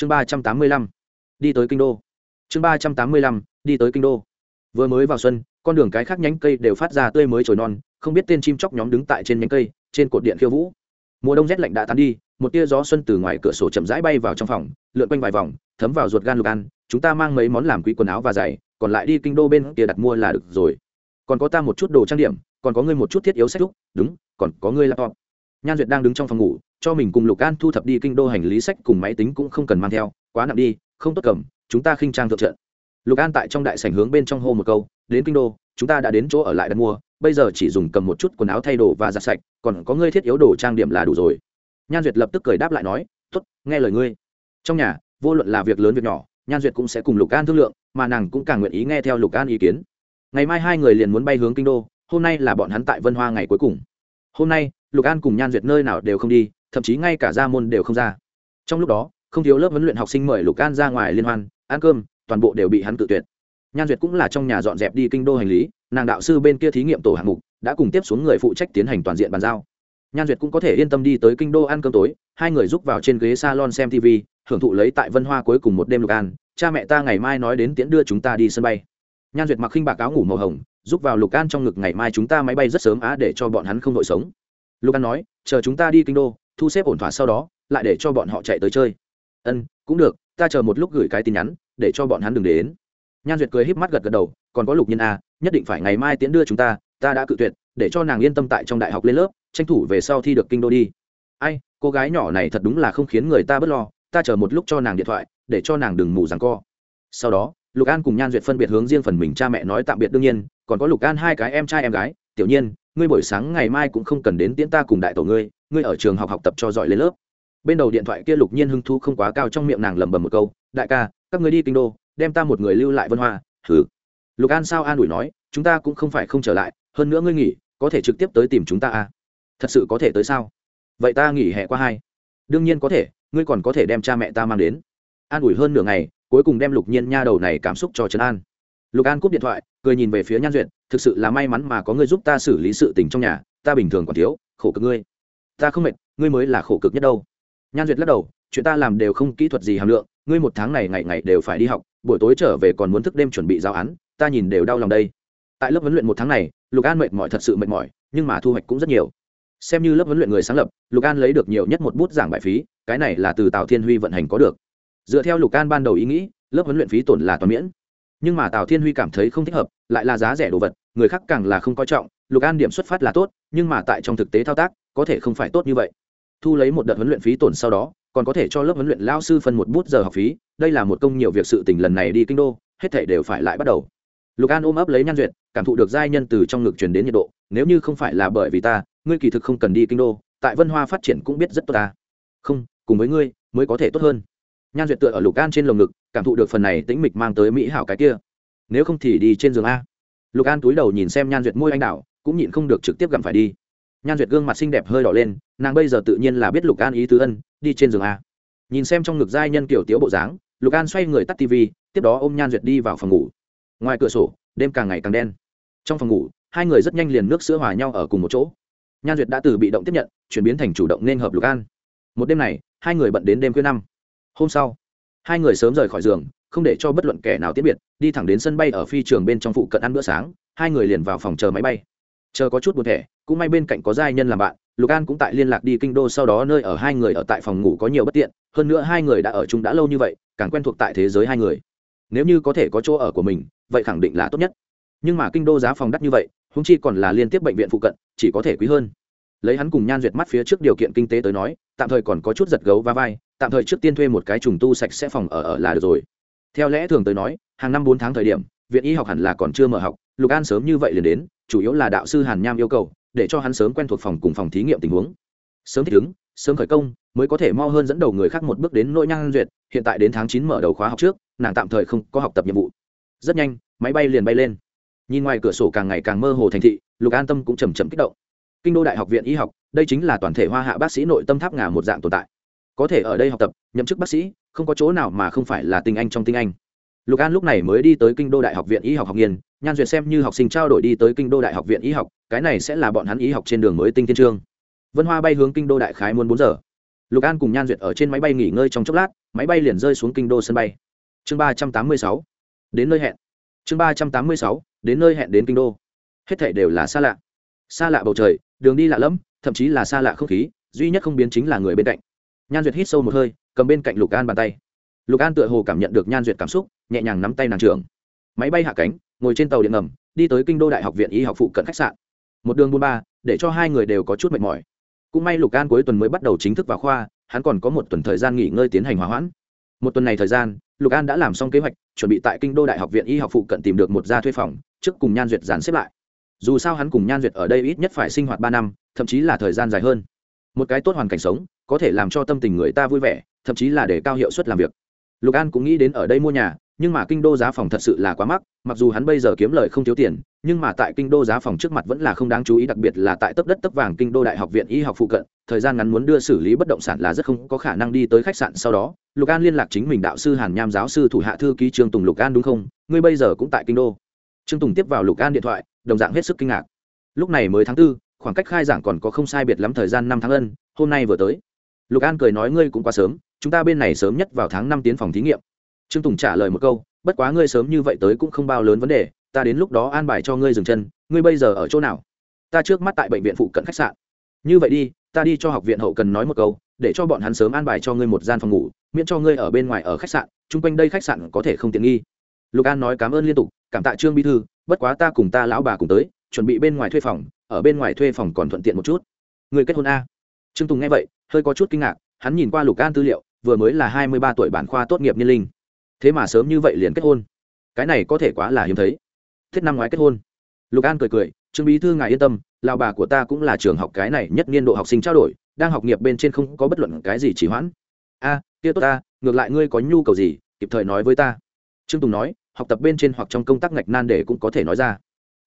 chương ba trăm tám mươi lăm, đi tới kinh đô. Chương ba trăm tám mươi lăm, đi tới kinh đô. Vừa mới vào xuân con đường cái khác nhánh cây đều phát ra tươi mới trồi non, không biết tên chim chóc nhóm đứng tại trên nhánh cây, trên cột điện khiêu vũ. Mùa đông rét lạnh đã tan đi, một tia gió xuân từ ngoài cửa sổ chậm rãi bay vào trong phòng, lượn quanh vài vòng, thấm vào ruột gan lục ăn. Chúng ta mang mấy món làm quý quần áo và giày, còn lại đi kinh đô bên kia đặt mua là được rồi. Còn có ta một chút đồ trang điểm, còn có ngươi một chút thiết yếu sách lúc đúng, còn có ngươi laptop. Nhan duyệt đang đứng trong phòng ngủ cho mình cùng lục an thu thập đi kinh đô hành lý sách cùng máy tính cũng không cần mang theo, quá nặng đi, không tốt cầm, chúng ta khinh trang thượng trận. Lục an tại trong đại sảnh hướng bên trong hô một câu, đến kinh đô, chúng ta đã đến chỗ ở lại đặt mua, bây giờ chỉ dùng cầm một chút quần áo thay đồ và giặt sạch, còn có ngươi thiết yếu đồ trang điểm là đủ rồi. Nhan duyệt lập tức cười đáp lại nói t ố t nghe lời ngươi. Trong nhà, vô luận là việc lớn việc nhỏ, nhan duyệt cũng sẽ cùng lục an thương lượng, mà nàng cũng càng nguyện ý nghe theo lục an ý kiến. Ngày mai hai người liền muốn bay hướng kinh đô, hôm nay là bọn hắn tại vân hoa ngày cuối cùng. Hôm nay, lục an cùng nhan duyệt nơi nào đều không đi thậm chí ngay cả ra môn đều không ra. Trong lúc đó, không thiếu lớp huấn luyện học sinh mời lục an ra ngoài liên hoan, ăn cơm, toàn bộ đều bị hắn tự tuyệt. Nhan duyệt cũng là trong nhà dọn dẹp đi kinh đô hành lý, nàng đạo sư bên kia thí nghiệm tổ hạng mục, đã cùng tiếp xuống người phụ trách tiến hành toàn diện bàn giao. Nhan duyệt cũng có thể yên tâm đi tới kinh đô ăn cơm tối, hai người rúc vào trên ghế salon xem tv hưởng thụ lấy tại vân hoa cuối cùng một đêm lục an, cha mẹ ta ngày mai nói đến tiễn đưa chúng ta đi sân bay. Nhan duyệt mặc khinh bạc áo ngủ màu hồng, giúp vào lục an trong ngực, ngày mai chúng ta máy bay rất sớm á, để cho bọn hắn không đội sống. Lục an nói, chờ chúng ta đi kinh đô thu xếp ổn thỏa sau đó, lại để cho bọn họ chạy tới chơi. Ân, cũng được, ta chờ một lúc gửi cái tin nhắn, để cho bọn hắn đừng đến. Nhan duyệt cười híp mắt gật gật đầu, còn có lục nhân a à, nhất định phải ngày mai tiễn đưa chúng ta ta đã cự tuyệt, để cho nàng yên tâm tại trong đại học lên lớp, tranh thủ về sau thi được kinh đô đi. Ai, cô gái nhỏ này thật đúng là không khiến người ta bớt lo, ta chờ một lúc cho nàng điện thoại, để cho nàng đừng ngủ rằng co. Sau đó, lục an cùng nhan duyệt phân biệt hướng riêng phần mình cha mẹ nói tạm biệt đương nhiên, còn có lục an hai cái em trai em gái, tiểu nhiên, ngươi buổi sáng ngày mai cũng không cần đến tiễn ta cùng đại tổ ngươi ngươi ở trường học học tập cho giỏi lên lớp. Bên đầu điện thoại kia lục nhiên hưng thu không quá cao trong miệng nàng lẩm bẩm một câu, đại ca, các người đi kinh đô, đem ta một người lưu lại vân hoa. Thử lục an sao an ủi nói, chúng ta cũng không phải không trở lại, hơn nữa ngươi nghỉ, có thể trực tiếp tới tìm chúng ta à? Thật sự có thể tới sao? Vậy ta nghỉ hè qua hai. Đương nhiên có thể, ngươi còn có thể đem cha mẹ ta mang đến. An ủi hơn nửa ngày, cuối cùng đem lục nhiên nha đầu này cảm xúc cho trấn an. Lục an cúp điện thoại, cười nhìn về phía nhan duyệt, thực sự là may mắn mà có người giúp ta xử lý sự tình trong nhà, ta bình thường còn thiếu, khổ cực ngươi ta không mệt, ngươi mới là khổ cực nhất đâu. Nhan duyệt lắc đầu, chuyện ta làm đều không kỹ thuật gì hàm lượng, ngươi một tháng này ngày ngày đều phải đi học, buổi tối trở về còn muốn thức đêm chuẩn bị giáo án, ta nhìn đều đau lòng đây. Tại lớp huấn luyện một tháng này, lục an mệt mỏi thật sự mệt mỏi, nhưng mà thu hoạch cũng rất nhiều. Xem như lớp huấn luyện người sáng lập, lục an lấy được nhiều nhất một bút giảng bài phí, cái này là từ tào thiên huy vận hành có được. Dựa theo lục an ban đầu ý nghĩ, lớp huấn luyện phí tổn là toàn miễn. Nhưng mà tào thiên huy cảm thấy không thích hợp, lại là giá rẻ đồ vật, người khác càng là không coi trọng, lục an điểm xuất phát là tốt, nhưng mà tại trong thực tế thao tác có thể không phải tốt như vậy. Thu lấy một đợt huấn luyện phí tổn sau đó, còn có thể cho lớp huấn luyện lao sư phân một bút giờ học phí, đây là một công nhiều việc sự tình lần này đi kinh đô, hết thể đều phải lại bắt đầu. Lục an ôm ấp lấy nhan duyệt, cảm thụ được giai nhân từ trong ngực truyền đến nhiệt độ, nếu như không phải là bởi vì ta, ngươi kỳ thực không cần đi kinh đô, tại vân hoa phát triển cũng biết rất tốt ta. Không, cùng với ngươi, mới có thể tốt hơn. Nhan duyệt tựa ở lục an trên lồng ngực, cảm thụ được phần này tĩnh mịch mang tới mỹ hảo cái kia. Nếu không thì đi trên giường a. Lục an túi đầu nhìn xem nhan duyệt môi anh đảo, cũng nhịn không được trực tiếp gặm phải đi nhan duyệt gương mặt xinh đẹp hơi đỏ lên, nàng bây giờ tự nhiên là biết lục an ý tứ ân, đi trên giường a. Nhìn xem trong ngực giai nhân kiểu tiếu bộ dáng, lục an xoay người tắt tv tiếp đó ôm nhan duyệt đi vào phòng ngủ. Ngoài cửa sổ, đêm càng ngày càng đen. Trong phòng ngủ, hai người rất nhanh liền nước sữa hòa nhau ở cùng một chỗ. Nhan duyệt đã từ bị động tiếp nhận, chuyển biến thành chủ động nên hợp lục an. Một đêm này, hai người bận đến đêm khuya năm. Hôm sau, hai người sớm rời khỏi giường, không để cho bất luận kẻ nào tiết biệt, đi thẳng đến sân bay ở phi trường bên trong phụ cận ăn bữa sáng, hai người liền vào phòng chờ máy bay. Chờ có chút buồn thẻ cũng may bên cạnh có giai nhân làm bạn, lục an cũng tại liên lạc đi kinh đô sau đó nơi ở hai người ở tại phòng ngủ có nhiều bất tiện, hơn nữa hai người đã ở chung đã lâu như vậy, càng quen thuộc tại thế giới hai người. Nếu như có thể có chỗ ở của mình, vậy khẳng định là tốt nhất. Nhưng mà kinh đô giá phòng đắt như vậy húng chi còn là liên tiếp bệnh viện phụ cận, chỉ có thể quý hơn. Lấy hắn cùng nhan duyệt mắt phía trước điều kiện kinh tế tới nói, tạm thời còn có chút giật gấu và vai, tạm thời trước tiên thuê một cái trùng tu sạch sẽ phòng ở ở là được rồi. Theo lẽ thường tới nói, hàng năm bốn tháng thời điểm, viện y học hẳn là còn chưa mở học, lục an sớm như vậy liền đến, chủ yếu là đạo sư hàn nham yêu cầu để cho hắn sớm quen thuộc phòng cùng phòng thí nghiệm tình huống. Sớm thích ứng, sớm khởi công, mới có thể mo hơn dẫn đầu người khác một bước đến nỗi nhang duyệt, hiện tại đến tháng chín mở đầu khóa học trước, nàng tạm thời không có học tập nhiệm vụ. Rất nhanh, máy bay liền bay lên. Nhìn ngoài cửa sổ càng ngày càng mơ hồ thành thị, lục an tâm cũng chầm chậm kích động. Kinh đô đại học viện y học, đây chính là toàn thể hoa hạ bác sĩ nội tâm tháp ngà một dạng tồn tại. Có thể ở đây học tập, nhậm chức bác sĩ, không có chỗ nào mà không phải là tinh anh trong tinh anh. Lục an lúc này mới đi tới kinh đô đại học viện y học học nghiên nhan duyệt xem như học sinh trao đổi đi tới kinh đô đại học viện y học, cái này sẽ là bọn hắn y học trên đường mới tinh thiên trương vân hoa bay hướng kinh đô đại khái muôn bốn giờ. Lục an cùng nhan duyệt ở trên máy bay nghỉ ngơi trong chốc lát, máy bay liền rơi xuống kinh đô sân bay. Chương ba trăm tám mươi sáu. Đến nơi hẹn. Chương ba trăm tám mươi sáu, đến nơi hẹn đến kinh đô. Hết thể đều là xa lạ. Xa lạ bầu trời, đường đi lạ lẫm, thậm chí là xa lạ không khí, duy nhất không biến chính là người bên cạnh. Nhan duyệt hít sâu một hơi, cầm bên cạnh lục an bàn tay. Lục an tựa hồ cảm nhận được nhan duyệt cảm xúc, nhẹ nhàng nắm tay nàng trưởng. Máy bay hạ cánh ngồi trên tàu điện ngầm, đi tới kinh đô đại học viện y học phụ cận khách sạn. Một đường buôn ba, để cho hai người đều có chút mệt mỏi. Cũng may lục an cuối tuần mới bắt đầu chính thức vào khoa, hắn còn có một tuần thời gian nghỉ ngơi tiến hành hòa hoãn. Một tuần này thời gian, lục an đã làm xong kế hoạch, chuẩn bị tại kinh đô đại học viện y học phụ cận tìm được một gia thuê phòng, trước cùng nhan duyệt dàn xếp lại. Dù sao hắn cùng nhan duyệt ở đây ít nhất phải sinh hoạt ba năm, thậm chí là thời gian dài hơn. Một cái tốt hoàn cảnh sống, có thể làm cho tâm tình người ta vui vẻ, thậm chí là để cao hiệu suất làm việc. Lục an cũng nghĩ đến ở đây mua nhà nhưng mà kinh đô giá phòng thật sự là quá mắc, mặc dù hắn bây giờ kiếm lời không thiếu tiền, nhưng mà tại kinh đô giá phòng trước mặt vẫn là không đáng chú ý, đặc biệt là tại tấp đất tấp vàng kinh đô đại học viện y học phụ cận, thời gian ngắn muốn đưa xử lý bất động sản là rất không có khả năng đi tới khách sạn sau đó. Lục an liên lạc chính mình đạo sư hàn nham giáo sư thủ hạ thư ký trương tùng lục an đúng không? Ngươi bây giờ cũng tại kinh đô. Trương tùng tiếp vào lục an điện thoại, đồng dạng hết sức kinh ngạc. Lúc này mới tháng tư, khoảng cách khai giảng còn có không sai biệt lắm thời gian năm tháng ân, hôm nay vừa tới. Lục an cười nói, ngươi cũng quá sớm, chúng ta bên này sớm nhất vào tháng năm tiến phòng thí nghiệm trương tùng trả lời một câu, bất quá ngươi sớm như vậy tới cũng không bao lớn vấn đề, ta đến lúc đó an bài cho ngươi dừng chân, ngươi bây giờ ở chỗ nào? Ta trước mắt tại bệnh viện phụ cận khách sạn. Như vậy đi, ta đi cho học viện hậu cần nói một câu, để cho bọn hắn sớm an bài cho ngươi một gian phòng ngủ, miễn cho ngươi ở bên ngoài ở khách sạn, chung quanh đây khách sạn có thể không tiện nghi. Lục an nói cảm ơn liên tục, cảm tạ trương bí thư, bất quá ta cùng ta lão bà cùng tới, chuẩn bị bên ngoài thuê phòng, ở bên ngoài thuê phòng còn thuận tiện một chút. Người kết hôn a? Trương tùng nghe vậy, hơi có chút kinh ngạc, hắn nhìn qua lục an tư liệu, vừa mới là hai mươi ba tuổi bản khoa tốt nghiệp niên linh thế mà sớm như vậy liền kết hôn. Cái này có thể quá là hiếm thấy. Thiết năm ngoái kết hôn. Lục an cười cười, trương bí thư ngài yên tâm lao bà của ta cũng là trường học cái này nhất niên độ học sinh trao đổi, đang học nghiệp bên trên không có bất luận cái gì chỉ hoãn. A, kia tốt ta, ngược lại ngươi có nhu cầu gì, kịp thời nói với ta. Trương tùng nói, học tập bên trên hoặc trong công tác ngạch nan để cũng có thể nói ra.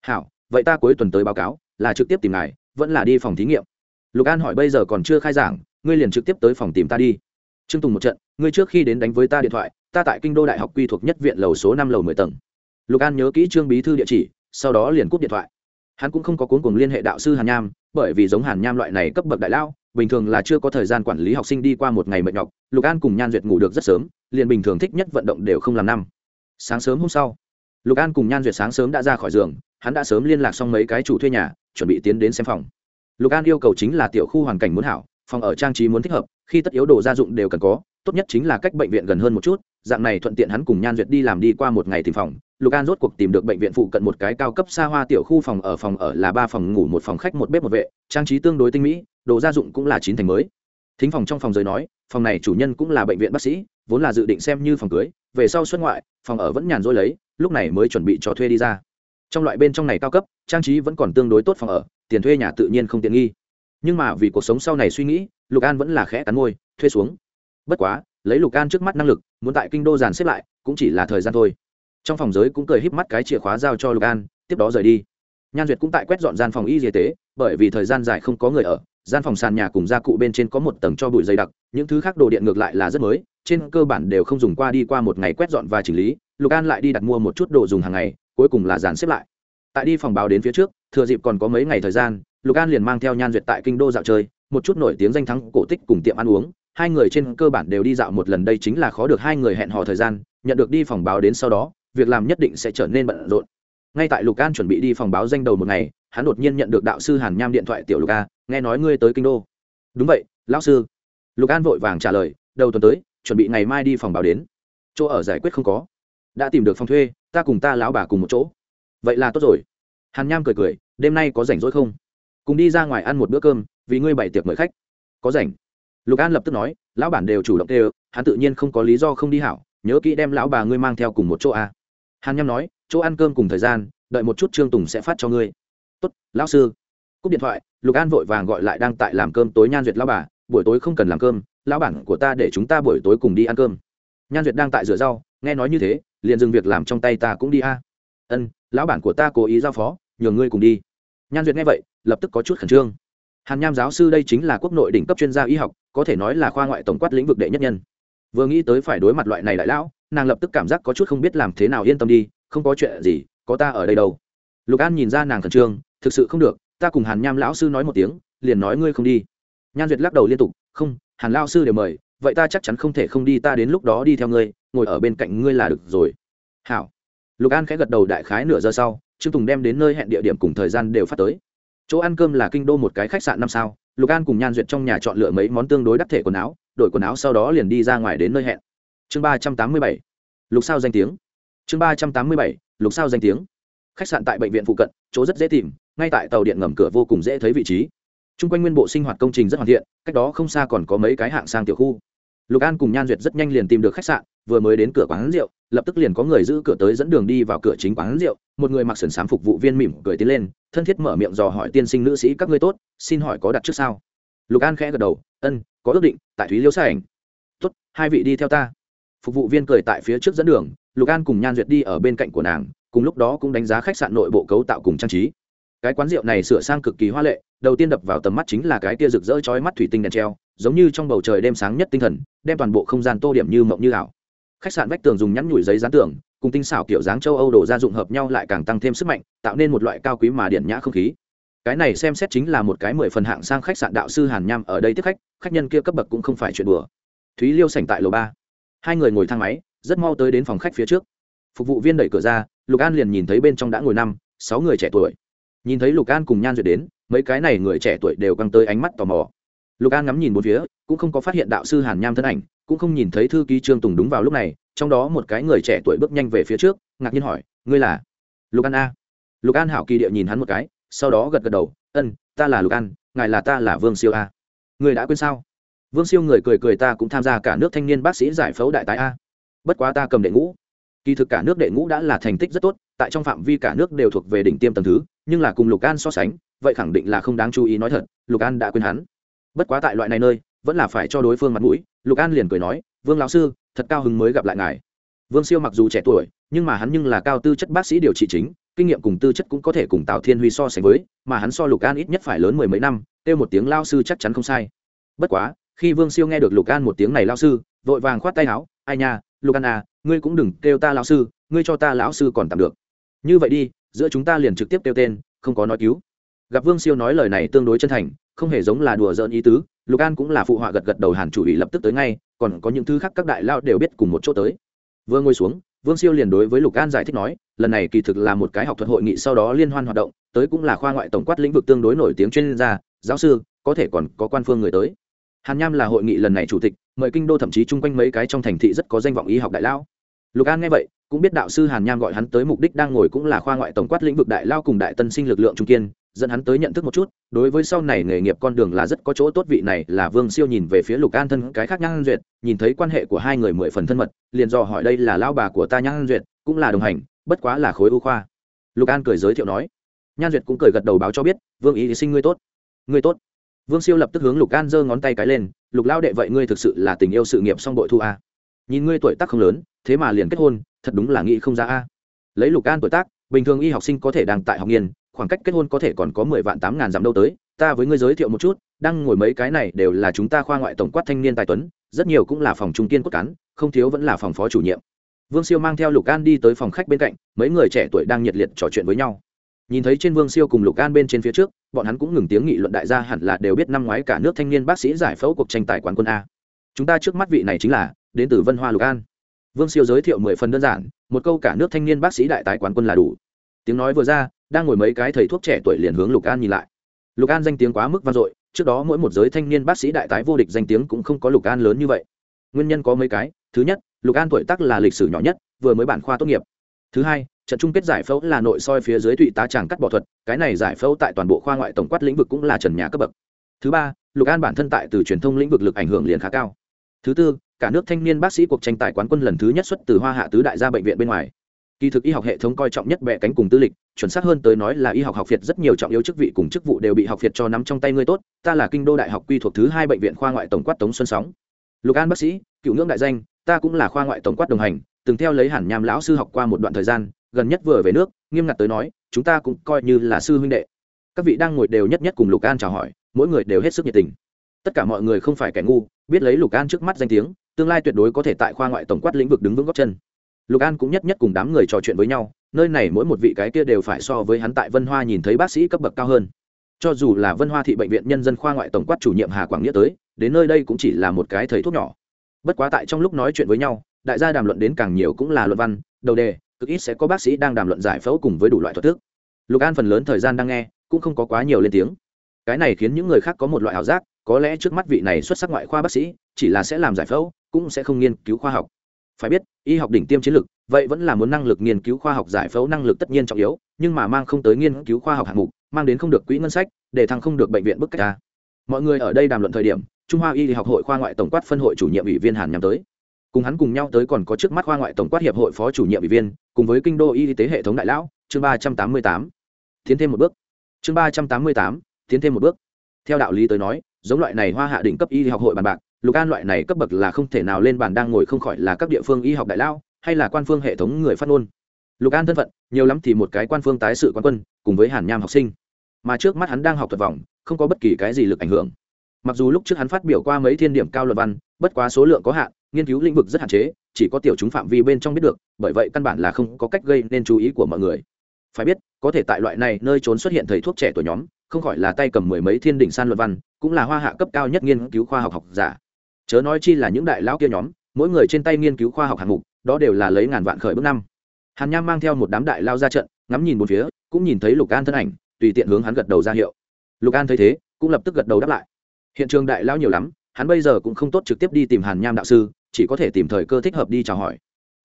Hảo, vậy ta cuối tuần tới báo cáo, là trực tiếp tìm ngài, vẫn là đi phòng thí nghiệm. Lục an hỏi, bây giờ còn chưa khai giảng, ngươi liền trực tiếp tới phòng tìm ta đi. Trương tùng một trận, ngươi trước khi đến đánh với ta điện thoại ta tại kinh đô đại học quy thuộc nhất viện lầu số năm lầu mười tầng. Lục an nhớ kỹ trương bí thư địa chỉ, sau đó liền cúp điện thoại. Hắn cũng không có cuốn cùng liên hệ đạo sư hàn nham, bởi vì giống hàn nham loại này cấp bậc đại lao, bình thường là chưa có thời gian quản lý học sinh đi qua một ngày mệt nhọc, lục an cùng nhan duyệt ngủ được rất sớm, liền bình thường thích nhất vận động đều không làm năm. Sáng sớm hôm sau, lục an cùng nhan duyệt sáng sớm đã ra khỏi giường, hắn đã sớm liên lạc xong mấy cái chủ thuê nhà, chuẩn bị tiến đến xem phòng. Lục an yêu cầu chính là tiểu khu hoàn cảnh muốn hảo, phòng ở trang trí muốn thích hợp, khi tất yếu đồ gia dụng đều cần có tốt nhất chính là cách bệnh viện gần hơn một chút, dạng này thuận tiện hắn cùng nhan duyệt đi làm đi qua một ngày tìm phòng. Lục an rốt cuộc tìm được bệnh viện phụ cận một cái cao cấp xa hoa tiểu khu phòng, ở phòng ở là ba phòng ngủ, một phòng khách, một bếp một vệ, trang trí tương đối tinh mỹ, đồ gia dụng cũng là chín thành mới. Thính phòng trong phòng giới nói, phòng này chủ nhân cũng là bệnh viện bác sĩ, vốn là dự định xem như phòng cưới, về sau xuất ngoại, phòng ở vẫn nhàn rỗi lấy, lúc này mới chuẩn bị cho thuê đi ra. Trong loại bên trong này cao cấp, trang trí vẫn còn tương đối tốt phòng ở, tiền thuê nhà tự nhiên không tiện nghi. Nhưng mà vì cuộc sống sau này suy nghĩ, lục an vẫn là khẽ cắn môi, thuê xuống bất quá, lấy lục an trước mắt năng lực, muốn tại kinh đô dàn xếp lại, cũng chỉ là thời gian thôi. Trong phòng giới cũng cười híp mắt cái chìa khóa giao cho lục an, tiếp đó rời đi. Nhan duyệt cũng tại quét dọn gian phòng y y tế, bởi vì thời gian dài không có người ở, gian phòng sàn nhà cùng gia cụ bên trên có một tầng cho bụi dày đặc, những thứ khác đồ điện ngược lại là rất mới, trên cơ bản đều không dùng qua đi qua một ngày quét dọn và chỉnh lý, lục an lại đi đặt mua một chút đồ dùng hàng ngày, cuối cùng là dàn xếp lại. Tại đi phòng báo đến phía trước, thừa dịp còn có mấy ngày thời gian, lục an liền mang theo nhan duyệt tại kinh đô dạo chơi, một chút nổi tiếng danh thắng cổ tích cùng tiệm ăn uống hai người trên cơ bản đều đi dạo một lần đây chính là khó được hai người hẹn hò thời gian, nhận được đi phòng báo đến sau đó, việc làm nhất định sẽ trở nên bận rộn. Ngay tại lục an chuẩn bị đi phòng báo danh đầu một ngày, hắn đột nhiên nhận được đạo sư hàn nham điện thoại tiểu lục a, nghe nói ngươi tới kinh đô. Đúng vậy, lão sư. Lục an vội vàng trả lời, đầu tuần tới, chuẩn bị ngày mai đi phòng báo đến. Chỗ ở giải quyết không có. Đã tìm được phòng thuê, ta cùng ta lão bà cùng một chỗ. Vậy là tốt rồi. Hàn nham cười cười, đêm nay có rảnh rỗi không? Cùng đi ra ngoài ăn một bữa cơm, vì ngươi bày tiệc mời khách. Có rảnh lục an lập tức nói, lão bản đều chủ động đều hắn tự nhiên không có lý do không đi hảo, nhớ kỹ đem lão bà ngươi mang theo cùng một chỗ a hàn nham nói, chỗ ăn cơm cùng thời gian, đợi một chút trương tùng sẽ phát cho ngươi. Tốt, lão sư. Cúp điện thoại, lục an vội vàng gọi lại đang tại làm cơm tối nhan duyệt lão bà, buổi tối không cần làm cơm, lão bản của ta để chúng ta buổi tối cùng đi ăn cơm. Nhan duyệt đang tại rửa rau, nghe nói như thế, liền dừng việc làm trong tay ta cũng đi a. Ân, lão bản của ta cố ý giao phó, nhường ngươi cùng đi. Nhan duyệt nghe vậy, lập tức có chút khẩn trương hàn nham giáo sư đây chính là quốc nội đỉnh cấp chuyên gia y học, có thể nói là khoa ngoại tổng quát lĩnh vực đệ nhất nhân. Vừa nghĩ tới phải đối mặt loại này đại lão, nàng lập tức cảm giác có chút không biết làm thế nào yên tâm đi, không có chuyện gì, có ta ở đây đâu. Lục an nhìn ra nàng khẩn trương, thực sự không được, ta cùng hàn nham lão sư nói một tiếng, liền nói ngươi không đi. Nhan duyệt lắc đầu liên tục, không, hàn lao sư đều mời, vậy ta chắc chắn không thể không đi, ta đến lúc đó đi theo ngươi, ngồi ở bên cạnh ngươi là được rồi. Hảo. Lục an khẽ gật đầu đại khái nửa giờ sau, trương tùng đem đến nơi hẹn địa điểm cùng thời gian đều phát tới chỗ ăn cơm là kinh đô một cái khách sạn năm sao, lục an cùng nhan duyệt trong nhà chọn lựa mấy món tương đối đắc thể quần áo, đổi quần áo sau đó liền đi ra ngoài đến nơi hẹn. Chương ba trăm tám mươi bảy, lục sao danh tiếng. Chương ba trăm tám mươi bảy, lục sao danh tiếng. Khách sạn tại bệnh viện phụ cận, chỗ rất dễ tìm, ngay tại tàu điện ngầm cửa vô cùng dễ thấy vị trí. T r u n g quanh nguyên bộ sinh hoạt công trình rất hoàn thiện, cách đó không xa còn có mấy cái hạng sang tiểu khu. Lục an cùng nhan duyệt rất nhanh liền tìm được khách sạn vừa mới đến cửa quán rượu, lập tức liền có người giữ cửa tới dẫn đường đi vào cửa chính quán rượu. Một người mặc sườn xám phục vụ viên mỉm cười tiến lên, thân thiết mở miệng dò hỏi tiên sinh nữ sĩ, các ngươi tốt, xin hỏi có đặt trước sao? Lục an khẽ gật đầu, ân, có ước định, tại thúy liêu sa ảnh tốt, hai vị đi theo ta. Phục vụ viên cười tại phía trước dẫn đường, lục an cùng nhan duyệt đi ở bên cạnh của nàng, cùng lúc đó cũng đánh giá khách sạn nội bộ cấu tạo cùng trang trí. Cái quán rượu này sửa sang cực kỳ hoa lệ, đầu tiên đập vào tầm mắt chính là cái tia rực rỡ chói mắt thủy tinh đèn treo, giống như trong bầu trời đêm sáng nhất tinh thần, đem toàn bộ không gian tô điểm như mộng như ảo khách sạn vách tường dùng nhắn nhủi giấy dán tường, cùng tinh xảo kiểu dáng châu âu đổ ra dụng hợp nhau lại càng tăng thêm sức mạnh, tạo nên một loại cao quý mà điển nhã không khí. Cái này xem xét chính là một cái mười phần hạng sang khách sạn đạo sư hàn nham ở đây tiếp khách khách nhân kia cấp bậc cũng không phải chuyện đùa. Thúy liêu sảnh tại lầu ba. Hai người ngồi thang máy, rất mau tới đến phòng khách phía trước. Phục vụ viên đẩy cửa ra, lục an liền nhìn thấy bên trong đã ngồi năm, sáu người trẻ tuổi. Nhìn thấy lục an cùng nhan duyệt đến, mấy cái này người trẻ tuổi đều căng tới ánh mắt tò mò. Lục an ngắm nhìn một phía, cũng không có phát hiện đạo sư hàn nham thân ảnh cũng không nhìn thấy thư ký trương tùng đúng vào lúc này, trong đó một cái người trẻ tuổi bước nhanh về phía trước, ngạc nhiên hỏi, ngươi là lục an a? Lục an hảo kỳ địa nhìn hắn một cái, sau đó gật gật đầu, ân, ta là lục an, ngài là ta là vương siêu a. Người đã quên sao? Vương siêu người cười cười ta cũng tham gia cả nước thanh niên bác sĩ giải phẫu đại tái a. Bất quá ta cầm đệ ngũ. Kỳ thực cả nước đệ ngũ đã là thành tích rất tốt, tại trong phạm vi cả nước đều thuộc về đỉnh tiêm tầng thứ, nhưng là cùng lục an so sánh, vậy khẳng định là không đáng chú ý nói thật, lục an đã quên hắn. Bất quá tại loại này nơi, vẫn là phải cho đối phương mặt mũi lục an liền cười nói, vương lão sư, thật cao hứng mới gặp lại ngài. Vương siêu mặc dù trẻ tuổi, nhưng mà hắn nhưng là cao tư chất bác sĩ điều trị chính, kinh nghiệm cùng tư chất cũng có thể cùng tào thiên huy so sánh với, mà hắn so lục an ít nhất phải lớn mười mấy năm, kêu một tiếng lao sư chắc chắn không sai. Bất quá, khi vương siêu nghe được lục an một tiếng này lao sư, vội vàng khoát tay áo, ai nha, lục an à ngươi cũng đừng kêu ta lão sư, ngươi cho ta lão sư còn tạm được. Như vậy đi, giữa chúng ta liền trực tiếp kêu tên, không có nói cứu. Gặp vương siêu nói lời này tương đối chân thành, không hề giống là đùa giỡn ý tứ lục an cũng là phụ họa gật gật đầu hàn chủ ủy lập tức tới ngay, còn có những thứ khác các đại lao đều biết cùng một chỗ tới. Vừa ngồi xuống, vương siêu liền đối với lục an giải thích nói, lần này kỳ thực là một cái học thuật hội nghị sau đó liên hoan hoạt động, tới cũng là khoa ngoại tổng quát lĩnh vực tương đối nổi tiếng chuyên gia, giáo sư, có thể còn có quan phương người tới. Hàn nham là hội nghị lần này chủ tịch, mời kinh đô thậm chí chung quanh mấy cái trong thành thị rất có danh vọng y học đại lao. Lục an nghe vậy, cũng biết đạo sư hàn nham gọi hắn tới mục đích đang ngồi cũng là khoa ngoại tổng quát lĩnh vực đại lao cùng đại tân sinh lực lượng trung kiên dẫn hắn tới nhận thức một chút, đối với sau này nghề nghiệp con đường là rất có chỗ tốt, vị này là vương siêu nhìn về phía lục an thân cái khác nhan duyệt, nhìn thấy quan hệ của hai người mười phần thân mật, liền dò hỏi đây là lao bà của ta nhan duyệt, cũng là đồng hành, bất quá là khối ưu khoa. Lục an cười giới thiệu nói. Nhan duyệt cũng cười gật đầu báo cho biết, vương ý sinh ngươi tốt ngươi tốt. Vương siêu lập tức hướng lục an giơ ngón tay cái lên, lục lao đệ vậy ngươi thực sự là tình yêu sự nghiệp song bội thu a. Nhìn ngươi tuổi tác không lớn, thế mà liền kết hôn, thật đúng là nghĩ không ra a. Lấy lục an tuổi tác, bình thường y học sinh có thể đang tại học nghiên khoảng cách kết hôn có thể còn có mười vạn tám ngàn dặm đâu tới, ta với ngươi giới thiệu một chút, đang ngồi mấy cái này đều là chúng ta khoa ngoại tổng quát thanh niên tài tuấn, rất nhiều cũng là phòng trung kiên cốt cán, không thiếu vẫn là phòng phó chủ nhiệm. Vương siêu mang theo lục an đi tới phòng khách bên cạnh, mấy người trẻ tuổi đang nhiệt liệt trò chuyện với nhau. Nhìn thấy trên vương siêu cùng lục an bên trên phía trước, bọn hắn cũng ngừng tiếng nghị luận đại gia hẳn là đều biết năm ngoái cả nước thanh niên bác sĩ giải phẫu cuộc tranh tài quán quân a. Chúng ta trước mắt vị này chính là, đến từ vân hoa lục an. Vương siêu giới thiệu mười phần đơn giản, một câu cả nước thanh niên bác sĩ đại tái quán quân là đủ tiếng nói vừa ra, đang ngồi mấy cái thầy thuốc trẻ tuổi liền hướng lục an nhìn lại. Lục an danh tiếng quá mức vang dội, trước đó mỗi một giới thanh niên bác sĩ đại tái vô địch danh tiếng cũng không có lục an lớn như vậy. Nguyên nhân có mấy cái, thứ nhất, lục an tuổi tác là lịch sử nhỏ nhất, vừa mới bản khoa tốt nghiệp. Thứ hai, trận chung kết giải phẫu là nội soi phía dưới tụy tá tràng cắt bỏ thuật, cái này giải phẫu tại toàn bộ khoa ngoại tổng quát lĩnh vực cũng là trần nhà cấp bậc. Thứ ba, lục an bản thân tại từ truyền thông lĩnh vực lực ảnh hưởng liền khá cao. Thứ tư, cả nước thanh niên bác sĩ cuộc tranh tài quán quân lần thứ nhất xuất từ hoa hạ tứ đại gia bệnh viện bên ngoài kỳ thực y học hệ thống coi trọng nhất bệ cánh cùng tư lịch, chuẩn xác hơn tới nói là y học học việt rất nhiều trọng yếu chức vị cùng chức vụ đều bị học việt cho nắm trong tay ngươi tốt, ta là kinh đô đại học quy thuộc thứ hai bệnh viện khoa ngoại tổng quát tống xuân sóng. Lục an bác sĩ, cựu ngưỡng đại danh, ta cũng là khoa ngoại tổng quát đồng hành, từng theo lấy hẳn nhàm lão sư học qua một đoạn thời gian, gần nhất vừa về nước, nghiêm ngặt tới nói, chúng ta cũng coi như là sư huynh đệ. Các vị đang ngồi đều nhất nhất cùng lục an chào hỏi, mỗi người đều hết sức nhiệt tình. Tất cả mọi người không phải kẻ ngu, biết lấy lục an trước mắt danh tiếng, tương lai tuyệt đối có thể tại khoa ngoại tổng quát lĩnh vực đứng vững góc chân lục an cũng nhất nhất cùng đám người trò chuyện với nhau, nơi này mỗi một vị cái kia đều phải so với hắn tại vân hoa nhìn thấy bác sĩ cấp bậc cao hơn. Cho dù là vân hoa thị bệnh viện nhân dân khoa ngoại tổng quát chủ nhiệm hà quảng nghĩa tới, đến nơi đây cũng chỉ là một cái thầy thuốc nhỏ. Bất quá tại trong lúc nói chuyện với nhau, đại gia đàm luận đến càng nhiều cũng là luận văn, đầu đề, cực ít sẽ có bác sĩ đang đàm luận giải phẫu cùng với đủ loại thuật thức. Lục an phần lớn thời gian đang nghe, cũng không có quá nhiều lên tiếng. Cái này khiến những người khác có một loại ảo giác, có lẽ trước mắt vị này xuất sắc ngoại khoa bác sĩ, chỉ là sẽ làm giải phẫu, cũng sẽ không nghiên cứu khoa học phải biết, y học đỉnh tiêm chiến lược, vậy vẫn là muốn năng lực nghiên cứu khoa học giải phẫu năng lực tất nhiên trọng yếu, nhưng mà mang không tới nghiên cứu khoa học hạng mục, mang đến không được quỹ ngân sách, để thăng không được bệnh viện bức cách ra mọi người ở đây đàm luận thời điểm, trung hoa y học hội khoa ngoại tổng quát phân hội chủ nhiệm ủy viên hàn nhắm tới. Cùng hắn cùng nhau tới còn có trước mắt khoa ngoại tổng quát hiệp hội phó chủ nhiệm ủy viên, cùng với kinh đô y tế hệ thống đại lão, chương ba trăm tám mươi tám. Tiến thêm một bước. Chương ba trăm tám mươi tám, tiến thêm một bước. Theo đạo lý tới nói, giống loại này hoa hạ đỉnh cấp y học hội bàn bạc lục an loại này cấp bậc là không thể nào lên bàn đang ngồi không khỏi là các địa phương y học đại lao, hay là quan phương hệ thống người phát ngôn. Lục an thân phận, nhiều lắm thì một cái quan phương tái sự quan quân, cùng với hàn nham học sinh. Mà trước mắt hắn đang học thuật vòng, không có bất kỳ cái gì lực ảnh hưởng. Mặc dù lúc trước hắn phát biểu qua mấy thiên điểm cao luật văn, bất quá số lượng có hạn, nghiên cứu lĩnh vực rất hạn chế, chỉ có tiểu chúng phạm vi bên trong biết được, bởi vậy căn bản là không có cách gây nên chú ý của mọi người. Phải biết, có thể tại loại này nơi trốn xuất hiện thầy thuốc trẻ tuổi nhóm, không khỏi là tay cầm mười mấy thiên đỉnh san luận văn, cũng là hoa hạ cấp cao nhất nghiên cứu khoa học học giả chớ nói chi là những đại lão kia nhóm, mỗi người trên tay nghiên cứu khoa học hạng mục, đó đều là lấy ngàn vạn khởi bước năm. Hàn nham mang theo một đám đại lao ra trận, ngắm nhìn một phía, cũng nhìn thấy lục an thân ảnh, tùy tiện hướng hắn gật đầu ra hiệu. Lục an thấy thế, cũng lập tức gật đầu đáp lại. Hiện trường đại lao nhiều lắm, hắn bây giờ cũng không tốt trực tiếp đi tìm hàn nham đạo sư, chỉ có thể tìm thời cơ thích hợp đi chào hỏi.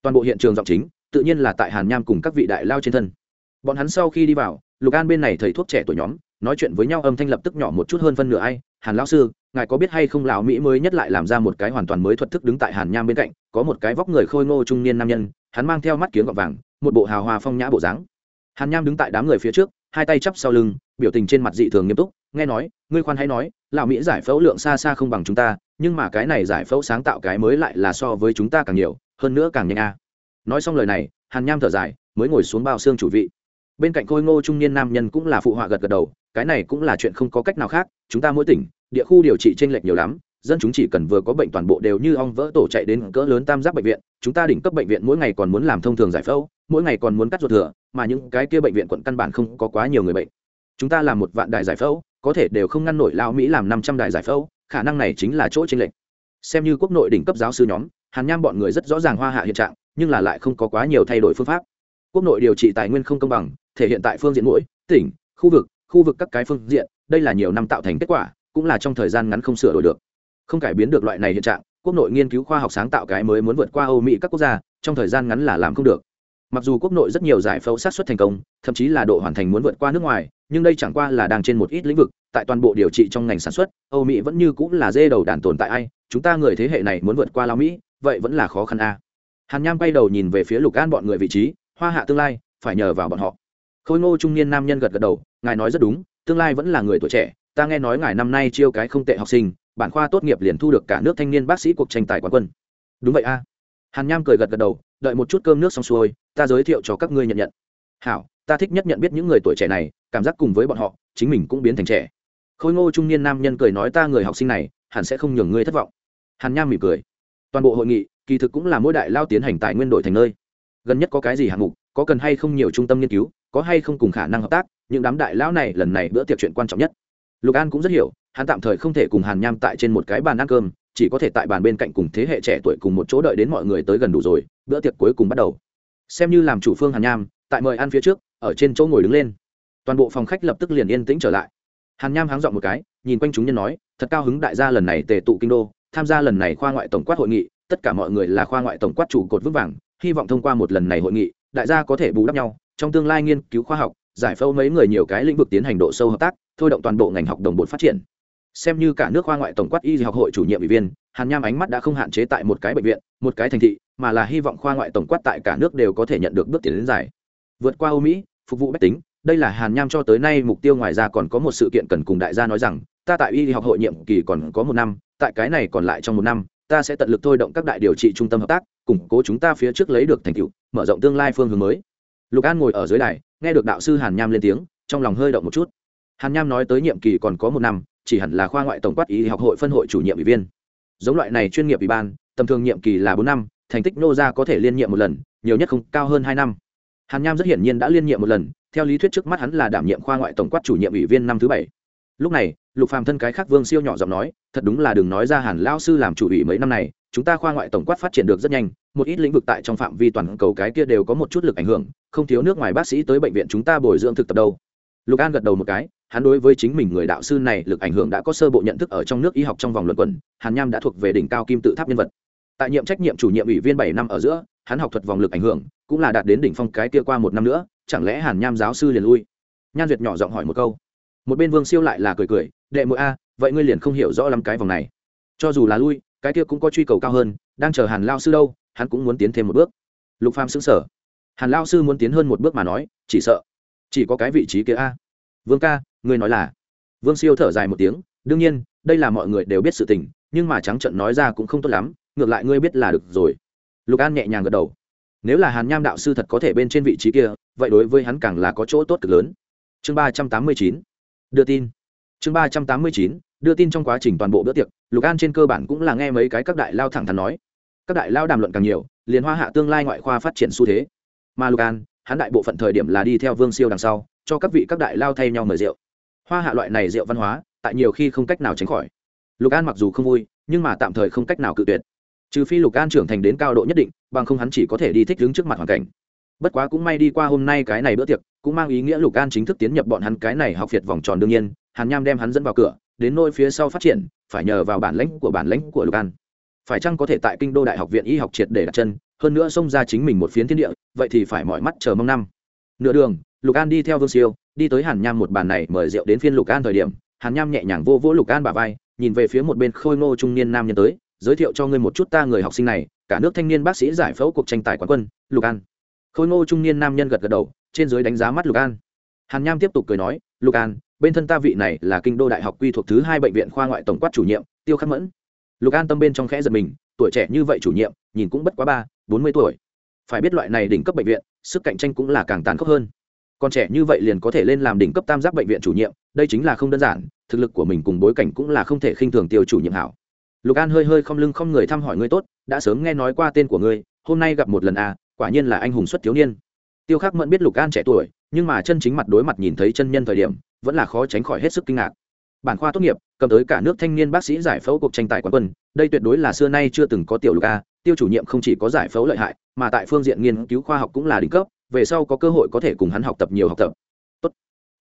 Toàn bộ hiện trường giọng chính, tự nhiên là tại hàn nham cùng các vị đại lao trên thân. Bọn hắn sau khi đi vào, lục an bên này thầy thuốc trẻ tuổi nhóm, nói chuyện với nhau âm thanh lập tức nhỏ một chút hơn phân nửa ai hàn lão sư, ngài có biết hay không lão mỹ mới nhất lại làm ra một cái hoàn toàn mới thuật thức đứng tại hàn nham bên cạnh, có một cái vóc người khôi ngô trung niên nam nhân, hắn mang theo mắt kiếng gọt vàng, một bộ hào hoa phong nhã bộ dáng. Hàn nham đứng tại đám người phía trước, hai tay chắp sau lưng, biểu tình trên mặt dị thường nghiêm túc, nghe nói, ngươi khoan hãy nói, lão mỹ giải phẫu lượng xa xa không bằng chúng ta, nhưng mà cái này giải phẫu sáng tạo cái mới lại là so với chúng ta càng nhiều, hơn nữa càng nhanh a. Nói xong lời này, hàn nham thở dài, mới ngồi xuống bao xương chủ vị. Bên cạnh khôi ngô trung niên nam nhân cũng là phụ họa gật gật đầu, cái này cũng là chuyện không có cách nào khác, chúng ta mỗi tỉnh địa khu điều trị t r ê n lệch nhiều lắm, dân chúng chỉ cần vừa có bệnh toàn bộ đều như ong vỡ tổ chạy đến cỡ lớn tam giác bệnh viện, chúng ta đỉnh cấp bệnh viện mỗi ngày còn muốn làm thông thường giải phẫu, mỗi ngày còn muốn cắt ruột thừa, mà những cái kia bệnh viện quận căn bản không có quá nhiều người bệnh. Chúng ta làm một vạn đại giải phẫu, có thể đều không ngăn nổi lao mỹ làm năm trăm đại giải phẫu, khả năng này chính là chỗ t r ê n lệch. Xem như quốc nội đỉnh cấp giáo sư nhóm, hàn nham bọn người rất rõ ràng hoa hạ hiện trạng, nhưng là lại không có quá nhiều thay đổi phương pháp. Quốc nội điều trị tài nguyên không công bằng, thể hiện tại phương diện mỗi tỉnh, khu vực khu vực các cái phương diện, đây là nhiều năm tạo thành kết quả cũng là trong thời gian ngắn không sửa đổi được. Không cải biến được loại này hiện trạng, quốc nội nghiên cứu khoa học sáng tạo cái mới muốn vượt qua âu mỹ các quốc gia, trong thời gian ngắn là làm không được. Mặc dù quốc nội rất nhiều giải phẫu sát xuất thành công, thậm chí là độ hoàn thành muốn vượt qua nước ngoài, nhưng đây chẳng qua là đang trên một ít lĩnh vực, tại toàn bộ điều trị trong ngành sản xuất, âu mỹ vẫn như cũng là dê đầu đàn tồn tại ai, chúng ta người thế hệ này muốn vượt qua lao mỹ, vậy vẫn là khó khăn a. Hàn nham bay đầu nhìn về phía lục an bọn người vị trí, hoa hạ tương lai, phải nhờ vào bọn họ. Khôi ngô trung niên nam nhân gật gật đầu, ngài nói rất đúng, tương lai vẫn là người tuổi trẻ ta nghe nói ngài năm nay chiêu cái không tệ học sinh, bản khoa tốt nghiệp liền thu được cả nước thanh niên bác sĩ cuộc tranh tài quán quân. Đúng vậy a. Hàn nham cười gật gật đầu, đợi một chút cơm nước xong xuôi, ta giới thiệu cho các ngươi nhận nhận. Hảo, ta thích nhất nhận biết những người tuổi trẻ này, cảm giác cùng với bọn họ, chính mình cũng biến thành trẻ. Khôi ngô trung niên nam nhân cười nói ta người học sinh này, hẳn sẽ không nhường ngươi thất vọng. Hàn nham mỉm cười. Toàn bộ hội nghị, kỳ thực cũng là mỗi đại lao tiến hành tài nguyên đổi thành nơi. Gần nhất có cái gì hạng mục, có cần hay không nhiều trung tâm nghiên cứu, có hay không cùng khả năng hợp tác, những đám đại lão này lần này bữa tiệc chuyện quan trọng nhất lục an cũng rất hiểu, hắn tạm thời không thể cùng hàn nham tại trên một cái bàn ăn cơm, chỉ có thể tại bàn bên cạnh cùng thế hệ trẻ tuổi cùng một chỗ đợi đến mọi người tới gần đủ rồi, bữa tiệc cuối cùng bắt đầu. Xem như làm chủ phương hàn nham, tại mời ăn phía trước, ở trên chỗ ngồi đứng lên. Toàn bộ phòng khách lập tức liền yên tĩnh trở lại. Hàn nham háng dọn một cái, nhìn quanh chúng nhân nói, thật cao hứng đại gia lần này tề tụ kinh đô, tham gia lần này khoa ngoại tổng quát hội nghị, tất cả mọi người là khoa ngoại tổng quát chủ cột vững vàng, hy vọng thông qua một lần này hội nghị, đại gia có thể bù đắp nhau, trong tương lai nghiên cứu khoa học giải phẫu mấy người nhiều cái lĩnh vực tiến hành độ sâu hợp tác, thôi động toàn bộ ngành học đồng bộ phát triển. Xem như cả nước khoa ngoại tổng quát y học hội chủ nhiệm ủy viên, hàn nham ánh mắt đã không hạn chế tại một cái bệnh viện, một cái thành thị, mà là hy vọng khoa ngoại tổng quát tại cả nước đều có thể nhận được bước tiến đến giải vượt qua âu mỹ, phục vụ bách tính, đây là hàn nham cho tới nay mục tiêu ngoài ra còn có một sự kiện cần cùng đại gia nói rằng, ta tại y học hội nhiệm kỳ còn có một năm, tại cái này còn lại trong một năm, ta sẽ tận lực thôi động các đại điều trị trung tâm hợp tác, củng cố chúng ta phía trước lấy được thành tựu, mở rộng tương lai phương hướng mới. Lục an ngồi ở dưới đài nghe được đạo sư hàn nham lên tiếng, trong lòng hơi động một chút. Hàn nham nói tới nhiệm kỳ còn có một năm, chỉ hẳn là khoa ngoại tổng quát y học hội phân hội chủ nhiệm ủy viên. Giống loại này chuyên nghiệp ủy ban, tầm thường nhiệm kỳ là bốn năm, thành tích nô ra có thể liên nhiệm một lần, nhiều nhất không, cao hơn hai năm. Hàn nham rất hiển nhiên đã liên nhiệm một lần, theo lý thuyết trước mắt hắn là đảm nhiệm khoa ngoại tổng quát chủ nhiệm ủy viên năm thứ bảy. Lúc này, lục phàm thân cái khác vương siêu nhỏ giọng nói, thật đúng là đừng nói ra hàn lao sư làm chủ ủy mấy năm này chúng ta khoa ngoại tổng quát phát triển được rất nhanh, một ít lĩnh vực tại trong phạm vi toàn cầu cái kia đều có một chút lực ảnh hưởng, không thiếu nước ngoài bác sĩ tới bệnh viện chúng ta bồi dưỡng thực tập đâu. Lục an gật đầu một cái, hắn đối với chính mình người đạo sư này lực ảnh hưởng đã có sơ bộ nhận thức ở trong nước y học trong vòng luận quẩn, hàn nham đã thuộc về đỉnh cao kim tự tháp nhân vật. Tại nhiệm trách nhiệm chủ nhiệm ủy viên bảy năm ở giữa, hắn học thuật vòng lực ảnh hưởng cũng là đạt đến đỉnh phong cái kia qua một năm nữa, chẳng lẽ hàn nham giáo sư liền lui? Nhan duyệt nhỏ giọng hỏi một câu. Một bên vương siêu lại là cười cười, đệ mỗi a, vậy ngươi liền không hiểu rõ lắm cái vòng này. Cho dù là lui cái kia cũng có truy cầu cao hơn, đang chờ hàn lao sư đâu, hắn cũng muốn tiến thêm một bước. Lục phàm xứng sở hàn lao sư muốn tiến hơn một bước mà nói, chỉ sợ, chỉ có cái vị trí kia a. Vương ca, ngươi nói là. Vương siêu thở dài một tiếng, đương nhiên, đây là mọi người đều biết sự tình, nhưng mà trắng trận nói ra cũng không tốt lắm, ngược lại ngươi biết là được rồi. Lục an nhẹ nhàng gật đầu. Nếu là hàn nham đạo sư thật có thể bên trên vị trí kia, vậy đối với hắn càng là có chỗ tốt cực lớn. Chương ba trăm tám mươi chín. Đưa tin. Chương ba trăm tám mươi chín đưa tin trong quá trình toàn bộ bữa tiệc, lục an trên cơ bản cũng là nghe mấy cái các đại lao thẳng thắn nói. Các đại lao đàm luận càng nhiều, liền hoa hạ tương lai ngoại khoa phát triển xu thế. Mà lục an, hắn đại bộ phận thời điểm là đi theo vương siêu đằng sau, cho các vị các đại lao thay nhau mời rượu. Hoa hạ loại này rượu văn hóa, tại nhiều khi không cách nào tránh khỏi. Lục an mặc dù không vui, nhưng mà tạm thời không cách nào cự tuyệt. Trừ phi lục an trưởng thành đến cao độ nhất định, bằng không hắn chỉ có thể đi thích đứng trước mặt hoàn cảnh. Bất quá cũng may đi qua hôm nay cái này bữa tiệc, cũng mang ý nghĩa lục an chính thức tiến nhập bọn hắn cái này học việt vòng tròn đương nhiên, hàn nham đem hắn dẫn vào cửa đến nôi phía sau phát triển, phải nhờ vào bản lãnh của bản lãnh của lục an. Phải chăng có thể tại kinh đô đại học viện y học triệt để đặt chân, hơn nữa xông ra chính mình một phiến thiên địa, vậy thì phải mọi mắt chờ mong năm. Nửa đường, lục an đi theo vương siêu, đi tới hàn nham một bàn này mời rượu đến phiên lục an thời điểm, hàn nham nhẹ nhàng vô vỗ lục an bà vai, nhìn về phía một bên khôi ngô trung niên nam nhân tới, giới thiệu cho ngươi một chút ta người học sinh này, cả nước thanh niên bác sĩ giải phẫu cuộc tranh tài quán quân, lục an. Khôi ngô trung niên nam nhân gật gật đầu, trên dưới đánh giá mắt lục an. Hàn nham tiếp tục cười nói, lục an bên thân ta vị này là kinh đô đại học quy thuộc thứ hai bệnh viện khoa ngoại tổng quát chủ nhiệm, tiêu khắc mẫn. Lục an tâm bên trong khẽ giật mình, tuổi trẻ như vậy chủ nhiệm, nhìn cũng bất quá ba, bốn mươi tuổi. Phải biết loại này đỉnh cấp bệnh viện, sức cạnh tranh cũng là càng tàn khốc hơn. Còn trẻ như vậy liền có thể lên làm đỉnh cấp tam giác bệnh viện chủ nhiệm, đây chính là không đơn giản, thực lực của mình cùng bối cảnh cũng là không thể khinh thường tiêu chủ nhiệm hảo. Lục an hơi hơi không lưng không người thăm hỏi ngươi tốt, đã sớm nghe nói qua tên của ngươi, hôm nay gặp một lần à quả nhiên là anh hùng xuất thiếu niên. Tiêu khắc mẫn biết lục an trẻ tuổi, nhưng mà chân chính mặt đối mặt nhìn thấy chân nhân thời điểm vẫn là khó tránh khỏi hết sức kinh ngạc. Bản khoa tốt nghiệp, cầm tới cả nước thanh niên bác sĩ giải phẫu cuộc tranh tài quán quân, đây tuyệt đối là xưa nay chưa từng có tiểu lục a, tiêu chủ nhiệm không chỉ có giải phẫu lợi hại, mà tại phương diện nghiên cứu khoa học cũng là đỉnh cấp, về sau có cơ hội có thể cùng hắn học tập nhiều học tập. Tốt.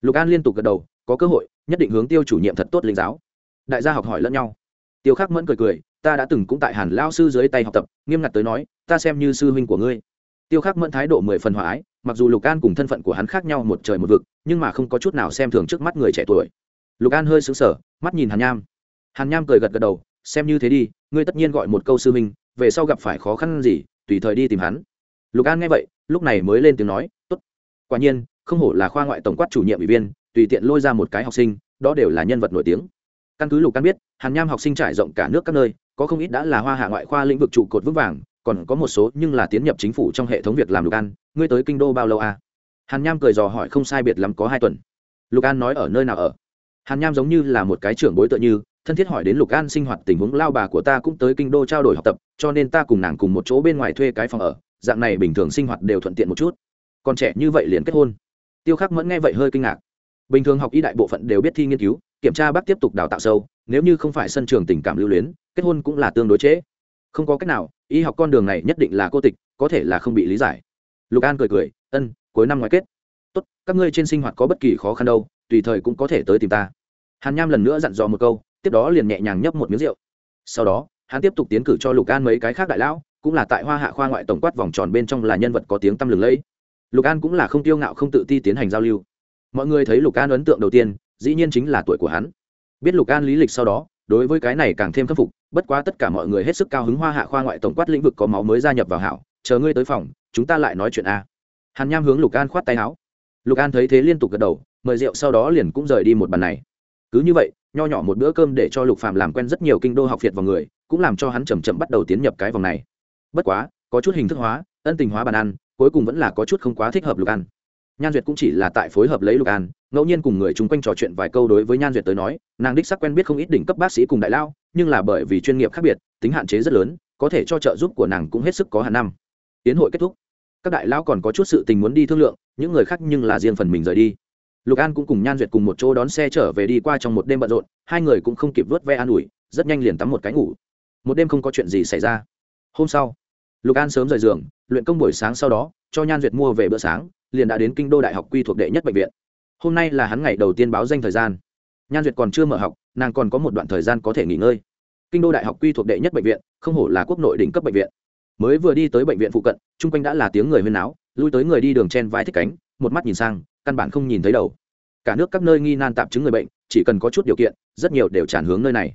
Lục an liên tục gật đầu, có cơ hội, nhất định hướng tiêu chủ nhiệm thật tốt linh giáo. Đại gia học hỏi lẫn nhau. Tiêu khắc mẫn cười cười, ta đã từng cũng tại hàn lao sư dưới tay học tập, nghiêm ngặt tới nói, ta xem như sư huynh của ngươi tiêu khắc mẫn thái độ mười phần hòa ái, mặc dù lục an cùng thân phận của hắn khác nhau một trời một vực, nhưng mà không có chút nào xem thường trước mắt người trẻ tuổi. Lục an hơi xứng sở mắt nhìn hàn nham. Hàn nham cười gật gật đầu, xem như thế đi, ngươi tất nhiên gọi một câu sư minh về sau gặp phải khó khăn gì, tùy thời đi tìm hắn. Lục an nghe vậy, lúc này mới lên tiếng nói, tốt. Quả nhiên, không hổ là khoa ngoại tổng quát chủ nhiệm ủy viên, tùy tiện lôi ra một cái học sinh, đó đều là nhân vật nổi tiếng. Căn cứ lục an biết, hàn nham học sinh trải rộng cả nước các nơi, có không ít đã là hoa hạ ngoại khoa lĩnh vực trụ cột vững vàng còn có một số nhưng là tiến nhập chính phủ trong hệ thống việc làm lục an, ngươi tới kinh đô bao lâu à? hàn nham cười dò hỏi không sai biệt lắm có hai tuần. Lục an nói ở nơi nào ở? Hàn nham giống như là một cái trưởng bối tựa như, thân thiết hỏi đến lục an sinh hoạt tình huống lao bà của ta cũng tới kinh đô trao đổi học tập, cho nên ta cùng nàng cùng một chỗ bên ngoài thuê cái phòng ở, dạng này bình thường sinh hoạt đều thuận tiện một chút. Còn trẻ như vậy liền kết hôn. Tiêu khắc mẫn nghe vậy hơi kinh ngạc. Bình thường học y đại bộ phận đều biết thi nghiên cứu, kiểm tra bác tiếp tục đào tạo sâu, nếu như không phải sân trường tình cảm lưu luyến, kết hôn cũng là tương đối chế không có cách nào, y học con đường này nhất định là cô tịch, có thể là không bị lý giải. Lục an cười cười, ân, cuối năm ngoài kết. Tốt, các ngươi trên sinh hoạt có bất kỳ khó khăn đâu, tùy thời cũng có thể tới tìm ta. Hàn nham lần nữa dặn dò một câu, tiếp đó liền nhẹ nhàng nhấp một miếng rượu. Sau đó, hắn tiếp tục tiến cử cho lục an mấy cái khác đại lão, cũng là tại hoa hạ khoa ngoại tổng quát vòng tròn bên trong là nhân vật có tiếng tăm lừng lẫy. Lục an cũng là không tiêu ngạo không tự ti tiến hành giao lưu. Mọi người thấy lục an ấn tượng đầu tiên, dĩ nhiên chính là tuổi của hắn. Biết lục an lý lịch sau đó đối với cái này càng thêm khâm phục, bất quá tất cả mọi người hết sức cao hứng hoa hạ khoa ngoại tổng quát lĩnh vực có máu mới gia nhập vào hảo, chờ ngươi tới phòng, chúng ta lại nói chuyện a. Hàn nham hướng lục an khoát tay áo. Lục an thấy thế liên tục gật đầu, mời rượu sau đó liền cũng rời đi một bàn này. Cứ như vậy, nho nhỏ một bữa cơm để cho lục phàm làm quen rất nhiều kinh đô học việt vào người, cũng làm cho hắn chầm chậm bắt đầu tiến nhập cái vòng này. Bất quá, có chút hình thức hóa, ân tình hóa bàn ăn, cuối cùng vẫn là có chút không quá thích hợp lục an nhan duyệt cũng chỉ là tại phối hợp lấy lục an, ngẫu nhiên cùng người chung quanh trò chuyện vài câu đối với nhan duyệt tới nói, nàng đích sắc quen biết không ít đỉnh cấp bác sĩ cùng đại lao, nhưng là bởi vì chuyên nghiệp khác biệt, tính hạn chế rất lớn, có thể cho trợ giúp của nàng cũng hết sức có hạn năm. Tiến hội kết thúc. Các đại lao còn có chút sự tình muốn đi thương lượng, những người khác nhưng là riêng phần mình rời đi. Lục an cũng cùng nhan duyệt cùng một chỗ đón xe trở về đi qua trong một đêm bận rộn, hai người cũng không kịp vớt ve an ủi, rất nhanh liền tắm một cái ngủ. Một đêm không có chuyện gì xảy ra. Hôm sau, lục an sớm rời giường, luyện công buổi sáng sau đó, cho nhan duyệt mua về bữa sáng liền đã đến kinh đô đại học quy thuộc đệ nhất bệnh viện. Hôm nay là hắn ngày đầu tiên báo danh thời gian. Nhan duyệt còn chưa mở học, nàng còn có một đoạn thời gian có thể nghỉ ngơi. Kinh đô đại học quy thuộc đệ nhất bệnh viện, không hổ là quốc nội đỉnh cấp bệnh viện. Mới vừa đi tới bệnh viện phụ cận, chung quanh đã là tiếng người huyên náo, lui tới người đi đường chen vai thích cánh, một mắt nhìn sang, căn bản không nhìn thấy đầu. Cả nước các nơi nghi nan tạp chứng người bệnh, chỉ cần có chút điều kiện, rất nhiều đều tràn hướng nơi này.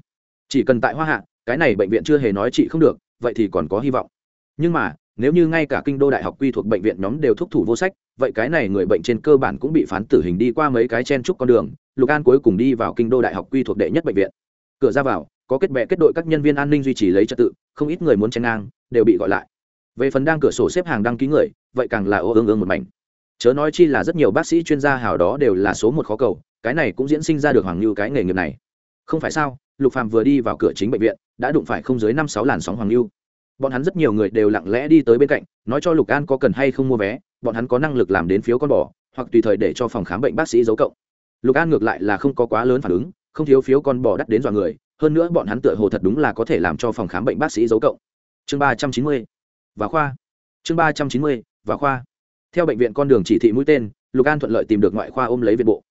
Chỉ cần tại hoa hạ, cái này bệnh viện chưa hề nói chị không được, vậy thì còn có hy vọng. Nhưng mà nếu như ngay cả kinh đô đại học quy thuộc bệnh viện nhóm đều thúc thủ vô sách, vậy cái này người bệnh trên cơ bản cũng bị phán tử hình đi qua mấy cái chen trúc con đường, lục an cuối cùng đi vào kinh đô đại học quy thuộc đệ nhất bệnh viện. Cửa ra vào, có kết bè kết đội các nhân viên an ninh duy trì lấy trật tự, không ít người muốn chen ngang, đều bị gọi lại. Về phần đang cửa sổ xếp hàng đăng ký người, vậy càng là ô ương ương một mảnh. Chớ nói chi là rất nhiều bác sĩ chuyên gia hảo đó đều là số một khó cầu, cái này cũng diễn sinh ra được hoàng lưu cái nghề nghiệp này. Không phải sao, lục phàm vừa đi vào cửa chính bệnh viện, đã đụng phải không dưới năm sáu làn sóng hoàng lưu bọn hắn rất nhiều người đều lặng lẽ đi tới bên cạnh, nói cho lục an có cần hay không mua vé, bọn hắn có năng lực làm đến phiếu con bò, hoặc tùy thời để cho phòng khám bệnh bác sĩ giấu cộng lục an ngược lại là không có quá lớn phản ứng, không thiếu phiếu con bò đắt đến dọa người, hơn nữa bọn hắn tựa hồ thật đúng là có thể làm cho phòng khám bệnh bác sĩ giấu cộng chương ba trăm chín mươi và khoa. Chương ba trăm chín mươi và khoa. Theo bệnh viện con đường chỉ thị mũi tên, lục an thuận lợi tìm được ngoại khoa ôm lấy viện bộ.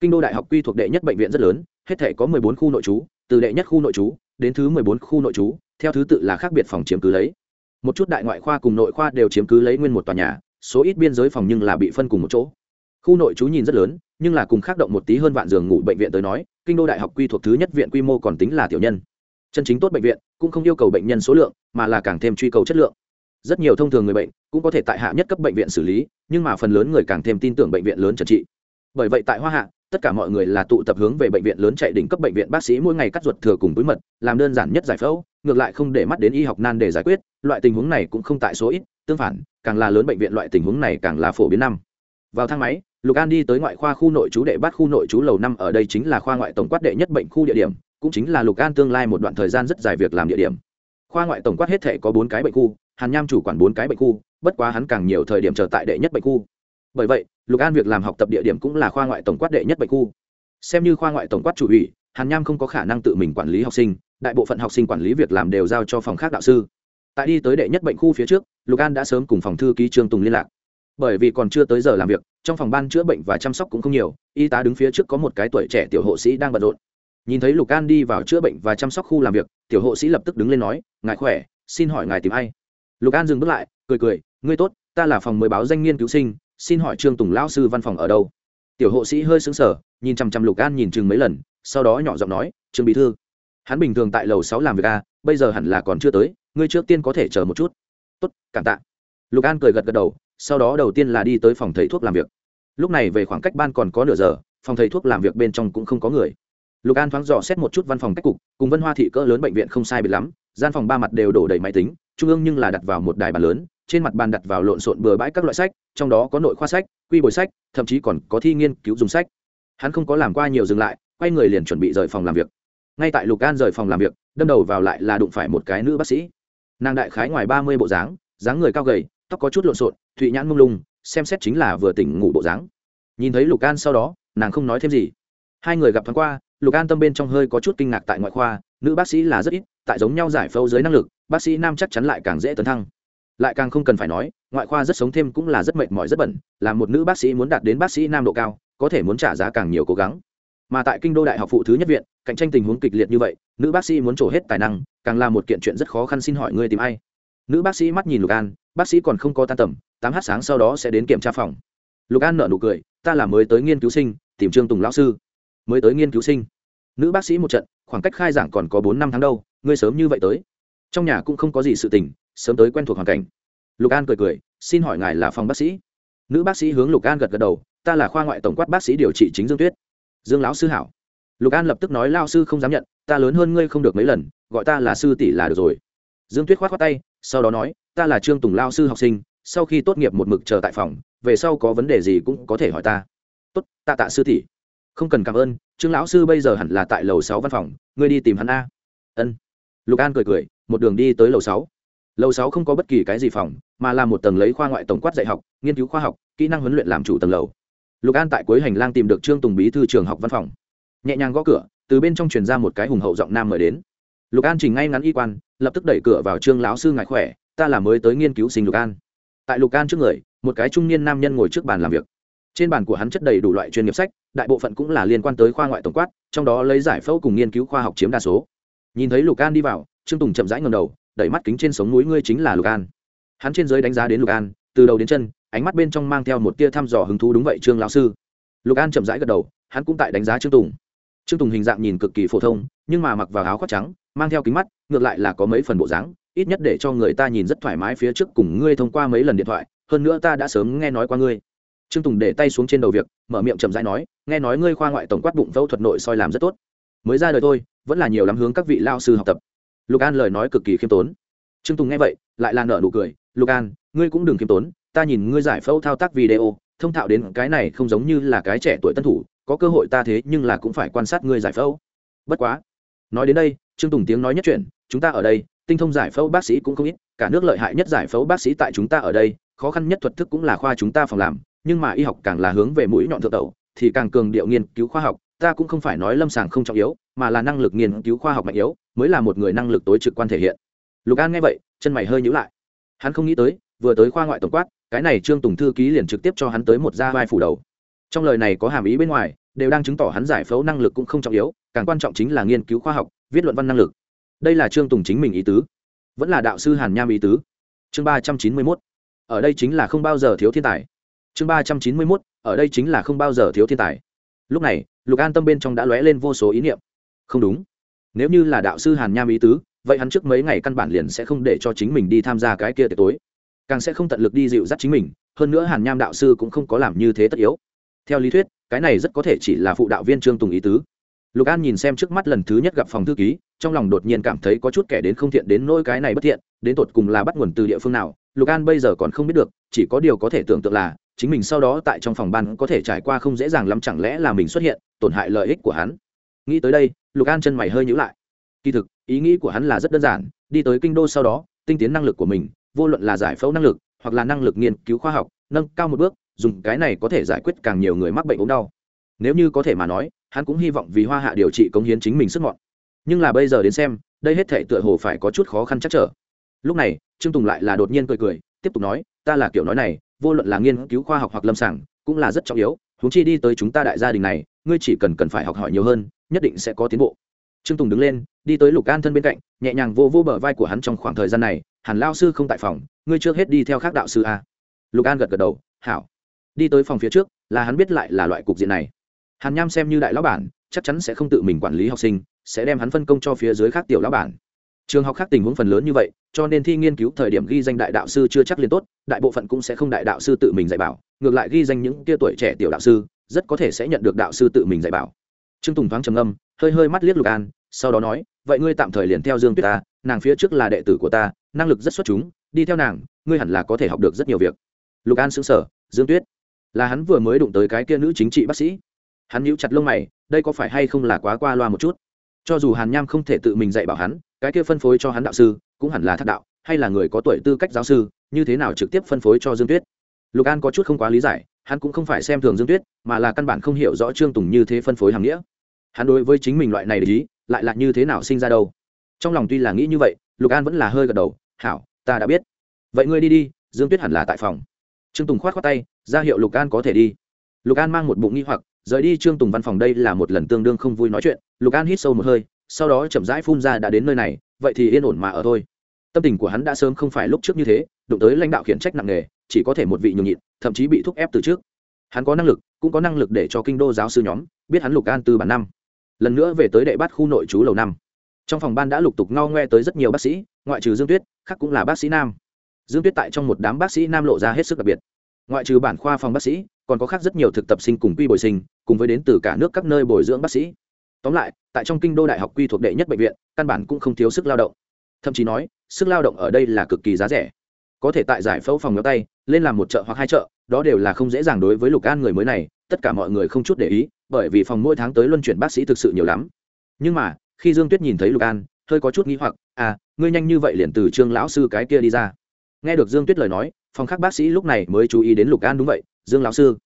Kinh đô đại học quy thuộc đệ nhất bệnh viện rất lớn, hết thể có mười bốn khu nội trú, từ đệ nhất khu nội trú đến thứ mười bốn khu nội trú theo thứ tự là khác biệt phòng chiếm cứ lấy. Một chút đại ngoại khoa cùng nội khoa đều chiếm cứ lấy nguyên một tòa nhà, số ít biên giới phòng nhưng là bị phân cùng một chỗ. Khu nội trú nhìn rất lớn, nhưng là cùng khác động một tí hơn vạn giường ngủ bệnh viện tới nói, kinh đô đại học quy thuộc thứ nhất viện quy mô còn tính là tiểu nhân. Chân chính tốt bệnh viện, cũng không yêu cầu bệnh nhân số lượng, mà là càng thêm truy cầu chất lượng. Rất nhiều thông thường người bệnh, cũng có thể tại hạ nhất cấp bệnh viện xử lý, nhưng mà phần lớn người càng thêm tin tưởng bệnh viện lớn trần trị. Bởi vậy tại hoa hạ tất cả mọi người là tụ tập hướng về bệnh viện lớn chạy đỉnh cấp bệnh viện bác sĩ mỗi ngày cắt ruột thừa cùng túi mật, làm đơn giản nhất giải phẫu, ngược lại không để mắt đến y học nan để giải quyết, loại tình huống này cũng không tại số ít, tương phản, càng là lớn bệnh viện loại tình huống này càng là phổ biến năm. Vào thang máy lục an đi tới ngoại khoa khu nội trú đệ bát khu nội trú lầu năm, ở đây chính là khoa ngoại tổng quát đệ nhất bệnh khu địa điểm, cũng chính là lục an tương lai một đoạn thời gian rất dài việc làm địa điểm. Khoa ngoại tổng quát hết thể có bốn cái bệnh khu, hàn nham chủ quản bốn cái bệnh khu, bất quá hắn càng nhiều thời điểm chờ tại đệ nhất bệnh khu bởi vậy, lục an việc làm học tập địa điểm cũng là khoa ngoại tổng quát đệ nhất bệnh khu. Xem như khoa ngoại tổng quát chủ ủy, hàn nham không có khả năng tự mình quản lý học sinh, đại bộ phận học sinh quản lý việc làm đều giao cho phòng khác đạo sư. Tại đi tới đệ nhất bệnh khu phía trước, lục an đã sớm cùng phòng thư ký trương tùng liên lạc. Bởi vì còn chưa tới giờ làm việc, trong phòng ban chữa bệnh và chăm sóc cũng không nhiều, y tá đứng phía trước có một cái tuổi trẻ tiểu hộ sĩ đang bận rộn. Nhìn thấy lục an đi vào chữa bệnh và chăm sóc khu làm việc, tiểu hộ sĩ lập tức đứng lên nói, ngài khỏe, xin hỏi ngài tìm ai? Lục an dừng bước lại, cười cười, ngươi tốt, ta là phòng mới báo danh nghiên cứu sinh xin hỏi trương tùng lão sư văn phòng ở đâu? Tiểu hộ sĩ hơi xứng sở nhìn chằm chằm lục an nhìn chừng mấy lần, sau đó nhỏ giọng nói, trương bí thư, hắn bình thường tại lầu sáu làm việc a bây giờ hẳn là còn chưa tới, ngươi trước tiên có thể chờ một chút. Tốt, cảm tạ. Lục an cười gật gật đầu, sau đó đầu tiên là đi tới phòng thầy thuốc làm việc. Lúc này về khoảng cách ban còn có nửa giờ, phòng thầy thuốc làm việc bên trong cũng không có người. Lục an thoáng dò xét một chút văn phòng cách cục, cùng vân hoa thị cỡ lớn bệnh viện không sai biệt lắm, gian phòng ba mặt đều đổ đầy máy tính, trung ương nhưng là đặt vào một đài bàn lớn trên mặt bàn đặt vào lộn xộn bừa bãi các loại sách, trong đó có nội khoa sách, quy bồi sách, thậm chí còn có thi nghiên cứu dùng sách. Hắn không có làm qua nhiều dừng lại, quay người liền chuẩn bị rời phòng làm việc. Ngay tại lục an rời phòng làm việc, đâm đầu vào lại là đụng phải một cái nữ bác sĩ. Nàng đại khái ngoài ba mươi bộ dáng dáng người cao gầy, tóc có chút lộn xộn, thụy nhãn mông lung, xem xét chính là vừa tỉnh ngủ bộ dáng. Nhìn thấy lục an sau đó, nàng không nói thêm gì. Hai người gặp thoáng qua, lục an tâm bên trong hơi có chút kinh ngạc tại ngoại khoa, nữ bác sĩ là rất ít, tại giống nhau giải phẫu dưới năng lực, bác sĩ nam chắc chắn lại càng dễ tấn thăng lại càng không cần phải nói, ngoại khoa rất sống thêm cũng là rất mệt mỏi, rất bẩn, là một nữ bác sĩ muốn đạt đến bác sĩ nam độ cao, có thể muốn trả giá càng nhiều cố gắng. Mà tại kinh đô đại học phụ thứ nhất viện, cạnh tranh tình huống kịch liệt như vậy, nữ bác sĩ muốn trổ hết tài năng, càng là một kiện chuyện rất khó khăn xin hỏi ngươi tìm ai? Nữ bác sĩ mắt nhìn lục an, bác sĩ còn không có tan tầm, tám h sáng sau đó sẽ đến kiểm tra phòng. Lục an nợ nụ cười, ta là mới tới nghiên cứu sinh, tìm trương tùng lão sư. Mới tới nghiên cứu sinh? Nữ bác sĩ một trận, khoảng cách khai giảng còn có bốn năm tháng đâu, ngươi sớm như vậy tới. Trong nhà cũng không có gì sự tình sớm tới quen thuộc hoàn cảnh. Lục an cười cười, xin hỏi ngài là phòng bác sĩ? Nữ bác sĩ hướng lục an gật gật đầu, ta là khoa ngoại tổng quát bác sĩ điều trị chính dương tuyết. Dương lão sư hảo. Lục an lập tức nói lao sư không dám nhận, ta lớn hơn ngươi không được mấy lần, gọi ta là sư tỷ là được rồi. Dương tuyết k h o á t khoác tay, sau đó nói, ta là trương tùng lao sư học sinh, sau khi tốt nghiệp một mực chờ tại phòng, về sau có vấn đề gì cũng có thể hỏi ta. Tốt, tạ tạ sư tỷ. Không cần cảm ơn, trương lão sư bây giờ hẳn là tại lầu sáu văn phòng, ngươi đi tìm hắn a. Ân. Lục an cười cười, một đường đi tới lầu sáu lầu sáu không có bất kỳ cái gì phòng, mà là một tầng lấy khoa ngoại tổng quát dạy học, nghiên cứu khoa học, kỹ năng huấn luyện làm chủ tầng lầu. Lục an tại cuối hành lang tìm được trương tùng bí thư trường học văn phòng. Nhẹ nhàng gõ cửa, từ bên trong truyền ra một cái hùng hậu giọng nam mời đến. Lục an chỉnh ngay ngắn y quan, lập tức đẩy cửa vào trương lão sư ngại khỏe, ta là mới tới nghiên cứu sinh lục an. Tại lục an trước người, một cái trung niên nam nhân ngồi trước bàn làm việc. Trên bàn của hắn chất đầy đủ loại chuyên nghiệp sách, đại bộ phận cũng là liên quan tới khoa ngoại tổng quát, trong đó lấy giải phẫu cùng nghiên cứu khoa học chiếm đa số. Nhìn thấy lục an đi vào, trương tùng chậm rãi ngầm đầu đẩy mắt kính trên sống núi ngươi chính là lục an hắn trên giới đánh giá đến lục an từ đầu đến chân ánh mắt bên trong mang theo một tia thăm dò hứng thú đúng vậy trương lão sư lục an chậm rãi gật đầu hắn cũng tại đánh giá trương tùng trương tùng hình dạng nhìn cực kỳ phổ thông nhưng mà mặc vào áo khoác trắng mang theo kính mắt ngược lại là có mấy phần bộ dáng ít nhất để cho người ta nhìn rất thoải mái phía trước cùng ngươi thông qua mấy lần điện thoại hơn nữa ta đã sớm nghe nói qua ngươi trương tùng để tay xuống trên đầu việc mở miệng chậm rãi nói nghe nói ngươi khoa ngoại tổng quát bụng phẫu thuật nội soi làm rất tốt mới ra đời thôi vẫn là nhiều lắm hướng các vị lao sư học tập lục an lời nói cực kỳ khiêm tốn trương tùng nghe vậy lại là nợ nụ cười lục an ngươi cũng đừng khiêm tốn ta nhìn ngươi giải phẫu thao tác video thông thạo đến cái này không giống như là cái trẻ tuổi tân thủ có cơ hội ta thế nhưng là cũng phải quan sát ngươi giải phẫu bất quá nói đến đây trương tùng tiếng nói nhất chuyện chúng ta ở đây tinh thông giải phẫu bác sĩ cũng không ít cả nước lợi hại nhất giải phẫu bác sĩ tại chúng ta ở đây khó khăn nhất thuật thức cũng là khoa chúng ta phòng làm nhưng mà y học càng là hướng về mũi nhọn thượng tẩu thì càng cường điệu nghiên cứu khoa học ta cũng không phải nói lâm sàng không trọng yếu, mà là năng lực nghiên cứu khoa học mạnh yếu, mới là một người năng lực tối trực quan thể hiện. Lục an nghe vậy, chân mày hơi nhữ lại. Hắn không nghĩ tới, vừa tới khoa ngoại tổng quát, cái này trương tùng thư ký liền trực tiếp cho hắn tới một gia vai phủ đầu. Trong lời này có hàm ý bên ngoài, đều đang chứng tỏ hắn giải phẫu năng lực cũng không trọng yếu, càng quan trọng chính là nghiên cứu khoa học, viết luận văn năng lực. Đây là trương tùng chính mình ý tứ, vẫn là đạo sư hàn nham ý tứ. Chương ba trăm chín mươi mốt, ở đây chính là không bao giờ thiếu thiên tài. Chương ba trăm chín mươi mốt, ở đây chính là không bao giờ thiếu thiên tài lúc này, lục an tâm bên trong đã lóe lên vô số ý niệm. Không đúng. Nếu như là đạo sư hàn nham ý tứ, vậy hắn trước mấy ngày căn bản liền sẽ không để cho chính mình đi tham gia cái kia tiệc tối. Càng sẽ không tận lực đi dịu dắt chính mình, hơn nữa hàn nham đạo sư cũng không có làm như thế tất yếu. Theo lý thuyết, cái này rất có thể chỉ là phụ đạo viên trương tùng ý tứ. Lục an nhìn xem trước mắt lần thứ nhất gặp phòng thư ký, trong lòng đột nhiên cảm thấy có chút kẻ đến không thiện đến nỗi cái này bất thiện, đến tột cùng là bắt nguồn từ địa phương nào, lục an bây giờ còn không biết được, chỉ có điều có thể tưởng tượng là chính mình sau đó tại trong phòng ban có thể trải qua không dễ dàng lắm, chẳng lẽ là mình xuất hiện, tổn hại lợi ích của hắn? Nghĩ tới đây, lục an chân mày hơi nhữ lại. Kỳ thực, ý nghĩ của hắn là rất đơn giản, đi tới kinh đô sau đó, tinh tiến năng lực của mình, vô luận là giải phẫu năng lực, hoặc là năng lực nghiên cứu khoa học, nâng cao một bước, dùng cái này có thể giải quyết càng nhiều người mắc bệnh ốm đau. Nếu như có thể mà nói, hắn cũng hy vọng vì hoa hạ điều trị cống hiến chính mình sức mọn. Nhưng là bây giờ đến xem, đây hết thể tựa hồ phải có chút khó khăn chắc trở. Lúc này, trương tùng lại là đột nhiên cười cười, tiếp tục nói ta là kiểu nói này, vô luận là nghiên cứu khoa học hoặc lâm sàng, cũng là rất trọng yếu, huống chi đi tới chúng ta đại gia đình này, ngươi chỉ cần cần phải học hỏi nhiều hơn, nhất định sẽ có tiến bộ. Trương tùng đứng lên, đi tới lục an thân bên cạnh, nhẹ nhàng vô vô bờ vai của hắn trong khoảng thời gian này, hàn lao sư không tại phòng, ngươi trước hết đi theo khác đạo sư a. Lục an gật gật đầu, hảo. Đi tới phòng phía trước, là hắn biết lại là loại cục diện này. Hàn nham xem như đại lão bản, chắc chắn sẽ không tự mình quản lý học sinh, sẽ đem hắn phân công cho phía dưới khác tiểu lão bản trường học khác tình huống phần lớn như vậy, cho nên thi nghiên cứu thời điểm ghi danh đại đạo sư chưa chắc liền tốt, đại bộ phận cũng sẽ không đại đạo sư tự mình dạy bảo, ngược lại ghi danh những tia tuổi trẻ tiểu đạo sư, rất có thể sẽ nhận được đạo sư tự mình dạy bảo. Trương tùng thoáng trầm âm hơi hơi mắt liếc lục an, sau đó nói, vậy ngươi tạm thời liền theo dương tuyết ta, nàng phía trước là đệ tử của ta, năng lực rất xuất chúng, đi theo nàng, ngươi hẳn là có thể học được rất nhiều việc. Lục an xứng sở dương tuyết, là hắn vừa mới đụng tới cái kia nữ chính trị bác sĩ. Hắn nhíu chặt lông mày, đây có phải hay không là quá qua loa một chút? Cho dù hàn nham không thể tự mình dạy bảo hắn cái kia phân phối cho hắn đạo sư, cũng hẳn là thác đạo, hay là người có tuổi tư cách giáo sư, như thế nào trực tiếp phân phối cho dương tuyết? Lục an có chút không quá lý giải, hắn cũng không phải xem thường dương tuyết, mà là căn bản không hiểu rõ trương tùng như thế phân phối hàng nghĩa. Hắn đối với chính mình loại này để ý, lại là như thế nào sinh ra đâu? Trong lòng tuy là nghĩ như vậy, lục an vẫn là hơi gật đầu, hảo, ta đã biết. Vậy ngươi đi đi, dương tuyết hẳn là tại phòng. Trương tùng k h o á t khoác tay, ra hiệu lục an có thể đi. Lục an mang một bụng nghi hoặc, rời đi trương tùng văn phòng đây là một lần tương đương không vui nói chuyện. Lục an hít sâu một hơi sau đó chậm rãi phun ra đã đến nơi này, vậy thì yên ổn mà ở thôi. Tâm tình của hắn đã sớm không phải lúc trước như thế, đụng tới lãnh đạo khiển trách nặng nề, chỉ có thể một vị nhường nhịn, thậm chí bị thúc ép từ trước. Hắn có năng lực, cũng có năng lực để cho kinh đô giáo sư nhóm biết hắn lục an từ bản năm. Lần nữa về tới đệ bát khu nội trú lầu năm. Trong phòng ban đã lục tục ngao ngoe tới rất nhiều bác sĩ, ngoại trừ dương tuyết, khác cũng là bác sĩ nam. Dương tuyết tại trong một đám bác sĩ nam lộ ra hết sức đặc biệt. Ngoại trừ bản khoa phòng bác sĩ, còn có khác rất nhiều thực tập sinh cùng quy bồi sinh, cùng với đến từ cả nước các nơi bồi dưỡng bác sĩ tóm lại, tại trong kinh đô đại học quy thuộc đệ nhất bệnh viện, căn bản cũng không thiếu sức lao động. Thậm chí nói, sức lao động ở đây là cực kỳ giá rẻ. Có thể tại giải phẫu phòng ngón tay, lên làm một chợ hoặc hai chợ, đó đều là không dễ dàng đối với lục an người mới này, tất cả mọi người không chút để ý, bởi vì phòng mỗi tháng tới luân chuyển bác sĩ thực sự nhiều lắm. Nhưng mà, khi dương tuyết nhìn thấy lục an, hơi có chút nghĩ hoặc à ngươi nhanh như vậy liền từ trương lão sư cái kia đi ra? Nghe được dương tuyết lời nói, phòng khác bác sĩ lúc này mới chú ý đến lục an đúng vậy, dương lão sư.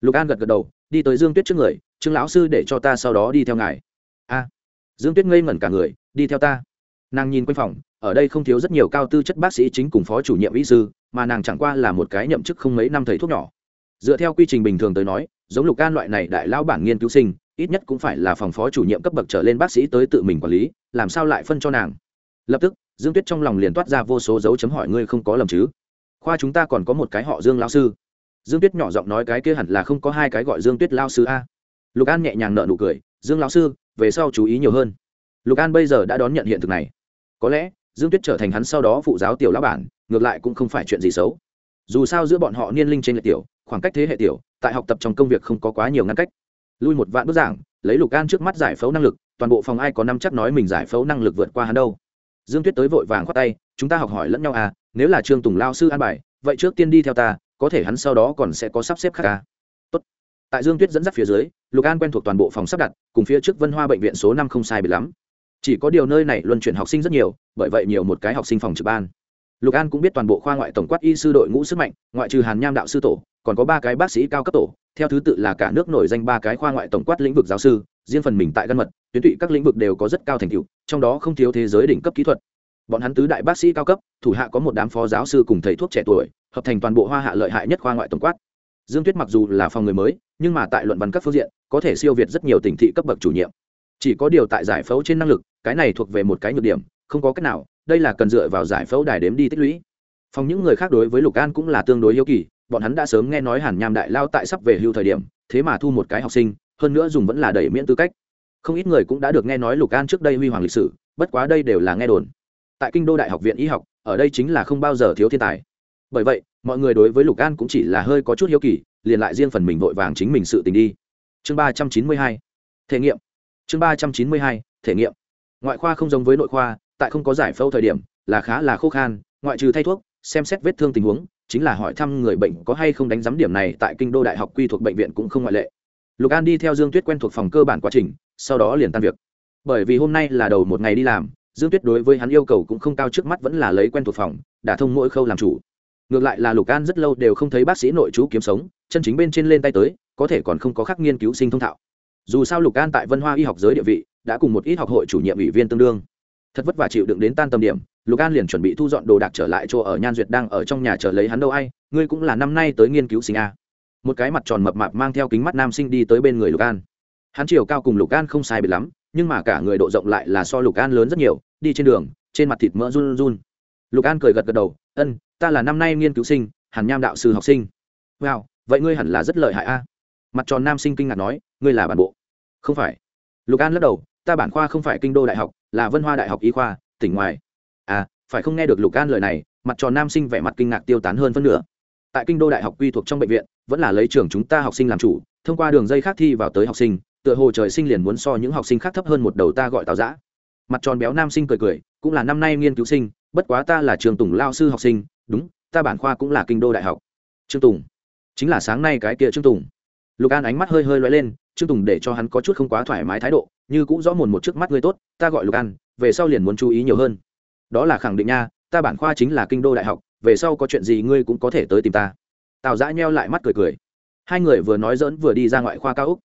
Lục an gật gật đầu, đi tới dương tuyết trước người trương lão sư để cho ta sau đó đi theo ngài. A. Dương tuyết ngây ngẩn cả người, đi theo ta. Nàng nhìn quanh phòng, ở đây không thiếu rất nhiều cao tư chất bác sĩ chính cùng phó chủ nhiệm y sư, mà nàng chẳng qua là một cái nhậm chức không mấy năm thầy thuốc nhỏ. Dựa theo quy trình bình thường tới nói, giống lục can loại này đại lão bản nghiên cứu sinh, ít nhất cũng phải là phòng phó chủ nhiệm cấp bậc trở lên bác sĩ tới tự mình quản lý, làm sao lại phân cho nàng? Lập tức, dương tuyết trong lòng liền toát ra vô số dấu chấm hỏi ngươi không có lầm chứ? Khoa chúng ta còn có một cái họ dương lao sư. Dương tuyết nhỏ giọng nói cái kia hẳn là không có hai cái gọi dương tuyết lao sư a lục an nhẹ nhàng nợ nụ cười, dương Lão sư, về sau chú ý nhiều hơn. Lục an bây giờ đã đón nhận hiện thực này. Có lẽ, dương tuyết trở thành hắn sau đó phụ giáo tiểu lão bản, ngược lại cũng không phải chuyện gì xấu. Dù sao giữa bọn họ niên linh trên lệ tiểu, khoảng cách thế hệ tiểu, tại học tập trong công việc không có quá nhiều ngăn cách. Lui một vạn bức giảng, lấy lục an trước mắt giải phẫu năng lực, toàn bộ phòng ai có năm chắc nói mình giải phẫu năng lực vượt qua hắn đâu. Dương tuyết tới vội vàng khoát tay, chúng ta học hỏi lẫn nhau à nếu là trương tùng lao sư an bài, vậy trước tiên đi theo ta, có thể hắn sau đó còn sẽ có sắp xếp khác à. Tại dương tuyết dẫn dắt phía dưới, lục an quen thuộc toàn bộ phòng sắp đặt, cùng phía trước vân hoa bệnh viện số năm không sai bị lắm. Chỉ có điều nơi này luân chuyển học sinh rất nhiều, bởi vậy nhiều một cái học sinh phòng trực ban. Lục an cũng biết toàn bộ khoa ngoại tổng quát y sư đội ngũ sức mạnh, ngoại trừ hàn nham đạo sư tổ, còn có ba cái bác sĩ cao cấp tổ, theo thứ tự là cả nước nổi danh ba cái khoa ngoại tổng quát lĩnh vực giáo sư, riêng phần mình tại gân mật, tuyến tụy các lĩnh vực đều có rất cao thành tựu, trong đó không thiếu thế giới đỉnh cấp kỹ thuật. Bọn hắn tứ đại bác sĩ cao cấp, thủ hạ có một đám phó giáo sư cùng thầy thuốc trẻ tuổi, hợp thành toàn bộ hoa hạ lợi hại nhất khoa ngoại tổng quát dương tuyết mặc dù là phòng người mới, nhưng mà tại luận văn các phương diện, có thể siêu việt rất nhiều tỉnh thị cấp bậc chủ nhiệm. Chỉ có điều tại giải phẫu trên năng lực, cái này thuộc về một cái nhược điểm, không có cách nào, đây là cần dựa vào giải phẫu đài đếm đi tích lũy. Phòng những người khác đối với lục an cũng là tương đối yêu kỳ, bọn hắn đã sớm nghe nói hàn nham đại lao tại sắp về hưu thời điểm, thế mà thu một cái học sinh, hơn nữa dùng vẫn là đẩy miễn tư cách. Không ít người cũng đã được nghe nói lục an trước đây huy hoàng lịch sử, bất quá đây đều là nghe đồn. Tại kinh đô đại học viện y học, ở đây chính là không bao giờ thiếu thiên tài bởi vậy, mọi người đối với lục an cũng chỉ là hơi có chút hiếu kỳ, liền lại riêng phần mình vội vàng chính mình sự tình đi. Chương ba trăm chín mươi hai, thể nghiệm. Chương ba trăm chín mươi hai, thể nghiệm. Ngoại khoa không giống với nội khoa, tại không có giải phẫu thời điểm, là khá là khô khan, ngoại trừ thay thuốc, xem xét vết thương tình huống, chính là hỏi thăm người bệnh có hay không đánh giám điểm này tại kinh đô đại học quy thuộc bệnh viện cũng không ngoại lệ. Lục an đi theo dương tuyết quen thuộc phòng cơ bản quá trình, sau đó liền tan việc. Bởi vì hôm nay là đầu một ngày đi làm, dương tuyết đối với hắn yêu cầu cũng không cao, trước mắt vẫn là lấy quen thuộc phòng, đả thông mỗi khâu làm chủ ngược lại là lục an rất lâu đều không thấy bác sĩ nội chú kiếm sống, chân chính bên trên lên tay tới, có thể còn không có khắc nghiên cứu sinh thông thạo. Dù sao lục an tại vân hoa y học giới địa vị, đã cùng một ít học hội chủ nhiệm ủy viên tương đương. Thật vất vả chịu đựng đến tan tầm điểm, lục an liền chuẩn bị thu dọn đồ đạc trở lại chỗ ở nhan duyệt đang ở trong nhà chờ lấy hắn đâu ai, ngươi cũng là năm nay tới nghiên cứu sinh a. Một cái mặt tròn mập mạp mang theo kính mắt nam sinh đi tới bên người lục an. Hắn chiều cao cùng lục an không sai biệt lắm, nhưng mà cả người độ rộng lại là so lục an lớn rất nhiều, đi trên đường, trên mặt thịt mỡ run run. Lục an cười gật gật đầu, ân ta là năm nay nghiên cứu sinh, hàn nham đạo sư học sinh. Wow, vậy ngươi hẳn là rất lợi hại a. Mặt tròn nam sinh kinh ngạc nói, ngươi là bản bộ. Không phải. Lục an lắc đầu, ta bản khoa không phải kinh đô đại học, là vân hoa đại học y khoa, tỉnh ngoài. À phải không nghe được lục an lời này, mặt tròn nam sinh vẻ mặt kinh ngạc tiêu tán hơn phân nửa. Tại kinh đô đại học quy thuộc trong bệnh viện, vẫn là lấy trường chúng ta học sinh làm chủ, thông qua đường dây khác thi vào tới học sinh, tựa hồ trời sinh liền muốn so những học sinh khác thấp hơn một đầu ta gọi tào giã mặt tròn béo nam sinh cười cười, cũng là năm nay nghiên cứu sinh bất quá ta là trường tùng lao sư học sinh, đúng, ta bản khoa cũng là kinh đô đại học. Trương tùng. Chính là sáng nay cái kia trương tùng. Lục an ánh mắt hơi hơi loay lên, trương tùng để cho hắn có chút không quá thoải mái thái độ, như cũng rõ mồn một trước mắt ngươi tốt, ta gọi lục an, về sau liền muốn chú ý nhiều hơn. Đó là khẳng định nha, ta bản khoa chính là kinh đô đại học, về sau có chuyện gì ngươi cũng có thể tới tìm ta. Tào giã nheo lại mắt cười cười. Hai người vừa nói dỡn vừa đi ra ngoại khoa cao úc.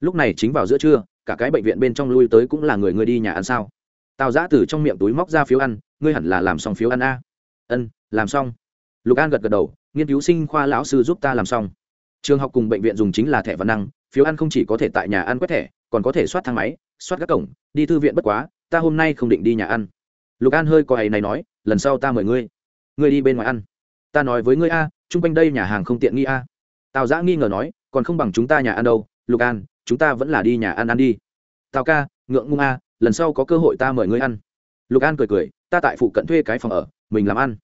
Lúc này chính vào giữa trưa, cả cái bệnh viện bên trong lui tới cũng là người ngươi đi nhà ăn sao? Tào giã từ trong miệng túi móc ra phiếu ăn ngươi hẳn là làm xong phiếu ăn a. Ân, làm xong. Lục an gật gật đầu, nghiên cứu sinh khoa lão sư giúp ta làm xong. Trường học cùng bệnh viện dùng chính là thẻ văn năng, phiếu ăn không chỉ có thể tại nhà ăn quét thẻ, còn có thể soát thang máy, soát các cổng, đi thư viện bất quá, ta hôm nay không định đi nhà ăn. Lục an hơi có hầy này nói, lần sau ta mời ngươi. Ngươi đi bên ngoài ăn. Ta nói với ngươi a, chung quanh đây nhà hàng không tiện nghi a. Tào giã nghi ngờ nói, còn không bằng chúng ta nhà ăn đâu, lục an, chúng ta vẫn là đi nhà ăn ăn đi. Tào ca, ngượng ngung a, lần sau có cơ hội ta mời ngươi ăn lục an cười cười, ta tại phụ cận thuê cái phòng ở, mình làm ăn.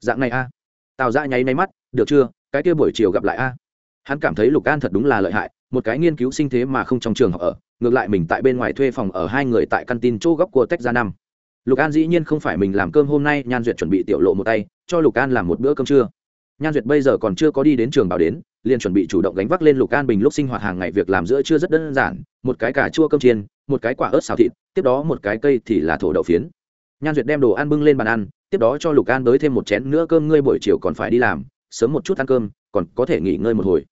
Dạng này a. Tào ra nháy máy mắt, được chưa, cái kia buổi chiều gặp lại a. Hắn cảm thấy lục an thật đúng là lợi hại, một cái nghiên cứu sinh thế mà không trong trường học ở, ngược lại mình tại bên ngoài thuê phòng ở hai người tại căn tin chỗ góc của tách ra năm lục an dĩ nhiên không phải mình làm cơm hôm nay, nhan duyệt chuẩn bị tiểu lộ một tay, cho lục an làm một bữa cơm trưa. Nhan duyệt bây giờ còn chưa có đi đến trường bảo đến, liền chuẩn bị chủ động gánh vác lên lục an bình lúc sinh hoạt hàng ngày việc làm giữa chưa rất đơn giản, một cái cà chua cơm chiên, một cái quả ớt xào thịt, tiếp đó một cái cây thì là thổ đậu phiến nhan duyệt đem đồ ăn bưng lên bàn ăn, tiếp đó cho lục an tới thêm một chén nữa cơm ngươi buổi chiều còn phải đi làm, sớm một chút ăn cơm, còn có thể nghỉ ngơi một hồi.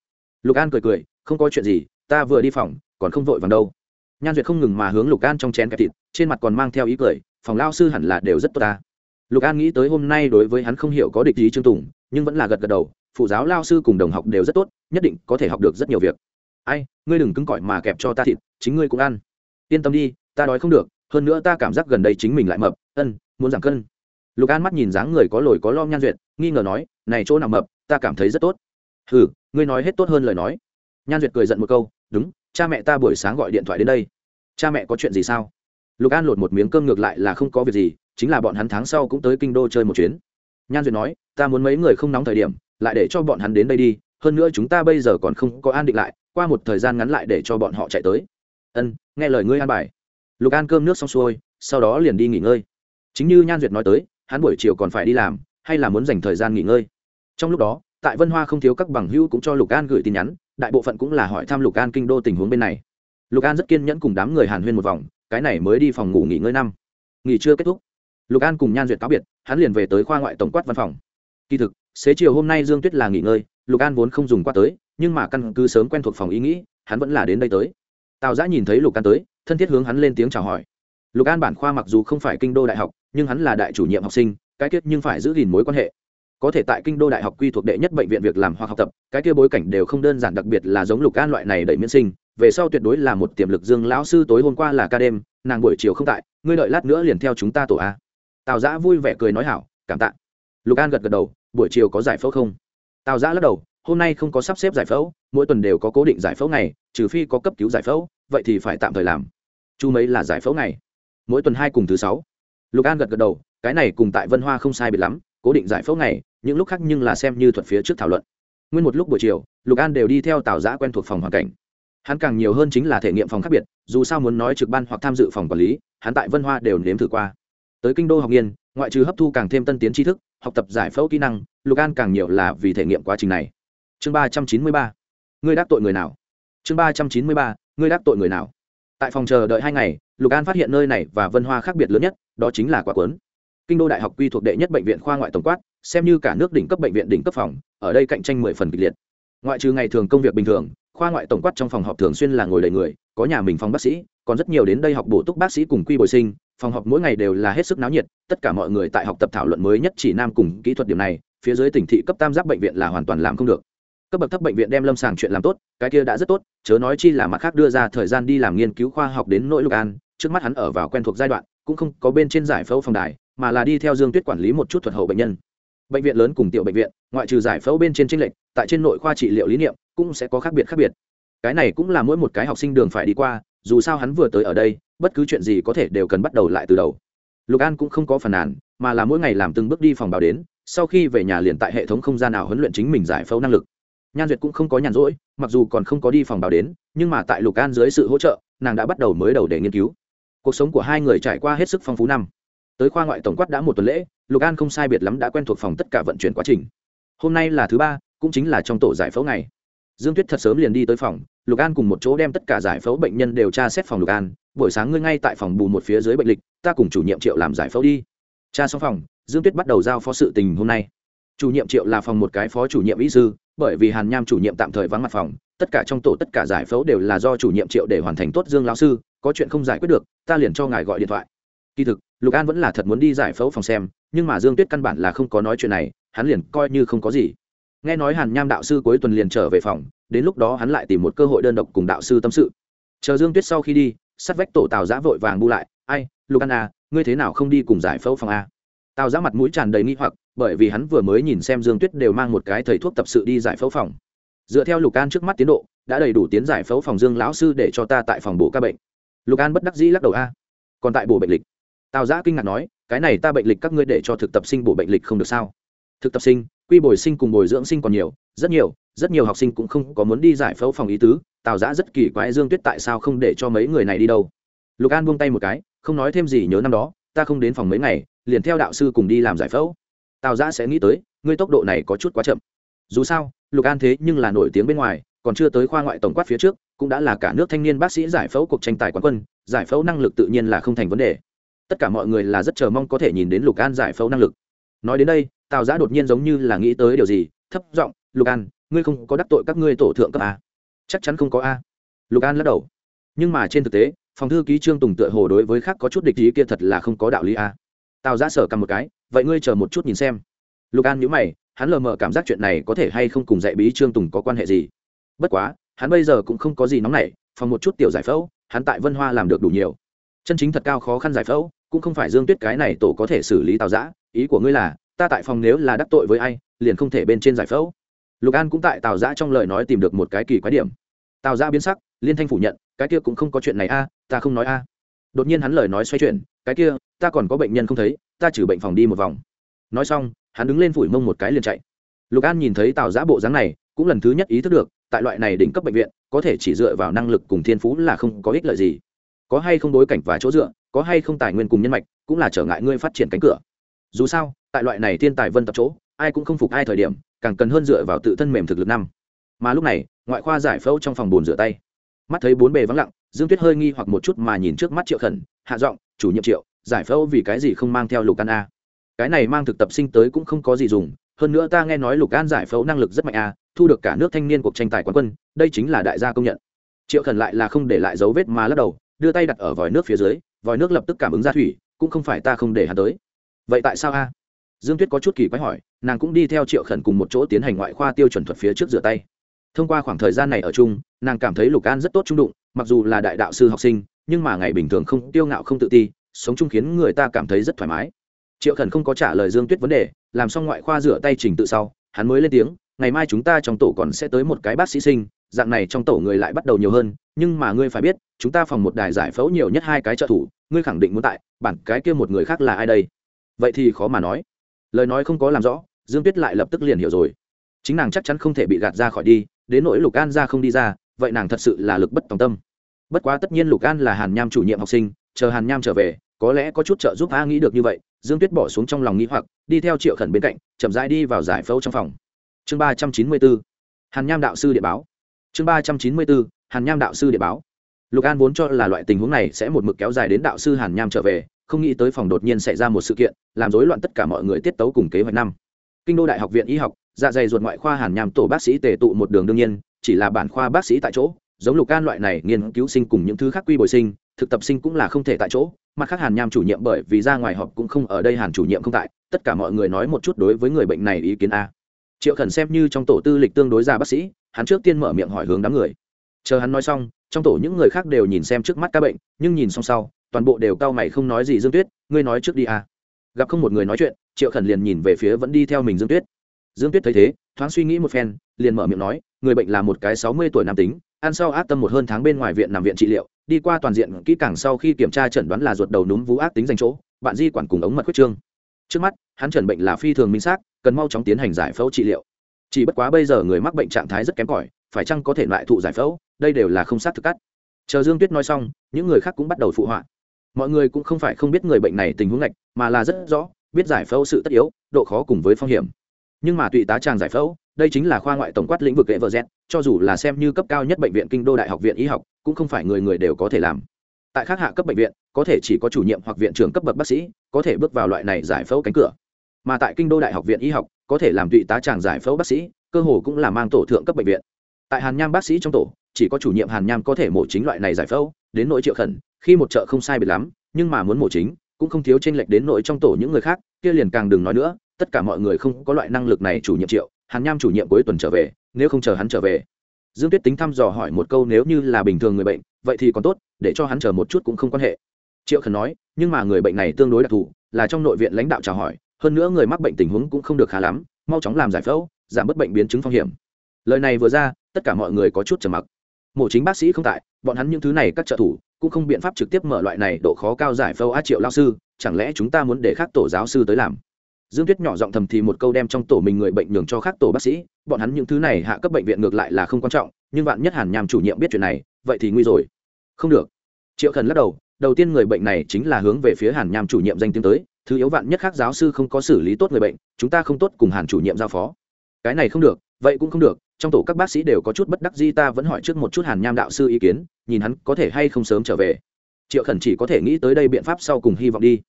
Lục an cười cười, không có chuyện gì, ta vừa đi phòng, còn không vội vàng đâu. Nhan duyệt không ngừng mà hướng lục an trong chén kẹp thịt, trên mặt còn mang theo ý cười, phòng lao sư hẳn là đều rất tốt ta. Lục an nghĩ tới hôm nay đối với hắn không hiểu có địch ý trương tùng, nhưng vẫn là gật gật đầu, phụ giáo lao sư cùng đồng học đều rất tốt, nhất định có thể học được rất nhiều việc. Ai, ngươi đừng cứng cỏi mà kẹp cho ta thịt, chính ngươi cũng ăn. Yên tâm đi, ta đói không được, hơn nữa ta cảm giác gần đây chính mình lại mập ân, muốn giảm cân. Lục an mắt nhìn dáng người có lồi có lom nhan duyệt, nghi ngờ nói, này chỗ nào mập, ta cảm thấy rất tốt. Ừ ngươi nói hết tốt hơn lời nói. Nhan duyệt cười giận một câu, đúng, cha mẹ ta buổi sáng gọi điện thoại đến đây. Cha mẹ có chuyện gì sao? Lục an lột một miếng cơm ngược lại là không có việc gì, chính là bọn hắn tháng sau cũng tới kinh đô chơi một chuyến. Nhan duyệt nói, ta muốn mấy người không nóng thời điểm, lại để cho bọn hắn đến đây đi, hơn nữa chúng ta bây giờ còn không có an định lại, qua một thời gian ngắn lại để cho bọn họ chạy tới. Ân, nghe lời ngươi an bài. Lục an cơm nước xong xuôi, sau đó liền đi nghỉ ngơi chính như nhan duyệt nói tới, hắn buổi chiều còn phải đi làm, hay là muốn dành thời gian nghỉ ngơi. Trong lúc đó, tại vân hoa không thiếu các bằng hữu cũng cho lục an gửi tin nhắn, đại bộ phận cũng là hỏi thăm lục an kinh đô tình huống bên này. Lục an rất kiên nhẫn cùng đám người hàn huyên một vòng, cái này mới đi phòng ngủ nghỉ ngơi năm. Nghỉ chưa kết thúc. Lục an cùng nhan duyệt cáo biệt, hắn liền về tới khoa ngoại tổng quát văn phòng. Kỳ thực, xế chiều hôm nay dương tuyết là nghỉ ngơi, lục an vốn không dùng qua tới, nhưng mà căn cứ sớm quen thuộc phòng ý nghĩ, hắn vẫn là đến đây tới. Tào giã nhìn thấy lục an tới, thân thiết hướng hắn lên tiếng chào hỏi. Lục an bản khoa mặc dù không phải kinh đô đại học nhưng hắn là đại chủ nhiệm học sinh, cái kết nhưng phải giữ gìn mối quan hệ. Có thể tại kinh đô đại học quy thuộc đệ nhất bệnh viện việc làm hoặc học tập, cái kia bối cảnh đều không đơn giản đặc biệt là giống lục an loại này đẩy miễn sinh. Về sau tuyệt đối là một tiềm lực dương lão sư tối hôm qua là ca đêm, nàng buổi chiều không tại, ngươi đợi lát nữa liền theo chúng ta tổ a. Tào giã vui vẻ cười nói hảo, cảm tạ. Lục an gật gật đầu, buổi chiều có giải phẫu không? Tào giã lắc đầu, hôm nay không có sắp xếp giải phẫu, mỗi tuần đều có cố định giải phẫu ngày, trừ phi có cấp cứu giải phẫu, vậy thì phải tạm thời làm. Chu mấy là giải phẫu ngày? Mỗi tuần hai cùng thứ sáu lục an gật gật đầu, cái này cùng tại vân hoa không sai biệt lắm, cố định giải phẫu ngày, những lúc khác nhưng là xem như thuật phía trước thảo luận. Nguyên một lúc buổi chiều, lục an đều đi theo tào giã quen thuộc phòng hoàn cảnh. Hắn càng nhiều hơn chính là thể nghiệm phòng khác biệt, dù sao muốn nói trực ban hoặc tham dự phòng quản lý, hắn tại vân hoa đều nếm thử qua. Tới kinh đô học nghiên, ngoại trừ hấp thu càng thêm tân tiến tri thức, học tập giải phẫu kỹ năng, lục an càng nhiều là vì thể nghiệm quá trình này. Chương ba trăm chín mươi ba. Ngươi đắc tội người nào? Chương ba trăm chín mươi ba. Ngươi đắc tội người nào? Tại phòng chờ đợi hai ngày, lục an phát hiện nơi này và vân hoa khác biệt lớn nhất đó chính là quả quấn kinh đô đại học quy thuộc đệ nhất bệnh viện khoa ngoại tổng quát, xem như cả nước đỉnh cấp bệnh viện đỉnh cấp phòng, ở đây cạnh tranh mười phần kịch liệt. Ngoại trừ ngày thường công việc bình thường, khoa ngoại tổng quát trong phòng họp thường xuyên là ngồi đầy người, có nhà mình phòng bác sĩ, còn rất nhiều đến đây học bổ túc bác sĩ cùng quy bồi sinh, phòng họp mỗi ngày đều là hết sức náo nhiệt, tất cả mọi người tại học tập thảo luận mới nhất chỉ nam cùng kỹ thuật điểm này, phía dưới tỉnh thị cấp tam giác bệnh viện là hoàn toàn làm không được. Cấp bậc thấp bệnh viện đem lâm sàng chuyện làm tốt, cái kia đã rất tốt, chớ nói chi là mặt khác đưa ra thời gian đi làm nghiên cứu khoa học đến nỗi lục an, trước mắt hắn ở vào quen thuộc giai đoạn cũng không có bên trên giải phẫu phòng đài, mà là đi theo dương tuyết quản lý một chút thuật hậu bệnh nhân. Bệnh viện lớn cùng tiểu bệnh viện, ngoại trừ giải phẫu bên trên tranh lệch, tại trên nội khoa trị liệu lý niệm cũng sẽ có khác biệt khác biệt. Cái này cũng là mỗi một cái học sinh đường phải đi qua, dù sao hắn vừa tới ở đây, bất cứ chuyện gì có thể đều cần bắt đầu lại từ đầu. Lục an cũng không có phản nàn, mà là mỗi ngày làm từng bước đi phòng báo đến, sau khi về nhà liền tại hệ thống không gian nào huấn luyện chính mình giải phẫu năng lực. Nhan duyệt cũng không có nhàn rỗi, mặc dù còn không có đi phòng báo đến, nhưng mà tại lục an dưới sự hỗ trợ, nàng đã bắt đầu mới đầu để nghiên cứu cuộc sống của hai người trải qua hết sức phong phú năm. Tới khoa ngoại tổng quát đã một tuần lễ, lục an không sai biệt lắm đã quen thuộc phòng tất cả vận chuyển quá trình. Hôm nay là thứ ba, cũng chính là trong tổ giải phẫu ngày. Dương tuyết thật sớm liền đi tới phòng, lục an cùng một chỗ đem tất cả giải phẫu bệnh nhân đều tra xét phòng lục an, buổi sáng ngươi ngay tại phòng bù một phía dưới bệnh lịch, ta cùng chủ nhiệm triệu làm giải phẫu đi. Tra xong phòng, dương tuyết bắt đầu giao phó sự tình hôm nay. Chủ nhiệm triệu là phòng một cái phó chủ nhiệm ý sư, bởi vì hàn nham chủ nhiệm tạm thời vắng mặt phòng, tất cả trong tổ tất cả giải phẫu đều là do chủ nhiệm triệu để hoàn thành tốt dương lão sư có chuyện không giải quyết được, ta liền cho ngài gọi điện thoại. Kỳ thực, lục an vẫn là thật muốn đi giải phẫu phòng xem, nhưng mà dương tuyết căn bản là không có nói chuyện này, hắn liền coi như không có gì. Nghe nói hàn nham đạo sư cuối tuần liền trở về phòng, đến lúc đó hắn lại tìm một cơ hội đơn độc cùng đạo sư tâm sự. Chờ dương tuyết sau khi đi, sắt vách tổ tào giã vội vàng bu lại, ai, lục an à ngươi thế nào không đi cùng giải phẫu phòng a tào giã mặt mũi tràn đầy nghi hoặc, bởi vì hắn vừa mới nhìn xem dương tuyết đều mang một cái thầy thuốc tập sự đi giải phẫu phòng. Dựa theo lục an trước mắt tiến độ, đã đầy đủ tiến giải phẫu phòng dương lão sư để cho ta tại phòng bổ ca bệnh lục an bất đắc dĩ lắc đầu, a, còn tại bổ bệnh lịch. Tào giã kinh ngạc nói, cái này ta bệnh lịch các ngươi để cho thực tập sinh bổ bệnh lịch không được sao? Thực tập sinh, quy bồi sinh cùng bồi dưỡng sinh còn nhiều, rất nhiều rất nhiều học sinh cũng không có muốn đi giải phẫu phòng ý tứ. Tào giã rất kỳ quái dương tuyết tại sao không để cho mấy người này đi đâu? Lục an buông tay một cái, không nói thêm gì, nhớ năm đó, ta không đến phòng mấy ngày, liền theo đạo sư cùng đi làm giải phẫu. Tào giã sẽ nghĩ tới, ngươi tốc độ này có chút quá chậm. Dù sao, lục an thế nhưng là nổi tiếng bên ngoài còn chưa tới khoa ngoại tổng quát phía trước, cũng đã là cả nước thanh niên bác sĩ giải phẫu cuộc tranh tài quán quân, giải phẫu năng lực tự nhiên là không thành vấn đề. Tất cả mọi người là rất chờ mong có thể nhìn đến lục an giải phẫu năng lực. Nói đến đây, tào giã đột nhiên giống như là nghĩ tới điều gì, thấp giọng, lục an, ngươi không có đắc tội các ngươi tổ thượng cấp à? chắc chắn không có a. Lục an lắc đầu. Nhưng mà trên thực tế, phòng thư ký trương tùng tựa hồ đối với khác có chút địch ý kia thật là không có đạo lý a. Tào giã sở cầm một cái, vậy ngươi chờ một chút nhìn xem. Lục an nhữ mày, hắn lờ mờ cảm giác chuyện này có thể hay không cùng dạy bí trương tùng có quan hệ gì? Bất quá, hắn bây giờ cũng không có gì nóng nảy, phòng một chút tiểu giải phẫu, hắn tại vân hoa làm được đủ nhiều. Chân chính thật cao khó khăn giải phẫu, cũng không phải dương tuyết cái này tổ có thể xử lý tào giã ý của ngươi là, ta tại phòng nếu là đắc tội với ai, liền không thể bên trên giải phẫu. Lục an cũng tại tào giã trong lời nói tìm được một cái kỳ quái điểm. Tào giã biến sắc, liên thanh phủ nhận, cái kia cũng không có chuyện này a, ta không nói a. Đột nhiên hắn lời nói xoay chuyển, cái kia, ta còn có bệnh nhân không thấy, ta trừ bệnh phòng đi một vòng. Nói xong, hắn đứng lên phủi mông một cái liền chạy. Lục an nhìn thấy tào giã bộ dáng này, cũng lần thứ nhất ý thức được tại loại này đỉnh cấp bệnh viện, có thể chỉ dựa vào năng lực cùng thiên phú là không có ích lợi gì. Có hay không đối cảnh và chỗ dựa, có hay không tài nguyên cùng nhân mạch, cũng là trở ngại ngươi phát triển cánh cửa. Dù sao, tại loại này thiên tài vân tập chỗ, ai cũng không phục ai thời điểm, càng cần hơn dựa vào tự thân mềm thực lực năm. Mà lúc này, ngoại khoa giải phẫu trong phòng bồn rửa tay. Mắt thấy bốn bề vắng lặng, dương tuyết hơi nghi hoặc một chút mà nhìn trước mắt triệu khẩn, hạ giọng, chủ nhiệm triệu, giải phẫu vì cái gì không mang theo lục an a? Cái này mang thực tập sinh tới cũng không có gì dùng, hơn nữa ta nghe nói lục an giải phẫu năng lực rất mạnh a thu được cả nước thanh niên cuộc tranh tài quán quân, đây chính là đại gia công nhận. Triệu khẩn lại là không để lại dấu vết mà lắc đầu, đưa tay đặt ở vòi nước phía dưới, vòi nước lập tức cảm ứng ra thủy, cũng không phải ta không để hắn tới. Vậy tại sao a? Dương tuyết có chút kỳ quái hỏi, nàng cũng đi theo triệu khẩn cùng một chỗ tiến hành ngoại khoa tiêu chuẩn thuật phía trước rửa tay. Thông qua khoảng thời gian này ở chung, nàng cảm thấy lục an rất tốt trung đụng, mặc dù là đại đạo sư học sinh, nhưng mà ngày bình thường không tiêu ngạo không tự ti, sống chung khiến người ta cảm thấy rất thoải mái. Triệu khẩn không có trả lời dương tuyết vấn đề, làm xong ngoại khoa rửa tay trình tự sau, hắn mới lên tiếng ngày mai chúng ta trong tổ còn sẽ tới một cái bác sĩ sinh, dạng này trong tổ người lại bắt đầu nhiều hơn, nhưng mà ngươi phải biết, chúng ta phòng một đài giải phẫu nhiều nhất hai cái trợ thủ, ngươi khẳng định muốn tại, bản cái kia một người khác là ai đây? Vậy thì khó mà nói. Lời nói không có làm rõ, dương tuyết lại lập tức liền hiểu rồi. Chính nàng chắc chắn không thể bị gạt ra khỏi đi, đến nỗi lục an ra không đi ra, vậy nàng thật sự là lực bất tòng tâm. Bất quá tất nhiên lục an là hàn nham chủ nhiệm học sinh, chờ hàn nham trở về, có lẽ có chút trợ giúp a nghĩ được như vậy, dương tuyết bỏ xuống trong lòng nghĩ hoặc, đi theo triệu khẩn bên cạnh, chậm rãi đi vào giải phẫu trong phòng chương ba trăm chín mươi bốn, hàn nham đạo sư địa báo. Chương ba trăm chín mươi bốn, hàn nham đạo sư địa báo. Lục an vốn cho là loại tình huống này sẽ một mực kéo dài đến đạo sư hàn nham trở về, không nghĩ tới phòng đột nhiên xảy ra một sự kiện, làm rối loạn tất cả mọi người tiết tấu cùng kế hoạch năm. Kinh đô đại học viện y học dạ dày ruột ngoại khoa hàn nham tổ bác sĩ tề tụ một đường đương nhiên, chỉ là bản khoa bác sĩ tại chỗ, giống lục an loại này nghiên cứu sinh cùng những thứ khác quy bồi sinh, thực tập sinh cũng là không thể tại chỗ, mặt khác hàn nham chủ nhiệm bởi vì ra ngoài họp cũng không ở đây hàn chủ nhiệm không tại, tất cả mọi người nói một chút đối với người bệnh này ý kiến a triệu khẩn xem như trong tổ tư lịch tương đối ra bác sĩ, hắn trước tiên mở miệng hỏi hướng đám người. Chờ hắn nói xong, trong tổ những người khác đều nhìn xem trước mắt ca bệnh, nhưng nhìn xong sau, toàn bộ đều cau mày không nói gì dương tuyết, ngươi nói trước đi à. gặp không một người nói chuyện, triệu khẩn liền nhìn về phía vẫn đi theo mình dương tuyết. Dương tuyết thấy thế, thoáng suy nghĩ một phen, liền mở miệng nói, người bệnh là một cái sáu mươi tuổi nam tính, ăn sau ác tâm một hơn tháng bên ngoài viện nằm viện trị liệu, đi qua toàn diện kỹ càng sau khi kiểm tra chẩn đoán là ruột đầu núm vú ác tính dành chỗ, bạn di quản cùng ống mật khuyết trương. Trước mắt, hắn chẩn bệnh là phi thường minh xác cần mau chóng tiến hành giải phẫu trị liệu. Chỉ bất quá bây giờ người mắc bệnh trạng thái rất kém cỏi, phải chăng có thể lại thụ giải phẫu? Đây đều là không xác thực cắt. Chờ dương tuyết nói xong, những người khác cũng bắt đầu phụ họa. Mọi người cũng không phải không biết người bệnh này tình huống ngạch, mà là rất rõ, biết giải phẫu sự tất yếu, độ khó cùng với phong hiểm. Nhưng mà tụy tá tràng giải phẫu, đây chính là khoa ngoại tổng quát lĩnh vực hệ vợ z cho dù là xem như cấp cao nhất bệnh viện kinh đô đại học viện y học, cũng không phải người người đều có thể làm. Tại khác hạ cấp bệnh viện, có thể chỉ có chủ nhiệm hoặc viện trưởng cấp bậc bác sĩ, có thể bước vào loại này giải phẫu cánh cửa mà tại kinh đô đại học viện y học, có thể làm tụy tá tràng giải phẫu bác sĩ, cơ hồ cũng là mang tổ thượng cấp bệnh viện. Tại hàn nham bác sĩ trong tổ, chỉ có chủ nhiệm hàn nham có thể mổ chính loại này giải phẫu, đến nỗi triệu khẩn, khi một chợ không sai biệt lắm, nhưng mà muốn mổ chính, cũng không thiếu tranh lệch đến nỗi trong tổ những người khác, kia liền càng đừng nói nữa, tất cả mọi người không có loại năng lực này chủ nhiệm triệu, hàn nham chủ nhiệm cuối tuần trở về, nếu không chờ hắn trở về. Dương tuyết tính thăm dò hỏi một câu nếu như là bình thường người bệnh, vậy thì còn tốt, để cho hắn chờ một chút cũng không quan hệ. Triệu khẩn nói, nhưng mà người bệnh này tương đối đặc thù, là trong nội viện lãnh đạo chào hỏi hơn nữa người mắc bệnh tình huống cũng không được khá lắm, mau chóng làm giải phẫu, giảm bớt bệnh biến chứng phong hiểm. Lời này vừa ra, tất cả mọi người có chút trầm mặc. Mổ chính bác sĩ không tại, bọn hắn những thứ này các trợ thủ cũng không biện pháp trực tiếp mở loại này độ khó cao giải phẫu a triệu lao sư, chẳng lẽ chúng ta muốn để khác tổ giáo sư tới làm? Dương tuyết nhỏ giọng thầm thì một câu đem trong tổ mình người bệnh nhường cho khác tổ bác sĩ, bọn hắn những thứ này hạ cấp bệnh viện ngược lại là không quan trọng, nhưng bạn nhất hàn nhàm chủ nhiệm biết chuyện này, vậy thì nguy rồi. Không được. Triệu khẩn lắc đầu đầu tiên người bệnh này chính là hướng về phía hàn nham chủ nhiệm danh tiếng tới thứ yếu vạn nhất khác giáo sư không có xử lý tốt người bệnh, chúng ta không tốt cùng hàn chủ nhiệm giao phó. Cái này không được, vậy cũng không được, trong tổ các bác sĩ đều có chút bất đắc di ta vẫn hỏi trước một chút hàn nham đạo sư ý kiến, nhìn hắn có thể hay không sớm trở về. Triệu khẩn chỉ có thể nghĩ tới đây biện pháp sau cùng hy vọng đi.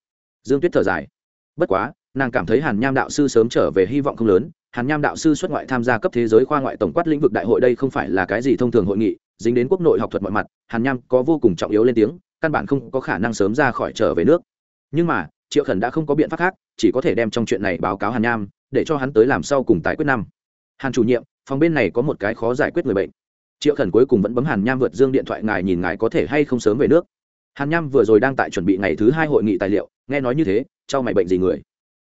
Dương tuyết thở dài. Bất quá, nàng cảm thấy hàn nham đạo sư sớm trở về hy vọng không lớn, hàn nham đạo sư xuất ngoại tham gia cấp thế giới khoa ngoại tổng quát lĩnh vực đại hội đây không phải là cái gì thông thường hội nghị, dính đến quốc nội học thuật mọi mặt, hàn nham có vô cùng trọng yếu lên tiếng, căn bản không có khả năng sớm ra khỏi trở về nước. Nhưng mà triệu khẩn đã không có biện pháp khác, chỉ có thể đem trong chuyện này báo cáo hàn nham, để cho hắn tới làm sau cùng tái quyết năm. Hàn chủ nhiệm, phòng bên này có một cái khó giải quyết người bệnh. Triệu khẩn cuối cùng vẫn bấm hàn nham vượt dương điện thoại ngài nhìn ngài có thể hay không sớm về nước. Hàn nham vừa rồi đang tại chuẩn bị ngày thứ hai hội nghị tài liệu, nghe nói như thế cho mày bệnh gì người?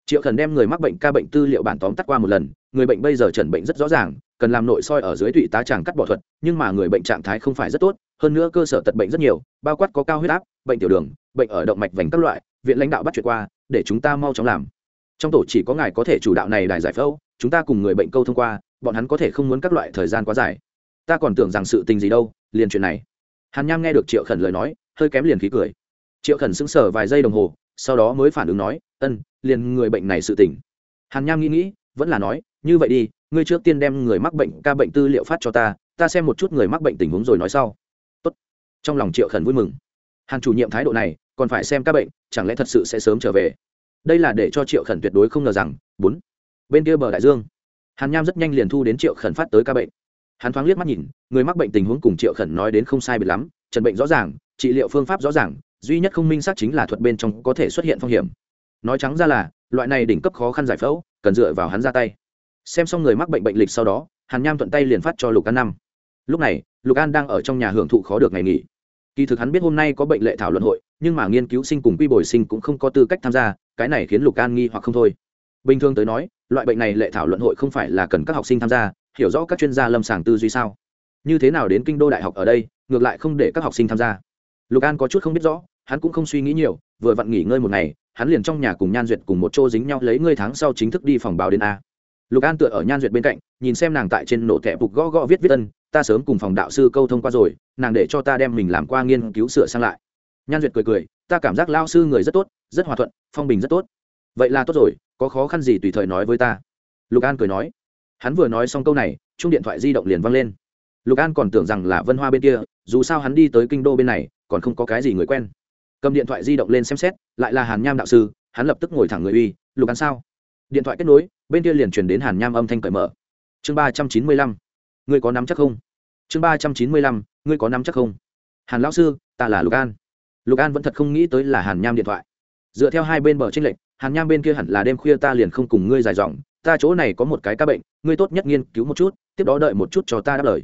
Triệu khẩn đem người mắc bệnh ca bệnh tư liệu bản tóm tắt qua một lần, người bệnh bây giờ chẩn bệnh rất rõ ràng, cần làm nội soi ở dưới tụy tá tràng cắt bỏ thuật, nhưng mà người bệnh trạng thái không phải rất tốt, hơn nữa cơ sở tật bệnh rất nhiều, bao quát có cao huyết áp, bệnh tiểu đường, bệnh ở động mạch vành các loại viện lãnh đạo bắt chuyện qua, để chúng ta mau chóng làm. Trong tổ chỉ có ngài có thể chủ đạo này đài giải phẫu, chúng ta cùng người bệnh câu thông qua, bọn hắn có thể không muốn các loại thời gian quá dài. Ta còn tưởng rằng sự tình gì đâu, liền chuyện này. Hàn nham nghe được triệu khẩn lời nói, hơi kém liền khí cười. Triệu khẩn sững sờ vài giây đồng hồ, sau đó mới phản ứng nói, ân, liền người bệnh này sự tỉnh hàn nham nghĩ nghĩ, vẫn là nói, như vậy đi, ngươi trước tiên đem người mắc bệnh ca bệnh tư liệu phát cho ta ta xem một chút người mắc bệnh tình huống rồi nói sau. Tốt. trong lòng triệu khẩn vui mừng. Hàn chủ nhiệm thái độ này còn phải xem các bệnh, chẳng lẽ thật sự sẽ sớm trở về? Đây là để cho triệu khẩn tuyệt đối không ngờ rằng, bốn, bên kia bờ đại dương. Hàn nham rất nhanh liền thu đến triệu khẩn phát tới ca bệnh. Hắn thoáng liếc mắt nhìn, người mắc bệnh tình huống cùng triệu khẩn nói đến không sai biệt lắm trần bệnh rõ ràng, trị liệu phương pháp rõ ràng, duy nhất không minh xác chính là thuật bên trong có thể xuất hiện phong hiểm. Nói trắng ra là, loại này đỉnh cấp khó khăn giải phẫu, cần dựa vào hắn ra tay. Xem xong người mắc bệnh bệnh lịch sau đó, hàn nham thuận tay liền phát cho lục an năm. Lúc này, lục an đang ở trong nhà hưởng thụ khó được ngày nghỉ. Kỳ thực hắn biết hôm nay có bệnh lệ thảo luận hội nhưng mà nghiên cứu sinh cùng quy bồi sinh cũng không có tư cách tham gia, cái này khiến lục an nghi hoặc không thôi. Bình thường tới nói, loại bệnh này lệ thảo luận hội không phải là cần các học sinh tham gia, hiểu rõ các chuyên gia lâm sàng tư duy sao? Như thế nào đến kinh đô đại học ở đây, ngược lại không để các học sinh tham gia? Lục an có chút không biết rõ, hắn cũng không suy nghĩ nhiều, vừa vặn nghỉ ngơi một ngày, hắn liền trong nhà cùng nhan duyệt cùng một chỗ dính nhau lấy ngươi tháng sau chính thức đi phòng báo đến a. Lục an tựa ở nhan duyệt bên cạnh, nhìn xem nàng tại trên nổ thẻ phục gõ gõ viết viết ân, ta sớm cùng phòng đạo sư câu thông qua rồi, nàng để cho ta đem mình làm qua nghiên cứu sửa sang lại nhan duyệt cười cười, ta cảm giác lao sư người rất tốt, rất hòa thuận, phong bình rất tốt. Vậy là tốt rồi, có khó khăn gì tùy thời nói với ta. Lục an cười nói. Hắn vừa nói xong câu này chung điện thoại di động liền văng lên. Lục an còn tưởng rằng là vân hoa bên kia, dù sao hắn đi tới kinh đô bên này, còn không có cái gì người quen. Cầm điện thoại di động lên xem xét, lại là hàn nham đạo sư, hắn lập tức ngồi thẳng người uy, lục an sao? Điện thoại kết nối, bên kia liền truyền đến hàn nham âm thanh cởi mở. Chương ba trăm chín mươi lăm, ngươi có nắm chắc không? Chương ba trăm chín mươi lăm, ngươi có nắm chắc không? Hàn lão sư, ta là lục an lục an vẫn thật không nghĩ tới là hàn nham điện thoại. Dựa theo hai bên bờ tranh lệch, hàn nham bên kia hẳn là đêm khuya ta liền không cùng ngươi dài dòng, ta chỗ này có một cái ca bệnh, ngươi tốt nhất nghiên cứu một chút, tiếp đó đợi một chút cho ta đáp lời.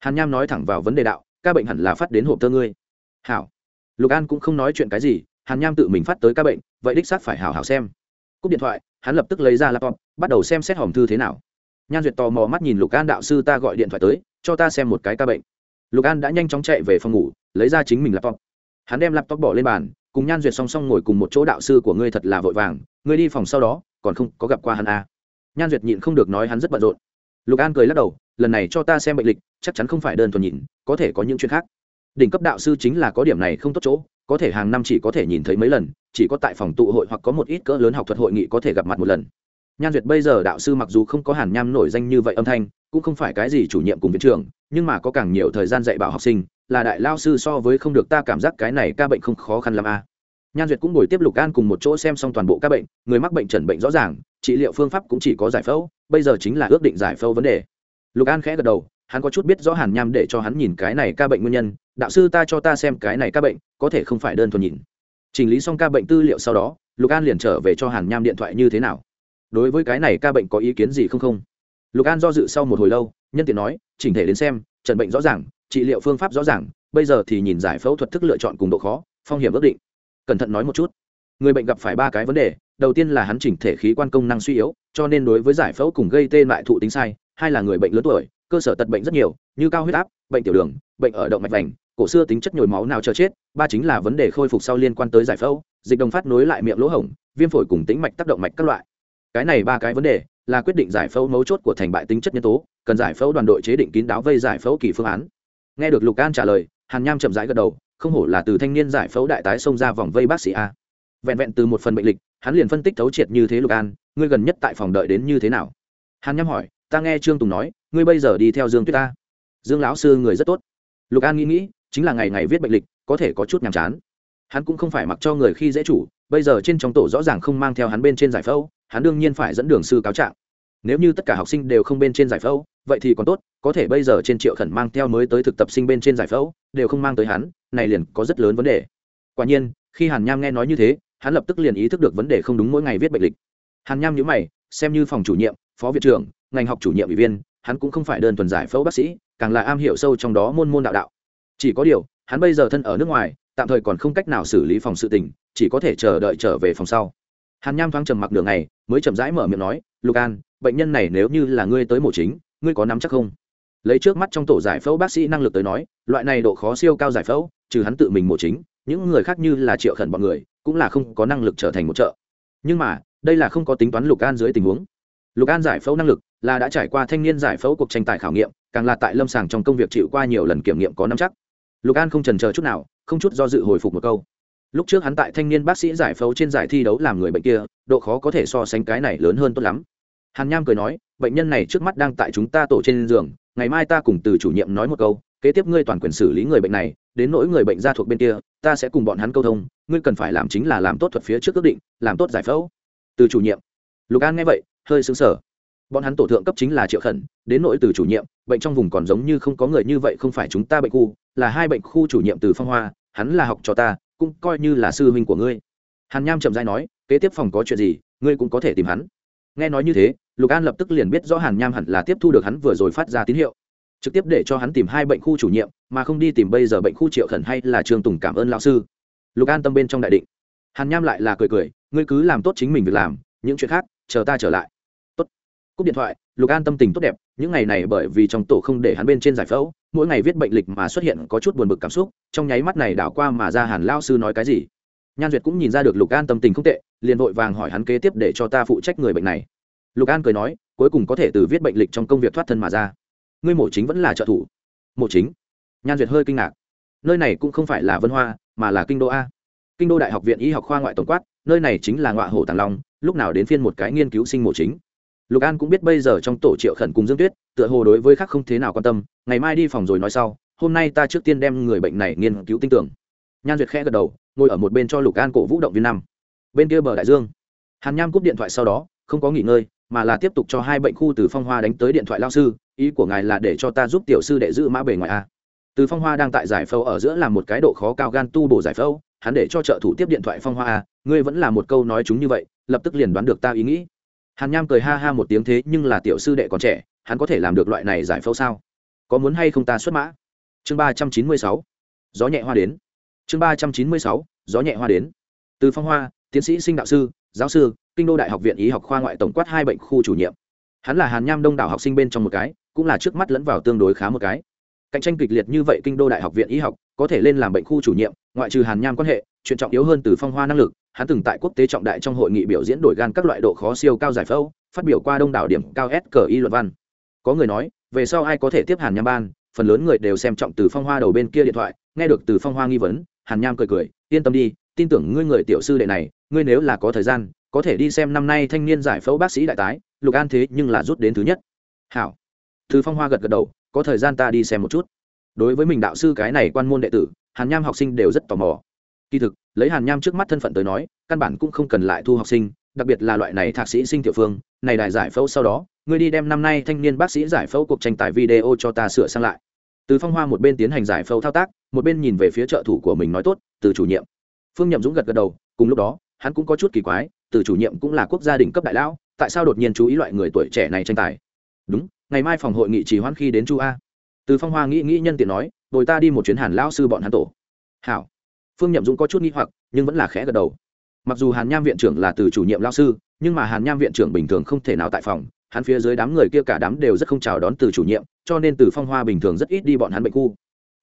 Hàn nham nói thẳng vào vấn đề đạo, ca bệnh hẳn là phát đến hộp thơ ngươi. Hảo. Lục an cũng không nói chuyện cái gì, hàn nham tự mình phát tới ca bệnh, vậy đích xác phải hảo hảo xem. Cúp điện thoại, hắn lập tức lấy ra laptop, bắt đầu xem xét hòm thư thế nào. Nhan duyệt tò mò mắt nhìn lục an đạo sư ta gọi điện thoại tới, cho ta xem một cái ca bệnh. Lục an đã nhanh chóng chạy về phòng ngủ, lấy ra chính mình laptop hắn đem laptop bỏ lên bàn, cùng nhan duyệt song song ngồi cùng một chỗ đạo sư của ngươi thật là vội vàng, ngươi đi phòng sau đó, còn không có gặp qua hắn à. nhan duyệt nhịn không được nói hắn rất bận rộn. Lục an cười lắc đầu, lần này cho ta xem bệnh lịch, chắc chắn không phải đơn thuần nhìn, có thể có những chuyện khác. Đỉnh cấp đạo sư chính là có điểm này không tốt chỗ, có thể hàng năm chỉ có thể nhìn thấy mấy lần, chỉ có tại phòng tụ hội hoặc có một ít cỡ lớn học thuật hội nghị có thể gặp mặt một lần. Nhan duyệt bây giờ đạo sư mặc dù không có hàn nham nổi danh như vậy âm thanh cũng không phải cái gì chủ nhiệm cùng viện trưởng, nhưng mà có càng nhiều thời gian dạy bảo học sinh, là đại lao sư so với không được ta cảm giác cái này ca bệnh không khó khăn lắm a. À. nhan duyệt cũng ngồi tiếp lục an cùng một chỗ xem xong toàn bộ các bệnh, người mắc bệnh trần bệnh rõ ràng, trị liệu phương pháp cũng chỉ có giải phẫu, bây giờ chính là ước định giải phẫu vấn đề. Lục an khẽ gật đầu, hắn có chút biết rõ hàn nham để cho hắn nhìn cái này ca bệnh nguyên nhân, đạo sư ta cho ta xem cái này ca bệnh, có thể không phải đơn thuần nhìn. Chỉnh lý xong ca bệnh tư liệu sau đó, lục an liền trở về cho hàn nham điện thoại như thế nào. Đối với cái này ca bệnh có ý kiến gì không không? Lục an do dự sau một hồi lâu, nhân tiện nói, chỉnh thể đến xem trần bệnh rõ ràng, trị liệu phương pháp rõ ràng, bây giờ thì nhìn giải phẫu thuật thức lựa chọn cùng độ khó, phong hiểm ước định. Cẩn thận nói một chút. Người bệnh gặp phải ba cái vấn đề, đầu tiên là hắn chỉnh thể khí quan công năng suy yếu, cho nên đối với giải phẫu cùng gây tê lại thụ tính sai, hai là người bệnh lớn tuổi, cơ sở tật bệnh rất nhiều, như cao huyết áp, bệnh tiểu đường, bệnh ở động mạch vành, cổ xưa tính chất nhồi máu nào chờ chết, ba chính là vấn đề khôi phục sau liên quan tới giải phẫu, dịch đồng phát nối lại miệng lỗ hổng, viêm phổi cùng tính mạch tác động mạch các loại. Cái này ba cái vấn đề là quyết định giải phẫu mấu chốt của thành bại tính chất nhân tố, cần giải phẫu đoàn đội chế định kín đáo vây giải phẫu kỳ phương án. Nghe được lục an trả lời, hàn nham chậm rãi gật đầu, không hổ là từ thanh niên giải phẫu đại tái xông ra vòng vây bác sĩ a. Vẹn vẹn từ một phần bệnh lịch, hắn liền phân tích thấu triệt như thế lục an, ngươi gần nhất tại phòng đợi đến như thế nào? Hàn nham hỏi, ta nghe trương tùng nói, ngươi bây giờ đi theo dương tuyết ta dương lão sư người rất tốt. Lục an nghĩ nghĩ, chính là ngày ngày viết bệnh lịch, có thể có chút nhàm chán. Hắn cũng không phải mặc cho người khi dễ chủ, bây giờ trên trong tổ rõ ràng không mang theo hắn bên trên giải phẫu hắn đương nhiên phải dẫn đường sư cáo trạng. Nếu như tất cả học sinh đều không bên trên giải phẫu, vậy thì còn tốt, có thể bây giờ trên triệu khẩn mang theo mới tới thực tập sinh bên trên giải phẫu, đều không mang tới hắn, này liền có rất lớn vấn đề. Quả nhiên, khi hàn nham nghe nói như thế, hắn lập tức liền ý thức được vấn đề không đúng mỗi ngày viết bệnh lịch. Hàn nham nhữ mày, xem như phòng chủ nhiệm, phó viện trưởng, ngành học chủ nhiệm ủy viên, hắn cũng không phải đơn thuần giải phẫu bác sĩ, càng là am hiểu sâu trong đó môn môn đạo đạo. Chỉ có điều, hắn bây giờ thân ở nước ngoài, tạm thời còn không cách nào xử lý phòng sự tình, chỉ có thể chờ đợi trở về phòng sau hàn nham thoáng trầm mặc đường này mới chậm rãi mở miệng nói, lục an, bệnh nhân này nếu như là ngươi tới mổ chính, ngươi có nắm chắc không? Lấy trước mắt trong tổ giải phẫu bác sĩ năng lực tới nói, loại này độ khó siêu cao giải phẫu, trừ hắn tự mình mổ chính, những người khác như là triệu khẩn bọn người, cũng là không có năng lực trở thành một chợ nhưng mà, đây là không có tính toán lục an dưới tình huống. Lục an giải phẫu năng lực là đã trải qua thanh niên giải phẫu cuộc tranh tài khảo nghiệm, càng là tại lâm sàng trong công việc chịu qua nhiều lần kiểm nghiệm có năm chắc. Lục an không trần chờ chút nào, không chút do dự hồi phục một câu lúc trước hắn tại thanh niên bác sĩ giải phẫu trên giải thi đấu làm người bệnh kia, độ khó có thể so sánh cái này lớn hơn tốt lắm. Hàn nham cười nói, bệnh nhân này trước mắt đang tại chúng ta tổ trên giường, ngày mai ta cùng từ chủ nhiệm nói một câu, kế tiếp ngươi toàn quyền xử lý người bệnh này, đến nỗi người bệnh ra thuộc bên kia, ta sẽ cùng bọn hắn câu thông, ngươi cần phải làm chính là làm tốt thuật phía trước ước định, làm tốt giải phẫu. Từ chủ nhiệm. Lục an nghe vậy, hơi xứng sở bọn hắn tổ thượng cấp chính là triệu khẩn, đến nỗi từ chủ nhiệm, bệnh trong vùng còn giống như không có người như vậy không phải chúng ta bệnh khu, là hai bệnh khu chủ nhiệm từ phong hoa, hắn là học cho ta cũng coi như là sư huynh của ngươi. Hàn nham chậm dai nói, kế tiếp phòng có chuyện gì, ngươi cũng có thể tìm hắn. Nghe nói như thế, lục an lập tức liền biết rõ hàn nham hẳn là tiếp thu được hắn vừa rồi phát ra tín hiệu. Trực tiếp để cho hắn tìm hai bệnh khu chủ nhiệm, mà không đi tìm bây giờ bệnh khu triệu khẩn hay là Trường tùng cảm ơn lao sư. Lục an tâm bên trong đại định. Hàn nham lại là cười cười, ngươi cứ làm tốt chính mình việc làm, những chuyện khác, chờ ta trở lại. Tốt. Cúp điện thoại lục an tâm tình tốt đẹp, những ngày này bởi vì trong tổ không để hắn bên trên giải phẫu, mỗi ngày viết bệnh lịch mà xuất hiện có chút buồn bực cảm xúc, trong nháy mắt này đảo qua mà ra hàn lao sư nói cái gì? Nhan duyệt cũng nhìn ra được lục an tâm tình không tệ, liền vội vàng hỏi hắn kế tiếp để cho ta phụ trách người bệnh này. Lục an cười nói, cuối cùng có thể từ viết bệnh lịch trong công việc thoát thân mà ra. Ngươi mổ chính vẫn là trợ thủ. Mổ chính? Nhan duyệt hơi kinh ngạc. Nơi này cũng không phải là vân hoa, mà là kinh đô a. Kinh đô đại học viện y học khoa ngoại tổng quát, nơi này chính là ngọa hồ tàng long, lúc nào đến phiên một cái nghiên cứu sinh mổ chính lục an cũng biết bây giờ trong tổ triệu khẩn cùng dương tuyết, tựa hồ đối với khác không thế nào quan tâm, ngày mai đi phòng rồi nói sau, hôm nay ta trước tiên đem người bệnh này nghiên cứu tinh tưởng. Nhan duyệt khẽ gật đầu, ngồi ở một bên cho lục an cổ vũ động viên năm. Bên kia bờ đại dương, hàn nham cúp điện thoại sau đó, không có nghỉ ngơi, mà là tiếp tục cho hai bệnh khu từ phong hoa đánh tới điện thoại lao sư, ý của ngài là để cho ta giúp tiểu sư đệ giữ mã bề ngoài a. Từ phong hoa đang tại giải phẫu ở giữa làm một cái độ khó cao gan tu bổ giải phẫu, hắn để cho trợ thủ tiếp điện thoại phong hoa a, ngươi vẫn là một câu nói chúng như vậy, lập tức liền đoán được ta ý nghĩ hàn nham cười ha ha một tiếng thế nhưng là tiểu sư đệ còn trẻ, hắn có thể làm được loại này giải phẫu sao? Có muốn hay không ta xuất mã? Chương ba trăm chín mươi sáu, gió nhẹ hoa đến. Chương ba trăm chín mươi sáu, gió nhẹ hoa đến. Từ phong hoa, tiến sĩ sinh đạo sư, giáo sư, kinh đô đại học viện y học khoa ngoại tổng quát hai bệnh khu chủ nhiệm. Hắn là hàn nham đông đảo học sinh bên trong một cái, cũng là trước mắt lẫn vào tương đối khá một cái. Cạnh tranh kịch liệt như vậy kinh đô đại học viện y học có thể lên làm bệnh khu chủ nhiệm, ngoại trừ hàn nham quan hệ, chuyện trọng yếu hơn từ phong hoa năng lực hắn từng tại quốc tế trọng đại trong hội nghị biểu diễn đổi gan các loại độ khó siêu cao giải phẫu, phát biểu qua đông đảo điểm cao s cờ y luận văn. Có người nói, về sau ai có thể tiếp hàn nham ban, phần lớn người đều xem trọng từ phong hoa đầu bên kia điện thoại, nghe được từ phong hoa nghi vấn, hàn nham cười cười, yên tâm đi, tin tưởng ngươi người tiểu sư đệ này, ngươi nếu là có thời gian, có thể đi xem năm nay thanh niên giải phẫu bác sĩ đại tái, lục an thế nhưng là rút đến thứ nhất. Hảo. Từ phong hoa gật gật đầu, có thời gian ta đi xem một chút. Đối với mình đạo sư cái này quan môn đệ tử, hàn nham học sinh đều rất tò mò. Kỳ thực lấy hàn nham trước mắt thân phận tới nói, căn bản cũng không cần lại thu học sinh, đặc biệt là loại này thạc sĩ sinh tiểu phương, này đại giải phẫu sau đó, ngươi đi đem năm nay thanh niên bác sĩ giải phẫu cuộc tranh tài video cho ta sửa sang lại. Từ phong hoa một bên tiến hành giải phẫu thao tác, một bên nhìn về phía trợ thủ của mình nói tốt, từ chủ nhiệm. Phương nhậm dũng gật gật đầu, cùng lúc đó, hắn cũng có chút kỳ quái, từ chủ nhiệm cũng là quốc gia đỉnh cấp đại lão, tại sao đột nhiên chú ý loại người tuổi trẻ này tranh tài? Đúng, ngày mai phòng hội nghị trì hoãn khi đến chu a. Từ phong hoa nghĩ nghĩ nhân tiện nói rồi ta đi một chuyến hàn lão sư bọn hắn tổ. Hảo phương nhậm dũng có chút nghi hoặc, nhưng vẫn là khẽ gật đầu. Mặc dù hàn nham viện trưởng là từ chủ nhiệm lao sư, nhưng mà hàn nham viện trưởng bình thường không thể nào tại phòng, hắn phía dưới đám người kia cả đám đều rất không chào đón từ chủ nhiệm, cho nên từ phong hoa bình thường rất ít đi bọn hắn bệnh khu.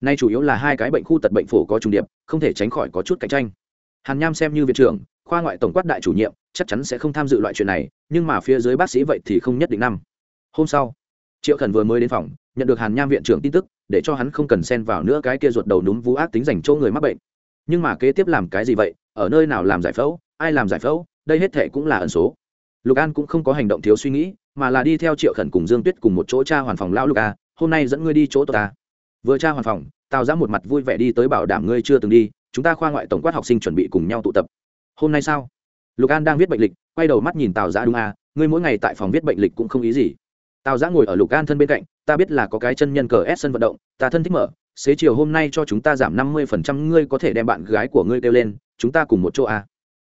Nay chủ yếu là hai cái bệnh khu tật bệnh phổ có trùng điệp, không thể tránh khỏi có chút cạnh tranh. Hàn nham xem như viện trưởng, khoa ngoại tổng quát đại chủ nhiệm, chắc chắn sẽ không tham dự loại chuyện này, nhưng mà phía dưới bác sĩ vậy thì không nhất định năm. Hôm sau, triệu khẩn vừa mới đến phòng, nhận được hàn nham viện trưởng tin tức, để cho hắn không cần xen vào nữa cái kia ruột đầu núm vú ác tính dành cho người mắc bệnh nhưng mà kế tiếp làm cái gì vậy? Ở nơi nào làm giải phẫu? Ai làm giải phẫu? Đây hết thệ cũng là ẩn số. Lục an cũng không có hành động thiếu suy nghĩ, mà là đi theo triệu khẩn cùng dương tuyết cùng một chỗ cha hoàn phòng lão lục a, hôm nay dẫn ngươi đi chỗ tôi ta. Vừa cha hoàn phòng, tào ra một mặt vui vẻ đi tới bảo đảm ngươi chưa từng đi, chúng ta khoa ngoại tổng quát học sinh chuẩn bị cùng nhau tụ tập. Hôm nay sao? Lục an đang viết bệnh lịch, quay đầu mắt nhìn tào giã đúng à ngươi mỗi ngày tại phòng viết bệnh lịch cũng không ý gì. Tào giã ngồi ở lục an thân bên cạnh, ta biết là có cái chân nhân cờ ép sân vận động, ta thân thích mở xế chiều hôm nay cho chúng ta giảm năm mươi phần trăm, ngươi có thể đem bạn gái của ngươi kêu lên, chúng ta cùng một chỗ à.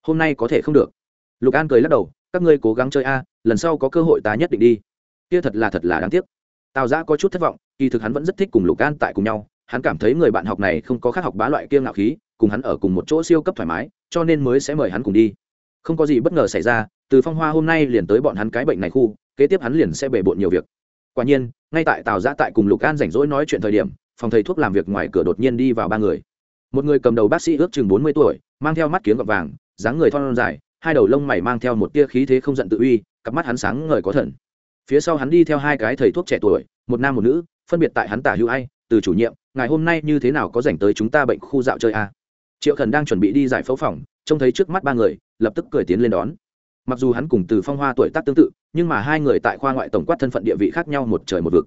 hôm nay có thể không được. Lục an cười lắc đầu, các ngươi cố gắng chơi a lần sau có cơ hội ta nhất định đi. Kia thật là thật là đáng tiếc. Tào giã có chút thất vọng, kỳ thực hắn vẫn rất thích cùng lục an tại cùng nhau. Hắn cảm thấy người bạn học này không có khác học bá loại kiêng ngạo khí, cùng hắn ở cùng một chỗ siêu cấp thoải mái, cho nên mới sẽ mời hắn cùng đi. Không có gì bất ngờ xảy ra, từ phong hoa hôm nay liền tới bọn hắn cái bệnh này khu, kế tiếp hắn liền sẽ bề bộn nhiều việc. Quả nhiên, ngay tại tào giã tại cùng lục an rảnh rỗi nói chuyện thời điểm phòng thầy thuốc làm việc ngoài cửa đột nhiên đi vào ba người. Một người cầm đầu bác sĩ ước chừng bốn mươi tuổi, mang theo mắt kiếng gọt vàng, dáng người thon dài, hai đầu lông mày mang theo một tia khí thế không giận tự uy, cặp mắt hắn sáng ngời có thần. Phía sau hắn đi theo hai cái thầy thuốc trẻ tuổi, một nam một nữ, phân biệt tại hắn tả hữu ai, từ chủ nhiệm ngày hôm nay như thế nào có dành tới chúng ta bệnh khu dạo chơi a triệu khẩn đang chuẩn bị đi giải phẫu phòng, trông thấy trước mắt ba người, lập tức cười tiến lên đón. Mặc dù hắn cùng từ phong hoa tuổi tác tương tự, nhưng mà hai người tại khoa ngoại tổng quát thân phận địa vị khác nhau một trời một vực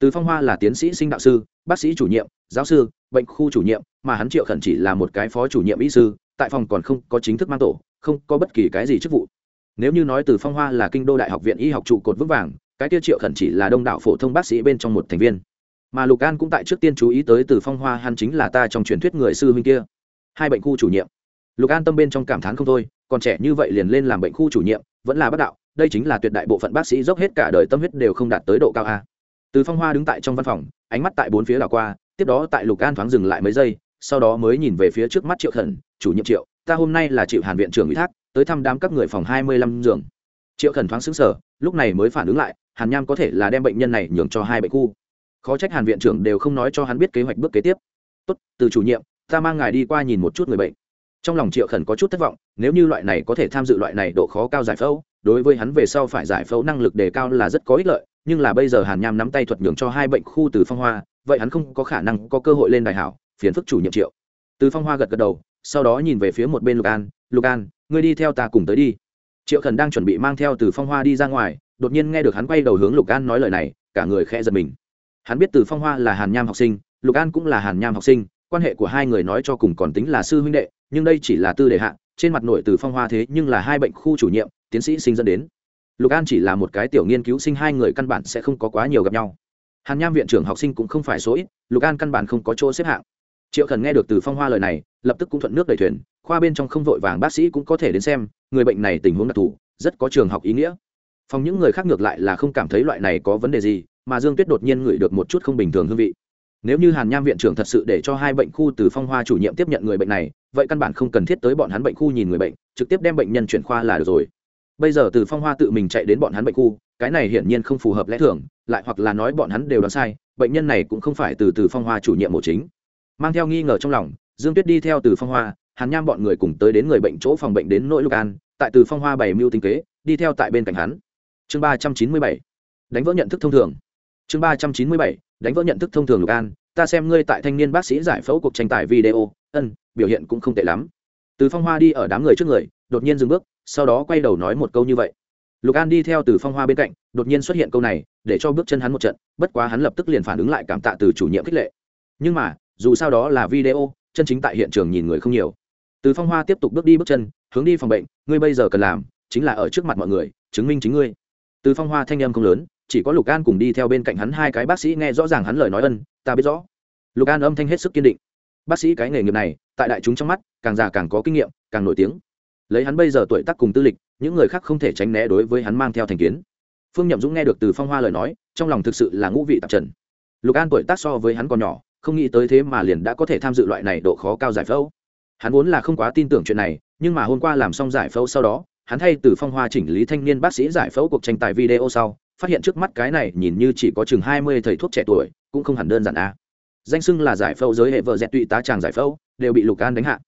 từ phong hoa là tiến sĩ sinh đạo sư, bác sĩ chủ nhiệm, giáo sư, bệnh khu chủ nhiệm, mà hắn triệu khẩn chỉ là một cái phó chủ nhiệm y sư, tại phòng còn không có chính thức mang tổ, không có bất kỳ cái gì chức vụ. Nếu như nói từ phong hoa là kinh đô đại học viện y học trụ cột vững vàng, cái tiêu triệu khẩn chỉ là đông đảo phổ thông bác sĩ bên trong một thành viên. Mà lục an cũng tại trước tiên chú ý tới từ phong hoa, hắn chính là ta trong truyền thuyết người sư huynh kia. Hai bệnh khu chủ nhiệm. Lục an tâm bên trong cảm thán không thôi, còn trẻ như vậy liền lên làm bệnh khu chủ nhiệm, vẫn là bác đạo, đây chính là tuyệt đại bộ phận bác sĩ dốc hết cả đời tâm huyết đều không đạt tới độ cao a từ phong hoa đứng tại trong văn phòng, ánh mắt tại bốn phía đảo qua, tiếp đó tại lục an thoáng dừng lại mấy giây, sau đó mới nhìn về phía trước mắt triệu khẩn, chủ nhiệm triệu, ta hôm nay là Triệu hàn viện trưởng ủy thác, tới thăm đám các người phòng hai mươi lăm giường. Triệu khẩn thoáng xứng sở lúc này mới phản ứng lại, hàn nham có thể là đem bệnh nhân này nhường cho hai bệnh khu. Khó trách hàn viện trưởng đều không nói cho hắn biết kế hoạch bước kế tiếp. Tốt, từ chủ nhiệm, ta mang ngài đi qua nhìn một chút người bệnh. Trong lòng triệu khẩn có chút thất vọng, nếu như loại này có thể tham dự loại này độ khó cao giải phẫu, đối với hắn về sau phải giải phẫu năng lực đề cao là rất có ích lợi nhưng là bây giờ hàn nham nắm tay thuật nhường cho hai bệnh khu từ phong hoa, vậy hắn không có khả năng có cơ hội lên đại hảo, phiền phức chủ nhiệm triệu. Từ phong hoa gật gật đầu, sau đó nhìn về phía một bên lục an lục an, ngươi đi theo ta cùng tới đi. Triệu khẩn đang chuẩn bị mang theo từ phong hoa đi ra ngoài, đột nhiên nghe được hắn quay đầu hướng lục an nói lời này, cả người khẽ giật mình. Hắn biết từ phong hoa là hàn nham học sinh, lục an cũng là hàn nham học sinh, quan hệ của hai người nói cho cùng còn tính là sư huynh đệ, nhưng đây chỉ là tư đề hạ, trên mặt nội từ phong hoa thế nhưng là hai bệnh khu chủ nhiệm, tiến sĩ sinh dẫn đến lục an chỉ là một cái tiểu nghiên cứu sinh hai người căn bản sẽ không có quá nhiều gặp nhau. Hàn nham viện trưởng học sinh cũng không phải số ít, lục an căn bản không có chỗ xếp hạng. Triệu khẩn nghe được từ phong hoa lời này, lập tức cũng thuận nước đầy thuyền, khoa bên trong không vội vàng bác sĩ cũng có thể đến xem, người bệnh này tình huống đặc thù, rất có trường học ý nghĩa. Phòng những người khác ngược lại là không cảm thấy loại này có vấn đề gì, mà dương tuyết đột nhiên ngửi được một chút không bình thường hương vị. Nếu như hàn nham viện trưởng thật sự để cho hai bệnh khu từ phong hoa chủ nhiệm tiếp nhận người bệnh này, vậy căn bản không cần thiết tới bọn hắn bệnh khu nhìn người bệnh, trực tiếp đem bệnh nhân chuyển khoa là được rồi bây giờ từ phong hoa tự mình chạy đến bọn hắn bệnh khu, cái này hiển nhiên không phù hợp lẽ thường, lại hoặc là nói bọn hắn đều đoán sai, bệnh nhân này cũng không phải từ từ phong hoa chủ nhiệm mổ chính. Mang theo nghi ngờ trong lòng, dương tuyết đi theo từ phong hoa, hàn nham bọn người cùng tới đến người bệnh chỗ phòng bệnh đến nỗi lục an, tại từ phong hoa bày mưu tinh kế, đi theo tại bên cạnh hắn. Chương ba trăm chín mươi bảy, đánh vỡ nhận thức thông thường. Chương ba trăm chín mươi bảy, đánh vỡ nhận thức thông thường lục an, ta xem ngươi tại thanh niên bác sĩ giải phẫu cuộc tranh tài video, ân, biểu hiện cũng không tệ lắm. Từ phong hoa đi ở đám người trước người, đột nhiên dừng bước sau đó quay đầu nói một câu như vậy. Lục an đi theo từ phong hoa bên cạnh, đột nhiên xuất hiện câu này, để cho bước chân hắn một trận, bất quá hắn lập tức liền phản ứng lại cảm tạ từ chủ nhiệm khích lệ. Nhưng mà, dù sao đó là video, chân chính tại hiện trường nhìn người không nhiều. Từ phong hoa tiếp tục bước đi bước chân, hướng đi phòng bệnh, ngươi bây giờ cần làm chính là ở trước mặt mọi người, chứng minh chính ngươi. Từ phong hoa thanh âm không lớn, chỉ có lục an cùng đi theo bên cạnh hắn hai cái bác sĩ nghe rõ ràng hắn lời nói ân, ta biết rõ. Lục an âm thanh hết sức kiên định. Bác sĩ cái nghề nghiệp này, tại đại chúng trong mắt, càng già càng có kinh nghiệm, càng nổi tiếng lấy hắn bây giờ tuổi tác cùng tư lịch, những người khác không thể tránh né đối với hắn mang theo thành kiến. Phương nhậm dũng nghe được từ phong hoa lời nói, trong lòng thực sự là ngũ vị tạp trần. Lục an tuổi tác so với hắn còn nhỏ, không nghĩ tới thế mà liền đã có thể tham dự loại này độ khó cao giải phẫu. Hắn vốn là không quá tin tưởng chuyện này, nhưng mà hôm qua làm xong giải phẫu sau đó, hắn thay từ phong hoa chỉnh lý thanh niên bác sĩ giải phẫu cuộc tranh tài video sau, phát hiện trước mắt cái này nhìn như chỉ có chừng hai mươi thầy thuốc trẻ tuổi, cũng không hẳn đơn giản a danh xưng là giải phẫu giới hệ vợ dẹt tụy tá tràng giải phẫu, đều bị lục an đánh hạ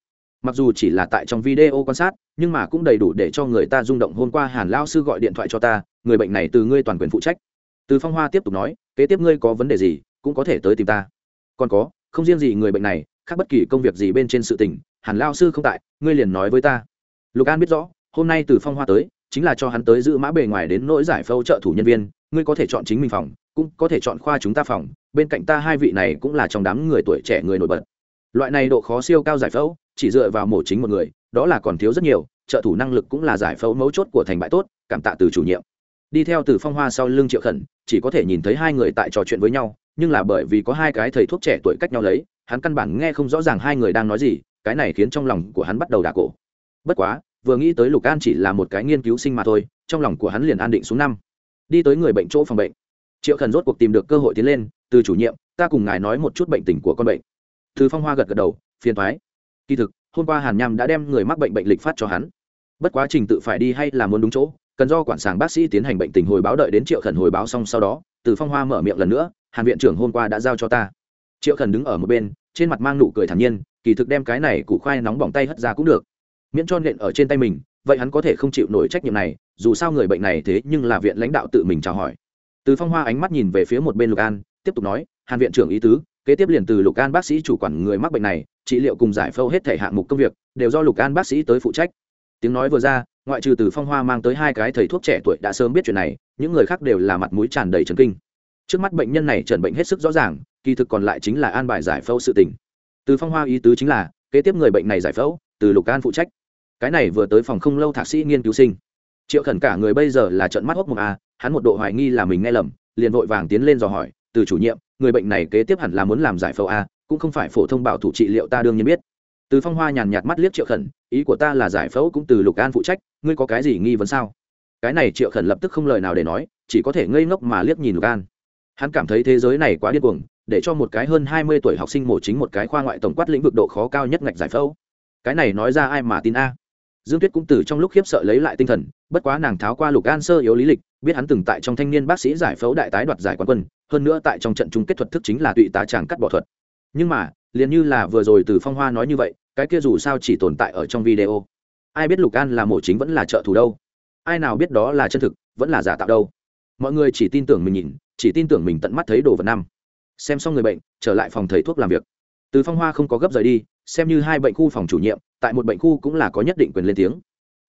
mặc dù chỉ là tại trong video quan sát, nhưng mà cũng đầy đủ để cho người ta rung động. Hôm qua hàn lao sư gọi điện thoại cho ta, người bệnh này từ ngươi toàn quyền phụ trách. Từ phong hoa tiếp tục nói, kế tiếp ngươi có vấn đề gì, cũng có thể tới tìm ta. Còn có, không riêng gì người bệnh này, khác bất kỳ công việc gì bên trên sự tình, hàn lao sư không tại, ngươi liền nói với ta. Lục an biết rõ, hôm nay từ phong hoa tới, chính là cho hắn tới giữ mã bề ngoài đến nỗi giải phẫu trợ thủ nhân viên, ngươi có thể chọn chính mình phòng, cũng có thể chọn khoa chúng ta phòng, bên cạnh ta hai vị này cũng là trong đám người tuổi trẻ người nổi bật. Loại này độ khó siêu cao giải phẫu chỉ dựa vào mổ chính một người, đó là còn thiếu rất nhiều, trợ thủ năng lực cũng là giải phẫu mấu chốt của thành bại tốt, cảm tạ từ chủ nhiệm. Đi theo từ phong hoa sau lưng triệu khẩn, chỉ có thể nhìn thấy hai người tại trò chuyện với nhau, nhưng là bởi vì có hai cái thầy thuốc trẻ tuổi cách nhau lấy, hắn căn bản nghe không rõ ràng hai người đang nói gì, cái này khiến trong lòng của hắn bắt đầu đà cổ. Bất quá, vừa nghĩ tới lục an chỉ là một cái nghiên cứu sinh mà thôi, trong lòng của hắn liền an định xuống năm. Đi tới người bệnh chỗ phòng bệnh. Triệu khẩn rốt cuộc tìm được cơ hội tiến lên, từ chủ nhiệm, ta cùng ngài nói một chút bệnh tình của con bệnh. Từ phong hoa gật gật đầu, phiền thoái kỳ thực, hôm qua hàn nham đã đem người mắc bệnh bệnh lịch phát cho hắn. Bất quá trình tự phải đi hay là muốn đúng chỗ, cần do quản sàng bác sĩ tiến hành bệnh tình hồi báo đợi đến triệu khẩn hồi báo xong sau đó, từ phong hoa mở miệng lần nữa, hàn viện trưởng hôm qua đã giao cho ta. Triệu khẩn đứng ở một bên, trên mặt mang nụ cười thản nhiên, kỳ thực đem cái này củ khoai nóng bỏng tay hất ra cũng được. Miễn cho nện ở trên tay mình, vậy hắn có thể không chịu nổi trách nhiệm này, dù sao người bệnh này thế nhưng là viện lãnh đạo tự mình chào hỏi. Từ phong hoa ánh mắt nhìn về phía một bên lục an, tiếp tục nói, hàn viện trưởng ý tứ kế tiếp liền từ lục an bác sĩ chủ quản người mắc bệnh này, trị liệu cùng giải phẫu hết thể hạng mục công việc, đều do lục an bác sĩ tới phụ trách. Tiếng nói vừa ra, ngoại trừ từ phong hoa mang tới hai cái thầy thuốc trẻ tuổi đã sớm biết chuyện này, những người khác đều là mặt mũi tràn đầy trần kinh. Trước mắt bệnh nhân này trần bệnh hết sức rõ ràng, kỳ thực còn lại chính là an bài giải phẫu sự tình. Từ phong hoa ý tứ chính là, kế tiếp người bệnh này giải phẫu, từ lục an phụ trách. Cái này vừa tới phòng không lâu thạc sĩ nghiên cứu sinh. Triệu khẩn cả người bây giờ là trận mắt hốc một a à, hắn một độ hoài nghi là mình nghe lầm, liền vội vàng tiến lên dò hỏi từ chủ nhiệm, người bệnh này kế tiếp hẳn là muốn làm giải phẫu a, cũng không phải phổ thông bảo thủ trị liệu ta đương nhiên biết. Từ phong hoa nhàn nhạt mắt liếc triệu khẩn, ý của ta là giải phẫu cũng từ lục an phụ trách, ngươi có cái gì nghi vấn sao? Cái này triệu khẩn lập tức không lời nào để nói, chỉ có thể ngây ngốc mà liếc nhìn lục an. Hắn cảm thấy thế giới này quá điên cuồng, để cho một cái hơn hai mươi tuổi học sinh mổ chính một cái khoa ngoại tổng quát lĩnh vực độ khó cao nhất ngạch giải phẫu. Cái này nói ra ai mà tin a? Dương tuyết cũng từ trong lúc khiếp sợ lấy lại tinh thần, bất quá nàng tháo qua lục an sơ yếu lý lịch, biết hắn từng tại trong thanh niên bác sĩ giải phẫu đại tái đoạt giải quán quân hơn nữa tại trong trận chung kết thuật thức chính là tụy tá tràng cắt bỏ thuật. Nhưng mà, liền như là vừa rồi từ phong hoa nói như vậy, cái kia dù sao chỉ tồn tại ở trong video. Ai biết lục an là mổ chính vẫn là trợ thủ đâu? Ai nào biết đó là chân thực, vẫn là giả tạo đâu? Mọi người chỉ tin tưởng mình nhìn, chỉ tin tưởng mình tận mắt thấy đồ vật năm. Xem xong người bệnh, trở lại phòng thầy thuốc làm việc. Từ phong hoa không có gấp rời đi, xem như hai bệnh khu phòng chủ nhiệm, tại một bệnh khu cũng là có nhất định quyền lên tiếng.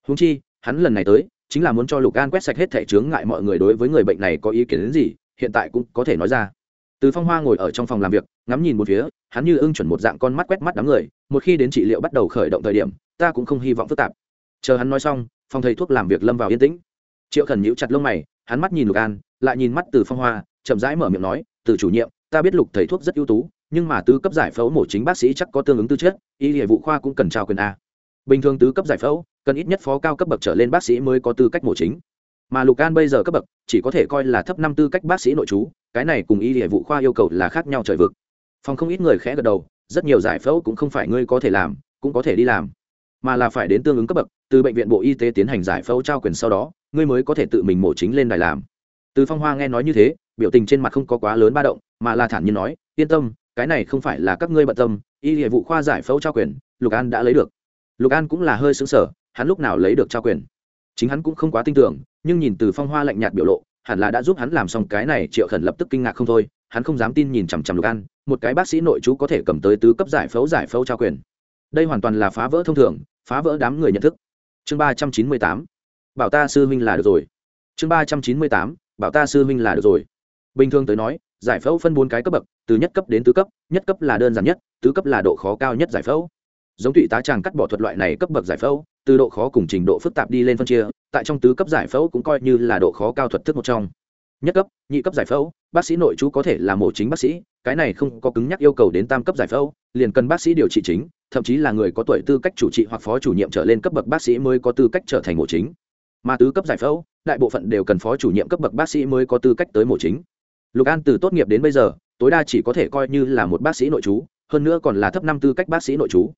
Húng chi, hắn lần này tới, chính là muốn cho lục an quét sạch hết thẻ chướng ngại mọi người đối với người bệnh này có ý kiến đến gì hiện tại cũng có thể nói ra. Từ phong hoa ngồi ở trong phòng làm việc, ngắm nhìn một phía, hắn như ưng chuẩn một dạng con mắt quét mắt đám người, một khi đến trị liệu bắt đầu khởi động thời điểm, ta cũng không hy vọng phức tạp. Chờ hắn nói xong, phòng thầy thuốc làm việc lâm vào yên tĩnh. Triệu khẩn nhíu chặt lông mày, hắn mắt nhìn lục an, lại nhìn mắt từ phong hoa, chậm rãi mở miệng nói, từ chủ nhiệm, ta biết lục thầy thuốc rất ưu tú, nhưng mà tứ cấp giải phẫu mổ chính bác sĩ chắc có tương ứng tư chất, y hệ vụ khoa cũng cần trao quyền a. Bình thường tứ cấp giải phẫu, cần ít nhất phó cao cấp bậc trở lên bác sĩ mới có tư cách mổ chính mà lục an bây giờ cấp bậc chỉ có thể coi là thấp năm tư cách bác sĩ nội trú, cái này cùng y hệ vụ khoa yêu cầu là khác nhau trời vực. Phòng không ít người khẽ gật đầu, rất nhiều giải phẫu cũng không phải ngươi có thể làm, cũng có thể đi làm, mà là phải đến tương ứng cấp bậc, từ bệnh viện bộ y tế tiến hành giải phẫu trao quyền sau đó, ngươi mới có thể tự mình mổ chính lên đài làm. Từ phong hoa nghe nói như thế, biểu tình trên mặt không có quá lớn ba động, mà là thản nhiên nói, yên tâm, cái này không phải là các ngươi bận tâm, y hệ vụ khoa giải phẫu trao quyền, lục an đã lấy được. Lục an cũng là hơi xứng sở hắn lúc nào lấy được trao quyền? Chính hắn cũng không quá tin tưởng, nhưng nhìn từ phong hoa lạnh nhạt biểu lộ, hẳn là đã giúp hắn làm xong cái này, triệu khẩn lập tức kinh ngạc không thôi, hắn không dám tin nhìn chằm chằm lục an, một cái bác sĩ nội chú có thể cầm tới tứ cấp giải phẫu giải phẫu trao quyền. Đây hoàn toàn là phá vỡ thông thường, phá vỡ đám người nhận thức. Chương ba trăm chín mươi tám, bảo ta sư huynh là được rồi. Chương ba trăm chín mươi tám, bảo ta sư huynh là được rồi. Bình thường tới nói, giải phẫu phân bốn cái cấp bậc, từ nhất cấp đến tứ cấp, nhất cấp là đơn giản nhất, tứ cấp là độ khó cao nhất giải phẫu giống tụy tá tràng cắt bỏ thuật loại này cấp bậc giải phẫu, từ độ khó cùng trình độ phức tạp đi lên phân chia, tại trong tứ cấp giải phẫu cũng coi như là độ khó cao thuật thức một trong. Nhất cấp, nhị cấp giải phẫu, bác sĩ nội chú có thể là mổ chính bác sĩ, cái này không có cứng nhắc yêu cầu đến tam cấp giải phẫu, liền cần bác sĩ điều trị chính, thậm chí là người có tuổi tư cách chủ trị hoặc phó chủ nhiệm trở lên cấp bậc bác sĩ mới có tư cách trở thành mổ chính. Mà tứ cấp giải phẫu, đại bộ phận đều cần phó chủ nhiệm cấp bậc bác sĩ mới có tư cách tới mổ chính. Lục an từ tốt nghiệp đến bây giờ, tối đa chỉ có thể coi như là một bác sĩ nội chú hơn nữa còn là thấp năm tư cách bác sĩ nội chú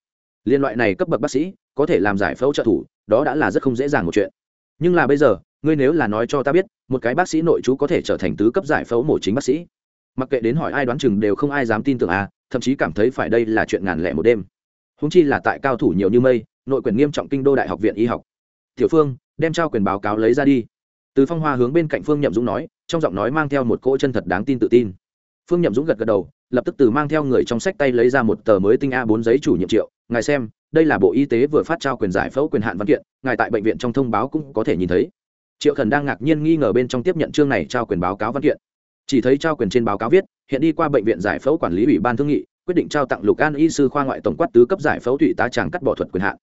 liên loại này cấp bậc bác sĩ có thể làm giải phẫu trợ thủ, đó đã là rất không dễ dàng một chuyện. Nhưng là bây giờ, ngươi nếu là nói cho ta biết, một cái bác sĩ nội chú có thể trở thành tứ cấp giải phẫu mổ chính bác sĩ. Mặc kệ đến hỏi ai đoán chừng đều không ai dám tin tưởng à thậm chí cảm thấy phải đây là chuyện ngàn lẻ một đêm. Húng chi là tại cao thủ nhiều như mây, nội quyền nghiêm trọng kinh đô đại học viện y học. Tiểu phương, đem trao quyền báo cáo lấy ra đi. Từ phong hoa hướng bên cạnh phương nhậm dũng nói, trong giọng nói mang theo một cỗ chân thật đáng tin tự tin. Phương nhậm dũng gật gật đầu, lập tức từ mang theo người trong sách tay lấy ra một tờ mới tinh a bốn giấy chủ nhiệm triệu ngài xem, đây là bộ y tế vừa phát trao quyền giải phẫu quyền hạn văn kiện, ngài tại bệnh viện trong thông báo cũng có thể nhìn thấy. Triệu khẩn đang ngạc nhiên nghi ngờ bên trong tiếp nhận chương này trao quyền báo cáo văn kiện. Chỉ thấy trao quyền trên báo cáo viết, hiện đi qua bệnh viện giải phẫu quản lý ủy ban thương nghị, quyết định trao tặng lục an y sư khoa ngoại tổng quát tứ cấp giải phẫu thụy tá tràng cắt bỏ thuật quyền hạn.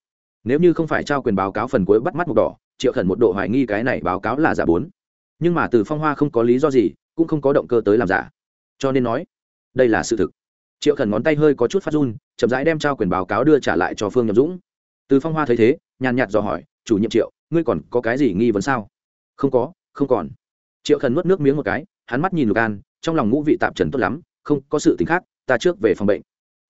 Nếu như không phải trao quyền báo cáo phần cuối bắt mắt mục đỏ, triệu khẩn một độ hoài nghi cái này báo cáo là giả bốn. Nhưng mà từ phong hoa không có lý do gì, cũng không có động cơ tới làm giả. Cho nên nói, đây là sự thực triệu khẩn ngón tay hơi có chút phát run, chậm rãi đem trao quyền báo cáo đưa trả lại cho phương nhậm dũng. Từ phong hoa thấy thế, nhàn nhạt dò hỏi, chủ nhiệm triệu, ngươi còn có cái gì nghi vấn sao? Không có, không còn. Triệu khẩn nuốt nước miếng một cái, hắn mắt nhìn lục an, trong lòng ngũ vị tạp trần tốt lắm, không có sự tính khác, ta trước về phòng bệnh.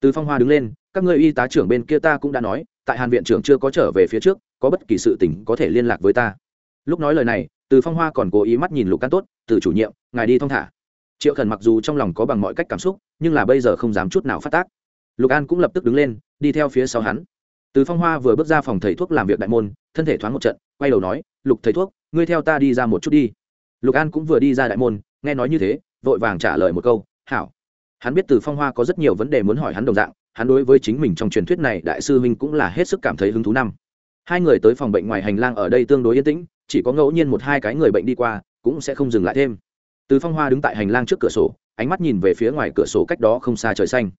Từ phong hoa đứng lên, các ngươi y tá trưởng bên kia ta cũng đã nói, tại hàn viện trưởng chưa có trở về phía trước, có bất kỳ sự tỉnh có thể liên lạc với ta. Lúc nói lời này, từ phong hoa còn cố ý mắt nhìn lục can tốt, từ chủ nhiệm, ngài đi thong thả. Triệu khẩn mặc dù trong lòng có bằng mọi cách cảm xúc nhưng là bây giờ không dám chút nào phát tác. Lục an cũng lập tức đứng lên, đi theo phía sau hắn. Từ phong hoa vừa bước ra phòng thầy thuốc làm việc đại môn, thân thể thoáng một trận, quay đầu nói, lục thầy thuốc, ngươi theo ta đi ra một chút đi. Lục an cũng vừa đi ra đại môn, nghe nói như thế, vội vàng trả lời một câu, hảo. Hắn biết từ phong hoa có rất nhiều vấn đề muốn hỏi hắn đồng dạng, hắn đối với chính mình trong truyền thuyết này đại sư minh cũng là hết sức cảm thấy hứng thú năm. Hai người tới phòng bệnh ngoài hành lang ở đây tương đối yên tĩnh, chỉ có ngẫu nhiên một hai cái người bệnh đi qua, cũng sẽ không dừng lại thêm. Từ phong hoa đứng tại hành lang trước cửa sổ ánh mắt nhìn về phía ngoài cửa sổ cách đó không xa trời xanh.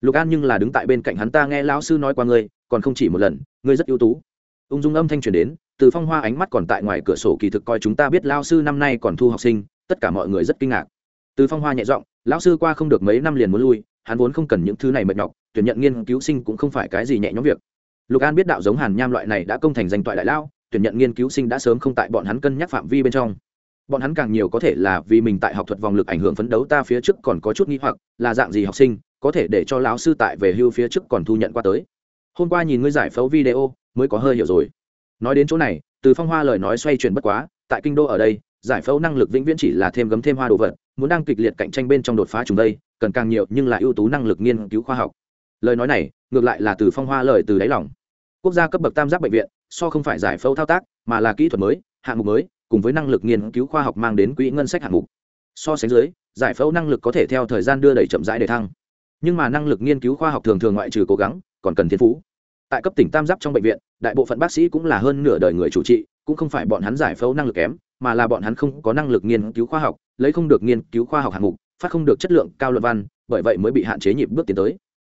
Lục an nhưng là đứng tại bên cạnh hắn ta nghe lão sư nói qua ngươi, còn không chỉ một lần, ngươi rất ưu tú. Ung dung âm thanh truyền đến, từ phong hoa ánh mắt còn tại ngoài cửa sổ kỳ thực coi chúng ta biết lao sư năm nay còn thu học sinh, tất cả mọi người rất kinh ngạc. Từ phong hoa nhẹ giọng, lão sư qua không được mấy năm liền muốn lui, hắn vốn không cần những thứ này mệt nhọc, tuyển nhận nghiên cứu sinh cũng không phải cái gì nhẹ nhõm việc. Lục an biết đạo giống hàn nham loại này đã công thành danh toại đại lao tuyển nhận nghiên cứu sinh đã sớm không tại bọn hắn cân nhắc phạm vi bên trong bọn hắn càng nhiều có thể là vì mình tại học thuật vòng lực ảnh hưởng phấn đấu ta phía trước còn có chút nghi hoặc, là dạng gì học sinh, có thể để cho lão sư tại về hưu phía trước còn thu nhận qua tới. Hôm qua nhìn ngươi giải phẫu video, mới có hơi hiểu rồi. Nói đến chỗ này, từ phong hoa lời nói xoay chuyển bất quá, tại kinh đô ở đây, giải phẫu năng lực vĩnh viễn chỉ là thêm gấm thêm hoa đồ vật, muốn đang kịch liệt cạnh tranh bên trong đột phá chúng đây, cần càng nhiều nhưng là ưu tú năng lực nghiên cứu khoa học. Lời nói này, ngược lại là từ phong hoa lời từ đáy lòng. Quốc gia cấp bậc tam giác bệnh viện, so không phải giải phẫu thao tác, mà là kỹ thuật mới, hạng mục mới cùng với năng lực nghiên cứu khoa học mang đến quỹ ngân sách hạng mục. So sánh dưới, giải phẫu năng lực có thể theo thời gian đưa đẩy chậm rãi để thăng. Nhưng mà năng lực nghiên cứu khoa học thường thường ngoại trừ cố gắng, còn cần thiên phú. Tại cấp tỉnh tam giáp trong bệnh viện, đại bộ phận bác sĩ cũng là hơn nửa đời người chủ trị, cũng không phải bọn hắn giải phẫu năng lực kém, mà là bọn hắn không có năng lực nghiên cứu khoa học, lấy không được nghiên cứu khoa học hạng mục, phát không được chất lượng cao luận văn, bởi vậy mới bị hạn chế nhịp bước tiến tới.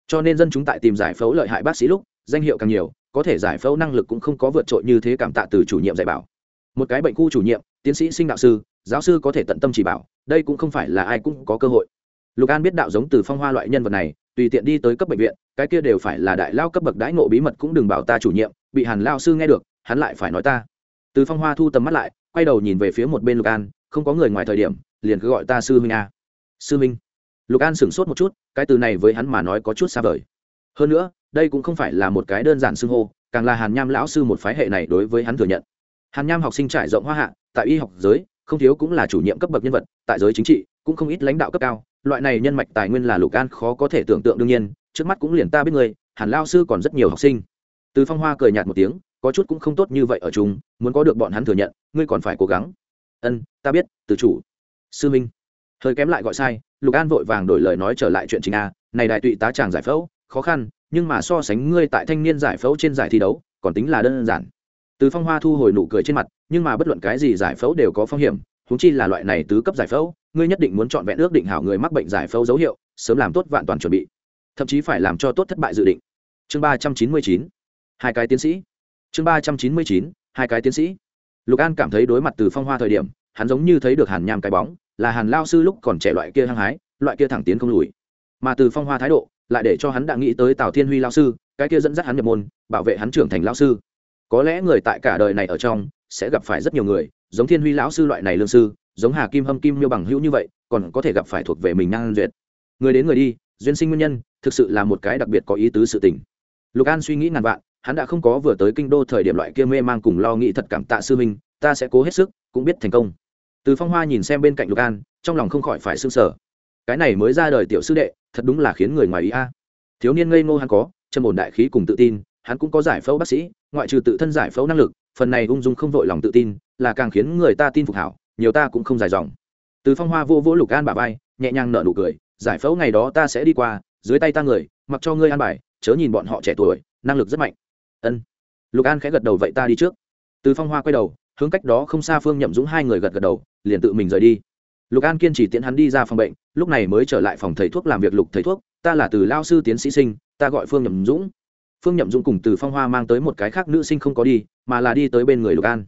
Cho nên dân chúng tại tìm giải phẫu lợi hại bác sĩ lúc, danh hiệu càng nhiều, có thể giải phẫu năng lực cũng không có vượt trội như thế cảm tạ từ chủ nhiệm dạy bảo một cái bệnh khu chủ nhiệm, tiến sĩ sinh đạo sư, giáo sư có thể tận tâm chỉ bảo, đây cũng không phải là ai cũng có cơ hội. Lục an biết đạo giống từ phong hoa loại nhân vật này, tùy tiện đi tới cấp bệnh viện, cái kia đều phải là đại lao cấp bậc đãi ngộ bí mật cũng đừng bảo ta chủ nhiệm, bị hàn lao sư nghe được, hắn lại phải nói ta. Từ phong hoa thu tầm mắt lại, quay đầu nhìn về phía một bên lục an, không có người ngoài thời điểm, liền cứ gọi ta sư huynh a. Sư huynh. Lục an sửng sốt một chút, cái từ này với hắn mà nói có chút xa vời. Hơn nữa, đây cũng không phải là một cái đơn giản xưng hô, càng là hàn nham lão sư một phái hệ này đối với hắn thừa nhận hàn nham học sinh trải rộng hoa hạ tại y học giới không thiếu cũng là chủ nhiệm cấp bậc nhân vật tại giới chính trị cũng không ít lãnh đạo cấp cao. Loại này nhân mạch tài nguyên là lục an khó có thể tưởng tượng đương nhiên trước mắt cũng liền ta biết người hàn lao sư còn rất nhiều học sinh. Từ phong hoa cười nhạt một tiếng có chút cũng không tốt như vậy ở chúng, muốn có được bọn hắn thừa nhận ngươi còn phải cố gắng. Ân ta biết từ chủ. Sư minh. Hơi kém lại gọi sai lục an vội vàng đổi lời nói trở lại chuyện chính a này đại tụy tá tràng giải phẫu khó khăn nhưng mà so sánh ngươi tại thanh niên giải phẫu trên giải thi đấu còn tính là đơn giản từ phong hoa thu hồi nụ cười trên mặt, nhưng mà bất luận cái gì giải phẫu đều có phong hiểm húng chi là loại này tứ cấp giải phẫu, ngươi nhất định muốn chọn vẹn ước định hảo người mắc bệnh giải phẫu dấu hiệu, sớm làm tốt vạn toàn chuẩn bị. Thậm chí phải làm cho tốt thất bại dự định. Chương ba trăm chín mươi chín, hai cái tiến sĩ. Chương ba trăm chín mươi chín, hai cái tiến sĩ. Lục an cảm thấy đối mặt từ phong hoa thời điểm, hắn giống như thấy được hàn nham cái bóng, là hàn lao sư lúc còn trẻ loại kia hăng hái, loại kia thẳng tiến không lùi. Mà từ phong hoa thái độ, lại để cho hắn đã nghĩ tới tào thiên huy lao sư, cái kia dẫn dắt hắn nhập môn, bảo vệ hắn trưởng thành lao sư có lẽ người tại cả đời này ở trong, sẽ gặp phải rất nhiều người, giống thiên huy lão sư loại này lương sư, giống hà kim hâm, kim miêu bằng hữu như vậy, còn có thể gặp phải thuộc về mình năng duyệt. Người đến người đi, duyên sinh nguyên nhân, thực sự là một cái đặc biệt có ý tứ sự tình. Lục an suy nghĩ ngàn vạn, hắn đã không có vừa tới kinh đô thời điểm loại kia mê mang cùng lo nghĩ thật cảm tạ sư minh ta sẽ cố hết sức, cũng biết thành công. Từ phong hoa nhìn xem bên cạnh lục an, trong lòng không khỏi phải s ư n g sở cái này mới ra đời tiểu sư đệ, thật đúng là khiến người ngoài ý a. Thiếu niên ngây ngô hắn có chân ổn đại khí cùng tự tin hắn cũng có giải phẫu bác sĩ, ngoại trừ tự thân giải phẫu năng lực, phần này ung dung không vội lòng tự tin, là càng khiến người ta tin phục hảo, nhiều ta cũng không dài dòng. Từ phong hoa vô vỗ lục an bà vai, nhẹ nhàng nở nụ cười, giải phẫu ngày đó ta sẽ đi qua, dưới tay ta người, mặc cho ngươi an bài, chớ nhìn bọn họ trẻ tuổi, năng lực rất mạnh. Ân. Lục an khẽ gật đầu vậy ta đi trước. Từ phong hoa quay đầu, hướng cách đó không xa phương nhậm dũng hai người gật gật đầu, liền tự mình rời đi. Lục an kiên trì tiễn hắn đi ra phòng bệnh, lúc này mới trở lại phòng thầy thuốc làm việc lục thầy thuốc, ta là từ lao sư tiến sĩ sinh, ta gọi phương nhậm dũng phương nhậm dũng cùng từ phong hoa mang tới một cái khác nữ sinh không có đi mà là đi tới bên người lục an.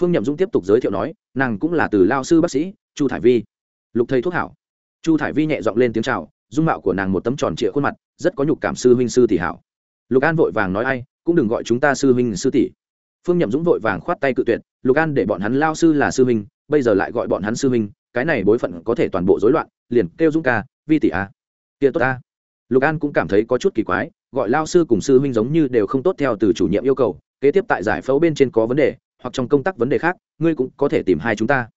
Phương nhậm dũng tiếp tục giới thiệu nói nàng cũng là từ lao sư bác sĩ chu thải vi. Lục thầy thuốc hảo. Chu thải vi nhẹ giọng lên tiếng chào, dung mạo của nàng một tấm tròn trịa khuôn mặt rất có nhục cảm sư huynh sư tỷ hảo. Lục an vội vàng nói ai cũng đừng gọi chúng ta sư huynh sư tỷ. Phương nhậm dũng vội vàng khoát tay cự tuyệt lục an để bọn hắn lao sư là sư huynh bây giờ lại gọi bọn hắn sư huynh cái này bối phận có thể toàn bộ rối loạn liền kêu dũng ca vi tỷ a. Kia tốt à. lục an cũng cảm thấy có chút kỳ quái gọi lao sư cùng sư huynh giống như đều không tốt theo từ chủ nhiệm yêu cầu, kế tiếp tại giải phẫu bên trên có vấn đề, hoặc trong công tác vấn đề khác, ngươi cũng có thể tìm hai chúng ta.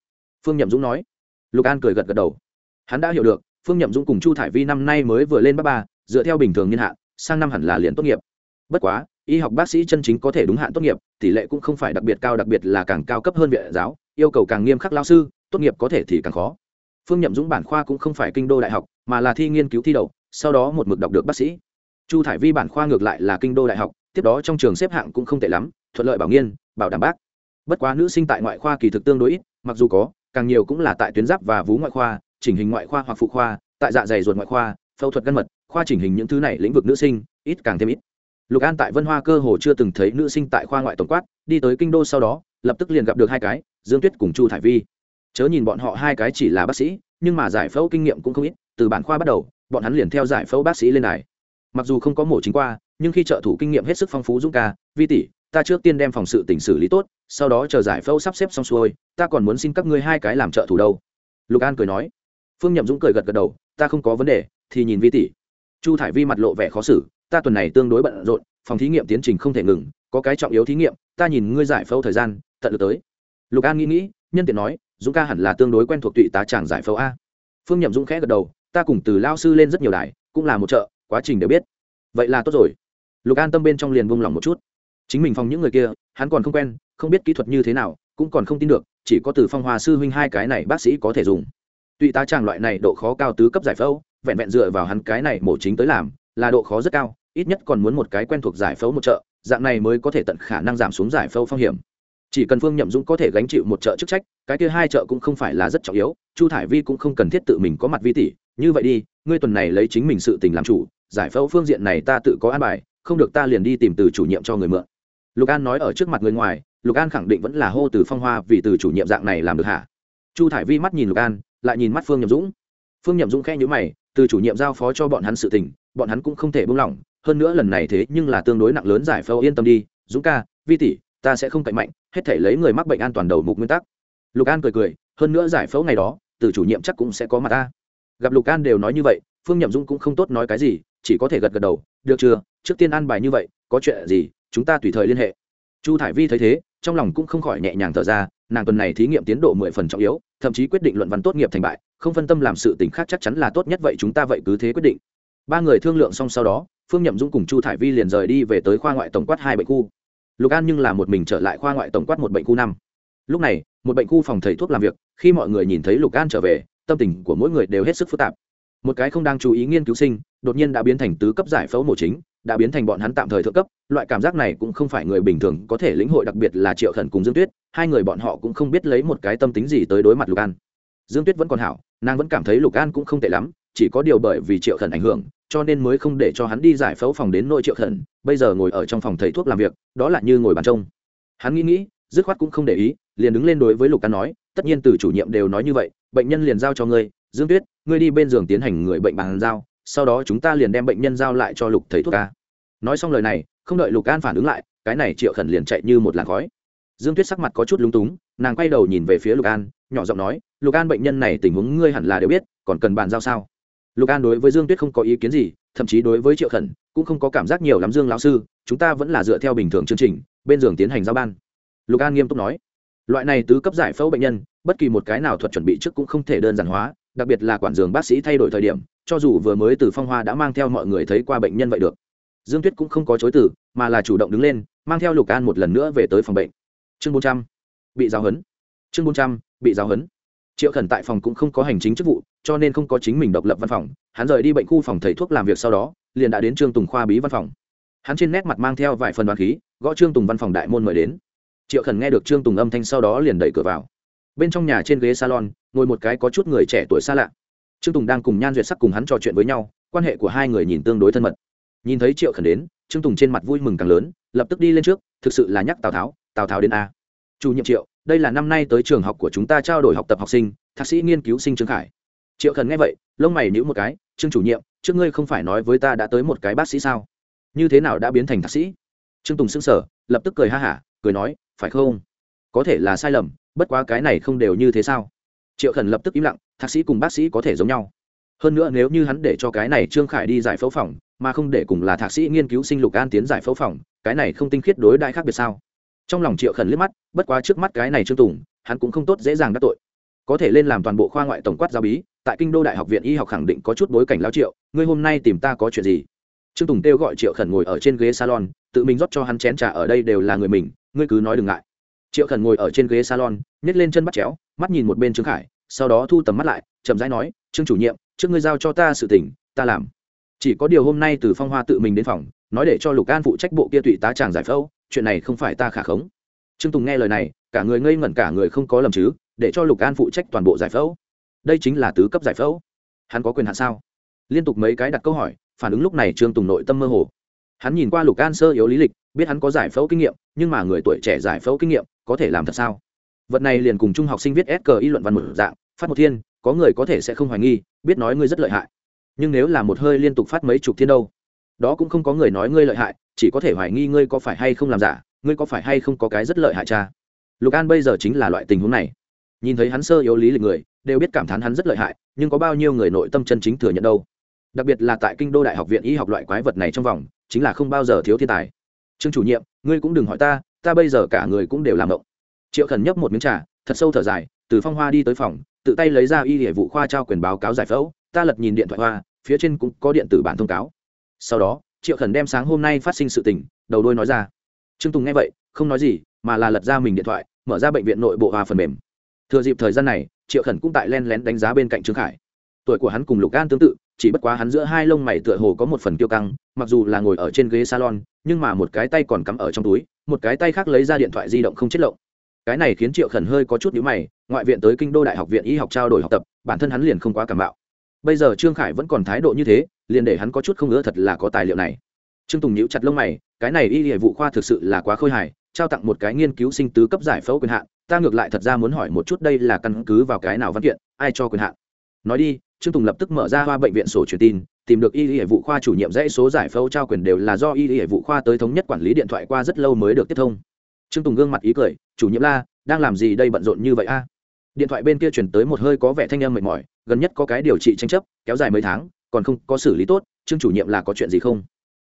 Phương nhậm dũng nói. Lục an cười gật gật đầu. Hắn đã hiểu được, phương nhậm dũng cùng chu thải vi năm nay mới vừa lên bắc ba, dựa theo bình thường niên hạn, sang năm hẳn là liền tốt nghiệp. Bất quá, y học bác sĩ chân chính có thể đúng hạn tốt nghiệp, tỷ lệ cũng không phải đặc biệt cao, đặc biệt là càng cao cấp hơn viện giáo, yêu cầu càng nghiêm khắc lao sư, tốt nghiệp có thể thì càng khó. Phương nhậm dũng bản khoa cũng không phải kinh đô đại học, mà là thi nghiên cứu thi đậu, sau đó một mực đọc được bác sĩ chu thải vi bản khoa ngược lại là kinh đô đại học, tiếp đó trong trường xếp hạng cũng không tệ lắm, thuận lợi bảo nghiên, bảo đảm bác. Bất quá nữ sinh tại ngoại khoa kỳ thực tương đối ít, mặc dù có, càng nhiều cũng là tại tuyến giáp và vú ngoại khoa, chỉnh hình ngoại khoa hoặc phụ khoa, tại dạ dày ruột ngoại khoa, phẫu thuật gân mật, khoa chỉnh hình những thứ này lĩnh vực nữ sinh, ít càng thêm ít. Lục an tại vân hoa cơ hồ chưa từng thấy nữ sinh tại khoa ngoại tổng quát, đi tới kinh đô sau đó, lập tức liền gặp được hai cái, dương tuyết cùng chu thải vi. Chớ nhìn bọn họ hai cái chỉ là bác sĩ, nhưng mà giải phẫu kinh nghiệm cũng không ít, từ bản khoa bắt đầu, bọn hắn liền theo giải phẫu bác sĩ lên này mặc dù không có mổ chính qua, nhưng khi trợ thủ kinh nghiệm hết sức phong phú dũng ca, vi tỷ, ta trước tiên đem phòng sự tỉnh xử lý tốt, sau đó chờ giải phẫu sắp xếp xong xuôi, ta còn muốn xin các ngươi hai cái làm trợ thủ đâu. Lục an cười nói. Phương nhậm dũng cười gật gật đầu, ta không có vấn đề, thì nhìn vi tỷ. Chu thải vi mặt lộ vẻ khó xử, ta tuần này tương đối bận rộn, phòng thí nghiệm tiến trình không thể ngừng, có cái trọng yếu thí nghiệm, ta nhìn ngươi giải phẫu thời gian, tận lực tới. Lục an nghĩ nghĩ, nhân tiện nói, dũng ca hẳn là tương đối quen thuộc tụy tá tràng giải phẫu a. Phương nhậm dũng khẽ gật đầu, ta cùng từ lao sư lên rất nhiều đài, cũng là một chợ quá trình đều biết. Vậy là tốt rồi. Lục an tâm bên trong liền vung lòng một chút. Chính mình phòng những người kia, hắn còn không quen, không biết kỹ thuật như thế nào, cũng còn không tin được, chỉ có từ phong hòa sư huynh hai cái này bác sĩ có thể dùng. Tụy tá tràng loại này độ khó cao tứ cấp giải phẫu, vẹn vẹn dựa vào hắn cái này mổ chính tới làm, là độ khó rất cao, ít nhất còn muốn một cái quen thuộc giải phẫu một chợ, dạng này mới có thể tận khả năng giảm xuống giải phẫu phong hiểm. Chỉ cần phương nhậm dũng có thể gánh chịu một chợ chức trách, cái kia hai chợ cũng không phải là rất trọng yếu, chu thải vi cũng không cần thiết tự mình có mặt vi tỷ, như vậy đi, ngươi tuần này lấy chính mình sự tình làm chủ giải phẫu phương diện này ta tự có an bài, không được ta liền đi tìm từ chủ nhiệm cho người mượn. Lục an nói ở trước mặt người ngoài, lục an khẳng định vẫn là hô từ phong hoa vì từ chủ nhiệm dạng này làm được hả? Chu thải vi mắt nhìn lục an, lại nhìn mắt phương nhậm dũng. Phương nhậm dũng khẽ nhữ mày, từ chủ nhiệm giao phó cho bọn hắn sự tình, bọn hắn cũng không thể buông lỏng, hơn nữa lần này thế nhưng là tương đối nặng lớn giải phẫu yên tâm đi, dũng ca, vi tỷ, ta sẽ không cạnh mạnh, hết thể lấy người mắc bệnh an toàn đầu mục nguyên tắc. Lục an cười cười, hơn nữa giải phẫu ngày đó, từ chủ nhiệm chắc cũng sẽ có mặt ta. Gặp lục an đều nói như vậy, phương nhậm dũng cũng không tốt nói cái gì chỉ có thể gật gật đầu, được chưa? Trước tiên ăn bài như vậy, có chuyện gì, chúng ta tùy thời liên hệ. Chu thải vi thấy thế, trong lòng cũng không khỏi nhẹ nhàng thở ra, nàng tuần này thí nghiệm tiến độ mười phần trọng yếu, thậm chí quyết định luận văn tốt nghiệp thành bại, không phân tâm làm sự tình khác chắc chắn là tốt nhất vậy chúng ta vậy cứ thế quyết định. Ba người thương lượng xong sau đó, phương nhậm dũng cùng chu thải vi liền rời đi về tới khoa ngoại tổng quát hai bệnh khu. Lục an nhưng là một mình trở lại khoa ngoại tổng quát một bệnh khu năm. Lúc này, một bệnh khu phòng thầy thuốc làm việc, khi mọi người nhìn thấy lục an trở về, tâm tình của mỗi người đều hết sức phức tạp một cái không đang chú ý nghiên cứu sinh, đột nhiên đã biến thành tứ cấp giải phẫu mổ chính, đã biến thành bọn hắn tạm thời thượng cấp. Loại cảm giác này cũng không phải người bình thường có thể lĩnh hội, đặc biệt là triệu khẩn cùng dương tuyết, hai người bọn họ cũng không biết lấy một cái tâm tính gì tới đối mặt lục an. Dương tuyết vẫn còn hảo, nàng vẫn cảm thấy lục an cũng không tệ lắm, chỉ có điều bởi vì triệu khẩn ảnh hưởng, cho nên mới không để cho hắn đi giải phẫu phòng đến nội triệu khẩn, bây giờ ngồi ở trong phòng thầy thuốc làm việc, đó là như ngồi bàn trông. Hắn nghĩ nghĩ, dứt khoát cũng không để ý, liền đứng lên đối với lục an nói, tất nhiên từ chủ nhiệm đều nói như vậy, bệnh nhân liền giao cho ngươi dương tuyết, ngươi đi bên giường tiến hành người bệnh bàn giao, sau đó chúng ta liền đem bệnh nhân giao lại cho lục thầy thuốc ca. Nói xong lời này, không đợi lục an phản ứng lại, cái này triệu khẩn liền chạy như một làn khói. Dương tuyết sắc mặt có chút lúng túng, nàng quay đầu nhìn về phía lục an, nhỏ giọng nói, lục an bệnh nhân này tình huống ngươi hẳn là đều biết, còn cần bàn giao sao? Lục an đối với dương tuyết không có ý kiến gì, thậm chí đối với triệu khẩn cũng không có cảm giác nhiều lắm dương lão sư, chúng ta vẫn là dựa theo bình thường chương trình, bên giường tiến hành giao ban. Lục an nghiêm túc nói, loại này tứ cấp giải phẫu bệnh nhân, bất kỳ một cái nào thuật chuẩn bị trước cũng không thể đơn giản hóa đặc biệt là quản giường bác sĩ thay đổi thời điểm, cho dù vừa mới từ phong hoa đã mang theo mọi người thấy qua bệnh nhân vậy được. Dương tuyết cũng không có chối từ, mà là chủ động đứng lên, mang theo lục an một lần nữa về tới phòng bệnh. Chương bốn trăm, bị giáo huấn. Chương bốn trăm, bị giáo huấn. Triệu khẩn tại phòng cũng không có hành chính chức vụ, cho nên không có chính mình độc lập văn phòng. Hắn rời đi bệnh khu phòng thầy thuốc làm việc sau đó, liền đã đến trương tùng khoa bí văn phòng. Hắn trên nét mặt mang theo vài phần đoàn khí, gõ trương tùng văn phòng đại môn mời đến. Triệu khẩn nghe được trương tùng âm thanh sau đó liền đẩy cửa vào bên trong nhà trên ghế salon, ngồi một cái có chút người trẻ tuổi xa lạ. Trương tùng đang cùng nhan duyệt sắc cùng hắn trò chuyện với nhau, quan hệ của hai người nhìn tương đối thân mật. Nhìn thấy triệu khẩn đến, trương tùng trên mặt vui mừng càng lớn, lập tức đi lên trước, thực sự là nhắc tào tháo tào tháo đến a. Chủ nhiệm triệu, đây là năm nay tới trường học của chúng ta trao đổi học tập học sinh, thạc sĩ nghiên cứu sinh trương khải. Triệu khẩn nghe vậy, lông mày nhíu một cái, trương chủ nhiệm, trước ngươi không phải nói với ta đã tới một cái bác sĩ sao? Như thế nào đã biến thành thạc sĩ? Trương tùng sững sờ, lập tức cười ha hả, cười nói, phải không? Có thể là sai lầm bất quá cái này không đều như thế sao? Triệu khẩn lập tức im lặng, thạc sĩ cùng bác sĩ có thể giống nhau. Hơn nữa nếu như hắn để cho cái này trương khải đi giải phẫu phòng, mà không để cùng là thạc sĩ nghiên cứu sinh lục an tiến giải phẫu phòng, cái này không tinh khiết đối đại khác biệt sao? Trong lòng triệu khẩn liếc mắt, bất quá trước mắt cái này trương tùng, hắn cũng không tốt dễ dàng đắc tội. Có thể lên làm toàn bộ khoa ngoại tổng quát giáo bí, tại kinh đô đại học viện y học khẳng định có chút bối cảnh lao triệu, ngươi hôm nay tìm ta có chuyện gì? Trương tùng kêu gọi triệu khẩn ngồi ở trên ghế salon, tự mình rót cho hắn chén trà ở đây đều là người mình, ngươi cứ nói đừng ngại triệu khẩn ngồi ở trên ghế salon nhét lên chân bắt chéo, mắt nhìn một bên trương khải, sau đó thu tầm mắt lại, chậm rãi nói, trương chủ nhiệm, trước ngươi giao cho ta sự tỉnh ta làm. Chỉ có điều hôm nay từ phong hoa tự mình đến phòng, nói để cho lục an phụ trách bộ kia tụy tá chàng giải phẫu, chuyện này không phải ta khả khống. Trương tùng nghe lời này, cả người ngây ngẩn, cả người không có lầm chứ, để cho lục an phụ trách toàn bộ giải phẫu. Đây chính là tứ cấp giải phẫu. Hắn có quyền hạn sao? Liên tục mấy cái đặt câu hỏi, phản ứng lúc này trương tùng nội tâm mơ hồ. Hắn nhìn qua lục an sơ yếu lý lịch biết hắn có giải phẫu kinh nghiệm, nhưng mà người tuổi trẻ giải phẫu kinh nghiệm có thể làm thật sao? Vật này liền cùng trung học sinh viết s y luận văn một dạng, phát một thiên, có người có thể sẽ không hoài nghi, biết nói ngươi rất lợi hại. Nhưng nếu là một hơi liên tục phát mấy chục thiên đâu? Đó cũng không có người nói ngươi lợi hại, chỉ có thể hoài nghi ngươi có phải hay không làm giả, ngươi có phải hay không có cái rất lợi hại cha. Lục an bây giờ chính là loại tình huống này. Nhìn thấy hắn sơ yếu lý lịch người, đều biết cảm thán hắn rất lợi hại, nhưng có bao nhiêu người nội tâm chân chính thừa nhận đâu? Đặc biệt là tại kinh đô đại học viện y học loại quái vật này trong vòng, chính là không bao giờ thiếu thiên tài trương chủ nhiệm, ngươi cũng đừng hỏi ta ta bây giờ cả người cũng đều làm động triệu khẩn nhấp một miếng trà, thật sâu thở dài, từ phong hoa đi tới phòng, tự tay lấy ra y hệ vụ khoa trao quyền báo cáo giải phẫu, ta lật nhìn điện thoại hoa, phía trên cũng có điện tử bản thông cáo. Sau đó, triệu khẩn đem sáng hôm nay phát sinh sự tình, đầu đôi nói ra. Trương tùng nghe vậy, không nói gì, mà là lật ra mình điện thoại, mở ra bệnh viện nội bộ và phần mềm. Thừa dịp thời gian này, triệu khẩn cũng tại len lén đánh giá bên cạnh trương khải. Tuổi của hắn cùng lục an tương tự, chỉ bất quá hắn giữa hai lông mày tựa hồ có một phần kiêu căng, mặc dù là ngồi ở trên ghế salon nhưng mà một cái tay còn cắm ở trong túi, một cái tay khác lấy ra điện thoại di động không chết lộng. Cái này khiến triệu khẩn hơi có chút nhíu mày, ngoại viện tới kinh đô đại học viện y học trao đổi học tập, bản thân hắn liền không quá cảm bạo bây giờ trương khải vẫn còn thái độ như thế, liền để hắn có chút không ngỡ thật là có tài liệu này. Trương tùng nhíu chặt lông mày, cái này y hệ vụ khoa thực sự là quá khôi hài, trao tặng một cái nghiên cứu sinh tứ cấp giải phẫu quyền hạn, ta ngược lại thật ra muốn hỏi một chút đây là căn cứ vào cái nào văn kiện, ai cho quyền hạn? Nói đi, trương tùng lập tức mở ra hoa bệnh viện sổ truyền tin tìm được y hệ vụ khoa chủ nhiệm dãy số giải phẫu trao quyền đều là do y hệ vụ khoa tới thống nhất quản lý điện thoại qua rất lâu mới được tiếp thông. Trương tùng gương mặt ý cười, chủ nhiệm la, đang làm gì đây bận rộn như vậy a? Điện thoại bên kia chuyển tới một hơi có vẻ thanh âm mệt mỏi, gần nhất có cái điều trị tranh chấp, kéo dài mấy tháng, còn không có xử lý tốt, trương chủ nhiệm là có chuyện gì không?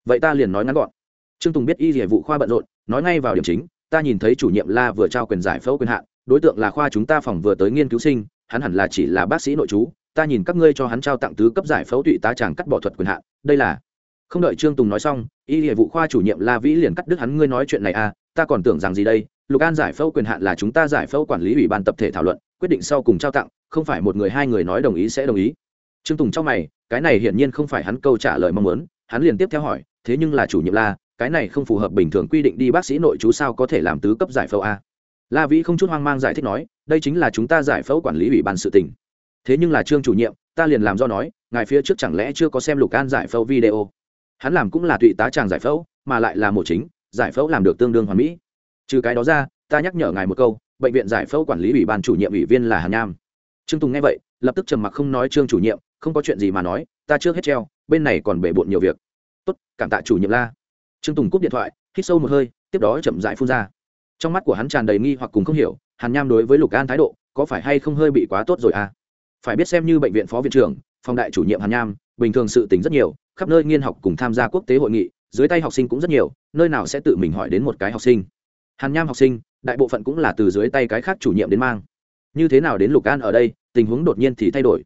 Vậy ta liền nói ngắn gọn. Trương tùng biết y hệ vụ khoa bận rộn, nói ngay vào điểm chính, ta nhìn thấy chủ nhiệm la vừa trao quyền giải phẫu quyền hạn, đối tượng là khoa chúng ta phòng vừa tới nghiên cứu sinh, hắn hẳn là chỉ là bác sĩ nội chú ta nhìn các ngươi cho hắn trao tặng tứ cấp giải phẫu tụy tá chàng cắt bỏ thuật quyền hạn, đây là. Không đợi trương tùng nói xong, y hệ vụ khoa chủ nhiệm la vĩ liền cắt đứt hắn ngươi nói chuyện này à ta còn tưởng rằng gì đây, lục an giải phẫu quyền hạn là chúng ta giải phẫu quản lý ủy ban tập thể thảo luận, quyết định sau cùng trao tặng, không phải một người hai người nói đồng ý sẽ đồng ý. Trương tùng trong mày, cái này hiển nhiên không phải hắn câu trả lời mong muốn, hắn liền tiếp theo hỏi, thế nhưng là chủ nhiệm la, cái này không phù hợp bình thường quy định đi bác sĩ nội chú sao có thể làm tứ cấp giải phẫu a la vĩ không chút hoang mang giải thích nói, đây chính là chúng ta giải phẫu quản lý ủy ban sự tỉnh thế nhưng là trương chủ nhiệm, ta liền làm do nói, ngài phía trước chẳng lẽ chưa có xem lục an giải phẫu video? Hắn làm cũng là tụy tá tràng giải phẫu, mà lại là mổ chính, giải phẫu làm được tương đương hoàn mỹ. Trừ cái đó ra, ta nhắc nhở ngài một câu, bệnh viện giải phẫu quản lý ủy ban chủ nhiệm ủy viên là hàn nam. trương tùng nghe vậy, lập tức trầm mặc không nói trương chủ nhiệm, không có chuyện gì mà nói, ta chưa hết treo, bên này còn bể bộn nhiều việc. Tốt, cảm tạ chủ nhiệm la. Trương tùng cúp điện thoại, hít sâu một hơi, tiếp đó chậm dại phun ra. Trong mắt của hắn tràn đầy nghi hoặc cùng không hiểu hàn nham đối với lục an thái độ, có phải hay không hơi bị quá tốt rồi à? Phải biết xem như bệnh viện phó viện trưởng, phòng đại chủ nhiệm hàn nham, bình thường sự tính rất nhiều, khắp nơi nghiên học cùng tham gia quốc tế hội nghị, dưới tay học sinh cũng rất nhiều, nơi nào sẽ tự mình hỏi đến một cái học sinh. Hàn nham học sinh, đại bộ phận cũng là từ dưới tay cái khác chủ nhiệm đến mang. Như thế nào đến lục an ở đây, tình huống đột nhiên thì thay đổi.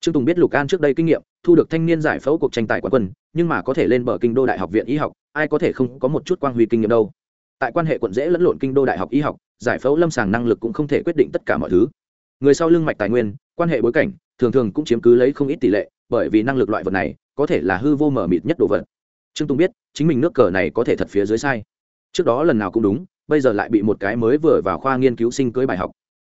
Trương tùng biết lục an trước đây kinh nghiệm, thu được thanh niên giải phẫu cuộc tranh tài quán quân, nhưng mà có thể lên bờ kinh đô đại học viện y học, ai có thể không có một chút quang huy kinh nghiệm đâu. Tại quan hệ quận dễ lẫn lộn kinh đô đại học y học, giải phẫu lâm sàng năng lực cũng không thể quyết định tất cả mọi thứ. Người sau lưng mạch tài nguyên quan hệ bối cảnh, thường thường cũng chiếm cứ lấy không ít tỷ lệ, bởi vì năng lực loại vật này có thể là hư vô mở mịt nhất đồ vật. Trương tùng biết, chính mình nước cờ này có thể thật phía dưới sai. Trước đó lần nào cũng đúng, bây giờ lại bị một cái mới vừa vào khoa nghiên cứu sinh cưới bài học.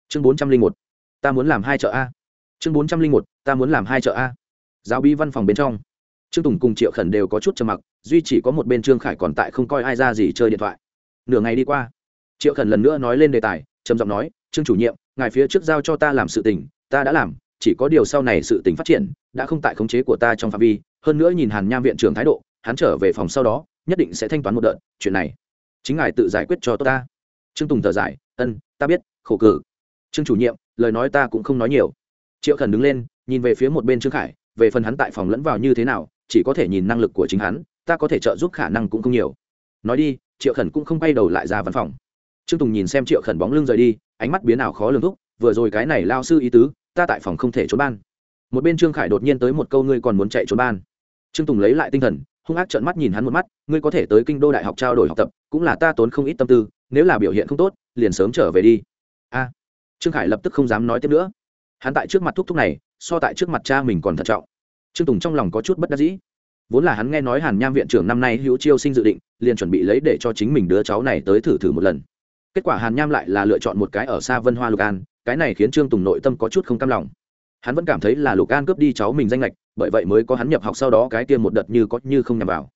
Chương bốn trăm linh một, ta muốn làm hai chợ a. Chương bốn trăm linh một, ta muốn làm hai chợ a. Giáo bí văn phòng bên trong. Trương tùng cùng triệu khẩn đều có chút trầm mặc, duy chỉ có một bên trương khải còn tại không coi ai ra gì chơi điện thoại. Nửa ngày đi qua, triệu khẩn lần nữa nói lên đề tài, trầm giọng nói, trương chủ nhiệm, ngài phía trước giao cho ta làm sự tình ta đã làm, chỉ có điều sau này sự tình phát triển, đã không tại khống chế của ta trong phạm vi, hơn nữa nhìn hàn nham viện trưởng thái độ, hắn trở về phòng sau đó, nhất định sẽ thanh toán một đợt, chuyện này, chính ngài tự giải quyết cho tôi ta. Trương tùng thở dài, ân, ta biết, khổ cử trương chủ nhiệm, lời nói ta cũng không nói nhiều. Triệu khẩn đứng lên, nhìn về phía một bên trương khải, về phần hắn tại phòng lẫn vào như thế nào, chỉ có thể nhìn năng lực của chính hắn, ta có thể trợ giúp khả năng cũng không nhiều. Nói đi, triệu khẩn cũng không bay đầu lại ra văn phòng. Trương tùng nhìn xem triệu khẩn bóng lưng rời đi, ánh mắt biến ảo khó lường thúc, vừa rồi cái này lao sư ý tứ ta tại phòng không thể trốn ban. Một bên trương khải đột nhiên tới một câu, ngươi còn muốn chạy trốn ban. Trương tùng lấy lại tinh thần, hung ác trợn mắt nhìn hắn một mắt, ngươi có thể tới kinh đô đại học trao đổi học tập, cũng là ta tốn không ít tâm tư, nếu là biểu hiện không tốt, liền sớm trở về đi. A. Trương khải lập tức không dám nói tiếp nữa. Hắn tại trước mặt thúc thúc này, so tại trước mặt cha mình còn thận trọng. Trương tùng trong lòng có chút bất đắc dĩ. Vốn là hắn nghe nói hàn nham viện trưởng năm nay hữu chiêu sinh dự định, liền chuẩn bị lấy để cho chính mình đứa cháu này tới thử thử một lần. Kết quả hàn nham lại là lựa chọn một cái ở xa vân hoa lục an cái này khiến trương tùng nội tâm có chút không cam lòng. Hắn vẫn cảm thấy là lục an cướp đi cháu mình danh lệch, bởi vậy mới có hắn nhập học sau đó cái kia một đợt như có như không nhằm vào.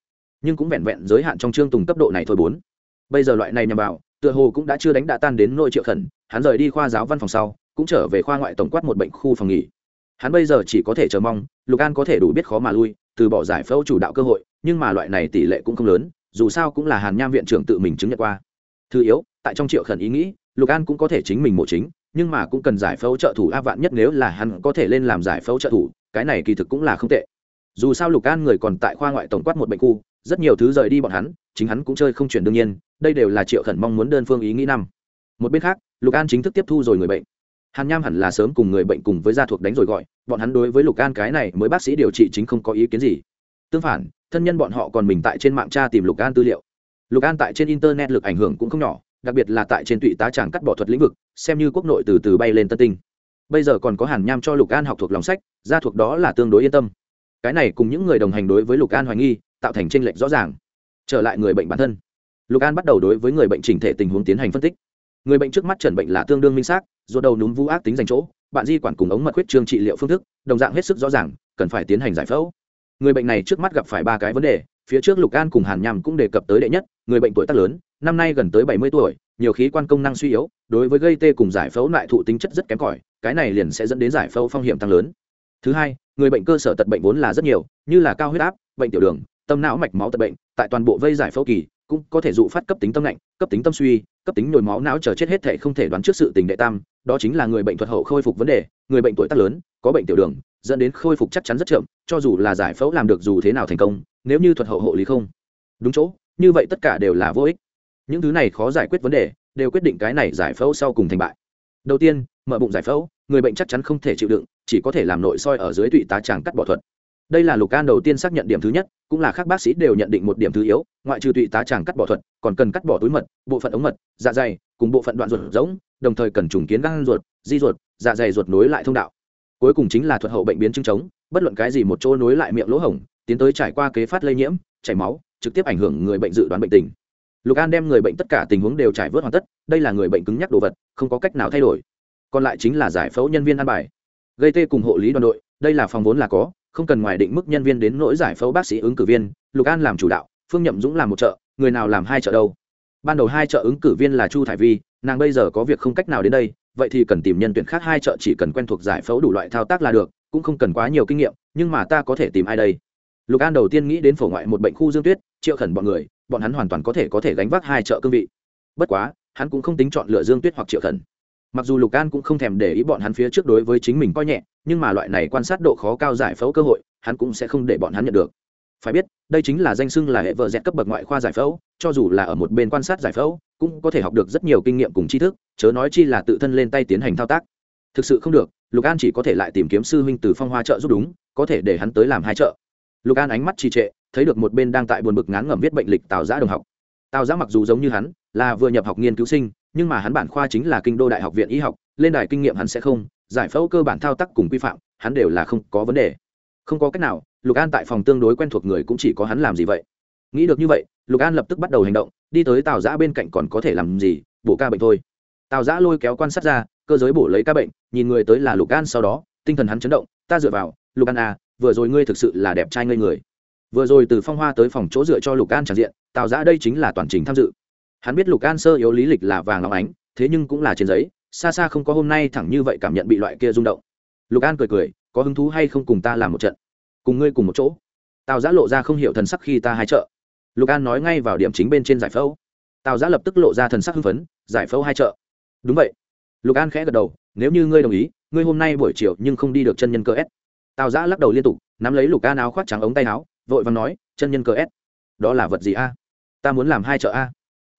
Nhưng cũng vẹn vẹn giới hạn trong trương tùng cấp độ này thôi bốn. Bây giờ loại này nhằm vào, tựa hồ cũng đã chưa đánh đã tan đến nội triệu khẩn, hắn rời đi khoa giáo văn phòng sau, cũng trở về khoa ngoại tổng quát một bệnh khu phòng nghỉ. Hắn bây giờ chỉ có thể chờ mong, lục an có thể đủ biết khó mà lui, từ bỏ giải phẫu chủ đạo cơ hội, nhưng mà loại này tỷ lệ cũng không lớn, dù sao cũng là hàn nham viện trưởng tự mình chứng nhận qua. Thứ yếu, tại trong triệu khẩn ý nghĩ, lục an cũng có thể chính mình mổ chính nhưng mà cũng cần giải phẫu trợ thủ a vạn nhất nếu là hắn có thể lên làm giải phẫu trợ thủ, cái này kỳ thực cũng là không tệ. Dù sao lục an người còn tại khoa ngoại tổng quát một bệnh khu, rất nhiều thứ rời đi bọn hắn, chính hắn cũng chơi không chuyển đương nhiên, đây đều là triệu khẩn mong muốn đơn phương ý nghĩ năm. Một bên khác, lục an chính thức tiếp thu rồi người bệnh. Hàn nham hẳn là sớm cùng người bệnh cùng với gia thuộc đánh rồi gọi, bọn hắn đối với lục an cái này mới bác sĩ điều trị chính không có ý kiến gì. Tương phản, thân nhân bọn họ còn mình tại trên mạng tra tìm lục an tư liệu. Lục an tại trên internet lực ảnh hưởng cũng không nhỏ đặc biệt là tại trên tụy tá tràng cắt bỏ thuật lĩnh vực, xem như quốc nội từ từ bay lên tân tinh. Bây giờ còn có hàn nham cho lục an học thuộc lòng sách, gia thuộc đó là tương đối yên tâm. Cái này cùng những người đồng hành đối với lục an hoài nghi, tạo thành tranh lệch rõ ràng. Trở lại người bệnh bản thân. Lục an bắt đầu đối với người bệnh chỉnh thể tình huống tiến hành phân tích. Người bệnh trước mắt trần bệnh là tương đương minh xác do đầu núm vũ ác tính dành chỗ, bạn di quản cùng ống mật huyết trương trị liệu phương thức, đồng dạng hết sức rõ ràng, cần phải tiến hành giải phẫu. Người bệnh này trước mắt gặp phải ba cái vấn đề, phía trước lục an cùng hàn nham cũng đề cập tới đệ nhất, người bệnh tuổi tác lớn năm nay gần tới bảy mươi tuổi, nhiều khí quan công năng suy yếu, đối với gây tê cùng giải phẫu lại thụ tính chất rất kém cỏi, cái này liền sẽ dẫn đến giải phẫu phong hiểm tăng lớn. Thứ hai, người bệnh cơ sở tật bệnh vốn là rất nhiều, như là cao huyết áp, bệnh tiểu đường, tâm não mạch máu tật bệnh, tại toàn bộ vây giải phẫu kỳ, cũng có thể dụ phát cấp tính tâm lạnh, cấp tính tâm suy, cấp tính nhồi máu não chờ chết hết thể không thể đoán trước sự tình đệ tam, đó chính là người bệnh thuật hậu khôi phục vấn đề, người bệnh tuổi tác lớn, có bệnh tiểu đường, dẫn đến khôi phục chắc chắn rất chậm, cho dù là giải phẫu làm được dù thế nào thành công, nếu như thuật hậu hộ lý không. Đúng chỗ, như vậy tất cả đều là vô ích những thứ này khó giải quyết vấn đề, đều quyết định cái này giải phẫu sau cùng thành bại. Đầu tiên, mở bụng giải phẫu, người bệnh chắc chắn không thể chịu đựng, chỉ có thể làm nội soi ở dưới tụy tá tràng cắt bỏ thuật. Đây là lục can đầu tiên xác nhận điểm thứ nhất, cũng là các bác sĩ đều nhận định một điểm thứ yếu, ngoại trừ tụy tá tràng cắt bỏ thuật, còn cần cắt bỏ túi mật, bộ phận ống mật dạ dày, cùng bộ phận đoạn ruột giống, đồng thời cần trùng kiến gan ruột, di ruột dạ dày ruột nối lại thông đạo. Cuối cùng chính là thuật hậu bệnh biến chứng chống, bất luận cái gì một chỗ nối lại miệng lỗ hổng, tiến tới trải qua kế phát lây nhiễm, chảy máu, trực tiếp ảnh hưởng người bệnh dự đoán bệnh tình lục an đem người bệnh tất cả tình huống đều trải vớt hoàn tất, đây là người bệnh cứng nhắc đồ vật, không có cách nào thay đổi. Còn lại chính là giải phẫu nhân viên ăn bài. Gây tê cùng hộ lý đoàn đội, đây là phòng vốn là có, không cần ngoài định mức nhân viên đến nỗi giải phẫu bác sĩ ứng cử viên, lục an làm chủ đạo, phương nhậm dũng làm một chợ người nào làm hai chợ đâu? Ban đầu hai chợ ứng cử viên là chu thải vi, nàng bây giờ có việc không cách nào đến đây, vậy thì cần tìm nhân tuyển khác hai chợ chỉ cần quen thuộc giải phẫu đủ loại thao tác là được, cũng không cần quá nhiều kinh nghiệm, nhưng mà ta có thể tìm ai đây? Lục an đầu tiên nghĩ đến phổ ngoại một bệnh khu dương tuyết, triệu khẩn bọn người bọn hắn hoàn toàn có thể có thể gánh vác hai chợ cương vị. Bất quá, hắn cũng không tính chọn lựa dương tuyết hoặc triệu khẩn. Mặc dù lục an cũng không thèm để ý bọn hắn phía trước đối với chính mình coi nhẹ, nhưng mà loại này quan sát độ khó cao giải phẫu cơ hội, hắn cũng sẽ không để bọn hắn nhận được. Phải biết, đây chính là danh xưng là hệ vợ dẹt cấp bậc ngoại khoa giải phẫu, cho dù là ở một bên quan sát giải phẫu, cũng có thể học được rất nhiều kinh nghiệm cùng tri thức, chớ nói chi là tự thân lên tay tiến hành thao tác. Thực sự không được, lục an chỉ có thể lại tìm kiếm sư huynh từ phong hoa chợ giúp đúng, có thể để hắn tới làm hai chợ. Lục an ánh mắt trì trệ thấy được một bên đang tại buồn bực ngán ngẩm viết bệnh lịch tào giã đồng học. Tào giã mặc dù giống như hắn, là vừa nhập học nghiên cứu sinh, nhưng mà hắn bản khoa chính là kinh đô đại học viện y học, lên đài kinh nghiệm hắn sẽ không, giải phẫu cơ bản thao tác cùng quy phạm, hắn đều là không có vấn đề. Không có cách nào, lục an tại phòng tương đối quen thuộc người cũng chỉ có hắn làm gì vậy? Nghĩ được như vậy, lục an lập tức bắt đầu hành động, đi tới tào giã bên cạnh còn có thể làm gì, bổ ca bệnh thôi. Tào giã lôi kéo quan sát ra, cơ giới bổ lấy ca bệnh, nhìn người tới là lục an sau đó, tinh thần hắn chấn động, ta dựa vào, lục an à vừa rồi ngươi thực sự là đẹp trai ngây người vừa rồi từ phong hoa tới phòng chỗ dựa cho lục an tràn diện, tào giã đây chính là toàn trình tham dự. Hắn biết lục an sơ yếu lý lịch là vàng óng ánh, thế nhưng cũng là trên giấy, xa xa không có hôm nay thẳng như vậy cảm nhận bị loại kia rung động. Lục an cười cười, có hứng thú hay không cùng ta làm một trận? Cùng ngươi cùng một chỗ. Tào giã lộ ra không hiểu thần sắc khi ta hai chợ lục an nói ngay vào điểm chính bên trên giải phẫu. Tào giã lập tức lộ ra thần sắc hưng phấn, giải phẫu hai chợ đúng vậy. Lục an khẽ gật đầu, nếu như ngươi đồng ý, ngươi hôm nay buổi chiều nhưng không đi được chân nhân cơ s. Tào giã lắc đầu liên tục, nắm lấy lục an áo khoác trắng ống tay áo vội và nói, chân nhân cơ s, đó là vật gì a? Ta muốn làm hai chợ a.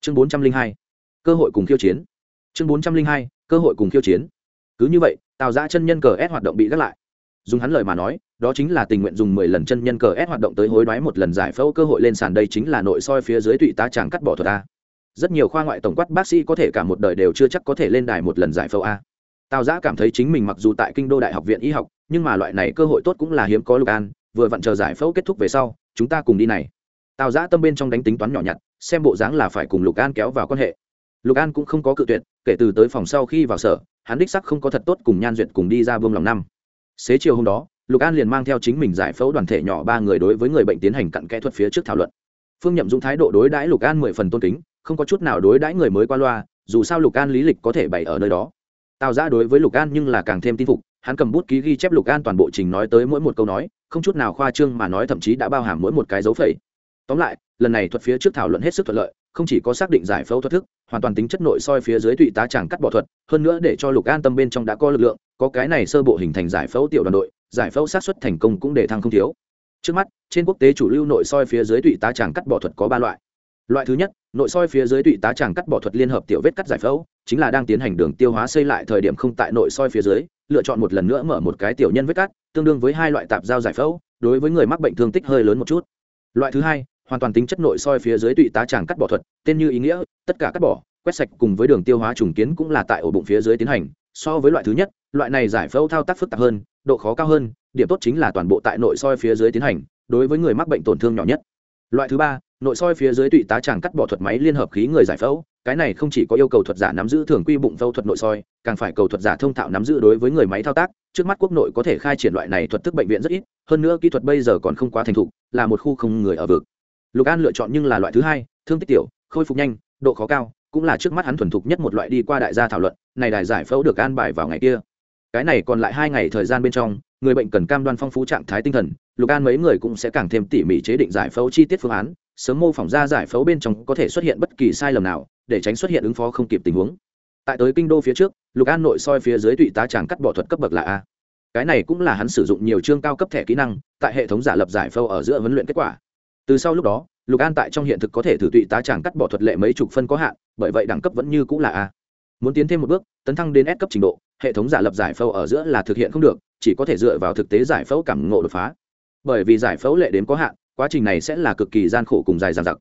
Chương bốn trăm linh hai, cơ hội cùng khiêu chiến. Chương bốn trăm linh hai, cơ hội cùng khiêu chiến. Cứ như vậy, tào giã chân nhân cờ s hoạt động bị gác lại. Dùng hắn lời mà nói, đó chính là tình nguyện dùng mười lần chân nhân cờ s hoạt động tới hối đoái một lần giải phẫu cơ hội lên sàn đây chính là nội soi phía dưới tụy tá chàng cắt bỏ thuật a. Rất nhiều khoa ngoại tổng quát bác sĩ có thể cả một đời đều chưa chắc có thể lên đài một lần giải phẫu a. Tào giã cảm thấy chính mình mặc dù tại kinh đô đại học viện y học, nhưng mà loại này cơ hội tốt cũng là hiếm có lục an vừa vặn chờ giải phẫu kết thúc về sau, chúng ta cùng đi này. Tào giã tâm bên trong đánh tính toán nhỏ nhặt, xem bộ dáng là phải cùng lục an kéo vào quan hệ. Lục an cũng không có cự tuyệt, kể từ tới phòng sau khi vào sở, hắn đích sắc không có thật tốt cùng nhan duyệt cùng đi ra vương lòng năm. Xế chiều hôm đó, lục an liền mang theo chính mình giải phẫu đoàn thể nhỏ ba người đối với người bệnh tiến hành cặn kẽ thuật phía trước thảo luận. Phương nhậm dũng thái độ đối đãi lục an mười phần tôn kính, không có chút nào đối đãi người mới qua loa, dù sao lục an lý lịch có thể bày ở nơi đó. Tào ra đối với lục an nhưng là càng thêm tin phục hắn cầm bút ký ghi chép lục an toàn bộ trình nói tới mỗi một câu nói, không chút nào khoa trương mà nói thậm chí đã bao hàm mỗi một cái dấu phẩy. Tóm lại, lần này thuật phía trước thảo luận hết sức thuận lợi, không chỉ có xác định giải phẫu thuật thức, hoàn toàn tính chất nội soi phía dưới tụy tá chàng cắt bỏ thuật, hơn nữa để cho lục an tâm bên trong đã có lực lượng, có cái này sơ bộ hình thành giải phẫu tiểu đoàn đội, giải phẫu sát xuất thành công cũng để thăng không thiếu. Trước mắt, trên quốc tế chủ lưu nội soi phía dưới tụy tá chàng cắt bỏ thuật có ba loại. Loại thứ nhất, nội soi phía dưới tụy tá chàng cắt bỏ thuật liên hợp tiểu vết cắt giải phẫu, chính là đang tiến hành đường tiêu hóa xây lại thời điểm không tại nội soi phía dưới lựa chọn một lần nữa mở một cái tiểu nhân vết cắt tương đương với hai loại tạp giao giải phẫu, đối với người mắc bệnh thương tích hơi lớn một chút. Loại thứ hai, hoàn toàn tính chất nội soi phía dưới tụy tá tràng cắt bỏ thuật, tên như ý nghĩa, tất cả cắt bỏ, quét sạch cùng với đường tiêu hóa trùng kiến cũng là tại ổ bụng phía dưới tiến hành. So với loại thứ nhất, loại này giải phẫu thao tác phức tạp hơn, độ khó cao hơn, điểm tốt chính là toàn bộ tại nội soi phía dưới tiến hành, đối với người mắc bệnh tổn thương nhỏ nhất. Loại thứ ba, nội soi phía dưới tụy tá tràng cắt bỏ thuật máy liên hợp khí người giải phẫu cái này không chỉ có yêu cầu thuật giả nắm giữ thường quy bụng phẫu thuật nội soi, càng phải cầu thuật giả thông thạo nắm giữ đối với người máy thao tác. Trước mắt quốc nội có thể khai triển loại này thuật thức bệnh viện rất ít, hơn nữa kỹ thuật bây giờ còn không quá thành thục, là một khu không người ở vực. Lục an lựa chọn nhưng là loại thứ hai, thương tích tiểu, khôi phục nhanh, độ khó cao, cũng là trước mắt hắn thuần thục nhất một loại đi qua đại gia thảo luận, này đại giải phẫu được an bài vào ngày kia. Cái này còn lại hai ngày thời gian bên trong, người bệnh cần cam đoan phong phú trạng thái tinh thần, lục an mấy người cũng sẽ càng thêm tỉ mỉ chế định giải phẫu chi tiết phương án, sớm mô phỏng ra giải phẫu bên trong có thể xuất hiện bất kỳ sai lầm nào để tránh xuất hiện ứng phó không kịp tình huống. Tại tới kinh đô phía trước, lục an nội soi phía dưới tụy tá tràng cắt bỏ thuật cấp bậc là a. Cái này cũng là hắn sử dụng nhiều chương cao cấp thẻ kỹ năng, tại hệ thống giả lập giải phẫu ở giữa huấn luyện kết quả. Từ sau lúc đó, lục an tại trong hiện thực có thể thử tụy tá chàng cắt bỏ thuật lệ mấy chục phân có hạn, bởi vậy đẳng cấp vẫn như cũng là a. Muốn tiến thêm một bước, tấn thăng đến S cấp trình độ, hệ thống giả lập giải phẫu ở giữa là thực hiện không được, chỉ có thể dựa vào thực tế giải phẫu cảm ngộ đột phá. Bởi vì giải phẫu lệ đến có hạn, quá trình này sẽ là cực kỳ gian khổ cùng dài dằng dặc.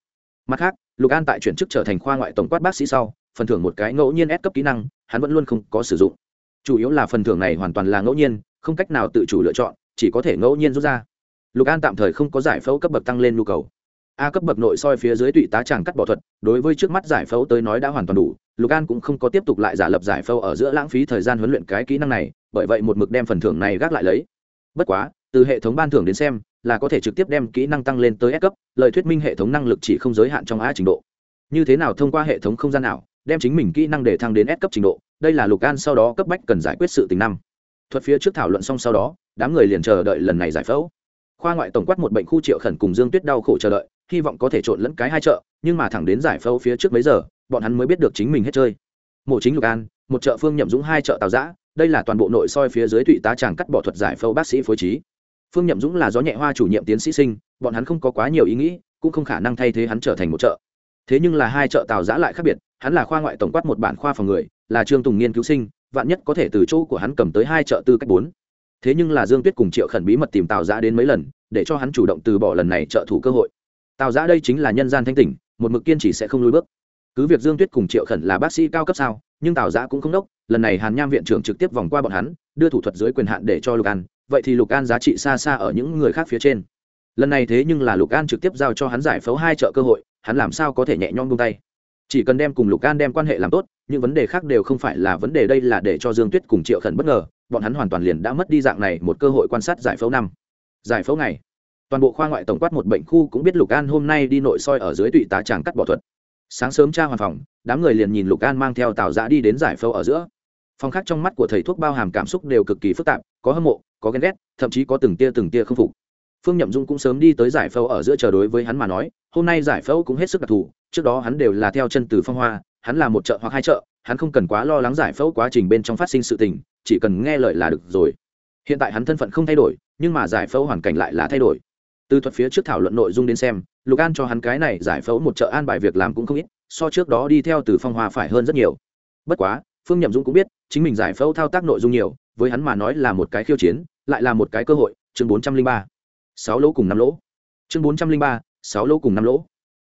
Mặt khác lục an tại chuyển chức trở thành khoa ngoại tổng quát bác sĩ sau, phần thưởng một cái ngẫu nhiên ép cấp kỹ năng, hắn vẫn luôn không có sử dụng. Chủ yếu là phần thưởng này hoàn toàn là ngẫu nhiên, không cách nào tự chủ lựa chọn, chỉ có thể ngẫu nhiên rút ra. Lục an tạm thời không có giải phẫu cấp bậc tăng lên nhu cầu. A cấp bậc nội soi phía dưới tụy tá tràng cắt bỏ thuật, đối với trước mắt giải phẫu tới nói đã hoàn toàn đủ, lục an cũng không có tiếp tục lại giả lập giải phẫu ở giữa lãng phí thời gian huấn luyện cái kỹ năng này, bởi vậy một mực đem phần thưởng này gác lại lấy. Bất quá từ hệ thống ban thưởng đến xem, là có thể trực tiếp đem kỹ năng tăng lên tới S cấp, lời thuyết minh hệ thống năng lực chỉ không giới hạn trong a trình độ. Như thế nào thông qua hệ thống không gian nào, đem chính mình kỹ năng để thăng đến S cấp trình độ, đây là lục an sau đó cấp bách cần giải quyết sự tình năm. Thuật phía trước thảo luận xong sau đó, đám người liền chờ đợi lần này giải phẫu. Khoa ngoại tổng quát một bệnh khu triệu khẩn cùng dương tuyết đau khổ chờ đợi, hy vọng có thể trộn lẫn cái hai chợ, nhưng mà thẳng đến giải phẫu phía trước mấy giờ, bọn hắn mới biết được chính mình hết chơi. Mộ chính lục an, một chợ phương nhậm dũng hai chợ tào giã, đây là toàn bộ nội soi phía dưới tụy tá tràng cắt bỏ thuật giải phẫu bác sĩ phối trí phương nhậm dũng là gió nhẹ hoa chủ nhiệm tiến sĩ sinh, bọn hắn không có quá nhiều ý nghĩ, cũng không khả năng thay thế hắn trở thành một chợ thế nhưng là hai chợ tào giã lại khác biệt, hắn là khoa ngoại tổng quát một bản khoa phòng người, là trương tùng nghiên cứu sinh, vạn nhất có thể từ chỗ của hắn cầm tới hai chợ tư cách bốn. Thế nhưng là dương tuyết cùng triệu khẩn bí mật tìm tào giã đến mấy lần, để cho hắn chủ động từ bỏ lần này trợ thủ cơ hội. Tào giã đây chính là nhân gian thanh tỉnh, một mực kiên chỉ sẽ không lùi bước. Cứ việc dương tuyết cùng triệu khẩn là bác sĩ cao cấp sao, nhưng tào giã cũng không đốc, lần này hàn nham viện trưởng trực tiếp vòng qua bọn hắn, đưa thủ thuật dưới quyền hạn để cho lục an vậy thì lục an giá trị xa xa ở những người khác phía trên. Lần này thế nhưng là lục an trực tiếp giao cho hắn giải phẫu hai chợ cơ hội, hắn làm sao có thể nhẹ nhõm buông tay? Chỉ cần đem cùng lục an đem quan hệ làm tốt, những vấn đề khác đều không phải là vấn đề đây là để cho dương tuyết cùng triệu khẩn bất ngờ, bọn hắn hoàn toàn liền đã mất đi dạng này một cơ hội quan sát giải phẫu năm. Giải phẫu này toàn bộ khoa ngoại tổng quát một bệnh khu cũng biết lục an hôm nay đi nội soi ở dưới tụy tá tràng cắt bỏ thuật. Sáng sớm tra hoàn phòng, đám người liền nhìn lục an mang theo tào giã đi đến giải phẫu ở giữa. Phòng khác trong mắt của thầy thuốc bao hàm cảm xúc đều cực kỳ phức tạp có hâm mộ, có ghen ghét, thậm chí có từng tia từng tia không phục. Phương nhậm dung cũng sớm đi tới giải phẫu ở giữa chờ đối với hắn mà nói, hôm nay giải phẫu cũng hết sức đặc thù, trước đó hắn đều là theo chân từ phong hoa, hắn là một chợ hoặc hai chợ, hắn không cần quá lo lắng giải phẫu quá trình bên trong phát sinh sự tình, chỉ cần nghe lời là được rồi. Hiện tại hắn thân phận không thay đổi, nhưng mà giải phẫu hoàn cảnh lại là thay đổi. Từ thuật phía trước thảo luận nội dung đến xem, lục an cho hắn cái này giải phẫu một chợ an bài việc làm cũng không ít, so trước đó đi theo từ phong hoa phải hơn rất nhiều. Bất quá, phương nhậm dũng cũng biết, chính mình giải phẫu thao tác nội dung nhiều với hắn mà nói là một cái khiêu chiến, lại là một cái cơ hội, chương bốn trăm linh ba. Sáu lỗ cùng năm lỗ. Chương bốn trăm linh ba, sáu lỗ cùng năm lỗ.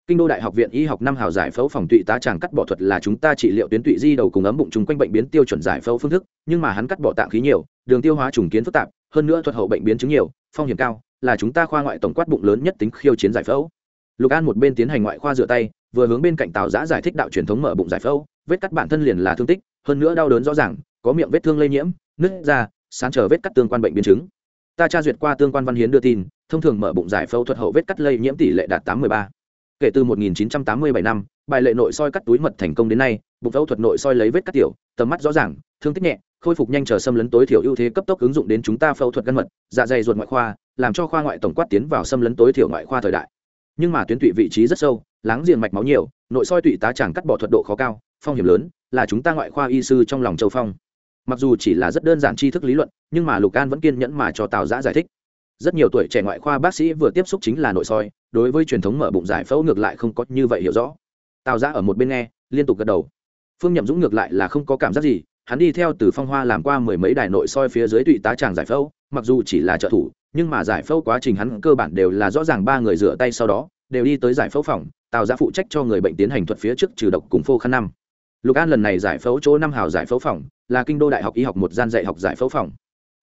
Kinh đô đại học viện y học năm hào giải phẫu phòng tụy tá tràng cắt bỏ thuật là chúng ta trị liệu tuyến tụy di đầu cùng ấm bụng chung quanh bệnh biến tiêu chuẩn giải phẫu phương thức, nhưng mà hắn cắt bỏ tạng khí nhiều, đường tiêu hóa trùng kiến phức tạp, hơn nữa thuật hậu bệnh biến chứng nhiều, phong hiểm cao, là chúng ta khoa ngoại tổng quát bụng lớn nhất tính khiêu chiến giải phẫu. Lục an một bên tiến hành ngoại khoa rửa tay, vừa hướng bên cạnh tào giã giải thích đạo truyền thống mở bụng giải phẫu, vết cắt bản thân liền là thương tích, hơn nữa đau đớn rõ ràng, có miệng vết thương lây nhiễm nứt ra, sán chờ vết cắt tương quan bệnh biến chứng. Ta tra duyệt qua tương quan văn hiến đưa tin, thông thường mở bụng giải phẫu thuật hậu vết cắt lây nhiễm tỷ lệ đạt tám mươi ba. Kể từ 1987 năm, bài lệ nội soi cắt túi mật thành công đến nay, bụng phẫu thuật nội soi lấy vết cắt tiểu, tầm mắt rõ ràng, thương tích nhẹ, khôi phục nhanh chờ xâm lấn tối thiểu ưu thế cấp tốc ứng dụng đến chúng ta phẫu thuật gan mật dạ dày ruột ngoại khoa, làm cho khoa ngoại tổng quát tiến vào xâm lấn tối thiểu ngoại khoa thời đại. Nhưng mà tuyến tụy vị trí rất sâu, láng giềng mạch máu nhiều, nội soi tụy tá chẳng cắt bỏ thuật độ khó cao, phong hiểm lớn, là chúng ta ngoại khoa y sư trong lòng châu phong mặc dù chỉ là rất đơn giản tri thức lý luận, nhưng mà lục an vẫn kiên nhẫn mà cho tào giã giải thích. Rất nhiều tuổi trẻ ngoại khoa bác sĩ vừa tiếp xúc chính là nội soi, đối với truyền thống mở bụng giải phẫu ngược lại không có như vậy hiểu rõ. Tào giã ở một bên nghe, liên tục gật đầu. Phương nhậm dũng ngược lại là không có cảm giác gì, hắn đi theo từ phong hoa làm qua mười mấy đài nội soi phía dưới tụy tá tràng giải phẫu, mặc dù chỉ là trợ thủ, nhưng mà giải phẫu quá trình hắn cơ bản đều là rõ ràng ba người rửa tay sau đó, đều đi tới giải phẫu phòng, tào giã phụ trách cho người bệnh tiến hành thuật phía trước trừ độc cùng phô khăn năm. Lục an lần này giải phẫu chỗ năm hào giải phẫu phòng là kinh đô đại học y học một gian dạy học giải phẫu phòng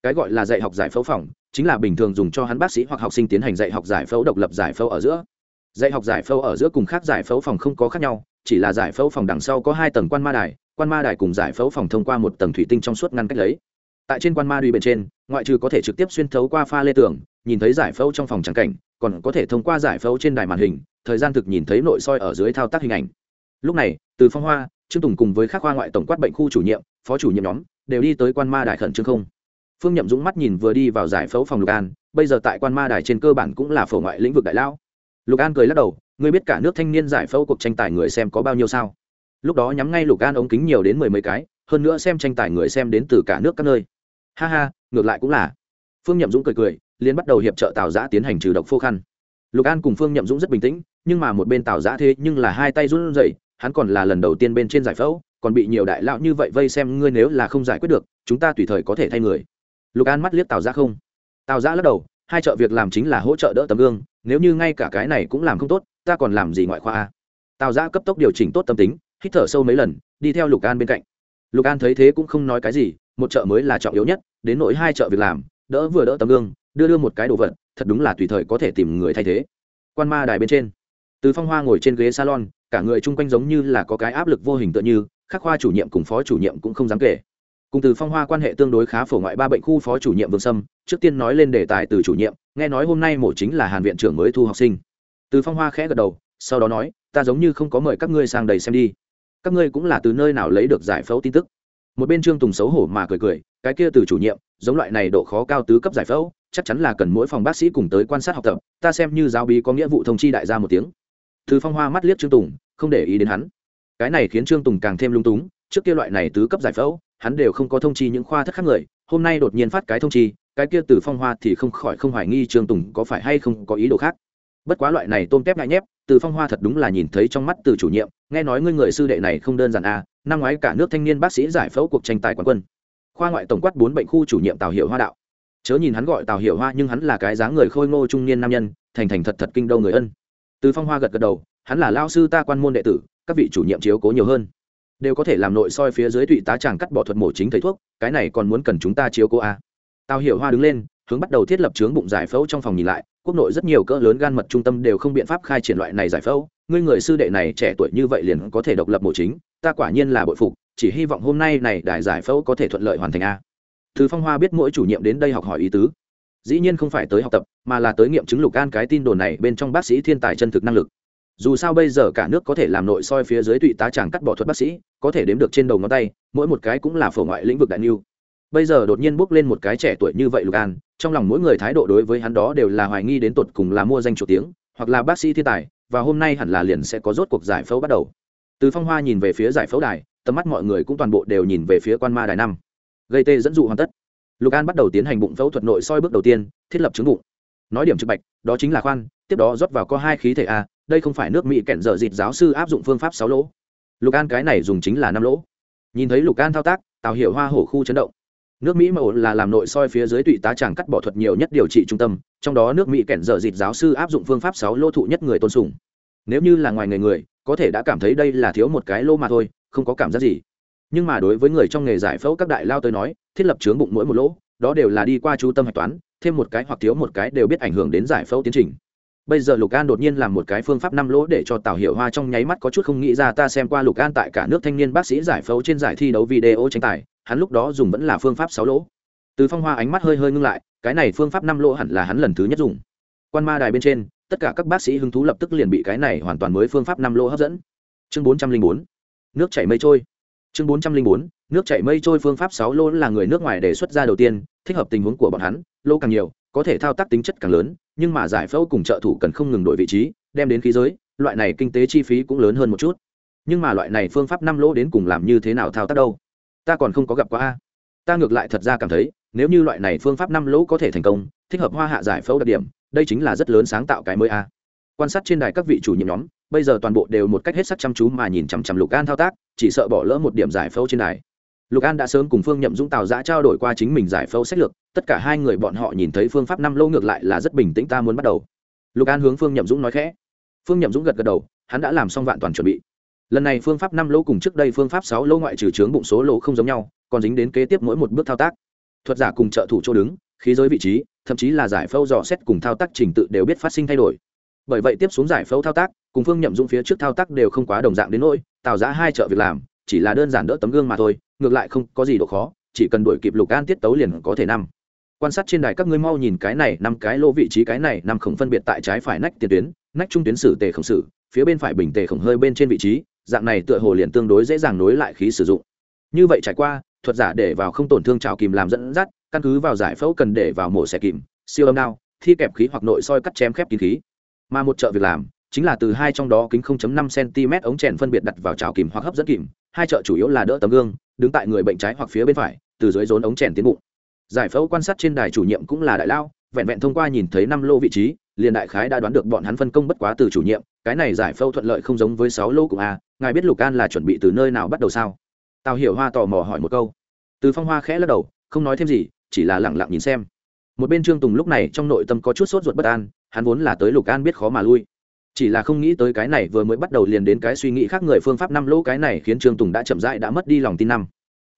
cái gọi là dạy học giải phẫu phòng chính là bình thường dùng cho hắn bác sĩ hoặc học sinh tiến hành dạy học giải phẫu độc lập giải phẫu ở giữa dạy học giải phẫu ở giữa cùng khác giải phẫu phòng không có khác nhau chỉ là giải phẫu phòng đằng sau có hai tầng quan ma đài quan ma đài cùng giải phẫu phòng thông qua một tầng thủy tinh trong suốt ngăn cách lấy tại trên quan ma đuôi bên trên ngoại trừ có thể trực tiếp xuyên thấu qua pha lê tường nhìn thấy giải phẫu trong phòng trắng cảnh còn có thể thông qua giải phẫu trên đài màn hình thời gian thực nhìn thấy nội soi ở dưới thao tác hình ảnh lúc này từ phong hoa trương tùng cùng với các khoa ngoại tổng quát bệnh khu chủ nhiệm, phó chủ nhiệm nhóm, đều đi tới quan ma đài khẩn trương không. Phương nhậm dũng mắt nhìn vừa đi vào giải phẫu phòng lục an, bây giờ tại quan ma đài trên cơ bản cũng là phổ ngoại lĩnh vực đại lão. Lục an cười lắc đầu, ngươi biết cả nước thanh niên giải phẫu cuộc tranh tài người xem có bao nhiêu sao? Lúc đó nhắm ngay lục an ống kính nhiều đến mười mấy cái, hơn nữa xem tranh tài người xem đến từ cả nước các nơi. Ha ha, ngược lại cũng là. Phương nhậm dũng cười cười liên bắt đầu hiệp trợ tào giã tiến hành trừ độc phô khăn. Lục an cùng phương nhậm dũng rất bình tĩnh, nhưng mà một bên tào giã thế nhưng là hai tay run rẩy hắn còn là lần đầu tiên bên trên giải phẫu, còn bị nhiều đại lão như vậy vây xem, ngươi nếu là không giải quyết được, chúng ta tùy thời có thể thay người. Lục an mắt liếc tào giã không. Tào giã lắc đầu, hai chợ việc làm chính là hỗ trợ đỡ tấm gương, nếu như ngay cả cái này cũng làm không tốt, ta còn làm gì ngoại khoa a tào giã cấp tốc điều chỉnh tốt tâm tính, hít thở sâu mấy lần, đi theo lục an bên cạnh. Lục an thấy thế cũng không nói cái gì, một chợ mới là trọng yếu nhất, đến nỗi hai chợ việc làm, đỡ vừa đỡ tấm gương, đưa đưa một cái đồ vật, thật đúng là tùy thời có thể tìm người thay thế. Quan ma đài bên trên. Từ phong hoa ngồi trên ghế salon cả người chung quanh giống như là có cái áp lực vô hình tựa như, khắc khoa chủ nhiệm cùng phó chủ nhiệm cũng không dám kể. Cùng từ phong hoa quan hệ tương đối khá phổ ngoại ba bệnh khu phó chủ nhiệm vương sâm, trước tiên nói lên đề tài từ chủ nhiệm, nghe nói hôm nay mổ chính là hàn viện trưởng mới thu học sinh. Từ phong hoa khẽ gật đầu, sau đó nói, ta giống như không có mời các ngươi sang đầy xem đi. Các ngươi cũng là từ nơi nào lấy được giải phẫu tin tức? Một bên trương tùng xấu hổ mà cười cười, cái kia từ chủ nhiệm, giống loại này độ khó cao tứ cấp giải phẫu, chắc chắn là cần mỗi phòng bác sĩ cùng tới quan sát học tập, ta xem như giáo bí có nghĩa vụ thông chi đại gia một tiếng. Từ phong hoa mắt liếc trương tùng không để ý đến hắn. Cái này khiến trương tùng càng thêm lung túng, trước kia loại này tứ cấp giải phẫu, hắn đều không có thông chi những khoa thất khác người, hôm nay đột nhiên phát cái thông chi, cái kia từ phong hoa thì không khỏi không hoài nghi trương tùng có phải hay không có ý đồ khác. Bất quá loại này tôm tép ngại nhép, từ phong hoa thật đúng là nhìn thấy trong mắt từ chủ nhiệm, nghe nói ngươi người sư đệ này không đơn giản à năm ngoái cả nước thanh niên bác sĩ giải phẫu cuộc tranh tài quán quân. Khoa ngoại tổng quát bốn bệnh khu chủ nhiệm tào hiệu hoa đạo. Chớ nhìn hắn gọi tào hiệu hoa nhưng hắn là cái dáng người khôi ngô trung niên nam nhân, thành thành thật thật kinh đô người ân. Từ phong hoa gật gật đầu hắn là lao sư ta quan môn đệ tử, các vị chủ nhiệm chiếu cố nhiều hơn. Đều có thể làm nội soi phía dưới tụy tá chàng cắt bỏ thuật mổ chính thầy thuốc, cái này còn muốn cần chúng ta chiếu cố à. tào hiểu hoa đứng lên, hướng bắt đầu thiết lập chướng bụng giải phẫu trong phòng nhìn lại, quốc nội rất nhiều cỡ lớn gan mật trung tâm đều không biện pháp khai triển loại này giải phẫu, ngươi người sư đệ này trẻ tuổi như vậy liền có thể độc lập mổ chính, ta quả nhiên là bội phục, chỉ hy vọng hôm nay này đài giải phẫu có thể thuận lợi hoàn thành à? a Thứ phong hoa biết mỗi chủ nhiệm đến đây học hỏi ý tứ. Dĩ nhiên không phải tới học tập, mà là tới nghiệm chứng lục an cái tin đồn này bên trong bác sĩ thiên tài chân thực năng lực dù sao bây giờ cả nước có thể làm nội soi phía dưới tụy tá chàng cắt bỏ thuật bác sĩ, có thể đếm được trên đầu ngón tay, mỗi một cái cũng là phổ ngoại lĩnh vực đại niu bây giờ đột nhiên bước lên một cái trẻ tuổi như vậy lục an, trong lòng mỗi người thái độ đối với hắn đó đều là hoài nghi đến tột cùng là mua danh chủ tiếng, hoặc là bác sĩ thiên tài, và hôm nay hẳn là liền sẽ có rốt cuộc giải phẫu bắt đầu. Từ phong hoa nhìn về phía giải phẫu đài, tầm mắt mọi người cũng toàn bộ đều nhìn về phía quan ma đài năm. Gây tê dẫn dụ hoàn tất. Lục an bắt đầu tiến hành bụng phẫu thuật nội soi bước đầu tiên, thiết lập chứng bụng. Nói điểm trực bạch, đó chính là khoan, tiếp đó rót vào có hai khí thể a đây không phải nước mỹ kẹn dở dịt giáo sư áp dụng phương pháp sáu lỗ. Lục an cái này dùng chính là năm lỗ. Nhìn thấy lục an thao tác, Tào hiệu hoa hổ khu chấn động. Nước mỹ mẫu là làm nội soi phía dưới tụy tá tràng cắt bỏ thuật nhiều nhất điều trị trung tâm, trong đó nước mỹ kẹn dở dịt giáo sư áp dụng phương pháp sáu lỗ thụ nhất người tôn sùng. Nếu như là ngoài người người, có thể đã cảm thấy đây là thiếu một cái lỗ mà thôi, không có cảm giác gì. Nhưng mà đối với người trong nghề giải phẫu các đại lao tới nói, thiết lập chướng bụng mỗi một lỗ, đó đều là đi qua chú tâm hạch toán, thêm một cái hoặc thiếu một cái đều biết ảnh hưởng đến giải phẫu tiến trình bây giờ lục an đột nhiên làm một cái phương pháp năm lỗ để cho tào Hiểu hoa trong nháy mắt có chút không nghĩ ra ta xem qua lục an tại cả nước thanh niên bác sĩ giải phẫu trên giải thi đấu video tranh tài, hắn lúc đó dùng vẫn là phương pháp sáu lỗ. Từ phong hoa ánh mắt hơi hơi ngưng lại, cái này phương pháp năm lỗ hẳn là hắn lần thứ nhất dùng. Quan ma đài bên trên, tất cả các bác sĩ hứng thú lập tức liền bị cái này hoàn toàn mới phương pháp năm lỗ hấp dẫn. Chương bốn trăm linh bốn, nước chảy mây trôi. Chương bốn trăm linh bốn, nước chảy mây trôi phương pháp sáu lỗ là người nước ngoài đề xuất ra đầu tiên, thích hợp tình huống của bọn hắn, lỗ càng nhiều, có thể thao tác tính chất càng lớn nhưng mà giải phẫu cùng trợ thủ cần không ngừng đổi vị trí, đem đến khí giới, loại này kinh tế chi phí cũng lớn hơn một chút. Nhưng mà loại này phương pháp năm lỗ đến cùng làm như thế nào thao tác đâu? Ta còn không có gặp qua a. Ta ngược lại thật ra cảm thấy, nếu như loại này phương pháp năm lỗ có thể thành công, thích hợp hoa hạ giải phẫu đặc điểm, đây chính là rất lớn sáng tạo cái mới a. Quan sát trên đài các vị chủ nhiệm nhóm, bây giờ toàn bộ đều một cách hết sắc chăm chú mà nhìn chằm chằm lục an thao tác, chỉ sợ bỏ lỡ một điểm giải phẫu trên đài. Lục an đã sớm cùng phương nhậm dũng tào giã trao đổi qua chính mình giải phẫu sách lược tất cả hai người bọn họ nhìn thấy phương pháp năm lô ngược lại là rất bình tĩnh ta muốn bắt đầu. Lục an hướng phương nhậm dũng nói khẽ. Phương nhậm dũng gật gật đầu, hắn đã làm xong vạn toàn chuẩn bị. Lần này phương pháp năm lô cùng trước đây phương pháp sáu lô ngoại trừ trướng bụng số lô không giống nhau, còn dính đến kế tiếp mỗi một bước thao tác. Thuật giả cùng trợ thủ chỗ đứng, khí giới vị trí, thậm chí là giải phẫu dò xét cùng thao tác trình tự đều biết phát sinh thay đổi. Bởi vậy tiếp xuống giải phẫu thao tác, cùng phương nhậm dũng phía trước thao tác đều không quá đồng dạng đến nỗi, tạo ra hai trợ việc làm, chỉ là đơn giản đỡ tấm gương mà thôi, ngược lại không có gì độ khó, chỉ cần đuổi kịp lục an tiết tấu liền có thể năm quan sát trên đài các ngươi mau nhìn cái này năm cái lô vị trí, cái này năm khổng phân biệt tại trái phải nách tiền tuyến, nách trung tuyến sử tề khổng sử, phía bên phải bình tề khổng hơi bên trên vị trí, dạng này tựa hồ liền tương đối dễ dàng nối lại khí sử dụng. Như vậy trải qua, thuật giả để vào không tổn thương trào kìm làm dẫn dắt, căn cứ vào giải phẫu cần để vào mổ xẻ kìm, siêu âm đao, thi kẹp khí hoặc nội soi cắt chém khép kín khí. Mà một trợ việc làm, chính là từ hai trong đó kính 0.5 cm ống chèn phân biệt đặt vào trào kìm hoặc hấp dẫn kìm, hai trợ chủ yếu là đỡ tấm gương, đứng tại người bệnh trái hoặc phía bên phải, từ dưới rốn ống chèn tiến bụng giải phẫu quan sát trên đài chủ nhiệm cũng là đại lao, vẹn vẹn thông qua nhìn thấy năm lô vị trí, liền đại khái đã đoán được bọn hắn phân công bất quá từ chủ nhiệm, cái này giải phẫu thuận lợi không giống với sáu lô cùng a à, ngài biết lục an là chuẩn bị từ nơi nào bắt đầu sao? Tào hiểu hoa tò mò hỏi một câu. Từ phong hoa khẽ lắc đầu, không nói thêm gì, chỉ là lẳng lặng nhìn xem. Một bên trương tùng lúc này trong nội tâm có chút sốt ruột bất an, hắn vốn là tới lục an biết khó mà lui. Chỉ là không nghĩ tới cái này vừa mới bắt đầu liền đến cái suy nghĩ khác người phương pháp năm lỗ cái này khiến trương tùng đã chậm rãi đã mất đi lòng tin năm.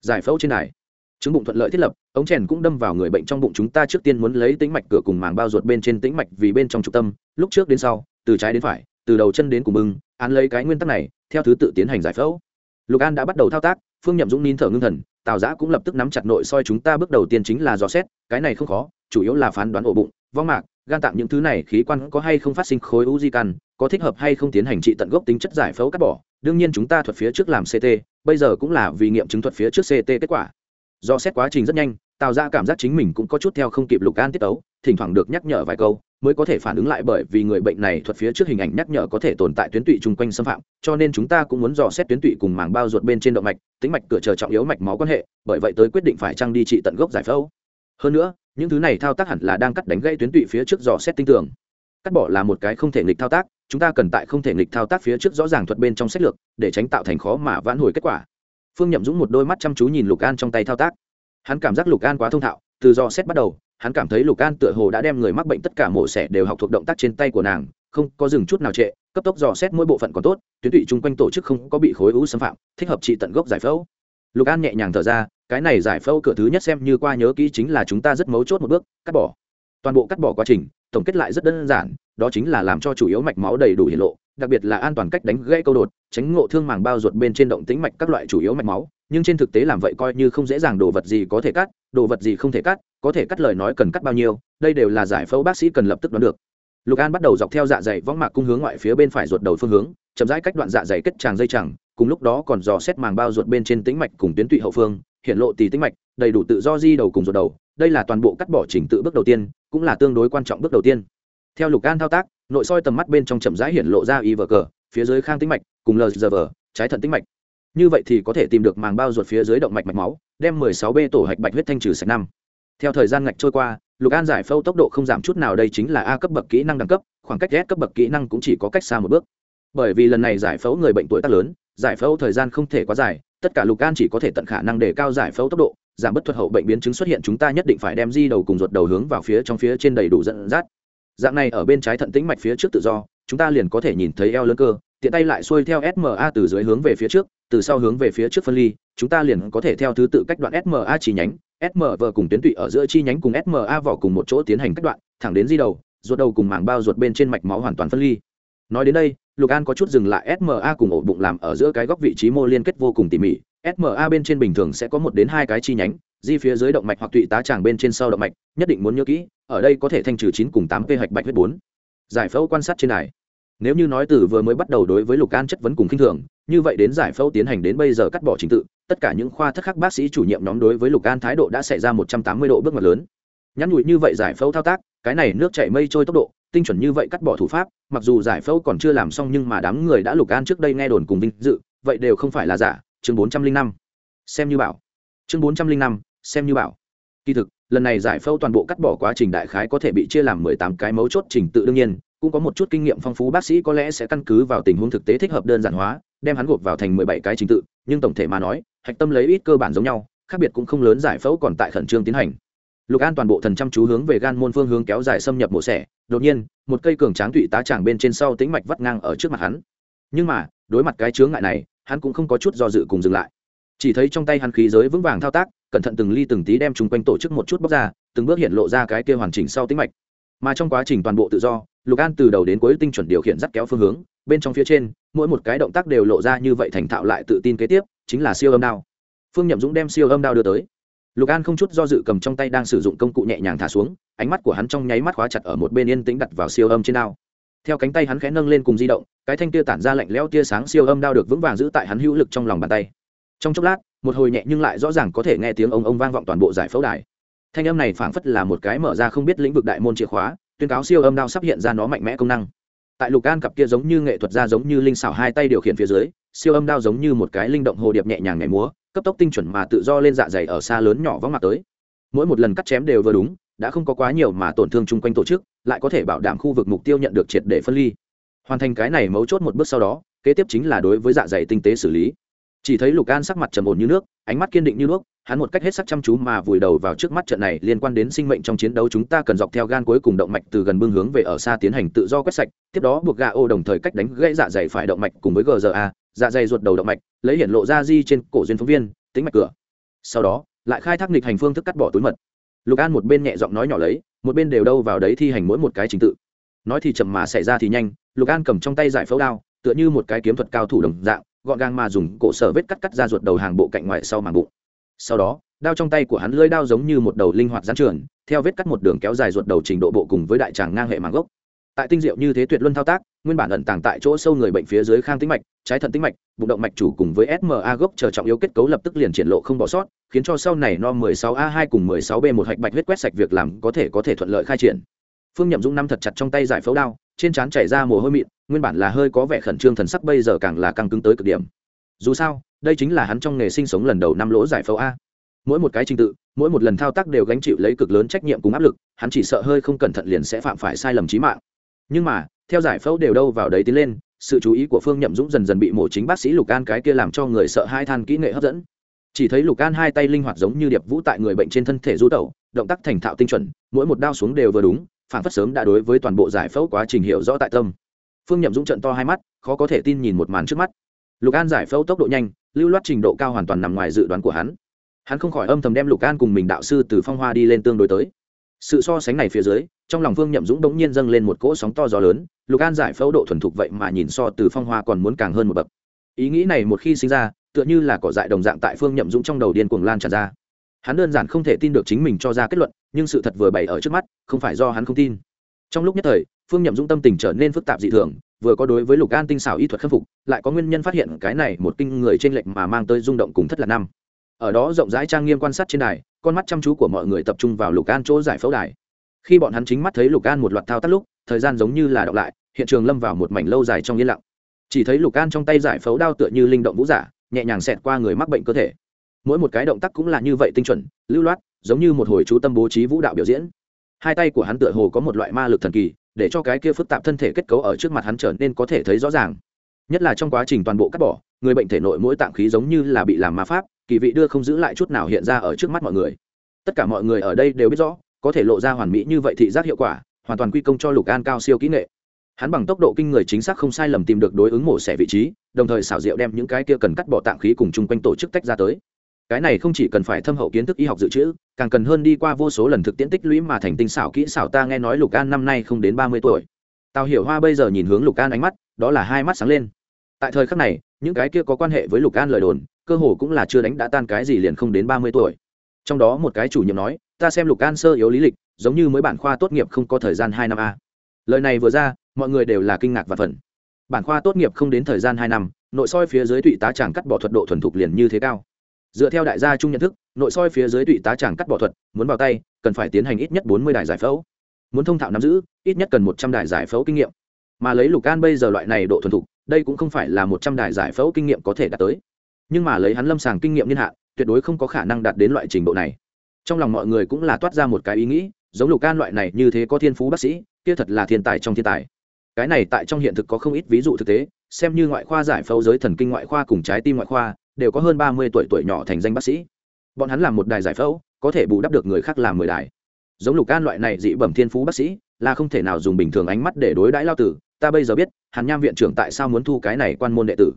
Giải phẫu trên này chứng bụng thuận lợi thiết lập, ống chèn cũng đâm vào người bệnh trong bụng chúng ta trước tiên muốn lấy tĩnh mạch cửa cùng màng bao ruột bên trên tĩnh mạch vì bên trong trục tâm, lúc trước đến sau, từ trái đến phải, từ đầu chân đến cùng bưng, án lấy cái nguyên tắc này, theo thứ tự tiến hành giải phẫu. Lục an đã bắt đầu thao tác, phương nhậm dũng nín thở ngưng thần, tào giã cũng lập tức nắm chặt nội soi chúng ta bước đầu tiên chính là dò xét, cái này không khó, chủ yếu là phán đoán ổ bụng, vong mạc, gan tạng những thứ này khí quan có hay không phát sinh khối u di căn, có thích hợp hay không tiến hành trị tận gốc tính chất giải phẫu cắt bỏ, đương nhiên chúng ta thuật phía trước làm ct bây giờ cũng là vì nghiệm chứng thuật phía trước ct kết quả do xét quá trình rất nhanh tạo ra cảm giác chính mình cũng có chút theo không kịp lục an tiết tấu, thỉnh thoảng được nhắc nhở vài câu, mới có thể phản ứng lại bởi vì người bệnh này thuật phía trước hình ảnh nhắc nhở có thể tồn tại tuyến tụy chung quanh xâm phạm, cho nên chúng ta cũng muốn dò xét tuyến tụy cùng màng bao ruột bên trên động mạch, tính mạch cửa chờ trọng yếu mạch máu quan hệ, bởi vậy tới quyết định phải trăng đi trị tận gốc giải phẫu. Hơn nữa, những thứ này thao tác hẳn là đang cắt đánh gây tuyến tụy phía trước dò xét tinh tưởng. Cắt bỏ là một cái không thể nghịch thao tác, chúng ta cần tại không thể nghịch thao tác phía trước rõ ràng thuật bên trong sách lược, để tránh tạo thành khó mà vãn hồi kết quả phương nhậm dũng một đôi mắt chăm chú nhìn lục an trong tay thao tác. Hắn cảm giác lục an quá thông thạo, từ do xét bắt đầu, hắn cảm thấy lục an tựa hồ đã đem người mắc bệnh tất cả mổ xẻ đều học thuộc động tác trên tay của nàng, không có dừng chút nào trệ, cấp tốc dò xét mỗi bộ phận còn tốt, tuyến tụy chung quanh tổ chức không có bị khối u xâm phạm, thích hợp trị tận gốc giải phẫu. Lục an nhẹ nhàng thở ra, cái này giải phẫu cửa thứ nhất xem như qua nhớ kỹ chính là chúng ta rất mấu chốt một bước, cắt bỏ. Toàn bộ cắt bỏ quá trình, tổng kết lại rất đơn giản, đó chính là làm cho chủ yếu mạch máu đầy đủ hiện lộ đặc biệt là an toàn cách đánh gãy câu đột, tránh ngộ thương màng bao ruột bên trên động tĩnh mạch các loại chủ yếu mạch máu, nhưng trên thực tế làm vậy coi như không dễ dàng đồ vật gì có thể cắt, đồ vật gì không thể cắt, có thể cắt lời nói cần cắt bao nhiêu, đây đều là giải phẫu bác sĩ cần lập tức đoán được. Lục an bắt đầu dọc theo dạ dày võng mạc cung hướng ngoại phía bên phải ruột đầu phương hướng, chậm rãi cách đoạn dạ dày kết tràng dây chẳng, cùng lúc đó còn dò xét màng bao ruột bên trên tĩnh mạch cùng tuyến tụy hậu phương, hiện lộ tì tĩnh mạch, đầy đủ tự do di đầu cùng ruột đầu, đây là toàn bộ cắt bỏ trình tự bước đầu tiên, cũng là tương đối quan trọng bước đầu tiên. Theo lục an thao tác nội soi tầm mắt bên trong chậm rãi hiện lộ ra y vờ cờ, phía dưới khang tĩnh mạch, cùng lờ giờ vờ trái thận tĩnh mạch. Như vậy thì có thể tìm được màng bao ruột phía dưới động mạch mạch máu, đem 16 b tổ hạch bạch huyết thanh trừ sạch năm. Theo thời gian ngạch trôi qua, lục an giải phẫu tốc độ không giảm chút nào đây chính là a cấp bậc kỹ năng đẳng cấp, khoảng cách s cấp bậc kỹ năng cũng chỉ có cách xa một bước. Bởi vì lần này giải phẫu người bệnh tuổi tác lớn, giải phẫu thời gian không thể quá dài, tất cả lục an chỉ có thể tận khả năng để cao giải phẫu tốc độ, giảm bất thuật hậu bệnh biến chứng xuất hiện chúng ta nhất định phải đem di đầu cùng ruột đầu hướng vào phía trong phía trên đầy đủ dẫn dắt dạng này ở bên trái thận tĩnh mạch phía trước tự do, chúng ta liền có thể nhìn thấy eo lớn cơ, tiện tay lại xuôi theo sma từ dưới hướng về phía trước, từ sau hướng về phía trước phân ly, chúng ta liền có thể theo thứ tự cách đoạn sma chi nhánh smv cùng tuyến tụy ở giữa chi nhánh cùng sma vỏ cùng một chỗ tiến hành cách đoạn, thẳng đến di đầu, ruột đầu cùng mảng bao ruột bên trên mạch máu hoàn toàn phân ly. Nói đến đây, lục an có chút dừng lại sma cùng ổ bụng làm ở giữa cái góc vị trí mô liên kết vô cùng tỉ mỉ sma bên trên bình thường sẽ có một đến hai cái chi nhánh di phía dưới động mạch hoặc tụy tá tràng bên trên sau động mạch, nhất định muốn nhớ kỹ, ở đây có thể thanh trừ chín cùng tám p hạch bạch huyết bốn. Giải phẫu quan sát trên này nếu như nói từ vừa mới bắt đầu đối với lục an chất vấn cùng khinh thường, như vậy đến giải phẫu tiến hành đến bây giờ cắt bỏ trình tự, tất cả những khoa thất khắc bác sĩ chủ nhiệm nhóm đối với lục an thái độ đã xảy ra một trăm tám mươi độ bước ngoặt lớn. Nhắn nhụi như vậy giải phẫu thao tác, cái này nước chảy mây trôi tốc độ, tinh chuẩn như vậy cắt bỏ thủ pháp, mặc dù giải phẫu còn chưa làm xong nhưng mà đám người đã lục an trước đây nghe đồn cùng vinh dự, vậy đều không phải là giả. Chương bốn trăm linh năm. Xem như bảo. Chương bốn trăm linh năm xem như bảo. Kỳ thực, lần này giải phẫu toàn bộ cắt bỏ quá trình đại khái có thể bị chia làm mười tám cái mấu chốt trình tự đương nhiên, cũng có một chút kinh nghiệm phong phú, bác sĩ có lẽ sẽ căn cứ vào tình huống thực tế thích hợp đơn giản hóa, đem hắn gộp vào thành mười bảy cái trình tự, nhưng tổng thể mà nói, hạch tâm lấy ít cơ bản giống nhau, khác biệt cũng không lớn, giải phẫu còn tại khẩn trương tiến hành. Lục an toàn bộ thần chăm chú hướng về gan môn phương hướng kéo dài xâm nhập mổ xẻ, đột nhiên, một cây cường tráng tụy tá tràng bên trên sau tính mạch vắt ngang ở trước mặt hắn. Nhưng mà, đối mặt cái chướng ngại này, hắn cũng không có chút do dự cùng dừng lại chỉ thấy trong tay hắn khí giới vững vàng thao tác, cẩn thận từng ly từng tí đem chung quanh tổ chức một chút bóc ra, từng bước hiện lộ ra cái kia hoàn chỉnh sau tính mạch. Mà trong quá trình toàn bộ tự do, lục an từ đầu đến cuối tinh chuẩn điều khiển dắt kéo phương hướng, bên trong phía trên, mỗi một cái động tác đều lộ ra như vậy thành thạo lại tự tin kế tiếp, chính là siêu âm đao. Phương nhậm dũng đem siêu âm đao đưa tới. Lục an không chút do dự cầm trong tay đang sử dụng công cụ nhẹ nhàng thả xuống, ánh mắt của hắn trong nháy mắt khóa chặt ở một bên yên tĩnh đặt vào siêu âm trên đao. Theo cánh tay hắn khẽ nâng lên cùng di động, cái thanh tia tản ra lạnh lẽo tia sáng siêu âm đao được vững vàng giữ tại hắn hữu lực trong lòng bàn tay trong chốc lát, một hồi nhẹ nhưng lại rõ ràng có thể nghe tiếng ông ông vang vọng toàn bộ giải phẫu đài. Thanh âm này phảng phất là một cái mở ra không biết lĩnh vực đại môn chìa khóa, tuyên cáo siêu âm đao sắp hiện ra nó mạnh mẽ công năng. Tại lục an cặp kia giống như nghệ thuật ra giống như linh xảo hai tay điều khiển phía dưới, siêu âm đao giống như một cái linh động hồ điệp nhẹ nhàng nhảy múa, cấp tốc tinh chuẩn mà tự do lên dạ dày ở xa lớn nhỏ vắng mặt tới. Mỗi một lần cắt chém đều vừa đúng, đã không có quá nhiều mà tổn thương chung quanh tổ chức, lại có thể bảo đảm khu vực mục tiêu nhận được triệt để phân ly. Hoàn thành cái này mấu chốt một bước sau đó, kế tiếp chính là đối với dạ dày tinh tế xử lý chỉ thấy lục an sắc mặt trầm ổn như nước, ánh mắt kiên định như nước, hắn một cách hết sắc chăm chú mà vùi đầu vào trước mắt trận này liên quan đến sinh mệnh trong chiến đấu. Chúng ta cần dọc theo gan cuối cùng động mạch từ gần bưng hướng về ở xa tiến hành tự do quét sạch, tiếp đó buộc gà ô đồng thời cách đánh gãy dạ dày phải động mạch cùng với gza dạ dày ruột đầu động mạch, lấy hiện lộ ra di trên cổ duyên phóng viên, tính mạch cửa. Sau đó, lại khai thác nghịch hành phương thức cắt bỏ túi mật. Lục an một bên nhẹ giọng nói nhỏ lấy, một bên đều đâu vào đấy thi hành mỗi một cái trình tự. Nói thì chậm mà xảy ra thì nhanh, lục an cầm trong tay giải phẫu đao, tựa như một cái kiếm thuật cao thủ đồng dạng gọn gàng mà dùng cổ sở vết cắt cắt ra ruột đầu hàng bộ cạnh ngoài sau màng bụng. Sau đó, đao trong tay của hắn lưỡi đao giống như một đầu linh hoạt gián trường theo vết cắt một đường kéo dài ruột đầu trình độ bộ cùng với đại tràng ngang hệ màng gốc. Tại tinh diệu như thế tuyệt luân thao tác, nguyên bản ẩn tàng tại chỗ sâu người bệnh phía dưới khang tĩnh mạch, trái thận tĩnh mạch, bụng động mạch chủ cùng với sma gốc chờ trọng yếu kết cấu lập tức liền triển lộ không bỏ sót, khiến cho sau này no 16 a 2 cùng 16 b một hạch bạch huyết quét sạch việc làm có thể có thể thuận lợi khai triển. Phương nhậm dũng nắm thật chặt trong tay giải phẫu đao, trên trán chảy ra mồ hôi mịn nguyên bản là hơi có vẻ khẩn trương thần sắc bây giờ càng là căng cứng tới cực điểm. Dù sao, đây chính là hắn trong nghề sinh sống lần đầu năm lỗ giải phẫu a. Mỗi một cái trình tự, mỗi một lần thao tác đều gánh chịu lấy cực lớn trách nhiệm cùng áp lực, hắn chỉ sợ hơi không cẩn thận liền sẽ phạm phải sai lầm trí mạng. Nhưng mà, theo giải phẫu đều đâu vào đấy tiến lên, sự chú ý của phương nhậm dũng dần dần bị mổ chính bác sĩ lục an cái kia làm cho người sợ hai than kỹ nghệ hấp dẫn. Chỉ thấy lục an hai tay linh hoạt giống như điệp vũ tại người bệnh trên thân thể du tẩu, động tác thành thạo tinh chuẩn, mỗi một đao xuống đều vừa đúng, phản phất sớm đã đối với toàn bộ giải phẫu quá trình hiểu rõ tại tâm phương nhậm dũng trận to hai mắt, khó có thể tin nhìn một màn trước mắt. Lục an giải phẫu tốc độ nhanh, lưu loát trình độ cao hoàn toàn nằm ngoài dự đoán của hắn. Hắn không khỏi âm thầm đem lục an cùng mình đạo sư từ phong hoa đi lên tương đối tới. Sự so sánh này phía dưới, trong lòng Phương nhậm dũng bỗng nhiên dâng lên một cỗ sóng to gió lớn, lục an giải phẫu độ thuần thục vậy mà nhìn so từ phong hoa còn muốn càng hơn một bậc. Ý nghĩ này một khi sinh ra, tựa như là cỏ dại đồng dạng tại phương nhậm dũng trong đầu điên cuồng lan tràn ra. Hắn đơn giản không thể tin được chính mình cho ra kết luận, nhưng sự thật vừa bày ở trước mắt, không phải do hắn không tin. Trong lúc nhất thời phương nhậm dũng tâm tình trở nên phức tạp dị thường, vừa có đối với lục an tinh xảo y thuật khâm phục, lại có nguyên nhân phát hiện cái này một kinh người trên lệnh mà mang tới rung động cùng thất là năm. Ở đó rộng rãi trang nghiêm quan sát trên đài, con mắt chăm chú của mọi người tập trung vào lục an chỗ giải phẫu đài. Khi bọn hắn chính mắt thấy lục an một loạt thao tác lúc, thời gian giống như là đọc lại, hiện trường lâm vào một mảnh lâu dài trong yên lặng. Chỉ thấy lục an trong tay giải phẫu đao tựa như linh động vũ giả, nhẹ nhàng xẹt qua người mắc bệnh cơ thể. Mỗi một cái động tác cũng là như vậy tinh chuẩn, lưu loát, giống như một hồi chú tâm bố trí vũ đạo biểu diễn. Hai tay của hắn tựa hồ có một loại ma lực thần kỳ để cho cái kia phức tạp thân thể kết cấu ở trước mặt hắn trở nên có thể thấy rõ ràng. Nhất là trong quá trình toàn bộ cắt bỏ, người bệnh thể nội mỗi tạng khí giống như là bị làm ma pháp, kỳ vị đưa không giữ lại chút nào hiện ra ở trước mắt mọi người. Tất cả mọi người ở đây đều biết rõ, có thể lộ ra hoàn mỹ như vậy thị giác hiệu quả, hoàn toàn quy công cho lục an cao siêu kỹ nghệ. Hắn bằng tốc độ kinh người chính xác không sai lầm tìm được đối ứng mổ xẻ vị trí, đồng thời xảo diệu đem những cái kia cần cắt bỏ tạng khí cùng chung quanh tổ chức tách ra tới cái này không chỉ cần phải thâm hậu kiến thức y học dự trữ, càng cần hơn đi qua vô số lần thực tiễn tích lũy mà thành tinh xảo kỹ xảo. Ta nghe nói lục an năm nay không đến ba mươi tuổi. Tào hiểu hoa bây giờ nhìn hướng lục an ánh mắt, đó là hai mắt sáng lên. Tại thời khắc này, những cái kia có quan hệ với lục an lời đồn, cơ hồ cũng là chưa đánh đã tan cái gì liền không đến ba mươi tuổi. Trong đó một cái chủ nhiệm nói, ta xem lục an sơ yếu lý lịch, giống như mới bản khoa tốt nghiệp không có thời gian hai năm a. Lời này vừa ra, mọi người đều là kinh ngạc và phần bản khoa tốt nghiệp không đến thời gian hai năm, nội soi phía dưới tụy tá tràng cắt bỏ thuật độ thuần thục liền như thế cao dựa theo đại gia chung nhận thức, nội soi phía dưới tụy tá tràng cắt bỏ thuật, muốn vào tay, cần phải tiến hành ít nhất bốn mươi đài giải phẫu. Muốn thông thạo nắm giữ, ít nhất cần một trăm đài giải phẫu kinh nghiệm. Mà lấy lục an bây giờ loại này độ thuần thục, đây cũng không phải là một trăm đài giải phẫu kinh nghiệm có thể đạt tới. Nhưng mà lấy hắn lâm sàng kinh nghiệm niên hạn, tuyệt đối không có khả năng đạt đến loại trình độ này. Trong lòng mọi người cũng là toát ra một cái ý nghĩ, giống lục an loại này như thế có thiên phú bác sĩ, kia thật là thiên tài trong thiên tài. Cái này tại trong hiện thực có không ít ví dụ thực tế, xem như ngoại khoa giải phẫu giới thần kinh ngoại khoa cùng trái tim ngoại khoa đều có hơn ba mươi tuổi tuổi nhỏ thành danh bác sĩ. Bọn hắn làm một đài giải phẫu, có thể bù đắp được người khác làm mười đài. Giống lục an loại này dị bẩm thiên phú bác sĩ, là không thể nào dùng bình thường ánh mắt để đối đãi lao tử. Ta bây giờ biết, hàn nham viện trưởng tại sao muốn thu cái này quan môn đệ tử.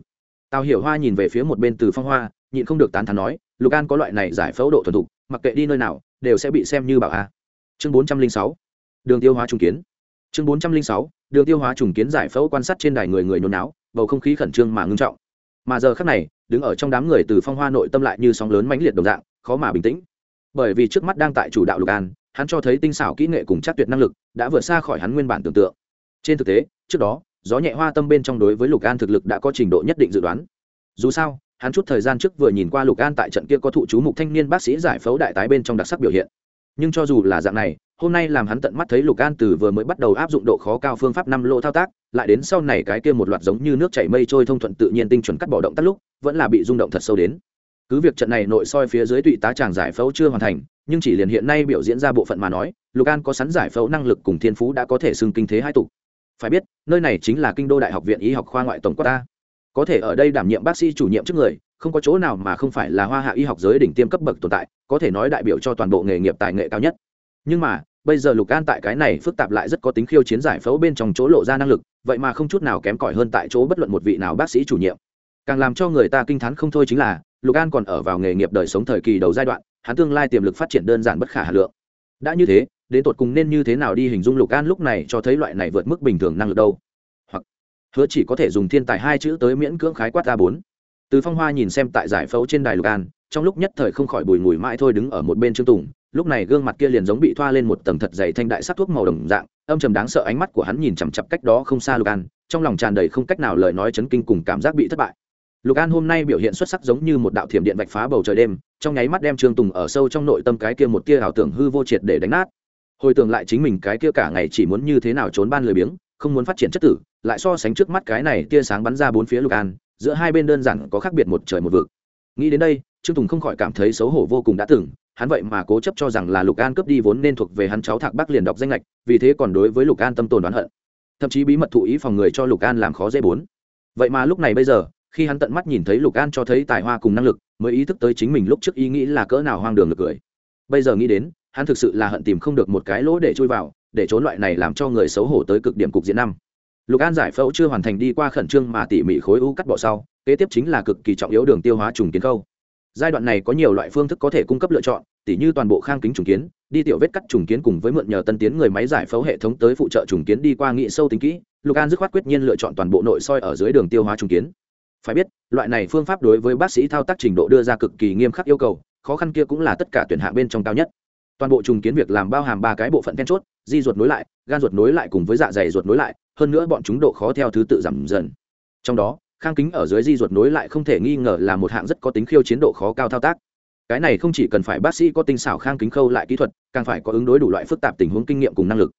Tào hiểu hoa nhìn về phía một bên từ phong hoa, nhịn không được tán thán nói, lục an có loại này giải phẫu độ thuần thục, mặc kệ đi nơi nào, đều sẽ bị xem như bảo a. Chương bốn trăm linh sáu, đường tiêu hóa trùng kiến. Chương bốn trăm linh sáu, đường tiêu hóa trùng kiến giải phẫu quan sát trên đài người người nhốn náo, bầu không khí khẩn trương mà ngưng trọng. Mà giờ khác này đứng ở trong đám người từ phong hoa nội tâm lại như sóng lớn mãnh liệt đồng dạng, khó mà bình tĩnh. Bởi vì trước mắt đang tại chủ đạo lục an, hắn cho thấy tinh xảo kỹ nghệ cùng chắc tuyệt năng lực đã vượt xa khỏi hắn nguyên bản tưởng tượng. Trên thực tế, trước đó, gió nhẹ hoa tâm bên trong đối với lục an thực lực đã có trình độ nhất định dự đoán. Dù sao, hắn chút thời gian trước vừa nhìn qua lục an tại trận kia có thụ chú mục thanh niên bác sĩ giải phẫu đại tái bên trong đặc sắc biểu hiện. Nhưng cho dù là dạng này, hôm nay làm hắn tận mắt thấy lục an từ vừa mới bắt đầu áp dụng độ khó cao phương pháp năm lỗ thao tác, lại đến sau này cái kia một loạt giống như nước chảy mây trôi thông thuận tự nhiên tinh chuẩn cắt bỏ động tác lúc vẫn là bị rung động thật sâu đến. Cứ việc trận này nội soi phía dưới tụy tá tràng giải phẫu chưa hoàn thành, nhưng chỉ liền hiện nay biểu diễn ra bộ phận mà nói, lục an có sẵn giải phẫu năng lực cùng thiên phú đã có thể xưng kinh thế hai tục. Phải biết, nơi này chính là kinh đô đại học viện y học khoa ngoại tổng quốc ta có thể ở đây đảm nhiệm bác sĩ chủ nhiệm trước người, không có chỗ nào mà không phải là hoa hạ y học giới đỉnh tiêm cấp bậc tồn tại, có thể nói đại biểu cho toàn bộ nghề nghiệp tài nghệ cao nhất. Nhưng mà, bây giờ lục an tại cái này phức tạp lại rất có tính khiêu chiến giải phẫu bên trong chỗ lộ ra năng lực, vậy mà không chút nào kém cỏi hơn tại chỗ bất luận một vị nào bác sĩ chủ nhiệm càng làm cho người ta kinh t h á n không thôi chính là, lục an còn ở vào nghề nghiệp đời sống thời kỳ đầu giai đoạn, hắn tương lai tiềm lực phát triển đơn giản bất khả hà lượng. Đã như thế, đến tột cùng nên như thế nào đi hình dung lục an lúc này cho thấy loại này vượt mức bình thường năng lực đâu? Hoặc, hứa chỉ có thể dùng thiên tài hai chữ tới miễn cưỡng khái quát a bốn. Từ phong hoa nhìn xem tại giải phẫu trên đài lục an, trong lúc nhất thời không khỏi bùi ngùi mãi thôi đứng ở một bên trương tùng, lúc này gương mặt kia liền giống bị thoa lên một tầng thật dày thanh đại sắc thuốc màu đồng dạng, âm trầm đáng sợ ánh mắt của hắn nhìn chằm chặp cách đó không xa lục an, trong lòng tràn đầy không cách nào lời nói chấn kinh cùng cảm giác bị thất bại lục an hôm nay biểu hiện xuất sắc giống như một đạo thiểm điện vạch phá bầu trời đêm, trong nháy mắt đem trương tùng ở sâu trong nội tâm cái kia một tia ảo tưởng hư vô triệt để đánh nát. Hồi tưởng lại chính mình cái kia cả ngày chỉ muốn như thế nào trốn ban lười biếng, không muốn phát triển chất tử, lại so sánh trước mắt cái này tia sáng bắn ra bốn phía lục an, giữa hai bên đơn giản có khác biệt một trời một vực. Nghĩ đến đây, trương tùng không khỏi cảm thấy xấu hổ vô cùng đã từng, hắn vậy mà cố chấp cho rằng là lục an cướp đi vốn nên thuộc về hắn cháu thạc bắc liền đọc danh lệch, vì thế còn đối với lục an tâm tồn đoán hận. Thậm chí bí mật thụ ý phòng người cho lục an làm khó dễ bốn. Vậy mà lúc này bây giờ khi hắn tận mắt nhìn thấy lục an cho thấy tài hoa cùng năng lực, mới ý thức tới chính mình lúc trước ý nghĩ là cỡ nào hoang đường được cười. Bây giờ nghĩ đến, hắn thực sự là hận tìm không được một cái lỗ để chui vào, để trốn loại này làm cho người xấu hổ tới cực điểm cục diện năm. Lục an giải phẫu chưa hoàn thành đi qua khẩn trương mà tỉ mỉ khối u cắt bỏ sau, kế tiếp chính là cực kỳ trọng yếu đường tiêu hóa trùng kiến khâu. Giai đoạn này có nhiều loại phương thức có thể cung cấp lựa chọn, tỉ như toàn bộ khang kính trùng kiến, đi tiểu vết cắt trùng kiến cùng với mượn nhờ tân tiến người máy giải phẫu hệ thống tới phụ trợ trùng kiến đi qua nghị sâu tính kỹ, lục an dứt khoát quyết nhiên lựa chọn toàn bộ nội soi ở dưới đường tiêu hóa trùng kiến phải biết, loại này phương pháp đối với bác sĩ thao tác trình độ đưa ra cực kỳ nghiêm khắc yêu cầu, khó khăn kia cũng là tất cả tuyển hạng bên trong cao nhất. Toàn bộ trùng kiến việc làm bao hàm ba cái bộ phận then chốt, di ruột nối lại, gan ruột nối lại cùng với dạ dày ruột nối lại, hơn nữa bọn chúng độ khó theo thứ tự giảm dần. Trong đó, khang kính ở dưới di ruột nối lại không thể nghi ngờ là một hạng rất có tính khiêu chiến độ khó cao thao tác. Cái này không chỉ cần phải bác sĩ có tinh xảo khang kính khâu lại kỹ thuật, càng phải có ứng đối đủ loại phức tạp tình huống kinh nghiệm cùng năng lực.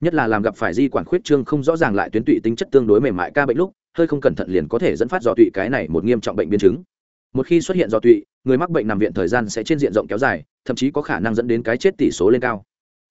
Nhất là làm gặp phải di quản khuyết trương không rõ ràng lại tuyến tụy tính chất tương đối mềm mại ca bệnh lúc hơi không cẩn thận liền có thể dẫn phát dò tụy cái này một nghiêm trọng bệnh biến chứng. Một khi xuất hiện dò tụy, người mắc bệnh nằm viện thời gian sẽ trên diện rộng kéo dài, thậm chí có khả năng dẫn đến cái chết tỷ số lên cao.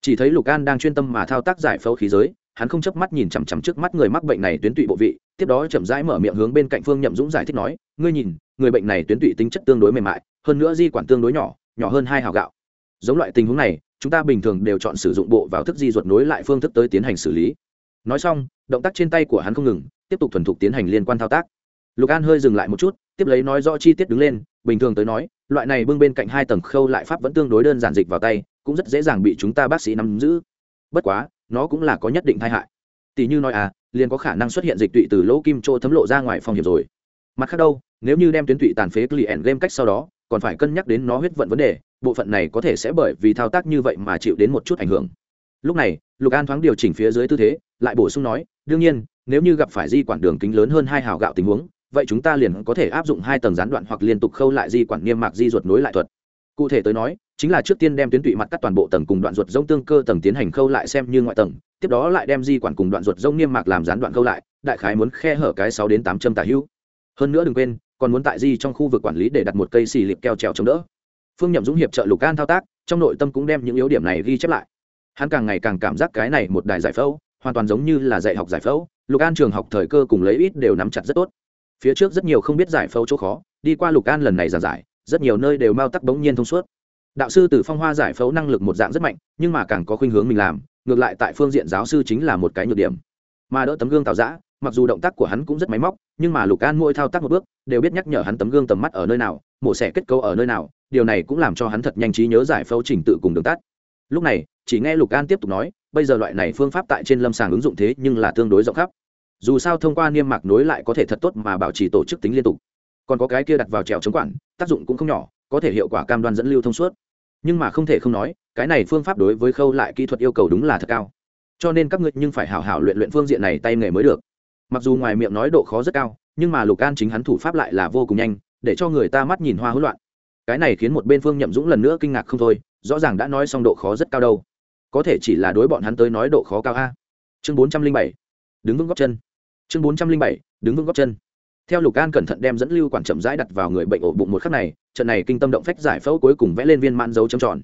Chỉ thấy lục an đang chuyên tâm mà thao tác giải phẫu khí giới, hắn không chớp mắt nhìn chằm chằm trước mắt người mắc bệnh này tuyến tụy bộ vị, tiếp đó chậm rãi mở miệng hướng bên cạnh phương nhậm dũng giải thích nói, ngươi nhìn, người bệnh này tuyến tụy tính chất tương đối mềm mại, hơn nữa di quản tương đối nhỏ nhỏ hơn hai hào gạo. Giống loại tình huống này, chúng ta bình thường đều chọn sử dụng bộ vào thức di ruột nối lại phương thức tới tiến hành xử lý. Nói xong, động tác trên tay của hắn không ngừng tiếp tục thuần thục tiến hành liên quan thao tác. Lục an hơi dừng lại một chút, tiếp lấy nói rõ chi tiết đứng lên, bình thường tới nói, loại này bưng bên cạnh hai tầng khâu lại pháp vẫn tương đối đơn giản dịch vào tay, cũng rất dễ dàng bị chúng ta bác sĩ nắm giữ. Bất quá, nó cũng là có nhất định tai hại. Tỷ như nói à liền có khả năng xuất hiện dịch tụy từ lỗ kim chỗ thấm lộ ra ngoài phòng hiểm rồi. Mặt khác đâu, nếu như đem tuyến tụy tàn phế client game cách sau đó, còn phải cân nhắc đến nó huyết vận vấn đề, bộ phận này có thể sẽ bởi vì thao tác như vậy mà chịu đến một chút ảnh hưởng. Lúc này, lục an thoáng điều chỉnh phía dưới tư thế, lại bổ sung nói, đương nhiên nếu như gặp phải di quản đường kính lớn hơn hai hào gạo tình huống, vậy chúng ta liền có thể áp dụng hai tầng gián đoạn hoặc liên tục khâu lại di quản niêm mạc di ruột nối lại thuật. Cụ thể tới nói, chính là trước tiên đem tuyến tụy mặt cắt toàn bộ tầng cùng đoạn ruột rông tương cơ tầng tiến hành khâu lại xem như ngoại tầng, tiếp đó lại đem di quản cùng đoạn ruột rông niêm mạc làm gián đoạn khâu lại, đại khái muốn khe hở cái sáu đến tám châm tả hữu. Hơn nữa đừng quên, còn muốn tại di trong khu vực quản lý để đặt một cây xì liệp keo trèo chống đỡ. Phương nhậm dũng hiệp trợ lục can thao tác, trong nội tâm cũng đem những yếu điểm này ghi chép lại. Hắn càng ngày càng cảm giác cái này một đài giải phẫu, hoàn toàn giống như là dạy học giải phẫu lục an trường học thời cơ cùng lấy ít đều nắm chặt rất tốt. Phía trước rất nhiều không biết giải phẫu chỗ khó, đi qua lục an lần này giảng giải, rất nhiều nơi đều mau tắc bỗng nhiên thông suốt. Đạo sư từ phong hoa giải phẫu năng lực một dạng rất mạnh, nhưng mà càng có khuynh hướng mình làm, ngược lại tại phương diện giáo sư chính là một cái nhược điểm. Mà đỡ tấm gương tạo giã mặc dù động tác của hắn cũng rất máy móc, nhưng mà lục an mỗi thao tác một bước, đều biết nhắc nhở hắn tấm gương tầm mắt ở nơi nào, mổ xẻ kết cấu ở nơi nào, điều này cũng làm cho hắn thật nhanh trí nhớ giải phẫu trình tự cùng đường tắt. Lúc này, chỉ nghe lục an tiếp tục nói, bây giờ loại này phương pháp tại trên lâm sàng ứng dụng thế nhưng là tương đối rộng khắp dù sao thông qua niêm mạc nối lại có thể thật tốt mà bảo trì tổ chức tính liên tục. Còn có cái kia đặt vào trèo chống quản, tác dụng cũng không nhỏ, có thể hiệu quả cam đoan dẫn lưu thông suốt. Nhưng mà không thể không nói, cái này phương pháp đối với khâu lại kỹ thuật yêu cầu đúng là thật cao. Cho nên các ngươi nhưng phải hảo hảo luyện luyện phương diện này tay nghề mới được. Mặc dù ngoài miệng nói độ khó rất cao, nhưng mà lục an chính hắn thủ pháp lại là vô cùng nhanh, để cho người ta mắt nhìn hoa hỗn loạn. Cái này khiến một bên phương nhậm dũng lần nữa kinh ngạc không thôi, rõ ràng đã nói xong độ khó rất cao đâu. Có thể chỉ là đối bọn hắn tới nói độ khó cao a. Chương bốn trăm linh bảy, đứng vững góc chân chương bốn trăm linh bảy, đứng vững góc chân. Theo lục an cẩn thận đem dẫn lưu quản chậm rãi đặt vào người bệnh ổ bụng một khắc này, trận này kinh tâm động phách giải phẫu cuối cùng vẽ lên viên mãn dấu trầm tròn.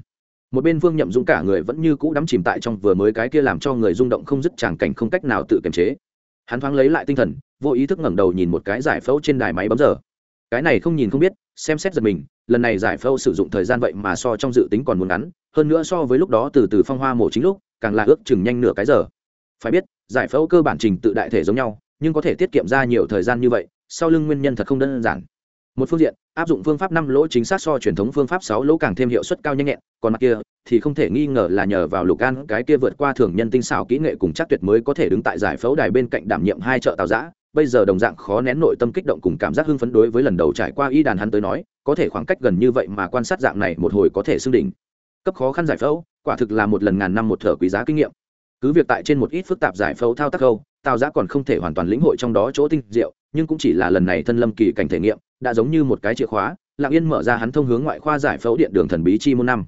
Một bên vương nhậm dũng cả người vẫn như cũ đắm chìm tại trong vừa mới cái kia làm cho người rung động không dứt tràng cảnh không cách nào tự kiềm chế. Hắn thoáng lấy lại tinh thần, vô ý thức ngẩng đầu nhìn một cái giải phẫu trên đài máy bấm giờ. Cái này không nhìn không biết, xem xét giật mình, lần này giải phẫu sử dụng thời gian vậy mà so trong dự tính còn muốn ngắn, hơn nữa so với lúc đó từ từ phong hoa mổ chính lúc, càng là ước chừng nhanh nửa cái giờ. Phải biết, giải phẫu cơ bản trình tự đại thể giống nhau nhưng có thể tiết kiệm ra nhiều thời gian như vậy, sau lưng nguyên nhân thật không đơn giản. Một phương diện, áp dụng phương pháp năm lỗ chính xác so truyền thống phương pháp sáu lỗ càng thêm hiệu suất cao nhanh nhẹn, còn mặt kia, thì không thể nghi ngờ là nhờ vào lục an, cái kia vượt qua thường nhân tinh xảo kỹ nghệ cùng chắc tuyệt mới có thể đứng tại giải phẫu đài bên cạnh đảm nhiệm hai chợ tào giã. Bây giờ đồng dạng khó nén nội tâm kích động cùng cảm giác hưng phấn đối với lần đầu trải qua y đàn hắn tới nói, có thể khoảng cách gần như vậy mà quan sát dạng này một hồi có thể xưng đỉnh. Cấp khó khăn giải phẫu, quả thực là một lần ngàn năm một thở quý giá kinh nghiệm. Cứ việc tại trên một ít phức tạp giải phẫu thao tác câu tào giã còn không thể hoàn toàn lĩnh hội trong đó chỗ tinh diệu, nhưng cũng chỉ là lần này thân lâm kỳ cảnh thể nghiệm, đã giống như một cái chìa khóa, lặng yên mở ra hắn thông hướng ngoại khoa giải phẫu điện đường thần bí chi môn năm.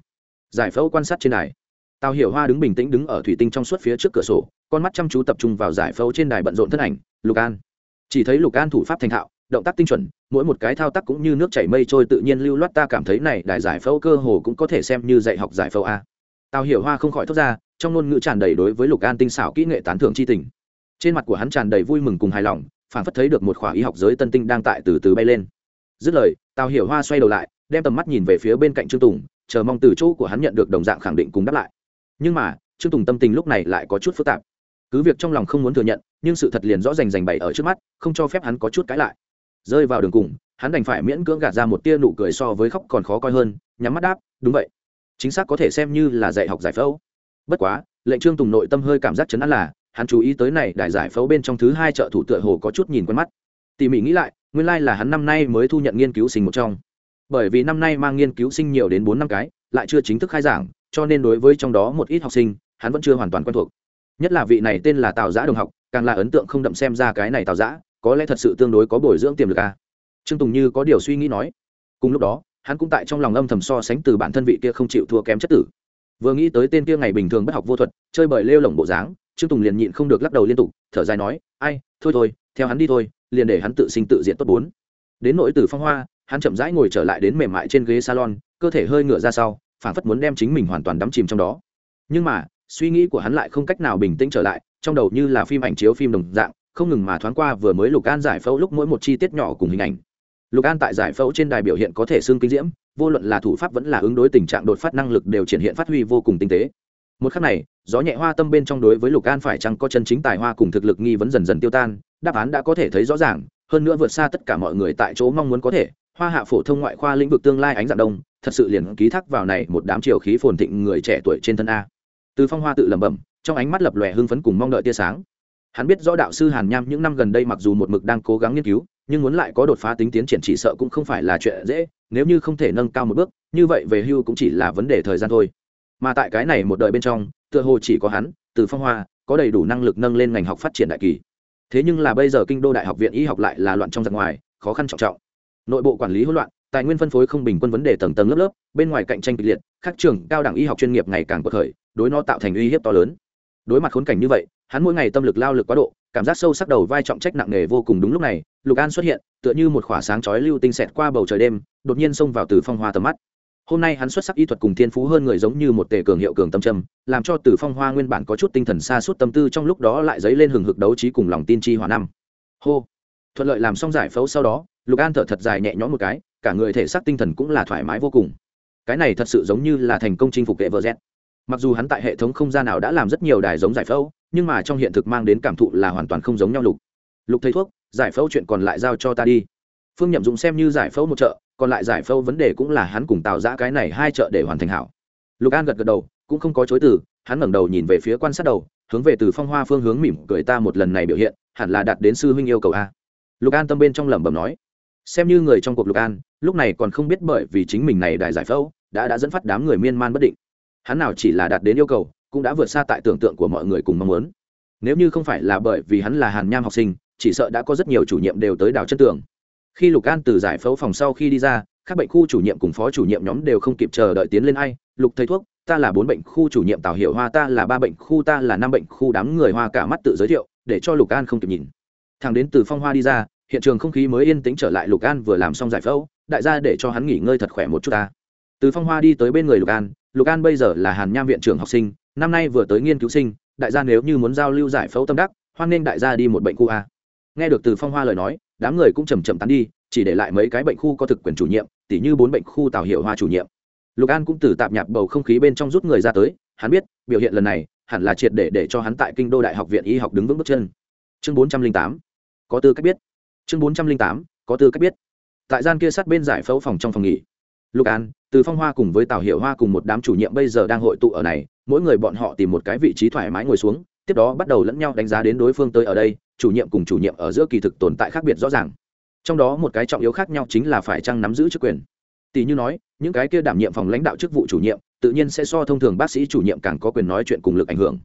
Giải phẫu quan sát trên đài. Tào hiểu hoa đứng bình tĩnh đứng ở thủy tinh trong suốt phía trước cửa sổ, con mắt chăm chú tập trung vào giải phẫu trên đài bận rộn thân ảnh, lục an. Chỉ thấy lục an thủ pháp thành thạo, động tác tinh chuẩn, mỗi một cái thao tác cũng như nước chảy mây trôi tự nhiên lưu loát, ta cảm thấy này đài giải phẫu cơ hồ cũng có thể xem như dạy học giải phẫu a. Tào hiểu hoa không khỏi thốt ra, trong ngôn ngữ tràn đầy đối với lục an tinh xảo kỹ nghệ tán thưởng c h i tình trên mặt của hắn tràn đầy vui mừng cùng hài lòng phản phất thấy được một khoả y học giới tân tinh đang tại từ từ bay lên. Dứt lời, tào hiểu hoa xoay đầu lại, đem tầm mắt nhìn về phía bên cạnh trương tùng, chờ mong từ chỗ của hắn nhận được đồng dạng khẳng định cùng đáp lại. Nhưng mà, trương tùng tâm tình lúc này lại có chút phức tạp. Cứ việc trong lòng không muốn thừa nhận, nhưng sự thật liền rõ rành rành bày ở trước mắt, không cho phép hắn có chút cãi lại. Rơi vào đường cùng, hắn đành phải miễn cưỡng gạt ra một tia nụ cười so với khóc còn khó coi hơn, nhắm mắt đáp, đúng vậy. Chính xác có thể xem như là dạy học giải phẫu. Bất quá, lệnh trương tùng nội tâm hơi cảm giác chấn an là hắn chú ý tới này đại giải phẫu bên trong thứ hai trợ thủ tựa hồ có chút nhìn quen mắt. Tỉ mỉ nghĩ lại, nguyên lai、like、là hắn năm nay mới thu nhận nghiên cứu sinh một trong. Bởi vì năm nay mang nghiên cứu sinh nhiều đến bốn năm cái, lại chưa chính thức khai giảng, cho nên đối với trong đó một ít học sinh, hắn vẫn chưa hoàn toàn quen thuộc. Nhất là vị này tên là tào giã đồng học, càng là ấn tượng không đậm xem ra cái này tào giã, có lẽ thật sự tương đối có bồi dưỡng tiềm lực a à. trương tùng như có điều suy nghĩ nói. Cùng lúc đó, hắn cũng tại trong lòng âm thầm so sánh từ bản thân vị kia không chịu thua kém chất tử. Vừa nghĩ tới tên kia ngày bình thường bất học vô thuật, chơi bời lêu lỏng bộ dáng trương tùng liền nhịn không được lắc đầu liên tục, thở dài nói, ai, thôi thôi, theo hắn đi thôi, liền để hắn tự sinh tự diện tốt bốn. Đến nỗi từ phong hoa, hắn chậm rãi ngồi trở lại đến mềm mại trên ghế salon, cơ thể hơi ngửa ra sau, phảng phất muốn đem chính mình hoàn toàn đắm chìm trong đó. Nhưng mà, suy nghĩ của hắn lại không cách nào bình tĩnh trở lại, trong đầu như là phim ảnh chiếu phim đồng dạng, không ngừng mà thoáng qua vừa mới lục an giải phẫu lúc mỗi một chi tiết nhỏ cùng hình ảnh. Lục an tại giải phẫu trên đài biểu hiện có thể xương kinh diễm, vô luận là thủ pháp vẫn là ứng đối tình trạng đột phát năng lực đều triển hiện phát huy vô cùng tinh tế một khắc này, gió nhẹ hoa tâm bên trong đối với lục an phải chăng có chân chính tài hoa cùng thực lực nghi vấn dần dần tiêu tan, đáp án đã có thể thấy rõ ràng, hơn nữa vượt xa tất cả mọi người tại chỗ mong muốn có thể, hoa hạ phổ thông ngoại khoa lĩnh vực tương lai ánh dạng đông, thật sự liền ký thác vào này một đám triều khí phồn thịnh người trẻ tuổi trên thân a. Từ phong hoa tự lẩm bẩm, trong ánh mắt lập lòe hưng phấn cùng mong đợi tia sáng. Hắn biết rõ đạo sư hàn nham những năm gần đây mặc dù một mực đang cố gắng nghiên cứu, nhưng muốn lại có đột phá tính tiến triển chỉ sợ cũng không phải là chuyện dễ, nếu như không thể nâng cao một bước, như vậy về hưu cũng chỉ là vấn đề thời gian thôi mà tại cái này một đời bên trong, tựa hồ chỉ có hắn, từ phong hoa, có đầy đủ năng lực nâng lên ngành học phát triển đại kỳ. Thế nhưng là bây giờ kinh đô đại học viện y học lại là loạn trong giặc ngoài, khó khăn trọng trọng. Nội bộ quản lý hỗn loạn, tài nguyên phân phối không bình quân vấn đề tầng tầng lớp lớp, bên ngoài cạnh tranh kịch liệt, các trường cao đẳng y học chuyên nghiệp ngày càng bậc khởi, đối nó tạo thành uy hiếp to lớn. Đối mặt khốn cảnh như vậy, hắn mỗi ngày tâm lực lao lực quá độ, cảm giác sâu sắc đầu vai trọng trách nặng nề vô cùng đúng lúc này, lục an xuất hiện, tựa như một khỏa sáng chói lưu tinh xẹt qua bầu trời đêm, đột nhiên xông vào từ phong hoa tầm mắt hôm nay hắn xuất sắc y thuật cùng thiên phú hơn người giống như một tề cường hiệu cường tâm trầm, làm cho Tử phong hoa nguyên bản có chút tinh thần xa suốt tâm tư trong lúc đó lại dấy lên hừng hực đấu trí cùng lòng tin chi hòa năm. Hô! Thuận lợi làm xong giải phẫu sau đó lục an thở thật dài nhẹ nhõm một cái cả người thể xác tinh thần cũng là thoải mái vô cùng. Cái này thật sự giống như là thành công chinh phục hệ vợ z. Mặc dù hắn tại hệ thống không gian nào đã làm rất nhiều đài giống giải phẫu nhưng mà trong hiện thực mang đến cảm thụ là hoàn toàn không giống nhau lục. Lục thầy thuốc giải phẫu chuyện còn lại giao cho ta đi. Phương nhậm dũng xem như giải phẫu một chợ còn lại giải phẫu vấn đề cũng là hắn cùng tạo ra cái này hai chợ để hoàn thành hảo. Lục an gật gật đầu, cũng không có chối từ, hắn ngẩng đầu nhìn về phía quan sát đầu, hướng về từ phong hoa phương hướng mỉm cười ta một lần này biểu hiện, hẳn là đạt đến sư huynh yêu cầu a. Lục an tâm bên trong lẩm bẩm nói, xem như người trong cuộc lục an, lúc này còn không biết bởi vì chính mình này đại giải phẫu, đã đã dẫn phát đám người miên man bất định. Hắn nào chỉ là đạt đến yêu cầu, cũng đã vượt xa tại tưởng tượng của mọi người cùng mong muốn. Nếu như không phải là bởi vì hắn là hàn nham học sinh, chỉ sợ đã có rất nhiều chủ nhiệm đều tới đào chân tường khi lục an từ giải phẫu phòng sau khi đi ra, các bệnh khu chủ nhiệm cùng phó chủ nhiệm nhóm đều không kịp chờ đợi tiến lên ai, lục thầy thuốc, ta là bốn bệnh khu chủ nhiệm tào hiệu hoa, ta là ba bệnh khu, ta là năm bệnh khu đám người hoa cả mắt tự giới thiệu, để cho lục an không kịp nhìn. Thằng đến từ phong hoa đi ra, hiện trường không khí mới yên tĩnh trở lại, lục an vừa làm xong giải phẫu, đại gia để cho hắn nghỉ ngơi thật khỏe một chút ta. Từ phong hoa đi tới bên người lục an lục an bây giờ là hàn nham viện trưởng học sinh, năm nay vừa tới nghiên cứu sinh, đại gia nếu như muốn giao lưu giải phẫu tâm đắc, hoan nghênh đại gia đi một bệnh khu a nghe được từ phong hoa lời nói, đám người cũng chầm chậm tán đi, chỉ để lại mấy cái bệnh khu có thực quyền chủ nhiệm, tỉ như bốn bệnh khu tào hiệu hoa chủ nhiệm. Lục an cũng từ tạp nhạp bầu không khí bên trong rút người ra tới, hắn biết, biểu hiện lần này, hẳn là triệt để để cho hắn tại kinh đô đại học viện y học đứng vững bước chân. Chương bốn trăm linh tám, có tư cách biết. Chương bốn trăm linh tám, có tư cách biết. Tại gian kia sát bên giải phẫu phòng trong phòng nghỉ, lục an, từ phong hoa cùng với tào hiệu hoa cùng một đám chủ nhiệm bây giờ đang hội tụ ở này, mỗi người bọn họ tìm một cái vị trí thoải mái ngồi xuống, tiếp đó bắt đầu lẫn nhau đánh giá đến đối phương tới ở đây chủ nhiệm cùng chủ nhiệm ở giữa kỳ thực tồn tại khác biệt rõ ràng. Trong đó một cái trọng yếu khác nhau chính là phải chăng nắm giữ chức quyền. Tỷ như nói, những cái kia đảm nhiệm phòng lãnh đạo chức vụ chủ nhiệm, tự nhiên sẽ so thông thường bác sĩ chủ nhiệm càng có quyền nói chuyện cùng lực ảnh hưởng.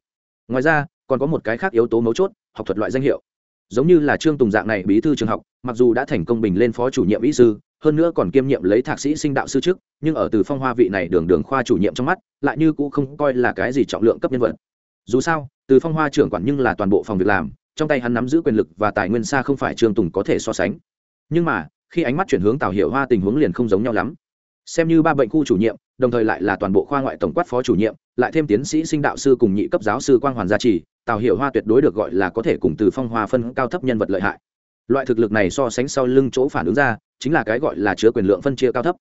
Ngoài ra, còn có một cái khác yếu tố mấu chốt, học thuật loại danh hiệu. Giống như là trương tùng dạng này bí thư trường học, mặc dù đã thành công bình lên phó chủ nhiệm ý sư, hơn nữa còn kiêm nhiệm lấy thạc sĩ sinh đạo sư trước, nhưng ở từ phong hoa vị này đường đường khoa chủ nhiệm trong mắt, lại như cũng không coi là cái gì trọng lượng cấp nhân vật. Dù sao, từ phong hoa trưởng quản nhưng là toàn bộ phòng việc làm trong tay hắn nắm giữ quyền lực và tài nguyên xa không phải trương tùng có thể so sánh. Nhưng mà, khi ánh mắt chuyển hướng tào hiệu hoa tình huống liền không giống nhau lắm. Xem như ba bệnh khu chủ nhiệm, đồng thời lại là toàn bộ khoa ngoại tổng quát phó chủ nhiệm, lại thêm tiến sĩ sinh đạo sư cùng nhị cấp giáo sư quang hoàn gia trì, tào hiệu hoa tuyệt đối được gọi là có thể cùng từ phong hoa phân cao thấp nhân vật lợi hại. Loại thực lực này so sánh sau lưng chỗ phản ứng ra, chính là cái gọi là chứa quyền lượng phân chia cao thấp.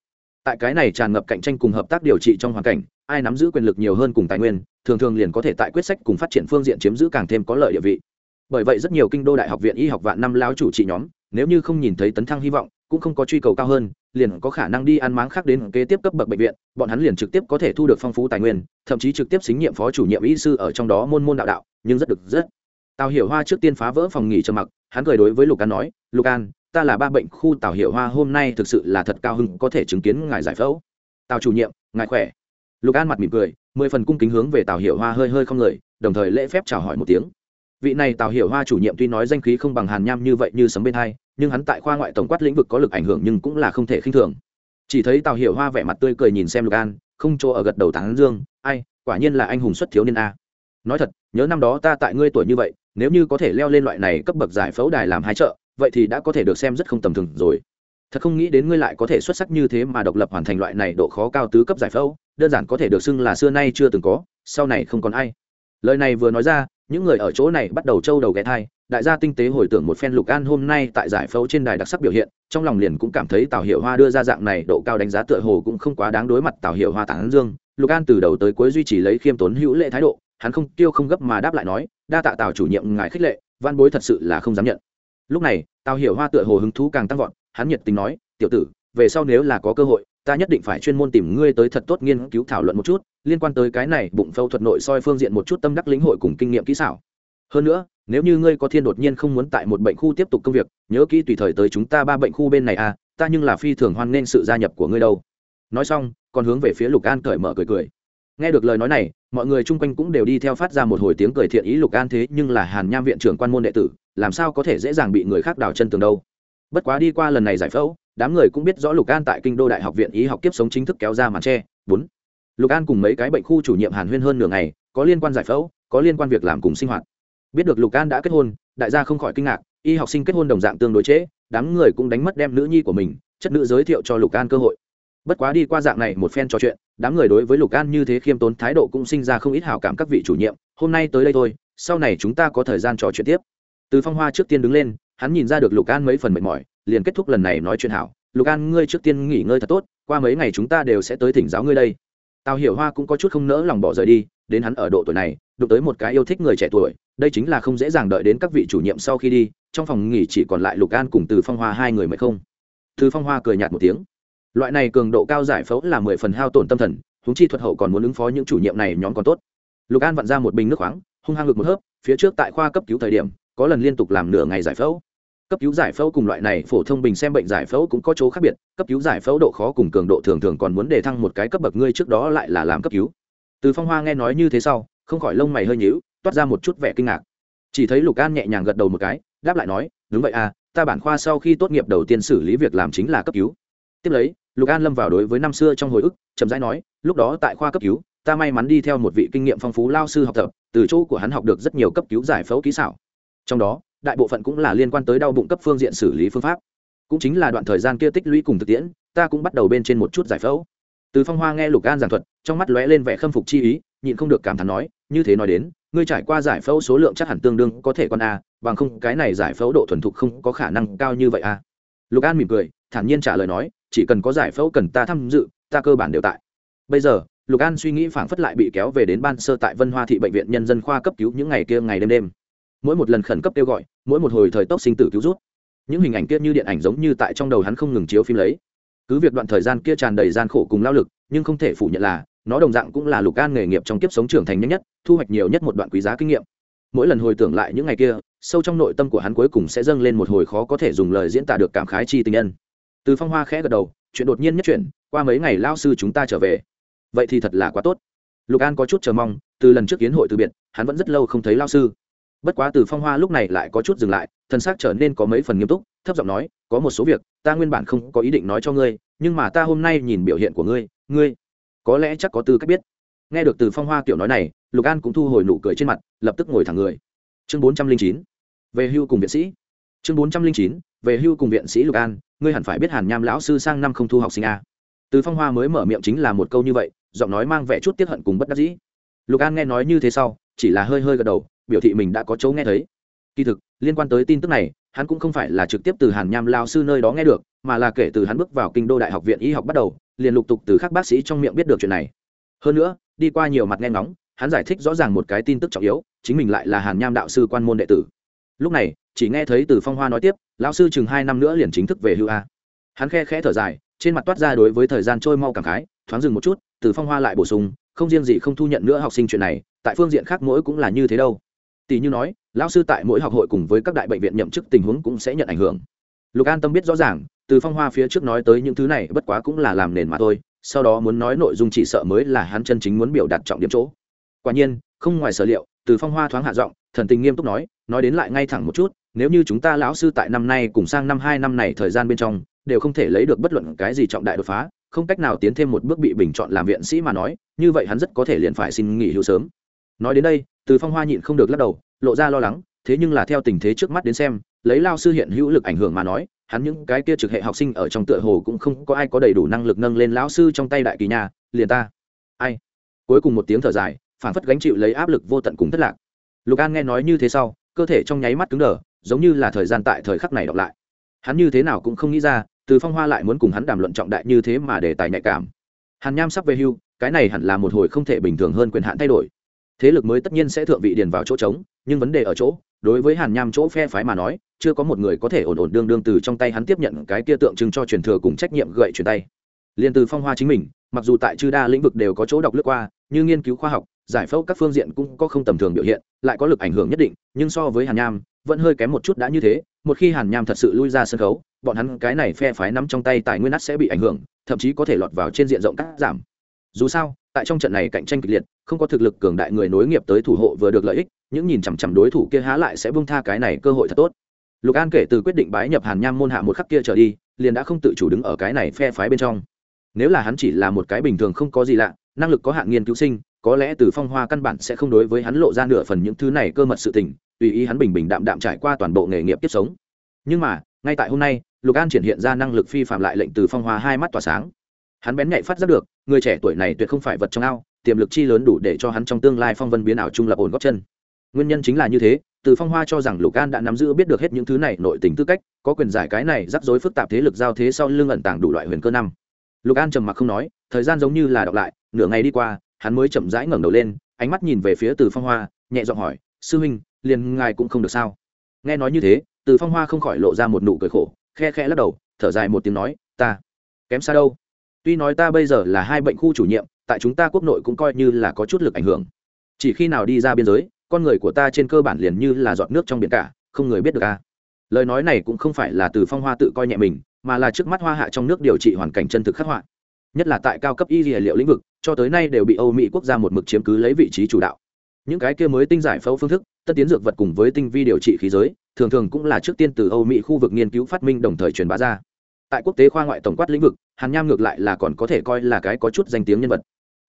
Tại cái này tràn ngập cạnh tranh cùng hợp tác điều trị trong hoàn cảnh, ai nắm giữ quyền lực nhiều hơn cùng tài nguyên, thường thường liền có thể tại quyết sách cùng phát triển phương diện chiếm giữ càng thêm có lợi địa vị bởi vậy rất nhiều kinh đô đại học viện y học vạn năm lao chủ trị nhóm, nếu như không nhìn thấy tấn thăng hy vọng, cũng không có truy cầu cao hơn, liền có khả năng đi ăn máng khác đến kế tiếp cấp bậc bệnh viện, bọn hắn liền trực tiếp có thể thu được phong phú tài nguyên, thậm chí trực tiếp xính nhiệm phó chủ nhiệm y sư ở trong đó môn môn đạo đạo, nhưng rất được rất. Tào hiểu hoa trước tiên phá vỡ phòng nghỉ trầm mặc, hắn cười đối với lục an nói, lục an, ta là ba bệnh khu tào hiệu hoa hôm nay thực sự là thật cao hưng có thể chứng kiến ngài giải phẫu. Tào chủ nhiệm, ngài khỏe? Lục an mặt mỉm cười, mười phần cung kính hướng về tào hiệu hoa hơi hơi không người đồng thời lễ phép chào hỏi một tiếng vị này tào hiểu hoa chủ nhiệm tuy nói danh khí không bằng hàn nham như vậy như sấm bên hai, nhưng hắn tại khoa ngoại tổng quát lĩnh vực có lực ảnh hưởng nhưng cũng là không thể khinh thường. Chỉ thấy tào hiểu hoa vẻ mặt tươi cười nhìn xem lục an, không chỗ ở gật đầu tán dương, ai, quả nhiên là anh hùng xuất thiếu niên a. Nói thật, nhớ năm đó ta tại ngươi tuổi như vậy, nếu như có thể leo lên loại này cấp bậc giải phẫu đài làm hai chợ, vậy thì đã có thể được xem rất không tầm thường rồi. Thật không nghĩ đến ngươi lại có thể xuất sắc như thế mà độc lập hoàn thành loại này độ khó cao tứ cấp giải phẫu, đơn giản có thể được xưng là xưa nay chưa từng có, sau này không còn ai. Lời này vừa nói ra những người ở chỗ này bắt đầu trâu đầu ghé thai, đại gia tinh tế hồi tưởng một phen lục an hôm nay tại giải phẫu trên đài đặc sắc biểu hiện, trong lòng liền cũng cảm thấy tào hiệu hoa đưa ra dạng này độ cao đánh giá tựa hồ cũng không quá đáng đối mặt tào hiệu hoa tản dương. Lục an từ đầu tới cuối duy trì lấy khiêm tốn hữu lệ thái độ, hắn không tiêu không gấp mà đáp lại nói, đa tạ tào chủ nhiệm ngài khích lệ, văn bối thật sự là không dám nhận. Lúc này, tào hiểu hoa tựa hồ hứng thú càng tăng vọt, hắn nhiệt tình nói, tiểu tử, về sau nếu là có cơ hội ta nhất định phải chuyên môn tìm ngươi tới thật tốt nghiên cứu thảo luận một chút, liên quan tới cái này bụng phẫu thuật nội soi phương diện một chút tâm đắc lĩnh hội cùng kinh nghiệm kỹ xảo. Hơn nữa, nếu như ngươi có thiên đột nhiên không muốn tại một bệnh khu tiếp tục công việc, nhớ kỹ tùy thời tới chúng ta ba bệnh khu bên này à ta nhưng là phi thường hoan nghênh sự gia nhập của ngươi đâu. Nói xong, còn hướng về phía lục an cởi mở cười cười. Nghe được lời nói này, mọi người chung quanh cũng đều đi theo phát ra một hồi tiếng cười thiện ý lục an thế nhưng là hàn nham viện trưởng quan môn đệ tử, làm sao có thể dễ dàng bị người khác đào chân tường đâu. Bất quá đi qua lần này giải phẫu đám người cũng biết rõ lục an tại kinh đô đại học viện y học kiếp sống chính thức kéo ra màn tre. Bốn, lục an cùng mấy cái bệnh khu chủ nhiệm hàn huyên hơn nửa ngày, có liên quan giải phẫu, có liên quan việc làm cùng sinh hoạt. Biết được lục an đã kết hôn, đại gia không khỏi kinh ngạc, y học sinh kết hôn đồng dạng tương đối trễ, đám người cũng đánh mất đem nữ nhi của mình, chất nữ giới thiệu cho lục an cơ hội. Bất quá đi qua dạng này một phen trò chuyện, đám người đối với lục an như thế khiêm tốn thái độ cũng sinh ra không ít hảo cảm các vị chủ nhiệm. Hôm nay tới đây thôi, sau này chúng ta có thời gian trò chuyện tiếp. Từ phong hoa trước tiên đứng lên hắn nhìn ra được lục an mấy phần mệt mỏi, liền kết thúc lần này nói chuyện hảo. Lục an, ngươi trước tiên nghỉ ngơi thật tốt, qua mấy ngày chúng ta đều sẽ tới thỉnh giáo ngươi đây. Tào hiểu hoa cũng có chút không nỡ lòng bỏ rời đi, đến hắn ở độ tuổi này, đụng tới một cái yêu thích người trẻ tuổi, đây chính là không dễ dàng đợi đến các vị chủ nhiệm sau khi đi, trong phòng nghỉ chỉ còn lại lục an cùng từ phong hoa hai người mệt không? Từ phong hoa cười nhạt một tiếng. Loại này cường độ cao giải phẫu là mười phần hao tổn tâm thần húng chi thuật hậu còn muốn ứng phó những chủ nhiệm này nhóm còn tốt. Lục an vặn ra một bình nước khoáng, hung hăng ngực một hớp, phía trước tại khoa cấp cứu thời điểm có lần liên tục làm nửa ngày giải phẫu. Cấp cứu giải phẫu cùng loại này phổ thông bình xem bệnh giải phẫu cũng có chỗ khác biệt, cấp cứu giải phẫu độ khó cùng cường độ thường thường còn muốn đề thăng một cái cấp bậc ngươi trước đó lại là làm cấp cứu. Từ phong hoa nghe nói như thế sau, không khỏi lông mày hơi nhíu, toát ra một chút vẻ kinh ngạc. Chỉ thấy lục an nhẹ nhàng gật đầu một cái, đáp lại nói, đúng vậy à ta bản khoa sau khi tốt nghiệp đầu tiên xử lý việc làm chính là cấp cứu. Tiếp lấy, lục an lâm vào đối với năm xưa trong hồi ức, chậm rãi nói, lúc đó tại khoa cấp cứu, ta may mắn đi theo một vị kinh nghiệm phong phú lao sư học tập, từ chỗ của hắn học được rất nhiều cấp cứu giải phẫu kỹ xảo trong đó, đại bộ phận cũng là liên quan tới đau bụng cấp phương diện xử lý phương pháp. Cũng chính là đoạn thời gian kia tích lũy cùng thực tiễn, ta cũng bắt đầu bên trên một chút giải phẫu. Từ phong hoa nghe lục an giảng thuật, trong mắt lóe lên vẻ khâm phục chi ý, nhịn không được cảm thán nói, như thế nói đến, ngươi trải qua giải phẫu số lượng chắc hẳn tương đương có thể con a, bằng không cái này giải phẫu độ thuần thục không có khả năng cao như vậy a. Lục an mỉm cười, thản nhiên trả lời nói, chỉ cần có giải phẫu cần ta tham dự, ta cơ bản đều tại. Bây giờ, lục an suy nghĩ phảng phất lại bị kéo về đến ban sơ tại vân hoa thị bệnh viện nhân dân khoa cấp cứu những ngày kia ngày đêm đêm mỗi một lần khẩn cấp kêu gọi, mỗi một hồi thời tốc sinh tử cứu rút. Những hình ảnh kia như điện ảnh giống như tại trong đầu hắn không ngừng chiếu phim lấy. Cứ việc đoạn thời gian kia tràn đầy gian khổ cùng lao lực, nhưng không thể phủ nhận là, nó đồng dạng cũng là lục an nghề nghiệp trong kiếp sống trưởng thành nhanh nhất, thu hoạch nhiều nhất một đoạn quý giá kinh nghiệm. Mỗi lần hồi tưởng lại những ngày kia, sâu trong nội tâm của hắn cuối cùng sẽ dâng lên một hồi khó có thể dùng lời diễn tả được cảm khái chi tình nhân. Từ phong hoa khẽ gật đầu, chuyện đột nhiên nhất chuyển, qua mấy ngày lao sư chúng ta trở về. Vậy thì thật là quá tốt. Lục an có chút chờ mong, từ lần trước kiến hội từ biệt, hắn vẫn rất lâu không thấy lao sư bất quá từ phong hoa lúc này lại có chút dừng lại thân xác trở nên có mấy phần nghiêm túc, thấp giọng nói, có một số việc, ta nguyên bản không có ý định nói cho ngươi, nhưng mà ta hôm nay nhìn biểu hiện của ngươi ngươi có lẽ chắc có tư cách biết. Nghe được từ phong hoa kiểu nói này, lục an cũng thu hồi nụ cười trên mặt, lập tức ngồi thẳng người. Chương bốn trăm linh chín, về hưu cùng viện sĩ. Chương bốn trăm linh chín, về hưu cùng viện sĩ lục an, ngươi hẳn phải biết hàn nham lão sư sang năm không thu học sinh a. Từ phong hoa mới mở miệng chính là một câu như vậy, giọng nói mang vẻ chút tiếp hận cùng bất đắc dĩ. Lục an nghe nói như thế sau, chỉ là hơi hơi gật đầu biểu thị mình đã có chỗ nghe thấy. Kỳ thực, liên quan tới tin tức này, hắn cũng không phải là trực tiếp từ hàn nham lao sư nơi đó nghe được, mà là kể từ hắn bước vào kinh đô đại học viện y học bắt đầu, liền lục tục từ các bác sĩ trong miệng biết được chuyện này. Hơn nữa, đi qua nhiều mặt nghe ngóng, hắn giải thích rõ ràng một cái tin tức trọng yếu, chính mình lại là hàn nham đạo sư quan môn đệ tử. Lúc này, chỉ nghe thấy từ phong hoa nói tiếp, lão sư chừng hai năm nữa liền chính thức về hưu a. Hắn khe khẽ thở dài, trên mặt toát ra đối với thời gian trôi mau cảm khái, thoáng dừng một chút, từ phong hoa lại bổ sung, không riêng gì không thu nhận nữa học sinh chuyện này, tại phương diện khác mỗi cũng là như thế đâu tỷ như nói, lão sư tại mỗi học hội cùng với các đại bệnh viện nhậm chức tình huống cũng sẽ nhận ảnh hưởng. Lục an tâm biết rõ ràng, từ phong hoa phía trước nói tới những thứ này bất quá cũng là làm nền mà thôi, sau đó muốn nói nội dung chỉ sợ mới là hắn chân chính muốn biểu đạt trọng điểm chỗ. Quả nhiên, không ngoài sở liệu, từ phong hoa thoáng hạ giọng, thần tình nghiêm túc nói nói đến lại ngay thẳng một chút, nếu như chúng ta lão sư tại năm nay cùng sang năm hai năm này thời gian bên trong, đều không thể lấy được bất luận cái gì trọng đại đột phá, không cách nào tiến thêm một bước bị bình chọn làm viện sĩ mà nói, như vậy hắn rất có thể liền phải xin nghỉ hưu sớm nói đến đây, từ phong hoa nhịn không được lắc đầu, lộ ra lo lắng, thế nhưng là theo tình thế trước mắt đến xem, lấy lao sư hiện hữu lực ảnh hưởng mà nói, hắn những cái kia trực hệ học sinh ở trong tựa hồ cũng không có ai có đầy đủ năng lực nâng lên lão sư trong tay đại kỳ nhà, liền ta. Ai? Cuối cùng một tiếng thở dài, phản phất gánh chịu lấy áp lực vô tận cùng thất lạc. Lục an nghe nói như thế sau, cơ thể trong nháy mắt cứng đờ, giống như là thời gian tại thời khắc này đọc lại. Hắn như thế nào cũng không nghĩ ra, từ phong hoa lại muốn cùng hắn đàm luận trọng đại như thế mà để tài nhạy cảm. Hàn nham sắp về hưu, cái này hẳn là một hồi không thể bình thường hơn quyền hạn thay đổi thế lực mới tất nhiên sẽ thượng vị điền vào chỗ trống, nhưng vấn đề ở chỗ, đối với hàn nham chỗ phe phái mà nói, chưa có một người có thể ổn ổn đương đương từ trong tay hắn tiếp nhận cái kia tượng trưng cho truyền thừa cùng trách nhiệm gậy truyền tay. Liền từ phong hoa chính mình, mặc dù tại chư đa lĩnh vực đều có chỗ đọc lướt qua, như nghiên cứu khoa học, giải phẫu các phương diện cũng có không tầm thường biểu hiện, lại có lực ảnh hưởng nhất định, nhưng so với hàn nham, vẫn hơi kém một chút đã như thế, một khi hàn nham thật sự lui ra sân khấu, bọn hắn cái này phe phái nắm trong tay tài nguyên nát sẽ bị ảnh hưởng, thậm chí có thể lọt vào trên diện rộng cắt giảm. Dù sao tại trong trận này cạnh tranh kịch liệt, không có thực lực cường đại người nối nghiệp tới thủ hộ vừa được lợi ích, những nhìn chằm chằm đối thủ kia há lại sẽ bung tha cái này cơ hội thật tốt. Lục an kể từ quyết định bái nhập hàn nham môn hạ một khắc kia trở đi, liền đã không tự chủ đứng ở cái này phe phái bên trong. Nếu là hắn chỉ là một cái bình thường không có gì lạ, năng lực có hạn nghiên cứu sinh, có lẽ từ phong hoa căn bản sẽ không đối với hắn lộ ra nửa phần những thứ này cơ mật sự tình, tùy ý hắn bình bình đạm đạm trải qua toàn bộ nghề nghiệp tiếp sống. Nhưng mà, ngay tại hôm nay, lục an triển hiện ra năng lực phi phạm lại lệnh từ phong hoa hai mắt tỏa sáng. Hắn bén nhạy phát giác được người trẻ tuổi này tuyệt không phải vật trong ao, tiềm lực chi lớn đủ để cho hắn trong tương lai phong vân biến ảo trung lập ổn góp chân. Nguyên nhân chính là như thế, từ phong hoa cho rằng lục an đã nắm giữ biết được hết những thứ này nội tình tư cách, có quyền giải cái này rắc rối phức tạp thế lực giao thế sau lưng ẩn tàng đủ loại huyền cơ năm. Lục an trầm mặc không nói, thời gian giống như là đọc lại, nửa ngày đi qua, hắn mới chậm rãi ngẩng đầu lên, ánh mắt nhìn về phía từ phong hoa, nhẹ giọng hỏi, sư huynh, liền ngài cũng không được sao? Nghe nói như thế, từ phong hoa không khỏi lộ ra một nụ cười khổ, khe khe lắc đầu, thở dài một tiếng nói, ta, kém xa đâu tuy nói ta bây giờ là hai bệnh khu chủ nhiệm, tại chúng ta quốc nội cũng coi như là có chút lực ảnh hưởng. Chỉ khi nào đi ra biên giới, con người của ta trên cơ bản liền như là giọt nước trong biển cả, không người biết được a. Lời nói này cũng không phải là từ phong hoa tự coi nhẹ mình, mà là trước mắt hoa hạ trong nước điều trị hoàn cảnh chân thực khắc họa. Nhất là tại cao cấp y dì liệu lĩnh vực, cho tới nay đều bị âu mỹ quốc gia một mực chiếm cứ lấy vị trí chủ đạo. Những cái kia mới tinh giải phẫu phương thức, tất tiến dược vật cùng với tinh vi điều trị khí giới, thường thường cũng là trước tiên từ âu mỹ khu vực nghiên cứu phát minh đồng thời truyền bá ra tại quốc tế khoa ngoại tổng quát lĩnh vực, hàn nham ngược lại là còn có thể coi là cái có chút danh tiếng nhân vật.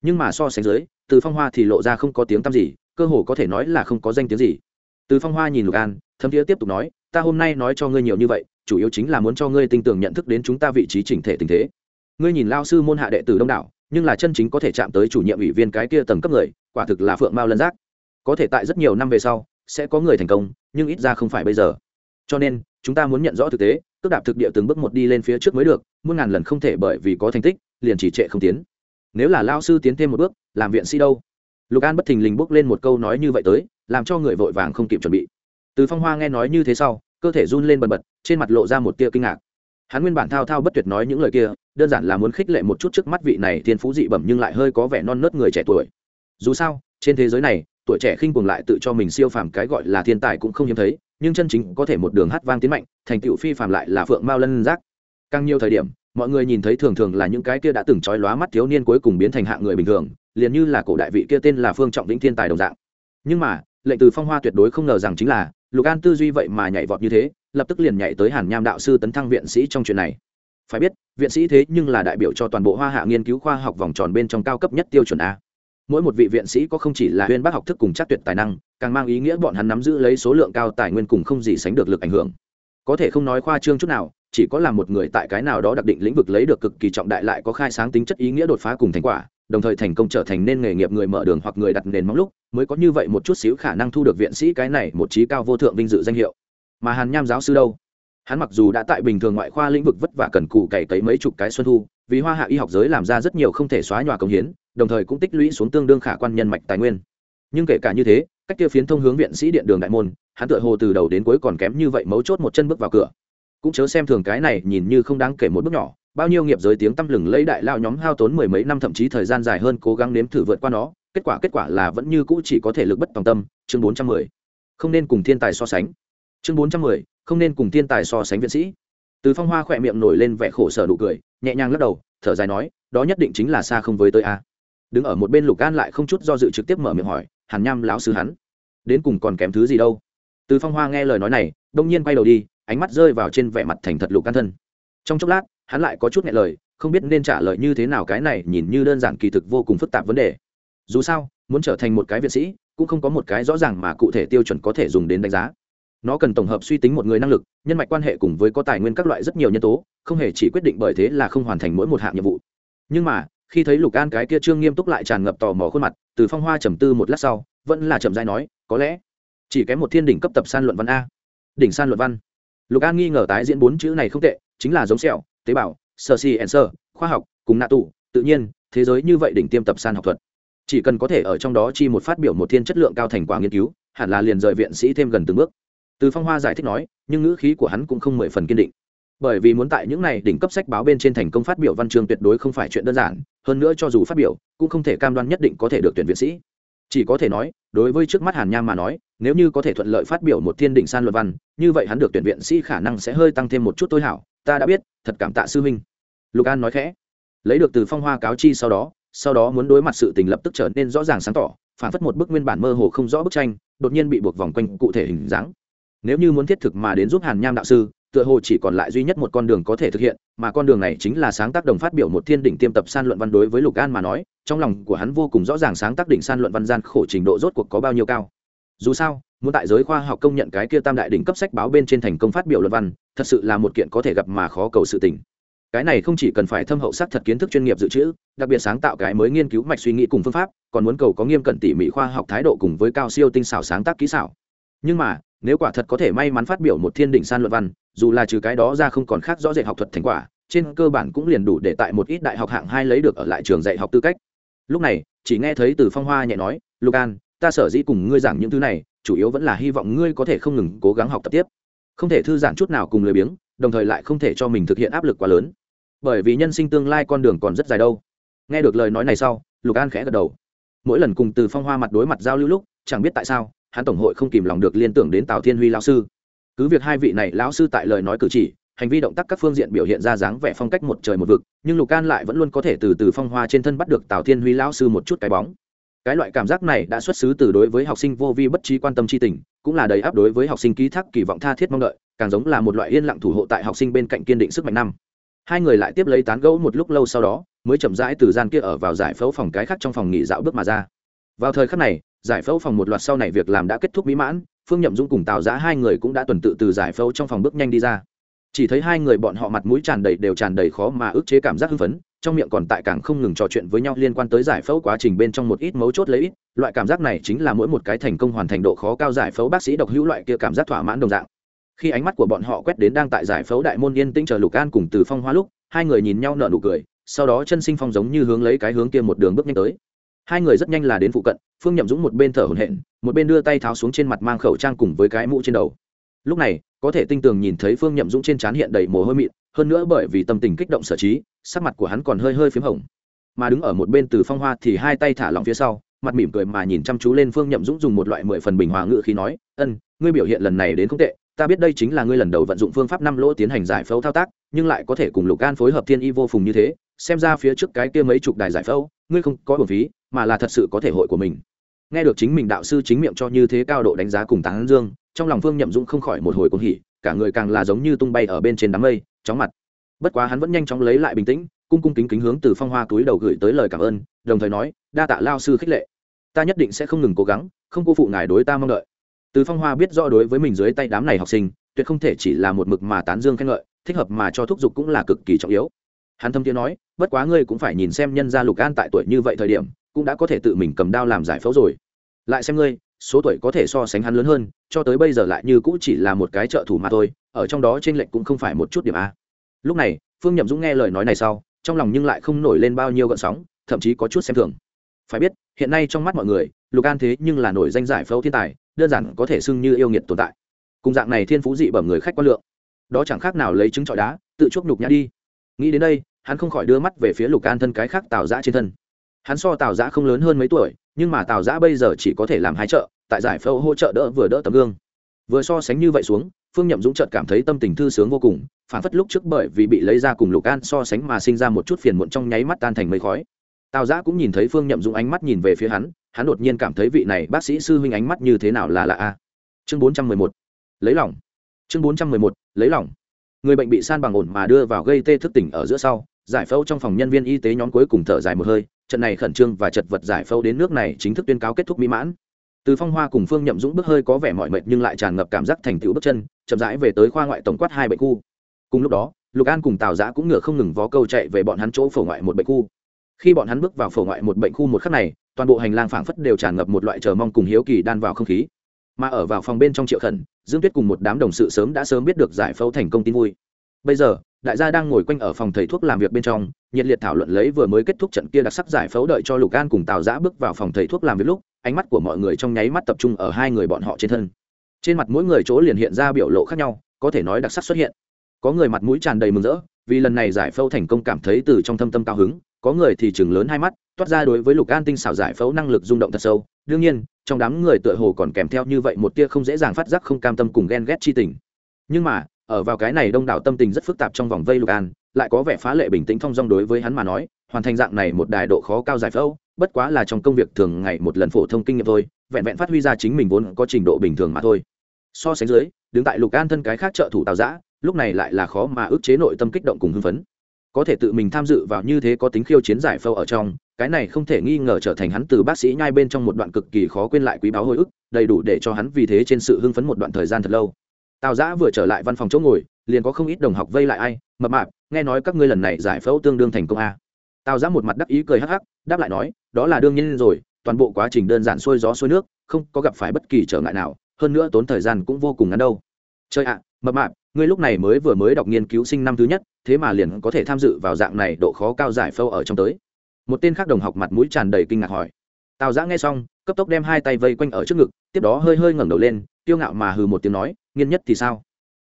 Nhưng mà so sánh dưới, từ phong hoa thì lộ ra không có tiếng tăm gì, cơ hồ có thể nói là không có danh tiếng gì. Từ phong hoa nhìn lục an, thấm thiế tiếp tục nói, ta hôm nay nói cho ngươi nhiều như vậy, chủ yếu chính là muốn cho ngươi tin tưởng nhận thức đến chúng ta vị trí chỉnh thể tình thế. Ngươi nhìn lao sư môn hạ đệ tử đông đảo, nhưng là chân chính có thể chạm tới chủ nhiệm ủy viên cái kia tầng cấp người, quả thực là phượng mao lân giác. Có thể tại rất nhiều năm về sau, sẽ có người thành công, nhưng ít ra không phải bây giờ. Cho nên, chúng ta muốn nhận rõ thực tế cước đạp thực địa từng bước một đi lên phía trước mới được, muôn ngàn lần không thể bởi vì có thành tích, liền chỉ trệ không tiến. Nếu là lao sư tiến thêm một bước, làm viện sĩ đâu? Lục an bất thình lình bước lên một câu nói như vậy tới, làm cho người vội vàng không kịp chuẩn bị. Từ phong hoa nghe nói như thế sau, cơ thể run lên bần bật, trên mặt lộ ra một tia kinh ngạc. Hắn nguyên bản thao thao bất tuyệt nói những lời kia, đơn giản là muốn khích lệ một chút trước mắt vị này thiên phú dị bẩm nhưng lại hơi có vẻ non nớt người trẻ tuổi. Dù sao, trên thế giới này, tuổi trẻ khinh cuồng lại tự cho mình siêu phàm cái gọi là thiên tài cũng không hiếm thấy nhưng chân chính có thể một đường hát vang tiến mạnh, thành tựu phi phàm lại là phượng mao lân giác. Càng nhiều thời điểm, mọi người nhìn thấy thường thường là những cái kia đã từng trói lóa mắt thiếu niên cuối cùng biến thành hạng người bình thường, liền như là cổ đại vị kia tên là phương trọng vĩnh thiên tài đồng dạng. Nhưng mà, lệnh từ phong hoa tuyệt đối không ngờ rằng chính là, lục an tư duy vậy mà nhảy vọt như thế, lập tức liền nhảy tới hàn nham đạo sư tấn thăng viện sĩ trong chuyện này. Phải biết, viện sĩ thế nhưng là đại biểu cho toàn bộ hoa hạ nghiên cứu khoa học vòng tròn bên trong cao cấp nhất tiêu chuẩn a mỗi một vị viện sĩ có không chỉ là huyên bác học thức cùng chắc tuyệt tài năng, càng mang ý nghĩa bọn hắn nắm giữ lấy số lượng cao tài nguyên cùng không gì sánh được lực ảnh hưởng. Có thể không nói khoa trương chút nào, chỉ có là một người tại cái nào đó đặc định lĩnh vực lấy được cực kỳ trọng đại lại có khai sáng tính chất ý nghĩa đột phá cùng thành quả, đồng thời thành công trở thành nên nghề nghiệp người mở đường hoặc người đặt nền móng lúc, mới có như vậy một chút xíu khả năng thu được viện sĩ cái này một trí cao vô thượng vinh dự danh hiệu. Mà hàn nham giáo sư đâu? Hắn mặc dù đã tại bình thường ngoại khoa lĩnh vực vất vả cần cù cày cấy mấy chục cái xuân thu, vì hoa hạ y học giới làm ra rất nhiều không thể xóa nhòa công hiến đồng thời cũng tích lũy xuống tương đương khả quan nhân mạch tài nguyên. Nhưng kể cả như thế, cách kia phiến thông hướng viện sĩ điện đường đại môn, hắn tựa hồ từ đầu đến cuối còn kém như vậy mấu chốt một chân bước vào cửa. Cũng chớ xem thường cái này nhìn như không đáng kể một bước nhỏ, bao nhiêu nghiệp giới tiếng tăm lừng lấy đại lao nhóm hao tốn mười mấy năm thậm chí thời gian dài hơn cố gắng nếm thử vượt qua nó, kết quả kết quả là vẫn như cũ chỉ có thể lực bất tòng tâm, chương bốn trăm mười. Không nên cùng thiên tài so sánh. Chương bốn trăm mười, không nên cùng thiên tài so sánh viện sĩ. Từ phong hoa khỏe miệng nổi lên vẻ khổ sở nụ cười, nhẹ nhàng lắc đầu, thở dài nói, đó nhất định chính là xa không với tới a à đứng ở một bên lục an lại không chút do dự trực tiếp mở miệng hỏi, hàn nham lão sư hắn, đến cùng còn kém thứ gì đâu? Từ phong hoa nghe lời nói này, đông nhiên quay đầu đi, ánh mắt rơi vào trên vẻ mặt thành thật lục an thân. Trong chốc lát, hắn lại có chút nghe lời, không biết nên trả lời như thế nào cái này nhìn như đơn giản kỳ thực vô cùng phức tạp vấn đề. Dù sao, muốn trở thành một cái viện sĩ, cũng không có một cái rõ ràng mà cụ thể tiêu chuẩn có thể dùng đến đánh giá. Nó cần tổng hợp suy tính một người năng lực, nhân mạch quan hệ cùng với có tài nguyên các loại rất nhiều nhân tố, không hề chỉ quyết định bởi thế là không hoàn thành mỗi một hạng nhiệm vụ. Nhưng mà khi thấy lục an cái kia trương nghiêm túc lại tràn ngập tò mò khuôn mặt, từ phong hoa trầm tư một lát sau, vẫn là chậm dai nói, có lẽ chỉ kém một thiên đỉnh cấp tập san luận văn a. Đỉnh san luận văn. Lục an nghi ngờ tái diễn bốn chữ này không tệ, chính là giống sẹo, tế bào, sơ si and sơ, khoa học, cùng nạ tụ tự nhiên, thế giới như vậy đỉnh tiêm tập san học thuật. Chỉ cần có thể ở trong đó chi một phát biểu một thiên chất lượng cao thành quả nghiên cứu, hẳn là liền rời viện sĩ thêm gần từng bước. Từ phong hoa giải thích nói, nhưng ngữ khí của hắn cũng không mười phần kiên định bởi vì muốn tại những này đỉnh cấp sách báo bên trên thành công phát biểu văn chương tuyệt đối không phải chuyện đơn giản, hơn nữa cho dù phát biểu, cũng không thể cam đoan nhất định có thể được tuyển viện sĩ. Chỉ có thể nói, đối với trước mắt hàn nham mà nói, nếu như có thể thuận lợi phát biểu một thiên đỉnh san luận văn, như vậy hắn được tuyển viện sĩ khả năng sẽ hơi tăng thêm một chút tối hảo, ta đã biết, thật cảm tạ sư huynh. Lục an nói khẽ. Lấy được từ phong hoa cáo chi sau đó sau đó muốn đối mặt sự tình lập tức trở nên rõ ràng sáng tỏ, phản phất một bức nguyên bản mơ hồ không rõ bức tranh, đột nhiên bị buộc vòng quanh cụ thể hình dáng. Nếu như muốn thiết thực mà đến giúp hàn nham đạo sư tựa hồ chỉ còn lại duy nhất một con đường có thể thực hiện, mà con đường này chính là sáng tác đồng phát biểu một thiên đỉnh tiêm tập san luận văn đối với lục an mà nói, trong lòng của hắn vô cùng rõ ràng sáng tác đỉnh san luận văn gian khổ trình độ rốt cuộc có bao nhiêu cao. Dù sao, muốn tại giới khoa học công nhận cái kia tam đại đỉnh cấp sách báo bên trên thành công phát biểu luận văn, thật sự là một kiện có thể gặp mà khó cầu sự tình. Cái này không chỉ cần phải thâm hậu sắc thật kiến thức chuyên nghiệp dự trữ, đặc biệt sáng tạo cái mới nghiên cứu mạch suy nghĩ cùng phương pháp, còn muốn cầu có nghiêm cẩn tỉ mỉ khoa học thái độ cùng với cao siêu tinh xảo sáng tác kỹ xảo nhưng mà, nếu quả thật có thể may mắn phát biểu một thiên đỉnh san luận văn, dù là trừ cái đó ra không còn khác rõ rệt học thuật thành quả, trên cơ bản cũng liền đủ để tại một ít đại học hạng hai lấy được ở lại trường dạy học tư cách. Lúc này, chỉ nghe thấy từ phong hoa nhẹ nói lucan ta sở dĩ cùng ngươi giảng những thứ này, chủ yếu vẫn là hy vọng ngươi có thể không ngừng cố gắng học tập tiếp. Không thể thư giãn chút nào cùng lười biếng, đồng thời lại không thể cho mình thực hiện áp lực quá lớn. Bởi vì nhân sinh tương lai con đường còn rất dài đâu. Nghe được lời nói này sau, lục an khẽ gật đầu. Mỗi lần cùng từ phong hoa mặt đối mặt giao lưu lúc, chẳng biết tại sao hắn tổng hội không kìm lòng được liên tưởng đến tào thiên huy lão sư. Cứ việc hai vị này lão sư tại lời nói cử chỉ, hành vi động tác các phương diện biểu hiện ra dáng vẻ phong cách một trời một vực, nhưng lục can lại vẫn luôn có thể từ từ phong hoa trên thân bắt được tào thiên huy lão sư một chút cái bóng. Cái loại cảm giác này đã xuất xứ từ đối với học sinh vô vi bất trí quan tâm tri tình, cũng là đầy áp đối với học sinh ký thác kỳ vọng tha thiết mong đợi, càng giống là một loại yên lặng thủ hộ tại học sinh bên cạnh kiên định sức mạnh năm. Hai người lại tiếp lấy tán gẫu một lúc lâu sau đó, mới chậm rãi từ gian kia ở vào giải phẫu phòng cái khác trong phòng nghỉ dạo bước mà ra. Vào thời khắc này giải phẫu phòng một loạt sau này việc làm đã kết thúc mỹ mãn, phương nhậm dũng cùng tào giã hai người cũng đã tuần tự từ giải phẫu trong phòng bước nhanh đi ra. Chỉ thấy hai người bọn họ mặt mũi tràn đầy đều tràn đầy khó mà ức chế cảm giác hưng phấn, trong miệng còn tại càng không ngừng trò chuyện với nhau liên quan tới giải phẫu quá trình bên trong một ít mấu chốt lấy ít, loại cảm giác này chính là mỗi một cái thành công hoàn thành độ khó cao giải phẫu bác sĩ độc hữu loại kia cảm giác thỏa mãn đồng dạng. Khi ánh mắt của bọn họ quét đến đang tại giải phẫu đại môn yên tĩnh chờ lục an cùng từ phong hoa lúc, hai người nhìn nhau nở nụ cười, sau đó chân sinh phong giống như hướng lấy cái hướng kia một đường bước nhanh tới hai người rất nhanh là đến phụ cận, phương nhậm dũng một bên thở hổn hển, một bên đưa tay tháo xuống trên mặt mang khẩu trang cùng với cái mũ trên đầu. Lúc này, có thể tinh tường nhìn thấy phương nhậm dũng trên trán hiện đầy mồ hôi mịn, hơn nữa bởi vì tâm tình kích động sở trí, sắc mặt của hắn còn hơi hơi p h í m hồng. Mà đứng ở một bên từ phong hoa thì hai tay thả lỏng phía sau, mặt mỉm cười mà nhìn chăm chú lên phương nhậm dũng dùng một loại mười phần bình hòa ngự khi nói, ân, ngươi biểu hiện lần này đến không tệ, ta biết đây chính là ngươi lần đầu vận dụng phương pháp năm lỗ tiến hành giải phẫu thao tác, nhưng lại có thể cùng lục an phối hợp thiên y vô phùng như thế, xem ra phía trước cái kia mấy chục đài giải phẫu, ngươi không có bổn phí mà là thật sự có thể hội của mình. Nghe được chính mình đạo sư chính miệng cho như thế cao độ đánh giá cùng tán dương, trong lòng phương nhậm dũng không khỏi một hồi cuồng hỉ, cả người càng là giống như tung bay ở bên trên đám mây, chóng mặt. Bất quá hắn vẫn nhanh chóng lấy lại bình tĩnh, cung cung kính kính hướng từ phong hoa túi đầu gửi tới lời cảm ơn, đồng thời nói, đa tạ lao sư khích lệ. Ta nhất định sẽ không ngừng cố gắng, không cô phụ ngài đối ta mong đợi. Từ phong hoa biết rõ đối với mình dưới tay đám này học sinh, tuyệt không thể chỉ là một mực mà tán dương khen ngợi, thích hợp mà cho thúc giục cũng là cực kỳ trọng yếu. Hắn thâm tiếng nói, bất quá ngươi cũng phải nhìn xem nhân gia lục an tại tuổi như vậy thời điểm cũng đã có thể tự mình cầm đao làm giải phẫu rồi. Lại xem ngươi, số tuổi có thể so sánh hắn lớn hơn, cho tới bây giờ lại như cũng chỉ là một cái trợ thủ mà thôi, ở trong đó trên lệnh cũng không phải một chút điểm a. Lúc này, phương nhậm dũng nghe lời nói này sau, trong lòng nhưng lại không nổi lên bao nhiêu gợn sóng, thậm chí có chút xem thường. Phải biết, hiện nay trong mắt mọi người, lục an thế nhưng là nổi danh giải phẫu thiên tài, đơn giản có thể xưng như yêu nghiệt tồn tại. Cùng dạng này thiên phú dị bẩm người khách quan lượng, đó chẳng khác nào lấy trứng trọi đá, tự chuốc nhục nhã đi. Nghĩ đến đây, hắn không khỏi đưa mắt về phía lục an thân cái khác tạo ra trên thân hắn so tào giã không lớn hơn mấy tuổi, nhưng mà tào giã bây giờ chỉ có thể làm hai chợ tại giải phẫu hỗ trợ đỡ vừa đỡ tấm gương. Vừa so sánh như vậy xuống, phương nhậm dũng trợt cảm thấy tâm tình thư sướng vô cùng, phản phất lúc trước bởi vì bị lấy ra cùng lục an so sánh mà sinh ra một chút phiền muộn trong nháy mắt tan thành mây khói. Tào giã cũng nhìn thấy phương nhậm dũng ánh mắt nhìn về phía hắn hắn đột nhiên cảm thấy vị này bác sĩ sư huynh ánh mắt như thế nào là lạ a. Chương bốn trăm mười một, lấy lỏng chương bốn trăm mười một, lấy lỏng người bệnh bị san bằng ổn mà đưa vào gây tê thức tỉnh ở giữa sau giải phẫu trong phòng nhân viên y tế nhóm cuối cùng thở dài một hơi, trận này khẩn trương và chật vật giải phẫu đến nước này chính thức tuyên cáo kết thúc mỹ mãn. Từ phong hoa cùng phương nhậm dũng bước hơi có vẻ mỏi mệt nhưng lại tràn ngập cảm giác thành tựu bước chân, chậm rãi về tới khoa ngoại tổng quát hai bệnh khu. Cùng lúc đó, lục an cùng tào giã cũng ngựa không ngừng vó câu chạy về bọn hắn chỗ phổ ngoại một bệnh khu. Khi bọn hắn bước vào phổ ngoại một bệnh khu một khắc này, toàn bộ hành lang phảng phất đều tràn ngập một loại chờ mong cùng hiếu kỳ đan vào không khí. Mà ở vào phòng bên trong triệu khẩn, dương tuyết cùng một đám đồng sự sớm đã sớm biết được giải phẫu thành công tin vui. Bây giờ đại gia đang ngồi quanh ở phòng thầy thuốc làm việc bên trong, nhiệt liệt thảo luận lấy vừa mới kết thúc trận kia đặc sắc giải phẫu đợi cho lục an cùng tào giã bước vào phòng thầy thuốc làm việc lúc, ánh mắt của mọi người trong nháy mắt tập trung ở hai người bọn họ trên thân. Trên mặt mỗi người chỗ liền hiện ra biểu lộ khác nhau, có thể nói đặc sắc xuất hiện. Có người mặt mũi tràn đầy mừng rỡ, vì lần này giải phẫu thành công cảm thấy từ trong thâm tâm cao hứng, có người thì chừng lớn hai mắt, toát ra đối với lục an tinh xảo giải phẫu năng lực rung động thật sâu. Đương nhiên, trong đám người tựa hồ còn kèm theo như vậy một tia không dễ dàng phát giác không cam tâm cùng ghen ghét chi tình. Nhưng mà ở vào cái này đông đảo tâm tình rất phức tạp trong vòng vây lục an, lại có vẻ phá lệ bình tĩnh thong dong đối với hắn mà nói, hoàn thành dạng này một đài độ khó cao giải phẫu, bất quá là trong công việc thường ngày một lần phổ thông kinh nghiệm thôi, vẹn vẹn phát huy ra chính mình vốn có trình độ bình thường mà thôi. So sánh dưới, đứng tại lục an thân cái khác trợ thủ tào giã lúc này lại là khó mà ức chế nội tâm kích động cùng hưng phấn. Có thể tự mình tham dự vào như thế có tính khiêu chiến giải phẫu ở trong, cái này không thể nghi ngờ trở thành hắn từ bác sĩ nhai bên trong một đoạn cực kỳ khó quên lại quý báo hồi ức, đầy đủ để cho hắn vì thế trên sự hưng phấn một đoạn thời gian thật lâu tào giã vừa trở lại văn phòng chỗ ngồi, liền có không ít đồng học vây lại ai, mập mạp, nghe nói các ngươi lần này giải phẫu tương đương thành công a. À. tào giã một mặt đắc ý cười hắc hắc, đáp lại nói, đó là đương nhiên rồi, toàn bộ quá trình đơn giản xuôi gió xuôi nước, không có gặp phải bất kỳ trở ngại nào, hơn nữa tốn thời gian cũng vô cùng ngắn đâu. Chơi ạ, mập mạp, ngươi lúc này mới vừa mới đọc nghiên cứu sinh năm thứ nhất, thế mà liền có thể tham dự vào dạng này độ khó cao giải phẫu ở trong tới. Một tên khác đồng học mặt mũi tràn đầy kinh ngạc hỏi. Tào giã nghe xong, cấp tốc đem hai tay vây quanh ở trước ngực, tiếp đó hơi hơi ngẩng đầu lên tiêu ngạo mà hừ một tiếng nói nghiên nhất thì sao?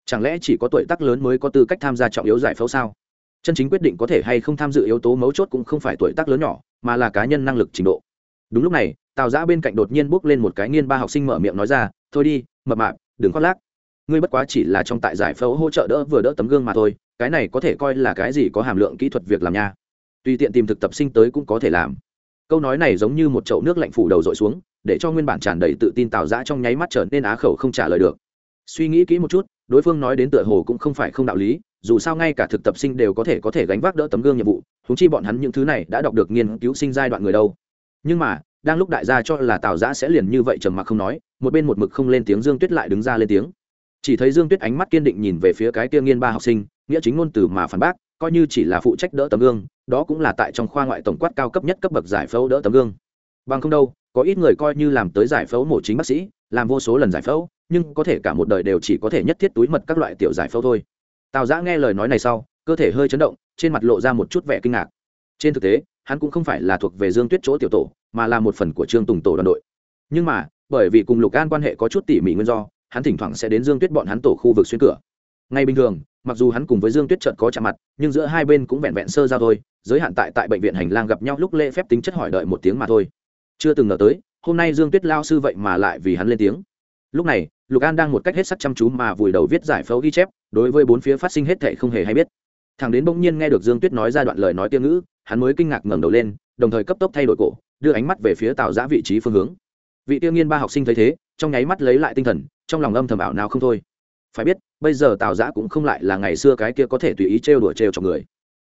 Chẳng lẽ chỉ có tuổi tác lớn mới có tư cách tham gia trọng yếu giải phẫu sao? Chân chính quyết định có thể hay không tham dự yếu tố mấu chốt cũng không phải tuổi tác lớn nhỏ, mà là cá nhân năng lực trình độ. Đúng lúc này, tào giã bên cạnh đột nhiên bước lên một cái nghiên ba học sinh mở miệng nói ra, thôi đi, mập mạp, đừng khoác lác. Ngươi bất quá chỉ là trong tại giải phẫu hỗ trợ đỡ vừa đỡ tấm gương mà thôi, cái này có thể coi là cái gì có hàm lượng kỹ thuật việc làm nha. Tùy tiện tìm thực tập sinh tới cũng có thể làm. Câu nói này giống như một chậu nước lạnh phủ đầu dội xuống, để cho nguyên bản tràn đầy tự tin tào giã trong nháy mắt trở nên á khẩu không trả lời được suy nghĩ kỹ một chút, đối phương nói đến tựa hồ cũng không phải không đạo lý, dù sao ngay cả thực tập sinh đều có thể có thể gánh vác đỡ tấm gương nhiệm vụ thú chi bọn hắn những thứ này đã đọc được nghiên cứu sinh giai đoạn người đâu. Nhưng mà, đang lúc đại gia cho là tào giã sẽ liền như vậy trầm mặc không nói, một bên một mực không lên tiếng dương tuyết lại đứng ra lên tiếng. Chỉ thấy dương tuyết ánh mắt kiên định nhìn về phía cái tiêu nghiên ba học sinh, nghĩa chính ngôn từ mà phản bác, coi như chỉ là phụ trách đỡ tấm gương, đó cũng là tại trong khoa ngoại tổng quát cao cấp nhất cấp bậc giải phẫu đỡ tấm gương. Bằng không đâu, có ít người coi như làm tới giải phẫu mổ chính bác sĩ, làm vô số lần giải phẫu nhưng có thể cả một đời đều chỉ có thể nhất thiết túi mật các loại tiểu giải phẫu thôi. Tào giã nghe lời nói này sau, cơ thể hơi chấn động, trên mặt lộ ra một chút vẻ kinh ngạc. Trên thực tế, hắn cũng không phải là thuộc về dương tuyết chỗ tiểu tổ, mà là một phần của trương tùng tổ đoàn đội. Nhưng mà, bởi vì cùng lục an quan hệ có chút tỉ mỉ nguyên do, hắn thỉnh thoảng sẽ đến dương tuyết bọn hắn tổ khu vực xuyên cửa. Ngay bình thường, mặc dù hắn cùng với dương tuyết trợt có chạm mặt, nhưng giữa hai bên cũng vẹn vẹn sơ giao thôi, giới hạn tại tại bệnh viện hành lang gặp nhau lúc lễ phép tính chất hỏi đợi một tiếng mà thôi. Chưa từng ngờ tới, hôm nay dương tuyết lao sư vậy mà lại vì hắn lên tiếng lúc này, lục an đang một cách hết sắc chăm chú mà vùi đầu viết giải phẫu ghi chép, đối với bốn phía phát sinh hết thệ không hề hay biết. Thằng đến bỗng nhiên nghe được dương tuyết nói ra đoạn lời nói tiêu ngữ, hắn mới kinh ngạc ngẩng đầu lên, đồng thời cấp tốc thay đổi cổ, đưa ánh mắt về phía tạo giã vị trí phương hướng. Vị tiêu nghiên ba học sinh thấy thế, trong nháy mắt lấy lại tinh thần, trong lòng âm thầm ảo nào không thôi. Phải biết, bây giờ tào giã cũng không lại là ngày xưa cái kia có thể tùy ý trêu đùa trêu cho người.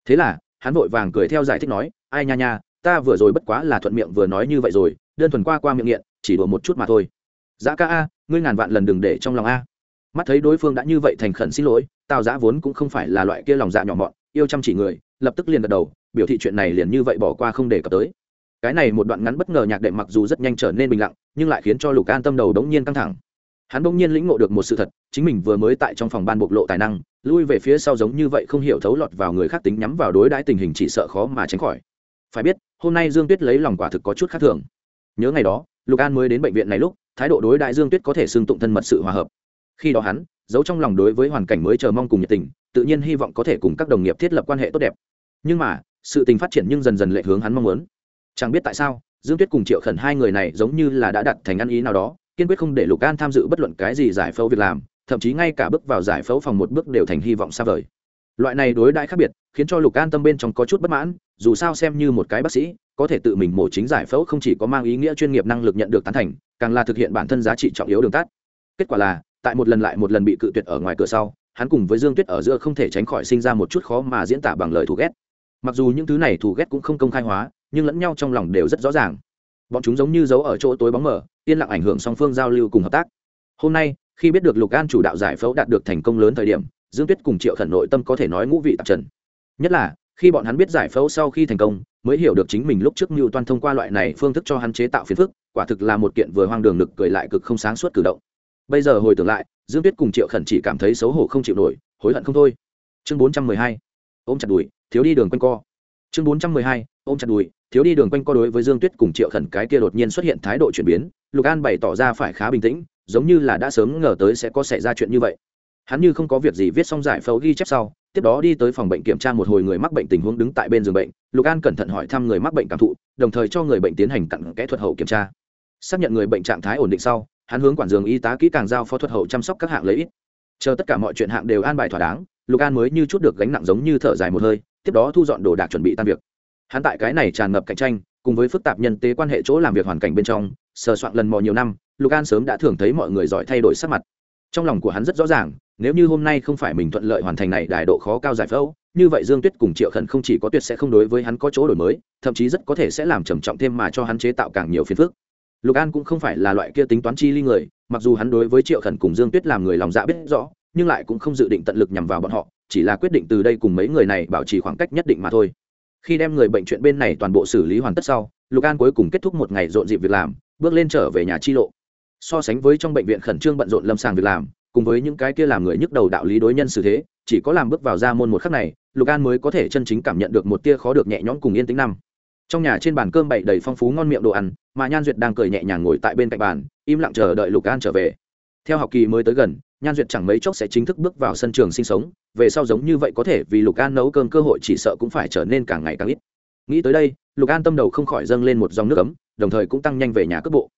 Thế là, hắn vội vàng cười theo giải thích nói, ai nha nha, ta vừa rồi bất quá là thuận miệng vừa nói như vậy rồi, đơn thuần qua qua miệng nghiện, chỉ đùa một chút mà thôi giã ca a, ngươi ngàn vạn lần đừng để trong lòng a. Mắt thấy đối phương đã như vậy thành khẩn xin lỗi, tào giã vốn cũng không phải là loại kia lòng dạ nhỏ mọn, yêu chăm chỉ người, lập tức liền gật đầu, biểu thị chuyện này liền như vậy bỏ qua không để cập tới. Cái này một đoạn ngắn bất ngờ nhạc đệm mặc dù rất nhanh trở nên bình lặng, nhưng lại khiến cho lục an tâm đầu đống nhiên căng thẳng. Hắn bỗng nhiên lĩnh ngộ được một sự thật, chính mình vừa mới tại trong phòng ban bộc lộ tài năng, lui về phía sau giống như vậy không hiểu thấu lọt vào người khác tính nhắm vào đối đãi tình hình chỉ sợ khó mà tránh khỏi. Phải biết, hôm nay dương tuyết lấy lòng quả thực có chút khác thường. Nhớ ngày đó, lục an mới đến bệnh viện này lúc thái độ đối đại dương tuyết có thể xưng tụng thân mật sự hòa hợp. Khi đó hắn, giấu trong lòng đối với hoàn cảnh mới chờ mong cùng nhiệt tình, tự nhiên hy vọng có thể cùng các đồng nghiệp thiết lập quan hệ tốt đẹp. Nhưng mà, sự tình phát triển nhưng dần dần lệ hướng hắn mong muốn. Chẳng biết tại sao, dương tuyết cùng triệu khẩn hai người này giống như là đã đặt thành ăn ý nào đó, kiên quyết không để lục an tham dự bất luận cái gì giải phẫu việc làm, thậm chí ngay cả bước vào giải phẫu phòng một bước đều thành hy vọng xa vời loại này đối đãi khác biệt, khiến cho lục an tâm bên trong có chút bất mãn, dù sao xem như một cái bác sĩ, có thể tự mình mổ chính giải phẫu không chỉ có mang ý nghĩa chuyên nghiệp năng lực nhận được tán thành, càng là thực hiện bản thân giá trị trọng yếu đường tắt. Kết quả là, tại một lần lại một lần bị cự tuyệt ở ngoài cửa sau, hắn cùng với dương tuyết ở giữa không thể tránh khỏi sinh ra một chút khó mà diễn tả bằng lời thù ghét. Mặc dù những thứ này thù ghét cũng không công khai hóa, nhưng lẫn nhau trong lòng đều rất rõ ràng. Bọn chúng giống như giấu ở chỗ tối bóng mở yên lặng ảnh hưởng song phương giao lưu cùng hợp tác. Hôm nay, khi biết được lục an chủ đạo giải phẫu đạt được thành công lớn thời điểm dương tuyết cùng triệu khẩn nội tâm có thể nói ngũ vị tạp trần. Nhất là, khi bọn hắn biết giải phẫu sau khi thành công, mới hiểu được chính mình lúc trước mưu toan thông qua loại này phương thức cho hắn chế tạo phiền phức, quả thực là một kiện vừa hoang đường nực cười lại cực không sáng suốt cử động. Bây giờ hồi tưởng lại, dương tuyết cùng triệu khẩn chỉ cảm thấy xấu hổ không chịu nổi, hối hận không thôi. Chương bốn trăm mười hai, ôm chặt đùi, thiếu đi đường quanh co. Chương bốn trăm mười hai, ôm chặt đùi, thiếu đi đường quanh co đối với dương tuyết cùng triệu khẩn cái kia đột nhiên xuất hiện thái độ chuyển biến, lục an bày tỏ ra phải khá bình tĩnh, giống như là đã sớm ngờ tới sẽ có xảy ra chuyện như vậy hắn như không có việc gì viết xong giải phẫu ghi chép sau, tiếp đó đi tới phòng bệnh kiểm tra một hồi người mắc bệnh tình huống đứng tại bên giường bệnh. Lục an cẩn thận hỏi thăm người mắc bệnh cảm thụ, đồng thời cho người bệnh tiến hành cặn kẽ thuật hậu kiểm tra. Xác nhận người bệnh trạng thái ổn định sau, hắn hướng quản giường y tá kỹ càng giao phó thuật hậu chăm sóc các hạng lấy ít chờ tất cả mọi chuyện hạng đều an bài thỏa đáng, lục an mới như chút được gánh nặng giống như thở dài một hơi, tiếp đó thu dọn đồ đạc chuẩn bị tan việc. Hắn tại cái này tràn ngập cạnh tranh, cùng với phức tạp nhân tế quan hệ chỗ làm việc hoàn cảnh bên trong, sờ soạn lần mò nhiều năm, lục an sớm đã thường thấy mọi người giỏi thay đổi sắc mặt. Trong lòng của hắn rất rõ ràng nếu như hôm nay không phải mình thuận lợi hoàn thành này đài độ khó cao giải phẫu, như vậy dương tuyết cùng triệu khẩn không chỉ có tuyệt sẽ không đối với hắn có chỗ đổi mới, thậm chí rất có thể sẽ làm trầm trọng thêm mà cho hắn chế tạo càng nhiều phiền phức. Lục an cũng không phải là loại kia tính toán chi ly người, mặc dù hắn đối với triệu khẩn cùng dương tuyết làm người lòng dạ biết rõ, nhưng lại cũng không dự định tận lực nhằm vào bọn họ, chỉ là quyết định từ đây cùng mấy người này bảo trì khoảng cách nhất định mà thôi. Khi đem người bệnh chuyện bên này toàn bộ xử lý hoàn tất sau, lục an cuối cùng kết thúc một ngày rộn dịp việc làm, bước lên trở về nhà chi lộ. So sánh với trong bệnh viện khẩn trương bận rộn lâm sàng việc làm cùng với những cái kia làm người nhức đầu đạo lý đối nhân xử thế, chỉ có làm bước vào ra môn một khắc này, lục an mới có thể chân chính cảm nhận được một tia khó được nhẹ nhõm cùng yên tĩnh năm. Trong nhà trên bàn cơm bậy đầy phong phú ngon miệng đồ ăn, mà nhan duyệt đang cười nhẹ nhàng ngồi tại bên cạnh bàn, im lặng chờ đợi lục an trở về. Theo học kỳ mới tới gần, nhan duyệt chẳng mấy chốc sẽ chính thức bước vào sân trường sinh sống, về sau giống như vậy có thể vì lục an nấu cơm cơ hội chỉ sợ cũng phải trở nên càng ngày càng ít. Nghĩ tới đây, lục an tâm đầu không khỏi dâng lên một dòng nước ấm, đồng thời cũng tăng nhanh về nhà cước bộ.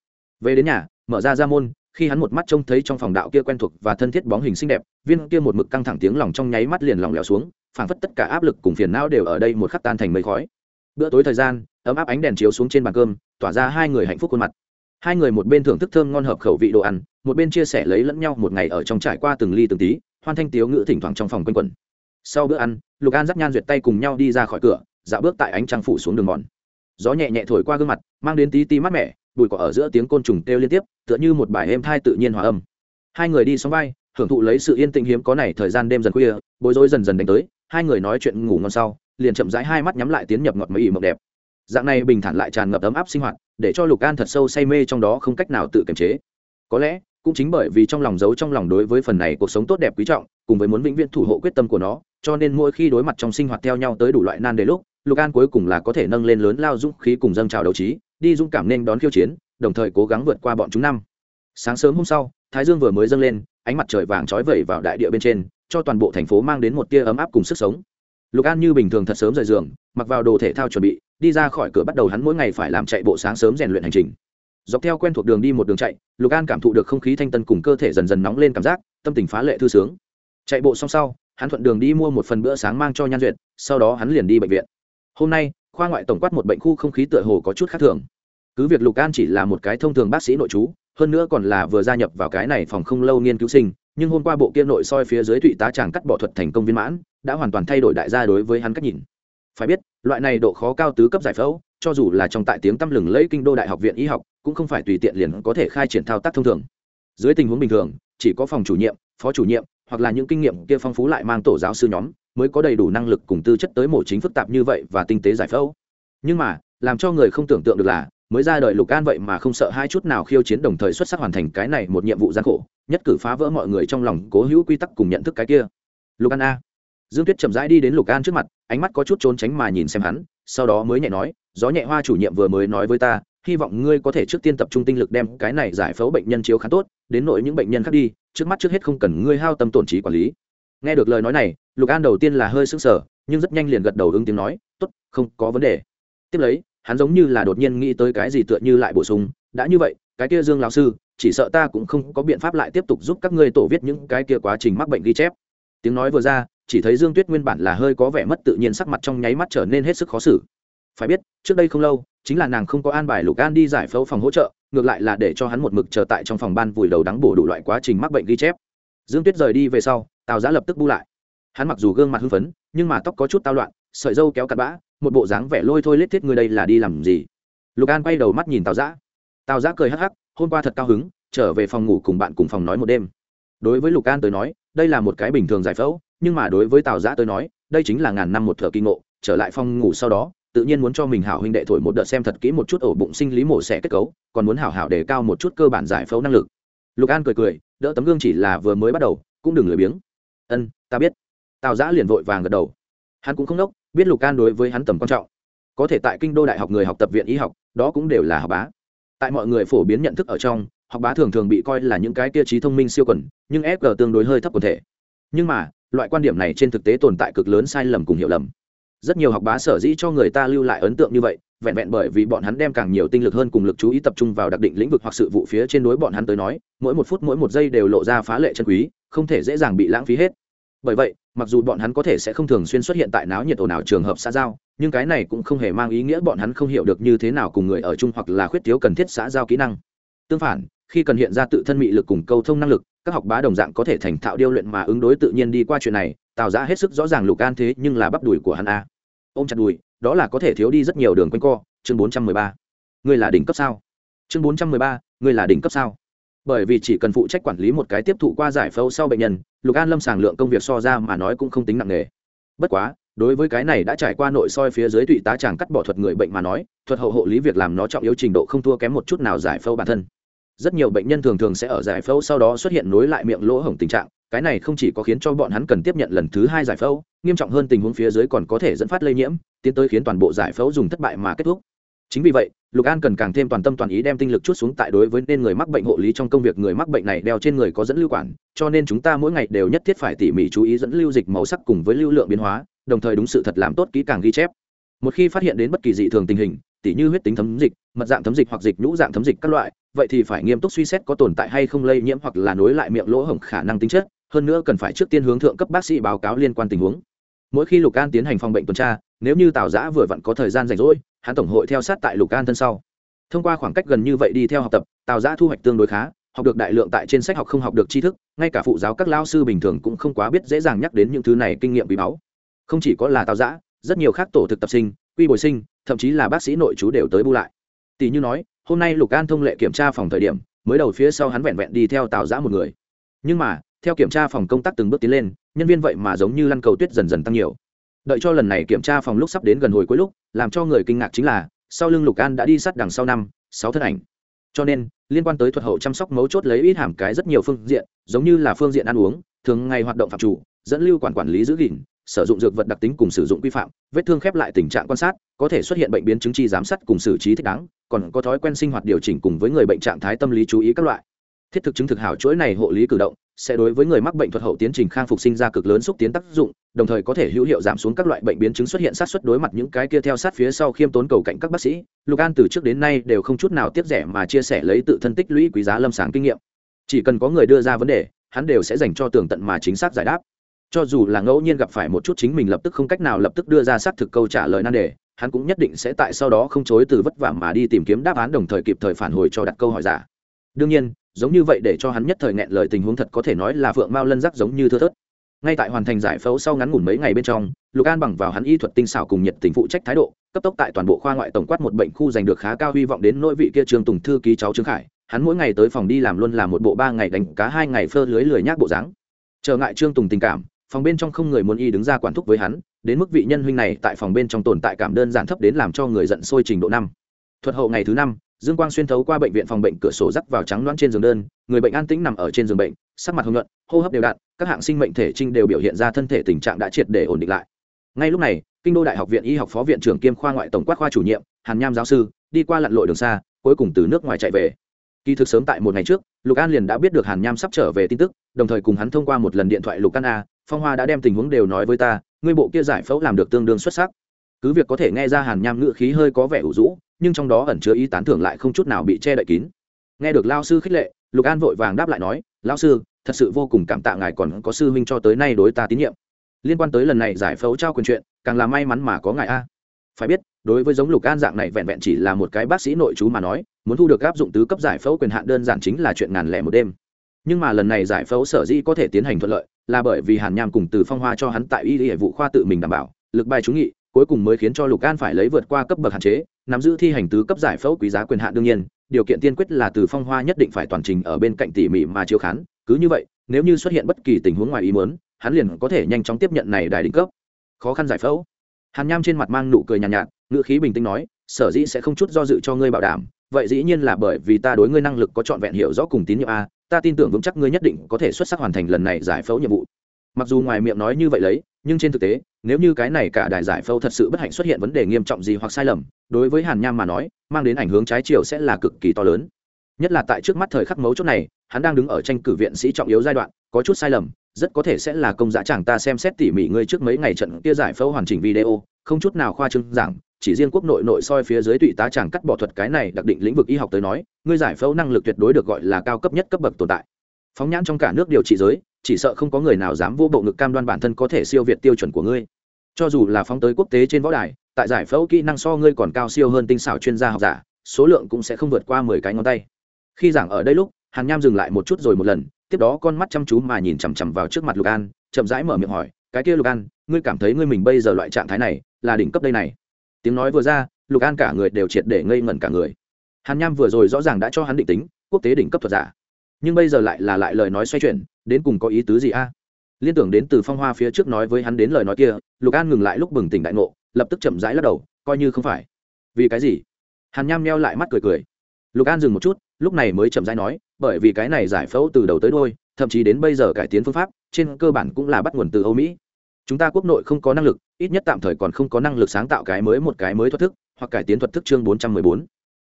Về đến nhà, mở ra ra môn khi hắn một mắt trông thấy trong phòng đạo kia quen thuộc và thân thiết bóng hình xinh đẹp, viên kia một mực căng thẳng tiếng lòng trong nháy mắt liền lòng lẻo xuống, phảng phất tất cả áp lực cùng phiền não đều ở đây một khắc tan thành mây khói. Bữa tối thời gian, ấm áp ánh đèn chiếu xuống trên bàn cơm, tỏa ra hai người hạnh phúc khuôn mặt. Hai người một bên thưởng thức thơm ngon hợp khẩu vị đồ ăn, một bên chia sẻ lấy lẫn nhau một ngày ở trong trải qua từng ly từng tí, hoan thanh tiếu ngữ thỉnh thoảng trong phòng quanh quẩn. Sau bữa ăn, lục an dắt nhan duyệt tay cùng nhau đi ra khỏi cửa, dạo bước tại ánh trăng phủ xuống đường mòn. Gió nhẹ nhẹ thổi qua gương mặt, mang đến tí tí mát mẻ, bụi cỏ ở giữa tiếng côn trùng kêu liên tiếp tựa như một bài êm thai tự nhiên hòa âm. Hai người đi sóng vai, hưởng thụ lấy sự yên tĩnh hiếm có này thời gian đêm dần khuya, bối rối dần dần đánh tới, hai người nói chuyện ngủ ngon sau, liền chậm rãi hai mắt nhắm lại tiến nhập ngọt mấy ỉ mộng đẹp. Dạng này bình thản lại tràn ngập ấm áp sinh hoạt, để cho lục an thật sâu say mê trong đó không cách nào tự kiềm chế. Có lẽ, cũng chính bởi vì trong lòng giấu trong lòng đối với phần này cuộc sống tốt đẹp quý trọng, cùng với muốn vĩnh viễn thủ hộ quyết tâm của nó, cho nên mỗi khi đối mặt trong sinh hoạt theo nhau tới đủ loại nan đề lúc, lục an cuối cùng là có thể nâng lên lớn lao dũng khí cùng dâng trào đấu trí, đi dũng cảm nên đón khiêu chiến đồng thời cố gắng vượt qua bọn chúng năm. Sáng sớm hôm sau, thái dương vừa mới dâng lên, ánh mặt trời vàng trói vẩy vào đại địa bên trên, cho toàn bộ thành phố mang đến một tia ấm áp cùng sức sống. Lục an như bình thường thật sớm rời giường, mặc vào đồ thể thao chuẩn bị, đi ra khỏi cửa bắt đầu hắn mỗi ngày phải làm chạy bộ sáng sớm rèn luyện hành trình. Dọc theo quen thuộc đường đi một đường chạy, lục an cảm thụ được không khí thanh tân cùng cơ thể dần dần nóng lên cảm giác, tâm tình phá lệ thư sướng. Chạy bộ xong sau, hắn thuận đường đi mua một phần bữa sáng mang cho nhan duyệt, sau đó hắn liền đi bệnh viện. Hôm nay, khoa ngoại tổng quát một bệnh khu không khí tựa hồ có chút khác thường cứ việc lục an chỉ là một cái thông thường bác sĩ nội chú hơn nữa còn là vừa gia nhập vào cái này phòng không lâu nghiên cứu sinh, nhưng hôm qua bộ kia nội soi phía dưới thụy tá chàng cắt bỏ thuật thành công viên mãn, đã hoàn toàn thay đổi đại gia đối với hắn cách nhìn. Phải biết, loại này độ khó cao tứ cấp giải phẫu, cho dù là trong tại tiếng tăm lừng lẫy kinh đô đại học viện y học, cũng không phải tùy tiện liền có thể khai triển thao tác thông thường. Dưới tình huống bình thường, chỉ có phòng chủ nhiệm, phó chủ nhiệm, hoặc là những kinh nghiệm kia phong phú lại mang tổ giáo sư nhóm, mới có đầy đủ năng lực cùng tư chất tới mổ chính phức tạp như vậy và tinh tế giải phẫu. Nhưng mà, làm cho người không tưởng tượng được là mới ra đời lục an vậy mà không sợ hai chút nào khiêu chiến đồng thời xuất sắc hoàn thành cái này một nhiệm vụ gian khổ, nhất cử phá vỡ mọi người trong lòng cố hữu quy tắc cùng nhận thức cái kia. Lục an a. Dương tuyết chậm rãi đi đến lục an trước mặt, ánh mắt có chút trốn tránh mà nhìn xem hắn, sau đó mới nhẹ nói, gió nhẹ hoa chủ nhiệm vừa mới nói với ta, hy vọng ngươi có thể trước tiên tập trung tinh lực đem cái này giải phẫu bệnh nhân chiếu khá tốt, đến nội những bệnh nhân khác đi, trước mắt trước hết không cần ngươi hao tâm tổn trí quản lý. Nghe được lời nói này, lục an đầu tiên là hơi sững sờ, nhưng rất nhanh liền gật đầu ứng tiếng nói, tốt, không có vấn đề. Tiếp lấy hắn giống như là đột nhiên nghĩ tới cái gì tựa như lại bổ sung, đã như vậy, cái kia dương lão sư, chỉ sợ ta cũng không có biện pháp lại tiếp tục giúp các ngươi tổ viết những cái kia quá trình mắc bệnh ghi chép. Tiếng nói vừa ra, chỉ thấy dương tuyết nguyên bản là hơi có vẻ mất tự nhiên sắc mặt trong nháy mắt trở nên hết sức khó xử. Phải biết, trước đây không lâu, chính là nàng không có an bài lục an đi giải phẫu phòng hỗ trợ, ngược lại là để cho hắn một mực chờ tại trong phòng ban vùi đầu đắng bổ đủ loại quá trình mắc bệnh ghi chép. Dương tuyết rời đi về sau, tào giã lập tức bu lại. Hắn mặc dù gương mặt hưng phấn, nhưng mà tóc có chút tao loạn, sợi dâu kéo cặn bã một bộ dáng vẻ lôi thôi lết thiết người đây là đi làm gì? Lục an quay đầu mắt nhìn tào giã. Tào giã cười hắc hắc, hôm qua thật cao hứng, trở về phòng ngủ cùng bạn cùng phòng nói một đêm. Đối với lục an tới nói, đây là một cái bình thường giải phẫu, nhưng mà đối với tào giã tới nói, đây chính là ngàn năm một thợ kinh ngộ, trở lại phòng ngủ sau đó, tự nhiên muốn cho mình hảo huynh đệ thổi một đợt xem thật kỹ một chút ổ bụng sinh lý mổ xẻ kết cấu, còn muốn hảo hảo đề cao một chút cơ bản giải phẫu năng lực. Lục an cười cười, đỡ tấm gương chỉ là vừa mới bắt đầu, cũng đừng lười biếng. Ân, ta biết. Tào giã liền vội vàng gật đầu. Hắn cũng không đốc biết lục an đối với hắn tầm quan trọng. Có thể tại kinh đô đại học người học tập viện y học, đó cũng đều là học bá. Tại mọi người phổ biến nhận thức ở trong, học bá thường thường bị coi là những cái tiêu chí thông minh siêu quần, nhưng fg tương đối hơi thấp quần thể. Nhưng mà, loại quan điểm này trên thực tế tồn tại cực lớn sai lầm cùng hiểu lầm. Rất nhiều học bá sở dĩ cho người ta lưu lại ấn tượng như vậy, vẹn vẹn bởi vì bọn hắn đem càng nhiều tinh lực hơn cùng lực chú ý tập trung vào đặc định lĩnh vực hoặc sự vụ phía trên đối bọn hắn tới nói, mỗi một phút mỗi một giây đều lộ ra phá lệ chân quý, không thể dễ dàng bị lãng phí hết. Bởi vậy mặc dù bọn hắn có thể sẽ không thường xuyên xuất hiện tại náo nhiệt ồn ào trường hợp xã giao, nhưng cái này cũng không hề mang ý nghĩa bọn hắn không hiểu được như thế nào cùng người ở chung hoặc là khuyết thiếu cần thiết xã giao kỹ năng. Tương phản, khi cần hiện ra tự thân mị lực cùng câu thông năng lực, các học bá đồng dạng có thể thành thạo điêu luyện mà ứng đối tự nhiên đi qua chuyện này, tạo ra hết sức rõ ràng lục an thế nhưng là bắp đùi của hắn a. Ôm chặt đùi, đó là có thể thiếu đi rất nhiều đường quanh co. Chương bốn trăm mười ba. Ngươi là đỉnh cấp sao? Chương bốn trăm mười ba. Ngươi là đỉnh cấp sao? Bởi vì chỉ cần phụ trách quản lý một cái tiếp thụ qua giải phẫu sau bệnh nhân, lục an lâm sàng lượng công việc so ra mà nói cũng không tính nặng nề. Bất quá, đối với cái này đã trải qua nội soi phía dưới tụy tá chàng cắt bỏ thuật người bệnh mà nói, thuật hậu hộ lý việc làm nó trọng yếu trình độ không thua kém một chút nào giải phẫu bản thân. Rất nhiều bệnh nhân thường thường sẽ ở giải phẫu sau đó xuất hiện nối lại miệng lỗ hổng tình trạng, cái này không chỉ có khiến cho bọn hắn cần tiếp nhận lần thứ hai giải phẫu, nghiêm trọng hơn tình huống phía dưới còn có thể dẫn phát lây nhiễm, tiến tới khiến toàn bộ giải phẫu dùng thất bại mà kết thúc chính vì vậy, lục an cần càng thêm toàn tâm toàn ý đem tinh lực chút xuống tại đối với nên người mắc bệnh hộ lý trong công việc người mắc bệnh này đeo trên người có dẫn lưu quản, cho nên chúng ta mỗi ngày đều nhất thiết phải tỉ mỉ chú ý dẫn lưu dịch màu sắc cùng với lưu lượng biến hóa, đồng thời đúng sự thật làm tốt kỹ càng ghi chép. Một khi phát hiện đến bất kỳ dị thường tình hình, tỉ như huyết tính thấm dịch, mật dạng thấm dịch hoặc dịch nhũ dạng thấm dịch các loại, vậy thì phải nghiêm túc suy xét có tồn tại hay không lây nhiễm hoặc là nối lại miệng lỗ hổng khả năng tính chất, hơn nữa cần phải trước tiên hướng thượng cấp bác sĩ báo cáo liên quan tình huống. Mỗi khi lục an tiến hành phòng bệnh tuần tra, nếu như tào giã vừa vặn có thời gian rảnh rỗi hắn tổng hội theo sát tại lục an thân sau. Thông qua khoảng cách gần như vậy đi theo học tập, tào giã thu hoạch tương đối khá, học được đại lượng tại trên sách học không học được tri thức, ngay cả phụ giáo các lao sư bình thường cũng không quá biết dễ dàng nhắc đến những thứ này kinh nghiệm bí báu. Không chỉ có là tào giã, rất nhiều khác tổ thực tập sinh, quy bồi sinh, thậm chí là bác sĩ nội chú đều tới bu lại. Tỷ như nói, hôm nay lục an thông lệ kiểm tra phòng thời điểm, mới đầu phía sau hắn vẹn vẹn đi theo tào giã một người. Nhưng mà, theo kiểm tra phòng công tác từng bước tiến lên, nhân viên vậy mà giống như lăn cầu tuyết dần dần tăng nhiều đợi cho lần này kiểm tra phòng lúc sắp đến gần hồi cuối lúc, làm cho người kinh ngạc chính là, sau lưng lục an đã đi sát đằng sau năm, sáu thân ảnh. Cho nên, liên quan tới thuật hậu chăm sóc mấu chốt lấy ít hàm cái rất nhiều phương diện, giống như là phương diện ăn uống, thường ngày hoạt động phạm chủ, dẫn lưu quản quản lý giữ gìn, sử dụng dược vật đặc tính cùng sử dụng quy phạm, vết thương khép lại tình trạng quan sát, có thể xuất hiện bệnh biến chứng chi giám sát cùng xử trí thích đáng, còn có thói quen sinh hoạt điều chỉnh cùng với người bệnh trạng thái tâm lý chú ý các loại thiết thực chứng thực hảo chuỗi này hộ lý cử động, sẽ đối với người mắc bệnh thuật hậu tiến trình khang phục sinh ra cực lớn xúc tiến tác dụng, đồng thời có thể hữu hiệu giảm xuống các loại bệnh biến chứng xuất hiện sát xuất đối mặt những cái kia theo sát phía sau khiêm tốn cầu cạnh các bác sĩ. Lục an từ trước đến nay đều không chút nào tiếp rẻ mà chia sẻ lấy tự thân tích lũy quý giá lâm sàng kinh nghiệm. Chỉ cần có người đưa ra vấn đề, hắn đều sẽ dành cho tường tận mà chính xác giải đáp. Cho dù là ngẫu nhiên gặp phải một chút chính mình lập tức không cách nào lập tức đưa ra xác thực câu trả lời nan đề, hắn cũng nhất định sẽ tại sau đó không chối từ vất vả mà đi tìm kiếm đáp án đồng thời kịp thời phản hồi cho đặt câu hỏi giả đương nhiên, giống như vậy để cho hắn nhất thời nghẹn lời tình huống thật có thể nói là phượng mao lân rắc giống như thưa thớt. Ngay tại hoàn thành giải phẫu sau ngắn ngủn mấy ngày bên trong, lục an bằng vào hắn y thuật tinh xảo cùng nhiệt tình phụ trách thái độ, cấp tốc tại toàn bộ khoa ngoại tổng quát một bệnh khu giành được khá cao hy vọng đến nỗi vị kia trường tùng thư ký cháu trương khải. Hắn mỗi ngày tới phòng đi làm luôn làm một bộ ba ngày đánh cá, hai ngày phơ lưới lười nhác bộ dáng. Trở ngại trương tùng tình cảm, phòng bên trong không người muốn y đứng ra quản thúc với hắn, đến mức vị nhân huynh này tại phòng bên trong tồn tại cảm đơn giản thấp đến làm cho người giận sôi trình độ năm. Thuật hậu ngày thứ năm dương quang xuyên thấu qua bệnh viện phòng bệnh cửa sổ rắc vào trắng loãng trên giường đơn, người bệnh an tĩnh nằm ở trên giường bệnh, sắc mặt hồng nhuận, hô hấp đều đặn, các hạng sinh mệnh thể trinh đều biểu hiện ra thân thể tình trạng đã triệt để ổn định lại. Ngay lúc này, kinh đô đại học viện y học phó viện trưởng kiêm khoa ngoại tổng quát khoa chủ nhiệm, hàn nham giáo sư, đi qua lặn lội đường xa, cuối cùng từ nước ngoài chạy về. Kỳ thực sớm tại một ngày trước, lục an liền đã biết được hàn nham sắp trở về tin tức, đồng thời cùng hắn thông qua một lần điện thoại lục an a, phong hoa đã đem tình huống đều nói với ta, ngươi bộ kia giải phẫu làm được tương đương xuất sắc cứ việc có thể nghe ra hàn nham ngữ khí hơi có vẻ ủ rũ, nhưng trong đó ẩn chứa ý tán thưởng lại không chút nào bị che đậy kín. Nghe được lao sư khích lệ, lục an vội vàng đáp lại nói, lao sư, thật sự vô cùng cảm tạ ngài còn có sư huynh cho tới nay đối ta tín nhiệm. Liên quan tới lần này giải phẫu trao quyền chuyện, càng là may mắn mà có ngài a. Phải biết, đối với giống lục an dạng này vẹn vẹn chỉ là một cái bác sĩ nội chú mà nói, muốn thu được áp dụng tứ cấp giải phẫu quyền hạn đơn giản chính là chuyện ngàn lẻ một đêm. Nhưng mà lần này giải phẫu sở dĩ có thể tiến hành thuận lợi, là bởi vì hàn nham cùng từ phong hoa cho hắn tại y hệ vụ khoa tự mình đảm bảo, lực bài chú nghị cuối cùng mới khiến cho lục an phải lấy vượt qua cấp bậc hạn chế nắm giữ thi hành tứ cấp giải phẫu quý giá quyền hạn đương nhiên điều kiện tiên quyết là từ phong hoa nhất định phải toàn trình ở bên cạnh tỉ mỉ mà chiếu khán. Cứ như vậy nếu như xuất hiện bất kỳ tình huống ngoài ý muốn hắn liền có thể nhanh chóng tiếp nhận này đài đỉnh cấp. Khó khăn giải phẫu. Hàn nham trên mặt mang nụ cười nhàn nhạt, nhạt ngữ khí bình tĩnh nói sở dĩ sẽ không chút do dự cho ngươi bảo đảm vậy dĩ nhiên là bởi vì ta đối ngươi năng lực có trọn vẹn hiểu rõ cùng tín nhiệm a ta tin tưởng vững chắc ngươi nhất định có thể xuất sắc hoàn thành lần này giải phẫu nhiệm vụ. Mặc dù ngoài miệng nói như vậy lấy nhưng trên thực tế nếu như cái này cả đài giải phẫu thật sự bất hạnh xuất hiện vấn đề nghiêm trọng gì hoặc sai lầm, đối với hàn nham mà nói, mang đến ảnh hướng trái chiều sẽ là cực kỳ to lớn. Nhất là tại trước mắt thời khắc mấu chốt này, hắn đang đứng ở tranh cử viện sĩ trọng yếu giai đoạn, có chút sai lầm, rất có thể sẽ là công giá chẳng ta xem xét tỉ mỉ ngươi trước mấy ngày trận kia giải phẫu hoàn chỉnh video, không chút nào khoa trương giảng, chỉ riêng quốc nội nội soi phía dưới tụy tá chẳng cắt bỏ thuật cái này đặc định lĩnh vực y học tới nói, ngươi giải phẫu năng lực tuyệt đối được gọi là cao cấp nhất cấp bậc tồn tại. Phóng nhãn trong cả nước điều trị giới chỉ sợ không có người nào dám vô bộ ngực cam đoan bản thân có thể siêu việt tiêu chuẩn của ngươi. Cho dù là phóng tới quốc tế trên võ đài, tại giải phẫu kỹ năng so ngươi còn cao siêu hơn tinh xảo chuyên gia học giả, số lượng cũng sẽ không vượt qua mười cái ngón tay. Khi giảng ở đây lúc, hàn nham dừng lại một chút rồi một lần, tiếp đó con mắt chăm chú mà nhìn chằm chằm vào trước mặt lục an, chậm rãi mở miệng hỏi, cái kia lục an, ngươi cảm thấy ngươi mình bây giờ loại trạng thái này là đỉnh cấp đây này? Tiếng nói vừa ra, lục an cả người đều triệt để ngây ngẩn cả người. Hàn nham vừa rồi rõ ràng đã cho hắn định tính, quốc tế đỉnh cấp thuật giả nhưng bây giờ lại là lại lời nói xoay chuyển, đến cùng có ý tứ gì a? Liên tưởng đến từ phong hoa phía trước nói với hắn đến lời nói kia, lục an ngừng lại lúc bừng tỉnh đại ngộ, lập tức chậm rãi lắc đầu, coi như không phải. Vì cái gì? Hàn nham neo lại mắt cười cười. Lục an dừng một chút, lúc này mới chậm rãi nói, bởi vì cái này giải phẫu từ đầu tới đôi thậm chí đến bây giờ cải tiến phương pháp, trên cơ bản cũng là bắt nguồn từ âu mỹ. Chúng ta quốc nội không có năng lực, ít nhất tạm thời còn không có năng lực sáng tạo cái mới một cái mới thuật thức, hoặc cải tiến thuật thức chương bốn trăm mười bốn.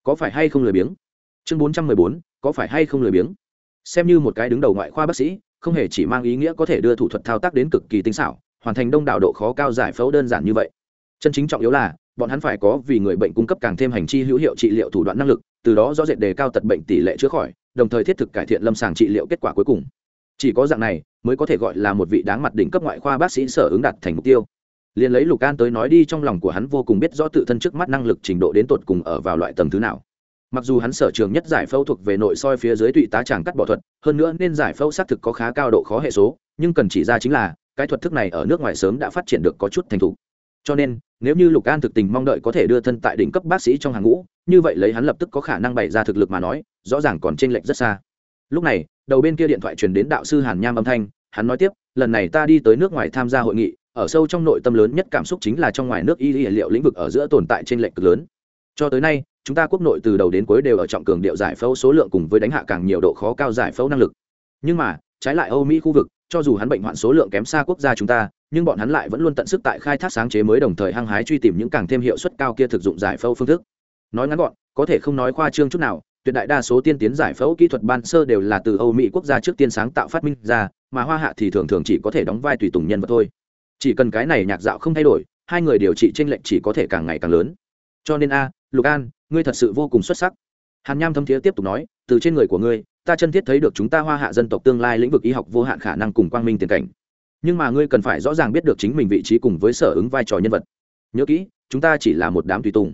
Có phải hay không lười biếng? Chương bốn trăm mười bốn, có phải hay không lười biếng? Xem như một cái đứng đầu ngoại khoa bác sĩ, không hề chỉ mang ý nghĩa có thể đưa thủ thuật thao tác đến cực kỳ tinh xảo, hoàn thành đông đảo độ khó cao giải phẫu đơn giản như vậy. Chân chính trọng yếu là, bọn hắn phải có vì người bệnh cung cấp càng thêm hành chi hữu hiệu trị liệu thủ đoạn năng lực, từ đó rõ rệt đề cao tật bệnh tỷ lệ chữa khỏi, đồng thời thiết thực cải thiện lâm sàng trị liệu kết quả cuối cùng. Chỉ có dạng này, mới có thể gọi là một vị đáng mặt đỉnh cấp ngoại khoa bác sĩ sở ứng đạt thành mục tiêu. Liền lấy lục an tới nói đi, trong lòng của hắn vô cùng biết rõ tự thân trước mắt năng lực trình độ đến tột cùng ở vào loại tầng thứ nào mặc dù hắn sở trường nhất giải phẫu thuộc về nội soi phía dưới tụy tá tràng cắt bỏ thuật, hơn nữa nên giải phẫu xác thực có khá cao độ khó hệ số, nhưng cần chỉ ra chính là, cái thuật thức này ở nước ngoài sớm đã phát triển được có chút thành thục. Cho nên, nếu như lục an thực tình mong đợi có thể đưa thân tại đỉnh cấp bác sĩ trong hàng ngũ, như vậy lấy hắn lập tức có khả năng bày ra thực lực mà nói, rõ ràng còn t lệch rất xa. Lúc này, đầu bên kia điện thoại truyền đến đạo sư hàn nham âm thanh, hắn nói tiếp, lần này ta đi tới nước ngoài tham gia hội nghị, ở sâu trong nội tâm lớn nhất cảm xúc chính là trong ngoài nước y liệu lĩnh vực ở giữa tồn tại trên lệnh cực lớn. Cho tới nay chúng ta quốc nội từ đầu đến cuối đều ở trọng cường điệu giải phẫu số lượng cùng với đánh hạ càng nhiều độ khó cao giải phẫu năng lực. Nhưng mà, trái lại âu mỹ khu vực, cho dù hắn bệnh hoạn số lượng kém xa quốc gia chúng ta, nhưng bọn hắn lại vẫn luôn tận sức tại khai thác sáng chế mới đồng thời hăng hái truy tìm những càng thêm hiệu suất cao kia thực dụng giải phẫu phương thức. Nói ngắn gọn, có thể không nói khoa trương chút nào, tuyệt đại đa số tiên tiến giải phẫu kỹ thuật ban sơ đều là từ âu mỹ quốc gia trước tiên sáng tạo phát minh ra, mà hoa hạ thì thường thường chỉ có thể đóng vai tùy tùng nhân vật thôi. Chỉ cần cái này nhạc dạo không thay đổi, hai người điều trị tranh lệch chỉ có thể càng ngày càng lớn. Cho nên a, lục an ngươi thật sự vô cùng xuất sắc. Hàn nham thâm thiế tiếp tục nói, từ trên người của ngươi, ta chân thiết thấy được chúng ta hoa hạ dân tộc tương lai lĩnh vực y học vô hạn khả năng cùng quang minh tiền cảnh. Nhưng mà ngươi cần phải rõ ràng biết được chính mình vị trí cùng với sở ứng vai trò nhân vật. Nhớ kỹ, chúng ta chỉ là một đám tùy tùng.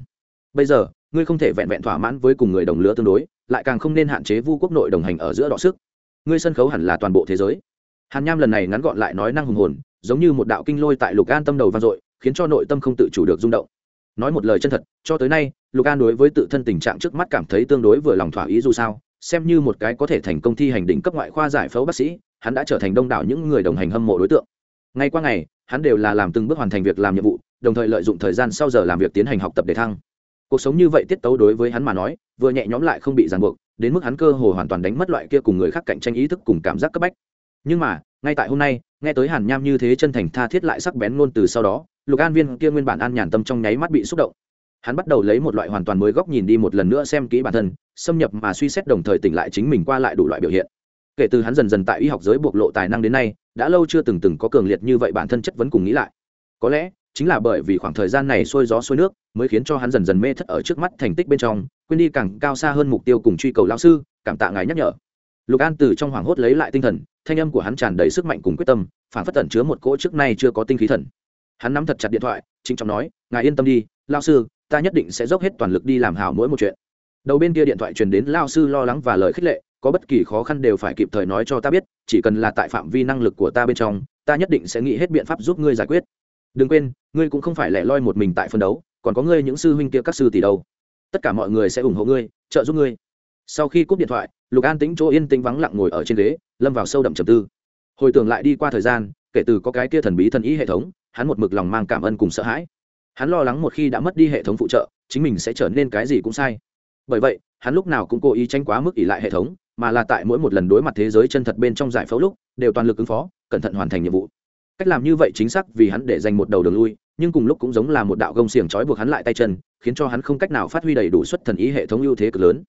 Bây giờ, ngươi không thể vẹn vẹn thỏa mãn với cùng người đồng lứa tương đối, lại càng không nên hạn chế vu quốc nội đồng hành ở giữa đọ sức. Ngươi sân khấu hẳn là toàn bộ thế giới. Hàn nham lần này ngắn gọn lại nói năng hùng hồn, giống như một đạo kinh lôi tại lục an tâm đầu vang dội, khiến cho nội tâm không tự chủ được rung động nói một lời chân thật, cho tới nay, lục an đối với tự thân tình trạng trước mắt cảm thấy tương đối vừa lòng thỏa ý dù sao, xem như một cái có thể thành công thi hành đỉnh cấp ngoại khoa giải phẫu bác sĩ, hắn đã trở thành đông đảo những người đồng hành hâm mộ đối tượng. Ngay qua ngày, hắn đều là làm từng bước hoàn thành việc làm nhiệm vụ, đồng thời lợi dụng thời gian sau giờ làm việc tiến hành học tập để thăng. Cuộc sống như vậy tiết tấu đối với hắn mà nói, vừa nhẹ nhõm lại không bị ràng buộc, đến mức hắn cơ hồ hoàn toàn đánh mất loại kia cùng người khác cạnh tranh ý thức cùng cảm giác cấp bách. Nhưng mà, ngay tại hôm nay nghe tới hàn nham như thế chân thành tha thiết lại sắc bén ngôn từ sau đó, lục an viên kia nguyên bản an nhàn tâm trong nháy mắt bị xúc động. Hắn bắt đầu lấy một loại hoàn toàn mới góc nhìn đi một lần nữa xem kỹ bản thân, xâm nhập mà suy xét đồng thời tỉnh lại chính mình qua lại đủ loại biểu hiện. Kể từ hắn dần dần tại y học giới bộc lộ tài năng đến nay, đã lâu chưa từng từng có cường liệt như vậy bản thân chất vấn cùng nghĩ lại. Có lẽ, chính là bởi vì khoảng thời gian này sôi gió sôi nước, mới khiến cho hắn dần dần mê thất ở trước mắt thành tích bên trong, quên đi càng cao xa hơn mục tiêu cùng truy cầu lao sư, cảm tạ ngài nhắc nhở lục an từ trong hoảng hốt lấy lại tinh thần, thanh âm của hắn tràn đầy sức mạnh cùng quyết tâm, phản phất tẩn chứa một cỗ trước nay chưa có tinh khí thần. Hắn nắm thật chặt điện thoại, trịnh trọng nói, ngài yên tâm đi lao sư, ta nhất định sẽ dốc hết toàn lực đi làm hảo mỗi một chuyện. Đầu bên kia điện thoại truyền đến lao sư lo lắng và lời khích lệ, có bất kỳ khó khăn đều phải kịp thời nói cho ta biết, chỉ cần là tại phạm vi năng lực của ta bên trong, ta nhất định sẽ nghĩ hết biện pháp giúp ngươi giải quyết. Đừng quên, ngươi cũng không phải lẻ loi một mình tại phân đấu, còn có ngươi những sư huynh kia các sư tỷ đâu. Tất cả mọi người sẽ ủng hộ ngươi, trợ giúp ngươi sau khi cúp điện thoại, lục an tính chỗ yên tĩnh vắng lặng ngồi ở trên ghế, lâm vào sâu đậm trầm tư. Hồi tưởng lại đi qua thời gian, kể từ có cái kia thần bí thần ý hệ thống, hắn một mực lòng mang cảm ơn cùng sợ hãi. Hắn lo lắng một khi đã mất đi hệ thống phụ trợ, chính mình sẽ trở nên cái gì cũng sai. Bởi vậy, hắn lúc nào cũng cố ý tranh quá mức ỷ lại hệ thống, mà là tại mỗi một lần đối mặt thế giới chân thật bên trong giải phẫu lúc, đều toàn lực ứng phó, cẩn thận hoàn thành nhiệm vụ. Cách làm như vậy chính xác vì hắn để dành một đầu đường lui, nhưng cùng lúc cũng giống là một đạo gông xiềng trói buộc hắn lại tay chân, khiến cho hắn không cách nào phát huy đầy đủ suất thần ý hệ thống ưu thế cực lớn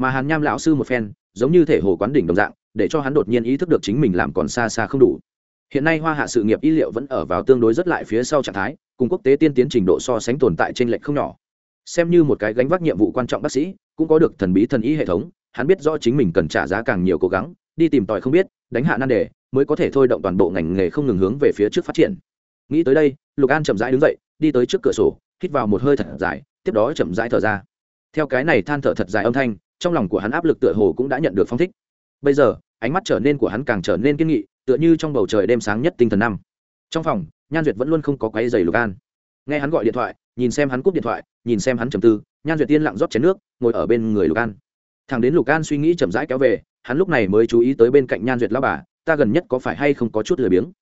mà hàn nham lão sư một phen, giống như thể hồ quán đỉnh đồng dạng, để cho hắn đột nhiên ý thức được chính mình làm còn xa xa không đủ. Hiện nay hoa hạ sự nghiệp y liệu vẫn ở vào tương đối rất lại phía sau trạng thái, cùng quốc tế tiên tiến trình độ so sánh tồn tại trên lệch không nhỏ. Xem như một cái gánh vác nhiệm vụ quan trọng bác sĩ, cũng có được thần bí thần ý hệ thống, hắn biết rõ chính mình cần trả giá càng nhiều cố gắng, đi tìm tòi không biết, đánh hạ nan đề, mới có thể thôi động toàn bộ ngành nghề không ngừng hướng về phía trước phát triển. Nghĩ tới đây, lục an chậm rãi đứng dậy, đi tới trước cửa sổ, hít vào một hơi thật dài, tiếp đó chậm rãi thở ra. Theo cái này than thở thật dài âm thanh trong lòng của hắn áp lực tựa hồ cũng đã nhận được phong thích. Bây giờ, ánh mắt trở nên của hắn càng trở nên kiên nghị, tựa như trong bầu trời đêm sáng nhất tinh thần năm. Trong phòng, nhan duyệt vẫn luôn không có quấy giày lục an. Nghe hắn gọi điện thoại, nhìn xem hắn cúp điện thoại, nhìn xem hắn trầm tư, nhan duyệt tiên lặng rót chén nước, ngồi ở bên người lục an. Thằng đến lục an suy nghĩ chậm rãi kéo về, hắn lúc này mới chú ý tới bên cạnh nhan duyệt lao bà, ta gần nhất có phải hay không có chút lười biếng?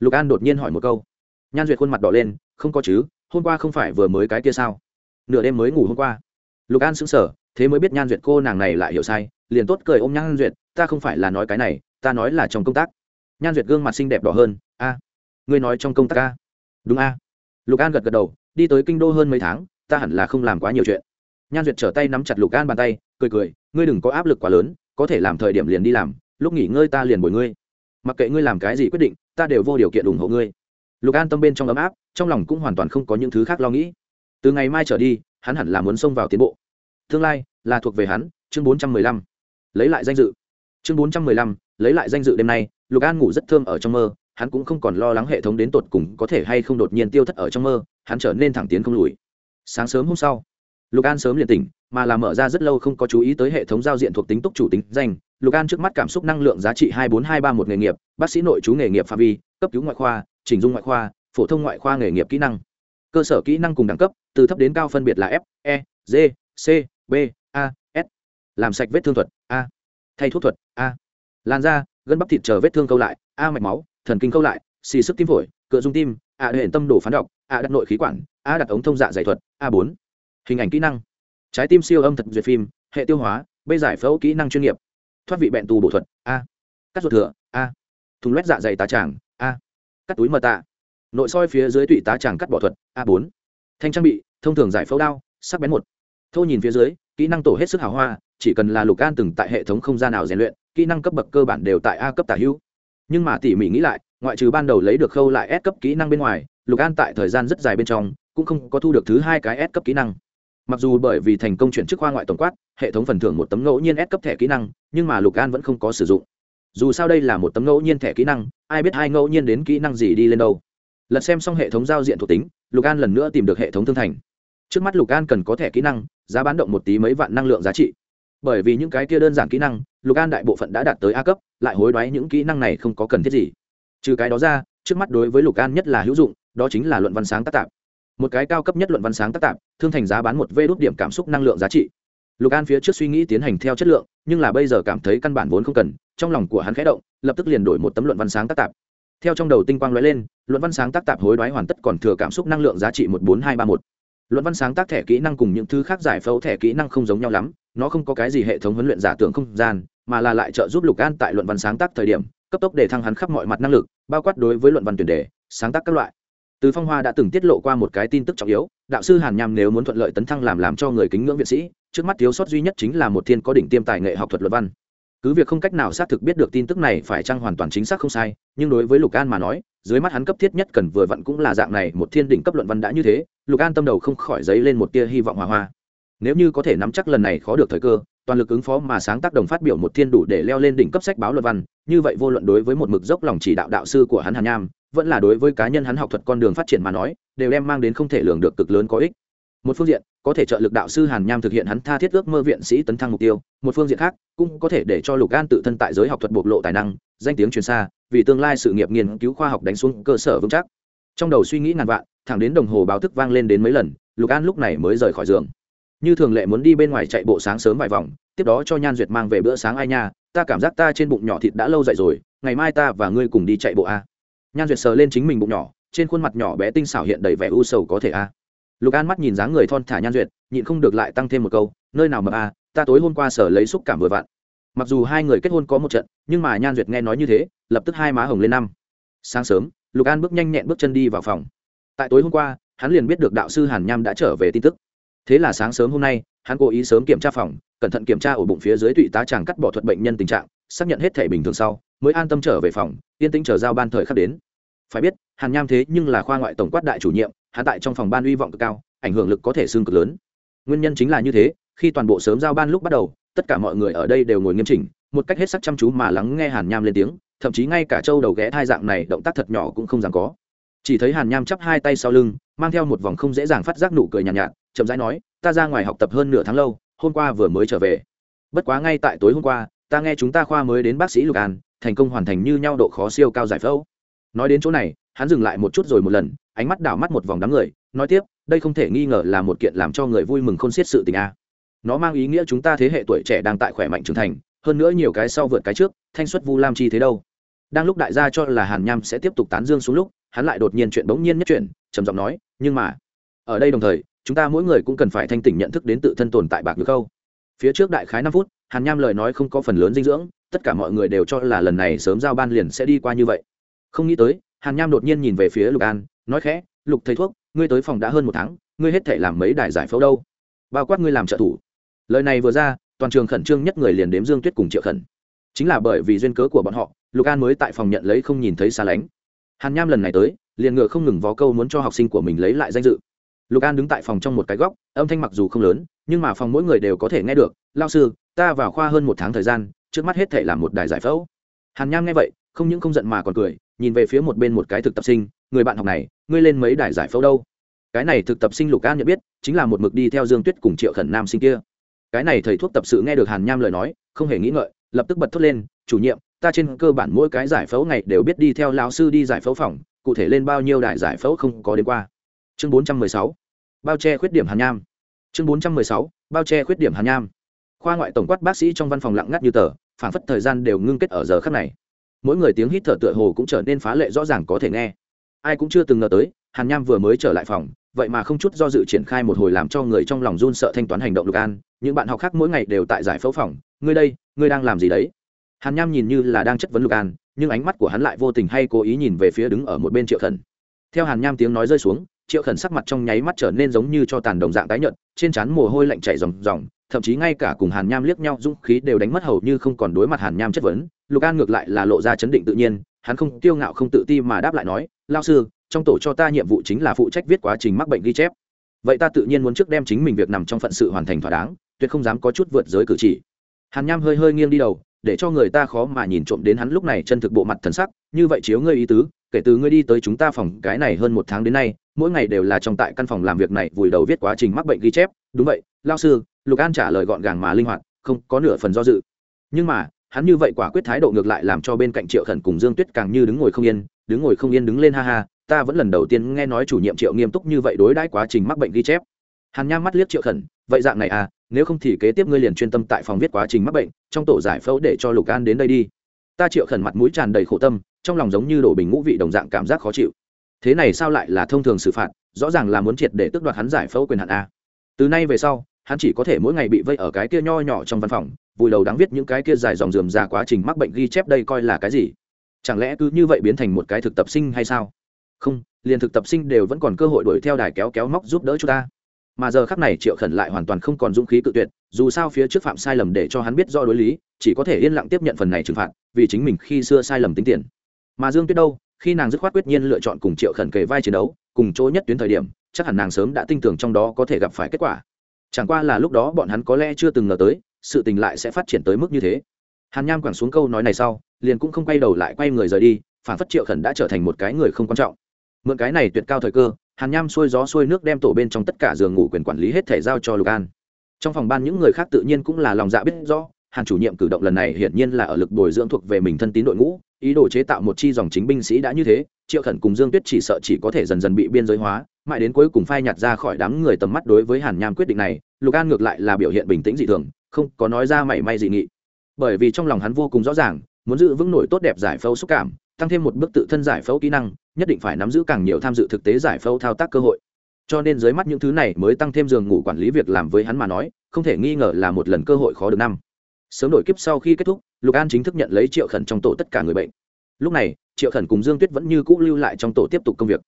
Lục an đột nhiên hỏi một câu. Nhan duyệt khuôn mặt đỏ lên, không có chứ, hôm qua không phải vừa mới cái kia sao? Nửa đêm mới ngủ hôm qua. Lục an sững sờ thế mới biết nhan duyệt cô nàng này lại hiểu sai, liền tốt cười ôm nhan duyệt, ta không phải là nói cái này, ta nói là trong công tác. Nhan duyệt gương mặt xinh đẹp đỏ hơn, a, ngươi nói trong công tác a? Đúng a. Lục an gật gật đầu, đi tới kinh đô hơn mấy tháng, ta hẳn là không làm quá nhiều chuyện. Nhan duyệt trở tay nắm chặt lục an bàn tay, cười cười, ngươi đừng có áp lực quá lớn, có thể làm thời điểm liền đi làm, lúc nghỉ ngơi ta liền bồi ngươi. Mặc kệ ngươi làm cái gì quyết định, ta đều vô điều kiện ủng hộ ngươi. Lục an tâm bên trong ấm áp, trong lòng cũng hoàn toàn không có những thứ khác lo nghĩ. Từ ngày mai trở đi, hắn hẳn là muốn xông vào tiến bộ tương lai là thuộc về hắn, chương bốn trăm mười lăm. Lấy lại danh dự. Chương bốn trăm mười lăm, lấy lại danh dự đêm nay, lục an ngủ rất thơm ở trong mơ, hắn cũng không còn lo lắng hệ thống đến tột cùng có thể hay không đột nhiên tiêu thất ở trong mơ, hắn trở nên thẳng tiến không lùi. Sáng sớm hôm sau, lục an sớm liền tỉnh, mà là mở ra rất lâu không có chú ý tới hệ thống giao diện thuộc tính túc chủ tính danh. Lục an trước mắt cảm xúc năng lượng giá trị hai bốn hai ba một nghề nghiệp, bác sĩ nội chú nghề nghiệp phạm vi, cấp cứu ngoại khoa, chỉnh dung ngoại khoa, phổ thông ngoại khoa nghề nghiệp kỹ năng. Cơ sở kỹ năng cùng đẳng cấp, từ thấp đến cao phân biệt là f e g, c b, a, s. Làm sạch vết thương thuật, a. Thay thuốc thuật, a. Lan da, gân bắp thịt chờ vết thương câu lại, a mạch máu, thần kinh câu lại, xì sức tim phổi, cựa dung tim, a hệ tâm đồ phán độc, a đặt nội khí quản, a đặt ống thông dạ dày thuật, a bốn. Hình ảnh kỹ năng. Trái tim siêu âm thật duyệt phim, hệ tiêu hóa b giải phẫu kỹ năng chuyên nghiệp. Thoát vị bẹn tù bổ thuật, a. Cắt ruột thừa, a. Thùng loét dạ dày tá tràng, a. Cắt túi mờ tạ. Nội soi phía dưới tụy tá tràng cắt bỏ thuật, a bốn. Thanh trang bị, thông thường giải phẫu đao, sắc bén một thô nhìn phía dưới, kỹ năng tổ hết sức hào hoa, chỉ cần là lục an từng tại hệ thống không gian nào rèn luyện, kỹ năng cấp bậc cơ bản đều tại a cấp tả hữu. Nhưng mà tỉ mỉ nghĩ lại, ngoại trừ ban đầu lấy được khâu lại S cấp kỹ năng bên ngoài, lục an tại thời gian rất dài bên trong, cũng không có thu được thứ hai cái S cấp kỹ năng. Mặc dù bởi vì thành công chuyển chức khoa ngoại tổng quát, hệ thống phần thưởng một tấm ngẫu nhiên S cấp thẻ kỹ năng, nhưng mà lục an vẫn không có sử dụng. Dù sao đây là một tấm ngẫu nhiên thẻ kỹ năng, ai biết hai ngẫu nhiên đến kỹ năng gì đi lên đâu. Lật xem xong hệ thống giao diện thuộc tính, lục an lần nữa tìm được hệ thống thương thành trước mắt lục an cần có thẻ kỹ năng, giá bán động một tí mấy vạn năng lượng giá trị. Bởi vì những cái kia đơn giản kỹ năng, lục an đại bộ phận đã đạt tới a cấp, lại hối đoái những kỹ năng này không có cần thiết gì. Trừ cái đó ra, trước mắt đối với lục an nhất là hữu dụng, đó chính là luận văn sáng tác tạp. Một cái cao cấp nhất luận văn sáng tác tạp, thương thành giá bán một vê đốt điểm cảm xúc năng lượng giá trị. Lục an phía trước suy nghĩ tiến hành theo chất lượng, nhưng là bây giờ cảm thấy căn bản vốn không cần, trong lòng của hắn khẽ động, lập tức liền đổi một tấm luận văn sáng tác tạp. Theo trong đầu tinh quang lóe lên, luận văn sáng tác tạp hối đoái hoàn tất còn thừa cảm xúc năng lượng giá trị một bốn hai ba một luận văn sáng tác thẻ kỹ năng cùng những thứ khác giải phẫu thẻ kỹ năng không giống nhau lắm, nó không có cái gì hệ thống huấn luyện giả tưởng không gian, mà là lại trợ giúp lục an tại luận văn sáng tác thời điểm, cấp tốc để thăng hắn khắp mọi mặt năng lực, bao quát đối với luận văn tuyển đề, sáng tác các loại. Từ phong hoa đã từng tiết lộ qua một cái tin tức trọng yếu, đạo sư hàn nham nếu muốn thuận lợi tấn thăng làm làm cho người kính ngưỡng viện sĩ, trước mắt thiếu sót duy nhất chính là một thiên có đỉnh tiêm tài nghệ học thuật luận văn. Cứ việc không cách nào xác thực biết được tin tức này phải chăng hoàn toàn chính xác không sai, nhưng đối với lục an mà nói dưới mắt hắn cấp thiết nhất cần vừa vặn cũng là dạng này, một thiên đỉnh cấp luận văn đã như thế, lục an tâm đầu không khỏi dấy lên một tia hy vọng hòa hoa. Nếu như có thể nắm chắc lần này khó được thời cơ, toàn lực ứng phó mà sáng tác đồng phát biểu một thiên đủ để leo lên đỉnh cấp sách báo luận văn, như vậy vô luận đối với một mực dốc lòng chỉ đạo đạo sư của hắn hàn nham, vẫn là đối với cá nhân hắn học thuật con đường phát triển mà nói, đều đem mang đến không thể lường được cực lớn có ích một phương diện, có thể trợ lực đạo sư hàn nham thực hiện hắn tha thiết ước mơ viện sĩ tấn thăng mục tiêu, một phương diện khác, cũng có thể để cho lục an tự thân tại giới học thuật bộc lộ tài năng, danh tiếng truyền xa, vì tương lai sự nghiệp nghiên cứu khoa học đánh xuống cơ sở vững chắc. Trong đầu suy nghĩ ngàn vạn, thẳng đến đồng hồ báo thức vang lên đến mấy lần, lục an lúc này mới rời khỏi giường. Như thường lệ muốn đi bên ngoài chạy bộ sáng sớm vài vòng, tiếp đó cho nhan duyệt mang về bữa sáng ai nha, ta cảm giác ta trên bụng nhỏ thịt đã lâu dậy rồi, ngày mai ta và ngươi cùng đi chạy bộ a. Nhan duyệt sờ lên chính mình bụng nhỏ, trên khuôn mặt nhỏ bé tinh xảo hiện đầy vẻ u sầu có thể a lục an mắt nhìn dáng người thon thả nhan duyệt, nhịn không được lại tăng thêm một câu, nơi nào mà a ta tối hôm qua sở lấy xúc cảm vừa vặn. Mặc dù hai người kết hôn có một trận, nhưng mà nhan duyệt nghe nói như thế, lập tức hai má hồng lên năm. Sáng sớm, lục an bước nhanh nhẹn bước chân đi vào phòng. Tại tối hôm qua, hắn liền biết được đạo sư hàn nham đã trở về tin tức. Thế là sáng sớm hôm nay, hắn cố ý sớm kiểm tra phòng, cẩn thận kiểm tra ổ bụng phía dưới tụy tá tràng cắt bỏ thuật bệnh nhân tình trạng, xác nhận hết thể bình thường sau, mới an tâm trở về phòng, yên tĩnh chờ giao ban thời khắc đến. Phải biết, hàn nham thế nhưng là khoa ngoại tổng quát đại chủ nhiệm hắn tại trong phòng ban uy vọng cực cao ảnh hưởng lực có thể xương cực lớn. Nguyên nhân chính là như thế khi toàn bộ sớm giao ban lúc bắt đầu tất cả mọi người ở đây đều ngồi nghiêm chỉnh một cách hết sắc chăm chú mà lắng nghe hàn nham lên tiếng thậm chí ngay cả châu đầu ghé thai dạng này động tác thật nhỏ cũng không dám có. Chỉ thấy hàn nham chắp hai tay sau lưng mang theo một vòng không dễ dàng phát giác nụ cười nhàn nhạt, nhạt chậm rãi nói ta ra ngoài học tập hơn nửa tháng lâu hôm qua vừa mới trở về. Bất quá ngay tại tối hôm qua ta nghe chúng ta khoa mới đến bác sĩ lục an thành công hoàn thành như nhau độ khó siêu cao giải phẫu. Nói đến chỗ này hắn dừng lại một chút rồi một lần ánh mắt đảo mắt một vòng đám người, nói tiếp, đây không thể nghi ngờ là một kiện làm cho người vui mừng không xiết sự tình a. Nó mang ý nghĩa chúng ta thế hệ tuổi trẻ đang tại khỏe mạnh trưởng thành, hơn nữa nhiều cái sau vượt cái trước, thanh xuất vu lam chi thế đâu. Đang lúc đại gia cho là hàn nham sẽ tiếp tục tán dương xuống lúc, hắn lại đột nhiên chuyện bỗng nhiên nhất chuyện trầm giọng nói, nhưng mà, ở đây đồng thời, chúng ta mỗi người cũng cần phải thanh tỉnh nhận thức đến tự thân tồn tại bạc được câu phía trước đại khái năm phút, hàn nham lời nói không có phần lớn dinh dưỡng, tất cả mọi người đều cho là lần này sớm giao ban liền sẽ đi qua như vậy. Không nghĩ tới, hàn nham đột nhiên nhìn về phía lục an nói khẽ, lục thầy thuốc, ngươi tới phòng đã hơn một tháng, ngươi hết thể làm mấy đài giải phẫu đâu? Bao quát ngươi làm trợ thủ. Lời này vừa ra, toàn trường khẩn trương nhất người liền đếm dương tuyết cùng triệu khẩn. Chính là bởi vì duyên cớ của bọn họ, lục an mới tại phòng nhận lấy không nhìn thấy xa lánh. Hàn nham lần này tới, liền ngựa không ngừng vó câu muốn cho học sinh của mình lấy lại danh dự. Lục an đứng tại phòng trong một cái góc, âm thanh mặc dù không lớn, nhưng mà phòng mỗi người đều có thể nghe được, lao sư, ta vào khoa hơn một tháng thời gian, trước mắt hết thể là một đài giải phẫu. Hàn nham nghe vậy, không những không giận mà còn cười, nhìn về phía một bên một cái thực tập sinh người bạn học này, ngươi lên mấy đài giải phẫu đâu? Cái này thực tập sinh lục an nhận biết, chính là một mực đi theo dương tuyết cùng triệu khẩn nam sinh kia. Cái này thầy thuốc tập sự nghe được hàn nham lời nói, không hề nghĩ ngợi, lập tức bật thốt lên, chủ nhiệm, ta trên cơ bản mỗi cái giải phẫu ngày đều biết đi theo lão sư đi giải phẫu phòng, cụ thể lên bao nhiêu đài giải phẫu không có đến qua. Chương bốn trăm mười sáu. Bao che khuyết điểm hàn nham. Chương bốn trăm mười sáu. Bao che khuyết điểm hàn nham. Khoa ngoại tổng quát bác sĩ trong văn phòng lặng ngắt như tờ, phản phất thời gian đều ngưng kết ở giờ khắc này. Mỗi người tiếng hít thở tựa hồ cũng trở nên phá lệ rõ ràng có thể nghe ai cũng chưa từng ngờ tới, hàn nham vừa mới trở lại phòng, vậy mà không chút do dự triển khai một hồi làm cho người trong lòng run sợ thanh toán hành động lục an. Những bạn học khác mỗi ngày đều tại giải phẫu phòng, ngươi đây, ngươi đang làm gì đấy? Hàn nham nhìn như là đang chất vấn lục an, nhưng ánh mắt của hắn lại vô tình hay cố ý nhìn về phía đứng ở một bên triệu khẩn. Theo hàn nham tiếng nói rơi xuống, triệu khẩn sắc mặt trong nháy mắt trở nên giống như cho tàn đồng dạng tái nhợt, trên trán mồ hôi lạnh chảy ròng ròng, thậm chí ngay cả cùng hàn nham liếc nhau, dũng khí đều đánh mất hầu như không còn đối mặt hàn nham chất vấn. Lục an ngược lại là lộ ra chấn định tự nhiên, hắn không tiêu ngạo không tự ti mà đáp lại nói lao sư, trong tổ cho ta nhiệm vụ chính là phụ trách viết quá trình mắc bệnh ghi chép. Vậy ta tự nhiên muốn trước đem chính mình việc nằm trong phận sự hoàn thành thỏa đáng, tuyệt không dám có chút vượt giới cử chỉ. Hàn nham hơi hơi nghiêng đi đầu, để cho người ta khó mà nhìn trộm đến hắn lúc này chân thực bộ mặt thần sắc. Như vậy chiếu ngươi ý tứ, kể từ ngươi đi tới chúng ta phòng cái này hơn một tháng đến nay, mỗi ngày đều là trong tại căn phòng làm việc này vùi đầu viết quá trình mắc bệnh ghi chép. Đúng vậy, lao sư, lục an trả lời gọn gàng mà linh hoạt, không có nửa phần do dự. Nhưng mà, hắn như vậy quả quyết thái độ ngược lại làm cho bên cạnh triệu khẩn cùng dương tuyết càng như đứng ngồi không yên đứng ngồi không yên đứng lên ha ha, ta vẫn lần đầu tiên nghe nói chủ nhiệm triệu nghiêm túc như vậy đối đãi quá trình mắc bệnh ghi chép. Hàn nham mắt liếc triệu khẩn, vậy dạng này à nếu không thì kế tiếp ngươi liền chuyên tâm tại phòng viết quá trình mắc bệnh, trong tổ giải phẫu để cho lục an đến đây đi. Ta triệu khẩn mặt mũi tràn đầy khổ tâm, trong lòng giống như đổ bình ngũ vị đồng dạng cảm giác khó chịu. Thế này sao lại là thông thường xử phạt, rõ ràng là muốn triệt để tước đoạt hắn giải phẫu quyền hạn a. Từ nay về sau, hắn chỉ có thể mỗi ngày bị vây ở cái kia nho nhỏ trong văn phòng, vùi đầu đáng viết những cái kia dài dòng dườm ra quá trình mắc bệnh ghi chép đây coi là cái gì chẳng lẽ cứ như vậy biến thành một cái thực tập sinh hay sao? Không, liền thực tập sinh đều vẫn còn cơ hội đuổi theo đài kéo kéo móc giúp đỡ chúng ta. Mà giờ khắc này triệu khẩn lại hoàn toàn không còn dũng khí cự tuyệt, dù sao phía trước phạm sai lầm để cho hắn biết do đối lý, chỉ có thể yên lặng tiếp nhận phần này trừng phạt, vì chính mình khi xưa sai lầm tính tiền. Mà dương tuyết đâu, khi nàng dứt khoát quyết nhiên lựa chọn cùng triệu khẩn kề vai chiến đấu, cùng chỗ nhất tuyến thời điểm, chắc hẳn nàng sớm đã tin tưởng trong đó có thể gặp phải kết quả. Chẳng qua là lúc đó bọn hắn có lẽ chưa từng ngờ tới, sự tình lại sẽ phát triển tới mức như thế hàn nham quẳng xuống câu nói này sau, liền cũng không quay đầu lại quay người rời đi, phản phất triệu khẩn đã trở thành một cái người không quan trọng. Mượn cái này tuyệt cao thời cơ, hàn nham xuôi gió xuôi nước đem tổ bên trong tất cả giường ngủ quyền quản lý hết thể giao cho lục an. Trong phòng ban những người khác tự nhiên cũng là lòng dạ biết rõ, hàn chủ nhiệm cử động lần này hiển nhiên là ở lực bồi dưỡng thuộc về mình thân tín đội ngũ, ý đồ chế tạo một chi dòng chính binh sĩ đã như thế, triệu khẩn cùng dương tuyết chỉ sợ chỉ có thể dần dần bị biên giới hóa, mãi đến cuối cùng phai nhạt ra khỏi đám người tầm mắt đối với hàn nham quyết định này, lục an ngược lại là biểu hiện bình tĩnh dị thường, không có nói ra mảy may dị nghị bởi vì trong lòng hắn vô cùng rõ ràng, muốn giữ vững nổi tốt đẹp giải phẫu xúc cảm, tăng thêm một bước tự thân giải phẫu kỹ năng, nhất định phải nắm giữ càng nhiều tham dự thực tế giải phẫu thao tác cơ hội. Cho nên dưới mắt những thứ này mới tăng thêm giường ngủ quản lý việc làm với hắn mà nói, không thể nghi ngờ là một lần cơ hội khó được năm. Sớm đổi kiếp sau khi kết thúc, lục an chính thức nhận lấy triệu khẩn trong tổ tất cả người bệnh. Lúc này, triệu khẩn cùng dương tuyết vẫn như cũ lưu lại trong tổ tiếp tục công việc.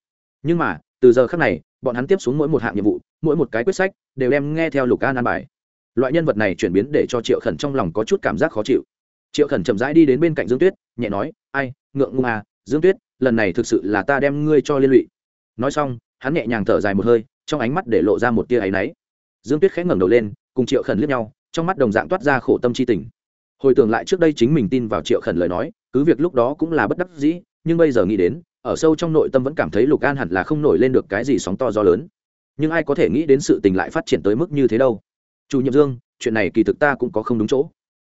Nhưng mà, từ giờ khác này, bọn hắn tiếp xuống mỗi một hạng nhiệm vụ, mỗi một cái quyết sách, đều đem nghe theo lục an an bài loại nhân vật này chuyển biến để cho triệu khẩn trong lòng có chút cảm giác khó chịu. Triệu khẩn chậm rãi đi đến bên cạnh dương tuyết, nhẹ nói, ai, ngượng ngung à dương tuyết, lần này thực sự là ta đem ngươi cho liên lụy. Nói xong, hắn nhẹ nhàng thở dài một hơi, trong ánh mắt để lộ ra một tia áy náy. Dương tuyết khẽ ngẩng đầu lên, cùng triệu khẩn liếc nhau, trong mắt đồng dạng toát ra khổ tâm c h i tình. Hồi tưởng lại trước đây chính mình tin vào triệu khẩn lời nói, cứ việc lúc đó cũng là bất đắc dĩ, nhưng bây giờ nghĩ đến, ở sâu trong nội tâm vẫn cảm thấy lục an hẳn là không nổi lên được cái gì sóng to gió lớn. Nhưng ai có thể nghĩ đến sự tình lại phát triển tới mức như thế đâu? Chủ nhiệm dương, chuyện này kỳ thực ta cũng có không đúng chỗ.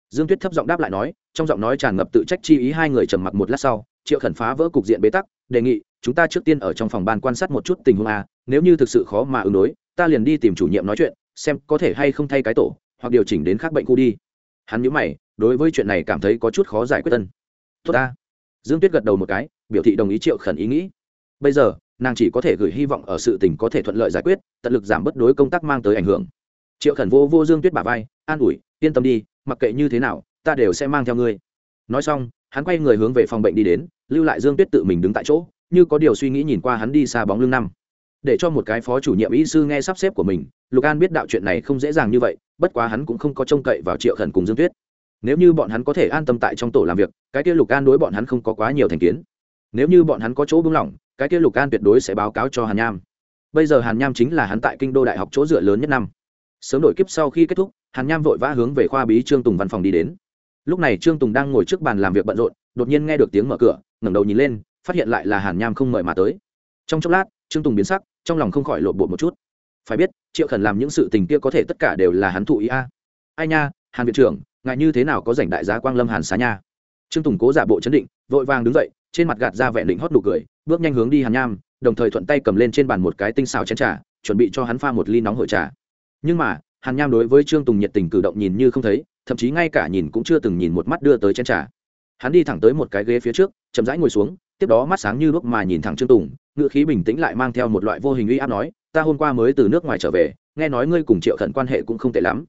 Dương tuyết thấp giọng đáp lại nói, trong giọng nói tràn ngập tự trách chi ý hai người trầm mặc một lát sau, triệu khẩn phá vỡ cục diện bế tắc, đề nghị, chúng ta trước tiên ở trong phòng ban quan sát một chút tình huống a, nếu như thực sự khó mà ứng đối, ta liền đi tìm chủ nhiệm nói chuyện, xem có thể hay không thay cái tổ, hoặc điều chỉnh đến khác bệnh khu đi. Hắn nhớ mày, đối với chuyện này cảm thấy có chút khó giải quyết tân tốt ta. Dương tuyết gật đầu một cái, biểu thị đồng ý triệu khẩn ý nghĩ. Bây giờ, nàng chỉ có thể gửi hy vọng ở sự tình có thể thuận lợi giải quyết, tận lực giảm bất đối công tác mang tới ảnh hưởng triệu khẩn vô vô dương tuyết bả vai, an ủi, yên tâm đi, mặc kệ như thế nào, ta đều sẽ mang theo ngươi. Nói xong, hắn quay người hướng về phòng bệnh đi đến, lưu lại dương tuyết tự mình đứng tại chỗ, như có điều suy nghĩ nhìn qua hắn đi xa bóng lưng năm. Để cho một cái phó chủ nhiệm y sư nghe sắp xếp của mình, lục an biết đạo chuyện này không dễ dàng như vậy, bất quá hắn cũng không có trông cậy vào triệu khẩn cùng dương tuyết. Nếu như bọn hắn có thể an tâm tại trong tổ làm việc, cái kia lục an đối bọn hắn không có quá nhiều thành kiến. Nếu như bọn hắn có chỗ buông lỏng, cái kia lục an tuyệt đối sẽ báo cáo cho hàn nham. Bây giờ hàn nham chính là hắn tại kinh đô đại học chỗ dựa lớn nhất năm sớm đổi kiếp sau khi kết thúc, hàn nham vội vã hướng về khoa bí trương tùng văn phòng đi đến. Lúc này trương tùng đang ngồi trước bàn làm việc bận rộn, đột nhiên nghe được tiếng mở cửa, ngẩng đầu nhìn lên, phát hiện lại là hàn nham không mời mà tới. Trong chốc lát, trương tùng biến sắc, trong lòng không khỏi lộn bộ một chút. Phải biết, triệu khẩn làm những sự tình kia có thể tất cả đều là hắn thụ ý a. Ai nha, hàn viện trưởng ngại như thế nào có giành đại giá quang lâm hàn xá nha? Trương tùng cố giả bộ chấn định, vội vàng đứng dậy, trên mặt gạt ra vẻ định hót nụ cười, bước nhanh hướng đi hàn nham, đồng thời thuận tay cầm lên trên bàn một cái tinh xào chén trà, chuẩn bị cho hắn pha một ly nóng hội trà nhưng mà, hàn nham đối với trương tùng nhiệt tình cử động nhìn như không thấy, thậm chí ngay cả nhìn cũng chưa từng nhìn một mắt đưa tới chén trà. Hắn đi thẳng tới một cái ghế phía trước, chậm rãi ngồi xuống, tiếp đó mắt sáng như lúc mà nhìn thẳng trương tùng ngự khí bình tĩnh lại mang theo một loại vô hình uy áp nói, ta hôm qua mới từ nước ngoài trở về, nghe nói ngươi cùng triệu khẩn quan hệ cũng không tệ lắm.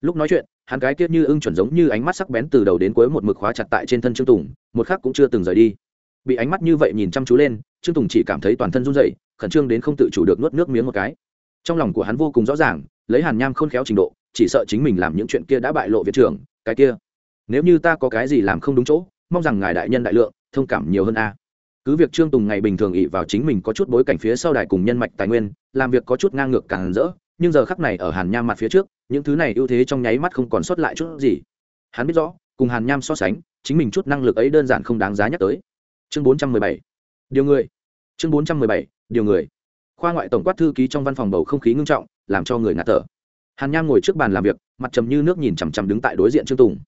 Lúc nói chuyện, hắn cái tiết như ưng chuẩn giống như ánh mắt sắc bén từ đầu đến cuối một mực khóa chặt tại trên thân trương tùng, một khắc cũng chưa từng rời đi. Bị ánh mắt như vậy nhìn chăm chú lên, trương tùng chỉ cảm thấy toàn thân run rẩy, khẩn trương đến không tự chủ được nuốt nước miếng một cái. Trong lòng của hắn vô cùng rõ ràng lấy hàn nham khôn khéo trình độ, chỉ sợ chính mình làm những chuyện kia đã bại lộ viện trưởng, cái kia. Nếu như ta có cái gì làm không đúng chỗ, mong rằng ngài đại nhân đại lượng, thông cảm nhiều hơn a. Cứ việc trương tùng ngày bình thường ỵ vào chính mình có chút bối cảnh phía sau đài cùng nhân mạch tài nguyên, làm việc có chút ngang ngược càng rỡ, nhưng giờ khắc này ở hàn nham mặt phía trước, những thứ này ưu thế trong nháy mắt không còn sót lại chút gì. Hắn biết rõ, cùng hàn nham so sánh, chính mình chút năng lực ấy đơn giản không đáng giá nhắc tới. Chương bốn trăm mười bảy. Điều người. Chương bốn trăm mười bảy. Điều người khoa ngoại tổng quát thư ký trong văn phòng bầu không khí ngưng trọng, làm cho người ngạt thở. Hàn nham ngồi trước bàn làm việc, mặt trầm như nước nhìn chằm chằm đứng tại đối diện trương tùng.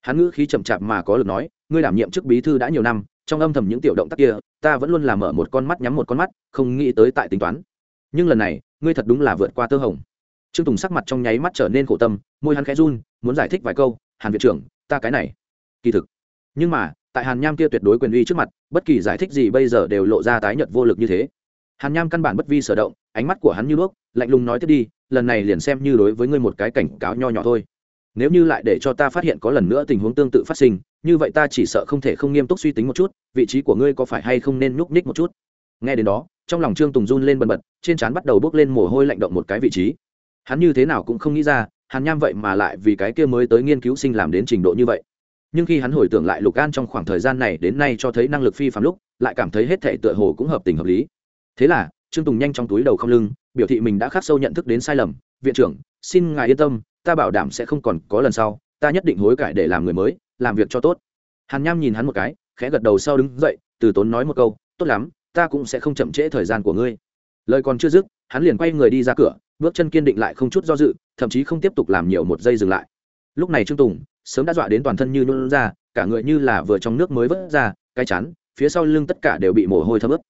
Hắn ngữ khí chậm chạp mà có lực nói, ngươi đảm nhiệm chức bí thư đã nhiều năm, trong âm thầm những tiểu động tác kia, ta vẫn luôn làm mở một con mắt nhắm một con mắt, không nghĩ tới tại tính toán. Nhưng lần này, ngươi thật đúng là vượt qua tơ hồng. Trương tùng sắc mặt trong nháy mắt trở nên khổ tâm, môi hắn khẽ run, muốn giải thích vài câu, hàn viện trưởng, ta cái này, kỳ thực. Nhưng mà, tại hàn nham kia tuyệt đối quyền uy trước mặt, bất kỳ giải thích gì bây giờ đều lộ ra tái nhợt vô lực như thế hàn nham căn bản bất vi sở động ánh mắt của hắn như nước, lạnh lùng nói tiếp đi lần này liền xem như đối với ngươi một cái cảnh cáo nho nhỏ thôi. Nếu như lại để cho ta phát hiện có lần nữa tình huống tương tự phát sinh như vậy ta chỉ sợ không thể không nghiêm túc suy tính một chút vị trí của ngươi có phải hay không nên nhúc nhích một chút. Nghe đến đó trong lòng trương tùng run lên bần bật trên trán bắt đầu bước lên mồ hôi lạnh động một cái vị trí. Hắn như thế nào cũng không nghĩ ra hàn nham vậy mà lại vì cái kia mới tới nghiên cứu sinh làm đến trình độ như vậy. Nhưng khi hắn hồi tưởng lại lục an trong khoảng thời gian này đến nay cho thấy năng lực phi phạm lúc lại cảm thấy hết thể tựa hồ cũng hợp tình hợp lý thế là, trương tùng nhanh trong túi đầu không lưng, biểu thị mình đã khắc sâu nhận thức đến sai lầm. Viện trưởng, xin ngài yên tâm, ta bảo đảm sẽ không còn có lần sau, ta nhất định hối cải để làm người mới, làm việc cho tốt. Hàn nham nhìn hắn một cái, khẽ gật đầu sau đứng dậy, từ tốn nói một câu, tốt lắm, ta cũng sẽ không chậm trễ thời gian của ngươi. Lời còn chưa dứt, hắn liền quay người đi ra cửa, bước chân kiên định lại không chút do dự, thậm chí không tiếp tục làm nhiều một giây dừng lại. Lúc này trương tùng, sớm đã dọa đến toàn thân như nôn ra, cả người như là vừa trong nước mới vớt ra, cái chắn phía sau lưng tất cả đều bị mồ hôi thấm ướt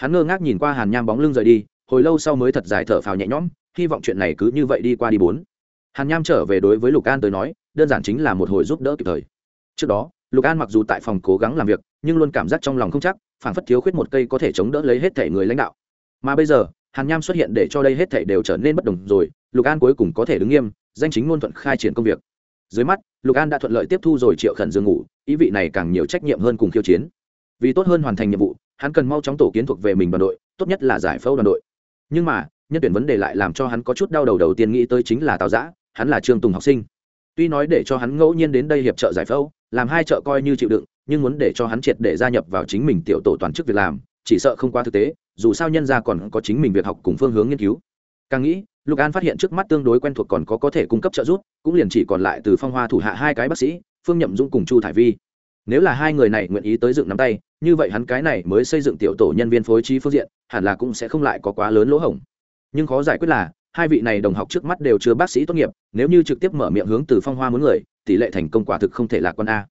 hắn ngơ ngác nhìn qua hàn nham bóng lưng rời đi, hồi lâu sau mới thật dài thở phào nhẹ nhõm, hy vọng chuyện này cứ như vậy đi qua đi bốn. Hàn nham trở về đối với lục an tới nói, đơn giản chính là một hồi giúp đỡ kịp thời. Trước đó, lục an mặc dù tại phòng cố gắng làm việc, nhưng luôn cảm giác trong lòng không chắc, phảng phất thiếu khuyết một cây có thể chống đỡ lấy hết thể người lãnh đạo. Mà bây giờ, hàn nham xuất hiện để cho đây hết thể đều trở nên bất đồng rồi, lục an cuối cùng có thể đứng nghiêm, danh chính ngôn thuận khai triển công việc. Dưới mắt, lục an đã thuận lợi tiếp thu rồi triệu khẩn dương ngủ, ý vị này càng nhiều trách nhiệm hơn cùng khiêu chiến. Vì tốt hơn hoàn thành nhiệm vụ hắn cần mau chóng tổ kiến thuộc về mình đoàn đội, tốt nhất là giải phẫu đoàn đội. Nhưng mà, nhân tuyển vấn đề lại làm cho hắn có chút đau đầu đầu tiên nghĩ tới chính là tào giã, hắn là trương tùng học sinh. Tuy nói để cho hắn ngẫu nhiên đến đây hiệp trợ giải phẫu, làm hai chợ coi như chịu đựng, nhưng muốn để cho hắn triệt để gia nhập vào chính mình tiểu tổ toàn chức việc làm, chỉ sợ không qua thực tế, dù sao nhân ra còn có chính mình việc học cùng phương hướng nghiên cứu. Càng nghĩ, lục an phát hiện trước mắt tương đối quen thuộc còn có có thể cung cấp trợ giúp, cũng liền chỉ còn lại từ phong hoa thủ hạ hai cái bác sĩ, phương nhậm dũng cùng chu thải vi nếu là hai người này nguyện ý tới dựng nắm tay, như vậy hắn cái này mới xây dựng tiểu tổ nhân viên phối trí phương diện, hẳn là cũng sẽ không lại có quá lớn lỗ hổng. Nhưng khó giải quyết là, hai vị này đồng học trước mắt đều chưa bác sĩ tốt nghiệp, nếu như trực tiếp mở miệng hướng từ phong hoa muốn người, tỷ lệ thành công quả thực không thể lạc con a.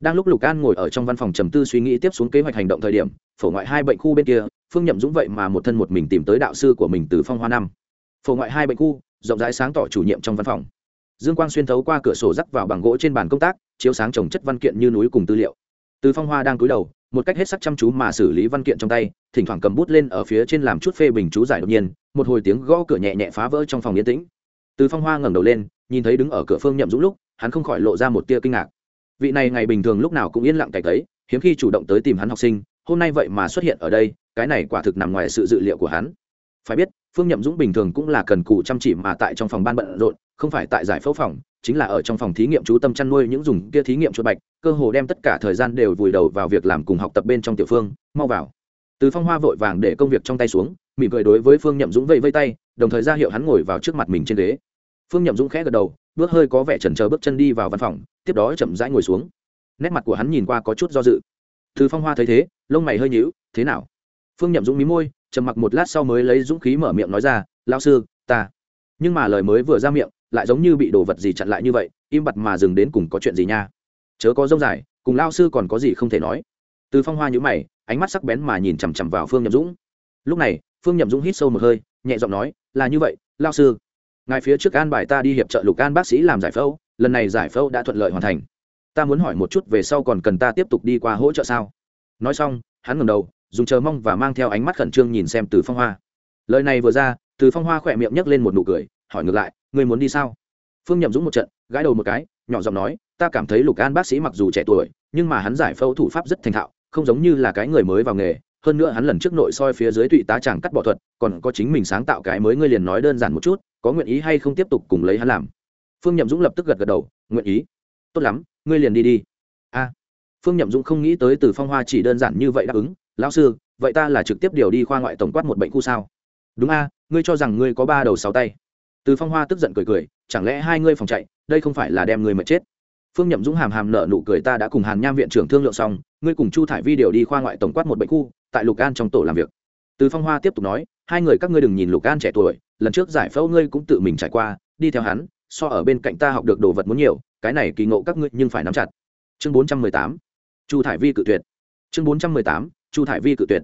Đang lúc lục an ngồi ở trong văn phòng trầm tư suy nghĩ tiếp xuống kế hoạch hành động thời điểm, phổ ngoại hai bệnh khu bên kia, phương nhậm dũng vậy mà một thân một mình tìm tới đạo sư của mình từ phong hoa năm. Phổ ngoại hai bệnh khu, rộng rãi sáng tỏ chủ nhiệm trong văn phòng dương quang xuyên thấu qua cửa sổ rắc vào bằng gỗ trên bàn công tác, chiếu sáng trồng chất văn kiện như núi cùng tư liệu. Từ phong hoa đang cúi đầu, một cách hết sắc chăm chú mà xử lý văn kiện trong tay, thỉnh thoảng cầm bút lên ở phía trên làm chút phê bình chú giải đột nhiên, một hồi tiếng gõ cửa nhẹ nhẹ phá vỡ trong phòng yên tĩnh. Từ phong hoa ngẩng đầu lên, nhìn thấy đứng ở cửa phương nhậm dũng lúc, hắn không khỏi lộ ra một tia kinh ngạc. Vị này ngày bình thường lúc nào cũng yên lặng cạch ấy hiếm khi chủ động tới tìm hắn học sinh, hôm nay vậy mà xuất hiện ở đây, cái này quả thực nằm ngoài sự dự liệu của hắn. Phải biết phương nhậm dũng bình thường cũng là cần cù chăm chỉ mà tại trong phòng ban bận rộn, không phải tại giải phẫu phòng, chính là ở trong phòng thí nghiệm chú tâm chăn nuôi những dùng kia thí nghiệm chuột bạch, cơ hồ đem tất cả thời gian đều vùi đầu vào việc làm cùng học tập bên trong tiểu phương, mau vào. Từ phong hoa vội vàng để công việc trong tay xuống, mỉm cười đối với phương nhậm dũng vẫy vây tay, đồng thời ra hiệu hắn ngồi vào trước mặt mình trên ghế. Phương nhậm dũng khẽ gật đầu, bước hơi có vẻ chần chờ bước chân đi vào văn phòng, tiếp đó chậm rãi ngồi xuống. Nét mặt của hắn nhìn qua có chút do dự. Từ phong hoa thấy thế, lông mày hơi nhíu, thế nào? Phương nhậm dũng mí môi trầm mặc một lát sau mới lấy dũng khí mở miệng nói ra lao sư, ta. Nhưng mà lời mới vừa ra miệng, lại giống như bị đồ vật gì chặn lại như vậy, im bặt mà dừng đến cùng có chuyện gì nha. Chớ có rông dài, cùng lao sư còn có gì không thể nói. Từ phong hoa nhữ mày, ánh mắt sắc bén mà nhìn chằm chằm vào phương nhậm dũng. Lúc này, phương nhậm dũng hít sâu một hơi, nhẹ giọng nói, là như vậy lao sư, ngài phía trước an bài ta đi hiệp trợ lục an bác sĩ làm giải phẫu, lần này giải phẫu đã thuận lợi hoàn thành. Ta muốn hỏi một chút về sau còn cần ta tiếp tục đi qua hỗ trợ sao? Nói xong, hắn ngầm đầu dùng chờ mong và mang theo ánh mắt khẩn trương nhìn xem từ phong hoa. Lời này vừa ra, từ phong hoa khỏe miệng nhấc lên một nụ cười, hỏi ngược lại, ngươi muốn đi sao? Phương nhậm dũng một trận, gãi đầu một cái, nhỏ giọng nói, ta cảm thấy lục an bác sĩ mặc dù trẻ tuổi, nhưng mà hắn giải phẫu thủ pháp rất thành thạo, không giống như là cái người mới vào nghề. Hơn nữa hắn lần trước nội soi phía dưới tụy tá chàng cắt bỏ thuật, còn có chính mình sáng tạo cái mới ngươi liền nói đơn giản một chút, có nguyện ý hay không tiếp tục cùng lấy hắn làm? Phương nhậm dũng lập tức gật gật đầu, nguyện ý. Tốt lắm, ngươi liền đi đi. A. Phương nhậm dũng không nghĩ tới từ phong hoa chỉ đơn giản như vậy đáp ứng lão sư, vậy ta là trực tiếp điều đi khoa ngoại tổng quát một bệnh khu sao? Đúng a, ngươi cho rằng ngươi có ba đầu sáu tay. Từ phong hoa tức giận cười cười, chẳng lẽ hai ngươi phòng chạy, đây không phải là đem người mệt chết? Phương nhậm dũng hàm hàm nợ nụ cười, ta đã cùng hàn nham viện trưởng thương lượng xong, ngươi cùng chu thải vi điều đi khoa ngoại tổng quát một bệnh khu, tại lục an trong tổ làm việc. Từ phong hoa tiếp tục nói, hai người các ngươi đừng nhìn lục an trẻ tuổi, lần trước giải phẫu ngươi cũng tự mình trải qua, đi theo hắn, so ở bên cạnh ta học được đồ vật muốn nhiều, cái này kỳ ngộ các ngươi nhưng phải nắm chặt. Chương bốn trăm mười tám, chu thải vi cự tuyệt. Chương bốn trăm mười tám chu thải vi cự tuyệt.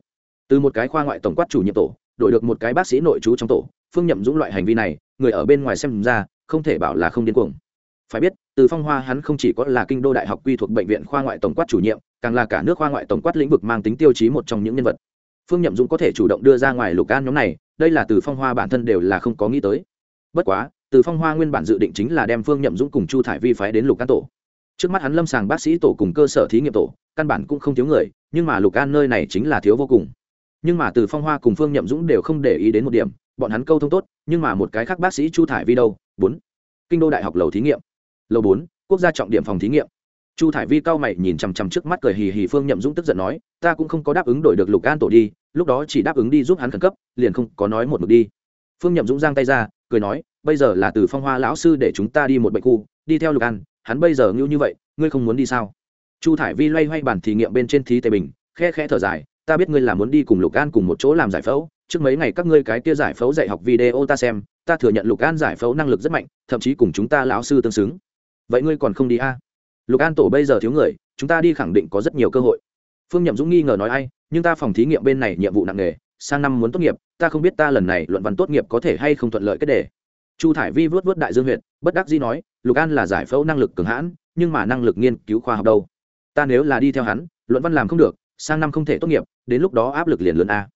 Từ một cái khoa ngoại tổng quát chủ nhiệm tổ, đổi được một cái bác sĩ nội trú trong tổ, phương nhậm dũng loại hành vi này, người ở bên ngoài xem ra, không thể bảo là không điên cuồng. Phải biết, từ phong hoa hắn không chỉ có là kinh đô đại học quy thuộc bệnh viện khoa ngoại tổng quát chủ nhiệm, càng là cả nước khoa ngoại tổng quát lĩnh vực mang tính tiêu chí một trong những nhân vật. Phương nhậm dũng có thể chủ động đưa ra ngoài lục an nhóm này, đây là từ phong hoa bản thân đều là không có nghĩ tới. Bất quá, từ phong hoa nguyên bản dự định chính là đem phương nhậm dũng cùng chu thải vi phái đến lục an tổ. Trước mắt hắn lâm sàng bác sĩ tổ cùng cơ sở thí nghiệm tổ căn bản cũng không thiếu người, nhưng mà lục an nơi này chính là thiếu vô cùng. Nhưng mà từ phong hoa cùng phương nhậm dũng đều không để ý đến một điểm, bọn hắn câu thông tốt, nhưng mà một cái khác bác sĩ chu thải vi đâu? Bốn. Kinh đô đại học lầu thí nghiệm. Lầu bốn, quốc gia trọng điểm phòng thí nghiệm. Chu thải vi cao mày nhìn chằm chằm trước mắt cười hì hì phương nhậm dũng tức giận nói, ta cũng không có đáp ứng đổi được lục an tổ đi, lúc đó chỉ đáp ứng đi giúp hắn khẩn cấp, liền không có nói một mực đi. Phương nhậm dũng giang tay ra, cười nói, bây giờ là từ phong hoa lão sư để chúng ta đi một bệnh khu, đi theo lục an, hắn bây giờ ngưu như vậy, ngươi không muốn đi sao? Chu thải vi loay hoay bàn thí nghiệm bên trên thí tề bình, khe khe thở dài, ta biết ngươi là muốn đi cùng lục an cùng một chỗ làm giải phẫu, trước mấy ngày các ngươi cái kia giải phẫu dạy học video ta xem, ta thừa nhận lục an giải phẫu năng lực rất mạnh, thậm chí cùng chúng ta lão sư tương xứng. Vậy ngươi còn không đi a? À? lục an tổ bây giờ thiếu người, chúng ta đi khẳng định có rất nhiều cơ hội. Phương nhậm dũng nghi ngờ nói ai, nhưng ta phòng thí nghiệm bên này nhiệm vụ nặng nề, sang năm muốn tốt nghiệp, ta không biết ta lần này luận văn tốt nghiệp có thể hay không thuận lợi kết đề. Chu thải vi vớt vớt đại dương huyện bất đắc dĩ nói, lục an là giải phẫu năng lực cường hãn, nhưng mà năng lực nghiên cứu khoa học đâu? Ta nếu là đi theo hắn, luận văn làm không được, sang năm không thể tốt nghiệp, đến lúc đó áp lực liền lớn a.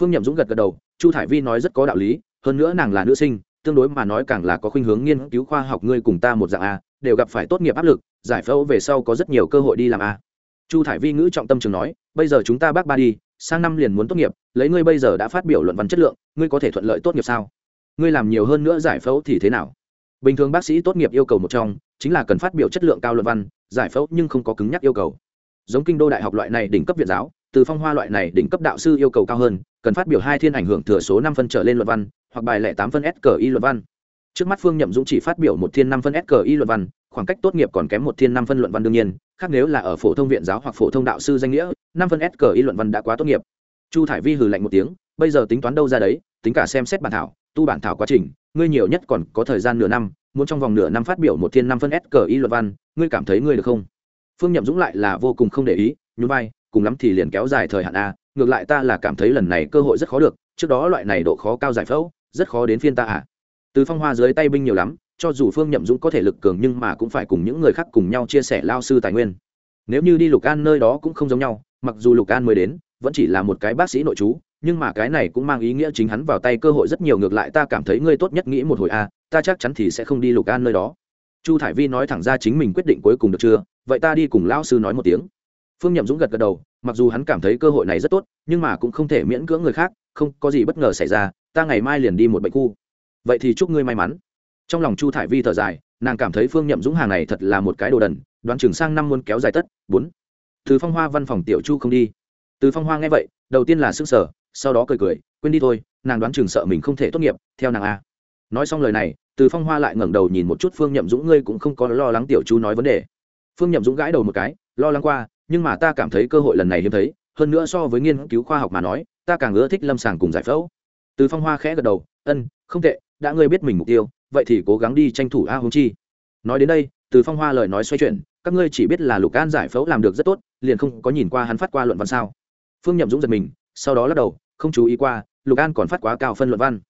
Phương nhậm dũng gật gật đầu, chu thải vi nói rất có đạo lý, hơn nữa nàng là nữ sinh, tương đối mà nói càng là có khuynh hướng nghiên cứu khoa học ngươi cùng ta một dạng a, đều gặp phải tốt nghiệp áp lực, giải phẫu về sau có rất nhiều cơ hội đi làm a. Chu thải vi ngữ trọng tâm trường nói, bây giờ chúng ta bác ba đi, sang năm liền muốn tốt nghiệp, lấy ngươi bây giờ đã phát biểu luận văn chất lượng, ngươi có thể thuận lợi tốt nghiệp sao? Ngươi làm nhiều hơn nữa giải phẫu thì thế nào? Bình thường bác sĩ tốt nghiệp yêu cầu một trong, chính là cần phát biểu chất lượng cao luận văn, giải phẫu nhưng không có cứng nhắc yêu cầu. Giống kinh đô đại học loại này đỉnh cấp viện giáo, từ phong hoa loại này đỉnh cấp đạo sư yêu cầu cao hơn, cần phát biểu hai thiên ảnh hưởng thừa số năm phân trở lên luận văn, hoặc bài lẻ tám phân s cờ y luận văn. Trước mắt phương nhậm dũng chỉ phát biểu một thiên năm phân s cờ y luận văn, khoảng cách tốt nghiệp còn kém một thiên năm phân luận văn đương nhiên, khác nếu là ở phổ thông viện giáo hoặc phổ thông đạo sư danh nghĩa, năm phân s cờ y luận văn đã quá tốt nghiệp. Chu thải vi hừ lạnh một tiếng, bây giờ tính toán đâu ra đấy, tính cả xem xét bản thảo, tu bản thảo quá trình ngươi nhiều nhất còn có thời gian nửa năm, muốn trong vòng nửa năm phát biểu một thiên năm phân S kỳ luận văn, ngươi cảm thấy ngươi được không? Phương nhậm dũng lại là vô cùng không để ý, nhún vai, cùng lắm thì liền kéo dài thời hạn a, ngược lại ta là cảm thấy lần này cơ hội rất khó được, trước đó loại này độ khó cao giải phẫu, rất khó đến phiên ta à từ phong hoa dưới tay binh nhiều lắm, cho dù phương nhậm dũng có thể lực cường nhưng mà cũng phải cùng những người khác cùng nhau chia sẻ lao sư tài nguyên. Nếu như đi lục an nơi đó cũng không giống nhau, mặc dù lục an mới đến, vẫn chỉ là một cái bác sĩ nội chú nhưng mà cái này cũng mang ý nghĩa chính hắn vào tay cơ hội rất nhiều ngược lại ta cảm thấy ngươi tốt nhất nghĩ một hồi a à, ta chắc chắn thì sẽ không đi lục an nơi đó. Chu thải vi nói thẳng ra chính mình quyết định cuối cùng được chưa? Vậy ta đi cùng lão sư nói một tiếng. Phương nhậm dũng gật gật đầu mặc dù hắn cảm thấy cơ hội này rất tốt nhưng mà cũng không thể miễn cưỡng người khác không có gì bất ngờ xảy ra ta ngày mai liền đi một bệnh khu. Vậy thì chúc ngươi may mắn. Trong lòng chu thải vi thở dài nàng cảm thấy phương nhậm dũng hàng này thật là một cái đồ đần đoán chừng sang năm muốn kéo dài tất. Bốn. Từ phong hoa văn phòng tiểu chu không đi. Từ phong hoa nghe vậy đầu tiên là s ư n g sở sau đó cười cười, quên đi thôi, nàng đoán chừng sợ mình không thể tốt nghiệp, theo nàng a. Nói xong lời này, từ phong hoa lại ngẩng đầu nhìn một chút phương nhậm dũng, ngươi cũng không có lo lắng tiểu chu nói vấn đề. Phương nhậm dũng gãi đầu một cái, lo lắng qua, nhưng mà ta cảm thấy cơ hội lần này hiếm thấy, hơn nữa so với nghiên cứu khoa học mà nói, ta càng ưa thích lâm sàng cùng giải phẫu. Từ phong hoa khẽ gật đầu, ân, không tệ, đã ngươi biết mình mục tiêu, vậy thì cố gắng đi tranh thủ a hùng chi. Nói đến đây, từ phong hoa lời nói xoay chuyển, các ngươi chỉ biết là lục an giải phẫu làm được rất tốt, liền không có nhìn qua hắn phát qua luận văn sao. Phương nhậm dũng giật mình, sau đó lắc đầu không chú ý qua, lục an còn phát quá cao phân luận văn.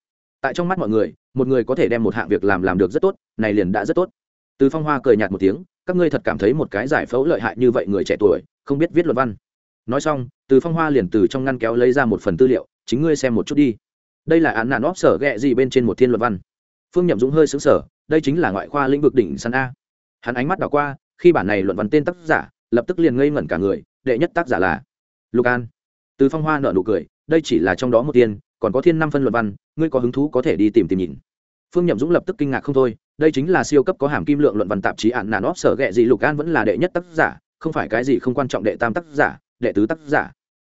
Tại trong mắt mọi người, một người có thể đem một hạng việc làm làm được rất tốt, này liền đã rất tốt. Từ phong hoa cười nhạt một tiếng, các ngươi thật cảm thấy một cái giải phẫu lợi hại như vậy người trẻ tuổi, không biết viết luận văn. Nói xong, từ phong hoa liền từ trong ngăn kéo lấy ra một phần tư liệu, chính ngươi xem một chút đi. Đây là án nạn óp sở ghẹ gì bên trên một thiên luận văn. Phương nhậm dũng hơi xứng sở đây chính là ngoại khoa lĩnh vực đỉnh săn a. Hắn ánh mắt đảo qua, khi bản này luận văn tên tác giả, lập tức liền ngây ngẩn cả người, đệ nhất tác giả là lục an. Từ phong hoa nợ nụ cười đây chỉ là trong đó một tiên, còn có thiên năm phân luận văn, ngươi có hứng thú có thể đi tìm tìm nhìn. Phương nhậm dũng lập tức kinh ngạc không thôi, đây chính là siêu cấp có hàm kim lượng luận văn tạp chí ạn nàn óp sở ghẹ gì lục an vẫn là đệ nhất tác giả, không phải cái gì không quan trọng đệ tam tác giả, đệ tứ tác giả.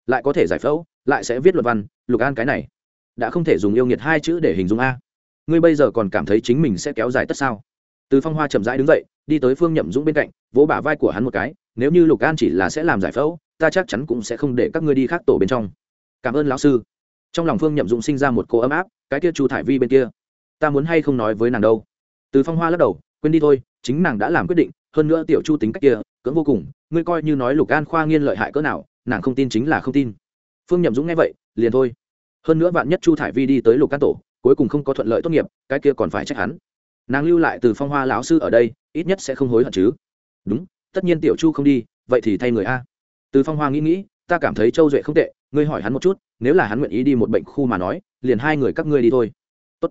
Lại có thể giải phẫu, lại sẽ viết luận văn, lục an cái này, đã không thể dùng yêu nghiệt hai chữ để hình dung a. Ngươi bây giờ còn cảm thấy chính mình sẽ kéo dài tất sao? Từ phong hoa chậm rãi đứng dậy, đi tới phương nhậm dũng bên cạnh, vỗ bả vai của hắn một cái, nếu như lục an chỉ là sẽ làm giải phẫu, ta chắc chắn cũng sẽ không để các ngươi đi khác tổ bên trong cảm ơn lão sư. Trong lòng phương nhậm dũng sinh ra một cô ấm áp, cái kia chu thải vi bên kia, ta muốn hay không nói với nàng đâu? Từ phong hoa lắc đầu, quên đi thôi, chính nàng đã làm quyết định, hơn nữa tiểu chu tính cách kia, cưỡng vô cùng, ngươi coi như nói lục an khoa nghiên lợi hại cỡ nào, nàng không tin chính là không tin. Phương nhậm dũng nghe vậy, liền thôi. Hơn nữa vạn nhất chu thải vi đi tới lục an tổ, cuối cùng không có thuận lợi tốt nghiệp, cái kia còn phải trách hắn. Nàng lưu lại từ phong hoa lão sư ở đây, ít nhất sẽ không hối hận chứ. Đúng, tất nhiên tiểu chu không đi, vậy thì thay người a. Từ phong hoa nghĩ nghĩ, ta cảm thấy châu duệ không tệ ngươi hỏi hắn một chút, nếu là hắn nguyện ý đi một bệnh khu mà nói, liền hai người các ngươi đi thôi. Tốt.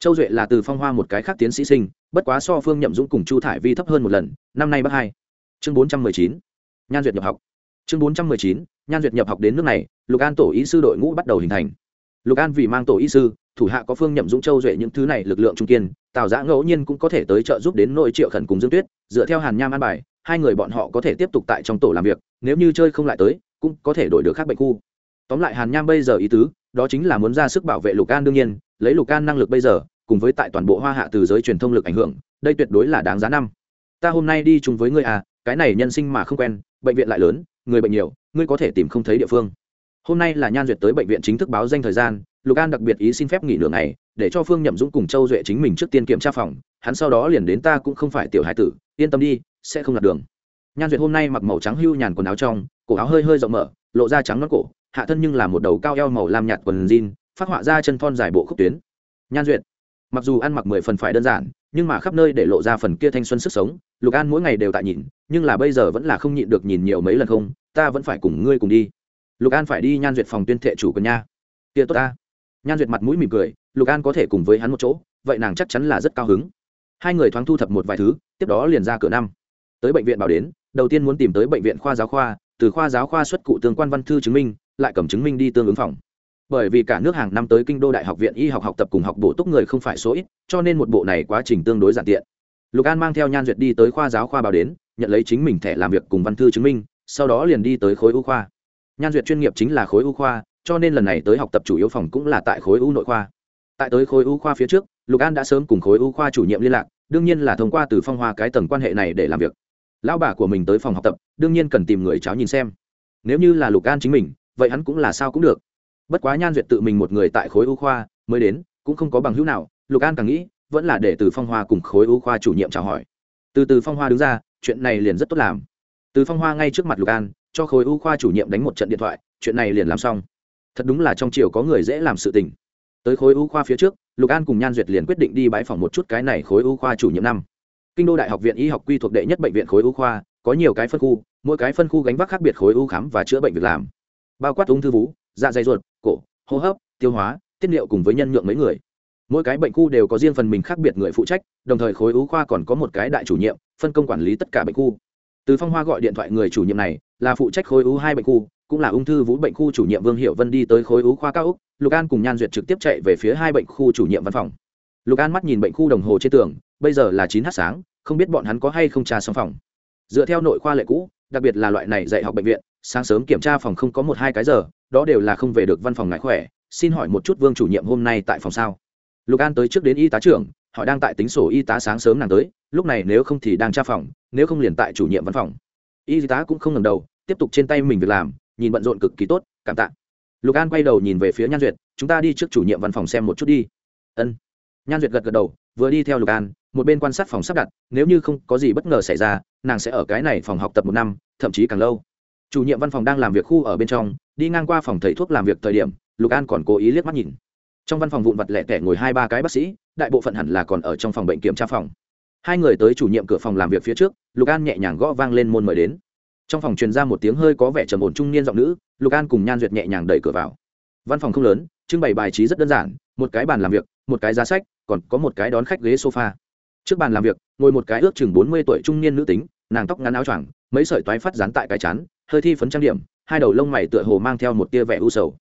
châu duệ là từ phong hoa một cái khác tiến sĩ sinh, bất quá so phương nhậm dũng cùng chu thải vi thấp hơn một lần, năm nay bắt hai. Chương bốn trăm mười chín. Nhan duyệt nhập học. Chương bốn trăm mười chín, nhan duyệt nhập học đến nước này, lục an tổ ý sư đội ngũ bắt đầu hình thành. Lục an vì mang tổ ý sư, thủ hạ có phương nhậm dũng, châu duệ những thứ này lực lượng trung kiên, tào giã ngẫu nhiên cũng có thể tới trợ giúp đến nội triệu khẩn cùng dương tuyết, dựa theo hàn nham an bài, hai người bọn họ có thể tiếp tục tại trong tổ làm việc, nếu như chơi không lại tới, cũng có thể đổi được khác bệnh khu tóm lại hàn nham bây giờ ý tứ, đó chính là muốn ra sức bảo vệ lục an đương nhiên, lấy lục an năng lực bây giờ, cùng với tại toàn bộ hoa hạ từ giới truyền thông lực ảnh hưởng, đây tuyệt đối là đáng giá năm. Ta hôm nay đi chung với ngươi à cái này nhân sinh mà không quen, bệnh viện lại lớn, người bệnh nhiều, ngươi có thể tìm không thấy địa phương. Hôm nay là nhan duyệt tới bệnh viện chính thức báo danh thời gian, lục an đặc biệt ý xin phép nghỉ nửa ngày, để cho phương nhậm dũng cùng châu duệ chính mình trước tiên kiểm tra phòng, hắn sau đó liền đến ta cũng không phải tiểu hải tử, yên tâm đi, sẽ không lạc đường. Nhan duyệt hôm nay mặc màu trắng hưu nhàn quần áo trong, cổ áo hơi hơi rộng mở, lộ ra trắng nón cổ hạ thân nhưng là một đầu cao eo màu lam nhạt quần jean, phát họa ra chân thon dài bộ khúc tuyến. Nhan duyệt, mặc dù ăn mặc mười phần phải đơn giản, nhưng mà khắp nơi để lộ ra phần kia thanh xuân sức sống, lục an mỗi ngày đều tại nhìn, nhưng là bây giờ vẫn là không nhịn được nhìn nhiều mấy lần không, ta vẫn phải cùng ngươi cùng đi. Lục an phải đi nhan duyệt phòng tuyên thệ chủ quân nha. Kia tốt ta. Nhan duyệt mặt mũi mỉm cười, lục an có thể cùng với hắn một chỗ, vậy nàng chắc chắn là rất cao hứng. Hai người thoáng thu thập một vài thứ, tiếp đó liền ra cửa năm. Tới bệnh viện bảo đến, đầu tiên muốn tìm tới bệnh viện khoa giáo khoa, từ khoa giáo khoa xuất cụ tương quan văn thư chứng minh lại cầm chứng minh đi tương ứng phòng. Bởi vì cả nước hàng năm tới kinh đô đại học viện y học học tập cùng học bổ túc người không phải số ít, cho nên một bộ này quá trình tương đối giản tiện. Lục an mang theo nhan duyệt đi tới khoa giáo khoa bảo đến, nhận lấy chính mình thẻ làm việc cùng văn thư chứng minh, sau đó liền đi tới khối u khoa. Nhan duyệt chuyên nghiệp chính là khối u khoa, cho nên lần này tới học tập chủ yếu phòng cũng là tại khối u nội khoa. Tại tới khối u khoa phía trước, lục an đã sớm cùng khối u khoa chủ nhiệm liên lạc, đương nhiên là thông qua từ phong hoa cái tầng quan hệ này để làm việc. Lão bà của mình tới phòng học tập, đương nhiên cần tìm người cháu nhìn xem. Nếu như là lục an chính mình vậy hắn cũng là sao cũng được. Bất quá nhan duyệt tự mình một người tại khối u khoa mới đến, cũng không có bằng hữu nào, lục an càng nghĩ, vẫn là để từ phong hoa cùng khối u khoa chủ nhiệm chào hỏi. Từ từ phong hoa đứng ra, chuyện này liền rất tốt làm. Từ phong hoa ngay trước mặt lục an, cho khối u khoa chủ nhiệm đánh một trận điện thoại, chuyện này liền làm xong. Thật đúng là trong chiều có người dễ làm sự tình. Tới khối u khoa phía trước, lục an cùng nhan duyệt liền quyết định đi bãi phòng một chút cái này khối u khoa chủ nhiệm năm. Kinh đô đại học viện y học quy thuộc đệ nhất bệnh viện khối u khoa, có nhiều cái phân khu, mỗi cái phân khu gánh vác khác biệt khối u khám và chữa bệnh việc làm bao quát ung thư vú dạ dày ruột, cổ, hô hấp, tiêu hóa, tiết niệu cùng với nhân nhượng mấy người. Mỗi cái bệnh khu đều có riêng phần mình khác biệt người phụ trách, đồng thời khối ú khoa còn có một cái đại chủ nhiệm, phân công quản lý tất cả bệnh khu. Từ phong hoa gọi điện thoại người chủ nhiệm này, là phụ trách khối ú hai bệnh khu, cũng là ung thư vú bệnh khu chủ nhiệm vương hiệu vân đi tới khối ú khoa cao úc, lục an cùng nhan duyệt trực tiếp chạy về phía hai bệnh khu chủ nhiệm văn phòng. Lục an mắt nhìn bệnh khu đồng hồ trên tường, bây giờ là chín h sáng, không biết bọn hắn có hay không trà xong phòng. Dựa theo nội khoa lệ cũ, đặc biệt là loại này dạy học bệnh viện sáng sớm kiểm tra phòng không có một hai cái giờ, đó đều là không về được văn phòng ngại khỏe, xin hỏi một chút vương chủ nhiệm hôm nay tại phòng sao? Lục an tới trước đến y tá trưởng họ đang tại tính sổ y tá sáng sớm nàng tới, lúc này nếu không thì đang tra phòng, nếu không liền tại chủ nhiệm văn phòng. Y tá cũng không ngầm đầu, tiếp tục trên tay mình việc làm, nhìn bận rộn cực kỳ tốt, cảm tạ. Lục an quay đầu nhìn về phía nhan duyệt, chúng ta đi trước chủ nhiệm văn phòng xem một chút đi. Ân. Nhan duyệt gật gật đầu, vừa đi theo lục an, một bên quan sát phòng sắp đặt, nếu như không có gì bất ngờ xảy ra, nàng sẽ ở cái này phòng học tập một năm, thậm chí càng lâu chủ nhiệm văn phòng đang làm việc khu ở bên trong, đi ngang qua phòng thầy thuốc làm việc thời điểm, lục an còn cố ý liếc mắt nhìn. Trong văn phòng vụn vặt lẻ tẻ ngồi hai ba cái bác sĩ, đại bộ phận hẳn là còn ở trong phòng bệnh kiểm tra phòng. Hai người tới chủ nhiệm cửa phòng làm việc phía trước, lục an nhẹ nhàng gõ vang lên môn mời đến. Trong phòng truyền ra một tiếng hơi có vẻ trầm ổn trung niên giọng nữ, lục an cùng nhan duyệt nhẹ nhàng đẩy cửa vào. Văn phòng không lớn, trưng bày bài trí rất đơn giản, một cái bàn làm việc, một cái giá sách, còn có một cái đón khách ghế sofa. Trước bàn làm việc, ngồi một cái ước chừng bốn mươi tuổi trung niên nữ tính, nàng tóc ngắn áo choàng, mấy sợi toái phát dán tại cái chán hơi thi phấn trang điểm, hai đầu lông mày tựa hồ mang theo một tia vẻ u sầu.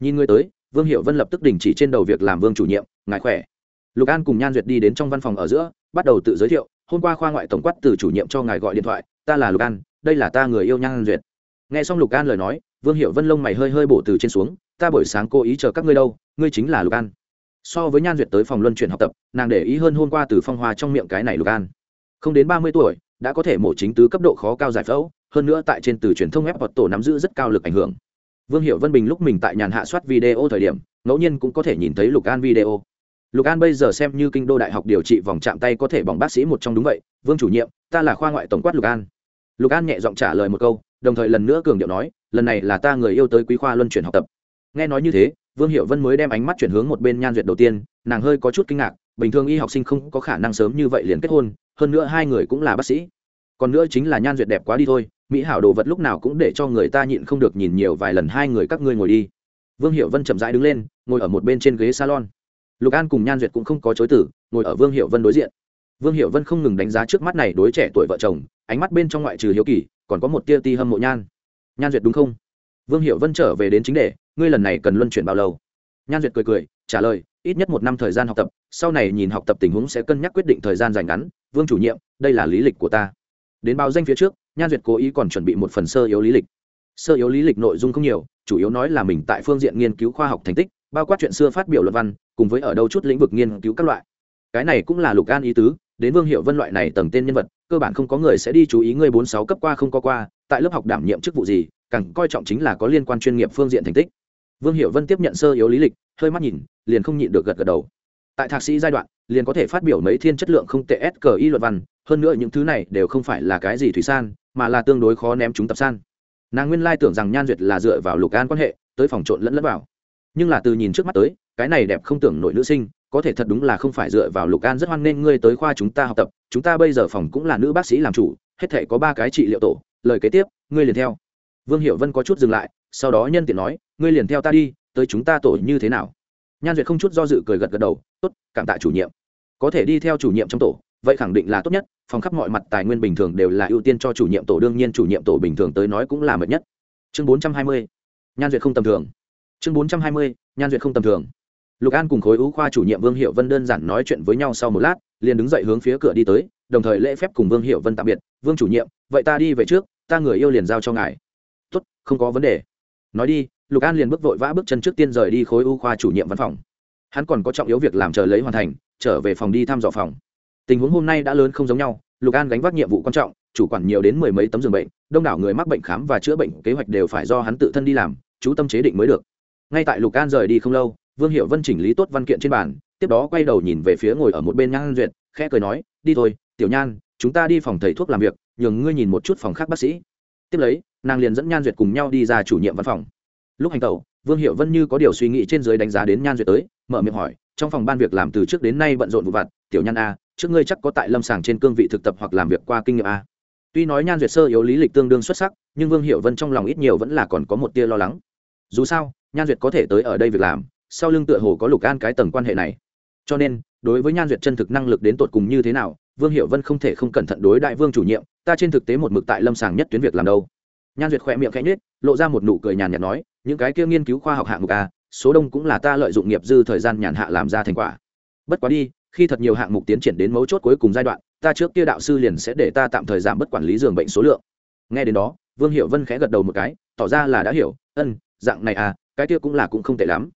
Nhìn người tới, vương hiệu vân lập tức đình chỉ trên đầu việc làm vương chủ nhiệm, ngài khỏe? Lục an cùng nhan duyệt đi đến trong văn phòng ở giữa, bắt đầu tự giới thiệu, hôm qua khoa ngoại tổng quát từ chủ nhiệm cho ngài gọi điện thoại, ta là lục an, đây là ta người yêu nhan duyệt. Nghe xong lục an lời nói, vương hiệu vân lông mày hơi hơi bổ từ trên xuống, ta buổi sáng cố ý chờ các ngươi đâu, ngươi chính là lục an. So với nhan duyệt tới phòng luân chuyển học tập, nàng để ý hơn hôm qua từ phong hoa trong miệng cái này lục an. Không đến ba mươi tuổi đã có thể mổ chính tứ cấp độ khó cao giải phẫu, hơn nữa tại trên từ truyền thông ép hoặc tổ nắm giữ rất cao lực ảnh hưởng. Vương hiệu vân bình lúc mình tại nhàn hạ soát video thời điểm, ngẫu nhiên cũng có thể nhìn thấy lục an video. Lục an bây giờ xem như kinh đô đại học điều trị vòng chạm tay có thể bỏng bác sĩ một trong đúng vậy, vương chủ nhiệm, ta là khoa ngoại tổng quát lục an. Lục an nhẹ giọng trả lời một câu, đồng thời lần nữa cường điệu nói, lần này là ta người yêu tới quý khoa luân chuyển học tập. Nghe nói như thế, vương hiệu vân mới đem ánh mắt chuyển hướng một bên nhan duyệt đầu tiên, nàng hơi có chút kinh ngạc bình thường y học sinh không có khả năng sớm như vậy liền kết hôn, hơn nữa hai người cũng là bác sĩ. Còn nữa chính là nhan duyệt đẹp quá đi thôi, mỹ hảo đồ vật lúc nào cũng để cho người ta nhịn không được nhìn nhiều vài lần hai người các ngươi ngồi đi. Vương hiệu vân chậm rãi đứng lên, ngồi ở một bên trên ghế salon. Lục an cùng nhan duyệt cũng không có chối tử ngồi ở vương hiệu vân đối diện. Vương hiệu vân không ngừng đánh giá trước mắt này đối trẻ tuổi vợ chồng, ánh mắt bên trong ngoại trừ hiếu kỳ, còn có một tia ti hâm mộ nhan. Nhan duyệt đúng không? Vương hiệu vân trở về đến chính đề, ngươi lần này cần luân chuyển bao lâu? Nhan duyệt cười cười trả lời, ít nhất một năm thời gian học tập, sau này nhìn học tập tình huống sẽ cân nhắc quyết định thời gian dài ngắn, vương chủ nhiệm, đây là lý lịch của ta. Đến báo danh phía trước, nhan duyệt cố ý còn chuẩn bị một phần sơ yếu lý lịch. Sơ yếu lý lịch nội dung không nhiều, chủ yếu nói là mình tại phương diện nghiên cứu khoa học thành tích, bao quát chuyện xưa phát biểu luận văn, cùng với ở đâu chút lĩnh vực nghiên cứu các loại. Cái này cũng là lục an ý tứ, đến vương hiệu vân loại này tầng tên nhân vật, cơ bản không có người sẽ đi chú ý người bốn sáu cấp qua không có qua, tại lớp học đảm nhiệm chức vụ gì, càng coi trọng chính là có liên quan chuyên nghiệp phương diện thành tích. Vương hiệu vân tiếp nhận sơ yếu lý lịch, hơi mắt nhìn liền không nhịn được gật gật đầu. Tại thạc sĩ giai đoạn, liền có thể phát biểu mấy thiên chất lượng không tệ s cờ y luận văn, hơn nữa những thứ này đều không phải là cái gì thủy san, mà là tương đối khó ném chúng tập san. Nàng nguyên lai tưởng rằng nhan duyệt là dựa vào lục an quan hệ, tới phòng trộn lẫn lẫn vào. Nhưng là từ nhìn trước mắt tới, cái này đẹp không tưởng nổi nữ sinh, có thể thật đúng là không phải dựa vào lục an rất hoan nghênh ngươi tới khoa chúng ta học tập, chúng ta bây giờ phòng cũng là nữ bác sĩ làm chủ, hết thể có ba cái trị liệu tổ, lời kế tiếp, ngươi liền theo. Vương hiệu vân có chút dừng lại, sau đó nhân tiện nói, ngươi liền theo ta đi, tới chúng ta tổ như thế nào? Nhan duyệt không chút do dự cười gật gật đầu, tốt, cảm tạ chủ nhiệm. Có thể đi theo chủ nhiệm trong tổ, vậy khẳng định là tốt nhất, phòng khắp mọi mặt tài nguyên bình thường đều là ưu tiên cho chủ nhiệm tổ, đương nhiên chủ nhiệm tổ bình thường tới nói cũng là mệt nhất. Chương bốn trăm hai mươi, nhan duyệt không tầm thường. Chương bốn trăm hai mươi, nhan duyệt không tầm thường. Lục an cùng khối ưu khoa chủ nhiệm vương hiệu vân đơn giản nói chuyện với nhau sau một lát, liền đứng dậy hướng phía cửa đi tới, đồng thời lễ phép cùng vương hiệu vân tạm biệt, vương chủ nhiệm, vậy ta đi về trước, ta người yêu liền giao cho ngài. Tốt, không có vấn đề. Nói đi lục an liền bước vội vã bước chân trước tiên rời đi khối u khoa chủ nhiệm văn phòng. Hắn còn có trọng yếu việc làm chờ lấy hoàn thành, trở về phòng đi thăm dò phòng. Tình huống hôm nay đã lớn không giống nhau, lục an gánh vác nhiệm vụ quan trọng, chủ quản nhiều đến mười mấy tấm giường bệnh, đông đảo người mắc bệnh khám và chữa bệnh kế hoạch đều phải do hắn tự thân đi làm, chú tâm chế định mới được. Ngay tại lục an rời đi không lâu, vương hiệu vân chỉnh lý tốt văn kiện trên bàn, tiếp đó quay đầu nhìn về phía ngồi ở một bên nhan duyệt, khẽ cười nói, đi thôi, tiểu nhan, chúng ta đi phòng thầy thuốc làm việc, nhường ngươi nhìn một chút phòng khác bác sĩ. Tiếp lấy, nàng liền dẫn nhan duyệt cùng nhau đi ra chủ nhiệm văn phòng lúc hành tẩu, vương hiệu vân như có điều suy nghĩ trên dưới đánh giá đến nhan duyệt tới, mở miệng hỏi, trong phòng ban việc làm từ trước đến nay bận rộn vụ vặt, tiểu nhan a, trước ngươi chắc có tại lâm sàng trên cương vị thực tập hoặc làm việc qua kinh nghiệm a? Tuy nói nhan duyệt sơ yếu lý lịch tương đương xuất sắc, nhưng vương hiệu vân trong lòng ít nhiều vẫn là còn có một tia lo lắng. Dù sao, nhan duyệt có thể tới ở đây việc làm, sau lưng tựa hồ có lục an cái tầng quan hệ này. Cho nên, đối với nhan duyệt chân thực năng lực đến tột cùng như thế nào, vương hiệu vân không thể không cẩn thận đối đại vương chủ nhiệm, ta trên thực tế một mực tại lâm sàng nhất tuyến việc làm đâu. Nhan duyệt khỏe miệng khẽ nhết lộ ra một nụ cười nhàn nhạt nói những cái kia nghiên cứu khoa học hạng mục a, số đông cũng là ta lợi dụng nghiệp dư thời gian nhàn hạ làm ra thành quả. Bất quá đi, khi thật nhiều hạng mục tiến triển đến mấu chốt cuối cùng giai đoạn, ta trước kia đạo sư liền sẽ để ta tạm thời giảm bất quản lý giường bệnh số lượng. Nghe đến đó, vương hiệu vân khẽ gật đầu một cái, tỏ ra là đã hiểu, ân, dạng này à cái kia cũng là cũng không tệ lắm.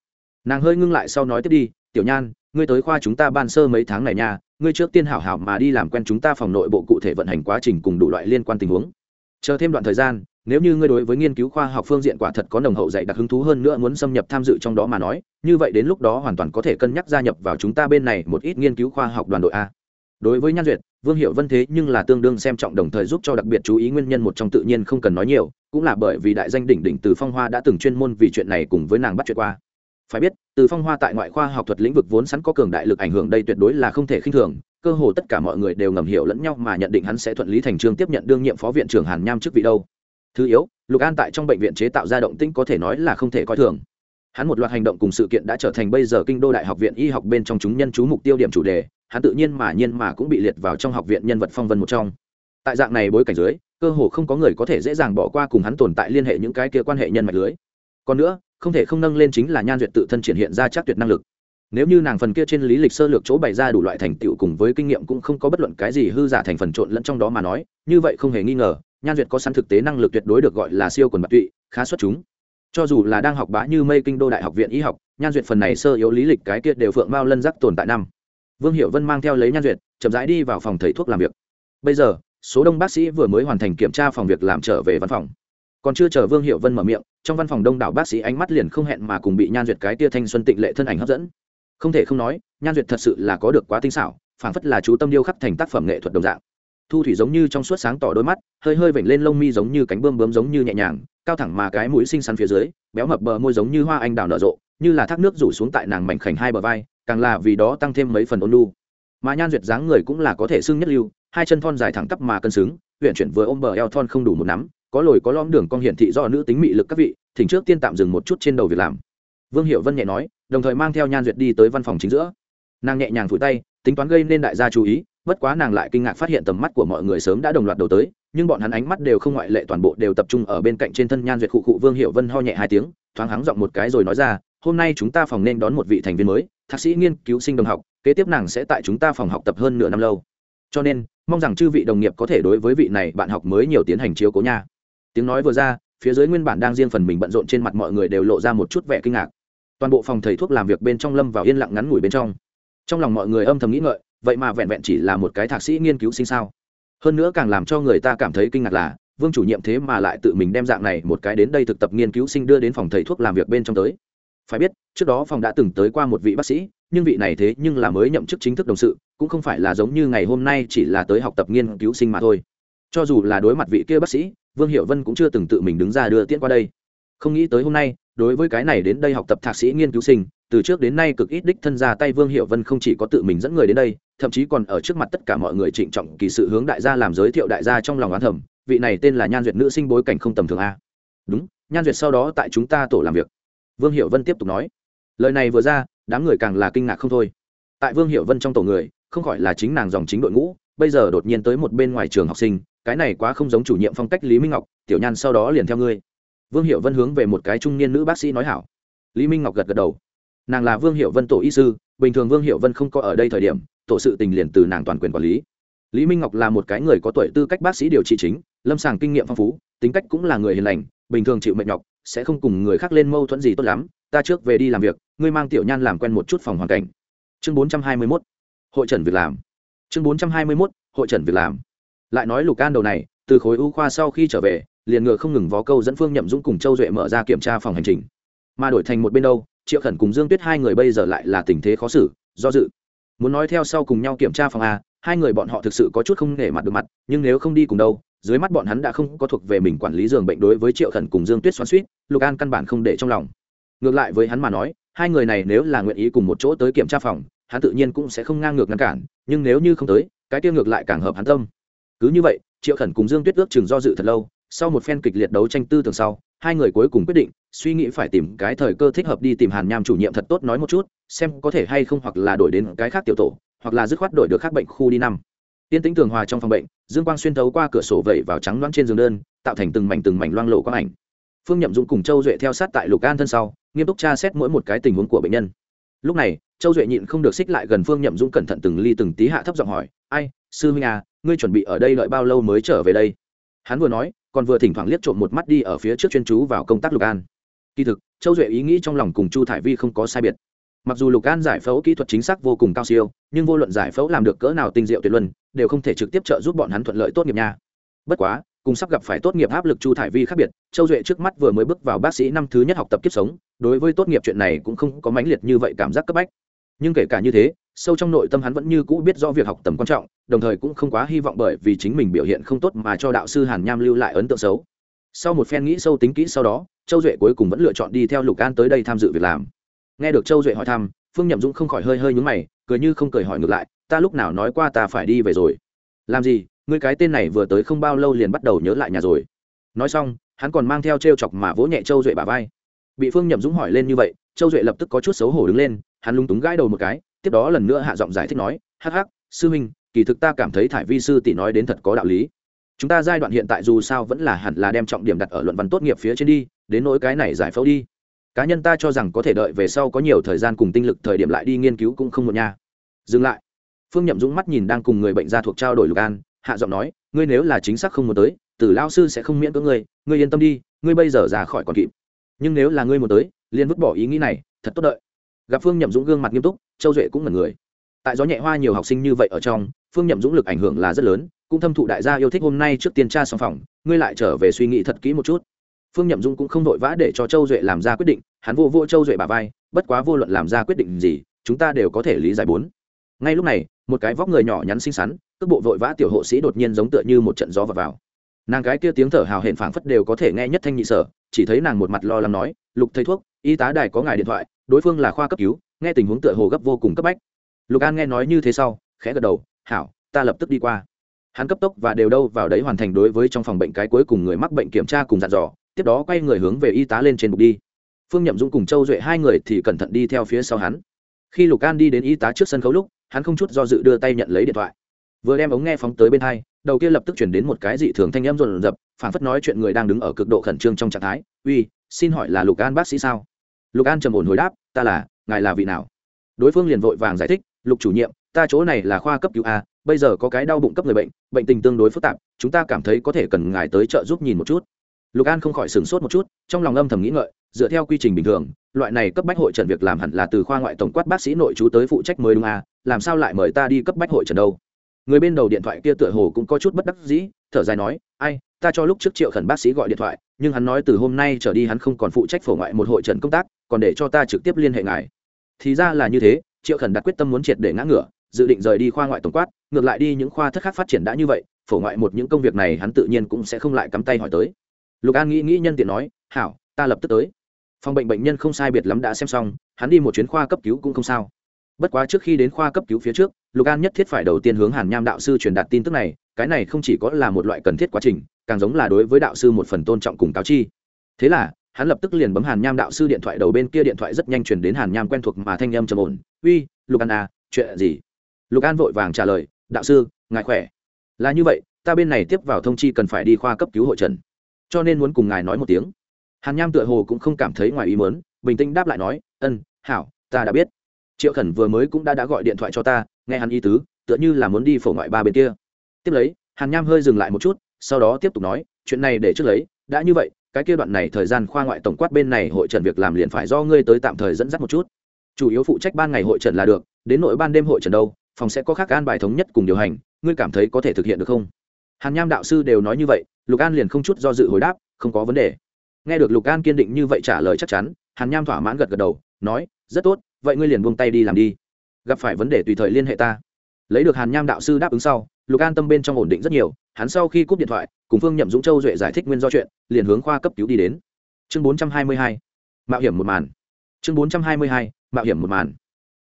Nàng hơi ngưng lại sau nói tiếp đi, tiểu nhan, ngươi tới khoa chúng ta ban sơ mấy tháng này nha, ngươi trước tiên hảo hảo mà đi làm quen chúng ta phòng nội bộ cụ thể vận hành quá trình cùng đủ loại liên quan tình huống. Chờ thêm đoạn thời gian nếu như ngươi đối với nghiên cứu khoa học phương diện quả thật có nồng hậu dạy đặc hứng thú hơn nữa muốn xâm nhập tham dự trong đó mà nói, như vậy đến lúc đó hoàn toàn có thể cân nhắc gia nhập vào chúng ta bên này một ít nghiên cứu khoa học đoàn đội a. Đối với nhan duyệt, vương hiệu vân thế nhưng là tương đương xem trọng đồng thời giúp cho đặc biệt chú ý nguyên nhân một trong tự nhiên không cần nói nhiều, cũng là bởi vì đại danh đỉnh đỉnh từ phong hoa đã từng chuyên môn vì chuyện này cùng với nàng bắt chuyện qua. Phải biết, từ phong hoa tại ngoại khoa học thuật lĩnh vực vốn sẵn có cường đại lực ảnh hưởng đây tuyệt đối là không thể khinh thường, cơ hồ tất cả mọi người đều ngầm hiểu lẫn nhau mà nhận định hắn sẽ thuận lý thành trương tiếp nhận đương nhiệm phó viện trưởng hàn nham chức vị đâu thứ yếu, lục an tại trong bệnh viện chế tạo ra động tĩnh có thể nói là không thể coi thường. Hắn một loạt hành động cùng sự kiện đã trở thành bây giờ kinh đô đại học viện y học bên trong chúng nhân chú mục tiêu điểm chủ đề, hắn tự nhiên mà nhiên mà cũng bị liệt vào trong học viện nhân vật phong vân một trong. Tại dạng này bối cảnh dưới, cơ hồ không có người có thể dễ dàng bỏ qua cùng hắn tồn tại liên hệ những cái kia quan hệ nhân mạch lưới. Còn nữa, không thể không nâng lên chính là nhan duyệt tự thân triển hiện ra chắc tuyệt năng lực. Nếu như nàng phần kia trên lý lịch sơ lược chỗ bày ra đủ loại thành tựu cùng với kinh nghiệm cũng không có bất luận cái gì hư giả thành phần trộn lẫn trong đó mà nói, như vậy không hề nghi ngờ nhan duyệt có sẵn thực tế năng lực tuyệt đối được gọi là siêu quần bạc tụy, khá xuất chúng. Cho dù là đang học bá như mây kinh đô đại học viện y học, nhan duyệt phần này sơ yếu lý lịch cái kia đều phượng mao lân giác tồn tại năm. Vương hiệu vân mang theo lấy nhan duyệt, chậm rãi đi vào phòng thầy thuốc làm việc. Bây giờ, số đông bác sĩ vừa mới hoàn thành kiểm tra phòng việc làm trở về văn phòng. Còn chưa chờ vương hiệu vân mở miệng, trong văn phòng đông đảo bác sĩ ánh mắt liền không hẹn mà cùng bị nhan duyệt cái tia thanh xuân tịnh lệ thân ảnh hấp dẫn. Không thể không nói, nhan duyệt thật sự là có được quá tinh xảo, phảng phất là chú tâm điêu khắc thành tác phẩm nghệ thuật đồng dạng thu thủy giống như trong suốt sáng tỏ đôi mắt, hơi hơi vểnh lên lông mi giống như cánh bươm bướm giống như nhẹ nhàng, cao thẳng mà cái mũi xinh xắn phía dưới, béo mập bờ môi giống như hoa anh đào nở rộ, như là thác nước rủ xuống tại nàng mảnh khảnh hai bờ vai, càng là vì đó tăng thêm mấy phần ôn lu mà nhan duyệt dáng người cũng là có thể xưng nhất lưu, hai chân thon dài thẳng tắp mà cân xứng, huyện chuyển vừa ôm bờ eo thon không đủ một nắm, có lồi có lõm đường cong hiển thị do nữ tính mị lực các vị, thỉnh trước tiên tạm dừng một chút trên đầu việc làm. Vương hiệu vân nhẹ nói, đồng thời mang theo nhan duyệt đi tới văn phòng chính giữa. Nàng nhẹ nhàng phủi tay, tính toán gây nên đại gia chú ý bất quá nàng lại kinh ngạc phát hiện tầm mắt của mọi người sớm đã đồng loạt đầu tới, nhưng bọn hắn ánh mắt đều không ngoại lệ, toàn bộ đều tập trung ở bên cạnh trên thân nhan duyệt khụ khụ vương hiệu vân ho nhẹ hai tiếng, thoáng hắng giọng một cái rồi nói ra, hôm nay chúng ta phòng nên đón một vị thành viên mới, thạc sĩ nghiên cứu sinh đồng học, kế tiếp nàng sẽ tại chúng ta phòng học tập hơn nửa năm lâu. Cho nên, mong rằng chư vị đồng nghiệp có thể đối với vị này bạn học mới nhiều tiến hành chiếu cố nha. Tiếng nói vừa ra, phía dưới nguyên bản đang riêng phần mình bận rộn trên mặt mọi người đều lộ ra một chút vẻ kinh ngạc. Toàn bộ phòng thầy thuốc làm việc bên trong lâm vào yên lặng ngắn ngủi bên trong. Trong lòng mọi người âm thầm nghĩ ngợi vậy mà vẹn vẹn chỉ là một cái thạc sĩ nghiên cứu sinh sao? Hơn nữa càng làm cho người ta cảm thấy kinh ngạc là, vương chủ nhiệm thế mà lại tự mình đem dạng này một cái đến đây thực tập nghiên cứu sinh đưa đến phòng thầy thuốc làm việc bên trong tới. Phải biết, trước đó phòng đã từng tới qua một vị bác sĩ, nhưng vị này thế nhưng là mới nhậm chức chính thức đồng sự, cũng không phải là giống như ngày hôm nay chỉ là tới học tập nghiên cứu sinh mà thôi. Cho dù là đối mặt vị kia bác sĩ, vương hiệu vân cũng chưa từng tự mình đứng ra đưa tiễn qua đây. Không nghĩ tới hôm nay đối với cái này đến đây học tập thạc sĩ nghiên cứu sinh, từ trước đến nay cực ít đích thân ra tay vương hiệu vân không chỉ có tự mình dẫn người đến đây, thậm chí còn ở trước mặt tất cả mọi người trịnh trọng kỳ sự hướng đại gia làm giới thiệu đại gia trong lòng oán thẩm vị này tên là nhan duyệt nữ sinh bối cảnh không tầm thường a. Đúng, nhan duyệt sau đó tại chúng ta tổ làm việc. Vương hiệu vân tiếp tục nói. Lời này vừa ra, đám người càng là kinh ngạc không thôi. Tại vương hiệu vân trong tổ người, không khỏi là chính nàng dòng chính đội ngũ, bây giờ đột nhiên tới một bên ngoài trường học sinh, cái này quá không giống chủ nhiệm phong cách lý minh ngọc, tiểu nhan sau đó liền theo ngươi vương hiệu vân hướng về một cái trung niên nữ bác sĩ nói hảo. Lý minh ngọc gật gật đầu. Nàng là vương hiệu vân tổ y sư, bình thường vương hiệu vân không có ở đây thời điểm, tổ sự tình liền từ nàng toàn quyền quản lý. Lý minh ngọc là một cái người có tuổi tư cách bác sĩ điều trị chính, lâm sàng kinh nghiệm phong phú, tính cách cũng là người hiền lành, bình thường chịu mệt nhọc, sẽ không cùng người khác lên mâu thuẫn gì tốt lắm. Ta trước về đi làm việc, ngươi mang tiểu nhan làm quen một chút phòng hoàn cảnh. Chương bốn trăm hai mươi mốt, hội trần việc làm. Chương bốn trăm hai mươi mốt, hội trần việc làm. Lại nói lục an đầu này, từ khối u khoa sau khi trở về liền ngựa không ngừng vó câu dẫn phương nhậm dũng cùng châu duệ mở ra kiểm tra phòng hành trình. Mà đổi thành một bên đâu, triệu khẩn cùng dương tuyết hai người bây giờ lại là tình thế khó xử, do dự. Muốn nói theo sau cùng nhau kiểm tra phòng a, hai người bọn họ thực sự có chút không nể mặt được mặt, nhưng nếu không đi cùng đâu, dưới mắt bọn hắn đã không có thuộc về mình quản lý giường bệnh đối với triệu khẩn cùng dương tuyết xoắn suýt lục an căn bản không để trong lòng. Ngược lại với hắn mà nói, hai người này nếu là nguyện ý cùng một chỗ tới kiểm tra phòng, hắn tự nhiên cũng sẽ không ngang ngược ngăn cản, nhưng nếu như không tới, cái tiêu ngược lại càng hợp hắn tâm. Cứ như vậy, triệu khẩn cùng dương tuyết ước chừng do dự thật lâu sau một phen kịch liệt đấu tranh tư tưởng sau, hai người cuối cùng quyết định suy nghĩ phải tìm cái thời cơ thích hợp đi tìm hàn nham chủ nhiệm thật tốt nói một chút, xem có thể hay không hoặc là đổi đến cái khác tiểu tổ, hoặc là dứt khoát đổi được khác bệnh khu đi năm. Tiên tĩnh tường hòa trong phòng bệnh, dương quang xuyên thấu qua cửa sổ vẩy vào trắng loãng trên giường đơn, tạo thành từng mảnh từng mảnh loang lộ quang ảnh. Phương nhậm dũng cùng châu duệ theo sát tại lục an thân sau, nghiêm túc tra xét mỗi một cái tình huống của bệnh nhân. Lúc này, châu duệ nhịn không được xích lại gần phương nhậm dũng cẩn thận từng ly từng tí hạ thấp giọng hỏi, ai, sư huynh à ngươi chuẩn bị ở đây đợi bao lâu mới trở về đây? Hắn vừa nói còn vừa thỉnh thoảng liếc trộm một mắt đi ở phía trước chuyên chú vào công tác lục an. Kỳ thực, châu duệ ý nghĩ trong lòng cùng chu thải vi không có sai biệt. Mặc dù lục an giải phẫu kỹ thuật chính xác vô cùng cao siêu, nhưng vô luận giải phẫu làm được cỡ nào tinh diệu tuyệt luân, đều không thể trực tiếp trợ giúp bọn hắn thuận lợi tốt nghiệp nha. Bất quá, cùng sắp gặp phải tốt nghiệp áp lực chu thải vi khác biệt, châu duệ trước mắt vừa mới bước vào bác sĩ năm thứ nhất học tập kiếp sống, đối với tốt nghiệp chuyện này cũng không có mãnh liệt như vậy cảm giác cấp bách. Nhưng kể cả như thế sâu trong nội tâm hắn vẫn như cũ biết rõ việc học tầm quan trọng, đồng thời cũng không quá hy vọng bởi vì chính mình biểu hiện không tốt mà cho đạo sư hàn nham lưu lại ấn tượng xấu. Sau một phen nghĩ sâu tính kỹ sau đó, châu duệ cuối cùng vẫn lựa chọn đi theo lục an tới đây tham dự việc làm. Nghe được châu duệ hỏi thăm, phương nhậm dũng không khỏi hơi hơi nhúng mày, cười như không cười hỏi ngược lại, ta lúc nào nói qua ta phải đi về rồi? Làm gì? Ngươi cái tên này vừa tới không bao lâu liền bắt đầu nhớ lại nhà rồi. Nói xong, hắn còn mang theo t r e o chọc mà vỗ nhẹ châu duệ bà vai. Bị phương nhậm dũng hỏi lên như vậy, châu duệ lập tức có chút xấu hổ đứng lên, hắn lung túng gãi đầu một cái tiếp đó lần nữa hạ giọng giải thích nói, hắc hắc, sư huynh, kỳ thực ta cảm thấy thải vi sư tỷ nói đến thật có đạo lý. Chúng ta giai đoạn hiện tại dù sao vẫn là hẳn là đem trọng điểm đặt ở luận văn tốt nghiệp phía trên đi, đến nỗi cái này giải phẫu đi. Cá nhân ta cho rằng có thể đợi về sau có nhiều thời gian cùng tinh lực thời điểm lại đi nghiên cứu cũng không một nha. Dừng lại. Phương nhậm dũng mắt nhìn đang cùng người bệnh gia thuộc trao đổi lục an, hạ giọng nói, ngươi nếu là chính xác không muốn tới, tử lao sư sẽ không miễn cưỡng ngươi ngươi yên tâm đi, ngươi bây giờ ra khỏi còn kịp. Nhưng nếu là ngươi muốn tới, liền vứt bỏ ý nghĩ này, thật tốt đợi gặp phương nhậm dũng gương mặt nghiêm túc châu duệ cũng là người. Tại gió nhẹ hoa nhiều học sinh như vậy ở trong phương nhậm dũng lực ảnh hưởng là rất lớn cũng thâm thụ đại gia yêu thích hôm nay trước tiên tra xong phòng ngươi lại trở về suy nghĩ thật kỹ một chút. Phương nhậm dũng cũng không vội vã để cho châu duệ làm ra quyết định hắn vô vô châu duệ bà vai bất quá vô luận làm ra quyết định gì chúng ta đều có thể lý giải bốn. Ngay lúc này một cái vóc người nhỏ nhắn xinh xắn cước bộ vội vã tiểu hộ sĩ đột nhiên giống tựa như một trận gió vào, vào. nàng cái kia tiếng thở hào hển phảng phất đều có thể nghe nhất thanh nhị sở chỉ thấy nàng một mặt lo lắng nói lục thầy thuốc y tá đài có ngài điện thoại đối phương là khoa cấp cứu, nghe tình huống tựa hồ gấp vô cùng cấp bách. Lục an nghe nói như thế sau, khẽ gật đầu, hảo, ta lập tức đi qua. Hắn cấp tốc và đều đâu vào đấy hoàn thành đối với trong phòng bệnh cái cuối cùng người mắc bệnh kiểm tra cùng dặn dò, tiếp đó quay người hướng về y tá lên trên bục đi. Phương nhậm dũng cùng châu duệ hai người thì cẩn thận đi theo phía sau hắn. Khi lục an đi đến y tá trước sân khấu lúc, hắn không chút do dự đưa tay nhận lấy điện thoại. Vừa đem ống nghe phóng tới bên hai, đầu kia lập tức chuyển đến một cái dị thường thanh âm rộn rập phản phất nói chuyện người đang đứng ở cực độ khẩn trương trong trạng thái. Uy, xin hỏi là lục an bác sĩ sao? Lục an trầm ổn hồi đáp, ta là, ngài là vị nào? Đối phương liền vội vàng giải thích, lục chủ nhiệm, ta chỗ này là khoa cấp cứu a, bây giờ có cái đau bụng cấp người bệnh bệnh tình tương đối phức tạp, chúng ta cảm thấy có thể cần ngài tới trợ giúp nhìn một chút. Lục an không khỏi sửng sốt một chút, trong lòng âm thầm nghĩ ngợi, dựa theo quy trình bình thường, loại này cấp bách hội trần việc làm hẳn là từ khoa ngoại tổng quát bác sĩ nội chú tới phụ trách mới đúng à làm sao lại mời ta đi cấp bách hội trần đâu? Người bên đầu điện thoại kia tựa hồ cũng có chút bất đắc dĩ, thở dài nói, ai, ta cho lúc trước triệu khẩn bác sĩ gọi điện thoại, nhưng hắn nói từ hôm nay trở đi hắn không còn phụ trách phổ ngoại một hội trần công tác còn để cho ta trực tiếp liên hệ ngài. Thì ra là như thế, triệu khẩn đặt quyết tâm muốn triệt để ngã ngửa, dự định rời đi khoa ngoại tổng quát, ngược lại đi những khoa thất khác phát triển đã như vậy, phổ ngoại một những công việc này hắn tự nhiên cũng sẽ không lại cắm tay hỏi tới. Lục an nghĩ nghĩ nhân tiện nói, hảo, ta lập tức tới. Phòng bệnh bệnh nhân không sai biệt lắm đã xem xong, hắn đi một chuyến khoa cấp cứu cũng không sao. Bất quá trước khi đến khoa cấp cứu phía trước, lục an nhất thiết phải đầu tiên hướng hàn nham đạo sư truyền đạt tin tức này, cái này không chỉ có là một loại cần thiết quá trình, càng giống là đối với đạo sư một phần tôn trọng cùng cáo chi. Thế là hắn lập tức liền bấm hàn nham đạo sư điện thoại đầu bên kia điện thoại rất nhanh chuyển đến hàn nham quen thuộc mà thanh âm trầm ổn. Uy, lục an à chuyện gì? Lục an vội vàng trả lời, đạo sư, ngài khỏe? Là như vậy, ta bên này tiếp vào thông chi cần phải đi khoa cấp cứu hội trần, cho nên muốn cùng ngài nói một tiếng. Hàn nham tựa hồ cũng không cảm thấy ngoài ý mớn bình tĩnh đáp lại nói, ân, hảo, ta đã biết. Triệu khẩn vừa mới cũng đã đã gọi điện thoại cho ta, nghe hắn y tứ, tựa như là muốn đi phổ ngoại ba bên kia. Tiếp lấy, hàn nham hơi dừng lại một chút, sau đó tiếp tục nói, chuyện này để trước lấy, đã như vậy cái kia đoạn này thời gian khoa ngoại tổng quát bên này hội trần việc làm liền phải do ngươi tới tạm thời dẫn dắt một chút. Chủ yếu phụ trách ban ngày hội trần là được, đến nội ban đêm hội trần đâu, phòng sẽ có khác an bài thống nhất cùng điều hành, ngươi cảm thấy có thể thực hiện được không? Hàn nham đạo sư đều nói như vậy, lục an liền không chút do dự hồi đáp, không có vấn đề. Nghe được lục an kiên định như vậy trả lời chắc chắn, hàn nham thỏa mãn gật gật đầu, nói, rất tốt, vậy ngươi liền buông tay đi làm đi. Gặp phải vấn đề tùy thời liên hệ ta. Lấy được hàn nham đạo sư đáp ứng sau, lục an tâm bên trong ổn định rất nhiều, hắn sau khi cúp điện thoại cùng phương nhậm dũng châu duệ giải thích nguyên do chuyện, liền hướng khoa cấp cứu đi đến. Chương bốn trăm hai mươi hai, mạo hiểm một màn. Chương bốn trăm hai mươi hai, mạo hiểm một màn.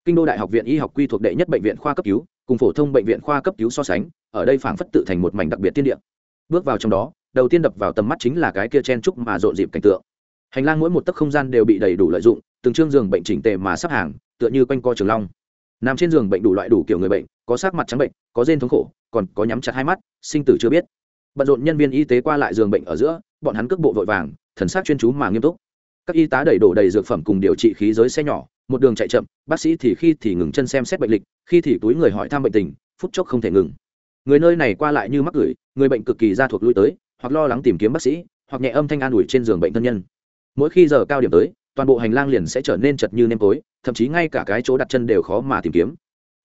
Kinh đô đại học viện y học quy thuộc đệ nhất bệnh viện khoa cấp cứu, cùng phổ thông bệnh viện khoa cấp cứu so sánh, ở đây phảng phất tự thành một mảnh đặc biệt tiên địa. Bước vào trong đó, đầu tiên đập vào tầm mắt chính là cái kia chen trúc mà rộn dịp cảnh tượng. Hành lang mỗi một tấc không gian đều bị đầy đủ lợi dụng, từng chương giường bệnh chỉnh tề mà sắp hàng, tựa như quanh co trường long. Nằm trên giường bệnh đủ loại đủ kiểu người bệnh, có sắc mặt trắng bệnh, có rên thống khổ, còn có nhắm chặt hai mắt, sinh tử chưa biết bận rộn nhân viên y tế qua lại giường bệnh ở giữa, bọn hắn cước bộ vội vàng, thần sắc chuyên chú mà nghiêm túc. Các y tá đầy đổ đầy dược phẩm cùng điều trị khí giới xe nhỏ, một đường chạy chậm, bác sĩ thì khi thì ngừng chân xem xét bệnh lịch, khi thì túi người hỏi thăm bệnh tình, phút chốc không thể ngừng. Người nơi này qua lại như mắc gửi, người bệnh cực kỳ ra thuộc lui tới, hoặc lo lắng tìm kiếm bác sĩ, hoặc nhẹ âm thanh an ủi trên giường bệnh thân nhân. Mỗi khi giờ cao điểm tới, toàn bộ hành lang liền sẽ trở nên chật như nêm tối, thậm chí ngay cả cái chỗ đặt chân đều khó mà tìm kiếm.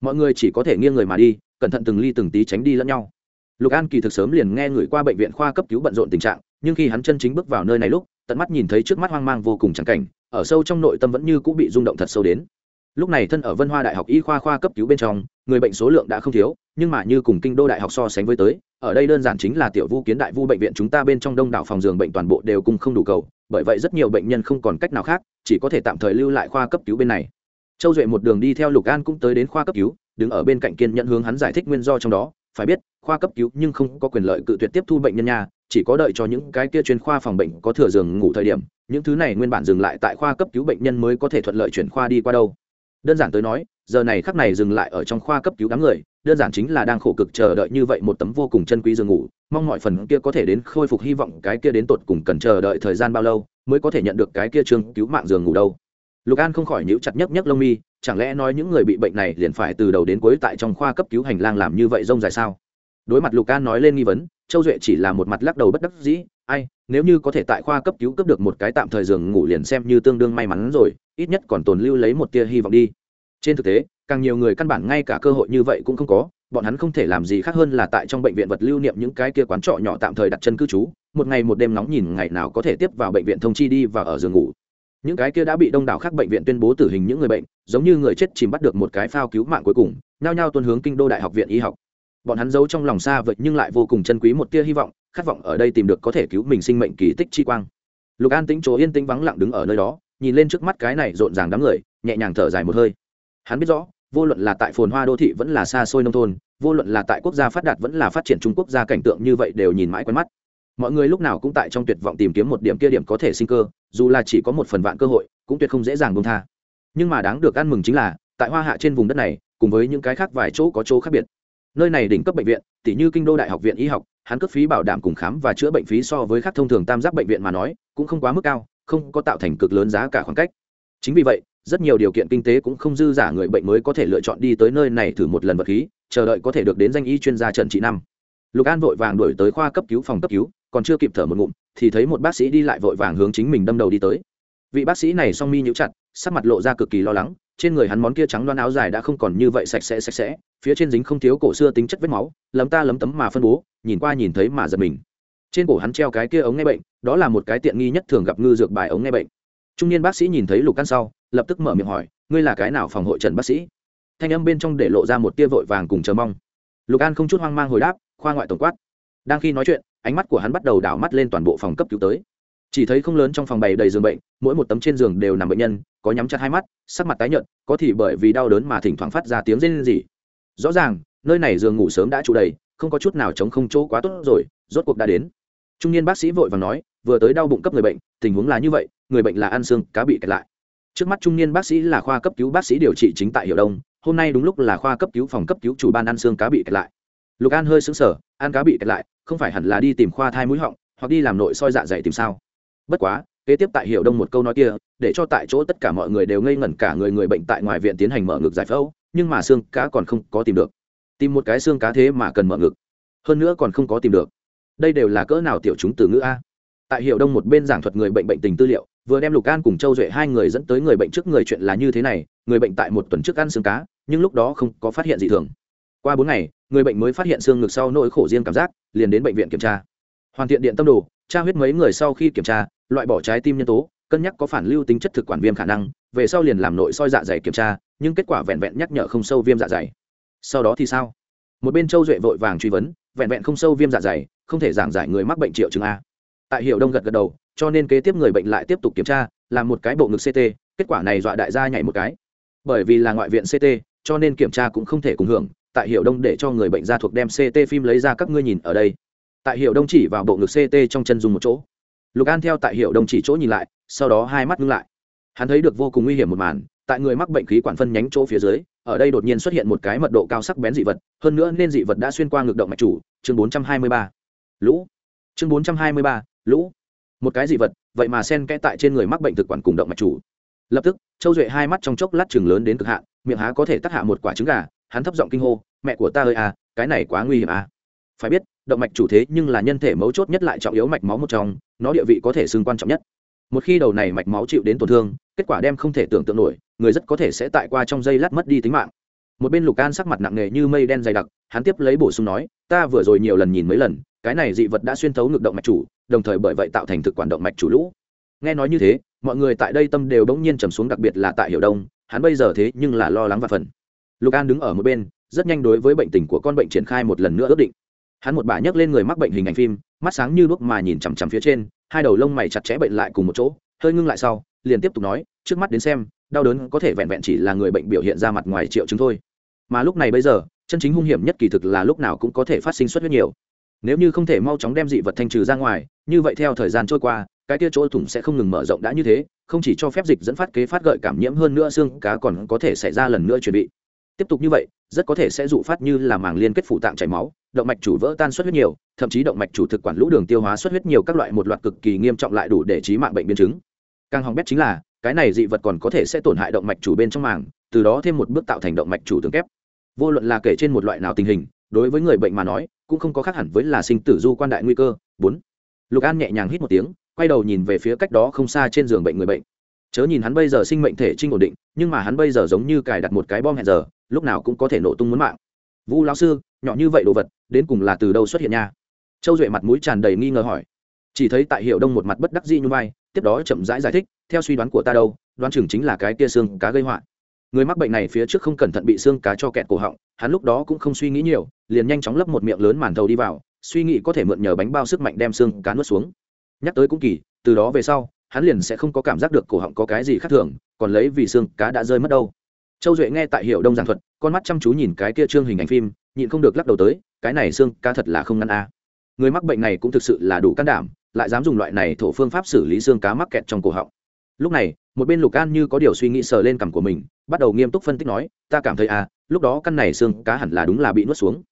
Mọi người chỉ có thể nghiêng người mà đi, cẩn thận từng ly từng tí tránh đi lẫn nhau lục an kỳ thực sớm liền nghe người qua bệnh viện khoa cấp cứu bận rộn tình trạng, nhưng khi hắn chân chính bước vào nơi này lúc, tận mắt nhìn thấy trước mắt hoang mang vô cùng chẳng cảnh, ở sâu trong nội tâm vẫn như cũng bị rung động thật sâu đến. Lúc này thân ở vân hoa đại học y khoa khoa cấp cứu bên trong, người bệnh số lượng đã không thiếu, nhưng mà như cùng kinh đô đại học so sánh với tới, ở đây đơn giản chính là tiểu vu kiến đại vu bệnh viện chúng ta bên trong đông đảo phòng giường bệnh toàn bộ đều cùng không đủ cầu, bởi vậy rất nhiều bệnh nhân không còn cách nào khác, chỉ có thể tạm thời lưu lại khoa cấp cứu bên này. Châu duệ một đường đi theo lục an cũng tới đến khoa cấp cứu, đứng ở bên cạnh kiên nhận hướng hắn giải thích nguyên do trong đó phải biết, khoa cấp cứu nhưng không có quyền lợi cự tuyệt tiếp thu bệnh nhân nha, chỉ có đợi cho những cái kia chuyên khoa phòng bệnh có thừa giường ngủ thời điểm, những thứ này nguyên bản dừng lại tại khoa cấp cứu bệnh nhân mới có thể thuận lợi chuyển khoa đi qua đâu. Đơn giản tới nói, giờ này khắc này dừng lại ở trong khoa cấp cứu đám người, đơn giản chính là đang khổ cực chờ đợi như vậy một tấm vô cùng chân quý giường ngủ, mong mọi phần kia có thể đến khôi phục hy vọng cái kia đến tột cùng cần chờ đợi thời gian bao lâu, mới có thể nhận được cái kia trường cứu mạng giường ngủ đâu. Lục an không khỏi nhíu chặt nhấc nhấc lông mi chẳng lẽ nói những người bị bệnh này liền phải từ đầu đến cuối tại trong khoa cấp cứu hành lang làm như vậy rông dài sao? Đối mặt lục an nói lên nghi vấn, châu duệ chỉ là một mặt lắc đầu bất đắc dĩ, ai, nếu như có thể tại khoa cấp cứu cấp được một cái tạm thời giường ngủ liền xem như tương đương may mắn rồi, ít nhất còn tồn lưu lấy một tia hy vọng đi. Trên thực tế, càng nhiều người căn bản ngay cả cơ hội như vậy cũng không có, bọn hắn không thể làm gì khác hơn là tại trong bệnh viện vật lưu niệm những cái kia quán trọ nhỏ tạm thời đặt chân cư trú, một ngày một đêm nóng nhìn ngày nào có thể tiếp vào bệnh viện thông chi đi và ở giường ngủ những cái kia đã bị đông đảo khác bệnh viện tuyên bố tử hình những người bệnh, giống như người chết chìm bắt được một cái phao cứu mạng cuối cùng, nhao nhao tuân hướng kinh đô đại học viện y học. Bọn hắn giấu trong lòng xa vậy nhưng lại vô cùng chân quý một tia hy vọng, khát vọng ở đây tìm được có thể cứu mình sinh mệnh kỳ tích chi quang. Lục an tính chỗ yên tĩnh vắng lặng đứng ở nơi đó, nhìn lên trước mắt cái này rộn ràng đám người, nhẹ nhàng thở dài một hơi. Hắn biết rõ, vô luận là tại phồn hoa đô thị vẫn là xa xôi nông thôn, vô luận là tại quốc gia phát đạt vẫn là phát triển trung quốc gia cảnh tượng như vậy đều nhìn mãi quen mắt. Mọi người lúc nào cũng tại trong tuyệt vọng tìm kiếm một điểm kia điểm có thể sinh cơ dù là chỉ có một phần vạn cơ hội, cũng tuyệt không dễ dàng buông tha. Nhưng mà đáng được ăn mừng chính là, tại hoa hạ trên vùng đất này, cùng với những cái khác vài chỗ có chỗ khác biệt. Nơi này đỉnh cấp bệnh viện tỷ như kinh đô đại học viện y học, hắn cấp phí bảo đảm cùng khám và chữa bệnh phí so với các thông thường tam giác bệnh viện mà nói, cũng không quá mức cao, không có tạo thành cực lớn giá cả khoảng cách. Chính vì vậy, rất nhiều điều kiện kinh tế cũng không dư giả người bệnh mới có thể lựa chọn đi tới nơi này thử một lần vật khí, chờ đợi có thể được đến danh y chuyên gia trần trị năm lục an vội vàng đổi tới khoa cấp cứu phòng cấp cứu còn chưa kịp thở một ngụm, thì thấy một bác sĩ đi lại vội vàng hướng chính mình đâm đầu đi tới. Vị bác sĩ này song mi nhíu chặt, sắc mặt lộ ra cực kỳ lo lắng, trên người hắn món kia trắng đoan áo dài đã không còn như vậy sạch sẽ sạch sẽ, phía trên dính không thiếu cổ xưa tính chất vết máu, lấm ta lấm tấm mà phân bố, nhìn qua nhìn thấy mà giật mình. Trên cổ hắn treo cái kia ống nghe bệnh, đó là một cái tiện nghi nhất thường gặp ngư dược bài ống nghe bệnh. Trung niên bác sĩ nhìn thấy lục căn sau, lập tức mở miệng hỏi, ngươi là cái nào phòng hội trần bác sĩ? Thanh âm bên trong để lộ ra một tia vội vàng cùng chờ mong. Lục an không chút hoang mang hồi đáp, khoa ngoại tổng quát. Đang khi nói chuyện ánh mắt của hắn bắt đầu đảo mắt lên toàn bộ phòng cấp cứu tới. Chỉ thấy không lớn trong phòng bày đầy giường bệnh, mỗi một tấm trên giường đều nằm bệnh nhân, có nhắm chặt hai mắt, sắc mặt tái nhợt, có thì bởi vì đau đớn mà thỉnh thoảng phát ra tiếng rên rỉ. Rõ ràng, nơi này giường ngủ sớm đã trụ đầy, không có chút nào chống không chỗ quá tốt rồi, rốt cuộc đã đến. Trung niên bác sĩ vội vàng nói, vừa tới đau bụng cấp người bệnh, tình huống là như vậy, người bệnh là ăn xương, cá bị kẹt lại. Trước mắt trung niên bác sĩ là khoa cấp cứu bác sĩ điều trị chính tại hiệu đông, hôm nay đúng lúc là khoa cấp cứu phòng cấp cứu chủ ban ăn xương cá bị kẹt lại. Lục an hơi xứng sở ăn cá bị kẹt lại không phải hẳn là đi tìm khoa thai mũi họng, hoặc đi làm nội soi dạ dày tìm sao? Bất quá, kế tiếp tại hiệu đông một câu nói kia, để cho tại chỗ tất cả mọi người đều ngây ngẩn cả người người bệnh tại ngoài viện tiến hành mở ngực giải phẫu, nhưng mà xương cá còn không có tìm được. Tìm một cái xương cá thế mà cần mở ngực. Hơn nữa còn không có tìm được. Đây đều là cỡ nào tiểu chúng từ ngữ a? Tại hiệu đông một bên giảng thuật người bệnh bệnh tình tư liệu, vừa đem lục an cùng châu duệ hai người dẫn tới người bệnh trước người chuyện là như thế này, người bệnh tại một tuần trước ăn xương cá, nhưng lúc đó không có phát hiện gì thường qua bốn ngày, người bệnh mới phát hiện xương ngực sau nỗi khổ riêng cảm giác, liền đến bệnh viện kiểm tra. Hoàn thiện điện tâm đồ, tra huyết mấy người sau khi kiểm tra, loại bỏ trái tim nhân tố, cân nhắc có phản lưu tính chất thực quản viêm khả năng, về sau liền làm nội soi dạ dày kiểm tra, nhưng kết quả vẹn vẹn nhắc nhở không sâu viêm dạ dày. Sau đó thì sao? Một bên châu duệ vội vàng truy vấn, vẹn vẹn không sâu viêm dạ dày, không thể giảng giải người mắc bệnh triệu chứng a. Tại hiệu đông gật gật đầu, cho nên kế tiếp người bệnh lại tiếp tục kiểm tra, làm một cái bộ ngực ct kết quả này dọa đại gia nhảy một cái. Bởi vì là ngoại viện ct cho nên kiểm tra cũng không thể cùng hưởng tại hiệu đông để cho người bệnh ra thuộc đem ct phim lấy ra các ngươi nhìn ở đây. Tại hiệu đông chỉ vào bộ ngực ct trong chân dùng một chỗ. Lục an theo tại hiệu đông chỉ chỗ nhìn lại, sau đó hai mắt ngưng lại. Hắn thấy được vô cùng nguy hiểm một màn, tại người mắc bệnh khí quản phân nhánh chỗ phía dưới, ở đây đột nhiên xuất hiện một cái mật độ cao sắc bén dị vật, hơn nữa nên dị vật đã xuyên qua ngực động mạch chủ, chương bốn trăm hai mươi ba. Lũ. Chương bốn trăm hai mươi ba, lũ. Một cái dị vật, vậy mà sen kẽ tại trên người mắc bệnh thực quản cùng động mạch chủ. Lập tức, châu duệ hai mắt trong chốc lát chừng lớn đến cực hạn, miệng há có thể tắc hạ một quả trứng gà hắn thấp giọng kinh hô, mẹ của ta ơi à cái này quá nguy hiểm à. Phải biết, động mạch chủ thế nhưng là nhân thể mấu chốt nhất lại trọng yếu mạch máu một trong, nó địa vị có thể xưng quan trọng nhất. Một khi đầu này mạch máu chịu đến tổn thương, kết quả đem không thể tưởng tượng nổi, người rất có thể sẽ tại qua trong giây lát mất đi tính mạng. Một bên lục an sắc mặt nặng nề như mây đen dày đặc, hắn tiếp lấy bổ sung nói, ta vừa rồi nhiều lần nhìn mấy lần, cái này dị vật đã xuyên thấu ngực động mạch chủ, đồng thời bởi vậy tạo thành thực quản động mạch chủ lũ. Nghe nói như thế, mọi người tại đây tâm đều bỗng nhiên trầm xuống, đặc biệt là tại hiểu đông, hắn bây giờ thế nhưng là lo lắng và phần lục an đứng ở một bên, rất nhanh đối với bệnh tình của con bệnh triển khai một lần nữa ước định. Hắn một bà nhấc lên người mắc bệnh hình ảnh phim, mắt sáng như đuốc mà nhìn chằm chằm phía trên, hai đầu lông mày chặt chẽ bệnh lại cùng một chỗ, hơi ngưng lại sau, liền tiếp tục nói, trước mắt đến xem, đau đớn có thể vẹn vẹn chỉ là người bệnh biểu hiện ra mặt ngoài triệu chứng thôi. Mà lúc này bây giờ, chân chính hung hiểm nhất kỳ thực là lúc nào cũng có thể phát sinh xuất huyết nhiều. Nếu như không thể mau chóng đem dị vật thanh trừ ra ngoài, như vậy theo thời gian trôi qua, cái kia chỗ thủng sẽ không ngừng mở rộng đã như thế, không chỉ cho phép dịch dẫn phát kế phát gợi cảm nhiễm hơn nữa, xương cá còn có thể xảy ra lần nữa chuẩn bị tiếp tục như vậy, rất có thể sẽ dụ phát như là màng liên kết phủ tạng chảy máu, động mạch chủ vỡ tan xuất huyết nhiều, thậm chí động mạch chủ thực quản lũ đường tiêu hóa xuất huyết nhiều các loại một loạt cực kỳ nghiêm trọng lại đủ để trí mạng bệnh biến chứng. Càng hỏng bét chính là, cái này dị vật còn có thể sẽ tổn hại động mạch chủ bên trong màng, từ đó thêm một bước tạo thành động mạch chủ tường kép. Vô luận là kể trên một loại nào tình hình, đối với người bệnh mà nói, cũng không có khác hẳn với là sinh tử du quan đại nguy cơ. Bốn. Lục an nhẹ nhàng hít một tiếng, quay đầu nhìn về phía cách đó không xa trên giường bệnh người bệnh chớ nhìn hắn bây giờ sinh mệnh thể trinh ổn định nhưng mà hắn bây giờ giống như cài đặt một cái bom hẹn giờ lúc nào cũng có thể nổ tung muốn mạng. Vu lão sư nhỏ như vậy đồ vật đến cùng là từ đâu xuất hiện nha? Châu duệ mặt mũi tràn đầy nghi ngờ hỏi. Chỉ thấy tại hiệu đông một mặt bất đắc dĩ như vai tiếp đó chậm rãi giải, giải thích theo suy đoán của ta đâu đoán chừng chính là cái tia xương cá gây họa. Người mắc bệnh này phía trước không cẩn thận bị xương cá cho kẹt cổ họng hắn lúc đó cũng không suy nghĩ nhiều liền nhanh chóng lấp một miệng lớn màn thầu đi vào suy nghĩ có thể mượn nhờ bánh bao sức mạnh đem xương cá nuốt xuống. Nhắc tới cũng kỳ từ đó về sau hắn liền sẽ không có cảm giác được cổ họng có cái gì khác thường, còn lấy vì xương cá đã rơi mất đâu. Châu duệ nghe tại hiệu đông giảng thuật, con mắt chăm chú nhìn cái kia trương hình ảnh phim, nhịn không được lắc đầu tới, cái này xương cá thật là không ngăn a. Người mắc bệnh này cũng thực sự là đủ can đảm, lại dám dùng loại này thổ phương pháp xử lý xương cá mắc kẹt trong cổ họng. Lúc này, một bên lục an như có điều suy nghĩ sờ lên cằm của mình, bắt đầu nghiêm túc phân tích nói, ta cảm thấy à lúc đó căn này xương cá hẳn là đúng là bị nuốt xuống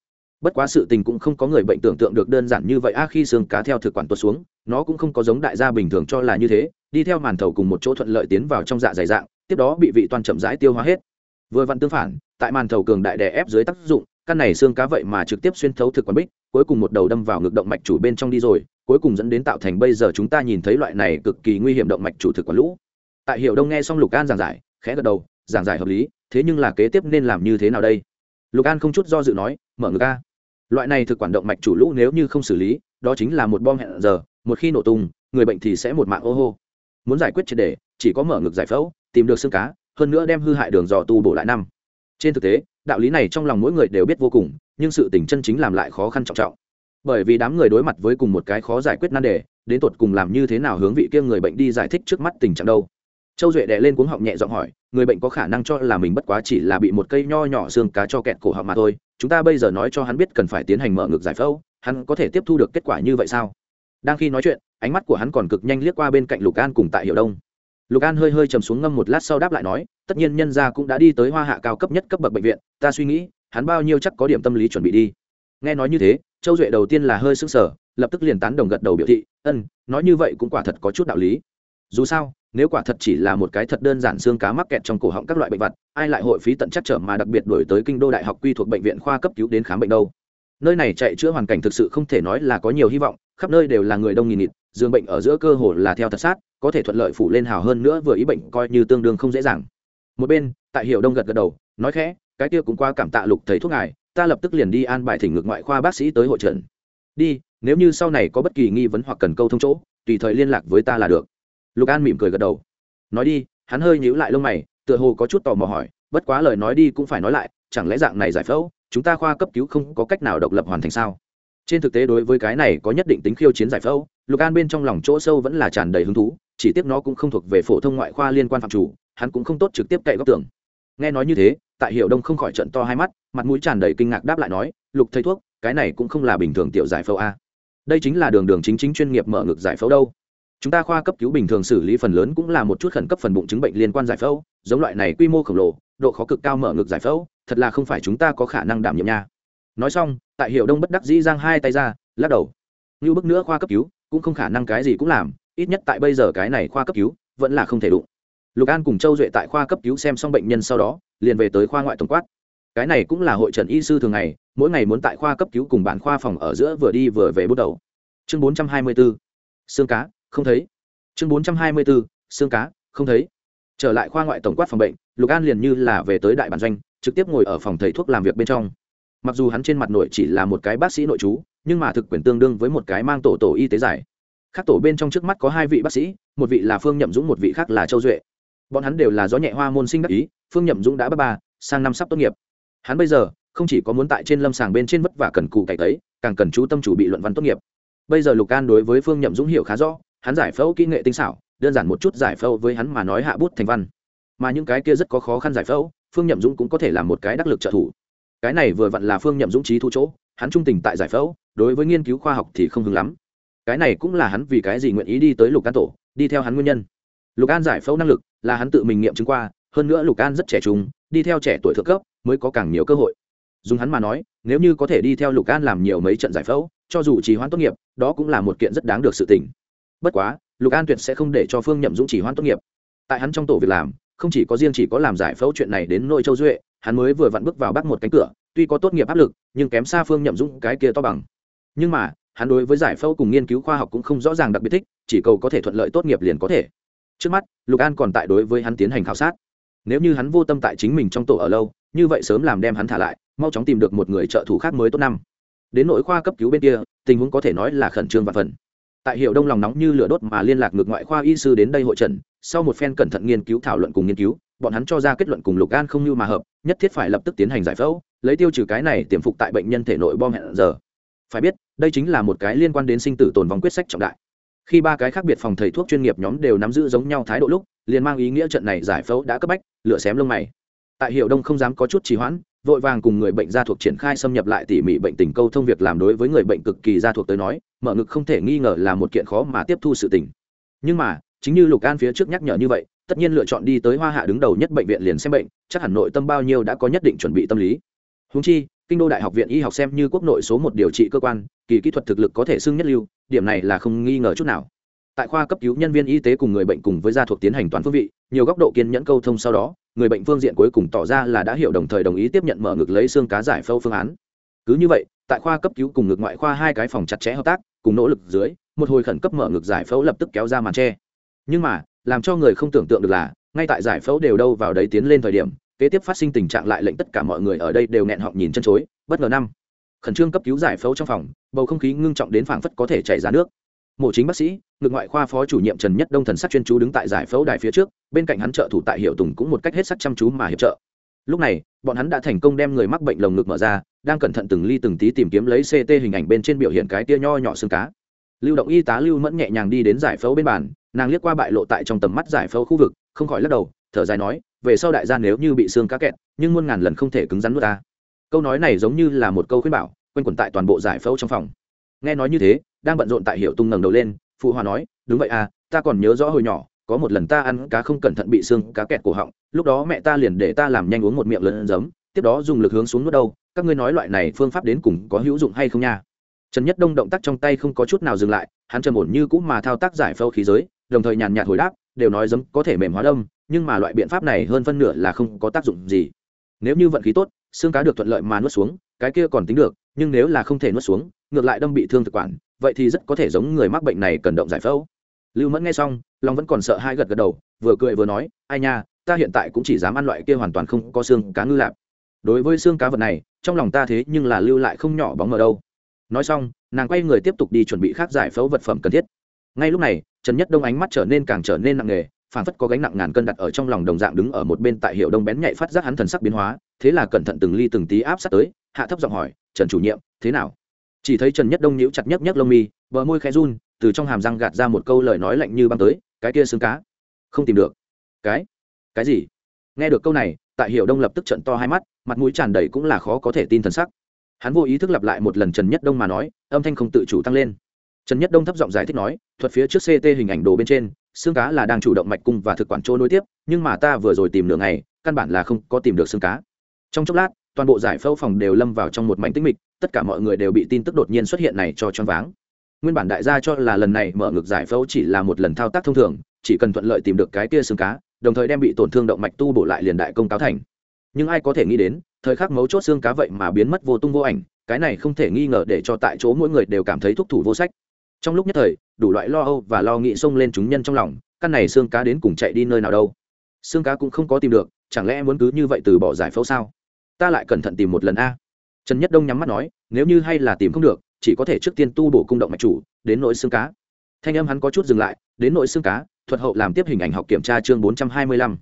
bất quá sự tình cũng không có người bệnh tưởng tượng được đơn giản như vậy. A, khi xương cá theo thực quản tuột xuống, nó cũng không có giống đại gia bình thường cho là như thế. Đi theo màn thầu cùng một chỗ thuận lợi tiến vào trong dạ dày dạng, tiếp đó bị vị toàn chậm rãi tiêu hóa hết. Vừa vặn tương phản, tại màn thầu cường đại đè ép dưới tác dụng, căn này xương cá vậy mà trực tiếp xuyên thấu thực quản bích, cuối cùng một đầu đâm vào ngực động mạch chủ bên trong đi rồi, cuối cùng dẫn đến tạo thành bây giờ chúng ta nhìn thấy loại này cực kỳ nguy hiểm động mạch chủ thực quản lũ. Tại hiệu đông nghe xong lục an giảng giải, khẽ gật đầu, giảng giải hợp lý, thế nhưng là kế tiếp nên làm như thế nào đây? Lục an không chút do dự nói, mở ngực a loại này thực quản động mạch chủ lũ nếu như không xử lý, đó chính là một bom hẹn giờ, một khi nổ tung, người bệnh thì sẽ một mạng ô hô. Muốn giải quyết triệt đề chỉ có mở ngực giải phẫu, tìm được xương cá, hơn nữa đem hư hại đường dò tu bổ lại năm. Trên thực tế, đạo lý này trong lòng mỗi người đều biết vô cùng, nhưng sự tình chân chính làm lại khó khăn trọng trọng. Bởi vì đám người đối mặt với cùng một cái khó giải quyết nan đề, đến tột cùng làm như thế nào hướng vị kia người bệnh đi giải thích trước mắt tình trạng đâu. Châu duệ đè lên cuống họng nhẹ giọng hỏi, người bệnh có khả năng cho là mình bất quá chỉ là bị một cây nho nhỏ xương cá cho kẹt cổ họng mà thôi chúng ta bây giờ nói cho hắn biết cần phải tiến hành mở ngược giải phẫu, hắn có thể tiếp thu được kết quả như vậy sao? Đang khi nói chuyện, ánh mắt của hắn còn cực nhanh liếc qua bên cạnh lục an cùng tại hiệu đông. Lục an hơi hơi chầm xuống ngâm một lát sau đáp lại nói, tất nhiên nhân gia cũng đã đi tới hoa hạ cao cấp nhất cấp bậc bệnh viện, ta suy nghĩ, hắn bao nhiêu chắc có điểm tâm lý chuẩn bị đi. Nghe nói như thế, châu duệ đầu tiên là hơi sững sờ, lập tức liền tán đồng gật đầu biểu thị ân nói như vậy cũng quả thật có chút đạo lý dù sao, nếu quả thật chỉ là một cái thật đơn giản xương cá mắc kẹt trong cổ họng các loại bệnh vật, ai lại hội phí tận chắc trở mà đặc biệt đổi tới kinh đô đại học quy thuộc bệnh viện khoa cấp cứu đến khám bệnh đâu. Nơi này chạy chữa hoàn cảnh thực sự không thể nói là có nhiều hy vọng, khắp nơi đều là người đông nghìn nghịt dương bệnh ở giữa cơ hồ là theo thật sát, có thể thuận lợi phủ lên hào hơn nữa vừa ý bệnh coi như tương đương không dễ dàng. Một bên, tại hiệu đông gật gật đầu, nói khẽ, cái kia cũng qua cảm tạ lục thầy thuốc ngài, ta lập tức liền đi an bài thỉnh ngược ngoại khoa bác sĩ tới hội trần. Đi, nếu như sau này có bất kỳ nghi vấn hoặc cần câu thông chỗ, tùy thời liên lạc với ta là được lục an mỉm cười gật đầu. Nói đi, hắn hơi nhíu lại lông mày, tựa hồ có chút tò mò hỏi, bất quá lời nói đi cũng phải nói lại, chẳng lẽ dạng này giải phẫu, chúng ta khoa cấp cứu không có cách nào độc lập hoàn thành sao? Trên thực tế đối với cái này có nhất định tính khiêu chiến giải phẫu, lục an bên trong lòng chỗ sâu vẫn là tràn đầy hứng thú, chỉ tiếc nó cũng không thuộc về phổ thông ngoại khoa liên quan phạm chủ, hắn cũng không tốt trực tiếp cậy góc tường nghe nói như thế, tại hiệu đông không khỏi trận to hai mắt, mặt mũi tràn đầy kinh ngạc đáp lại nói, lục thầy thuốc, cái này cũng không là bình thường tiểu giải phẫu a. Đây chính là đường đường chính chính chuyên nghiệp mở ngực giải phẫu đâu chúng ta khoa cấp cứu bình thường xử lý phần lớn cũng là một chút khẩn cấp phần bụng chứng bệnh liên quan giải phẫu, giống loại này quy mô khổng lồ, độ khó cực cao mở ngực giải phẫu, thật là không phải chúng ta có khả năng đảm nhiệm nha. Nói xong, tại hiệu đông bất đắc dĩ giang hai tay ra, lắc đầu. Như bước nữa khoa cấp cứu, cũng không khả năng cái gì cũng làm, ít nhất tại bây giờ cái này khoa cấp cứu, vẫn là không thể đụng. Lục an cùng châu duệ tại khoa cấp cứu xem xong bệnh nhân sau đó, liền về tới khoa ngoại tổng quát. Cái này cũng là hội trần y sư thường ngày, mỗi ngày muốn tại khoa cấp cứu cùng bản khoa phòng ở giữa vừa đi vừa về bước đầu. Chương bốn trăm hai mươi bốn xương cá không thấy. Chương bốn trăm hai mươi bốn, xương cá, không thấy. Trở lại khoa ngoại tổng quát phòng bệnh, lục an liền như là về tới đại bản doanh, trực tiếp ngồi ở phòng thầy thuốc làm việc bên trong. Mặc dù hắn trên mặt nội chỉ là một cái bác sĩ nội chú nhưng mà thực quyền tương đương với một cái mang tổ tổ y tế giải. Khác tổ bên trong trước mắt có hai vị bác sĩ, một vị là phương nhậm dũng, một vị khác là châu duệ. Bọn hắn đều là gió nhẹ hoa môn sinh đắc ý, phương nhậm dũng đã ba ba, sang năm sắp tốt nghiệp. Hắn bây giờ, không chỉ có muốn tại trên lâm sàng bên trên vất vả cần cù cải tấy, càng cần chú tâm chủ bị luận văn tốt nghiệp. Bây giờ lục an đối với phương nhậm dũng hiểu khá rõ hắn giải phẫu kỹ nghệ tinh xảo, đơn giản một chút giải phẫu với hắn mà nói hạ bút thành văn. Mà những cái kia rất có khó khăn giải phẫu, phương nhậm dũng cũng có thể là một cái đắc lực trợ thủ. Cái này vừa vặn là phương nhậm dũng trí thu chỗ, hắn trung tình tại giải phẫu, đối với nghiên cứu khoa học thì không hứng lắm. Cái này cũng là hắn vì cái gì nguyện ý đi tới lục an tổ, đi theo hắn nguyên nhân. Lục an giải phẫu năng lực là hắn tự mình nghiệm chứng qua, hơn nữa lục an rất trẻ trung, đi theo trẻ tuổi thượng cấp mới có càng nhiều cơ hội. Dùng hắn mà nói, nếu như có thể đi theo lục an làm nhiều mấy trận giải phẫu, cho dù trì hoãn tốt nghiệp, đó cũng là một kiện rất đáng được sự tỉnh bất quá, lục an tuyệt sẽ không để cho phương nhậm dũng chỉ hoãn tốt nghiệp. Tại hắn trong tổ việc làm, không chỉ có riêng chỉ có làm giải phẫu chuyện này đến nội châu duệ, hắn mới vừa vặn bước vào bắt một cánh cửa, tuy có tốt nghiệp áp lực, nhưng kém xa phương nhậm dũng cái kia to bằng. Nhưng mà, hắn đối với giải phẫu cùng nghiên cứu khoa học cũng không rõ ràng đặc biệt thích, chỉ cầu có thể thuận lợi tốt nghiệp liền có thể. Trước mắt, lục an còn tại đối với hắn tiến hành khảo sát. Nếu như hắn vô tâm tại chính mình trong tổ ở lâu, như vậy sớm làm đem hắn thả lại, mau chóng tìm được một người trợ thủ khác mới tốt năm. Đến nội khoa cấp cứu bên kia, tình huống có thể nói là khẩn trương và phần tại hiệu đông lòng nóng như lửa đốt mà liên lạc ngược ngoại khoa y sư đến đây hội trần sau một phen cẩn thận nghiên cứu thảo luận cùng nghiên cứu, bọn hắn cho ra kết luận cùng lục gan không như mà hợp, nhất thiết phải lập tức tiến hành giải phẫu, lấy tiêu trừ cái này tiềm phục tại bệnh nhân thể nội bom hẹn giờ. Phải biết, đây chính là một cái liên quan đến sinh tử tồn vong quyết sách trọng đại. Khi ba cái khác biệt phòng thầy thuốc chuyên nghiệp nhóm đều nắm giữ giống nhau thái độ lúc, liền mang ý nghĩa trận này giải phẫu đã cấp bách lựa xém lông mày. Tại hiệu đông không dám có chút trì hoãn vội vàng cùng người bệnh gia thuộc triển khai xâm nhập lại tỉ mỉ bệnh tình câu thông việc làm đối với người bệnh cực kỳ gia thuộc tới nói, mở ngực không thể nghi ngờ là một kiện khó mà tiếp thu sự tình. Nhưng mà, chính như lục an phía trước nhắc nhở như vậy, tất nhiên lựa chọn đi tới hoa hạ đứng đầu nhất bệnh viện liền xem bệnh, chắc hẳn nội tâm bao nhiêu đã có nhất định chuẩn bị tâm lý. Húng chi, kinh đô đại học viện y học xem như quốc nội số một điều trị cơ quan, kỳ kỹ thuật thực lực có thể xưng nhất lưu, điểm này là không nghi ngờ chút nào. Tại khoa cấp cứu nhân viên y tế cùng người bệnh cùng với gia thuộc tiến hành toàn phương vị, nhiều góc độ kiên nhẫn câu thông sau đó người bệnh phương diện cuối cùng tỏ ra là đã hiểu đồng thời đồng ý tiếp nhận mở ngực lấy xương cá giải phẫu phương án. Cứ như vậy, tại khoa cấp cứu cùng ngực ngoại khoa hai cái phòng chặt chẽ hợp tác, cùng nỗ lực dưới, một hồi khẩn cấp mở ngực giải phẫu lập tức kéo ra màn tre nhưng mà, làm cho người không tưởng tượng được là, ngay tại giải phẫu đều đâu vào đấy tiến lên thời điểm, kế tiếp phát sinh tình trạng lại lệnh tất cả mọi người ở đây đều nghẹn họng nhìn chân chối, bất ngờ năm. Khẩn trương cấp cứu giải phẫu trong phòng, bầu không khí ngưng trọng đến phảng phất có thể chảy ra nước mổ chính bác sĩ, ngược ngoại khoa phó chủ nhiệm trần nhất đông thần sắc chuyên chú đứng tại giải phẫu đài phía trước, bên cạnh hắn trợ thủ tại hiệu tùng cũng một cách hết sắc chăm chú mà hiệp trợ. Lúc này, bọn hắn đã thành công đem người mắc bệnh lồng ngực mở ra, đang cẩn thận từng ly từng tí tìm kiếm lấy ct hình ảnh bên trên biểu hiện cái tia nho nhỏ xương cá. Lưu động y tá lưu mẫn nhẹ nhàng đi đến giải phẫu bên bàn, nàng liếc qua bại lộ tại trong tầm mắt giải phẫu khu vực, không khỏi lắc đầu, thở dài nói, về sau đại gia nếu như bị xương cá kẹt, nhưng muôn ngàn lần không thể cứng rắn nuốt ta. Câu nói này giống như là một câu khuyên bảo, quanh quẩn tại toàn bộ giải phẫu trong phòng. Nghe nói như thế đang bận rộn tại hiệu tung ngẩng đầu lên, phụ hòa nói, đúng vậy à ta còn nhớ rõ hồi nhỏ, có một lần ta ăn cá không cẩn thận bị xương cá kẹt cổ họng, lúc đó mẹ ta liền để ta làm nhanh uống một miệng lớn giấm, tiếp đó dùng lực hướng xuống nuốt đâu, các ngươi nói loại này phương pháp đến cùng có hữu dụng hay không nha? Trần nhất đông động tác trong tay không có chút nào dừng lại, hắn trầm ổn như cũng mà thao tác giải phâu khí giới, đồng thời nhàn nhạt hồi đáp, đều nói giấm có thể mềm hóa đông nhưng mà loại biện pháp này hơn phân nửa là không có tác dụng gì. Nếu như vận khí tốt, xương cá được thuận lợi mà nuốt xuống, cái kia còn tính được, nhưng nếu là không thể nuốt xuống, ngược lại đâm bị thương thực quản vậy thì rất có thể giống người mắc bệnh này cần động giải phẫu. Lưu mẫn nghe xong long vẫn còn sợ hai gật gật đầu, vừa cười vừa nói, ai nha, ta hiện tại cũng chỉ dám ăn loại kia hoàn toàn không có xương cá ngư lạp. Đối với xương cá vật này, trong lòng ta thế nhưng là lưu lại không nhỏ bóng ở đâu. Nói xong, nàng quay người tiếp tục đi chuẩn bị khác giải phẫu vật phẩm cần thiết. Ngay lúc này, trần nhất đông ánh mắt trở nên càng trở nên nặng nề phản phất có gánh nặng ngàn cân đặt ở trong lòng đồng dạng đứng ở một bên tại hiệu đông bén nhạy phát giác hắn thần sắc biến hóa, thế là cẩn thận từng ly từng tí áp sát tới, hạ thấp giọng hỏi, trần chủ nhiệm, thế nào? Chỉ thấy trần nhất đông nhíu chặt nhấp nhấp lông mi, bờ môi khẽ run, từ trong hàm răng gạt ra một câu lời nói lạnh như băng tới, cái kia xương cá, không tìm được. Cái? Cái gì? Nghe được câu này tại hiệu đông lập tức trận to hai mắt, mặt mũi tràn đầy cũng là khó có thể tin thần sắc. Hắn vô ý thức lặp lại một lần trần nhất đông mà nói, âm thanh không tự chủ tăng lên. Trần nhất đông thấp giọng giải thích nói, thuật phía trước ct hình ảnh đồ bên trên, xương cá là đang chủ động mạch cung và thực quản chỗ nối tiếp, nhưng mà ta vừa rồi tìm đường này căn bản là không có tìm được xương cá. Trong chốc lát, toàn bộ giải phẫu phòng đều lâm vào trong một mảnh tĩnh mịch tất cả mọi người đều bị tin tức đột nhiên xuất hiện này cho choáng váng. Nguyên bản đại gia cho là lần này mở ngực giải phẫu chỉ là một lần thao tác thông thường, chỉ cần thuận lợi tìm được cái kia xương cá, đồng thời đem bị tổn thương động mạch tu bổ lại liền đại công cáo thành. Nhưng ai có thể nghĩ đến, thời khắc mấu chốt xương cá vậy mà biến mất vô tung vô ảnh, cái này không thể nghi ngờ để cho tại chỗ mỗi người đều cảm thấy thúc thủ vô sách. Trong lúc nhất thời, đủ loại lo âu và lo nghĩ xông lên chúng nhân trong lòng, căn này xương cá đến cùng chạy đi nơi nào đâu? Xương cá cũng không có tìm được, chẳng lẽ muốn cứ như vậy từ bỏ giải phẫu sao? Ta lại cẩn thận tìm một lần a trần nhất đông nhắm mắt nói, nếu như hay là tìm không được, chỉ có thể trước tiên tu bổ cung động mạch chủ, đến nỗi xương cá. Thanh âm hắn có chút dừng lại, đến nỗi xương cá, thuật hậu làm tiếp hình ảnh học kiểm tra chương bốn trăm hai mươi lăm.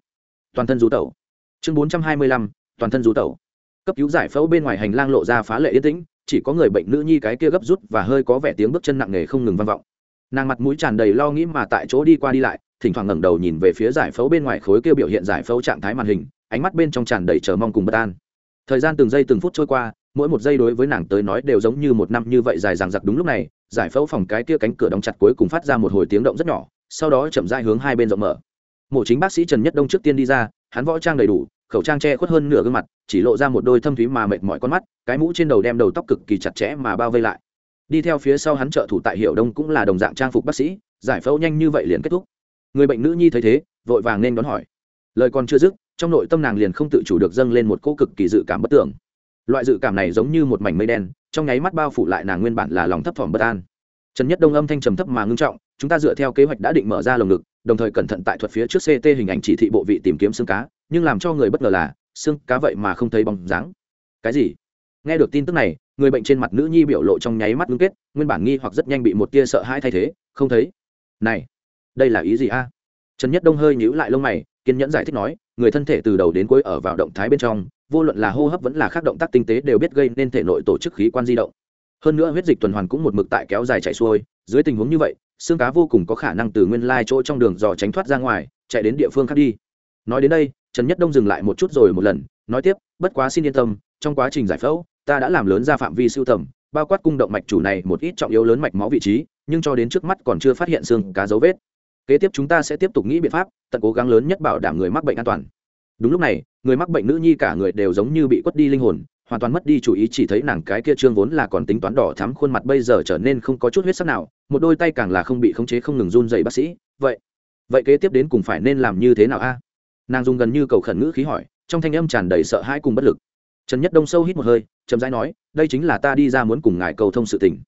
Toàn thân rú tẩu. Chương bốn trăm hai mươi lăm, toàn thân rú tẩu. Cấp cứu giải phẫu bên ngoài hành lang lộ ra phá lệ yên tĩnh, chỉ có người bệnh nữ nhi cái kia gấp rút và hơi có vẻ tiếng bước chân nặng nề không ngừng vang vọng. Nàng mặt mũi tràn đầy lo nghĩ mà tại chỗ đi qua đi lại, thỉnh thoảng ngẩng đầu nhìn về phía giải phẫu bên ngoài khối kia biểu hiện giải phẫu trạng thái màn hình, ánh mắt bên trong tràn đầy chờ mong cùng bất an. Thời gian từng giây từng phút trôi qua mỗi một giây đối với nàng tới nói đều giống như một năm như vậy dài dằng dặc đúng lúc này, giải phẫu phòng cái kia cánh cửa đóng chặt cuối cùng phát ra một hồi tiếng động rất nhỏ, sau đó chậm rãi hướng hai bên rộng mở. Mổ chính bác sĩ trần nhất đông trước tiên đi ra, hắn võ trang đầy đủ, khẩu trang che khuất hơn nửa gương mặt, chỉ lộ ra một đôi thâm thúy mà mệt mỏi con mắt, cái mũ trên đầu đem đầu tóc cực kỳ chặt chẽ mà bao vây lại. Đi theo phía sau hắn trợ thủ tại hiệu đông cũng là đồng dạng trang phục bác sĩ, giải phẫu nhanh như vậy liền kết thúc. Người bệnh nữ nhi thấy thế, vội vàng nên đón hỏi. Lời còn chưa dứt, trong nội tâm nàng liền không tự chủ được dâng lên một cỗ cực kỳ dự cảm bất tưởng loại dự cảm này giống như một mảnh mây đen, trong nháy mắt bao phủ lại nàng nguyên bản là lòng thấp thỏm bất an. Trần nhất đông âm thanh trầm thấp mà ngưng trọng, chúng ta dựa theo kế hoạch đã định mở ra lồng ngực, đồng thời cẩn thận tại thuật phía trước ct hình ảnh chỉ thị bộ vị tìm kiếm xương cá, nhưng làm cho người bất ngờ là, xương cá vậy mà không thấy bóng dáng. Cái gì? Nghe được tin tức này, người bệnh trên mặt nữ nhi biểu lộ trong nháy mắt ngưng kết, nguyên bản nghi hoặc rất nhanh bị một tia sợ hãi thay thế, không thấy. Này, đây là ý gì a? Trần nhất đông hơi nhíu lại lông mày, kiên nhẫn giải thích nói, người thân thể từ đầu đến cuối ở vào động thái bên trong vô luận là hô hấp vẫn là khác động tác tinh tế đều biết gây nên thể nội tổ chức khí quan di động. Hơn nữa huyết dịch tuần hoàn cũng một mực tại kéo dài chạy xuôi, dưới tình huống như vậy, xương cá vô cùng có khả năng từ nguyên lai chỗ trong đường dò tránh thoát ra ngoài, chạy đến địa phương khác đi. Nói đến đây, trần nhất đông dừng lại một chút rồi một lần, nói tiếp, bất quá xin yên tâm, trong quá trình giải phẫu, ta đã làm lớn ra phạm vi sưu tầm, bao quát cung động mạch chủ này một ít trọng yếu lớn mạch máu vị trí, nhưng cho đến trước mắt còn chưa phát hiện xương cá dấu vết. Kế tiếp chúng ta sẽ tiếp tục nghĩ biện pháp, tận cố gắng lớn nhất bảo đảm người mắc bệnh an toàn đúng lúc này, người mắc bệnh nữ nhi cả người đều giống như bị quất đi linh hồn, hoàn toàn mất đi chủ ý, chỉ thấy nàng cái kia trương vốn là còn tính toán đỏ thắm khuôn mặt bây giờ trở nên không có chút huyết sắc nào, một đôi tay càng là không bị khống chế không ngừng run dậy bác sĩ, vậy vậy kế tiếp đến cùng phải nên làm như thế nào a? Nàng dùng gần như cầu khẩn ngữ khí hỏi, trong thanh âm tràn đầy sợ hãi cùng bất lực. Trần nhất đông sâu hít một hơi, chậm rãi nói, đây chính là ta đi ra muốn cùng ngài cầu thông sự tình.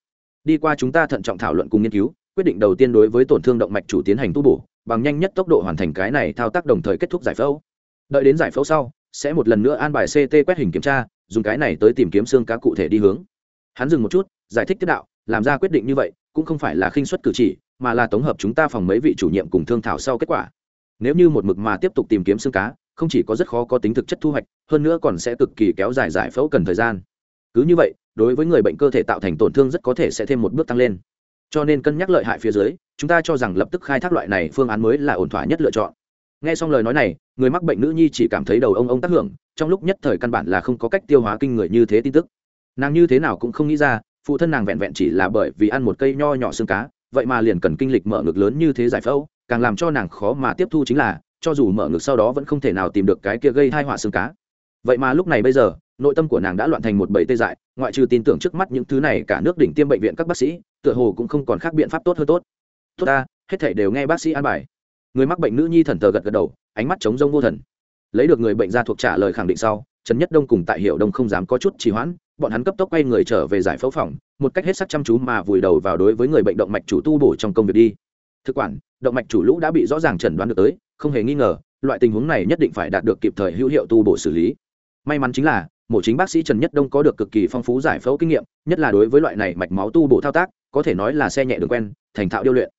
Đi qua chúng ta thận trọng thảo luận cùng nghiên cứu, quyết định đầu tiên đối với tổn thương động mạch chủ tiến hành tu bổ, bằng nhanh nhất tốc độ hoàn thành cái này thao tác đồng thời kết thúc giải phẫu đợi đến giải phẫu sau, sẽ một lần nữa an bài ct quét hình kiểm tra, dùng cái này tới tìm kiếm xương cá cụ thể đi hướng. Hắn dừng một chút, giải thích tiếp đạo, làm ra quyết định như vậy, cũng không phải là khinh suất cử chỉ, mà là tổng hợp chúng ta phòng mấy vị chủ nhiệm cùng thương thảo sau kết quả. Nếu như một mực mà tiếp tục tìm kiếm xương cá, không chỉ có rất khó có tính thực chất thu hoạch, hơn nữa còn sẽ cực kỳ kéo dài giải phẫu cần thời gian. Cứ như vậy, đối với người bệnh cơ thể tạo thành tổn thương rất có thể sẽ thêm một bước tăng lên. Cho nên cân nhắc lợi hại phía dưới, chúng ta cho rằng lập tức khai thác loại này phương án mới là ổn thỏa nhất lựa chọn nghe xong lời nói này, người mắc bệnh nữ nhi chỉ cảm thấy đầu ông ông tác hưởng, trong lúc nhất thời căn bản là không có cách tiêu hóa kinh người như thế tin tức. Nàng như thế nào cũng không nghĩ ra, phụ thân nàng vẹn vẹn chỉ là bởi vì ăn một cây nho nhỏ xương cá, vậy mà liền cần kinh lịch mở ngực lớn như thế giải phẫu, càng làm cho nàng khó mà tiếp thu chính là, cho dù mở ngực sau đó vẫn không thể nào tìm được cái kia gây hai họa xương cá. Vậy mà lúc này bây giờ, nội tâm của nàng đã loạn thành một bầy tê dại, ngoại trừ tin tưởng trước mắt những thứ này cả nước đỉnh tiêm bệnh viện các bác sĩ, tựa hồ cũng không còn khác biện pháp tốt hơn tốt. Tốt ta, hết thể đều nghe bác sĩ an bài người mắc bệnh nữ nhi thần tờ gật gật đầu, ánh mắt chống rông vô thần. Lấy được người bệnh ra thuộc trả lời khẳng định sau, trần nhất đông cùng tại hiệu đông không dám có chút trì hoãn, bọn hắn cấp tốc quay người trở về giải phẫu phòng, một cách hết sắc chăm chú mà vùi đầu vào đối với người bệnh động mạch chủ tu bổ trong công việc đi. Thực quản, động mạch chủ lũ đã bị rõ ràng chẩn đoán được tới, không hề nghi ngờ, loại tình huống này nhất định phải đạt được kịp thời hữu hiệu tu bổ xử lý. May mắn chính là, mổ chính bác sĩ trần nhất đông có được cực kỳ phong phú giải phẫu kinh nghiệm, nhất là đối với loại này mạch máu tu bổ thao tác, có thể nói là xe nhẹ đường quen, thành thạo điêu luyện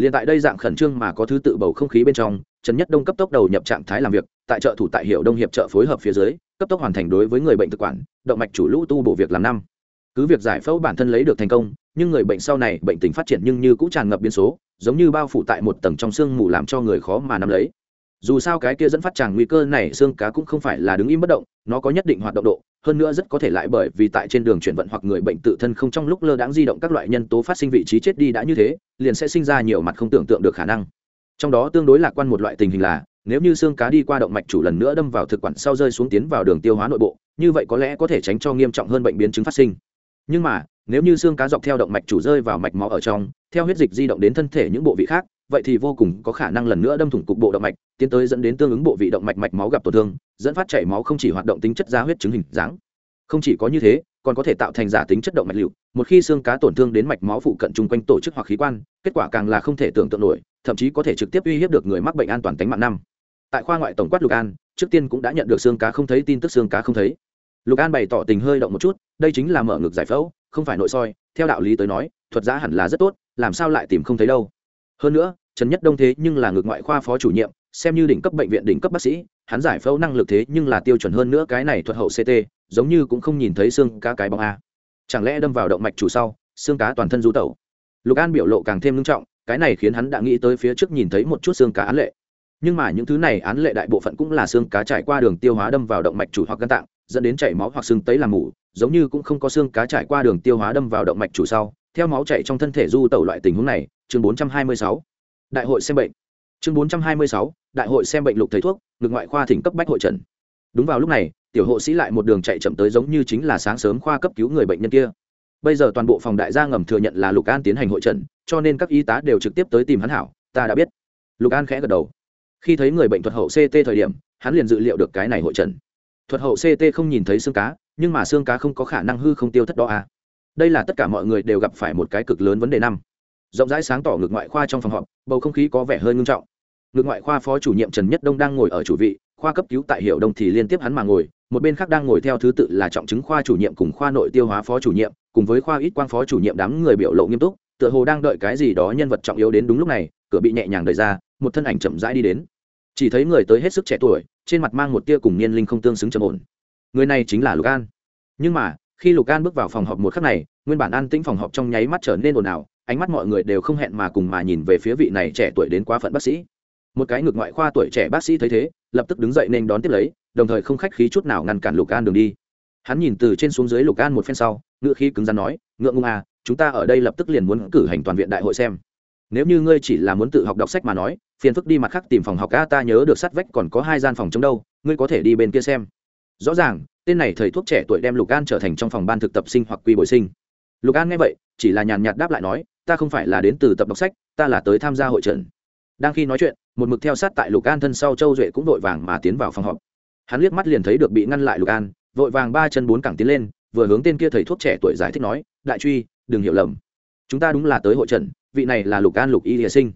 liền tại đây dạng khẩn trương mà có thứ tự bầu không khí bên trong, trần nhất đông cấp tốc đầu nhập trạng thái làm việc, tại trợ thủ tại hiệu đông hiệp trợ phối hợp phía dưới, cấp tốc hoàn thành đối với người bệnh thực quản, động mạch chủ lũ tu bổ việc làm năm. Cứ việc giải phẫu bản thân lấy được thành công, nhưng người bệnh sau này bệnh tình phát triển nhưng như cũng tràn ngập biến số, giống như bao phủ tại một tầng trong xương mù làm cho người khó mà nắm lấy dù sao cái kia dẫn phát tràng nguy cơ này xương cá cũng không phải là đứng im bất động, nó có nhất định hoạt động độ, hơn nữa rất có thể lại bởi vì tại trên đường chuyển vận hoặc người bệnh tự thân không trong lúc lơ đãng di động các loại nhân tố phát sinh vị trí chết đi đã như thế, liền sẽ sinh ra nhiều mặt không tưởng tượng được khả năng. Trong đó tương đối lạc quan một loại tình hình là, nếu như xương cá đi qua động mạch chủ lần nữa đâm vào thực quản sau rơi xuống tiến vào đường tiêu hóa nội bộ, như vậy có lẽ có thể tránh cho nghiêm trọng hơn bệnh biến chứng phát sinh. Nhưng mà, nếu như xương cá dọc theo động mạch chủ rơi vào mạch máu ở trong, theo huyết dịch di động đến thân thể những bộ vị khác vậy thì vô cùng có khả năng lần nữa đâm thủng cục bộ động mạch, tiến tới dẫn đến tương ứng bộ vị động mạch mạch máu gặp tổn thương, dẫn phát chảy máu không chỉ hoạt động tính chất da huyết chứng hình dáng. Không chỉ có như thế, còn có thể tạo thành giả tính chất động mạch liệu một khi xương cá tổn thương đến mạch máu phụ cận chung quanh tổ chức hoặc khí quan, kết quả càng là không thể tưởng tượng nổi, thậm chí có thể trực tiếp uy hiếp được người mắc bệnh an toàn tính mạng năm. Tại khoa ngoại tổng quát lục an, trước tiên cũng đã nhận được xương cá không thấy, tin tức xương cá không thấy. Lục an bày tỏ tình hơi động một chút, đây chính là mở ngực giải phẫu, không phải nội soi, theo đạo lý tới nói, thuật giá hẳn là rất tốt, làm sao lại tìm không thấy đâu. Hơn nữa trần nhất đông thế nhưng là ngược ngoại khoa phó chủ nhiệm, xem như đỉnh cấp bệnh viện đỉnh cấp bác sĩ, hắn giải phẫu năng lực thế nhưng là tiêu chuẩn hơn nữa cái này thuật hậu ct giống như cũng không nhìn thấy xương cá cái bóng a. Chẳng lẽ đâm vào động mạch chủ sau, xương cá toàn thân du tẩu? Lục an biểu lộ càng thêm nghiêm trọng, cái này khiến hắn đã nghĩ tới phía trước nhìn thấy một chút xương cá án lệ. Nhưng mà những thứ này án lệ đại bộ phận cũng là xương cá trải qua đường tiêu hóa đâm vào động mạch chủ hoặc gan tạng, dẫn đến chảy máu hoặc xương tấy làm mủ, giống như cũng không có xương cá trải qua đường tiêu hóa đâm vào động mạch chủ sau, theo máu chảy trong thân thể du tẩu loại tình huống này, chương 426 đại hội xem bệnh. Chương 426, đại hội xem bệnh lục thầy thuốc ngược ngoại khoa thỉnh cấp bách hội trần. Đúng vào lúc này tiểu hộ sĩ lại một đường chạy chậm tới giống như chính là sáng sớm khoa cấp cứu người bệnh nhân kia. Bây giờ toàn bộ phòng đại gia ngầm thừa nhận là lục an tiến hành hội trần cho nên các y tá đều trực tiếp tới tìm hắn hảo ta đã biết. Lục an khẽ gật đầu. Khi thấy người bệnh thuật hậu ct thời điểm hắn liền dự liệu được cái này hội trần. Thuật hậu ct không nhìn thấy xương cá nhưng mà xương cá không có khả năng hư không tiêu thất đó à. đây là tất cả mọi người đều gặp phải một cái cực lớn vấn đề năm rộng rãi sáng tỏ ngược ngoại khoa trong phòng họp, bầu không khí có vẻ hơi ngưng trọng. Ngược ngoại khoa phó chủ nhiệm trần nhất đông đang ngồi ở chủ vị, khoa cấp cứu tại hiệu đông thì liên tiếp hắn mà ngồi, một bên khác đang ngồi theo thứ tự là trọng chứng khoa chủ nhiệm cùng khoa nội tiêu hóa phó chủ nhiệm, cùng với khoa ít quang phó chủ nhiệm đám người biểu lộ nghiêm túc, tựa hồ đang đợi cái gì đó nhân vật trọng yếu đến đúng lúc này, cửa bị nhẹ nhàng đẩy ra, một thân ảnh chậm rãi đi đến. Chỉ thấy người tới hết sức trẻ tuổi, trên mặt mang một tia cùng niên linh không tương xứng trầm ổn. Người này chính là lục an. Nhưng mà, khi lục an bước vào phòng họp một khắc này, nguyên bản an tĩnh phòng họp trong nháy mắt trở nên ồn ào ánh mắt mọi người đều không hẹn mà cùng mà nhìn về phía vị này trẻ tuổi đến quá phận bác sĩ. Một cái ngược ngoại khoa tuổi trẻ bác sĩ thấy thế, lập tức đứng dậy nên đón tiếp lấy, đồng thời không khách khí chút nào ngăn cản lục an đường đi. Hắn nhìn từ trên xuống dưới lục an một phen sau, ngựa khí cứng rắn nói, ngượng ngung à chúng ta ở đây lập tức liền muốn cử hành toàn viện đại hội xem. Nếu như ngươi chỉ là muốn tự học đọc sách mà nói, phiền phức đi mặt khác tìm phòng học a, ta nhớ được sát vách còn có hai gian phòng chống đâu, ngươi có thể đi bên kia xem. Rõ ràng, tên này thầy thuốc trẻ tuổi đem lục an trở thành trong phòng ban thực tập sinh hoặc quy bồi sinh. Lục an nghe vậy, chỉ là nhàn nhạt đáp lại nói ta không phải là đến từ tập đọc sách, ta là tới tham gia hội trận. Đang khi nói chuyện, một mực theo sát tại lục an thân sau châu duệ cũng vội vàng mà tiến vào phòng họp. Hắn liếc mắt liền thấy được bị ngăn lại lục an, vội vàng ba chân bốn cẳng tiến lên, vừa hướng tên kia thầy thuốc trẻ tuổi giải thích nói, đại truy, đừng hiểu lầm. Chúng ta đúng là tới hội trận, vị này là lục an lục y địa sinh.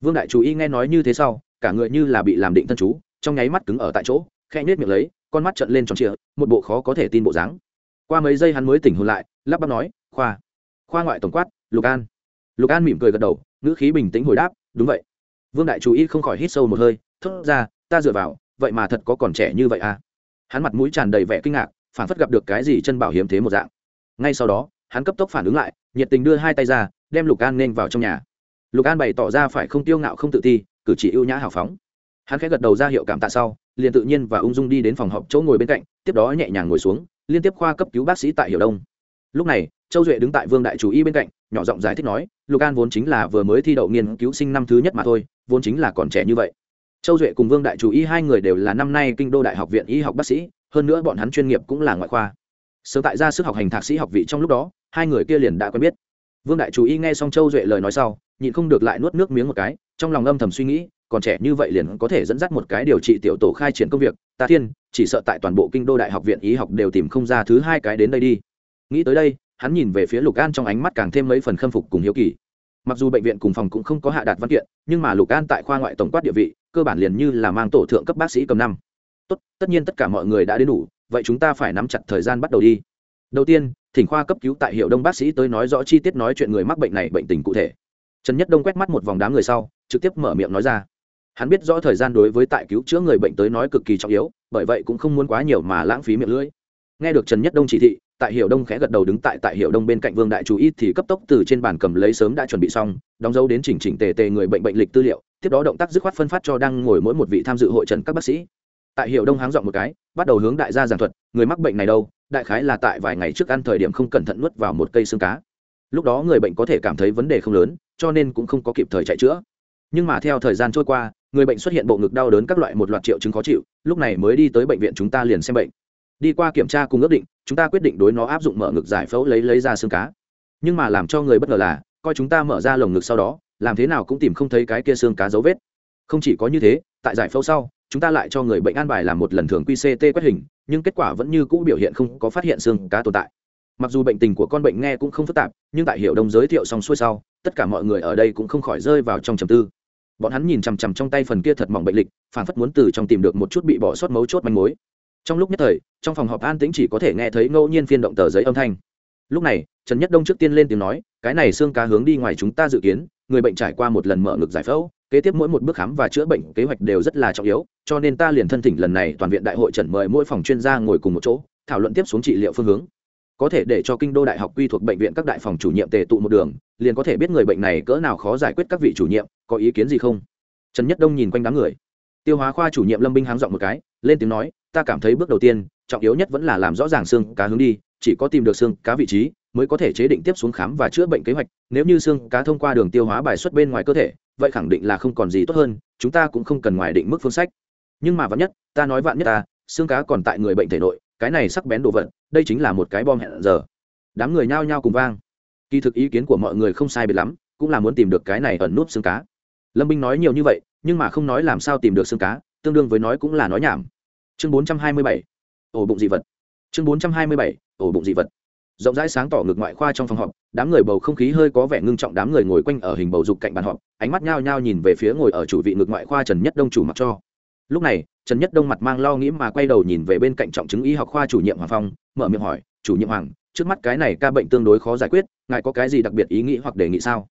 Vương đại chú y nghe nói như thế sau, cả người như là bị làm định thân chú, trong nháy mắt cứng ở tại chỗ khe nhếch miệng lấy, con mắt trận lên tròn trịa, một bộ khó có thể tin bộ dáng. Qua mấy giây hắn mới tỉnh hồn lại, lắp bắp nói, khoa khoa ngoại tổng quát, lục an lục an mỉm cười gật đầu, ngữ khí bình tĩnh hồi đáp, đúng vậy. Vương đại chú ý không khỏi hít sâu một hơi, thốt ra, ta dựa vào, vậy mà thật có còn trẻ như vậy à? Hắn mặt mũi tràn đầy vẻ kinh ngạc, phản phất gặp được cái gì chân bảo hiếm thế một dạng. Ngay sau đó, hắn cấp tốc phản ứng lại, nhiệt tình đưa hai tay ra, đem lục an nên vào trong nhà. Lục an bày tỏ ra phải không tiêu ngạo không tự ti, cử chỉ ưu nhã hào phóng. Hắn khẽ gật đầu ra hiệu cảm tạ sau, liền tự nhiên và ung dung đi đến phòng họp chỗ ngồi bên cạnh, tiếp đó nhẹ nhàng ngồi xuống, liên tiếp khoa cấp cứu bác sĩ tại hiệu đông. Lúc này châu duệ đứng tại vương đại chủ y bên cạnh, nhỏ giọng giải thích nói, lục an vốn chính là vừa mới thi đậu nghiên cứu sinh năm thứ nhất mà thôi, vốn chính là còn trẻ như vậy. Châu duệ cùng vương đại chủ y hai người đều là năm nay kinh đô đại học viện y học bác sĩ, hơn nữa bọn hắn chuyên nghiệp cũng là ngoại khoa. Sớm tại ra sức học hành thạc sĩ học vị trong lúc đó, hai người kia liền đã quen biết. Vương đại chủ y nghe xong châu duệ lời nói sau, nhịn không được lại nuốt nước miếng một cái, trong lòng âm thầm suy nghĩ, còn trẻ như vậy liền có thể dẫn dắt một cái điều trị tiểu tổ khai triển công việc, ta thiên, chỉ sợ tại toàn bộ kinh đô đại học viện y học đều tìm không ra thứ hai cái đến đây đi. Nghĩ tới đây hắn nhìn về phía lục an trong ánh mắt càng thêm mấy phần khâm phục cùng hiếu kỳ. Mặc dù bệnh viện cùng phòng cũng không có hạ đạt văn kiện, nhưng mà lục an tại khoa ngoại tổng quát địa vị, cơ bản liền như là mang tổ thượng cấp bác sĩ cầm năm. Tốt, tất nhiên tất cả mọi người đã đến đủ, vậy chúng ta phải nắm chặt thời gian bắt đầu đi. Đầu tiên, thỉnh khoa cấp cứu tại hiệu đông bác sĩ tới nói rõ chi tiết nói chuyện người mắc bệnh này bệnh tình cụ thể. Trần nhất đông quét mắt một vòng đám người sau, trực tiếp mở miệng nói ra. Hắn biết rõ thời gian đối với tại cứu chữa người bệnh tới nói cực kỳ trọng yếu, bởi vậy cũng không muốn quá nhiều mà lãng phí miệng lưỡi nghe được trần nhất đông chỉ thị, tại hiệu đông khẽ gật đầu đứng tại tại hiệu đông bên cạnh vương đại chú ít thì cấp tốc từ trên bàn cầm lấy sớm đã chuẩn bị xong, đóng dấu đến chỉnh chỉnh tề tề người bệnh bệnh lịch tư liệu, tiếp đó động tác dứt khoát phân phát cho đang ngồi mỗi một vị tham dự hội trần các bác sĩ. Tại hiệu đông háng dọn một cái, bắt đầu hướng đại gia giảng thuật, người mắc bệnh này đâu, đại khái là tại vài ngày trước ăn thời điểm không cẩn thận nuốt vào một cây xương cá. Lúc đó người bệnh có thể cảm thấy vấn đề không lớn, cho nên cũng không có kịp thời chạy chữa. Nhưng mà theo thời gian trôi qua, người bệnh xuất hiện bộ ngực đau đớn các loại một loạt triệu chứng khó chịu, lúc này mới đi tới bệnh viện chúng ta liền xem bệnh đi qua kiểm tra cùng ước định, chúng ta quyết định đối nó áp dụng mở ngực giải phẫu lấy lấy ra xương cá. Nhưng mà làm cho người bất ngờ là, coi chúng ta mở ra lồng ngực sau đó, làm thế nào cũng tìm không thấy cái kia xương cá dấu vết. Không chỉ có như thế, tại giải phẫu sau, chúng ta lại cho người bệnh an bài làm một lần thường qct quét hình, nhưng kết quả vẫn như cũ biểu hiện không có phát hiện xương cá tồn tại. Mặc dù bệnh tình của con bệnh nghe cũng không phức tạp, nhưng tại hiệu đông giới thiệu xong xuôi sau, tất cả mọi người ở đây cũng không khỏi rơi vào trong trầm tư. Bọn hắn nhìn chằm chằm trong tay phần kia thật mỏng bệnh lịch phản phất muốn từ trong tìm được một chút bị bỏ sót mấu chốt manh mối trong lúc nhất thời, trong phòng họp an tĩnh chỉ có thể nghe thấy ngẫu nhiên phiên động tờ giấy âm thanh. Lúc này, trần nhất đông trước tiên lên tiếng nói, cái này xương cá hướng đi ngoài chúng ta dự kiến, người bệnh trải qua một lần mở ngực giải phẫu, kế tiếp mỗi một bước khám và chữa bệnh kế hoạch đều rất là trọng yếu, cho nên ta liền thân thỉnh lần này toàn viện đại hội trần mời mỗi phòng chuyên gia ngồi cùng một chỗ, thảo luận tiếp xuống trị liệu phương hướng. Có thể để cho kinh đô đại học quy thuộc bệnh viện các đại phòng chủ nhiệm tề tụ một đường, liền có thể biết người bệnh này cỡ nào khó giải quyết các vị chủ nhiệm, có ý kiến gì không? Trần nhất đông nhìn quanh đám người. Tiêu hóa khoa chủ nhiệm lâm binh háng dọn một cái, lên tiếng nói ta cảm thấy bước đầu tiên, trọng yếu nhất vẫn là làm rõ ràng xương cá hướng đi, chỉ có tìm được xương cá vị trí mới có thể chế định tiếp xuống khám và chữa bệnh kế hoạch. Nếu như xương cá thông qua đường tiêu hóa bài xuất bên ngoài cơ thể, vậy khẳng định là không còn gì tốt hơn, chúng ta cũng không cần ngoài định mức phương sách. Nhưng mà vạn nhất, ta nói vạn nhất ta, xương cá còn tại người bệnh thể nội, cái này sắc bén đồ vật, đây chính là một cái bom hẹn giờ. Đám người nhao nhao cùng vang. Kỳ thực ý kiến của mọi người không sai biệt lắm, cũng là muốn tìm được cái này ẩn núp xương cá. Lâm binh nói nhiều như vậy, nhưng mà không nói làm sao tìm được xương cá, tương đương với nói cũng là nói nhảm chương bốn trăm hai mươi bảy, ổ bụng dị vật. Chương bốn trăm hai mươi bảy, ổ bụng dị vật. Rộng rãi sáng tỏ ngược ngoại khoa trong phòng họp, đám người bầu không khí hơi có vẻ ngưng trọng, đám người ngồi quanh ở hình bầu dục cạnh bàn họp, ánh mắt nhao nhao nhìn về phía ngồi ở chủ vị ngược ngoại khoa trần nhất đông chủ mặc cho. Lúc này, trần nhất đông mặt mang lo nghĩ mà quay đầu nhìn về bên cạnh trọng chứng y học khoa chủ nhiệm hoàng phong, mở miệng hỏi, chủ nhiệm hoàng, trước mắt cái này ca bệnh tương đối khó giải quyết, ngài có cái gì đặc biệt ý nghĩ hoặc đề nghị sao?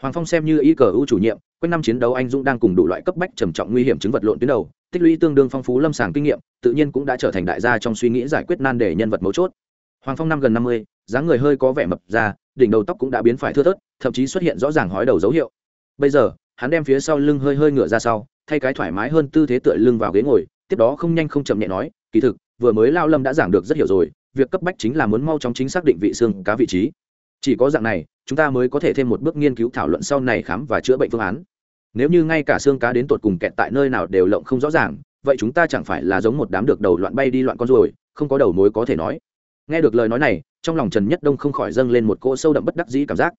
Hoàng phong xem như y cờ ưu chủ nhiệm quanh năm chiến đấu anh dũng đang cùng đủ loại cấp bách trầm trọng nguy hiểm chứng vật lộn tuyến đầu, tích lũy tương đương phong phú lâm sàng kinh nghiệm, tự nhiên cũng đã trở thành đại gia trong suy nghĩ giải quyết nan đề nhân vật mấu chốt. Hoàng phong năm gần năm mươi, dáng người hơi có vẻ mập ra, đỉnh đầu tóc cũng đã biến phải thưa thớt, thậm chí xuất hiện rõ ràng hói đầu dấu hiệu. Bây giờ, hắn đem phía sau lưng hơi hơi ngửa ra sau, thay cái thoải mái hơn tư thế tựa lưng vào ghế ngồi, tiếp đó không nhanh không chậm nhẹ nói, kỳ thực, vừa mới lao lâm đã giảng được rất hiểu rồi, việc cấp bách chính là muốn mau chóng chính xác định vị xương cá vị trí chỉ có dạng này, chúng ta mới có thể thêm một bước nghiên cứu thảo luận sau này khám và chữa bệnh phương án. Nếu như ngay cả xương cá đến tột cùng kẹt tại nơi nào đều lộng không rõ ràng, vậy chúng ta chẳng phải là giống một đám được đầu loạn bay đi loạn con ruồi, không có đầu mối có thể nói. Nghe được lời nói này, trong lòng trần nhất đông không khỏi dâng lên một cỗ sâu đậm bất đắc dĩ cảm giác.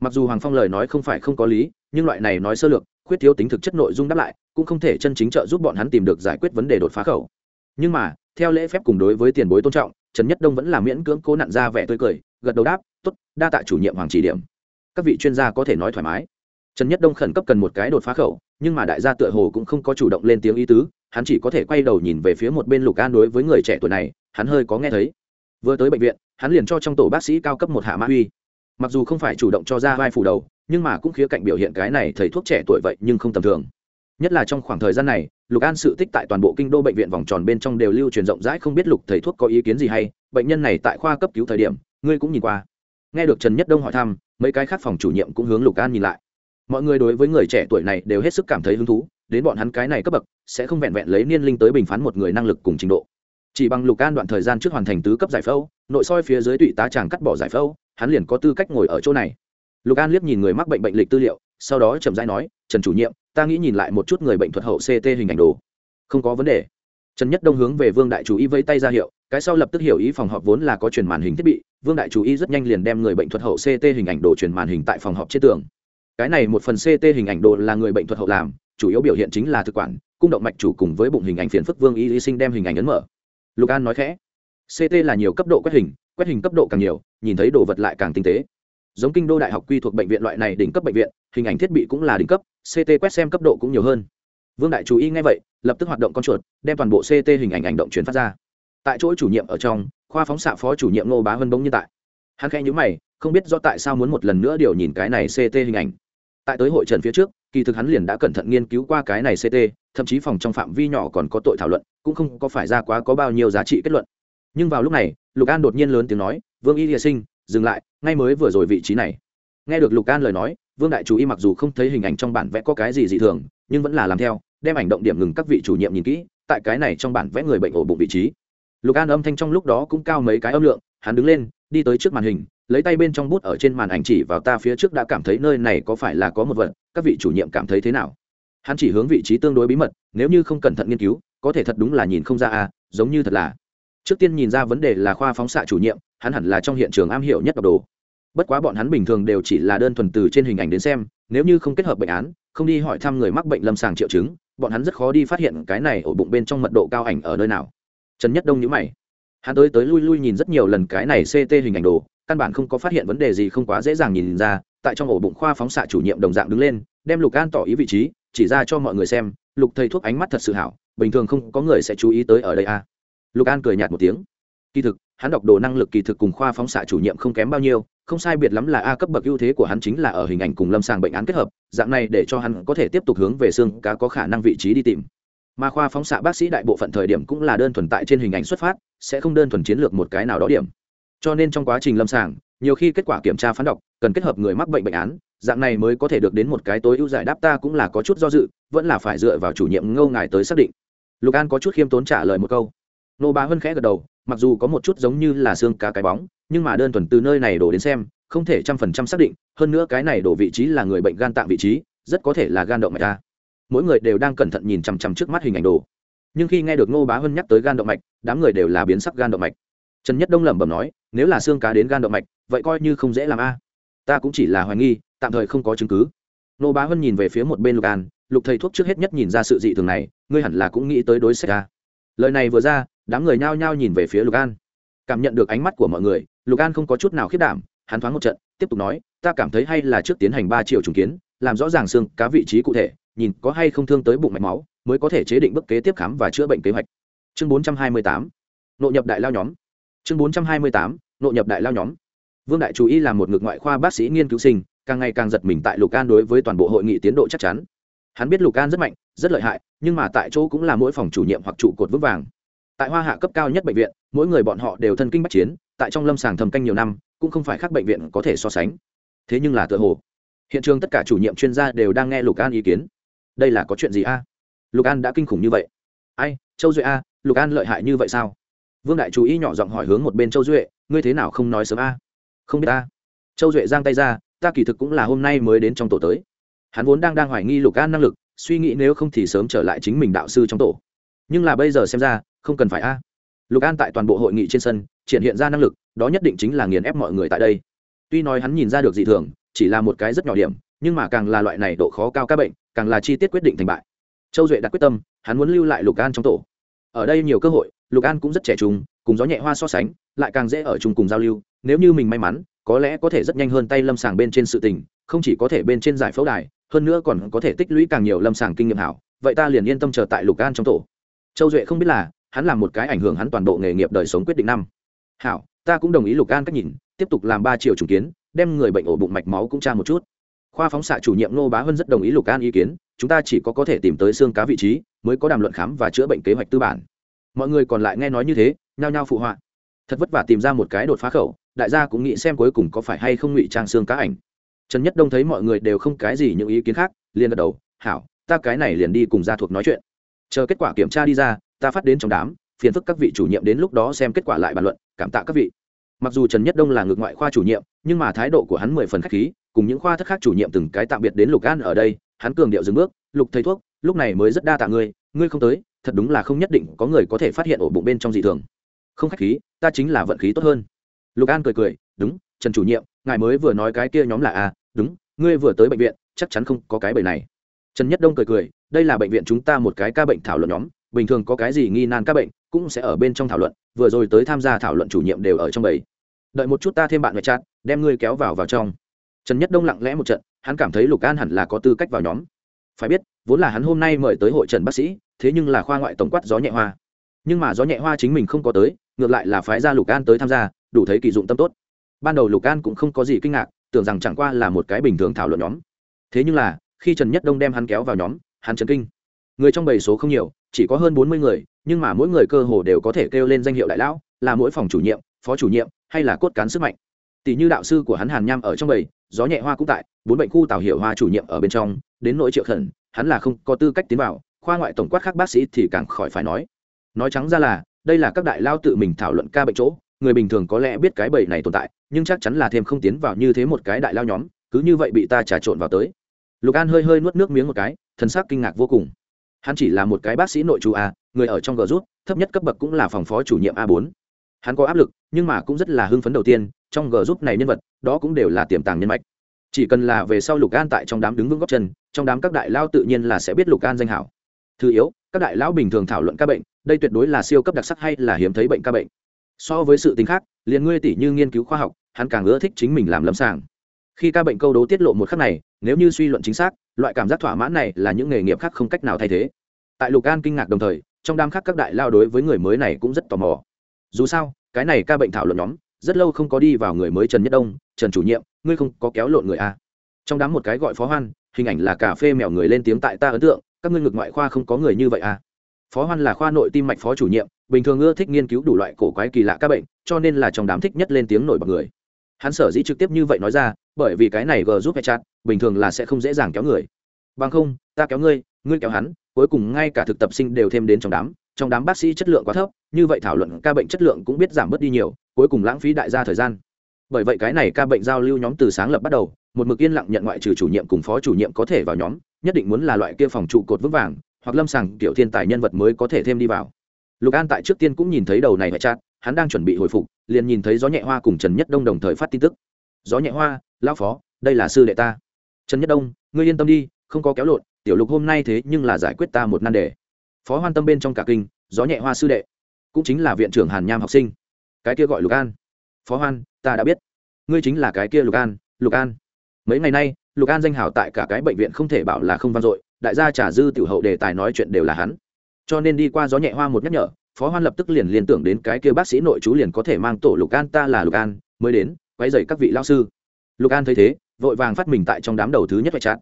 Mặc dù hoàng phong lời nói không phải không có lý, nhưng loại này nói sơ lược, khuyết thiếu tính thực chất nội dung đáp lại, cũng không thể chân chính trợ giúp bọn hắn tìm được giải quyết vấn đề đột phá khẩu. Nhưng mà, theo lễ phép cùng đối với tiền bối tôn trọng, trần nhất đông vẫn là miễn cưỡng cố nặn ra vẻ tươi cười, gật đầu đáp t ố t đa tạ chủ nhiệm hoàng chỉ điểm. Các vị chuyên gia có thể nói thoải mái. Trần nhất đông khẩn cấp cần một cái đột phá khẩu, nhưng mà đại gia tựa hồ cũng không có chủ động lên tiếng ý tứ, hắn chỉ có thể quay đầu nhìn về phía một bên lục an đối với người trẻ tuổi này, hắn hơi có nghe thấy. Vừa tới bệnh viện, hắn liền cho trong tổ bác sĩ cao cấp một hạ mã uy. Mặc dù không phải chủ động cho ra vai phủ đầu, nhưng mà cũng khía cạnh biểu hiện cái này thầy thuốc trẻ tuổi vậy nhưng không tầm thường. Nhất là trong khoảng thời gian này, lục an sự tích tại toàn bộ kinh đô bệnh viện vòng tròn bên trong đều lưu truyền rộng rãi không biết lục thầy thuốc có ý kiến gì hay. Bệnh nhân này tại khoa cấp cứu thời điểm, ngươi cũng nhìn qua nghe được trần nhất đông hỏi thăm, mấy cái khác phòng chủ nhiệm cũng hướng lục an nhìn lại. Mọi người đối với người trẻ tuổi này đều hết sức cảm thấy hứng thú, đến bọn hắn cái này cấp bậc, sẽ không vẹn vẹn lấy niên linh tới bình phán một người năng lực cùng trình độ. Chỉ bằng lục an đoạn thời gian trước hoàn thành tứ cấp giải phẫu, nội soi phía dưới tụy tá tràng cắt bỏ giải phẫu, hắn liền có tư cách ngồi ở chỗ này. Lục an liếc nhìn người mắc bệnh bệnh lịch tư liệu, sau đó chậm rãi nói, trần chủ nhiệm, ta nghĩ nhìn lại một chút người bệnh thuật hậu ct hình ảnh đồ. Không có vấn đề trần nhất đông hướng về vương đại chủ y vẫy tay ra hiệu, cái sau lập tức hiểu ý phòng họp vốn là có truyền màn hình thiết bị, vương đại chủ y rất nhanh liền đem người bệnh thuật hậu ct hình ảnh đồ truyền màn hình tại phòng họp trên tường. Cái này một phần ct hình ảnh đồ là người bệnh thuật hậu làm, chủ yếu biểu hiện chính là thực quản, cung động mạch chủ cùng với bụng hình ảnh phiền phức vương y sinh đem hình ảnh ấn mở. Lục an nói khẽ ct là nhiều cấp độ quét hình quét hình cấp độ càng nhiều, nhìn thấy đồ vật lại càng tinh tế. Giống kinh đô đại học quy thuộc bệnh viện loại này đỉnh cấp bệnh viện, hình ảnh thiết bị cũng là đỉnh cấp ct quét xem cấp độ cũng nhiều hơn. Vương đại chú Y nghe vậy lập tức hoạt động con chuột, đem toàn bộ ct hình ảnh ảnh động chuyển phát ra. Tại chỗ chủ nhiệm ở trong, khoa phóng xạ phó chủ nhiệm ngô bá Hân bỗng như tại. Hắn khẽ nhữ mày, không biết do tại sao muốn một lần nữa điều nhìn cái này ct hình ảnh. Tại tới hội trần phía trước, kỳ thực hắn liền đã cẩn thận nghiên cứu qua cái này ct thậm chí phòng trong phạm vi nhỏ còn có tội thảo luận, cũng không có phải ra quá có bao nhiêu giá trị kết luận. Nhưng vào lúc này, lục an đột nhiên lớn tiếng nói, vương y địa sinh, dừng lại, ngay mới vừa rồi vị trí này. Nghe được lục an lời nói, vương đại chú y mặc dù không thấy hình ảnh trong bản vẽ có cái gì dị thường, nhưng vẫn là làm theo đem ảnh động điểm ngừng các vị chủ nhiệm nhìn kỹ, tại cái này trong bản vẽ người bệnh ổ bụng vị trí. Lục an âm thanh trong lúc đó cũng cao mấy cái âm lượng, hắn đứng lên, đi tới trước màn hình, lấy tay bên trong bút ở trên màn ảnh chỉ vào ta phía trước đã cảm thấy nơi này có phải là có một vật, các vị chủ nhiệm cảm thấy thế nào? Hắn chỉ hướng vị trí tương đối bí mật, nếu như không cẩn thận nghiên cứu, có thể thật đúng là nhìn không ra à giống như thật là. Trước tiên nhìn ra vấn đề là khoa phóng xạ chủ nhiệm, hắn hẳn là trong hiện trường am hiểu nhất đọc đồ. Bất quá bọn hắn bình thường đều chỉ là đơn thuần từ trên hình ảnh đến xem, nếu như không kết hợp bệnh án, không đi hỏi thăm người mắc bệnh lâm sàng triệu chứng bọn hắn rất khó đi phát hiện cái này ổ bụng bên trong mật độ cao ảnh ở nơi nào. Trần nhất đông nhữ mày. Hắn tới tới lui lui nhìn rất nhiều lần cái này ct hình ảnh đồ, căn bản không có phát hiện vấn đề gì không quá dễ dàng nhìn ra, tại trong ổ bụng khoa phóng xạ chủ nhiệm đồng dạng đứng lên, đem lục an tỏ ý vị trí, chỉ ra cho mọi người xem, lục thầy thuốc ánh mắt thật sự hảo, bình thường không có người sẽ chú ý tới ở đây à. lục an cười nhạt một tiếng kỳ thực, hắn đọc đồ năng lực kỳ thực cùng khoa phóng xạ chủ nhiệm không kém bao nhiêu, không sai biệt lắm là a cấp bậc ưu thế của hắn chính là ở hình ảnh cùng lâm sàng bệnh án kết hợp, dạng này để cho hắn có thể tiếp tục hướng về xương cá có khả năng vị trí đi tìm. Mà khoa phóng xạ bác sĩ đại bộ phận thời điểm cũng là đơn thuần tại trên hình ảnh xuất phát, sẽ không đơn thuần chiến lược một cái nào đó điểm. Cho nên trong quá trình lâm sàng, nhiều khi kết quả kiểm tra phán đọc, cần kết hợp người mắc bệnh bệnh án, dạng này mới có thể được đến một cái tối ưu giải đáp ta cũng là có chút do dự, vẫn là phải dựa vào chủ nhiệm ngâu ngài tới xác định. Lục an có chút khiêm tốn trả lời một câu. Nô bá hân khẽ gật đầu mặc dù có một chút giống như là xương cá cái bóng, nhưng mà đơn thuần từ nơi này đổ đến xem, không thể trăm phần trăm xác định, hơn nữa cái này đổ vị trí là người bệnh gan tạng vị trí, rất có thể là gan động mạch ta mỗi người đều đang cẩn thận nhìn chằm chằm trước mắt hình ảnh đồ. Nhưng khi nghe được ngô bá hân nhắc tới gan động mạch, đám người đều là biến sắc gan động mạch. Trần nhất đông lẩm bẩm nói, nếu là xương cá đến gan động mạch, vậy coi như không dễ làm a. Ta cũng chỉ là hoài nghi, tạm thời không có chứng cứ. Ngô bá hân nhìn về phía một bên lục an, lục thầy thuốc trước hết nhất nhìn ra sự dị thường này, ngươi hẳn là cũng nghĩ tới đối sách a. Lời này vừa ra đám người nhao nhao nhìn về phía lục an. Cảm nhận được ánh mắt của mọi người, lục an không có chút nào khiết đảm, hắn thoáng một trận, tiếp tục nói, ta cảm thấy hay là trước tiến hành ba triệu trùng kiến, làm rõ ràng xương, cá vị trí cụ thể, nhìn có hay không thương tới bụng mạch máu, mới có thể chế định bước kế tiếp khám và chữa bệnh kế hoạch. Chương bốn trăm hai mươi tám. Nội nhập đại lao nhóm. Chương bốn trăm hai mươi tám. Nội nhập đại lao nhóm. Vương đại chú ý là một ngược ngoại khoa bác sĩ nghiên cứu sinh, càng ngày càng giật mình tại lục an đối với toàn bộ hội nghị tiến độ chắc chắn. Hắn biết lục an rất mạnh, rất lợi hại, nhưng mà tại chỗ cũng là mỗi phòng chủ nhiệm hoặc trụ cột vững vàng tại hoa hạ cấp cao nhất bệnh viện, mỗi người bọn họ đều thân kinh bắc chiến, tại trong lâm sàng thầm canh nhiều năm, cũng không phải khác bệnh viện có thể so sánh. Thế nhưng là tựa hồ, hiện trường tất cả chủ nhiệm chuyên gia đều đang nghe lục an ý kiến. Đây là có chuyện gì a? Lục an đã kinh khủng như vậy. Ai, châu duệ a, lục an lợi hại như vậy sao? Vương đại chú ý nhỏ giọng hỏi hướng một bên châu duệ, ngươi thế nào không nói sớm a? Không biết a châu duệ giang tay ra, ta kỳ thực cũng là hôm nay mới đến trong tổ tới. Hắn vốn đang đang hoài nghi lục an năng lực, suy nghĩ nếu không thì sớm trở lại chính mình đạo sư trong tổ nhưng là bây giờ xem ra, không cần phải a. Lục an tại toàn bộ hội nghị trên sân, triển hiện ra năng lực, đó nhất định chính là nghiền ép mọi người tại đây. Tuy nói hắn nhìn ra được dị thường, chỉ là một cái rất nhỏ điểm, nhưng mà càng là loại này độ khó cao các bệnh, càng là chi tiết quyết định thành bại. Châu duệ đặt quyết tâm, hắn muốn lưu lại lục an trong tổ. Ở đây nhiều cơ hội, lục an cũng rất trẻ trung, cùng gió nhẹ hoa so sánh, lại càng dễ ở chung cùng giao lưu, nếu như mình may mắn, có lẽ có thể rất nhanh hơn tay lâm sàng bên trên sự tình, không chỉ có thể bên trên giải phẫu đài, hơn nữa còn có thể tích lũy càng nhiều lâm sàng kinh nghiệm hảo, vậy ta liền yên tâm chờ tại lục an trong tổ châu duệ không biết là, hắn làm một cái ảnh hưởng hắn toàn bộ nghề nghiệp đời sống quyết định năm. Hảo, ta cũng đồng ý lục an cách nhìn, tiếp tục làm ba triệu trùng kiến, đem người bệnh ổ bụng mạch máu cũng tra một chút. Khoa phóng xạ chủ nhiệm ngô bá hân rất đồng ý lục an ý kiến, chúng ta chỉ có có thể tìm tới xương cá vị trí, mới có đàm luận khám và chữa bệnh kế hoạch tư bản. Mọi người còn lại nghe nói như thế, nhao nhao phụ họa. Thật vất vả tìm ra một cái đột phá khẩu, đại gia cũng nghĩ xem cuối cùng có phải hay không ngụy trang xương cá ảnh. Trần nhất đông thấy mọi người đều không cái gì những ý kiến khác, liền gật đầu, hảo, ta cái này liền đi cùng gia thuộc nói chuyện chờ kết quả kiểm tra đi ra, ta phát đến trong đám, phiền phức các vị chủ nhiệm đến lúc đó xem kết quả lại bàn luận, cảm tạ các vị. Mặc dù trần nhất đông là ngược ngoại khoa chủ nhiệm, nhưng mà thái độ của hắn mười phần k h á c h khí, cùng những khoa thất khác chủ nhiệm từng cái tạm biệt đến lục an ở đây, hắn cường điệu dừng bước, lục thầy thuốc, lúc này mới rất đa tạ ngươi ngươi không tới, thật đúng là không nhất định có người có thể phát hiện ổ bụng bên trong dị thường. Không khách khí, ta chính là vận khí tốt hơn. Lục an cười cười, đúng, trần chủ nhiệm, ngài mới vừa nói cái kia nhóm là a, đúng, ngươi vừa tới bệnh viện, chắc chắn không có cái bệnh này trần nhất đông cười cười, đây là bệnh viện chúng ta một cái ca bệnh thảo luận nhóm, bình thường có cái gì nghi nan ca bệnh cũng sẽ ở bên trong thảo luận, vừa rồi tới tham gia thảo luận chủ nhiệm đều ở trong bầy. Đợi một chút ta thêm bạn ngoại chat, đem ngươi kéo vào vào trong. Trần nhất đông lặng lẽ một trận, hắn cảm thấy lục an hẳn là có tư cách vào nhóm. Phải biết, vốn là hắn hôm nay mời tới hội trần bác sĩ, thế nhưng là khoa ngoại tổng quát gió nhẹ hoa. Nhưng mà gió nhẹ hoa chính mình không có tới, ngược lại là phái ra lục an tới tham gia, đủ thấy kỳ dụng tâm tốt. Ban đầu lục an cũng không có gì kinh ngạc, tưởng rằng chẳng qua là một cái bình thường thảo luận nhóm. Thế nhưng là khi trần nhất đông đem hắn kéo vào nhóm, hắn trần kinh. Người trong bầy số không nhiều, chỉ có hơn bốn mươi người, nhưng mà mỗi người cơ hồ đều có thể kêu lên danh hiệu đại lão, là mỗi phòng chủ nhiệm, phó chủ nhiệm, hay là cốt cán sức mạnh. Tỷ như đạo sư của hắn hàn nham ở trong bầy, gió nhẹ hoa cũng tại, bốn bệnh khu tào hiệu hoa chủ nhiệm ở bên trong, đến nỗi triệu khẩn, hắn là không có tư cách tiến vào, khoa ngoại tổng quát khác bác sĩ thì càng khỏi phải nói. Nói trắng ra là, đây là các đại lao tự mình thảo luận ca bệnh chỗ, người bình thường có lẽ biết cái bầy này tồn tại, nhưng chắc chắn là thêm không tiến vào như thế một cái đại lao nhóm, cứ như vậy bị ta trà trộn vào tới lục an hơi hơi nuốt nước miếng một cái, thần sắc kinh ngạc vô cùng. Hắn chỉ là một cái bác sĩ nội chú a à, người ở trong gờ rút, thấp nhất cấp bậc cũng là phòng phó chủ nhiệm a bốn. Hắn có áp lực, nhưng mà cũng rất là hưng phấn đầu tiên, trong gờ rút này nhân vật, đó cũng đều là tiềm tàng nhân mạch. Chỉ cần là về sau lục an tại trong đám đứng vững góc chân, trong đám các đại lao tự nhiên là sẽ biết lục an danh hảo. Thứ yếu, các đại lão bình thường thảo luận ca bệnh, đây tuyệt đối là siêu cấp đặc sắc hay là hiếm thấy bệnh ca bệnh. So với sự tính khác, liền ngươi tỷ như nghiên cứu khoa học, hắn càng ưa thích chính mình làm lâm sàng. Khi ca bệnh câu đố tiết lộ một khắc này nếu như suy luận chính xác, loại cảm giác thỏa mãn này là những nghề nghiệp khác không cách nào thay thế. Tại lục an kinh ngạc đồng thời, trong đám khác các đại lao đối với người mới này cũng rất tò mò. Dù sao, cái này ca bệnh thảo luận nhóm, rất lâu không có đi vào người mới trần nhất đông, trần chủ nhiệm, ngươi không có kéo lộn người a trong đám một cái gọi phó hoan, hình ảnh là cà phê mèo người lên tiếng tại ta ấn tượng, các ngươi ngược ngoại khoa không có người như vậy a phó hoan là khoa nội tim mạch phó chủ nhiệm, bình thường ưa thích nghiên cứu đủ loại cổ quái kỳ lạ các bệnh, cho nên là trong đám thích nhất lên tiếng nổi bật người. Hắn sở dĩ trực tiếp như vậy nói ra, bởi vì cái này g giúp chat bình thường là sẽ không dễ dàng kéo người. Bằng không, ta kéo ngươi ngươi kéo hắn, cuối cùng ngay cả thực tập sinh đều thêm đến trong đám trong đám bác sĩ chất lượng quá thấp, như vậy thảo luận ca bệnh chất lượng cũng biết giảm bớt đi nhiều, cuối cùng lãng phí đại gia thời gian. Bởi vậy cái này ca bệnh giao lưu nhóm từ sáng lập bắt đầu, một mực yên lặng nhận ngoại trừ chủ nhiệm cùng phó chủ nhiệm có thể vào nhóm, nhất định muốn là loại kia phòng trụ cột vững vàng, hoặc lâm sàng kiểu thiên tài nhân vật mới có thể thêm đi vào. Lục an tại trước tiên cũng nhìn thấy đầu này phải chát, hắn đang chuẩn bị hồi phục, liền nhìn thấy gió nhẹ hoa cùng trần nhất đông đồng thời phát tin tức. Gió nhẹ hoa, lão phó, đây là sư đệ ta trần nhất đông, ngươi yên tâm đi, không có kéo lộn, tiểu lục hôm nay thế nhưng là giải quyết ta một nan đề. Phó hoan tâm bên trong cả kinh, gió nhẹ hoa sư đệ, cũng chính là viện trưởng hàn nham học sinh. Cái kia gọi lục an. Phó hoan, ta đã biết. Ngươi chính là cái kia lục an lục an. Mấy ngày nay, lục an danh hảo tại cả cái bệnh viện không thể bảo là không vang dội, đại gia trả dư tiểu hậu đề tài nói chuyện đều là hắn. Cho nên đi qua gió nhẹ hoa một nhắc nhở, phó hoan lập tức liền liên tưởng đến cái kia bác sĩ nội chú liền có thể mang tổ lục an, ta là lục an, mới đến quay dày các vị lao sư. Lục an thấy thế vội vàng phát mình tại trong đám đầu thứ nhất phải chặn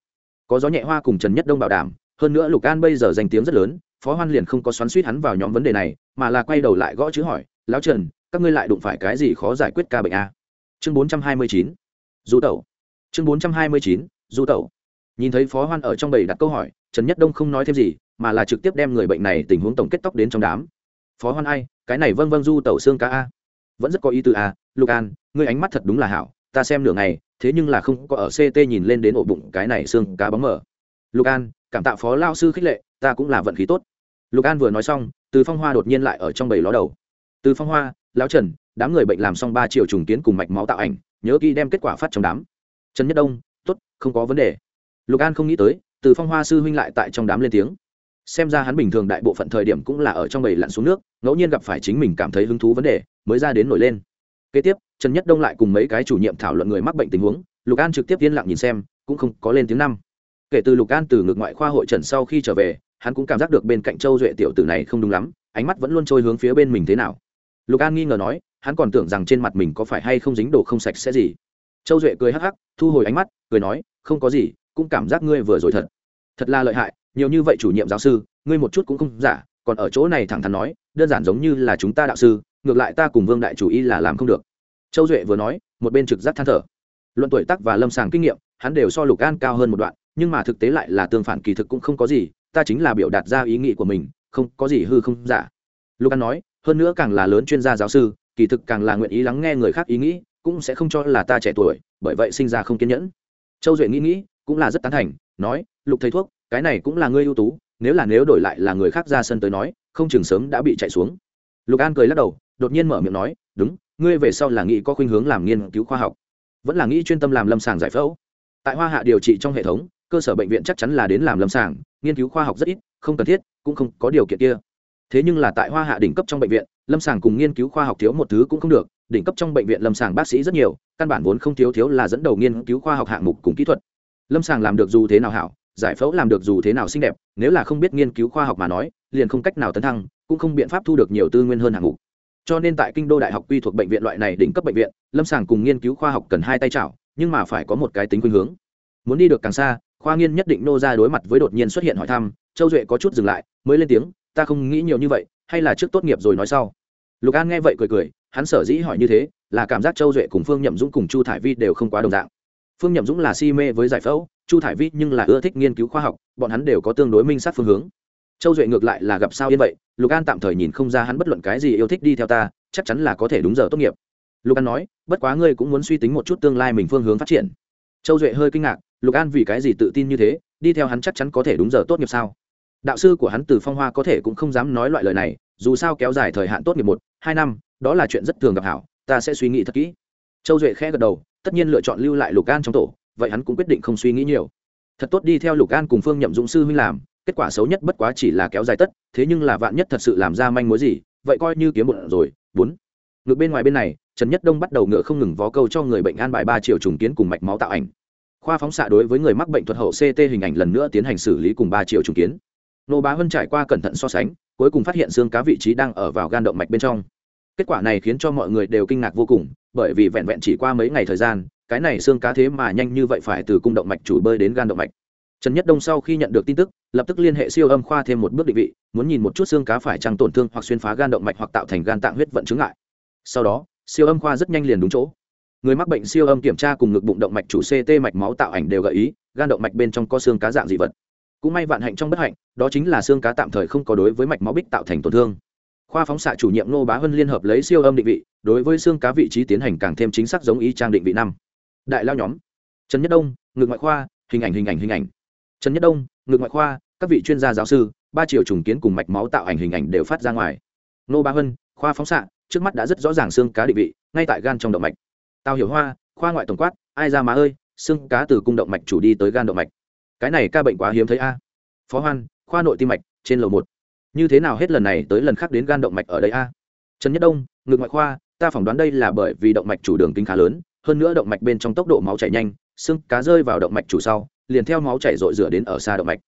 có gió nhẹ hoa cùng trần nhất đông bảo đảm, hơn nữa lục an bây giờ danh tiếng rất lớn, phó hoan liền không có xoắn suýt hắn vào nhóm vấn đề này, mà là quay đầu lại gõ chữ hỏi, lão trần, các ngươi lại đụng phải cái gì khó giải quyết ca bệnh a? Chương bốn trăm hai mươi chín, du tẩu. Chương bốn trăm hai mươi chín, du tẩu. Nhìn thấy phó hoan ở trong bầy đặt câu hỏi, trần nhất đông không nói thêm gì, mà là trực tiếp đem người bệnh này tình huống tổng kết tóc đến trong đám. Phó hoan ai? Cái này vâng vâng du tẩu xương ca a. Vẫn rất có ý tư a, lục an, ngươi ánh mắt thật đúng là hảo ta xem nửa ngày, thế nhưng là không có ở ct nhìn lên đến ổ bụng cái này xương cá bóng mở lục an, cảm tạ phó lao sư khích lệ, ta cũng là vận khí tốt. Lục an vừa nói xong, từ phong hoa đột nhiên lại ở trong bầy ló đầu. Từ phong hoa, lão trần, đám người bệnh làm xong ba triệu trùng kiến cùng mạch máu tạo ảnh, nhớ kỹ đem kết quả phát trong đám. Trần nhất đông t ố t không có vấn đề. Lục an không nghĩ tới, từ phong hoa sư huynh lại tại trong đám lên tiếng. Xem ra hắn bình thường đại bộ phận thời điểm cũng là ở trong bầy lặn xuống nước, ngẫu nhiên gặp phải chính mình cảm thấy hứng thú vấn đề, mới ra đến nổi lên. Kế tiếp trần nhất đông lại cùng mấy cái chủ nhiệm thảo luận người mắc bệnh tình huống. Lục an trực tiếp yên lặng nhìn xem, cũng không có lên tiếng năm. Kể từ lục an từ ngược ngoại khoa hội trần sau khi trở về, hắn cũng cảm giác được bên cạnh châu duệ tiểu tử này không đúng lắm, ánh mắt vẫn luôn trôi hướng phía bên mình thế nào. Lục an nghi ngờ nói, hắn còn tưởng rằng trên mặt mình có phải hay không dính đồ không sạch sẽ gì. Châu duệ cười hắc hắc, thu hồi ánh mắt, cười nói, không có gì, cũng cảm giác ngươi vừa rồi thật thật là lợi hại, nhiều như vậy chủ nhiệm giáo sư, ngươi một chút cũng không giả, còn ở chỗ này thẳng thắn nói, đơn giản giống như là chúng ta đạo sư, ngược lại ta cùng vương đại chủ y là làm không được châu duệ vừa nói, một bên trực giác than thở. Luận tuổi tác và lâm sàng kinh nghiệm, hắn đều so lục an cao hơn một đoạn, nhưng mà thực tế lại là tương phản kỳ thực cũng không có gì, ta chính là biểu đạt ra ý nghĩ của mình, không có gì hư không giả. Lục an nói, hơn nữa càng là lớn chuyên gia giáo sư, kỳ thực càng là nguyện ý lắng nghe người khác ý nghĩ, cũng sẽ không cho là ta trẻ tuổi, bởi vậy sinh ra không kiên nhẫn. Châu duệ nghĩ nghĩ, cũng là rất tán thành, nói, lục thầy thuốc, cái này cũng là ngươi ưu tú, nếu là nếu đổi lại là người khác ra sân tới nói, không chừng sớm đã bị chạy xuống. Lục an cười lắc đầu, đột nhiên mở miệng nói, đúng ngươi về sau là nghĩ có khuynh hướng làm nghiên cứu khoa học, vẫn là nghĩ chuyên tâm làm lâm sàng giải phẫu. Tại hoa hạ điều trị trong hệ thống, cơ sở bệnh viện chắc chắn là đến làm lâm sàng, nghiên cứu khoa học rất ít, không cần thiết, cũng không có điều kiện kia. Thế nhưng là tại hoa hạ đỉnh cấp trong bệnh viện, lâm sàng cùng nghiên cứu khoa học thiếu một thứ cũng không được, đỉnh cấp trong bệnh viện lâm sàng bác sĩ rất nhiều, căn bản vốn không thiếu thiếu là dẫn đầu nghiên cứu khoa học hạng mục cùng kỹ thuật. Lâm sàng làm được dù thế nào hảo, giải phẫu làm được dù thế nào xinh đẹp, nếu là không biết nghiên cứu khoa học mà nói, liền không cách nào tấn thăng, cũng không biện pháp thu được nhiều tư nguyên hơn hạng mục cho nên tại kinh đô đại học quy thuộc bệnh viện loại này đỉnh cấp bệnh viện, lâm sàng cùng nghiên cứu khoa học cần hai tay chảo, nhưng mà phải có một cái tính khuynh hướng. Muốn đi được càng xa, khoa nghiên nhất định nô ra đối mặt với đột nhiên xuất hiện hỏi thăm, châu duệ có chút dừng lại, mới lên tiếng, ta không nghĩ nhiều như vậy, hay là trước tốt nghiệp rồi nói sau. Lục an nghe vậy cười cười, hắn sở dĩ hỏi như thế, là cảm giác châu duệ cùng phương nhậm dũng cùng chu thải vi đều không quá đồng dạng. Phương nhậm dũng là si mê với giải phẫu, chu thải vi nhưng là ưa thích nghiên cứu khoa học, bọn hắn đều có tương đối minh sát phương hướng châu duệ ngược lại là gặp sao yên vậy, lục an tạm thời nhìn không ra hắn bất luận cái gì yêu thích đi theo ta, chắc chắn là có thể đúng giờ tốt nghiệp. Lục an nói, bất quá ngươi cũng muốn suy tính một chút tương lai mình phương hướng phát triển. Châu duệ hơi kinh ngạc, lục an vì cái gì tự tin như thế, đi theo hắn chắc chắn có thể đúng giờ tốt nghiệp sao? Đạo sư của hắn từ phong hoa có thể cũng không dám nói loại lời này, dù sao kéo dài thời hạn tốt nghiệp một, hai năm, đó là chuyện rất thường gặp hảo, ta sẽ suy nghĩ thật kỹ. Châu duệ khẽ gật đầu, tất nhiên lựa chọn lưu lại lục an trong tổ, vậy hắn cũng quyết định không suy nghĩ nhiều. Thật tốt đi theo lục an cùng phương nhậm dũng sư huynh làm kết quả xấu nhất bất quá chỉ là kéo dài tất, thế nhưng là vạn nhất thật sự làm ra manh mối gì, vậy coi như kiếm bụng rồi. Bốn, ngược bên ngoài bên này, trần nhất đông bắt đầu ngựa không ngừng vó câu cho người bệnh an bài ba triệu trùng kiến cùng mạch máu tạo ảnh. Khoa phóng xạ đối với người mắc bệnh thuật hậu ct hình ảnh lần nữa tiến hành xử lý cùng ba triệu trùng kiến. Nô bá hân trải qua cẩn thận so sánh, cuối cùng phát hiện xương cá vị trí đang ở vào gan động mạch bên trong. Kết quả này khiến cho mọi người đều kinh ngạc vô cùng, bởi vì vẹn vẹn chỉ qua mấy ngày thời gian, cái này xương cá thế mà nhanh như vậy phải từ cung động mạch chủ bơi đến gan động mạch. Trần nhất đông sau khi nhận được tin tức lập tức liên hệ siêu âm khoa thêm một bước định vị, muốn nhìn một chút xương cá phải trăng tổn thương hoặc xuyên phá gan động mạch hoặc tạo thành gan tạng huyết vận chứng lại sau đó, siêu âm khoa rất nhanh liền đúng chỗ. Người mắc bệnh siêu âm kiểm tra cùng ngực bụng động mạch chủ ct mạch máu tạo ảnh đều gợi ý, gan động mạch bên trong có xương cá dạng dị vật. Cũng may vạn hạnh trong bất hạnh, đó chính là xương cá tạm thời không có đối với mạch máu bích tạo thành tổn thương. Khoa phóng xạ chủ nhiệm nô bá hân liên hợp lấy siêu âm định vị, đối với xương cá vị trí tiến hành càng thêm chính xác giống ý trang định vị năm. Đại lao nhóm. Trần nhất đông, ngực ngoại khoa, hình ảnh hình ảnh hình ảnh. Trần nhất đông, ngực ngoại khoa các vị chuyên gia giáo sư, ba triệu trùng kiến cùng mạch máu tạo ảnh hình ảnh đều phát ra ngoài. Nô Ba hân, khoa phóng xạ, trước mắt đã rất rõ ràng xương cá định vị, ngay tại gan trong động mạch. Tao hiểu hoa, khoa ngoại tổng quát, ai ra má ơi, xương cá từ cung động mạch chủ đi tới gan động mạch. Cái này ca bệnh quá hiếm thấy a. Phó hoan, khoa nội tim mạch, trên lầu một. Như thế nào hết lần này tới lần khác đến gan động mạch ở đây a? Trần nhất đông ngực ngoại khoa, ta phỏng đoán đây là bởi vì động mạch chủ đường kính khá lớn, hơn nữa động mạch bên trong tốc độ máu chảy nhanh, xương cá rơi vào động mạch chủ sau, liền theo máu chảy rội rửa đến ở xa động mạch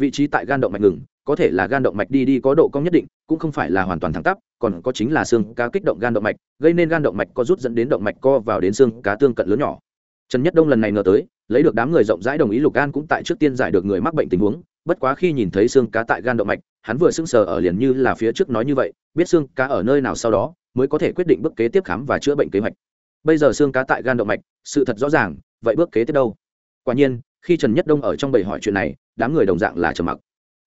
vị trí tại gan động mạch ngừng, có thể là gan động mạch đi đi có độ cong nhất định, cũng không phải là hoàn toàn thẳng tắp, còn có chính là xương cá kích động gan động mạch, gây nên gan động mạch có rút dẫn đến động mạch co vào đến xương cá tương cận lớn nhỏ. Trần nhất đông lần này ngờ tới, lấy được đám người rộng rãi đồng ý lục gan cũng tại trước tiên giải được người mắc bệnh tình huống, bất quá khi nhìn thấy xương cá tại gan động mạch, hắn vừa sững sờ ở liền như là phía trước nói như vậy, biết xương cá ở nơi nào sau đó, mới có thể quyết định bước kế tiếp khám và chữa bệnh kế hoạch. Bây giờ xương cá tại gan động mạch, sự thật rõ ràng, vậy bước kế tiếp đâu? Quả nhiên khi trần nhất đông ở trong bầy hỏi chuyện này, đám người đồng dạng là trầm mặc.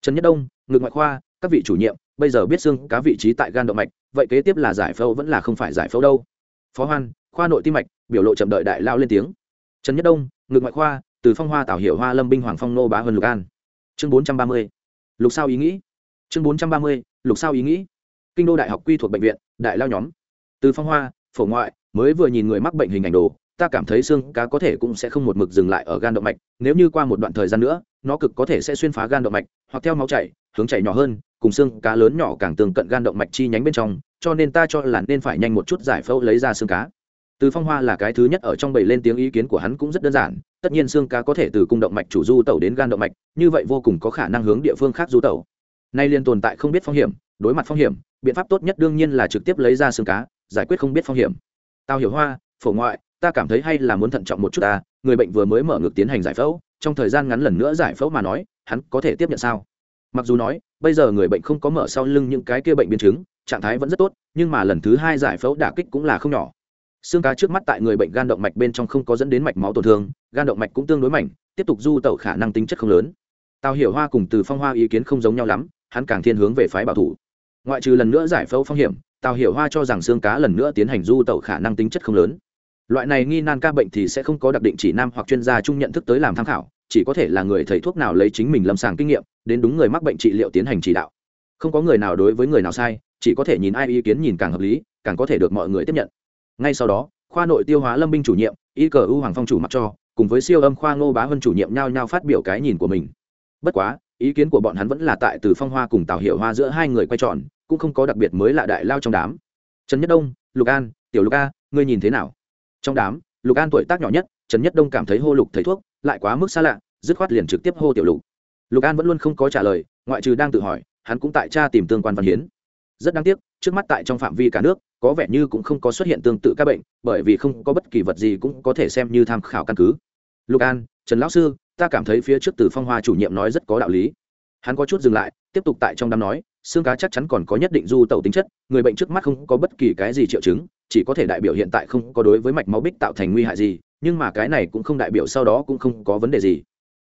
Trần nhất đông ngực ngoại khoa, các vị chủ nhiệm, bây giờ biết xương cá vị trí tại gan động mạch, vậy kế tiếp là giải phẫu vẫn là không phải giải phẫu đâu. Phó hoan, khoa nội tim mạch, biểu lộ chậm đợi đại lao lên tiếng. Trần nhất đông ngực ngoại khoa, từ phong hoa tảo hiệu hoa lâm binh hoàng phong nô bá hơn lục an. Chương bốn trăm ba mươi, lục sao ý nghĩ. Chương bốn trăm ba mươi, lục sao ý nghĩ. Kinh đô đại học quy thuộc bệnh viện, đại lao nhóm. Từ phong hoa, phổ ngoại, mới vừa nhìn người mắc bệnh hình ảnh đồ ta cảm thấy xương cá có thể cũng sẽ không một mực dừng lại ở gan động mạch, nếu như qua một đoạn thời gian nữa, nó cực có thể sẽ xuyên phá gan động mạch, hoặc theo máu chảy, hướng chảy nhỏ hơn, cùng xương cá lớn nhỏ càng tương cận gan động mạch chi nhánh bên trong, cho nên ta cho là nên phải nhanh một chút giải phẫu lấy ra xương cá. Từ phong hoa là cái thứ nhất ở trong bầy lên tiếng ý kiến của hắn cũng rất đơn giản, tất nhiên xương cá có thể từ cung động mạch chủ du tẩu đến gan động mạch, như vậy vô cùng có khả năng hướng địa phương khác du tẩu. Nay liên tồn tại không biết phong hiểm, đối mặt phong hiểm, biện pháp tốt nhất đương nhiên là trực tiếp lấy ra xương cá, giải quyết không biết phong hiểm. Tao hiểu hoa, phổ ngoại ta cảm thấy hay là muốn thận trọng một chút ta người bệnh vừa mới mở ngực tiến hành giải phẫu trong thời gian ngắn lần nữa giải phẫu mà nói hắn có thể tiếp nhận sao? Mặc dù nói bây giờ người bệnh không có mở sau lưng những cái kia bệnh biến chứng trạng thái vẫn rất tốt nhưng mà lần thứ hai giải phẫu đả kích cũng là không nhỏ. Xương cá trước mắt tại người bệnh gan động mạch bên trong không có dẫn đến mạch máu tổn thương gan động mạch cũng tương đối mạnh, tiếp tục du tẩu khả năng tính chất không lớn. Tào hiểu hoa cùng từ phong hoa ý kiến không giống nhau lắm hắn càng thiên hướng về phái bảo thủ. Ngoại trừ lần nữa giải phẫu phong hiểm tào hiểu hoa cho rằng xương cá lần nữa tiến hành du tẩu khả năng tính chất không lớn loại này nghi nan ca bệnh thì sẽ không có đặc định chỉ nam hoặc chuyên gia chung nhận thức tới làm tham khảo, chỉ có thể là người thầy thuốc nào lấy chính mình lâm sàng kinh nghiệm, đến đúng người mắc bệnh trị liệu tiến hành chỉ đạo. Không có người nào đối với người nào sai, chỉ có thể nhìn ai ý kiến nhìn càng hợp lý, càng có thể được mọi người tiếp nhận. Ngay sau đó, khoa nội tiêu hóa lâm binh chủ nhiệm, y cờ u hoàng phong chủ mặc cho, cùng với siêu âm khoa ngô bá vân chủ nhiệm nhau nhau phát biểu cái nhìn của mình. Bất quá, ý kiến của bọn hắn vẫn là tại từ phong hoa cùng tào hiệu hoa giữa hai người quay tròn, cũng không có đặc biệt mới lạ đại lao trong đám. Trần nhất đông, lục an, tiểu lục a, ngươi nhìn thế nào? Trong đám, lục an tuổi tác nhỏ nhất, trần nhất đông cảm thấy hô lục thầy thuốc, lại quá mức xa lạ, dứt khoát liền trực tiếp hô tiểu lục. Lục an vẫn luôn không có trả lời, ngoại trừ đang tự hỏi, hắn cũng tại cha tìm tương quan văn hiến. Rất đáng tiếc, trước mắt tại trong phạm vi cả nước, có vẻ như cũng không có xuất hiện tương tự các bệnh, bởi vì không có bất kỳ vật gì cũng có thể xem như tham khảo căn cứ. Lục an, trần lão sư, ta cảm thấy phía trước từ phong hoa chủ nhiệm nói rất có đạo lý. Hắn có chút dừng lại, tiếp tục tại trong đám nói, xương cá chắc chắn còn có nhất định du tẩu tính chất, người bệnh trước mắt không có bất kỳ cái gì triệu chứng chỉ có thể đại biểu hiện tại không có đối với mạch máu bích tạo thành nguy hại gì, nhưng mà cái này cũng không đại biểu sau đó cũng không có vấn đề gì.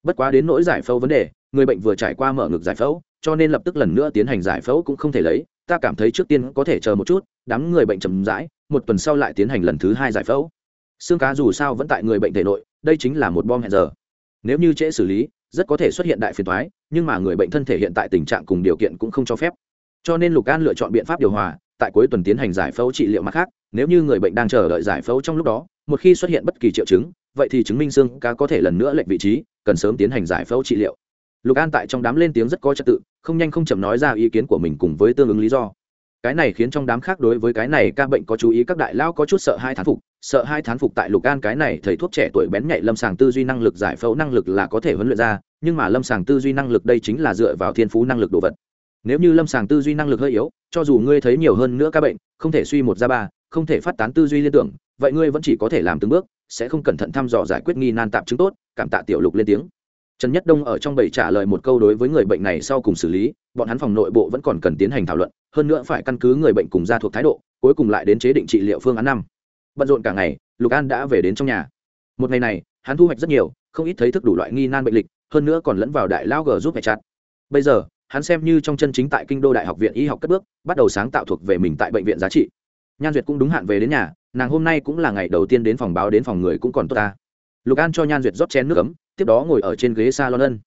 Bất quá đến nỗi giải phẫu vấn đề, người bệnh vừa trải qua mở ngực giải phẫu, cho nên lập tức lần nữa tiến hành giải phẫu cũng không thể lấy, ta cảm thấy trước tiên có thể chờ một chút, đám người bệnh chậm rãi, một tuần sau lại tiến hành lần thứ hai giải phẫu. Xương cá dù sao vẫn tại người bệnh thể nội, đây chính là một bom hẹn giờ. Nếu như trễ xử lý, rất có thể xuất hiện đại phiền thoái nhưng mà người bệnh thân thể hiện tại tình trạng cùng điều kiện cũng không cho phép. Cho nên lục an lựa chọn biện pháp điều hòa tại cuối tuần tiến hành giải phẫu trị liệu mặt khác, nếu như người bệnh đang chờ đợi giải phẫu trong lúc đó, một khi xuất hiện bất kỳ triệu chứng, vậy thì chứng minh xương cá có thể lần nữa lệnh vị trí, cần sớm tiến hành giải phẫu trị liệu. Lục an tại trong đám lên tiếng rất có trật tự, không nhanh không chậm nói ra ý kiến của mình cùng với tương ứng lý do. Cái này khiến trong đám khác đối với cái này ca bệnh có chú ý, các đại lao có chút sợ hai thán phục, sợ hai thán phục tại lục an cái này thầy thuốc trẻ tuổi bén nhạy lâm sàng tư duy năng lực giải phẫu năng lực là có thể huấn luyện ra, nhưng mà lâm sàng tư duy năng lực đây chính là dựa vào thiên phú năng lực đồ vật nếu như lâm sàng tư duy năng lực hơi yếu, cho dù ngươi thấy nhiều hơn nữa ca bệnh, không thể suy một ra ba, không thể phát tán tư duy liên tưởng, vậy ngươi vẫn chỉ có thể làm từng bước, sẽ không cẩn thận thăm dò giải quyết nghi nan tạm chứng tốt, cảm tạ tiểu lục lên tiếng. Trần nhất đông ở trong bầy trả lời một câu đối với người bệnh này sau cùng xử lý, bọn hắn phòng nội bộ vẫn còn cần tiến hành thảo luận, hơn nữa phải căn cứ người bệnh cùng ra thuộc thái độ, cuối cùng lại đến chế định trị liệu phương án năm. Bận rộn cả ngày, lục an đã về đến trong nhà. Một ngày này, hắn thu hoạch rất nhiều, không ít thấy thức đủ loại nghi nan bệnh lịch, hơn nữa còn lẫn vào đại lao g giúp mẹ chặt. Bây giờ hắn xem như trong chân chính tại kinh đô đại học viện y học cất bước, bắt đầu sáng tạo thuộc về mình tại bệnh viện giá trị. Nhan duyệt cũng đúng hạn về đến nhà, nàng hôm nay cũng là ngày đầu tiên đến phòng báo đến phòng người cũng còn tốt ta. Lục an cho nhan duyệt rót chén nước ấm, tiếp đó ngồi ở trên ghế salon ân.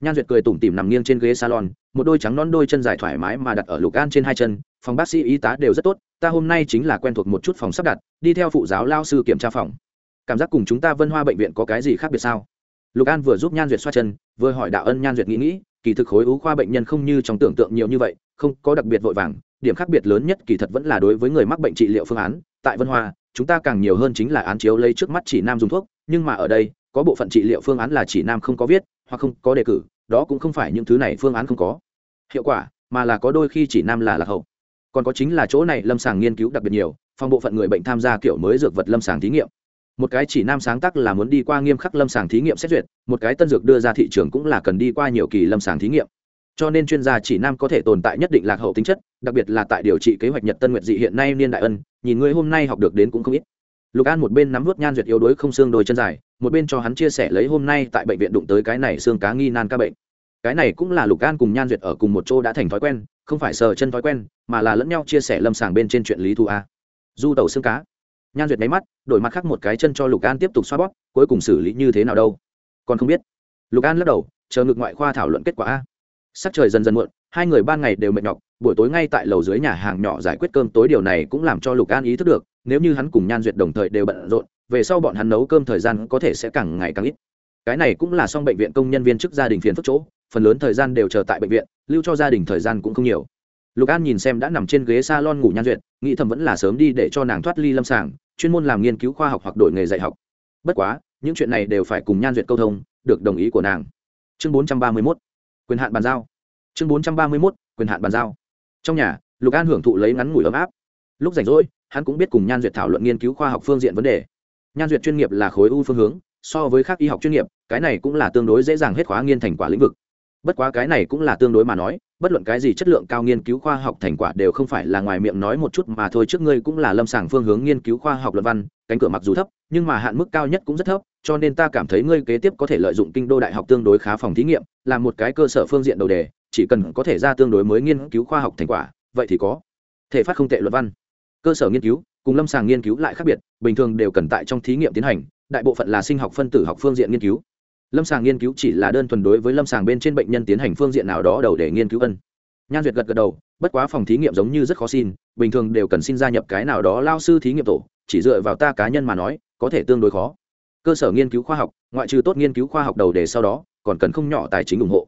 Nhan duyệt cười tủm tỉm nằm nghiêng trên ghế salon, một đôi trắng non đôi chân dài thoải mái mà đặt ở lục an trên hai chân, phòng bác sĩ y tá đều rất tốt, ta hôm nay chính là quen thuộc một chút phòng sắp đặt, đi theo phụ giáo lao sư kiểm tra phòng. Cảm giác cùng chúng ta vân hoa bệnh viện có cái gì khác biệt sao? Lục an vừa giúp nhan duyệt xoa chân, vừa hỏi đạo ân nhan duyệt nghĩ nghĩ kỳ thực khối u khoa bệnh nhân không như trong tưởng tượng nhiều như vậy, không có đặc biệt vội vàng. Điểm khác biệt lớn nhất kỳ thật vẫn là đối với người mắc bệnh trị liệu phương án. Tại vân hoa, chúng ta càng nhiều hơn chính là án chiếu lấy trước mắt chỉ nam dùng thuốc, nhưng mà ở đây, có bộ phận trị liệu phương án là chỉ nam không có viết, hoặc không có đề cử, đó cũng không phải những thứ này phương án không có. Hiệu quả, mà là có đôi khi chỉ nam là lạc hậu. Còn có chính là chỗ này lâm sàng nghiên cứu đặc biệt nhiều phòng bộ phận người bệnh tham gia kiểu mới dược vật lâm sàng thí nghiệm một cái chỉ nam sáng tác là muốn đi qua nghiêm khắc lâm sàng thí nghiệm xét duyệt, một cái tân dược đưa ra thị trường cũng là cần đi qua nhiều kỳ lâm sàng thí nghiệm. Cho nên chuyên gia chỉ nam có thể tồn tại nhất định lạc hậu tính chất, đặc biệt là tại điều trị kế hoạch nhật tân nguyệt dị hiện nay niên đại ân, nhìn ngươi hôm nay học được đến cũng không ít. Lục an một bên nắm vút nhan duyệt yếu đuối không xương đôi chân dài, một bên cho hắn chia sẻ lấy hôm nay tại bệnh viện đụng tới cái này xương cá nghi nan ca bệnh. Cái này cũng là lục an cùng nhan duyệt ở cùng một chỗ đã thành thói quen, không phải sờ chân thói quen, mà là lẫn nhau chia sẻ lâm sàng bên trên chuyện lý thu a. Du tàu xương cá nhan duyệt nháy mắt, đổi mặt khác một cái chân cho lục an tiếp tục xoa bóp, cuối cùng xử lý như thế nào đâu? Còn không biết. Lục an lắc đầu, chờ ngược ngoại khoa thảo luận kết quả a. Sắc trời dần dần muộn, hai người ban ngày đều mệt nhọc, buổi tối ngay tại lầu dưới nhà hàng nhỏ giải quyết cơm tối, điều này cũng làm cho lục an ý thức được, nếu như hắn cùng nhan duyệt đồng thời đều bận rộn, về sau bọn hắn nấu cơm thời gian có thể sẽ càng ngày càng ít. Cái này cũng là xong bệnh viện công nhân viên chức gia đình phiền phức chỗ, phần lớn thời gian đều chờ tại bệnh viện, lưu cho gia đình thời gian cũng không nhiều lục an nhìn xem đã nằm trên ghế s a lon ngủ nhan duyệt, nghĩ thầm vẫn là sớm đi để cho nàng thoát ly lâm sàng, chuyên môn làm nghiên cứu khoa học hoặc đổi nghề dạy học. Bất quá, những chuyện này đều phải cùng nhan duyệt câu thông, được đồng ý của nàng. Chương bốn trăm ba mươi mốt, quyền hạn bàn giao. Chương bốn trăm ba mươi mốt, quyền hạn bàn giao. Trong nhà, lục an hưởng thụ lấy ngắn ngủi ấm áp. Lúc rảnh rỗi, hắn cũng biết cùng nhan duyệt thảo luận nghiên cứu khoa học phương diện vấn đề. Nhan duyệt chuyên nghiệp là khối u phương hướng, so với các y học chuyên nghiệp, cái này cũng là tương đối dễ dàng hết khóa nghiên thành quả lĩnh vực. Bất quá cái này cũng là tương đối mà nói bất luận cái gì chất lượng cao nghiên cứu khoa học thành quả đều không phải là ngoài miệng nói một chút mà thôi, trước ngươi cũng là lâm sàng phương hướng nghiên cứu khoa học luận văn, cánh cửa mặc dù thấp, nhưng mà hạn mức cao nhất cũng rất thấp, cho nên ta cảm thấy ngươi kế tiếp có thể lợi dụng kinh đô đại học tương đối khá phòng thí nghiệm, làm một cái cơ sở phương diện đầu đề, chỉ cần có thể ra tương đối mới nghiên cứu khoa học thành quả, vậy thì có. Thể phát không tệ luận văn. Cơ sở nghiên cứu, cùng lâm sàng nghiên cứu lại khác biệt, bình thường đều cần tại trong thí nghiệm tiến hành, đại bộ phận là sinh học phân tử học phương diện nghiên cứu lâm sàng nghiên cứu chỉ là đơn thuần đối với lâm sàng bên trên bệnh nhân tiến hành phương diện nào đó đầu để nghiên cứu ân. Nhan duyệt gật gật đầu, bất quá phòng thí nghiệm giống như rất khó xin, bình thường đều cần xin gia nhập cái nào đó lao sư thí nghiệm tổ, chỉ dựa vào ta cá nhân mà nói, có thể tương đối khó. Cơ sở nghiên cứu khoa học, ngoại trừ tốt nghiên cứu khoa học đầu đề sau đó, còn cần không nhỏ tài chính ủng hộ.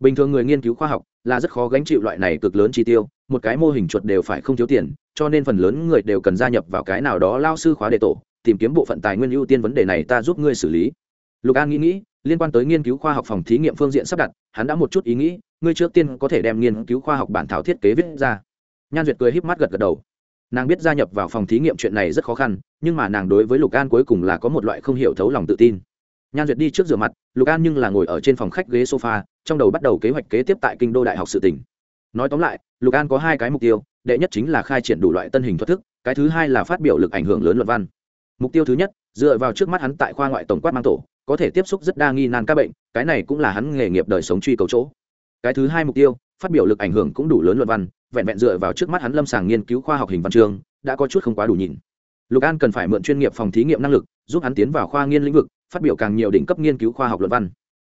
Bình thường người nghiên cứu khoa học là rất khó gánh chịu loại này cực lớn chi tiêu, một cái mô hình chuột đều phải không thiếu tiền, cho nên phần lớn người đều cần gia nhập vào cái nào đó lao sư khóa đề tổ, tìm kiếm bộ phận tài nguyên ưu tiên vấn đề này ta giúp ngươi xử lý. Lục an nghĩ nghĩ liên quan tới nghiên cứu khoa học phòng thí nghiệm phương diện sắp đặt, hắn đã một chút ý nghĩ, ngươi trước tiên có thể đem nghiên cứu khoa học bản thảo thiết kế viết ra. Nhan duyệt cười híp mắt gật gật đầu. Nàng biết gia nhập vào phòng thí nghiệm chuyện này rất khó khăn, nhưng mà nàng đối với lục an cuối cùng là có một loại không hiểu thấu lòng tự tin. Nhan duyệt đi trước rửa mặt, lục an nhưng là ngồi ở trên phòng khách ghế sofa, trong đầu bắt đầu kế hoạch kế tiếp tại kinh đô đại học sự tỉnh nói tóm lại, lục an có hai cái mục tiêu, đệ nhất chính là khai triển đủ loại tân hình thoát thức, cái thứ hai là phát biểu lực ảnh hưởng lớn luận văn. Mục tiêu thứ nhất, dựa vào trước mắt hắn tại khoa ngoại tổng quát mang tổ có thể tiếp xúc rất đa nghi nan các bệnh cái này cũng là hắn nghề nghiệp đời sống truy cầu chỗ. Cái thứ hai mục tiêu phát biểu lực ảnh hưởng cũng đủ lớn luận văn vẹn vẹn dựa vào trước mắt hắn lâm sàng nghiên cứu khoa học hình văn trường, đã có chút không quá đủ nhìn. Lục an cần phải mượn chuyên nghiệp phòng thí nghiệm năng lực giúp hắn tiến vào khoa nghiên lĩnh vực phát biểu càng nhiều đỉnh cấp nghiên cứu khoa học luận văn.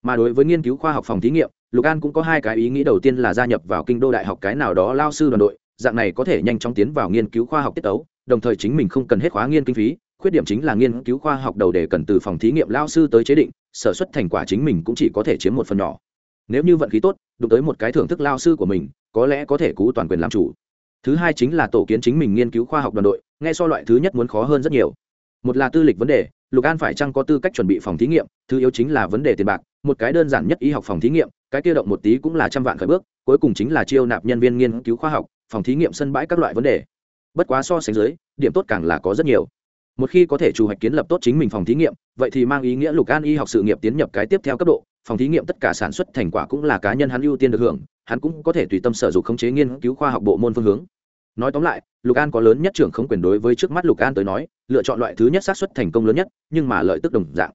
Mà đối với nghiên cứu khoa học phòng thí nghiệm lục an cũng có hai cái ý nghĩ đầu tiên là gia nhập vào kinh đô đại học cái nào đó lao sư đoàn đội dạng này có thể nhanh chóng tiến vào nghiên cứu khoa học tiết tấu đồng thời chính mình không cần hết khóa nghiên kinh phí khuyết điểm chính là nghiên cứu khoa học đầu đề cần từ phòng thí nghiệm lao sư tới chế định, sở xuất thành quả chính mình cũng chỉ có thể chiếm một phần nhỏ. Nếu như vận khí tốt, đụng tới một cái thưởng thức lao sư của mình, có lẽ có thể cú toàn quyền làm chủ. Thứ hai chính là tổ kiến chính mình nghiên cứu khoa học đoàn đội ngay so loại thứ nhất muốn khó hơn rất nhiều. Một là tư lịch vấn đề, lục an phải chăng có tư cách chuẩn bị phòng thí nghiệm, thứ yếu chính là vấn đề tiền bạc, một cái đơn giản nhất y học phòng thí nghiệm, cái kêu động một tí cũng là trăm vạn khởi bước, cuối cùng chính là chiêu nạp nhân viên nghiên cứu khoa học, phòng thí nghiệm sân bãi các loại vấn đề. Bất quá so sánh dưới, điểm tốt càng là có rất nhiều một khi có thể chủ hoạch kiến lập tốt chính mình phòng thí nghiệm, vậy thì mang ý nghĩa lục an y học sự nghiệp tiến nhập cái tiếp theo cấp độ. Phòng thí nghiệm tất cả sản xuất thành quả cũng là cá nhân hắn ưu tiên được hưởng, hắn cũng có thể tùy tâm sở dụng khống chế nghiên cứu khoa học bộ môn phương hướng. Nói tóm lại, lục an có lớn nhất trưởng không quyền đối với trước mắt lục an tới nói, lựa chọn loại thứ nhất xác suất thành công lớn nhất, nhưng mà lợi tức đồng dạng.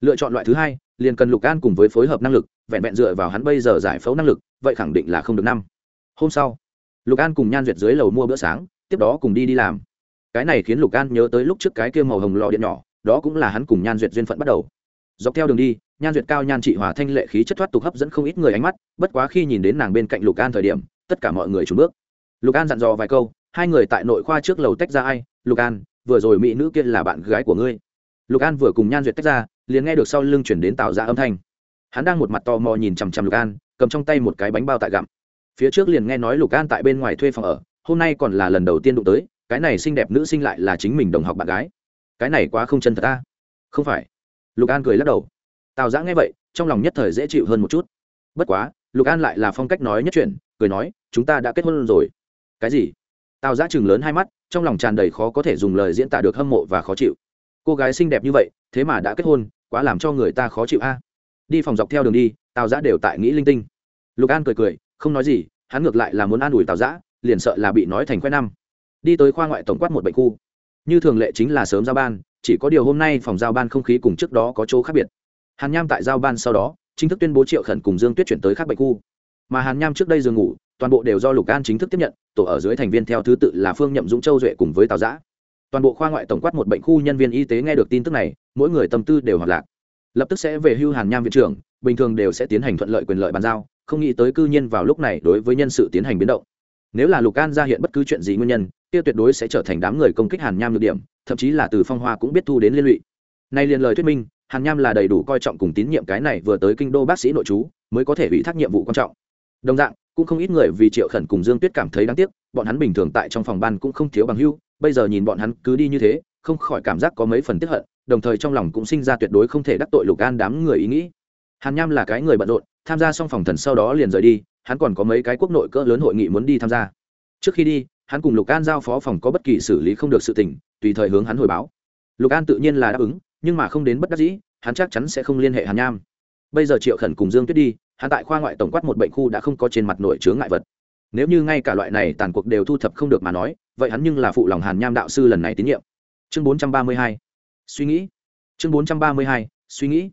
Lựa chọn loại thứ hai, liền cần lục an cùng với phối hợp năng lực, vẹn vẹn dựa vào hắn bây giờ giải phẫu năng lực, vậy khẳng định là không được năm. Hôm sau, lục an cùng nhan duyệt dưới lầu mua bữa sáng, tiếp đó cùng đi đi làm cái này khiến lục an nhớ tới lúc trước cái kia màu hồng lò điện nhỏ, đó cũng là hắn cùng nhan duyệt duyên phận bắt đầu. Dọc theo đường đi, nhan duyệt cao nhan trị hòa thanh lệ khí chất thoát tục hấp dẫn không ít người ánh mắt, bất quá khi nhìn đến nàng bên cạnh lục an thời điểm, tất cả mọi người trùn bước. Lục an dặn dò vài câu, hai người tại nội khoa trước lầu tách ra ai? Lục an, vừa rồi mỹ nữ kia là bạn gái của ngươi. Lục an vừa cùng nhan duyệt tách ra, liền nghe được sau lưng chuyển đến tạo ra âm thanh. Hắn đang một mặt to mò nhìn chằm chằm lục an, cầm trong tay một cái bánh bao tại gặm. Phía trước liền nghe nói lục an tại bên ngoài thuê phòng ở, hôm nay còn là lần đầu tiên đụng tới cái này xinh đẹp nữ sinh lại là chính mình đồng học bạn gái. Cái này quá không chân thật ta. Không phải. Lục an cười lắc đầu. Tào giã nghe vậy, trong lòng nhất thời dễ chịu hơn một chút. Bất quá, lục an lại là phong cách nói nhất chuyện, cười nói, chúng ta đã kết hôn rồi. Cái gì? Tào giã chừng lớn hai mắt, trong lòng tràn đầy khó có thể dùng lời diễn tả được hâm mộ và khó chịu. Cô gái xinh đẹp như vậy, thế mà đã kết hôn, quá làm cho người ta khó chịu a. Đi phòng dọc theo đường đi, tào giã đều tại nghĩ linh tinh. Lục an cười cười, không nói gì, hắn ngược lại là muốn an ủi tào giã, liền sợ là bị nói thành khoe năm đi tới khoa ngoại tổng quát một bệnh khu. Như thường lệ chính là sớm giao ban, chỉ có điều hôm nay phòng giao ban không khí cùng trước đó có chỗ khác biệt. Hàn nham tại giao ban sau đó, chính thức tuyên bố triệu khẩn cùng dương tuyết chuyển tới khác bệnh khu. Mà hàn nham trước đây giường ngủ, toàn bộ đều do lục an chính thức tiếp nhận, tổ ở dưới thành viên theo thứ tự là phương nhậm dũng châu duệ cùng với tào giã. Toàn bộ khoa ngoại tổng quát một bệnh khu nhân viên y tế nghe được tin tức này, mỗi người tâm tư đều hoạt lạc. Lập tức sẽ về hưu hàn nham viện trưởng, bình thường đều sẽ tiến hành thuận lợi quyền lợi bàn giao, không nghĩ tới cư nhiên vào lúc này đối với nhân sự tiến hành biến động. Nếu là lục an ra hiện bất cứ chuyện gì nguyên nhân kia tuyệt đối sẽ trở thành đám người công kích hàn nham nhược điểm, thậm chí là từ phong hoa cũng biết thu đến liên lụy. Nay liền lời thuyết minh, hàn nham là đầy đủ coi trọng cùng tín nhiệm cái này vừa tới kinh đô bác sĩ nội chú, mới có thể ủy thác nhiệm vụ quan trọng. Đồng dạng, cũng không ít người vì triệu khẩn cùng dương tuyết cảm thấy đáng tiếc, bọn hắn bình thường tại trong phòng ban cũng không thiếu bằng hưu, bây giờ nhìn bọn hắn cứ đi như thế, không khỏi cảm giác có mấy phần tiếp hận, đồng thời trong lòng cũng sinh ra tuyệt đối không thể đắc tội lục an đám người ý nghĩ. Hàn nham là cái người bận rộn, tham gia xong phòng thần sau đó liền rời đi, hắn còn có mấy cái quốc nội cỡ lớn hội nghị muốn đi tham gia. Trước khi đi hắn cùng lục an giao phó phòng có bất kỳ xử lý không được sự tình, tùy thời hướng hắn hồi báo. Lục an tự nhiên là đáp ứng, nhưng mà không đến bất đắc dĩ, hắn chắc chắn sẽ không liên hệ hàn nham. Bây giờ triệu khẩn cùng dương tuyết đi, hắn tại khoa ngoại tổng quát một bệnh khu đã không có trên mặt nội chướng ngại vật. Nếu như ngay cả loại này tàn cuộc đều thu thập không được mà nói, vậy hắn nhưng là phụ lòng hàn nham đạo sư lần này tín nhiệm. Chương bốn trăm ba mươi hai, suy nghĩ. Chương bốn trăm ba mươi hai, suy nghĩ.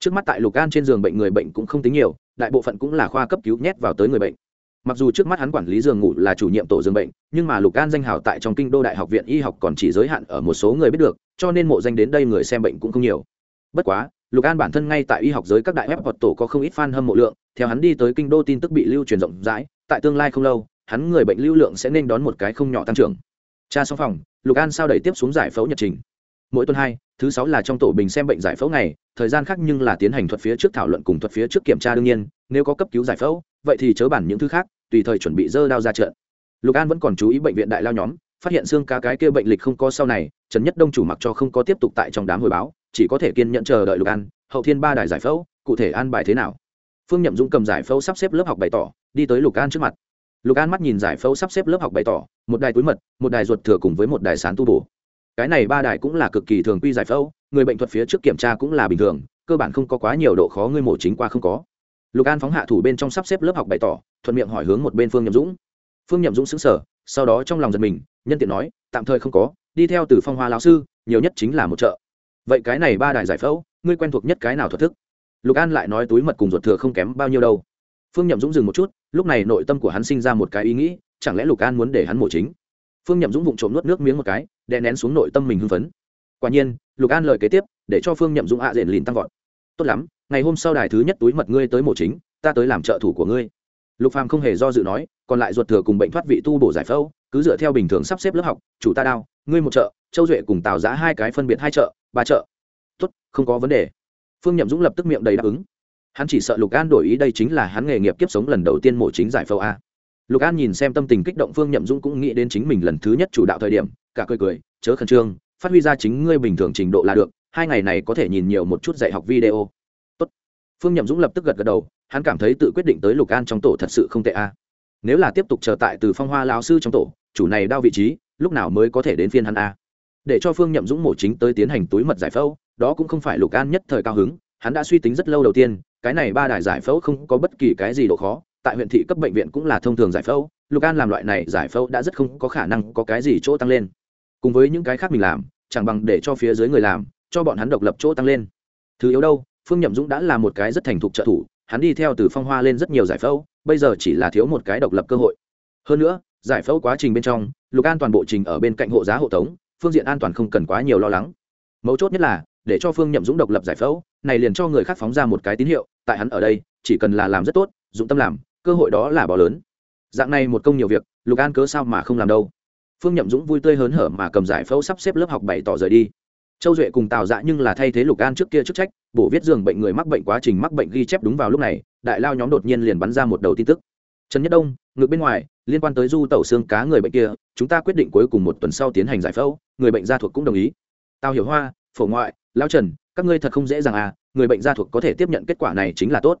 Trước mắt tại lục an trên giường bệnh người bệnh cũng không tính nhiều, đại bộ phận cũng là khoa cấp cứu nhét vào tới người bệnh mặc dù trước mắt hắn quản lý giường ngủ là chủ nhiệm tổ giường bệnh, nhưng mà lục an danh hào tại trong kinh đô đại học viện y học còn chỉ giới hạn ở một số người biết được, cho nên mộ danh đến đây người xem bệnh cũng không nhiều. Bất quá, lục an bản thân ngay tại y học giới các đại web hoặc tổ có không ít fan hâm mộ lượng, theo hắn đi tới kinh đô tin tức bị lưu truyền rộng rãi, tại tương lai không lâu, hắn người bệnh lưu lượng sẽ nên đón một cái không nhỏ tăng trưởng. Cha xong phòng, lục an sao đẩy tiếp xuống giải phẫu nhật trình. Mỗi tuần hai, thứ sáu là trong tổ bình xem bệnh giải phẫu ngày, thời gian khác nhưng là tiến hành thuật phía trước thảo luận cùng thuật phía trước kiểm tra đương nhiên, nếu có cấp cứu giải phẫu vậy thì chớ bản những thứ khác, tùy thời chuẩn bị dơ đao ra trận. Lục an vẫn còn chú ý bệnh viện đại lao nhóm, phát hiện xương cá cái kia bệnh lịch không có sau này, trần nhất đông chủ mặc cho không có tiếp tục tại trong đám hồi báo, chỉ có thể kiên nhận chờ đợi lục an, hậu thiên ba đài giải phẫu, cụ thể an bài thế nào. Phương nhậm dũng cầm giải phẫu sắp xếp lớp học bày tỏ, đi tới lục an trước mặt. Lục an mắt nhìn giải phẫu sắp xếp lớp học bày tỏ, một đài túi mật, một đài ruột thừa cùng với một đài sán tu bổ. Cái này ba đài cũng là cực kỳ thường quy giải phẫu, người bệnh thuật phía trước kiểm tra cũng là bình thường, cơ bản không có quá nhiều độ khó ngươi mổ chính qua không có lục an phóng hạ thủ bên trong sắp xếp lớp học bày tỏ thuận miệng hỏi hướng một bên phương nhậm dũng phương nhậm dũng xứng sở sau đó trong lòng giật mình nhân tiện nói tạm thời không có đi theo từ phong hoa lão sư nhiều nhất chính là một chợ vậy cái này ba đại giải phẫu ngươi quen thuộc nhất cái nào thuật thức lục an lại nói túi mật cùng ruột thừa không kém bao nhiêu đâu phương nhậm dũng dừng một chút lúc này nội tâm của hắn sinh ra một cái ý nghĩ chẳng lẽ lục an muốn để hắn mổ chính phương nhậm dũng vụng trộm nuốt nước miếng một cái đè nén xuống nội tâm mình hưng phấn quả nhiên lục an lời kế tiếp để cho phương nhậm dũng hạ à lìn tăng vọt tốt lắm ngày hôm sau đài thứ nhất túi mật ngươi tới mổ chính, ta tới làm trợ thủ của ngươi. Lục phàm không hề do dự nói, còn lại ruột thừa cùng bệnh thoát vị tu bổ giải phẫu, cứ dựa theo bình thường sắp xếp lớp học, chủ ta đao, ngươi một chợ châu duệ cùng tào giã hai cái phân biệt hai chợ ba chợ tốt, không có vấn đề. Phương nhậm dũng lập tức miệng đầy đáp ứng. Hắn chỉ sợ lục an đổi ý đây chính là hắn nghề nghiệp kiếp sống lần đầu tiên mổ chính giải phẫu a. Lục an nhìn xem tâm tình kích động phương nhậm dũng cũng nghĩ đến chính mình lần thứ nhất chủ đạo thời điểm, cả cười cười, chớ khẩn trương, phát huy ra chính ngươi bình thường trình độ là được, hai ngày này có thể nhìn nhiều một chút dạy học video phương nhậm dũng lập tức gật gật đầu, hắn cảm thấy tự quyết định tới lục an trong tổ thật sự không tệ a. Nếu là tiếp tục chờ tại từ phong hoa lao sư trong tổ, chủ này đao vị trí, lúc nào mới có thể đến phiên hắn a? Để cho phương nhậm dũng mổ chính tới tiến hành túi mật giải phẫu, đó cũng không phải lục an nhất thời cao hứng, hắn đã suy tính rất lâu đầu tiên, cái này ba đài giải phẫu không có bất kỳ cái gì độ khó, tại huyện thị cấp bệnh viện cũng là thông thường giải phẫu, lục an làm loại này giải phẫu đã rất không có khả năng có cái gì chỗ tăng lên. Cùng với những cái khác mình làm, chẳng bằng để cho phía dưới người làm, cho bọn hắn độc lập chỗ tăng lên. Thứ yếu đâu? Phương nhậm dũng đã là một cái rất thành thục trợ thủ, hắn đi theo từ phong hoa lên rất nhiều giải phẫu, bây giờ chỉ là thiếu một cái độc lập cơ hội. Hơn nữa, giải phẫu quá trình bên trong, lục an toàn bộ trình ở bên cạnh hộ giá hộ tống, phương diện an toàn không cần quá nhiều lo lắng. Mấu chốt nhất là, để cho phương nhậm dũng độc lập giải phẫu, này liền cho người khác phóng ra một cái tín hiệu, tại hắn ở đây, chỉ cần là làm rất tốt dũng tâm làm, cơ hội đó là bỏ lớn. Dạng này một công nhiều việc, lục an cớ sao mà không làm đâu. Phương nhậm dũng vui tươi hớn hở mà cầm giải phẫu sắp xếp lớp học bày tỏ rời đi châu duệ cùng tào dạ nhưng là thay thế lục an trước kia chức trách, bổ viết giường bệnh người mắc bệnh quá trình mắc bệnh ghi chép đúng vào lúc này, đại lao nhóm đột nhiên liền bắn ra một đầu tin tức. Trần nhất đông ngược bên ngoài, liên quan tới du tẩu xương cá người bệnh kia, chúng ta quyết định cuối cùng một tuần sau tiến hành giải phẫu, người bệnh gia thuộc cũng đồng ý. Tào hiểu hoa, phổ ngoại, lao trần, các ngươi thật không dễ dàng à người bệnh gia thuộc có thể tiếp nhận kết quả này chính là tốt.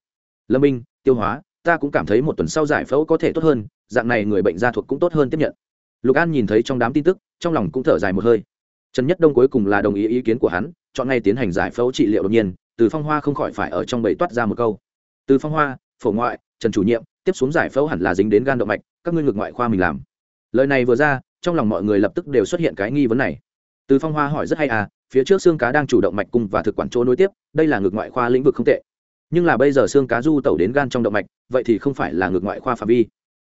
Lâm minh, tiêu hóa, ta cũng cảm thấy một tuần sau giải phẫu có thể tốt hơn, dạng này người bệnh gia thuộc cũng tốt hơn tiếp nhận. Lục an nhìn thấy trong đám tin tức, trong lòng cũng thở dài một hơi trần nhất đông cuối cùng là đồng ý ý kiến của hắn, chọn ngay tiến hành giải phẫu trị liệu đột nhiên, từ phong hoa không khỏi phải ở trong bầy toát ra một câu. Từ phong hoa, phổ ngoại, trần chủ nhiệm, tiếp xuống giải phẫu hẳn là dính đến gan động mạch, các ngươi ngược ngoại khoa mình làm. Lời này vừa ra, trong lòng mọi người lập tức đều xuất hiện cái nghi vấn này. Từ phong hoa hỏi rất hay à phía trước xương cá đang chủ động mạch cung và thực quản chỗ nối tiếp, đây là ngược ngoại khoa lĩnh vực không tệ. Nhưng là bây giờ xương cá du tẩu đến gan trong động mạch, vậy thì không phải là ngược ngoại khoa phạm vi.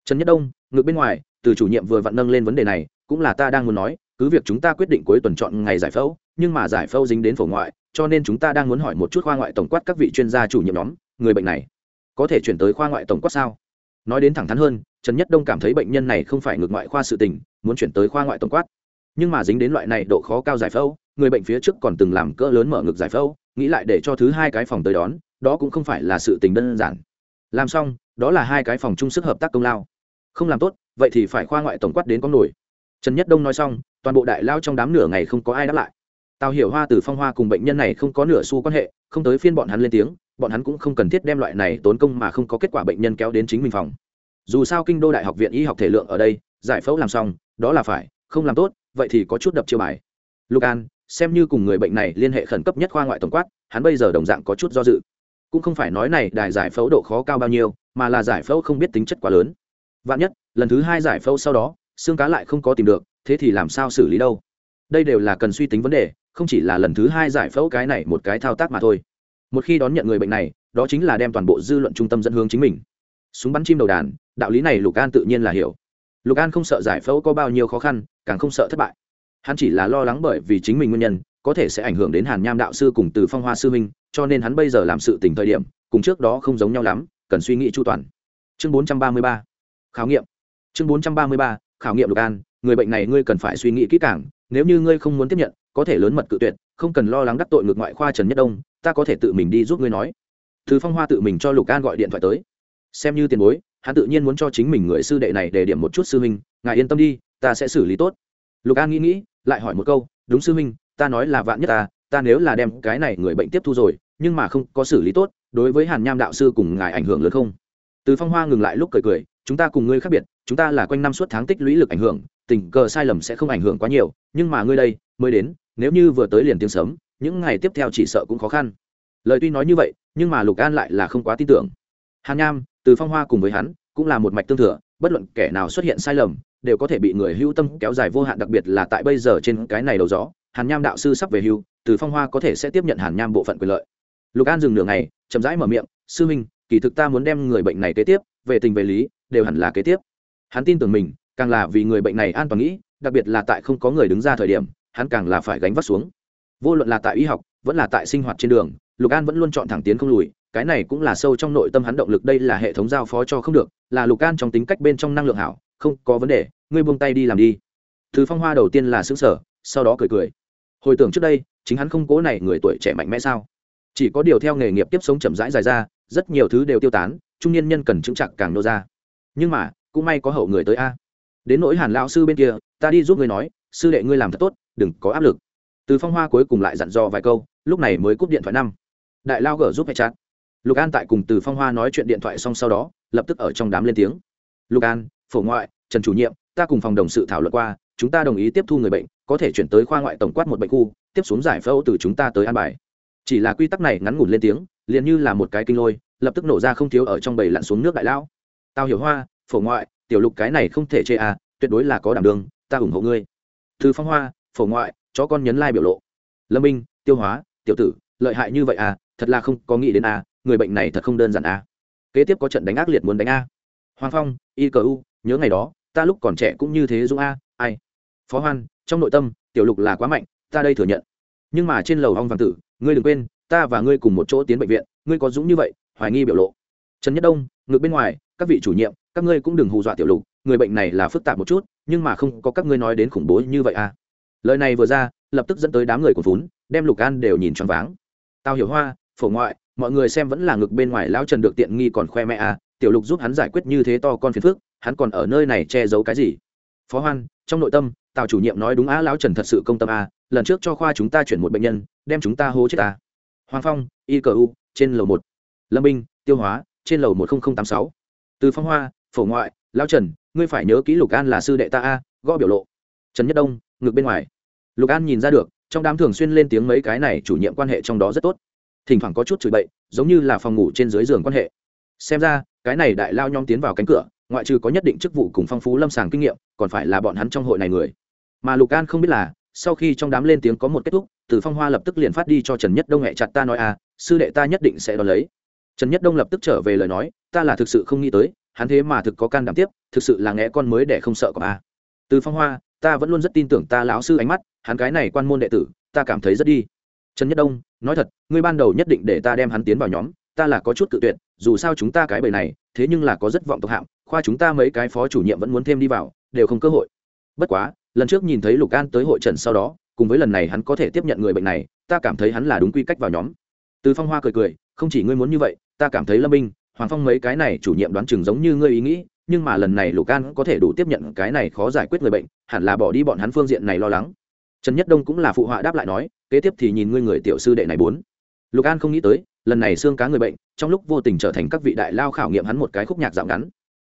Trần nhất đông, ngược bên ngoài, từ chủ nhiệm vừa vặn nâng lên vấn đề này, cũng là ta đang muốn nói cứ việc chúng ta quyết định cuối tuần chọn ngày giải phẫu, nhưng mà giải phẫu dính đến phổ ngoại, cho nên chúng ta đang muốn hỏi một chút khoa ngoại tổng quát các vị chuyên gia chủ nhiệm nhóm, người bệnh này có thể chuyển tới khoa ngoại tổng quát sao? Nói đến thẳng thắn hơn, trần nhất đông cảm thấy bệnh nhân này không phải ngược ngoại khoa sự tình, muốn chuyển tới khoa ngoại tổng quát. Nhưng mà dính đến loại này độ khó cao giải phẫu, người bệnh phía trước còn từng làm cỡ lớn mở ngực giải phẫu, nghĩ lại để cho thứ hai cái phòng tới đón, đó cũng không phải là sự tình đơn giản. Làm xong, đó là hai cái phòng chung sức hợp tác công lao. Không làm tốt, vậy thì phải khoa ngoại tổng quát đến con nổi. Trần nhất đông nói xong toàn bộ đại lao trong đám nửa ngày không có ai đáp lại. Tào hiểu hoa từ phong hoa cùng bệnh nhân này không có nửa xu quan hệ, không tới phiên bọn hắn lên tiếng, bọn hắn cũng không cần thiết đem loại này tốn công mà không có kết quả bệnh nhân kéo đến chính mình phòng. Dù sao kinh đô đại học viện y học thể lượng ở đây, giải phẫu làm xong, đó là phải, không làm tốt, vậy thì có chút đập chiêu bài. Lục an, xem như cùng người bệnh này liên hệ khẩn cấp nhất khoa ngoại tổng quát, hắn bây giờ đồng dạng có chút do dự. Cũng không phải nói này đài giải phẫu độ khó cao bao nhiêu, mà là giải phẫu không biết tính chất quá lớn. Vạn nhất, lần thứ hai giải phẫu sau đó, xương cá lại không có tìm được thế thì làm sao xử lý đâu? Đây đều là cần suy tính vấn đề, không chỉ là lần thứ hai giải phẫu cái này một cái thao tác mà thôi. Một khi đón nhận người bệnh này, đó chính là đem toàn bộ dư luận trung tâm dẫn hướng chính mình. Súng bắn chim đầu đàn, đạo lý này lục an tự nhiên là hiểu. Lục an không sợ giải phẫu có bao nhiêu khó khăn, càng không sợ thất bại. Hắn chỉ là lo lắng bởi vì chính mình nguyên nhân, có thể sẽ ảnh hưởng đến hàn nham đạo sư cùng từ phong hoa sư minh cho nên hắn bây giờ làm sự tình thời điểm, cùng trước đó không giống nhau lắm, cần suy nghĩ chu toàn. Chương bốn trăm ba mươi ba, khảo nghiệm. Chương bốn trăm ba mươi ba, khảo nghiệm lục an người bệnh này ngươi cần phải suy nghĩ kỹ càng, nếu như ngươi không muốn tiếp nhận, có thể lớn mật cự tuyệt, không cần lo lắng đắc tội ngược ngoại khoa trần nhất đông, ta có thể tự mình đi giúp ngươi nói. Từ phong hoa tự mình cho lục an gọi điện thoại tới. Xem như tiền bối, hắn tự nhiên muốn cho chính mình người sư đệ này để điểm một chút sư huynh, ngài yên tâm đi, ta sẽ xử lý tốt. Lục an nghĩ nghĩ, lại hỏi một câu, đúng sư huynh, ta nói là vạn nhất ta ta nếu là đem cái này người bệnh tiếp thu rồi, nhưng mà không có xử lý tốt, đối với hàn nham đạo sư cùng ngài ảnh hưởng lớn không? Từ phong hoa ngừng lại lúc cười cười, chúng ta cùng ngươi khác biệt, chúng ta là quanh năm suốt tháng tích lũy lực ảnh hưởng tình cờ sai lầm sẽ không ảnh hưởng quá nhiều, nhưng mà ngươi đây, mới đến, nếu như vừa tới liền tiếng sớm những ngày tiếp theo chỉ sợ cũng khó khăn. Lời tuy nói như vậy, nhưng mà lục an lại là không quá tin tưởng. Hàn nham, từ phong hoa cùng với hắn, cũng là một mạch tương thừa, bất luận kẻ nào xuất hiện sai lầm, đều có thể bị người hưu tâm kéo dài vô hạn, đặc biệt là tại bây giờ trên cái này đầu gió, hàn nham đạo sư sắp về hưu, từ phong hoa có thể sẽ tiếp nhận hàn nham bộ phận quyền lợi. Lục an dừng nửa ngày, chậm rãi mở miệng, sư huynh kỳ thực ta muốn đem người bệnh này kế tiếp, về tình về lý, đều hẳn là kế tiếp. Hắn tin tưởng mình càng là vì người bệnh này an toàn nghĩ, đặc biệt là tại không có người đứng ra thời điểm, hắn càng là phải gánh vác xuống. Vô luận là tại y học, vẫn là tại sinh hoạt trên đường, lục an vẫn luôn chọn thẳng tiến không lùi, cái này cũng là sâu trong nội tâm hắn động lực, đây là hệ thống giao phó cho không được, là lục an trong tính cách bên trong năng lượng hảo, không có vấn đề, ngươi buông tay đi làm đi. Thứ phong hoa đầu tiên là xứng sở sau đó cười cười. Hồi tưởng trước đây, chính hắn không cố này người tuổi trẻ mạnh mẽ sao? Chỉ có điều theo nghề nghiệp tiếp sống chậm rãi dài ra, rất nhiều thứ đều tiêu tán, trung niên nhân cần chứng chặt càng nô ra. Nhưng mà, cũng may có hậu người tới a đến nỗi hàn lão sư bên kia, ta đi giúp ngươi nói, sư đệ ngươi làm thật tốt, đừng có áp lực. Từ phong hoa cuối cùng lại dặn dò vài câu, lúc này mới cúp điện thoại năm. Đại lao gở giúp hệ chặt lục an tại cùng từ phong hoa nói chuyện điện thoại xong sau đó, lập tức ở trong đám lên tiếng. Lục an, phổ ngoại, trần chủ nhiệm, ta cùng phòng đồng sự thảo luận qua, chúng ta đồng ý tiếp thu người bệnh, có thể chuyển tới khoa ngoại tổng quát một bệnh khu, tiếp xuống giải phẫu từ chúng ta tới an bài. Chỉ là quy tắc này ngắn ngủn lên tiếng, liền như là một cái kinh lôi, lập tức nổ ra không thiếu ở trong bầy lặn xuống nước đại lão tao hiểu hoa, phổ ngoại tiểu lục cái này không thể chê à tuyệt đối là có đảm đường ta ủng hộ ngươi. Thư phong hoa, phổ ngoại, chó con nhấn lai biểu lộ. Lâm minh, tiêu hóa, tiểu tử, lợi hại như vậy à thật là không có nghĩ đến à người bệnh này thật không đơn giản à. Kế tiếp có trận đánh ác liệt muốn đánh a. Hoàng phong y cờ u, nhớ ngày đó, ta lúc còn trẻ cũng như thế dũng a, ai? Phó hoan, trong nội tâm, tiểu lục là quá mạnh, ta đây thừa nhận. Nhưng mà trên lầu hong vàng tử, ngươi đừng quên, ta và ngươi cùng một chỗ tiến bệnh viện, ngươi có dũng như vậy, hoài nghi biểu lộ. Trần nhất đông ngược bên ngoài các vị chủ nhiệm, các ngươi cũng đừng hù dọa tiểu lục, người bệnh này là phức tạp một chút, nhưng mà không có các ngươi nói đến khủng bố như vậy à. Lời này vừa ra, lập tức dẫn tới đám người của vốn đem lục an đều nhìn choáng váng. Tao hiểu hoa, phổ ngoại, mọi người xem vẫn là ngực bên ngoài lão trần được tiện nghi còn khoe mẹ à tiểu lục giúp hắn giải quyết như thế to con phiền phức, hắn còn ở nơi này che giấu cái gì? Phó hoan, trong nội tâm, tào chủ nhiệm nói đúng á, lão trần thật sự công tâm à lần trước cho khoa chúng ta chuyển một bệnh nhân, đem chúng ta hô chết à. Hoàng phong, y cờ u, trên lầu một. Lâm binh tiêu hóa, trên lầu một nghìn tám sáu từ phong hoa, phổ ngoại lão trần, ngươi phải nhớ kỹ lục an là sư đệ ta a, gõ biểu lộ. Trần nhất đông ngược bên ngoài. Lục an nhìn ra được, trong đám thường xuyên lên tiếng mấy cái này chủ nhiệm quan hệ trong đó rất tốt. Thỉnh thoảng có chút chửi bậy, giống như là phòng ngủ trên dưới giường quan hệ. Xem ra, cái này đại lao nhóm tiến vào cánh cửa, ngoại trừ có nhất định chức vụ cùng phong phú lâm sàng kinh nghiệm, còn phải là bọn hắn trong hội này người. Mà lục an không biết là, sau khi trong đám lên tiếng có một kết thúc, từ phong hoa lập tức liền phát đi cho trần nhất đông hẹ chặt ta nói à sư đệ ta nhất định sẽ đón lấy trần nhất đông lập tức trở về lời nói, ta là thực sự không nghĩ tới, hắn thế mà thực có can đảm tiếp, thực sự là nghe con mới để không sợ có a. Từ phong hoa, ta vẫn luôn rất tin tưởng ta lão sư ánh mắt, hắn cái này quan môn đệ tử, ta cảm thấy rất đi. Trần nhất đông, nói thật, ngươi ban đầu nhất định để ta đem hắn tiến vào nhóm, ta là có chút tự tuyệt, dù sao chúng ta cái bầy này, thế nhưng là có rất vọng tộc hạng, khoa chúng ta mấy cái phó chủ nhiệm vẫn muốn thêm đi vào, đều không cơ hội. Bất quá, lần trước nhìn thấy lục an tới hội trần sau đó, cùng với lần này hắn có thể tiếp nhận người bệnh này, ta cảm thấy hắn là đúng quy cách vào nhóm. Từ phong hoa cười cười, không chỉ ngươi muốn như vậy ta cảm thấy lâm minh, hoàng phong mấy cái này chủ nhiệm đoán chừng giống như ngươi ý nghĩ, nhưng mà lần này lục an có thể đủ tiếp nhận cái này khó giải quyết người bệnh, hẳn là bỏ đi bọn hắn phương diện này lo lắng. Trần nhất đông cũng là phụ họa đáp lại nói, kế tiếp thì nhìn ngươi người tiểu sư đệ này bốn. Lục an không nghĩ tới, lần này xương cá người bệnh, trong lúc vô tình trở thành các vị đại lao khảo nghiệm hắn một cái khúc nhạc dạo ngắn.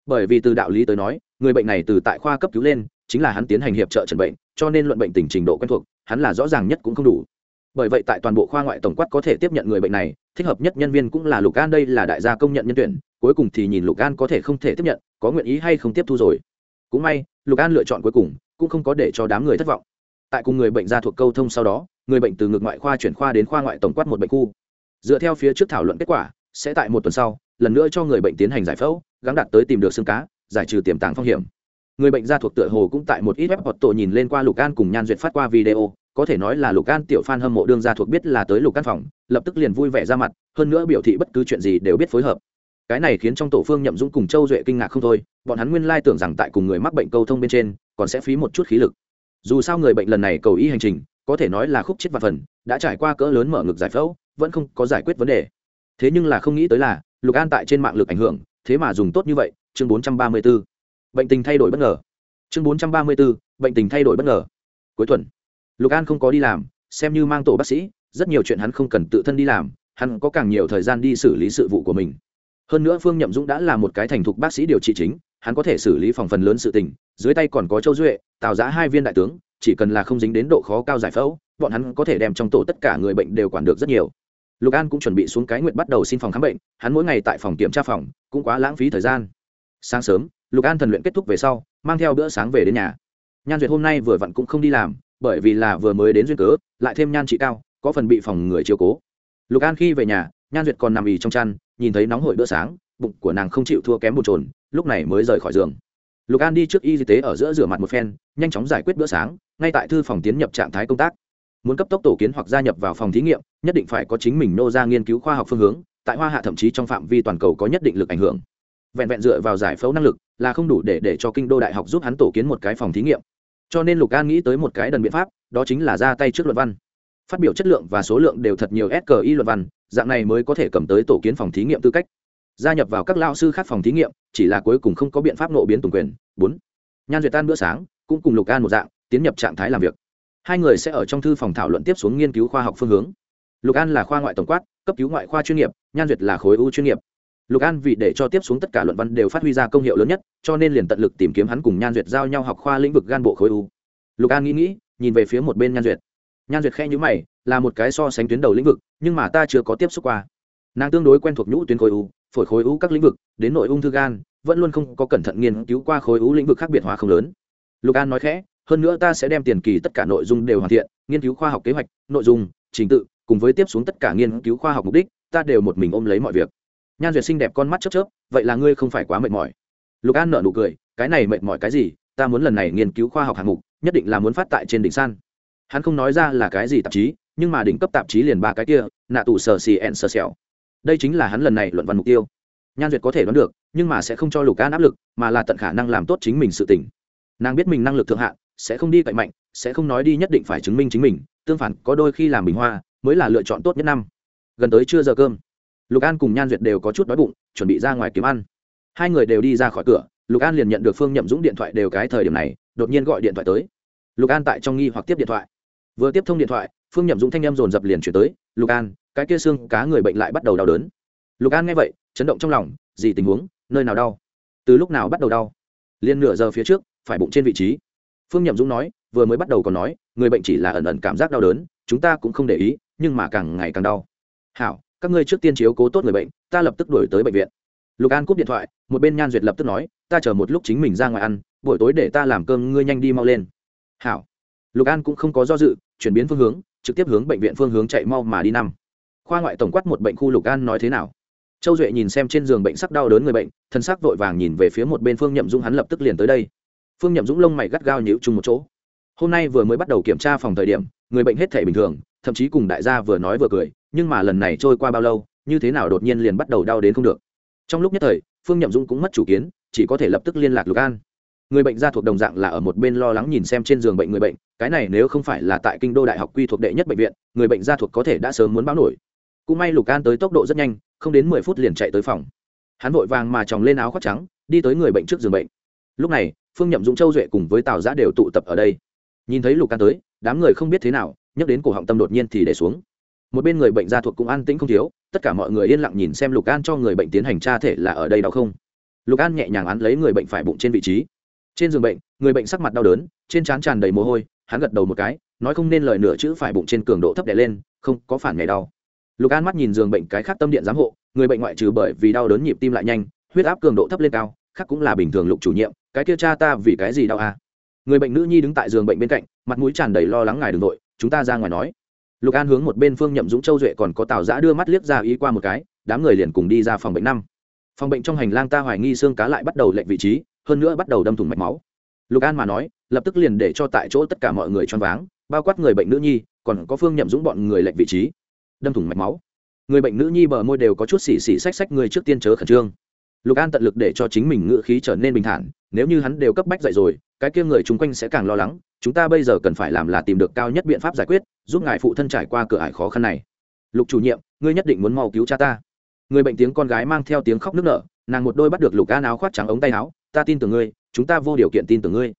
Bởi vì từ đạo lý tới nói, người bệnh này từ tại khoa cấp cứu lên, chính là hắn tiến hành hiệp trợ trần bệnh, cho nên luận bệnh tình trình độ quen thuộc, hắn là rõ ràng nhất cũng không đủ bởi vậy tại toàn bộ khoa ngoại tổng quát có thể tiếp nhận người bệnh này, thích hợp nhất nhân viên cũng là lục an đây là đại gia công nhận nhân tuyển, cuối cùng thì nhìn lục an có thể không thể tiếp nhận, có nguyện ý hay không tiếp thu rồi. Cũng may, lục an lựa chọn cuối cùng, cũng không có để cho đám người thất vọng. Tại cùng người bệnh ra thuộc câu thông sau đó, người bệnh từ ngược ngoại khoa chuyển khoa đến khoa ngoại tổng quát một bệnh khu. Dựa theo phía trước thảo luận kết quả, sẽ tại một tuần sau, lần nữa cho người bệnh tiến hành giải phẫu gắn đặt tới tìm được xương cá, giải trừ tiềm tàng phong hiểm. Người bệnh ra thuộc tựa hồ cũng tại một ít web hoặc tổ nhìn lên qua lục an cùng nhan duyệt phát qua video có thể nói là lục an tiểu phan hâm mộ đương gia thuộc biết là tới lục căn phòng lập tức liền vui vẻ ra mặt hơn nữa biểu thị bất cứ chuyện gì đều biết phối hợp. Cái này khiến trong tổ phương nhậm dũng cùng châu duệ kinh ngạc không thôi bọn hắn nguyên lai tưởng rằng tại cùng người mắc bệnh câu thông bên trên còn sẽ phí một chút khí lực. Dù sao người bệnh lần này cầu ý hành trình có thể nói là khúc chết và phần đã trải qua cỡ lớn mở ngực giải phẫu vẫn không có giải quyết vấn đề. Thế nhưng là không nghĩ tới là lục an tại trên mạng lực ảnh hưởng thế mà dùng tốt như vậy chương 434. bệnh tình thay đổi bất ngờ. Chương 434, bệnh tình thay đổi bất ngờ. Cuối tuần lục an không có đi làm, xem như mang tổ bác sĩ, rất nhiều chuyện hắn không cần tự thân đi làm, hắn có càng nhiều thời gian đi xử lý sự vụ của mình. Hơn nữa phương nhậm dũng đã là một cái thành thục bác sĩ điều trị chính, hắn có thể xử lý phòng phần lớn sự tình, dưới tay còn có châu duệ tạo giá hai viên đại tướng, chỉ cần là không dính đến độ khó cao giải phẫu, bọn hắn có thể đem trong tổ tất cả người bệnh đều quản được rất nhiều. Lục an cũng chuẩn bị xuống cái nguyện bắt đầu xin phòng khám bệnh, hắn mỗi ngày tại phòng kiểm tra phòng, cũng quá lãng phí thời gian. Sáng sớm, lục an thần luyện kết thúc về sau, mang theo bữa sáng về đến nhà. Nhan duyệt hôm nay vừa vặn cũng không đi làm bởi vì là vừa mới đến duyên cớ, lại thêm nhan trị cao, có phần bị phòng người chiều cố. Lục an khi về nhà, nhan duyệt còn nằm ì trong chăn, nhìn thấy nóng hổi bữa sáng, bụng của nàng không chịu thua kém bột trồn lúc này mới rời khỏi giường. Lục an đi trước y tế ở giữa rửa mặt một phen, nhanh chóng giải quyết bữa sáng, ngay tại thư phòng tiến nhập trạng thái công tác. Muốn cấp tốc tổ kiến hoặc gia nhập vào phòng thí nghiệm, nhất định phải có chính mình nô ra nghiên cứu khoa học phương hướng, tại hoa hạ thậm chí trong phạm vi toàn cầu có nhất định lực ảnh hưởng. Vẹn vẹn dựa vào giải phẫu năng lực là không đủ để để cho kinh đô đại học giúp hắn tổ kiến một cái phòng thí nghiệm cho nên lục an nghĩ tới một cái đần biện pháp, đó chính là ra tay trước luận văn. Phát biểu chất lượng và số lượng đều thật nhiều sqi luận văn, dạng này mới có thể cầm tới tổ kiến phòng thí nghiệm tư cách. Gia nhập vào các lao sư khác phòng thí nghiệm, chỉ là cuối cùng không có biện pháp nộ biến tùng quyền. Bốn, nhan duyệt tan bữa sáng, cũng cùng lục an một dạng, tiến nhập trạng thái làm việc. Hai người sẽ ở trong thư phòng thảo luận tiếp xuống nghiên cứu khoa học phương hướng. Lục an là khoa ngoại tổng quát, cấp cứu ngoại khoa chuyên nghiệp, nhan duyệt là khối u chuyên nghiệp lục an vì để cho tiếp xuống tất cả luận văn đều phát huy ra công hiệu lớn nhất, cho nên liền tận lực tìm kiếm hắn cùng nhan duyệt giao nhau học khoa lĩnh vực gan bộ khối u. lục an nghĩ nghĩ, nhìn về phía một bên nhan duyệt. Nhan duyệt khe nhữ mày, là một cái so sánh tuyến đầu lĩnh vực, nhưng mà ta chưa có tiếp xúc qua. Nàng tương đối quen thuộc nhũ tuyến khối u, phổi khối u các lĩnh vực, đến nội ung thư gan, vẫn luôn không có cẩn thận nghiên cứu qua khối u lĩnh vực khác biệt hóa không lớn. Lục an nói khẽ, hơn nữa ta sẽ đem tiền kỳ tất cả nội dung đều hoàn thiện, nghiên cứu khoa học kế hoạch, nội dung, trình tự, cùng với tiếp xuống tất cả nghiên cứu khoa học mục đích, ta đều một mình ôm lấy mọi việc nhan duyệt xinh đẹp con mắt chớp chớp, vậy là ngươi không phải quá mệt mỏi. Lục an nợ nụ cười, cái này mệt mỏi cái gì? Ta muốn lần này nghiên cứu khoa học hạng mục, nhất định là muốn phát tại trên đỉnh san. Hắn không nói ra là cái gì tạp chí, nhưng mà đỉnh cấp tạp chí liền ba cái kia, nạ tù sở xì ẹn sờ xẻo. Đây chính là hắn lần này luận văn mục tiêu. Nhan duyệt có thể đoán được, nhưng mà sẽ không cho lục an áp lực, mà là tận khả năng làm tốt chính mình sự tỉnh nàng biết mình năng lực thượng hạn, sẽ không đi cậy mạnh, sẽ không nói đi nhất định phải chứng minh chính mình, tương phản có đôi khi làm bình hoa, mới là lựa chọn tốt nhất năm. Gần tới trưa giờ cơm lục an cùng nhan duyệt đều có chút đói bụng, chuẩn bị ra ngoài kiếm ăn. Hai người đều đi ra khỏi cửa, lục an liền nhận được phương nhậm dũng điện thoại đều cái thời điểm này, đột nhiên gọi điện thoại tới. Lục an tại trong nghi hoặc tiếp điện thoại. Vừa tiếp thông điện thoại, phương nhậm dũng thanh em dồn dập liền chuyển tới, lục an, cái kia xương cá người bệnh lại bắt đầu đau đớn. Lục an nghe vậy, chấn động trong lòng, gì tình huống, nơi nào đau? Từ lúc nào bắt đầu đau? Liền nửa giờ phía trước, phải bụng trên vị trí. Phương nhậm dũng nói, vừa mới bắt đầu còn nói, người bệnh chỉ là ẩn ẩn cảm giác đau đớn, chúng ta cũng không để ý, nhưng mà càng ngày càng đau. Hảo các ngươi trước tiên chiếu cố tốt người bệnh, ta lập tức đổi tới bệnh viện. Lục an cúp điện thoại, một bên nhan duyệt lập tức nói, ta chờ một lúc chính mình ra ngoài ăn, buổi tối để ta làm cơm, ngươi nhanh đi mau lên. Hảo. Lục an cũng không có do dự, chuyển biến phương hướng, trực tiếp hướng bệnh viện phương hướng chạy mau mà đi năm. Khoa ngoại tổng quát một bệnh khu lục an nói thế nào? Châu duệ nhìn xem trên giường bệnh sắc đau đớn người bệnh, thân sắc vội vàng nhìn về phía một bên phương nhậm dũng, hắn lập tức liền tới đây. Phương nhậm dũng lông mày gắt gao nhịu chung một chỗ. Hôm nay vừa mới bắt đầu kiểm tra phòng thời điểm, người bệnh hết thể bình thường, thậm chí cùng đại gia vừa nói vừa cười nhưng mà lần này trôi qua bao lâu, như thế nào đột nhiên liền bắt đầu đau đến không được. Trong lúc nhất thời, phương nhậm dũng cũng mất chủ kiến, chỉ có thể lập tức liên lạc lục an. Người bệnh gia thuộc đồng dạng là ở một bên lo lắng nhìn xem trên giường bệnh người bệnh, cái này nếu không phải là tại kinh đô đại học quy thuộc đệ nhất bệnh viện, người bệnh gia thuộc có thể đã sớm muốn báo nổi. Cũng may lục an tới tốc độ rất nhanh, không đến mười phút liền chạy tới phòng. Hắn vội vàng mà tròng lên áo khoác trắng, đi tới người bệnh trước giường bệnh. Lúc này, phương nhậm dũng, châu duệ cùng với tào giã đều tụ tập ở đây. Nhìn thấy lục an tới, đám người không biết thế nào, nhắc đến cổ họng tâm đột nhiên thì để xuống một bên người bệnh gia thuộc cũng an tĩnh không thiếu, tất cả mọi người yên lặng nhìn xem lục an cho người bệnh tiến hành tra thể là ở đây đau không. Lục an nhẹ nhàng án lấy người bệnh phải bụng trên vị trí. Trên giường bệnh, người bệnh sắc mặt đau đớn, trên trán tràn đầy mồ hôi, hắn gật đầu một cái, nói không nên lời nửa chữ phải bụng trên cường độ thấp đè lên, không, có phản ngày đau. Lục an mắt nhìn giường bệnh cái khác tâm điện giám hộ, người bệnh ngoại trừ bởi vì đau đớn nhịp tim lại nhanh, huyết áp cường độ thấp lên cao, khác cũng là bình thường lục chủ nhiệm, cái kia cha ta vì cái gì đau à? người bệnh nữ nhi đứng tại giường bệnh bên cạnh, mặt mũi tràn đầy lo lắng ngài đ ừ n g nội chúng ta ra ngoài nói lục an hướng một bên phương nhậm dũng châu duệ còn có tào giã đưa mắt liếc ra ý qua một cái, đám người liền cùng đi ra phòng bệnh năm. Phòng bệnh trong hành lang ta hoài nghi xương cá lại bắt đầu lệnh vị trí, hơn nữa bắt đầu đâm thủng mạch máu. Lục an mà nói, lập tức liền để cho tại chỗ tất cả mọi người choáng váng, bao quát người bệnh nữ nhi, còn có phương nhậm dũng bọn người lệnh vị trí, đâm thủng mạch máu. Người bệnh nữ nhi bờ môi đều có chút xì xì xách xách người trước tiên chớ khẩn trương. Lục an tận lực để cho chính mình ngự khí trở nên bình thản, nếu như hắn đều cấp bách dậy rồi cái kia người chung quanh sẽ càng lo lắng, chúng ta bây giờ cần phải làm là tìm được cao nhất biện pháp giải quyết, giúp ngài phụ thân trải qua cửa ải khó khăn này. Lục chủ nhiệm, ngươi nhất định muốn mau cứu cha ta. Người bệnh tiếng con gái mang theo tiếng khóc nức nở, nàng một đôi bắt được lục an áo khoác trắng ống tay áo, ta tin tưởng ngươi, chúng ta vô điều kiện tin tưởng ngươi.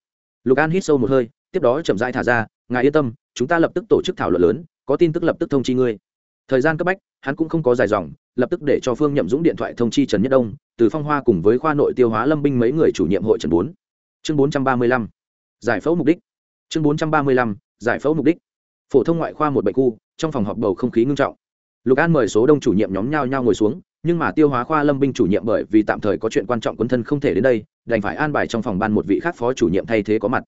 Lục an hít sâu một hơi, tiếp đó chậm rãi thả ra, ngài yên tâm, chúng ta lập tức tổ chức thảo luận lớn, có tin tức lập tức thông chi ngươi. Thời gian cấp bách, hắn cũng không có dài dòng, lập tức để cho phương nhậm dũng điện thoại thông chi trần nhất đông, từ phong hoa cùng với khoa nội tiêu hóa lâm binh mấy người chủ nhiệm hội trần bốn chương bốn trăm ba mươi lăm, giải phẫu mục đích. Chương bốn trăm ba mươi lăm, giải phẫu mục đích. Phổ thông ngoại khoa một bệnh khu, trong phòng họp bầu không khí ngưng trọng. Lục an mời số đông chủ nhiệm nhóm nhau nhau ngồi xuống, nhưng mà tiêu hóa khoa lâm binh chủ nhiệm bởi vì tạm thời có chuyện quan trọng quân thân không thể đến đây, đành phải an bài trong phòng ban một vị khác phó chủ nhiệm thay thế có mặt.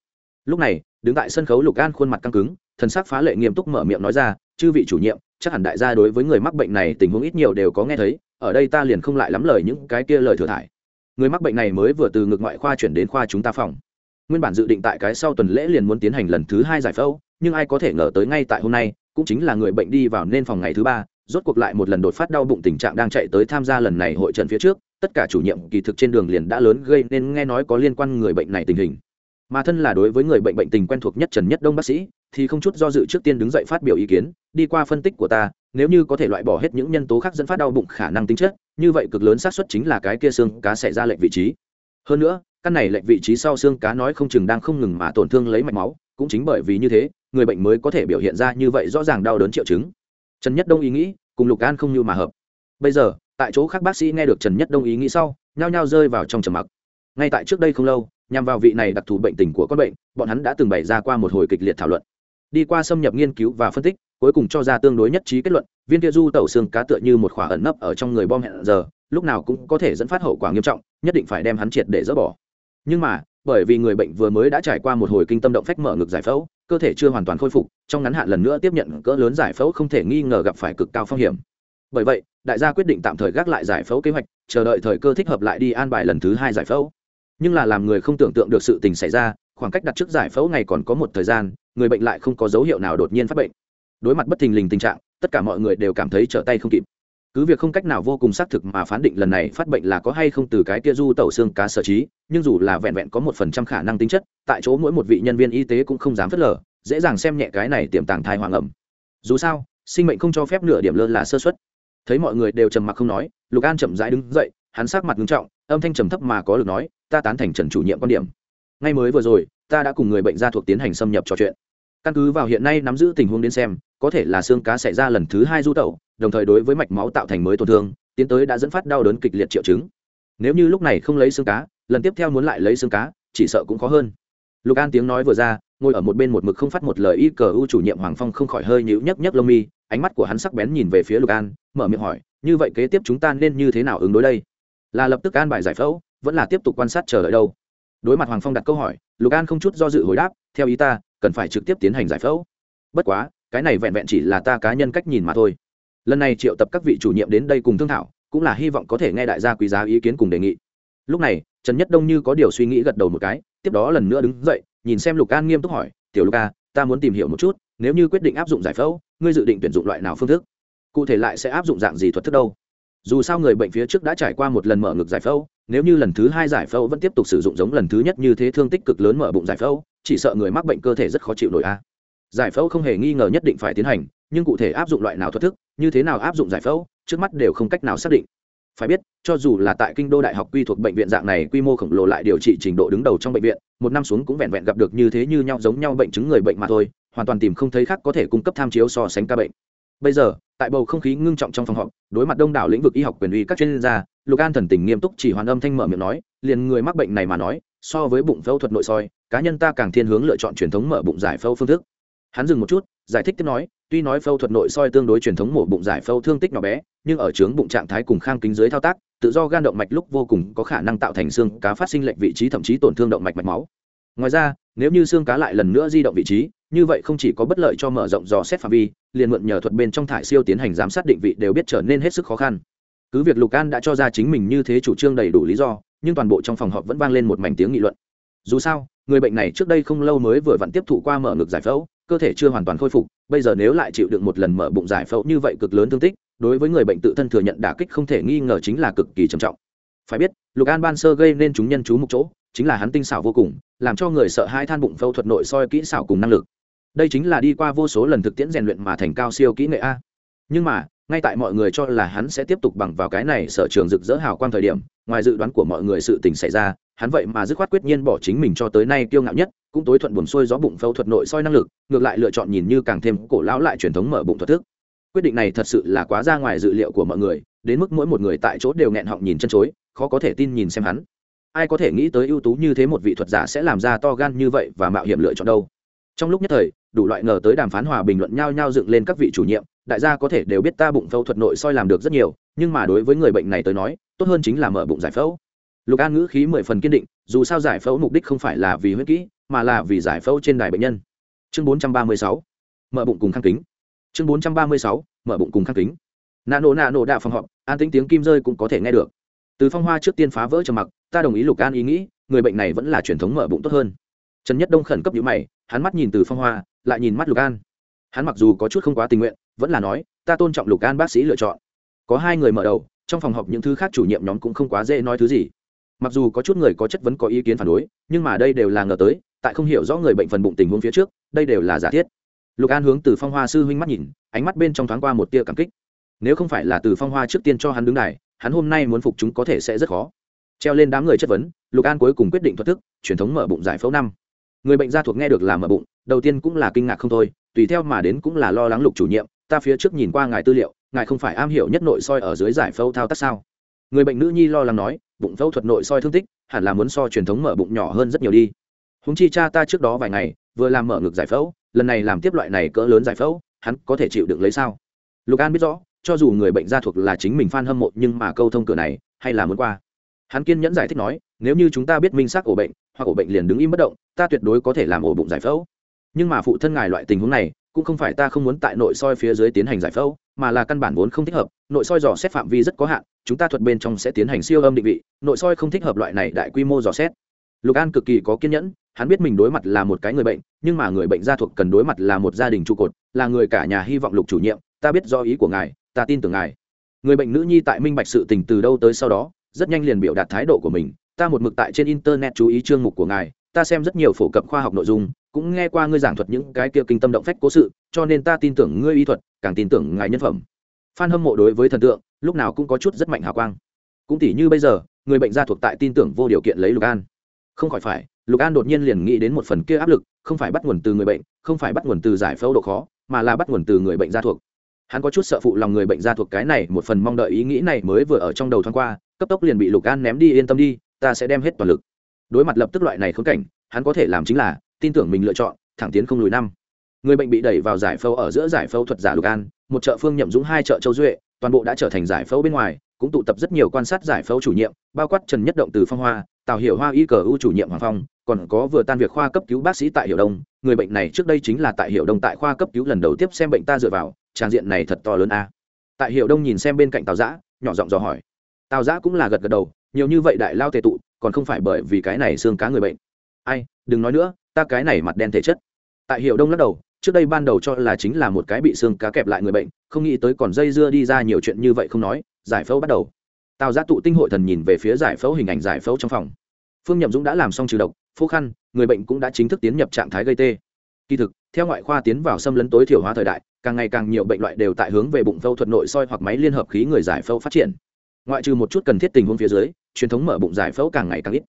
Lúc này, đứng tại sân khấu lục an khuôn mặt căng cứng, thần sắc phá lệ nghiêm túc mở miệng nói ra, chư vị chủ nhiệm, chắc hẳn đại gia đối với người mắc bệnh này tình huống ít nhiều đều có nghe thấy, ở đây ta liền không lại lắm lời những cái kia lời thừa thải người mắc bệnh này mới vừa từ ngực ngoại khoa chuyển đến khoa chúng ta phòng. Nguyên bản dự định tại cái sau tuần lễ liền muốn tiến hành lần thứ hai giải phẫu, nhưng ai có thể ngờ tới ngay tại hôm nay, cũng chính là người bệnh đi vào nên phòng ngày thứ ba, rốt cuộc lại một lần đột phát đau bụng tình trạng đang chạy tới tham gia lần này hội trần phía trước, tất cả chủ nhiệm kỳ thực trên đường liền đã lớn gây nên nghe nói có liên quan người bệnh này tình hình. Mà thân là đối với người bệnh bệnh tình quen thuộc nhất trần nhất đông bác sĩ thì không chút do dự trước tiên đứng dậy phát biểu ý kiến, đi qua phân tích của ta, nếu như có thể loại bỏ hết những nhân tố khác dẫn phát đau bụng khả năng tính chất, như vậy cực lớn xác suất chính là cái kia xương cá sẽ ra lệnh vị trí. Hơn nữa, căn này lệnh vị trí sau xương cá nói không chừng đang không ngừng mà tổn thương lấy mạch máu, cũng chính bởi vì như thế, người bệnh mới có thể biểu hiện ra như vậy rõ ràng đau đớn triệu chứng. Trần nhất đông ý nghĩ, cùng lục an không như mà hợp. Bây giờ, tại chỗ khác bác sĩ nghe được trần nhất đông ý nghĩ sau, nhao nhao rơi vào trong trầm mặc. Ngay tại trước đây không lâu, nhằm vào vị này đặc thù bệnh tình của con bệnh, bọn hắn đã từng bày ra qua một hồi kịch liệt thảo luận đi qua xâm nhập nghiên cứu và phân tích, cuối cùng cho ra tương đối nhất trí kết luận, viên kia du tẩu xương cá tựa như một khỏa ẩn nấp ở trong người bom hẹn giờ, lúc nào cũng có thể dẫn phát hậu quả nghiêm trọng, nhất định phải đem hắn triệt để dỡ bỏ. Nhưng mà, bởi vì người bệnh vừa mới đã trải qua một hồi kinh tâm động phách mở ngực giải phẫu, cơ thể chưa hoàn toàn khôi phục, trong ngắn hạn lần nữa tiếp nhận cỡ lớn giải phẫu không thể nghi ngờ gặp phải cực cao phong hiểm. Bởi vậy, đại gia quyết định tạm thời gác lại giải phẫu kế hoạch, chờ đợi thời cơ thích hợp lại đi an bài lần thứ hai giải phẫu. Nhưng là làm người không tưởng tượng được sự tình xảy ra, khoảng cách đặt trước giải phẫu ngày còn có một thời gian người bệnh lại không có dấu hiệu nào đột nhiên phát bệnh. Đối mặt bất thình lình tình trạng, tất cả mọi người đều cảm thấy trở tay không kịp. Cứ việc không cách nào vô cùng xác thực mà phán định lần này phát bệnh là có hay không từ cái kia du tẩu xương cá sở trí, nhưng dù là vẹn vẹn có một phần trăm khả năng tính chất, tại chỗ mỗi một vị nhân viên y tế cũng không dám phớt lờ, dễ dàng xem nhẹ cái này tiềm tàng thai hoàng ẩm. Dù sao, sinh mệnh không cho phép nửa điểm lơ là sơ xuất thấy mọi người đều trầm mặc không nói, lục an chậm rãi đứng dậy, hắn sát mặt nghiêm trọng, âm thanh trầm thấp mà có được nói, ta tán thành trần chủ nhiệm quan điểm. Ngay mới vừa rồi, ta đã cùng người bệnh gia thuộc tiến hành xâm nhập trò chuyện căn cứ vào hiện nay nắm giữ tình huống đến xem, có thể là xương cá xảy ra lần thứ hai du tẩu, đồng thời đối với mạch máu tạo thành mới tổn thương, tiến tới đã dẫn phát đau đớn kịch liệt triệu chứng. Nếu như lúc này không lấy xương cá, lần tiếp theo muốn lại lấy xương cá, chỉ sợ cũng khó hơn. Lục an tiếng nói vừa ra, ngồi ở một bên một mực không phát một lời y cờ u chủ nhiệm hoàng phong không khỏi hơi nhíu nhấc nhấc lông mi, ánh mắt của hắn sắc bén nhìn về phía lục an, mở miệng hỏi, như vậy kế tiếp chúng ta nên như thế nào ứng đối đây? Là lập tức an bài giải phẫu, vẫn là tiếp tục quan sát chờ đợi đâu. Đối mặt hoàng phong đặt câu hỏi, lục an không chút do dự hồi đáp, theo ý ta cần phải trực tiếp tiến hành giải phẫu. Bất quá, cái này vẹn vẹn chỉ là ta cá nhân cách nhìn mà thôi. Lần này triệu tập các vị chủ nhiệm đến đây cùng thương thảo, cũng là hy vọng có thể nghe đại gia quý giá ý kiến cùng đề nghị. Lúc này, trần nhất đông như có điều suy nghĩ gật đầu một cái, tiếp đó lần nữa đứng dậy, nhìn xem lục an nghiêm túc hỏi, tiểu lục a ta muốn tìm hiểu một chút, nếu như quyết định áp dụng giải phẫu, ngươi dự định tuyển dụng loại nào phương thức? Cụ thể lại sẽ áp dụng dạng gì thuật thức đâu? Dù sao người bệnh phía trước đã trải qua một lần mở ngực giải phẫu, nếu như lần thứ hai giải phẫu vẫn tiếp tục sử dụng giống lần thứ nhất như thế thương tích cực lớn mở bụng giải phẫu chỉ sợ người mắc bệnh cơ thể rất khó chịu nổi a. Giải phẫu không hề nghi ngờ nhất định phải tiến hành, nhưng cụ thể áp dụng loại nào thuật thức, như thế nào áp dụng giải phẫu, trước mắt đều không cách nào xác định. Phải biết, cho dù là tại kinh đô đại học quy thuộc bệnh viện dạng này, quy mô khổng lồ lại điều trị trình độ đứng đầu trong bệnh viện, một năm xuống cũng vẹn vẹn gặp được như thế như nhau giống nhau bệnh chứng người bệnh mà thôi, hoàn toàn tìm không thấy khác có thể cung cấp tham chiếu so sánh ca bệnh. Bây giờ, tại bầu không khí ngưng trọng trong phòng họp, đối mặt đông đảo lĩnh vực y học quyền uy các chuyên gia, lục an thần tình nghiêm túc chỉ hoàn âm thanh mở miệng nói, liền người mắc bệnh này mà nói, so với bụng phẫu thuật nội soi cá nhân ta càng thiên hướng lựa chọn truyền thống mở bụng giải phẫu phương thức. Hắn dừng một chút, giải thích tiếp nói, tuy nói phẫu thuật nội soi tương đối truyền thống mổ bụng giải phẫu thương tích nhỏ bé, nhưng ở trướng bụng trạng thái cùng khang kính dưới thao tác, tự do gan động mạch lúc vô cùng có khả năng tạo thành xương cá phát sinh lệch vị trí thậm chí tổn thương động mạch mạch máu. Ngoài ra, nếu như xương cá lại lần nữa di động vị trí, như vậy không chỉ có bất lợi cho mở rộng dò xét phạm vi, liền mượn nhờ thuật bên trong thải siêu tiến hành giám sát định vị đều biết trở nên hết sức khó khăn. Cứ việc lục an đã cho ra chính mình như thế chủ trương đầy đủ lý do, nhưng toàn bộ trong phòng họp vẫn vang lên một mảnh tiếng nghị luận. Dù sao người bệnh này trước đây không lâu mới vừa vặn tiếp thụ qua mở ngực giải phẫu, cơ thể chưa hoàn toàn khôi phục, bây giờ nếu lại chịu được một lần mở bụng giải phẫu như vậy cực lớn thương tích, đối với người bệnh tự thân thừa nhận đả kích không thể nghi ngờ chính là cực kỳ trầm trọng. Phải biết, lục an ban sơ gây nên chúng nhân chú mục chỗ, chính là hắn tinh xảo vô cùng, làm cho người sợ hai than bụng phẫu thuật nội soi kỹ xảo cùng năng lực. Đây chính là đi qua vô số lần thực tiễn rèn luyện mà thành cao siêu kỹ nghệ a. Nhưng mà, ngay tại mọi người cho là hắn sẽ tiếp tục bằng vào cái này sở trường rực rỡ hào quang thời điểm, ngoài dự đoán của mọi người sự tình xảy ra hắn vậy mà dứt khoát quyết nhiên bỏ chính mình cho tới nay kiêu ngạo nhất, cũng tối thuận buồn xuôi gió bụng phẫu thuật nội soi năng lực, ngược lại lựa chọn nhìn như càng thêm cổ lão lại truyền thống mở bụng thuật thức. Quyết định này thật sự là quá ra ngoài dự liệu của mọi người, đến mức mỗi một người tại chỗ đều nghẹn họng nhìn chân chối, khó có thể tin nhìn xem hắn. Ai có thể nghĩ tới ưu tú như thế một vị thuật giả sẽ làm ra to gan như vậy và mạo hiểm lựa chọn đâu. Trong lúc nhất thời, đủ loại ngờ tới đàm phán hòa bình luận nhau nhau dựng lên các vị chủ nhiệm, đại gia có thể đều biết ta bụng phẫu thuật nội soi làm được rất nhiều, nhưng mà đối với người bệnh này tới nói, tốt hơn chính là mở bụng giải phẫu lục an ngữ khí mười phần kiên định, dù sao giải phẫu mục đích không phải là vì huyết kỹ, mà là vì giải phẫu trên đài bệnh nhân. Chương bốn trăm ba mươi sáu, mở bụng cùng khang kính. Chương bốn trăm ba mươi sáu, mở bụng cùng khang kính. Nạ nổ nạ nổ đạo phòng họp, an tính tiếng kim rơi cũng có thể nghe được. Từ phong hoa trước tiên phá vỡ trầm mặc, ta đồng ý lục an ý nghĩ, người bệnh này vẫn là truyền thống mở bụng tốt hơn. Trần nhất đông khẩn cấp nhữ mày, hắn mắt nhìn từ phong hoa, lại nhìn mắt lục an. Hắn mặc dù có chút không quá tình nguyện, vẫn là nói, ta tôn trọng lục an bác sĩ lựa chọn. Có hai người mở đầu, trong phòng họp những thứ khác chủ nhiệm nhóm cũng không quá dễ nói thứ gì mặc dù có chút người có chất vấn có ý kiến phản đối, nhưng mà đây đều là ngờ tới, tại không hiểu rõ người bệnh phần bụng tình huống phía trước, đây đều là giả thiết. Lục an hướng từ phong hoa sư huynh mắt nhìn, ánh mắt bên trong thoáng qua một tia cảm kích. Nếu không phải là từ phong hoa trước tiên cho hắn đứng này hắn hôm nay muốn phục chúng có thể sẽ rất khó. Treo lên đám người chất vấn, lục an cuối cùng quyết định thoát thức, truyền thống mở bụng giải phẫu năm. Người bệnh gia thuộc nghe được là mở bụng, đầu tiên cũng là kinh ngạc không thôi, tùy theo mà đến cũng là lo lắng lục chủ nhiệm, ta phía trước nhìn qua ngài tư liệu, ngài không phải am hiểu nhất nội soi ở dưới giải phẫu thao tác sao? Người bệnh nữ nhi lo lắng nói bụng phẫu thuật nội soi thương tích, hẳn là muốn so truyền thống mở bụng nhỏ hơn rất nhiều đi. Húng chi cha ta trước đó vài ngày, vừa làm mở ngực giải phẫu, lần này làm tiếp loại này cỡ lớn giải phẫu, hắn có thể chịu đựng lấy sao? Lục an biết rõ, cho dù người bệnh gia thuộc là chính mình f a n hâm mộ nhưng mà câu thông cửa này, hay là muốn qua. Hắn kiên nhẫn giải thích nói, nếu như chúng ta biết minh xác ổ bệnh, hoặc ổ bệnh liền đứng im bất động, ta tuyệt đối có thể làm ổ bụng giải phẫu. Nhưng mà phụ thân ngài loại tình huống này, cũng không phải ta không muốn tại nội soi phía dưới tiến hành giải phẫu, mà là căn bản vốn không thích hợp nội soi dò xét phạm vi rất có hạn, chúng ta thuật bên trong sẽ tiến hành siêu âm định vị, nội soi không thích hợp loại này đại quy mô dò xét. Lục an cực kỳ có kiên nhẫn, hắn biết mình đối mặt là một cái người bệnh, nhưng mà người bệnh gia thuộc cần đối mặt là một gia đình trụ cột, là người cả nhà hy vọng lục chủ nhiệm, ta biết do ý của ngài, ta tin tưởng ngài. Người bệnh nữ nhi tại minh bạch sự tình từ đâu tới sau đó, rất nhanh liền biểu đạt thái độ của mình, ta một mực tại trên internet chú ý chương mục của ngài, ta xem rất nhiều phổ cập khoa học nội dung, cũng nghe qua ngươi giảng thuật những cái kia kinh tâm động phách cố sự, cho nên ta tin tưởng ngươi y thuật, càng tin tưởng ngài nhân phẩm phan hâm mộ đối với thần tượng, lúc nào cũng có chút rất mạnh hào quang. Cũng tỉ như bây giờ, người bệnh gia thuộc tại tin tưởng vô điều kiện lấy lục an. Không khỏi phải, lục an đột nhiên liền nghĩ đến một phần kia áp lực, không phải bắt nguồn từ người bệnh, không phải bắt nguồn từ giải phẫu độ khó, mà là bắt nguồn từ người bệnh gia thuộc. Hắn có chút sợ phụ lòng người bệnh gia thuộc cái này, một phần mong đợi ý nghĩ này mới vừa ở trong đầu thoáng qua, cấp tốc liền bị lục an ném đi yên tâm đi, ta sẽ đem hết toàn lực. Đối mặt lập tức loại này khốn cảnh, hắn có thể làm chính là tin tưởng mình lựa chọn, thẳng tiến không lùi năm người bệnh bị đẩy vào giải phẫu ở giữa giải phẫu thuật giả lục an, một chợ phương nhậm dũng hai chợ châu duệ, toàn bộ đã trở thành giải phẫu bên ngoài, cũng tụ tập rất nhiều quan sát giải phẫu chủ nhiệm, bao quát trần nhất động từ phong hoa, tào hiểu hoa y cờ u chủ nhiệm hoàng phong, còn có vừa tan việc khoa cấp cứu bác sĩ tại Hiểu đông. Người bệnh này trước đây chính là tại Hiểu đông tại khoa cấp cứu lần đầu tiếp xem bệnh ta dựa vào, trang diện này thật to lớn a. Tại Hiểu đông nhìn xem bên cạnh tào giã, nhỏ giọng dò hỏi. Tào giã cũng là gật gật đầu, nhiều như vậy đại lao tệ tụ, còn không phải bởi vì cái này xương cá người bệnh. Ai, đừng nói nữa, ta cái này mặt đen thể chất. Tại Hiểu đông lắc đầu trước đây ban đầu cho là chính là một cái bị xương cá kẹp lại người bệnh, không nghĩ tới còn dây dưa đi ra nhiều chuyện như vậy không nói, giải phẫu bắt đầu. Tào giác tụ tinh hội thần nhìn về phía giải phẫu hình ảnh giải phẫu trong phòng. Phương nhậm dũng đã làm xong trừ độc, phô khăn, người bệnh cũng đã chính thức tiến nhập trạng thái gây tê. Kỳ thực, theo ngoại khoa tiến vào xâm lấn tối thiểu hóa thời đại, càng ngày càng nhiều bệnh loại đều tại hướng về bụng phẫu thuật nội soi hoặc máy liên hợp khí người giải phẫu phát triển. Ngoại trừ một chút cần thiết tình huống phía dưới, truyền thống mở bụng giải phẫu càng ngày càng ít.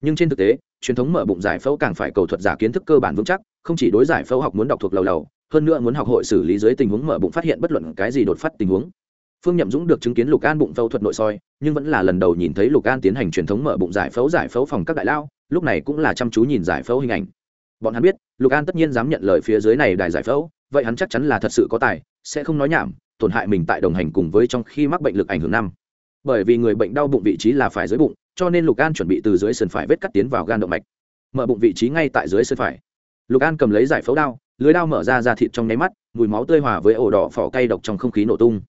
Nhưng trên thực tế truyền thống mở bụng giải phẫu càng phải cầu thuật giả kiến thức cơ bản vững chắc, không chỉ đối giải phẫu học muốn đọc thuộc lầu lầu, hơn nữa muốn học hội xử lý dưới tình huống mở bụng phát hiện bất luận cái gì đột phát tình huống. Phương nhậm dũng được chứng kiến lục an bụng phẫu thuật nội soi, nhưng vẫn là lần đầu nhìn thấy lục an tiến hành truyền thống mở bụng giải phẫu giải phẫu phòng các đại lao, lúc này cũng là chăm chú nhìn giải phẫu hình ảnh. Bọn hắn biết, lục an tất nhiên dám nhận lời phía dưới này đài giải phẫu, vậy hắn chắc chắn là thật sự có tài, sẽ không nói nhảm, tổn hại mình tại đồng hành cùng với trong khi mắc bệnh lực ảnh hưởng năm. Bởi vì người bệnh đau bụng vị trí là phải dưới bụng cho nên lục an chuẩn bị từ dưới sườn phải vết cắt tiến vào gan động mạch mở bụng vị trí ngay tại dưới sườn phải lục an cầm lấy giải phẫu đao lưới đao mở ra ra thịt trong nháy mắt mùi máu tươi hòa với ổ đỏ phỏ cay độc trong không khí nổ tung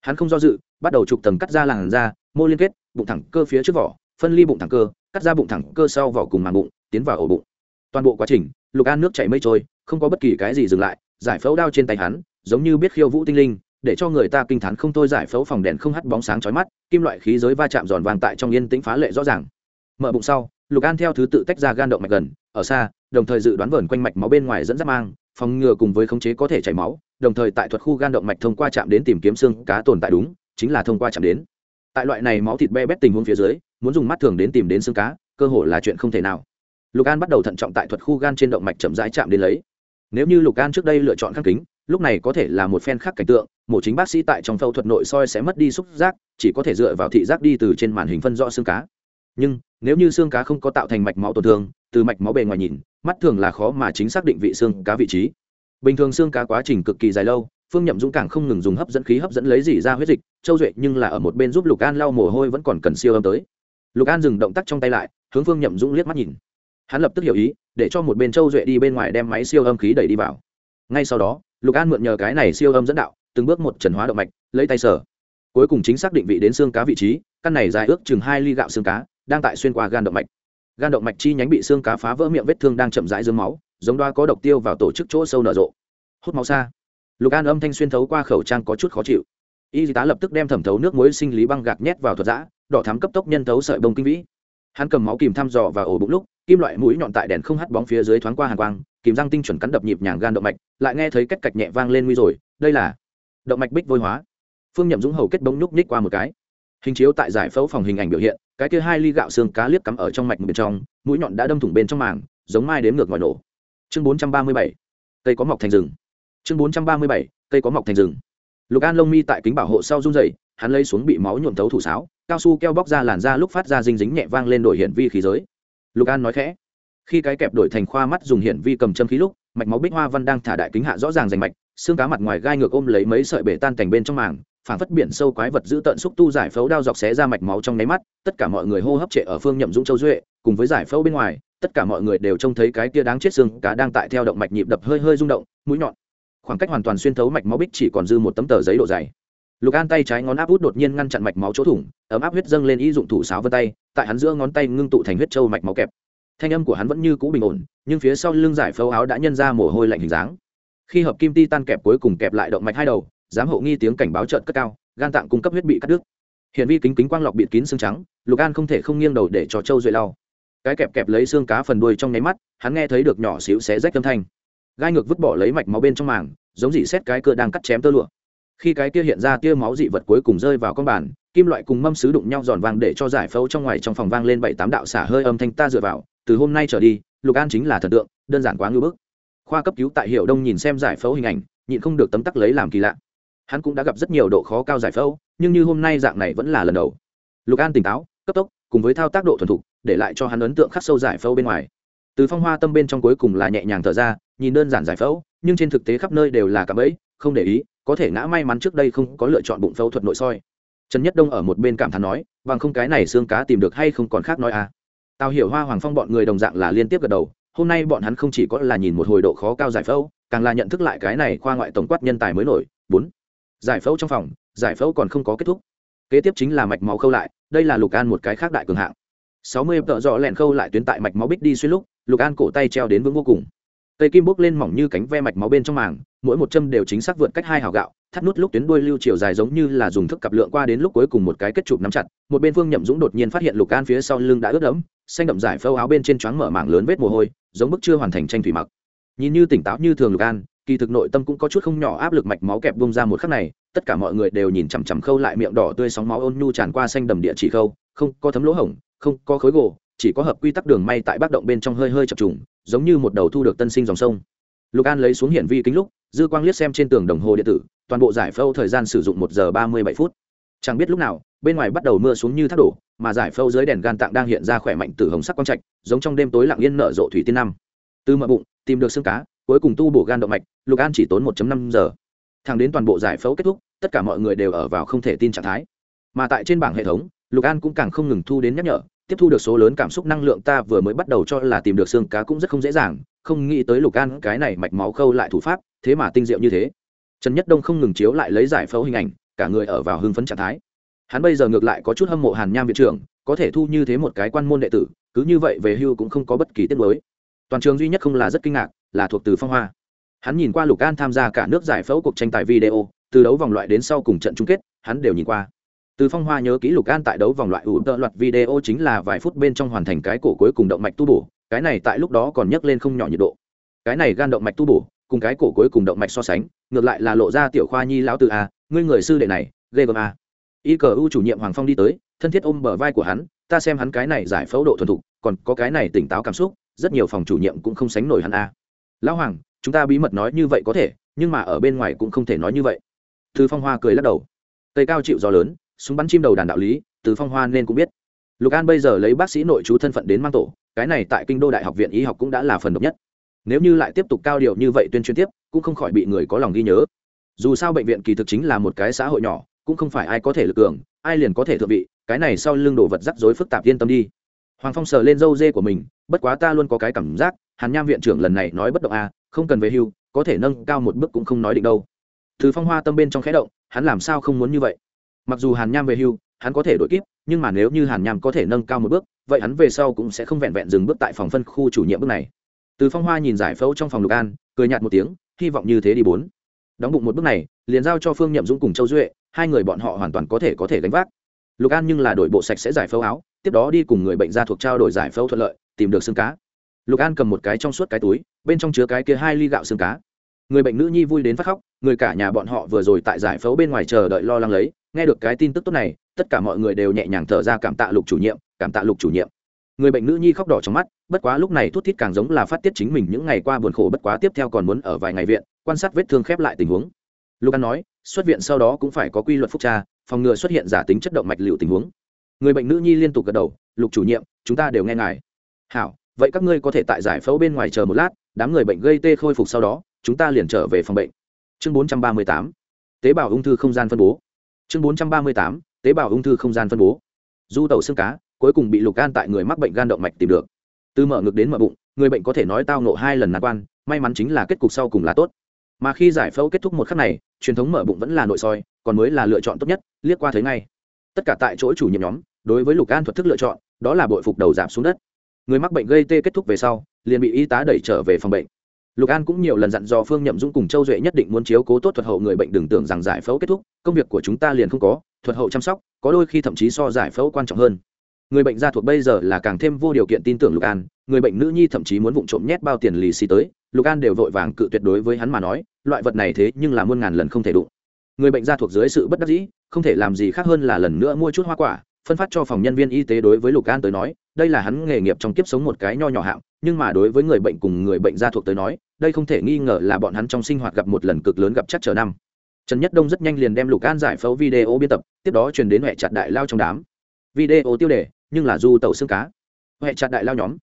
hắn không do dự bắt đầu chụp tầng cắt ra làn da mô liên kết bụng thẳng cơ phía trước vỏ phân ly bụng thẳng cơ cắt ra bụng thẳng cơ sau vỏ cùng màng bụng tiến vào ổ bụng toàn bộ quá trình lục an nước chảy mây trôi không có bất kỳ cái gì dừng lại giải phẫu đao trên tay hắn giống như biết khiêu vũ tinh linh để cho người ta kinh t h á n không thôi giải phẫu phòng đèn không hắt bóng sáng chói mắt, kim loại khí giới va chạm giòn vàng tại trong yên tĩnh phá lệ rõ ràng. Mở bụng sau, lục an theo thứ tự tách ra gan động mạch gần, ở xa, đồng thời dự đoán vờn quanh mạch máu bên ngoài dẫn dắt mang, phòng ngừa cùng với khống chế có thể chảy máu, đồng thời tại thuật khu gan động mạch thông qua chạm đến tìm kiếm xương cá tồn tại đúng, chính là thông qua chạm đến. Tại loại này máu thịt be bét tình huống phía dưới, muốn dùng mắt thường đến tìm đến xương cá, cơ hội là chuyện không thể nào. Lục an bắt đầu thận trọng tại thuật khu gan trên động mạch chậm rãi chạm đến lấy. Nếu như lục an trước đây lựa chọn khắc kính, lúc này có thể là một phen khác cảnh tượng mổ chính bác sĩ tại trong phẫu thuật nội soi sẽ mất đi xúc giác, chỉ có thể dựa vào thị giác đi từ trên màn hình phân rõ xương cá. Nhưng, nếu như xương cá không có tạo thành mạch máu tổn thương, từ mạch máu bề ngoài nhìn, mắt thường là khó mà chính xác định vị xương cá vị trí. Bình thường xương cá quá trình cực kỳ dài lâu, phương nhậm dũng càng không ngừng dùng hấp dẫn khí hấp dẫn lấy dỉ ra huyết dịch, châu duệ nhưng là ở một bên giúp lục an lau mồ hôi vẫn còn cần siêu âm tới. Lục an dừng động tác trong tay lại, hướng phương nhậm dũng liếc mắt nhìn. Hắn lập tức hiểu ý, để cho một bên châu duệ đi bên ngoài đem máy siêu âm khí đẩy đi vào. Ngay sau đó, lục an mượn nhờ cái này siêu âm dẫn đạo từng bước một trần hóa động mạch, lấy tay sở cuối cùng chính xác định vị đến xương cá vị trí, căn này dài ước chừng hai ly gạo xương cá, đang tại xuyên qua gan động mạch. Gan động mạch chi nhánh bị xương cá phá vỡ miệng vết thương đang chậm rãi dương máu, giống đoa có độc tiêu vào tổ chức chỗ sâu nở rộ. Hút máu xa. Lục an âm thanh xuyên thấu qua khẩu trang có chút khó chịu. Y tá lập tức đem thẩm thấu nước muối sinh lý băng gạc nhét vào thuật giã, đỏ thắm cấp tốc nhân thấu sợi bông kinh vĩ. Hắn cầm máu kìm thăm dò và ổ bụng lúc, kim loại mũi nhọn tại đèn không hắt bóng phía dưới thoáng qua hàng quang, kìm răng tinh chuẩn cắn đập nhịp nhàng gan động mạch, lại nghe thấy cách cạch nhẹ vang lên nguy rồi, đây là động mạch bích vôi hóa. Phương nhậm dũng hầu kết bóng nhúc nhích qua một cái. Hình chiếu tại giải phẫu phòng hình ảnh biểu hiện, cái kia hai ly gạo xương cá liếc cắm ở trong mạch bên trong, mũi nhọn đã đâm thủng bên trong màng, giống mai đếm ngược ngoài nổ. Chương bốn trăm ba mươi bảy, cây có mọc thành rừng. Chương bốn trăm ba mươi bảy, cây có mọc thành rừng. Lục an lông mi tại kính bảo hộ sau run dày hắn lấy xuống bị máu nhuộm thấu thủ sáo, cao su keo bóc ra làn da lúc phát ra dinh dính nhẹ vang lên đổi hiển vi khí giới. Lục an nói khẽ, khi cái kẹp đổi thành khoa mắt dùng hiển vi cầm châm khí lúc, mạch máu bích hoa văn đang thả đại kính hạ rõ ràng rành mạch xương cá mặt ngoài gai ngược ôm lấy mấy sợi bể tan cành bên trong màng phản phất biển sâu quái vật giữ tận xúc tu giải phẫu đao dọc xé ra mạch máu trong nháy mắt, tất cả mọi người hô hấp trệ ở phương nhậm dũng châu duệ, cùng với giải phẫu bên ngoài, tất cả mọi người đều trông thấy cái kia đáng chết xương cá đang tại theo động mạch nhịp đập hơi hơi rung động, mũi nhọn. Khoảng cách hoàn toàn xuyên thấu mạch máu bích chỉ còn dư một tấm tờ giấy độ dày. Lục an tay trái ngón áp út đột nhiên ngăn chặn mạch máu chỗ thủng, ấm áp huyết dâng lên y dụng thủ sáo vân tay, tại hắn giữa ngón tay ngưng tụ thành huyết trâu mạch máu kẹp. Thanh âm của hắn vẫn như cũ bình ổn, nhưng phía sau lưng giải phẫu áo đã nhân ra mồ hôi lạnh hình dáng khi hợp kim ti tan kẹp cuối cùng kẹp lại động mạch hai đầu, giám hộ nghi tiếng cảnh báo trợn cất cao, gan tạng cung cấp huyết bị cắt đứt. Hiện vi kính kính quang lọc bịt kín xương trắng, lục an không thể không nghiêng đầu để cho châu duệ lau. Cái kẹp kẹp lấy xương cá phần đuôi trong nháy mắt, hắn nghe thấy được nhỏ xíu xé rách âm thanh. Gai ngược vứt bỏ lấy mạch máu bên trong màng, giống dị xét cái cơ đang cắt chém tơ lụa. Khi cái kia hiện ra tia máu dị vật cuối cùng rơi vào con bàn, kim loại cùng mâm sứ đụng nhau giòn vàng để cho giải phẫu trong ngoài trong phòng vang lên bảy tám đạo xả hơi âm thanh ta dựa vào, từ hôm nay trở đi, lục an chính là thần tượng, đơn giản quá ngưỡng bức khoa cấp cứu tại hiệu đông nhìn xem giải phẫu hình ảnh, nhịn không được tấm tắc lấy làm kỳ lạ. Hắn cũng đã gặp rất nhiều độ khó cao giải phẫu, nhưng như hôm nay dạng này vẫn là lần đầu. Lục an tỉnh táo, cấp tốc, cùng với thao tác độ thuần thục, để lại cho hắn ấn tượng khắc sâu giải phẫu bên ngoài. Từ phong hoa tâm bên trong cuối cùng là nhẹ nhàng thở ra, nhìn đơn giản giải phẫu, nhưng trên thực tế khắp nơi đều là cạm ấy, không để ý, có thể ngã may mắn trước đây không có lựa chọn bụng phẫu thuật nội soi. Trần nhất đông ở một bên cảm thán nói, bằng không cái này xương cá tìm được hay không còn khác nói à? Tao hiểu hoa hoàng phong bọn người đồng dạng là liên tiếp gật đầu hôm nay bọn hắn không chỉ có là nhìn một hồi độ khó cao giải phẫu, càng là nhận thức lại cái này khoa ngoại tổng quát nhân tài mới nổi. Bốn, giải phẫu trong phòng, giải phẫu còn không có kết thúc. Kế tiếp chính là mạch máu khâu lại, đây là lục an một cái khác đại cường hạng. Sáu mươi tợ dọ lẹn khâu lại tuyến tại mạch máu bích đi xuyên lúc, lục an cổ tay treo đến vững vô cùng. Cây kim bốc lên mỏng như cánh ve mạch máu bên trong màng, mỗi một châm đều chính xác vượt cách hai hào gạo, thắt nút lúc tuyến đuôi lưu chiều dài giống như là dùng thức cặp lượng qua đến lúc cuối cùng một cái kết chụp nắm chặt, một bên phương nhậm dũng đột nhiên phát hiện lục an phía sau lưng đã ướt đẫm xanh đậm giải phâu áo bên trên choáng mở mảng lớn vết mồ hôi, giống bức chưa hoàn thành tranh thủy mặc. Nhìn như tỉnh táo như thường lục an, kỳ thực nội tâm cũng có chút không nhỏ áp lực mạch máu kẹp bung ra một khắc này, tất cả mọi người đều nhìn chằm chằm khâu lại miệng đỏ tươi sóng máu ôn nhu tràn qua xanh đầm địa chỉ khâu, không có thấm lỗ hổng, không có khối gỗ, chỉ có hợp quy tắc đường may tại bác động bên trong hơi hơi chập trùng, giống như một đầu thu được tân sinh dòng sông. Lục an lấy xuống hiển vi kính lúc, dư quang liếc xem trên tường đồng hồ điện tử, toàn bộ giải phâu thời gian sử dụng một giờ ba mươi bảy phút. Chẳng biết lúc nào, bên ngoài bắt đầu mưa xuống như thác đổ mà giải phẫu dưới đèn gan tạng đang hiện ra khỏe mạnh từ hồng sắc quang trạch, giống trong đêm tối lặng yên nở rộ thủy tiên năm. Từ mỡ bụng, tìm được xương cá, cuối cùng tu bổ gan động mạch, lục an chỉ tốn 1.5 giờ. Thẳng đến toàn bộ giải phẫu kết thúc, tất cả mọi người đều ở vào không thể tin trạng thái. Mà tại trên bảng hệ thống, lục an cũng càng không ngừng thu đến nhắc nhở, tiếp thu được số lớn cảm xúc năng lượng ta vừa mới bắt đầu cho là tìm được xương cá cũng rất không dễ dàng, không nghĩ tới lục an cái này mạch máu khâu lại thủ pháp, thế mà tinh diệu như thế. Trần nhất đông không ngừng chiếu lại lấy giải phẫu hình ảnh, cả người ở vào hưng phấn trạng thái hắn bây giờ ngược lại có chút hâm mộ hàn nham viện trưởng, có thể thu như thế một cái quan môn đệ tử, cứ như vậy về hưu cũng không có bất kỳ tiết mới. Toàn trường duy nhất không là rất kinh ngạc, là thuộc từ phong hoa. Hắn nhìn qua lục an tham gia cả nước giải phẫu cuộc tranh tài video, từ đấu vòng loại đến sau cùng trận chung kết, hắn đều nhìn qua. Từ phong hoa nhớ kỹ lục an tại đấu vòng loại ủ tợ loạt video chính là vài phút bên trong hoàn thành cái cổ cuối cùng động mạch tu bổ, cái này tại lúc đó còn nhấc lên không nhỏ nhiệt độ. Cái này gan động mạch tu bổ, cùng cái cổ cuối cùng động mạch so sánh, ngược lại là lộ ra tiểu khoa nhi lão từ a, ngươi người sư đệ này, ghê gớm a y cờ u chủ nhiệm hoàng phong đi tới, thân thiết ôm bờ vai của hắn, ta xem hắn cái này giải phẫu độ thuần thục, còn có cái này tỉnh táo cảm xúc, rất nhiều phòng chủ nhiệm cũng không sánh nổi hắn a. Lão hoàng, chúng ta bí mật nói như vậy có thể, nhưng mà ở bên ngoài cũng không thể nói như vậy. Từ phong hoa cười lắc đầu. Tây cao chịu gió lớn, súng bắn chim đầu đàn đạo lý, từ phong hoa nên cũng biết. Lục an bây giờ lấy bác sĩ nội chú thân phận đến mang tổ, cái này tại kinh đô đại học viện y học cũng đã là phần độc nhất. Nếu như lại tiếp tục cao điệu như vậy tuyên truyền tiếp, cũng không khỏi bị người có lòng ghi nhớ. Dù sao bệnh viện kỳ thực chính là một cái xã hội nhỏ cũng không phải ai có thể lực cường ai liền có thể thượng vị cái này sau lưng đổ vật rắc rối phức tạp yên tâm đi. Hoàng phong sờ lên dâu dê của mình bất quá ta luôn có cái cảm giác hàn nham viện trưởng lần này nói bất động a à, không cần về hưu có thể nâng cao một bước cũng không nói định đâu. Từ phong hoa tâm bên trong khẽ động hắn làm sao không muốn như vậy? Mặc dù hàn nham về hưu hắn có thể đổi kíp nhưng mà nếu như hàn nham có thể nâng cao một bước vậy hắn về sau cũng sẽ không vẹn vẹn dừng bước tại phòng phân khu chủ nhiệm bước này. Từ phong hoa nhìn giải phẫu trong phòng lục an cười nhạt một tiếng hy vọng như thế đi bốn. Đóng bụng một bước này liền giao cho phương nhậm dũng cùng châu duệ hai người bọn họ hoàn toàn có thể có thể gánh vác. Lục an nhưng là đổi bộ sạch sẽ giải phẫu áo, tiếp đó đi cùng người bệnh ra thuộc trao đổi giải phẫu thuận lợi, tìm được xương cá. Lục an cầm một cái trong suốt cái túi, bên trong chứa cái kia hai ly gạo xương cá. Người bệnh nữ nhi vui đến phát khóc, người cả nhà bọn họ vừa rồi tại giải phẫu bên ngoài chờ đợi lo lắng lấy, nghe được cái tin tức tốt này, tất cả mọi người đều nhẹ nhàng thở ra cảm tạ lục chủ nhiệm, cảm tạ lục chủ nhiệm. Người bệnh nữ nhi khóc đỏ trong mắt, bất quá lúc này thút thít càng giống là phát tiết chính mình những ngày qua buồn khổ bất quá tiếp theo còn muốn ở vài ngày viện, quan sát vết thương khép lại tình huống. Lục an nói xuất viện sau đó cũng phải có quy luật phúc tra phòng ngừa xuất hiện giả tính chất động mạch liệu tình huống. Người bệnh nữ nhi liên tục gật đầu lục chủ nhiệm chúng ta đều nghe ngài. Hảo vậy các ngươi có thể tại giải phẫu bên ngoài chờ một lát đám người bệnh gây tê khôi phục sau đó chúng ta liền trở về phòng bệnh. Chương 438, tế bào ung thư không gian phân bố. Chương 438, tế bào ung thư không gian phân bố. Du tàu xương cá cuối cùng bị lục gan tại người mắc bệnh gan động mạch tìm được. Từ mở ngực đến mở bụng người bệnh có thể nói tao nộ hai lần nạn quan may mắn chính là kết cục sau cùng là tốt mà khi giải phẫu kết thúc một khắc này, truyền thống mở bụng vẫn là nội soi, còn mới là lựa chọn tốt nhất, liếc qua thấy ngay. Tất cả tại chỗ chủ nhiệm nhóm, đối với lục an thuật thức lựa chọn, đó là bội phục đầu giảm xuống đất. Người mắc bệnh gây tê kết thúc về sau, liền bị y tá đẩy trở về phòng bệnh. Lục an cũng nhiều lần dặn dò phương nhậm dũng cùng châu duệ nhất định muốn chiếu cố tốt thuật hậu người bệnh đừng tưởng rằng giải phẫu kết thúc, công việc của chúng ta liền không có, thuật hậu chăm sóc, có đôi khi thậm chí so giải phẫu quan trọng hơn. Người bệnh gia thuộc bây giờ là càng thêm vô điều kiện tin tưởng lục an người bệnh nữ nhi thậm chí muốn vụng trộm nhét bao tiền lì xì tới, lục an đều vội vàng cự tuyệt đối với hắn mà nói, loại vật này thế nhưng là muôn ngàn lần không thể đụng. Người bệnh gia thuộc dưới sự bất đắc dĩ, không thể làm gì khác hơn là lần nữa mua chút hoa quả, phân phát cho phòng nhân viên y tế đối với lục an tới nói, đây là hắn nghề nghiệp trong kiếp sống một cái nho nhỏ hạng, nhưng mà đối với người bệnh cùng người bệnh gia thuộc tới nói, đây không thể nghi ngờ là bọn hắn trong sinh hoạt gặp một lần cực lớn gặp chắc trở năm. Trần nhất đông rất nhanh liền đem lục an giải phẫu video biên tập, tiếp đó truyền đến huệ chặt đại lao trong đám. Video tiêu đề, nhưng là du tàu xương cá. Huệ chặt đại lao nhóm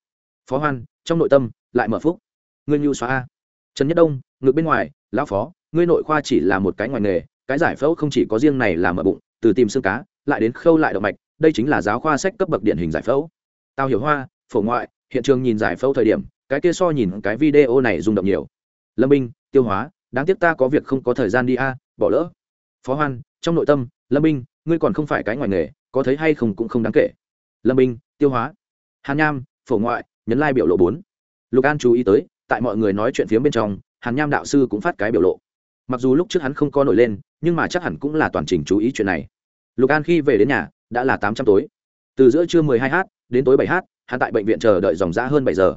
phó hoan, trong nội tâm lại mở phúc. Ngươi nhu xóa a. Trần nhất đông ngược bên ngoài, lão phó, ngươi nội khoa chỉ là một cái ngoài nghề, cái giải phẫu không chỉ có riêng này là mở bụng, từ tìm xương cá, lại đến khâu lại động mạch, đây chính là giáo khoa sách cấp bậc điển hình giải phẫu. Tao hiểu hoa, phổ ngoại, hiện trường nhìn giải phẫu thời điểm, cái kia so nhìn cái video này rung động nhiều. Lâm binh, tiêu hóa, đáng tiếc ta có việc không có thời gian đi a, bỏ lỡ. Phó hoan, trong nội tâm, lâm binh, ngươi còn không phải cái ngoài nghề, có thấy hay không cũng không đáng kể. Lâm binh, tiêu hóa. Hàn nham, phổ ngoại nhấn lai biểu lộ bốn. Lục an chú ý tới tại mọi người nói chuyện phía bên trong hàn nham đạo sư cũng phát cái biểu lộ. Mặc dù lúc trước hắn không có nổi lên nhưng mà chắc hẳn cũng là toàn trình chú ý chuyện này. Lục an khi về đến nhà đã là tám trăm tối. Từ giữa trưa mười hai h đến tối bảy h hắn tại bệnh viện chờ đợi dòng g hơn bảy giờ.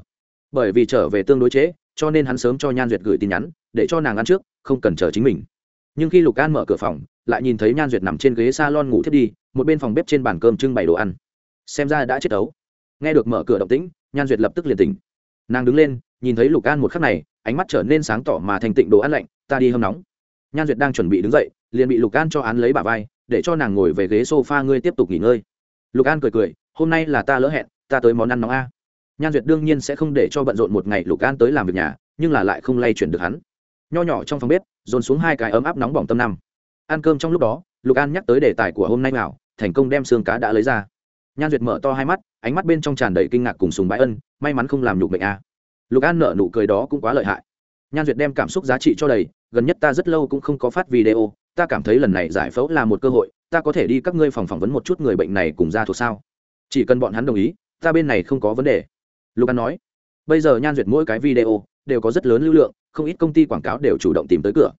Bởi vì trở về tương đối chế, cho nên hắn sớm cho nhan duyệt gửi tin nhắn để cho nàng ăn trước không cần chờ chính mình. Nhưng khi lục an mở cửa phòng lại nhìn thấy nhan duyệt nằm trên ghế s a lon ngủ thiết đi một bên phòng bếp trên bàn cơm trưng bày đồ ăn. Xem ra đã chết đấu. Nghe được mở cửa động tĩnh nhan duyệt lập tức liền tỉnh. Nàng đứng lên, nhìn thấy lục an một khắc này, ánh mắt trở nên sáng tỏ mà thành tịnh đồ ăn lạnh, ta đi hâm nóng. Nhan duyệt đang chuẩn bị đứng dậy, liền bị lục an cho án lấy bà vai, để cho nàng ngồi về ghế s o f a ngươi tiếp tục nghỉ ngơi. Lục an cười cười, hôm nay là ta lỡ hẹn, ta tới món ăn nóng a. Nhan duyệt đương nhiên sẽ không để cho bận rộn một ngày lục an tới làm việc nhà, nhưng là lại không lay chuyển được hắn. Nho nhỏ trong phòng bếp, dồn xuống hai cái ấm áp nóng bỏng tâm năm. Ăn cơm trong lúc đó, lục an nhắc tới đề tài của hôm nay nào thành công đem xương cá đã lấy ra nhan duyệt mở to hai mắt, ánh mắt bên trong tràn đầy kinh ngạc cùng sùng bái ân, may mắn không làm nhục bệnh a. Lục an nở nụ cười đó cũng quá lợi hại. Nhan duyệt đem cảm xúc giá trị cho đầy, gần nhất ta rất lâu cũng không có phát video, ta cảm thấy lần này giải phẫu là một cơ hội, ta có thể đi các ngươi phòng phỏng vấn một chút người bệnh này cùng ra thuộc sao? Chỉ cần bọn hắn đồng ý, ta bên này không có vấn đề. Lục an nói. Bây giờ nhan duyệt mỗi cái video đều có rất lớn lưu lượng, không ít công ty quảng cáo đều chủ động tìm tới cửa.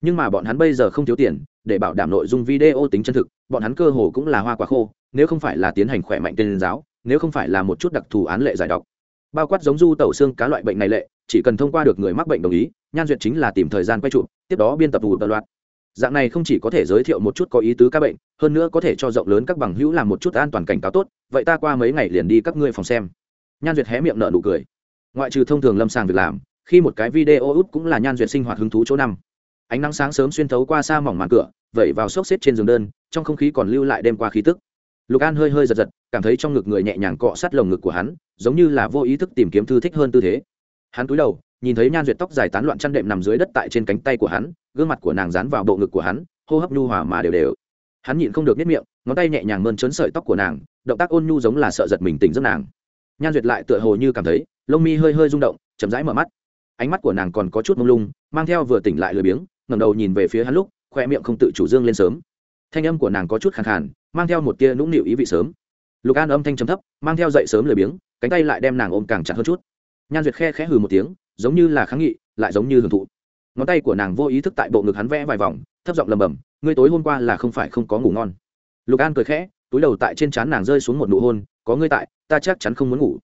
Nhưng mà bọn hắn bây giờ không thiếu tiền, để bảo đảm nội dung video tính chân thực, bọn hắn cơ hồ cũng là hoa quả khô nếu không phải là tiến hành khỏe mạnh tên giáo, nếu không phải là một chút đặc thù án lệ giải độc. Bao quát giống du tẩu xương cá loại bệnh này lệ, chỉ cần thông qua được người mắc bệnh đồng ý, nhan duyệt chính là tìm thời gian quay trụ, tiếp đó biên tập vụ tờ loạt dạng này không chỉ có thể giới thiệu một chút có ý tứ các bệnh, hơn nữa có thể cho rộng lớn các bằng hữu làm một chút an toàn cảnh cáo tốt, vậy ta qua mấy ngày liền đi các ngươi phòng xem. Nhan duyệt hé miệng nợ nụ cười. Ngoại trừ thông thường lâm sàng việc làm, khi một cái video út cũng là nhan duyệt sinh hoạt hứng thú chỗ năm. Ánh nắng sáng sớm xuyên thấu qua xa mỏng màn cửa, vẩy vào xốc xếp trên giường đơn, trong không khí còn lưu lại đêm qua khí tức lục an hơi hơi giật giật, cảm thấy trong ngực người nhẹ nhàng cọ sát lồng ngực của hắn, giống như là vô ý thức tìm kiếm thư thích hơn tư thế. Hắn cúi đầu, nhìn thấy nhan duyệt tóc dài tán loạn chăn đệm nằm dưới đất tại trên cánh tay của hắn, gương mặt của nàng dán vào bộ ngực của hắn, hô hấp nhu hòa mà đều đều. Hắn nhịn không được nếp miệng, ngón tay nhẹ nhàng mơn trớn sợi tóc của nàng, động tác ôn nhu giống là sợ giật mình tỉnh giấc nàng. Nhan duyệt lại tựa hồ như cảm thấy, lông mi hơi hơi rung động, chậm rãi mở mắt. Ánh mắt của nàng còn có chút mông lung, mang theo vừa tỉnh lại lười biếng, ngẩng đầu nhìn về phía hắn lúc, khoe miệng không tự chủ dương lên sớm. Thanh âm của nàng có chút khàn khàn mang theo một tia nũng nịu ý vị sớm. Lục an âm thanh trầm thấp, mang theo dậy sớm lười biếng, cánh tay lại đem nàng ôm càng chặt hơn chút. Nhan duyệt khe khẽ hừ một tiếng, giống như là kháng nghị, lại giống như hưởng thụ. Ngón tay của nàng vô ý thức tại bộ ngực hắn vẽ vài vòng, thấp giọng lầm bầm ngươi tối hôm qua là không phải không có ngủ ngon. Lục an cười khẽ, túi đầu tại trên trán nàng rơi xuống một nụ hôn, có ngươi tại, ta chắc chắn không muốn ngủ.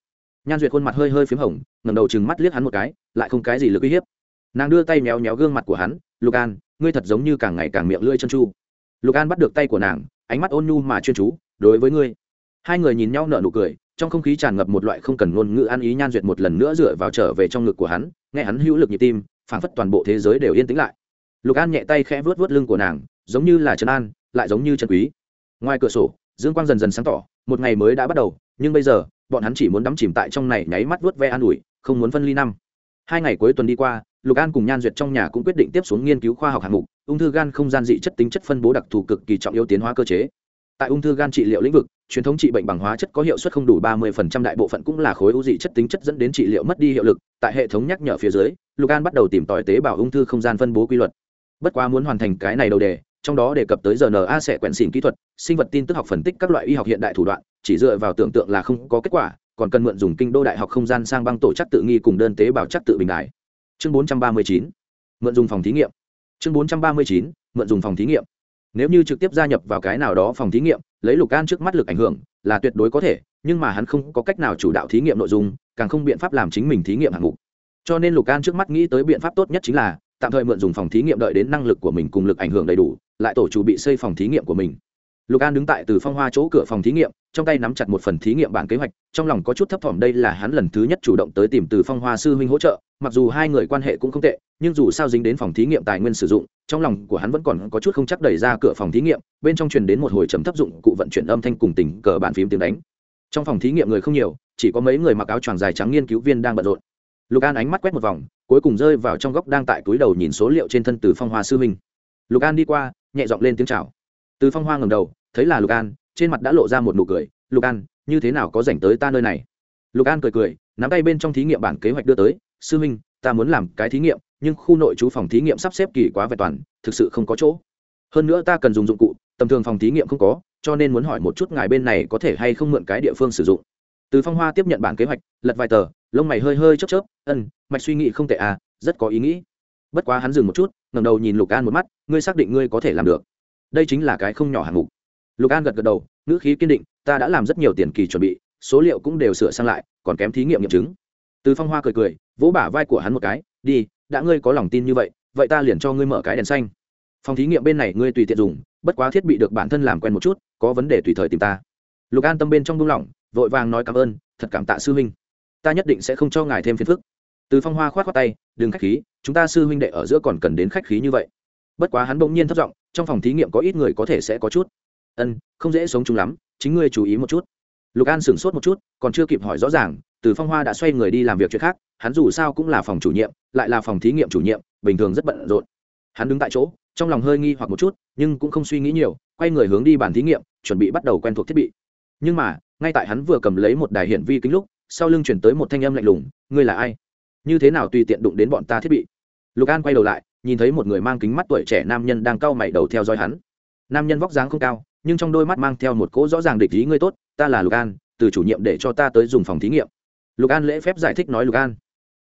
Nhan duyệt khuôn mặt hơi hơi p h í m hồng ngầm đầu chừng mắt liếc hắn một cái, lại không cái gì lực uy hiếp. Nàng đưa tay méo méo gương mặt của hắn, lục an, ngươi thật giống như càng ngày càng miệng lưỡi chân chu. Lục an bắt được tay của nàng ánh mắt ôn nhu mà chuyên chú, đối với ngươi. Hai người nhìn nhau nở nụ cười, trong không khí tràn ngập một loại không cần ngôn ngữ ăn ý nhan duyệt một lần nữa dựa vào trở về trong ngực của hắn, nghe hắn hữu lực nhịp tim, phảng phất toàn bộ thế giới đều yên tĩnh lại. Lục an nhẹ tay khẽ vớt vớt lưng của nàng, giống như là trấn an, lại giống như trần quý. Ngoài cửa sổ, dương quang dần dần sáng tỏ, một ngày mới đã bắt đầu, nhưng bây giờ, bọn hắn chỉ muốn đắm chìm tại trong này nháy mắt vớt ve an ủi, không muốn phân ly năm. Hai ngày cuối tuần đi qua, lục an cùng nhan duyệt trong nhà cũng quyết định tiếp xuống nghiên cứu khoa học hạng mục ung thư gan không gian dị chất tính chất phân bố đặc thù cực kỳ trọng yếu tiến hóa cơ chế. Tại ung thư gan trị liệu lĩnh vực, truyền thống trị bệnh bằng hóa chất có hiệu suất không đủ ba 30% đại bộ phận cũng là khối u dị chất tính chất dẫn đến trị liệu mất đi hiệu lực. Tại hệ thống nhắc nhở phía dưới lục bắt đầu tìm tòi tế bào ung thư không gian phân bố quy luật. Bất quá muốn hoàn thành cái này đầu đề, trong đó đề cập tới rna sẽ quẹn xỉn kỹ thuật, sinh vật tin tức học phân tích các loại y học hiện đại thủ đoạn, chỉ dựa vào tưởng tượng là không có kết quả, còn cần mượn dùng kinh đô đại học không gian sang băng tổ chắc tự nghi cùng đơn tế bào chắc tự bình đại. Chương 439 mượn dùng phòng thí nghiệm chương 439 mượn dùng phòng thí nghiệm. Nếu như trực tiếp gia nhập vào cái nào đó phòng thí nghiệm, lấy lục an trước mắt lực ảnh hưởng là tuyệt đối có thể, nhưng mà hắn không có cách nào chủ đạo thí nghiệm nội dung, càng không biện pháp làm chính mình thí nghiệm hạng mục. Cho nên lục an trước mắt nghĩ tới biện pháp tốt nhất chính là tạm thời mượn dùng phòng thí nghiệm đợi đến năng lực của mình cùng lực ảnh hưởng đầy đủ, lại tổ chủ bị xây phòng thí nghiệm của mình lục an đứng tại từ phong hoa chỗ cửa phòng thí nghiệm, trong tay nắm chặt một phần thí nghiệm bản kế hoạch, trong lòng có chút thấp thỏm đây là hắn lần thứ nhất chủ động tới tìm từ phong hoa sư huynh hỗ trợ, mặc dù hai người quan hệ cũng không tệ, nhưng dù sao dính đến phòng thí nghiệm tài nguyên sử dụng, trong lòng của hắn vẫn còn có chút không chắc đẩy ra cửa phòng thí nghiệm, bên trong truyền đến một hồi chấm thấp dụng cụ vận chuyển âm thanh cùng tình cờ bàn phím tiếng đánh. Trong phòng thí nghiệm người không nhiều, chỉ có mấy người mặc áo choàng dài trắng nghiên cứu viên đang bận rộn. Lục an ánh mắt quét một vòng, cuối cùng rơi vào trong góc đang tại túi đầu nhìn số liệu trên thân từ phong hoa sư huynh. Lục an đi qua, nhẹ giọng lên tiếng chào từ phong hoa ngầm đầu, thấy là lục an, trên mặt đã lộ ra một nụ cười. Lục an, như thế nào có dành tới ta nơi này? Lục an cười cười, nắm tay bên trong thí nghiệm bản kế hoạch đưa tới. Sư huynh ta muốn làm cái thí nghiệm, nhưng khu nội trú phòng thí nghiệm sắp xếp kỳ quá vẹn toàn, thực sự không có chỗ. Hơn nữa ta cần dùng dụng cụ, tầm thường phòng thí nghiệm không có, cho nên muốn hỏi một chút ngài bên này có thể hay không mượn cái địa phương sử dụng. Từ phong hoa tiếp nhận bản kế hoạch, lật vài tờ, lông mày hơi hơi chớp chớp. Ân, mạch suy nghĩ không tệ à rất có ý nghĩ. Bất quá hắn dừng một chút, ngẩng đầu nhìn lục an một mắt, ngươi xác định ngươi có thể làm được đây chính là cái không nhỏ hạng mục. Lục an gật gật đầu, ngữ khí kiên định, ta đã làm rất nhiều tiền kỳ chuẩn bị, số liệu cũng đều sửa sang lại, còn kém thí nghiệm nghiệm chứng. Từ phong hoa cười cười, vỗ bả vai của hắn một cái, đi, đã ngươi có lòng tin như vậy vậy ta liền cho ngươi mở cái đèn xanh. Phòng thí nghiệm bên này ngươi tùy tiện dùng, bất quá thiết bị được bản thân làm quen một chút, có vấn đề tùy thời tìm ta. Lục an tâm bên trong buông lỏng, vội vàng nói cảm ơn, thật cảm tạ sư huynh. Ta nhất định sẽ không cho ngài thêm phiền phức. Từ phong hoa k h o á t khoác tay, đừng khách khí, chúng ta sư huynh đệ ở giữa còn cần đến khách khí như vậy bất quá hắn bỗng nhiên thất vọng trong phòng thí nghiệm có ít người có thể sẽ có chút. Ân, không dễ sống chung lắm, chính ngươi chú ý một chút. Lục an sửng sốt một chút, còn chưa kịp hỏi rõ ràng, từ phong hoa đã xoay người đi làm việc chuyện khác, hắn dù sao cũng là phòng chủ nhiệm, lại là phòng thí nghiệm chủ nhiệm, bình thường rất bận rộn. Hắn đứng tại chỗ, trong lòng hơi nghi hoặc một chút, nhưng cũng không suy nghĩ nhiều, quay người hướng đi bàn thí nghiệm, chuẩn bị bắt đầu quen thuộc thiết bị. Nhưng mà, ngay tại hắn vừa cầm lấy một đài hiển vi kính lúc, sau lưng chuyển tới một thanh âm lạnh lùng, ngươi là ai? Như thế nào tùy tiện đụng đến bọn ta thiết bị? Lục an quay đầu lại nhìn thấy một người mang kính mắt tuổi trẻ nam nhân đang cau mày đầu theo dõi hắn. Nam nhân vóc dáng không cao, nhưng trong đôi mắt mang theo một cỗ rõ ràng địch ý ngươi tốt, ta là lục an, từ chủ nhiệm để cho ta tới dùng phòng thí nghiệm. Lục an lễ phép giải thích nói lục an.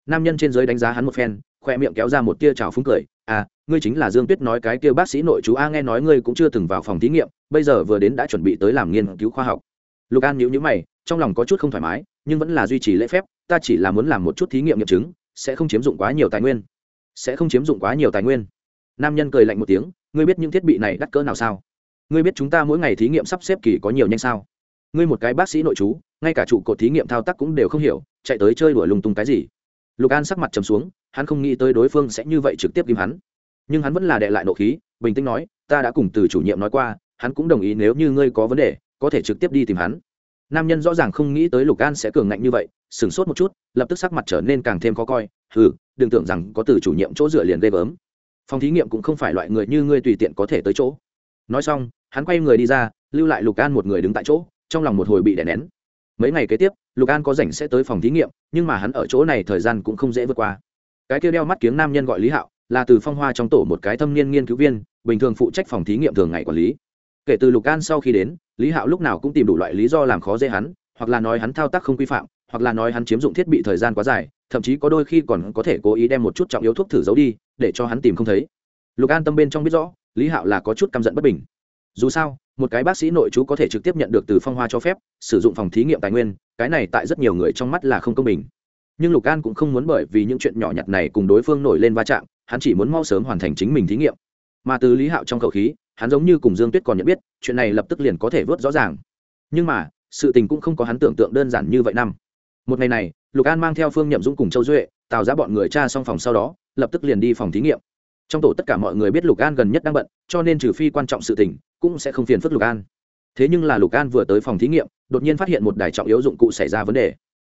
Nam nhân trên giới đánh giá hắn một phen, khoe miệng kéo ra một tia trào phúng cười. À ngươi chính là dương tuyết nói cái kia bác sĩ nội chú a, nghe nói ngươi cũng chưa từng vào phòng thí nghiệm, bây giờ vừa đến đã chuẩn bị tới làm nghiên cứu khoa học. Lục an nhíu nhíu mày, trong lòng có chút không thoải mái, nhưng vẫn là duy trì lễ phép, ta chỉ là muốn làm một chút thí nghiệm nghiệm chứng, sẽ không chiếm dụng quá nhiều tài nguyên sẽ không chiếm dụng quá nhiều tài nguyên. Nam nhân cười lạnh một tiếng, ngươi biết những thiết bị này đắt cỡ nào sao? Ngươi biết chúng ta mỗi ngày thí nghiệm sắp xếp kỳ có nhiều nhanh sao? Ngươi một cái bác sĩ nội chú, ngay cả trụ cột thí nghiệm thao tác cũng đều không hiểu, chạy tới chơi đuổi lung tung cái gì? Lục an sắc mặt trầm xuống, hắn không nghĩ tới đối phương sẽ như vậy trực tiếp tìm hắn. Nhưng hắn vẫn là đệ lại nộ khí, bình tĩnh nói, ta đã cùng từ chủ nhiệm nói qua, hắn cũng đồng ý nếu như ngươi có vấn đề, có thể trực tiếp đi tìm hắn. Nam nhân rõ ràng không nghĩ tới lục an sẽ cường ngạnh như vậy, sửng sốt một chút, lập tức sắc mặt trở nên càng thêm khó coi ừ đừng tưởng rằng có từ chủ nhiệm chỗ dựa liền ghê gớm. Phòng thí nghiệm cũng không phải loại người như ngươi tùy tiện có thể tới chỗ. Nói xong, hắn quay người đi ra, lưu lại lục an một người đứng tại chỗ, trong lòng một hồi bị đè nén. Mấy ngày kế tiếp, lục an có rảnh sẽ tới phòng thí nghiệm, nhưng mà hắn ở chỗ này thời gian cũng không dễ vượt qua. Cái kia đeo mắt kiếng nam nhân gọi lý hạo, là từ phong hoa trong tổ một cái thâm niên nghiên cứu viên, bình thường phụ trách phòng thí nghiệm thường ngày quản lý. Kể từ lục an sau khi đến, lý hạo lúc nào cũng tìm đủ loại lý do làm khó dễ hắn, hoặc là nói hắn thao tác không quy phạm, hoặc là nói hắn chiếm dụng thiết bị thời gian quá dài thậm chí có đôi khi còn có thể cố ý đem một chút trọng yếu thuốc thử giấu đi, để cho hắn tìm không thấy. Lục an tâm bên trong biết rõ, lý hạo là có chút căm giận bất bình. Dù sao, một cái bác sĩ nội chú có thể trực tiếp nhận được từ phong hoa cho phép, sử dụng phòng thí nghiệm tài nguyên, cái này tại rất nhiều người trong mắt là không công bình. Nhưng lục an cũng không muốn bởi vì những chuyện nhỏ nhặt này cùng đối phương nổi lên va chạm, hắn chỉ muốn mau sớm hoàn thành chính mình thí nghiệm. Mà từ lý hạo trong khẩu khí, hắn giống như cùng dương tuyết còn nhận biết, chuyện này lập tức liền có thể vớt rõ ràng. Nhưng mà, sự tình cũng không có hắn tưởng tượng đơn giản như vậy năm. Một ngày này lục an mang theo phương nhậm dũng cùng châu duệ tạo ra bọn người cha xong phòng sau đó lập tức liền đi phòng thí nghiệm trong tổ tất cả mọi người biết lục an gần nhất đang bận cho nên trừ phi quan trọng sự tình cũng sẽ không phiền phức lục an thế nhưng là lục an vừa tới phòng thí nghiệm đột nhiên phát hiện một đài trọng yếu dụng cụ xảy ra vấn đề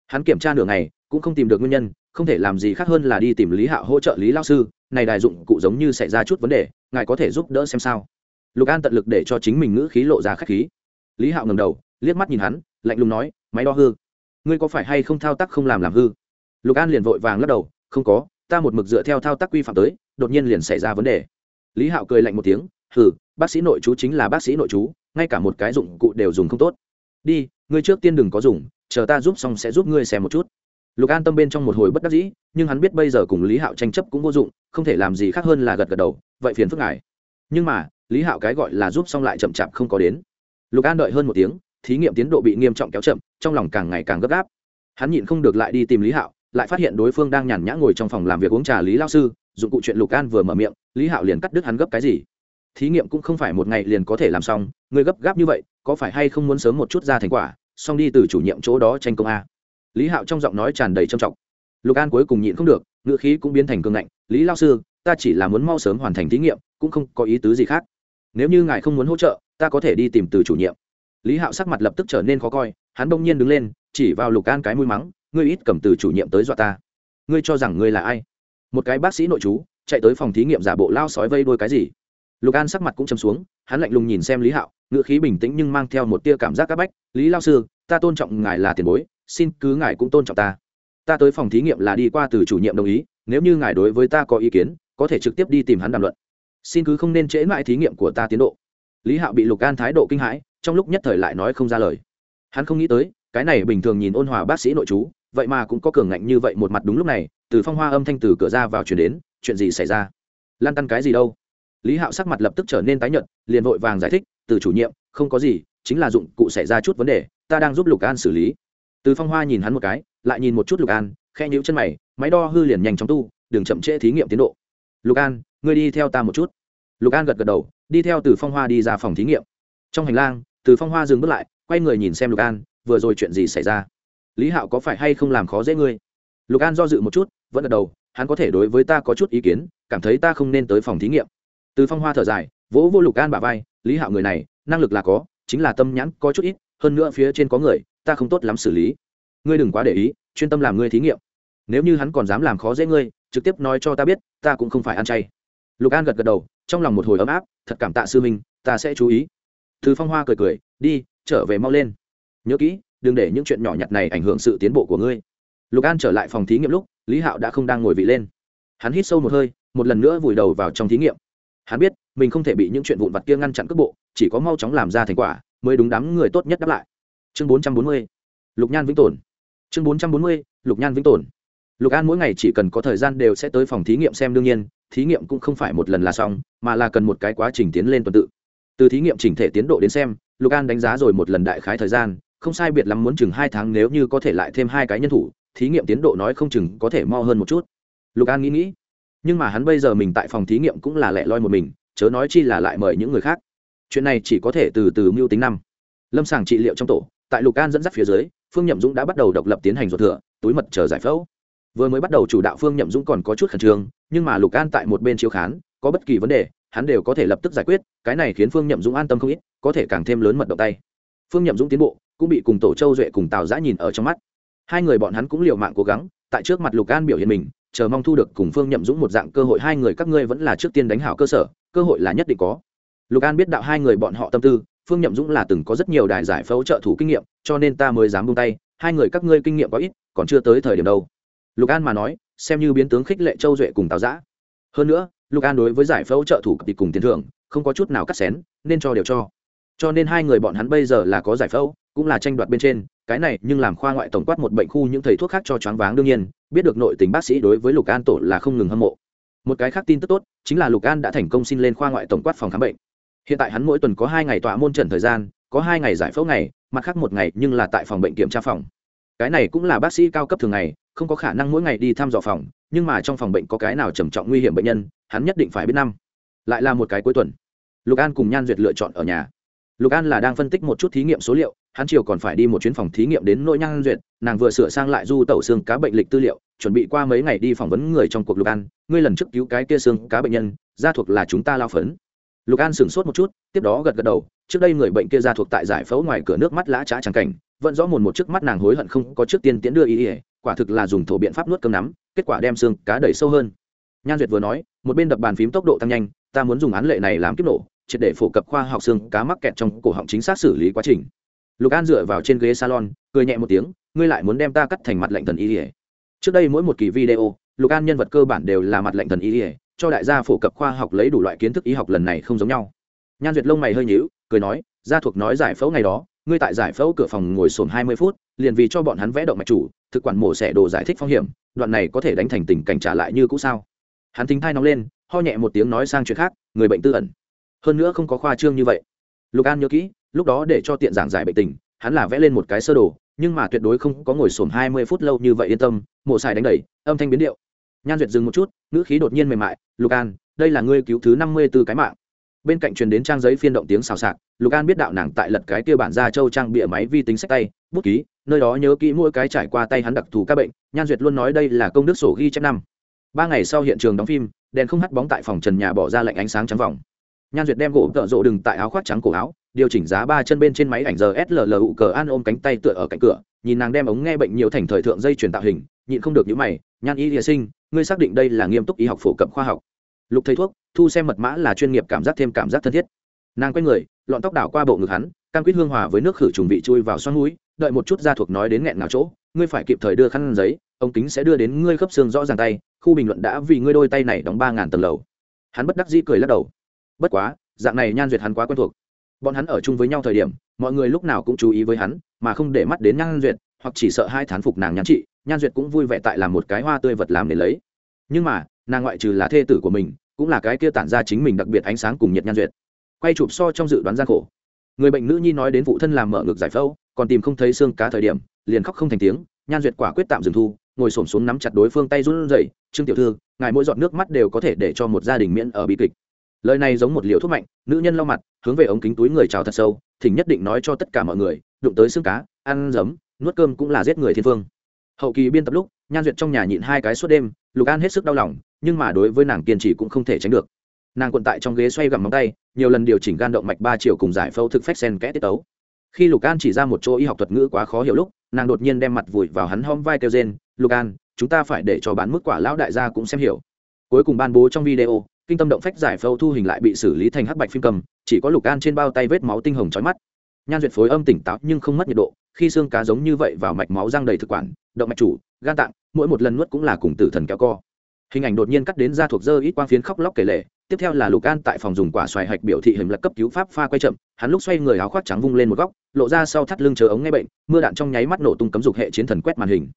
hắn kiểm tra nửa ngày cũng không tìm được nguyên nhân không thể làm gì khác hơn là đi tìm lý hạo hỗ trợ lý lao sư này đài dụng cụ giống như xảy ra chút vấn đề ngài có thể giúp đỡ xem sao lục an tận lực để cho chính mình ngữ khí lộ ra k h á c h khí lý hạo ngầm đầu liếc mắt nhìn hắn lạnh lùng nói máy đo hư ngươi có phải hay không thao tác không làm làm hư? Lục an liền vội vàng lắc đầu, không có, ta một mực dựa theo thao tác quy phạm tới, đột nhiên liền xảy ra vấn đề. Lý hạo cười lạnh một tiếng, hừ, bác sĩ nội chú chính là bác sĩ nội chú, ngay cả một cái dụng cụ đều dùng không tốt. Đi, ngươi trước tiên đừng có dùng, chờ ta giúp xong sẽ giúp ngươi xem một chút. Lục an tâm bên trong một hồi bất đắc dĩ, nhưng hắn biết bây giờ cùng lý hạo tranh chấp cũng vô dụng, không thể làm gì khác hơn là gật gật đầu, vậy phiền phức ngài. Nhưng mà, lý hạo cái gọi là giúp xong lại chậm chạp không có đến. Lục an đợi hơn một tiếng thí nghiệm tiến độ bị nghiêm trọng kéo chậm, trong lòng càng ngày càng gấp gáp. Hắn nhịn không được lại đi tìm lý hạo, lại phát hiện đối phương đang nhàn nhã ngồi trong phòng làm việc uống trà lý lao sư, dụng cụ chuyện lục an vừa mở miệng, lý hạo liền cắt đứt hắn gấp cái gì? Thí nghiệm cũng không phải một ngày liền có thể làm xong, người gấp gáp như vậy, có phải hay không muốn sớm một chút ra thành quả, xong đi từ chủ nhiệm chỗ đó tranh công a? Lý hạo trong giọng nói tràn đầy trầm trọng. Lục an cuối cùng nhịn không được, ngữ khí cũng biến thành cương ngạnh, lý lao sư, ta chỉ là muốn mau sớm hoàn thành thí nghiệm, cũng không có ý tứ gì khác. Nếu như ngài không muốn hỗ trợ, ta có thể đi tìm từ chủ nhiệm lý hạo sắc mặt lập tức trở nên khó coi, hắn bỗng nhiên đứng lên, chỉ vào lục an cái mũi mắng, ngươi ít cầm từ chủ nhiệm tới dọa ta. Ngươi cho rằng ngươi là ai? Một cái bác sĩ nội chú chạy tới phòng thí nghiệm giả bộ lao sói vây đôi cái gì. Lục an sắc mặt cũng chấm xuống, hắn lạnh lùng nhìn xem lý hạo ngựa khí bình tĩnh nhưng mang theo một tia cảm giác c áp bách, lý lao sư, ta tôn trọng ngài là tiền bối, xin cứ ngài cũng tôn trọng ta. Ta tới phòng thí nghiệm là đi qua từ chủ nhiệm đồng ý, nếu như ngài đối với ta có ý kiến, có thể trực tiếp đi tìm hắn đàm luận. Xin cứ không nên trễ mãi thí nghiệm của ta tiến độ. Lý hạo bị lục an thái độ kinh hãi trong lúc nhất thời lại nói không ra lời. Hắn không nghĩ tới, cái này bình thường nhìn ôn hòa bác sĩ nội chú, vậy mà cũng có cường ngạnh như vậy một mặt đúng lúc này, từ phong hoa âm thanh từ cửa ra vào chuyển đến, chuyện gì xảy ra? Lan tăn cái gì đâu? Lý hạo sắc mặt lập tức trở nên tái nhợt, liền vội vàng giải thích, từ chủ nhiệm, không có gì, chính là dụng cụ xảy ra chút vấn đề, ta đang giúp lục an xử lý. Từ phong hoa nhìn hắn một cái, lại nhìn một chút lục an khe nhũ chân mày, máy đo hư liền nhanh chóng tu, đừng chậm trễ thí nghiệm tiến độ. Lục an, ngươi đi theo ta một chút. Lục an gật gật đầu, đi theo từ phong hoa đi ra phòng thí nghiệm. Trong hành lang từ phong hoa dừng bước lại, quay người nhìn xem lục an, vừa rồi chuyện gì xảy ra? Lý hạo có phải hay không làm khó dễ ngươi? Lục an do dự một chút, vẫn gật đầu, hắn có thể đối với ta có chút ý kiến, cảm thấy ta không nên tới phòng thí nghiệm. Từ phong hoa thở dài, vỗ vô lục an bả vai, lý hạo người này, năng lực là có, chính là tâm nhãn có chút ít, hơn nữa phía trên có người, ta không tốt lắm xử lý. Ngươi đừng quá để ý, chuyên tâm làm ngươi thí nghiệm. Nếu như hắn còn dám làm khó dễ ngươi, trực tiếp nói cho ta biết, ta cũng không phải ăn chay. Lục an gật gật đầu, trong lòng một hồi ấm áp, thật cảm tạ sư minh ta sẽ chú ý thứ phong hoa cười cười, đi, trở về mau lên. Nhớ kỹ, đừng để những chuyện nhỏ nhặt này ảnh hưởng sự tiến bộ của ngươi. Lục an trở lại phòng thí nghiệm lúc, lý hạo đã không đang ngồi vị lên. Hắn hít sâu một hơi, một lần nữa vùi đầu vào trong thí nghiệm. Hắn biết, mình không thể bị những chuyện vụn vặt kia ngăn chặn cước bộ, chỉ có mau chóng làm ra thành quả, mới đúng đám người tốt nhất đáp lại. Chương bốn trăm bốn mươi, lục nhan vĩnh tồn. Chương bốn trăm bốn mươi, lục nhan vĩnh tồn. Lục an mỗi ngày chỉ cần có thời gian đều sẽ tới phòng thí nghiệm xem, đương nhiên, thí nghiệm cũng không phải một lần là xong, mà là cần một cái quá trình tiến lên tuần tự từ thí nghiệm chỉnh thể tiến độ đến xem, lục an đánh giá rồi một lần đại khái thời gian, không sai biệt lắm muốn chừng hai tháng nếu như có thể lại thêm hai cái nhân thủ, thí nghiệm tiến độ nói không chừng có thể mo hơn một chút. Lục an nghĩ nghĩ, nhưng mà hắn bây giờ mình tại phòng thí nghiệm cũng là lẻ loi một mình, chớ nói chi là lại mời những người khác. Chuyện này chỉ có thể từ từ mưu tính năm. Lâm sàng trị liệu trong tổ, tại lục an dẫn dắt phía dưới, phương nhậm dũng đã bắt đầu độc lập tiến hành ruột thừa, túi mật chờ giải phẫu. Vừa mới bắt đầu chủ đạo phương nhậm dũng còn có chút khẩn trương, nhưng mà lục an tại một bên chiếu khán, có bất kỳ vấn đề hắn đều có thể lập tức giải quyết, cái này khiến phương nhậm dũng an tâm không ít, có thể càng thêm lớn mật động tay. Phương nhậm dũng tiến bộ, cũng bị cùng tổ châu duệ cùng tào giã nhìn ở trong mắt. Hai người bọn hắn cũng liều mạng cố gắng, tại trước mặt lục an biểu hiện mình, chờ mong thu được cùng phương nhậm dũng một dạng cơ hội, hai người các ngươi vẫn là trước tiên đánh hảo cơ sở, cơ hội là nhất định có. Lục an biết đạo hai người bọn họ tâm tư, phương nhậm dũng là từng có rất nhiều đài giải phẫu trợ thủ kinh nghiệm, cho nên ta mới dám buông tay, hai người các ngươi kinh nghiệm có ít, còn chưa tới thời điểm đâu. Lục an mà nói, xem như biến tướng khích lệ châu duệ cùng tào giã. Hơn nữa lục an đối với giải phẫu trợ thủ kịch cùng tiền thưởng, không có chút nào cắt xén, nên cho đều cho. Cho nên hai người bọn hắn bây giờ là có giải phẫu, cũng là tranh đoạt bên trên, cái này nhưng làm khoa ngoại tổng quát một bệnh khu những thầy thuốc khác cho choáng váng đương nhiên, biết được nội tình bác sĩ đối với lục an tổ là không ngừng hâm mộ. Một cái khác tin tức tốt, chính là lục an đã thành công xin lên khoa ngoại tổng quát phòng khám bệnh. Hiện tại hắn mỗi tuần có hai ngày tọa môn trần thời gian, có hai ngày giải phẫu ngày, mặt khác một ngày nhưng là tại phòng bệnh kiểm tra phòng. Cái này cũng là bác sĩ cao cấp thường ngày, không có khả năng mỗi ngày đi thăm dò phòng, nhưng mà trong phòng bệnh có cái nào trầm trọng nguy hiểm bệnh nhân hắn nhất định phải biết năm. Lại là một cái cuối tuần. Lục an cùng nhan duyệt lựa chọn ở nhà. Lục an là đang phân tích một chút thí nghiệm số liệu, hắn chiều còn phải đi một chuyến phòng thí nghiệm đến nỗi nhan duyệt, nàng vừa sửa sang lại du tẩu xương cá bệnh lịch tư liệu, chuẩn bị qua mấy ngày đi phỏng vấn người trong cuộc lục an, ngươi lần trước cứu cái kia xương cá bệnh nhân, gia thuộc là chúng ta lao phấn. Lục an sửng sốt một chút, tiếp đó gật gật đầu, trước đây người bệnh kia gia thuộc tại giải phẫu ngoài cửa nước mắt lã trá tràng cảnh, vẫn rõ mồn một trước mắt nàng hối hận không có trước tiên tiễn đưa ý ỉa quả thực là dùng thổ biện pháp nuốt cơm nắm, kết quả đem xương cá đẩy sâu hơn nhan duyệt vừa nói, một bên đập bàn phím tốc độ tăng nhanh, ta muốn dùng án lệ này làm kiếp nổ, triệt để phổ cập khoa học xương cá mắc kẹt trong cổ họng chính xác xử lý quá trình. Lục an dựa vào trên ghế salon, cười nhẹ một tiếng, ngươi lại muốn đem ta cắt thành mặt lệnh thần y ỉa trước đây mỗi một kỳ video, lục an nhân vật cơ bản đều là mặt lệnh thần y ỉa cho đại gia phổ cập khoa học lấy đủ loại kiến thức y học lần này không giống nhau. Nhan duyệt lông mày hơi nhíu, cười nói, gia thuộc nói giải phẫu ngày đó, ngươi tại giải phẫu cửa phòng ngồi sồn hai mươi phút, liền vì cho bọn hắn vẽ động mạch chủ, thực quản mổ xẻ đồ giải thích phong hiểm, đoạn này có thể đánh thành tình cảnh trả lại như cũ sao? Hắn tính thai nóng lên, ho nhẹ một tiếng nói sang chuyện khác, người bệnh tư ẩn. Hơn nữa không có khoa trương như vậy. Lục an nhớ kỹ, lúc đó để cho tiện giảng giải bệnh tình, hắn là vẽ lên một cái sơ đồ, nhưng mà tuyệt đối không có ngồi sồn hai mươi phút lâu như vậy yên tâm Mộ xài đánh đầy âm thanh biến điệu. Nhan duyệt dừng một chút, ngữ khí đột nhiên mềm mại, lục an, đây là ngươi cứu thứ năm mươi b ố cái mạng. Bên cạnh truyền đến trang giấy phiên động tiếng xào xạc, lục an biết đạo nàng tại lật cái kia bản ra châu trang bịa máy vi tính sách tay, bút ký, nơi đó nhớ kỹ mỗi cái trải qua tay hắn đặc thù các bệnh, nhan duyệt luôn nói đây là công đức sổ ghi chép năm ba ngày sau hiện trường đóng phim, đèn không hắt bóng tại phòng trần nhà bỏ ra lệnh ánh sáng trắng vòng. Nhan duyệt đem gỗ tợ rộ đừng tại áo khoác trắng cổ áo, điều chỉnh giá ba chân bên trên máy ảnh giờ sll cờ an ôm cánh tay tựa ở cạnh cửa, nhìn nàng đem ống nghe bệnh nhiều thành thời thượng dây truyền tạo hình, nhịn không được những mày, nhan y địa sinh, ngươi xác định đây là nghiêm túc y học phổ cập khoa học. Lục thầy thuốc, thu xem mật mã là chuyên nghiệp cảm giác thêm cảm giác thân thiết. Nàng quay người, lọn tóc đảo qua bộ ngực hắn, cam quýt hương hòa với nước khử trùng vị chui vào xoắn mũi, đợi một chút da thuộc nói đến nghẹn nào chỗ ngươi phải kịp thời đưa khăn giấy, ông kính sẽ đưa đến ngươi khớp xương rõ ràng tay, khu bình luận đã vì ngươi đôi tay này đóng ba ngàn tầng lầu. Hắn bất đắc dĩ cười lắc đầu. Bất quá, dạng này nhan duyệt hắn quá quen thuộc. Bọn hắn ở chung với nhau thời điểm, mọi người lúc nào cũng chú ý với hắn, mà không để mắt đến nhan duyệt, hoặc chỉ sợ hai thán phục nàng nhắn chị, nhan duyệt cũng vui vẻ tại làm một cái hoa tươi vật làm để lấy. Nhưng mà, nàng ngoại trừ là thê tử của mình, cũng là cái kia tản ra chính mình đặc biệt ánh sáng cùng nhiệt nhan duyệt. Quay chụp so trong dự đoán gian khổ. Người bệnh nữ nhi nói đến phụ thân làm mở ngực giải phẫu còn tìm không thấy xương cá thời điểm, liền khóc không thành tiếng, nhan duyệt quả quyết tạm dừng thu, ngồi xổm xuống nắm chặt đối phương tay run rẩy, trương tiểu thư, ngài mỗi giọt nước mắt đều có thể để cho một gia đình miễn ở bi kịch. Lời này giống một liều thuốc mạnh, nữ nhân lau mặt, hướng về ống kính túi người chào thật sâu, thỉnh nhất định nói cho tất cả mọi người, đụng tới xương cá, ăn giấm, nuốt cơm cũng là giết người thiên phương. Hậu kỳ biên tập lúc, nhan duyệt trong nhà nhịn hai cái suốt đêm, lục an hết sức đau lòng, nhưng mà đối với nàng kiên trì cũng không thể tránh được. Nàng quận tại trong ghế xoay gặm móng tay, nhiều lần điều chỉnh gan động mạch ba chiều cùng giải phẫu thực phách sen kẽ tiết tấu khi lục an chỉ ra một chỗ y học thuật ngữ quá khó hiểu lúc, nàng đột nhiên đem mặt vùi vào hắn hom vai kêu trên lục an, chúng ta phải để cho bán mức quả lão đại gia cũng xem hiểu. Cuối cùng ban bố trong video, kinh tâm động phách giải phẫu thu hình lại bị xử lý thành hắc bạch phim cầm, chỉ có lục an trên bao tay vết máu tinh hồng trói mắt. Nhan duyệt phối âm tỉnh táo nhưng không mất nhiệt độ, khi xương cá giống như vậy vào mạch máu răng đầy thực quản, động mạch chủ, gan tạng, mỗi một lần nuốt cũng là cùng tử thần kéo co. Hình ảnh đột nhiên cắt đến da thuộc dơ ít quang phiến khóc lóc kể lệ tiếp theo là lục an tại phòng dùng quả xoài hạch biểu thị hình lật cấp cứu pháp pha quay chậm, hắn lúc xoay người áo khoác trắng vung lên một góc, lộ ra sau thắt lưng chờ ống ngay bệnh, mưa đạn trong nháy mắt nổ tung cấm dục hệ chiến thần quét màn hình.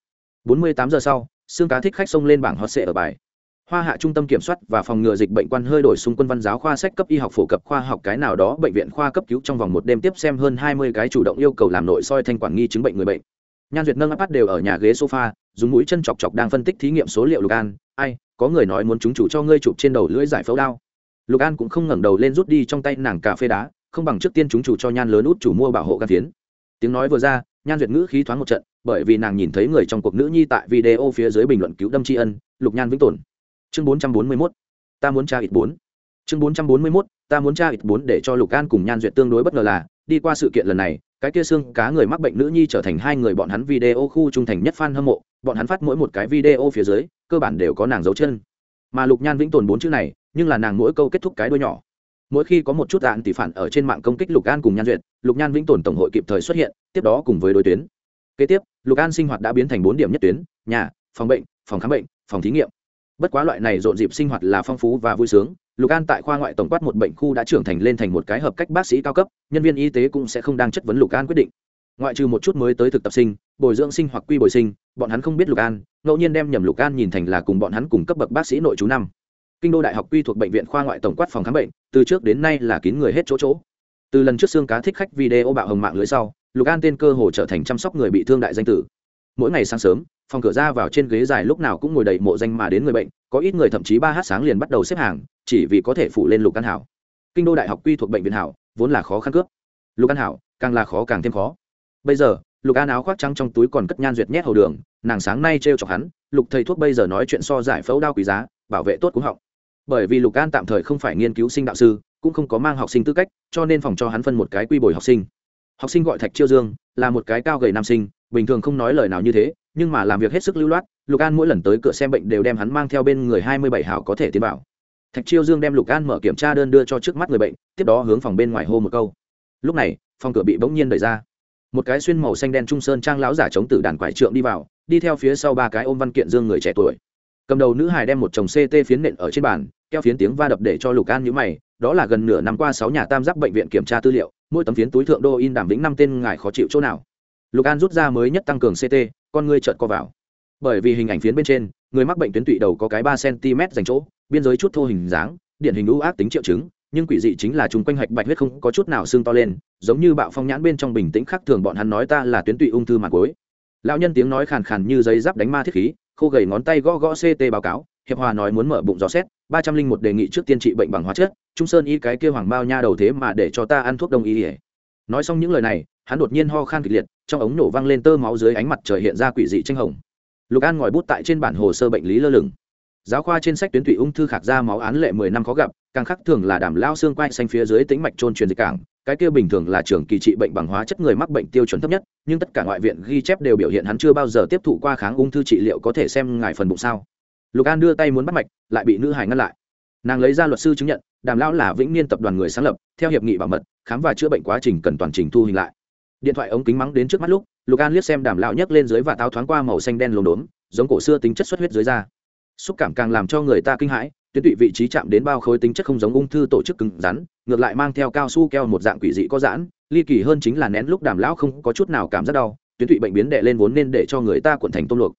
48 giờ sau, xương cá thích khách xông lên bảng hot sệ ở bài. Hoa hạ trung tâm kiểm soát và phòng ngừa dịch bệnh quan hơi đổi xung quân văn giáo khoa sách cấp y học phổ cập khoa học cái nào đó, bệnh viện khoa cấp cứu trong vòng một đêm tiếp xem hơn 20 cái chủ động yêu cầu làm nội soi thanh quản nghi chứng bệnh người bệnh nhan duyệt nâng áp đều ở nhà ghế sofa, dùng mũi chân chọc chọc đang phân tích thí nghiệm số liệu lục an. Ai, có người nói muốn chúng chủ cho ngươi chụp trên đầu lưỡi giải phẫu đao. Lục an cũng không ngẩng đầu lên rút đi trong tay nàng cà phê đá, không bằng trước tiên chúng chủ cho nhan lớn út chủ mua bảo hộ gan phiến. Tiếng nói vừa ra, nhan duyệt ngữ khí thoáng một trận, bởi vì nàng nhìn thấy người trong cuộc nữ nhi tại video phía dưới bình luận cứu đâm tri ân, lục nhan vĩnh tồn. Chương bốn trăm bốn mươi mốt, ta muốn tra ít bốn. Chương bốn trăm bốn mươi mốt, ta muốn tra ít bốn để cho lục an cùng nhan duyệt tương đối bất ngờ là đi qua sự kiện lần này, cái kia xương cá người mắc bệnh nữ nhi trở thành hai người bọn hắn video khu trung thành nhất fan hâm mộ, bọn hắn phát mỗi một cái video phía dưới, cơ bản đều có nàng dấu chân. Mà lục nhan vĩnh tồn bốn chữ này, nhưng là nàng mỗi câu kết thúc cái đuôi nhỏ. Mỗi khi có một chút đạn tỷ phản ở trên mạng công kích lục an cùng nhan duyệt, lục nhan vĩnh tồn tổng hội kịp thời xuất hiện, tiếp đó cùng với đối tuyến. Kế tiếp, lục an sinh hoạt đã biến thành bốn điểm nhất tuyến, nhà, phòng bệnh, phòng khám bệnh, phòng thí nghiệm. Bất quá loại này rộn dịp sinh hoạt là phong phú và vui sướng lục an tại khoa ngoại tổng quát một bệnh khu đã trưởng thành lên thành một cái hợp cách bác sĩ cao cấp, nhân viên y tế cũng sẽ không đang chất vấn lục an quyết định. Ngoại trừ một chút mới tới thực tập sinh, bồi dưỡng sinh hoặc quy bồi sinh, bọn hắn không biết lục an, ngẫu nhiên đem nhầm lục an nhìn thành là cùng bọn hắn cùng cấp bậc bác sĩ nội chú năm. Kinh đô đại học quy thuộc bệnh viện khoa ngoại tổng quát phòng khám bệnh, từ trước đến nay là kín người hết chỗ chỗ. Từ lần trước xương cá thích khách video bạo hồng mạng lưới sau, lục an tên cơ hồ trở thành chăm sóc người bị thương đại danh tử. Mỗi ngày sáng sớm phòng cửa ra vào trên ghế dài lúc nào cũng ngồi đầy mộ danh mà đến người bệnh, có ít người thậm chí ba h sáng liền bắt đầu xếp hàng, chỉ vì có thể phủ lên lục căn hảo. Kinh đô đại học quy thuộc bệnh viện hảo, vốn là khó khăn cướp. Lục căn hảo, càng là khó càng thêm khó. Bây giờ, lục an áo khoác trắng trong túi còn cất nhan duyệt nhét hầu đường, nàng sáng nay t r e o chọc hắn, lục thầy thuốc bây giờ nói chuyện so giải phẫu đao quý giá, bảo vệ tốt cũng họng. Bởi vì lục an tạm thời không phải nghiên cứu sinh đạo sư, cũng không có mang học sinh tư cách, cho nên phòng cho hắn phân một cái quy bồi học sinh. Học sinh gọi thạch chiêu dương, là một cái cao gầy nam sinh, bình thường không nói lời nào như thế nhưng mà làm việc hết sức lưu loát, lục an mỗi lần tới cửa xem bệnh đều đem hắn mang theo bên người hai mươi bảy hảo có thể tiến vào. Thạch chiêu dương đem lục an mở kiểm tra đơn đưa cho trước mắt người bệnh, tiếp đó hướng phòng bên ngoài hô một câu. Lúc này, phòng cửa bị bỗng nhiên đẩy ra. Một cái xuyên màu xanh đen trung sơn trang lão giả chống tử đàn quải trượng đi vào, đi theo phía sau ba cái ôm văn kiện dương người trẻ tuổi. Cầm đầu nữ hài đem một chồng ct phiến nện ở trên bàn, keo phiến tiếng va đập để cho lục an nhữ mày, đó là gần nửa năm qua sáu nhà tam giác bệnh viện kiểm tra tư liệu, mỗi tấm phiến túi thượng đô in đảm vĩnh năm tên ngài khó chịu chỗ nào. Lục an rút ra mới nhất tăng cường ct con ngươi chợt co vào. Bởi vì hình ảnh phiến bên trên, người mắc bệnh tuyến tụy đầu có cái ba cm dành chỗ, biên giới chút thô hình dáng, điển hình ưu ác tính triệu chứng, nhưng quỷ dị chính là chúng quanh hạch bạch huyết không có chút nào sưng to lên, giống như bạo phong nhãn bên trong bình tĩnh khác thường bọn hắn nói ta là tuyến tụy ung thư mà cuối. Lão nhân tiếng nói khàn khàn như giấy giáp đánh ma thiết khí, khô gầy ngón tay gõ gõ ct báo cáo, hiệp hòa nói muốn mở bụng gió xét, ba trăm linh một đề nghị trước tiên trị bệnh bằng hóa chất, trung sơn y cái kia hoàng bao nha đầu thế mà để cho ta ăn thuốc đông y ỉa nói xong những lời này hắn đột nhiên ho khan kịch liệt, trong ống nổ văng lên tơ máu dưới ánh mặt trời hiện ra quỷ dị tranh hồng. Lục an ngòi bút tại trên bản hồ sơ bệnh lý lơ lửng. Giáo khoa trên sách tuyến tụy ung thư khạc ra máu án lệ mười năm khó gặp, càng khắc thường là đảm lao xương quai xanh phía dưới tĩnh mạch trôn truyền dịch cảng, cái kia bình thường là trường kỳ trị bệnh bằng hóa chất người mắc bệnh tiêu chuẩn thấp nhất, nhưng tất cả ngoại viện ghi chép đều biểu hiện hắn chưa bao giờ tiếp thụ qua kháng ung thư trị liệu có thể xem ngài phần bụng sao. Lục an đưa tay muốn bắt mạch, lại bị nữ hải ngăn lại. Nàng lấy ra luật sư chứng nhận, đàm lão là vĩnh niên tập đoàn người sáng lập, theo hiệp nghị bảo mật, khám và chữa bệnh quá trình cần toàn trình thu hình lại điện thoại ống kính mắng đến trước mắt lúc, lục an liếc xem đàm lão nhấc lên dưới và táo thoáng qua màu xanh đen lồn đốn giống cổ xưa tính chất xuất huyết dưới da. Xúc cảm càng làm cho người ta kinh hãi, tuyến tụy vị trí chạm đến bao khối tính chất không giống ung thư tổ chức cứng rắn, ngược lại mang theo cao su keo một dạng quỷ dị có giãn, ly kỳ hơn chính là nén lúc đàm lão không có chút nào cảm giác đau, tuyến tụy bệnh biến đệ lên vốn nên để cho người ta cuộn thành tôm luộc.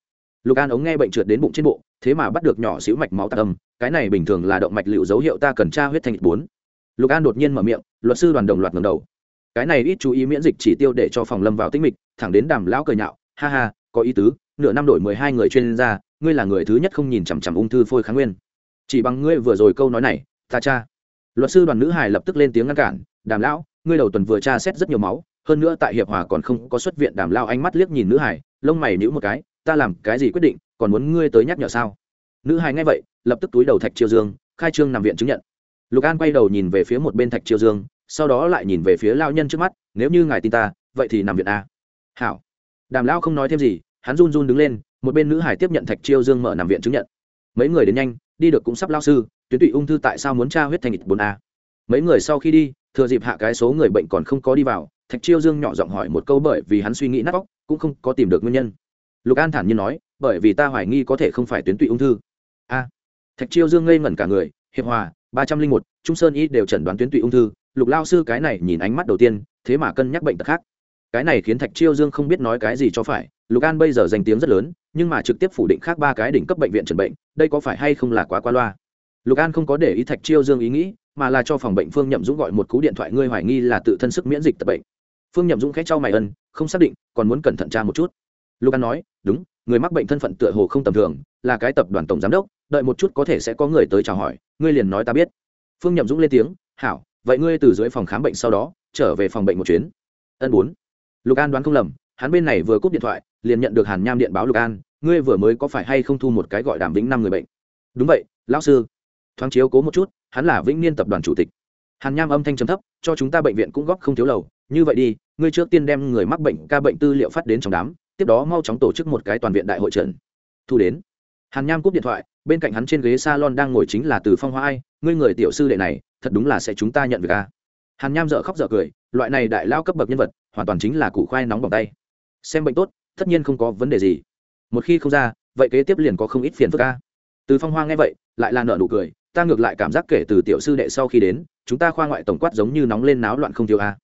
Lục an ống nghe bệnh trượt đến bụng trên bộ, thế mà bắt được nhỏ xíu mạch máu tạc âm, cái này bình thường là động mạch liệu dấu hiệu ta cần tra huyết thanh bốn. Lục an đột nhiên mở miệng, luật sư đoàn đồng loạt ngầm đầu cái này ít chú ý miễn dịch chỉ tiêu để cho phòng lâm vào tinh mịch, thẳng đến đàm lão cười nhạo, ha ha, có ý tứ, nửa năm đổi mười hai người chuyên gia, ngươi là người thứ nhất không nhìn chằm chằm ung thư phôi kháng nguyên. Chỉ bằng ngươi vừa rồi câu nói này, ta cha. Luật sư đoàn nữ hải lập tức lên tiếng ngăn cản, đàm lão, ngươi đầu tuần vừa tra xét rất nhiều máu, hơn nữa tại hiệp hòa còn không có xuất viện. Đàm lao ánh mắt liếc nhìn nữ hải lông mày nhíu một cái, ta làm cái gì quyết định, còn muốn ngươi tới nhắc nhở sao? Nữ hải nghe vậy, lập tức túi đầu thạch triều dương, khai trương nằm viện chứng nhận. Lục an quay đầu nhìn về phía một bên thạch triều dương sau đó lại nhìn về phía lao nhân trước mắt, nếu như ngài tin ta, vậy thì nằm viện a. Hảo. Đàm lao không nói thêm gì, hắn run run đứng lên, một bên nữ hải tiếp nhận thạch chiêu dương mở nằm viện chứng nhận. Mấy người đến nhanh, đi được cũng sắp lao sư, tuyến tụy ung thư tại sao muốn tra huyết thành bốn a? Mấy người sau khi đi, thừa dịp hạ cái số người bệnh còn không có đi vào, thạch chiêu dương nhỏ giọng hỏi một câu bởi vì hắn suy nghĩ nát óc, cũng không có tìm được nguyên nhân. Lục an thản nhiên nói, bởi vì ta hoài nghi có thể không phải tuyến tụy ung thư. A. Thạch chiêu dương ngây ngẩn cả người, hiệp hòa, ba trăm linh một, trung sơn y đều chẩn đoán tuyến tụy ung thư lục lao sư cái này nhìn ánh mắt đầu tiên, thế mà cân nhắc bệnh tật khác. Cái này khiến thạch chiêu dương không biết nói cái gì cho phải, lục an bây giờ danh tiếng rất lớn, nhưng mà trực tiếp phủ định khác ba cái đỉnh cấp bệnh viện trần bệnh, đây có phải hay không là quá qua loa? Lục an không có để ý thạch chiêu dương ý nghĩ, mà là cho phòng bệnh phương nhậm dũng gọi một cú điện thoại ngươi hoài nghi là tự thân sức miễn dịch tập bệnh. Phương nhậm dũng khẽ cho mày ân, không xác định, còn muốn cẩn thận tra một chút. Lục an nói, đúng, người mắc bệnh thân phận tựa hồ không tầm thường, là cái tập đoàn tổng giám đốc, đợi một chút có thể sẽ có người tới chào hỏi, ngươi liền nói ta biết. Phương nhậm dũng lên tiếng, hảo vậy ngươi từ dưới phòng khám bệnh sau đó, trở về phòng bệnh một chuyến. Ân bốn. Lục an đoán không lầm, hắn bên này vừa cúp điện thoại, liền nhận được hàn nham điện báo lục an, ngươi vừa mới có phải hay không thu một cái gọi đàm vĩnh năm người bệnh? Đúng vậy, lão sư. Thoáng chiếu cố một chút, hắn là vĩnh niên tập đoàn chủ tịch. Hàn nham âm thanh trầm thấp, cho chúng ta bệnh viện cũng góp không thiếu lầu. Như vậy đi, ngươi trước tiên đem người mắc bệnh, ca bệnh tư liệu phát đến trong đám, tiếp đó mau chóng tổ chức một cái toàn viện đại hội trần thu đến. Hàn nham cúp điện thoại, bên cạnh hắn trên ghế s a lon đang ngồi chính là từ phong hoa ai, ngươi người tiểu sư đệ này thật đúng là sẽ chúng ta nhận việc a hàn nham dợ khóc dợ cười, loại này đại lao cấp bậc nhân vật, hoàn toàn chính là củ khoai nóng bằng tay. Xem bệnh tốt, tất nhiên không có vấn đề gì. Một khi không ra, vậy kế tiếp liền có không ít phiền phức a. Từ phong hoa nghe vậy, lại là nợ nụ cười, ta ngược lại cảm giác kể từ tiểu sư đệ sau khi đến, chúng ta khoa ngoại tổng quát giống như nóng lên náo loạn không thiếu a.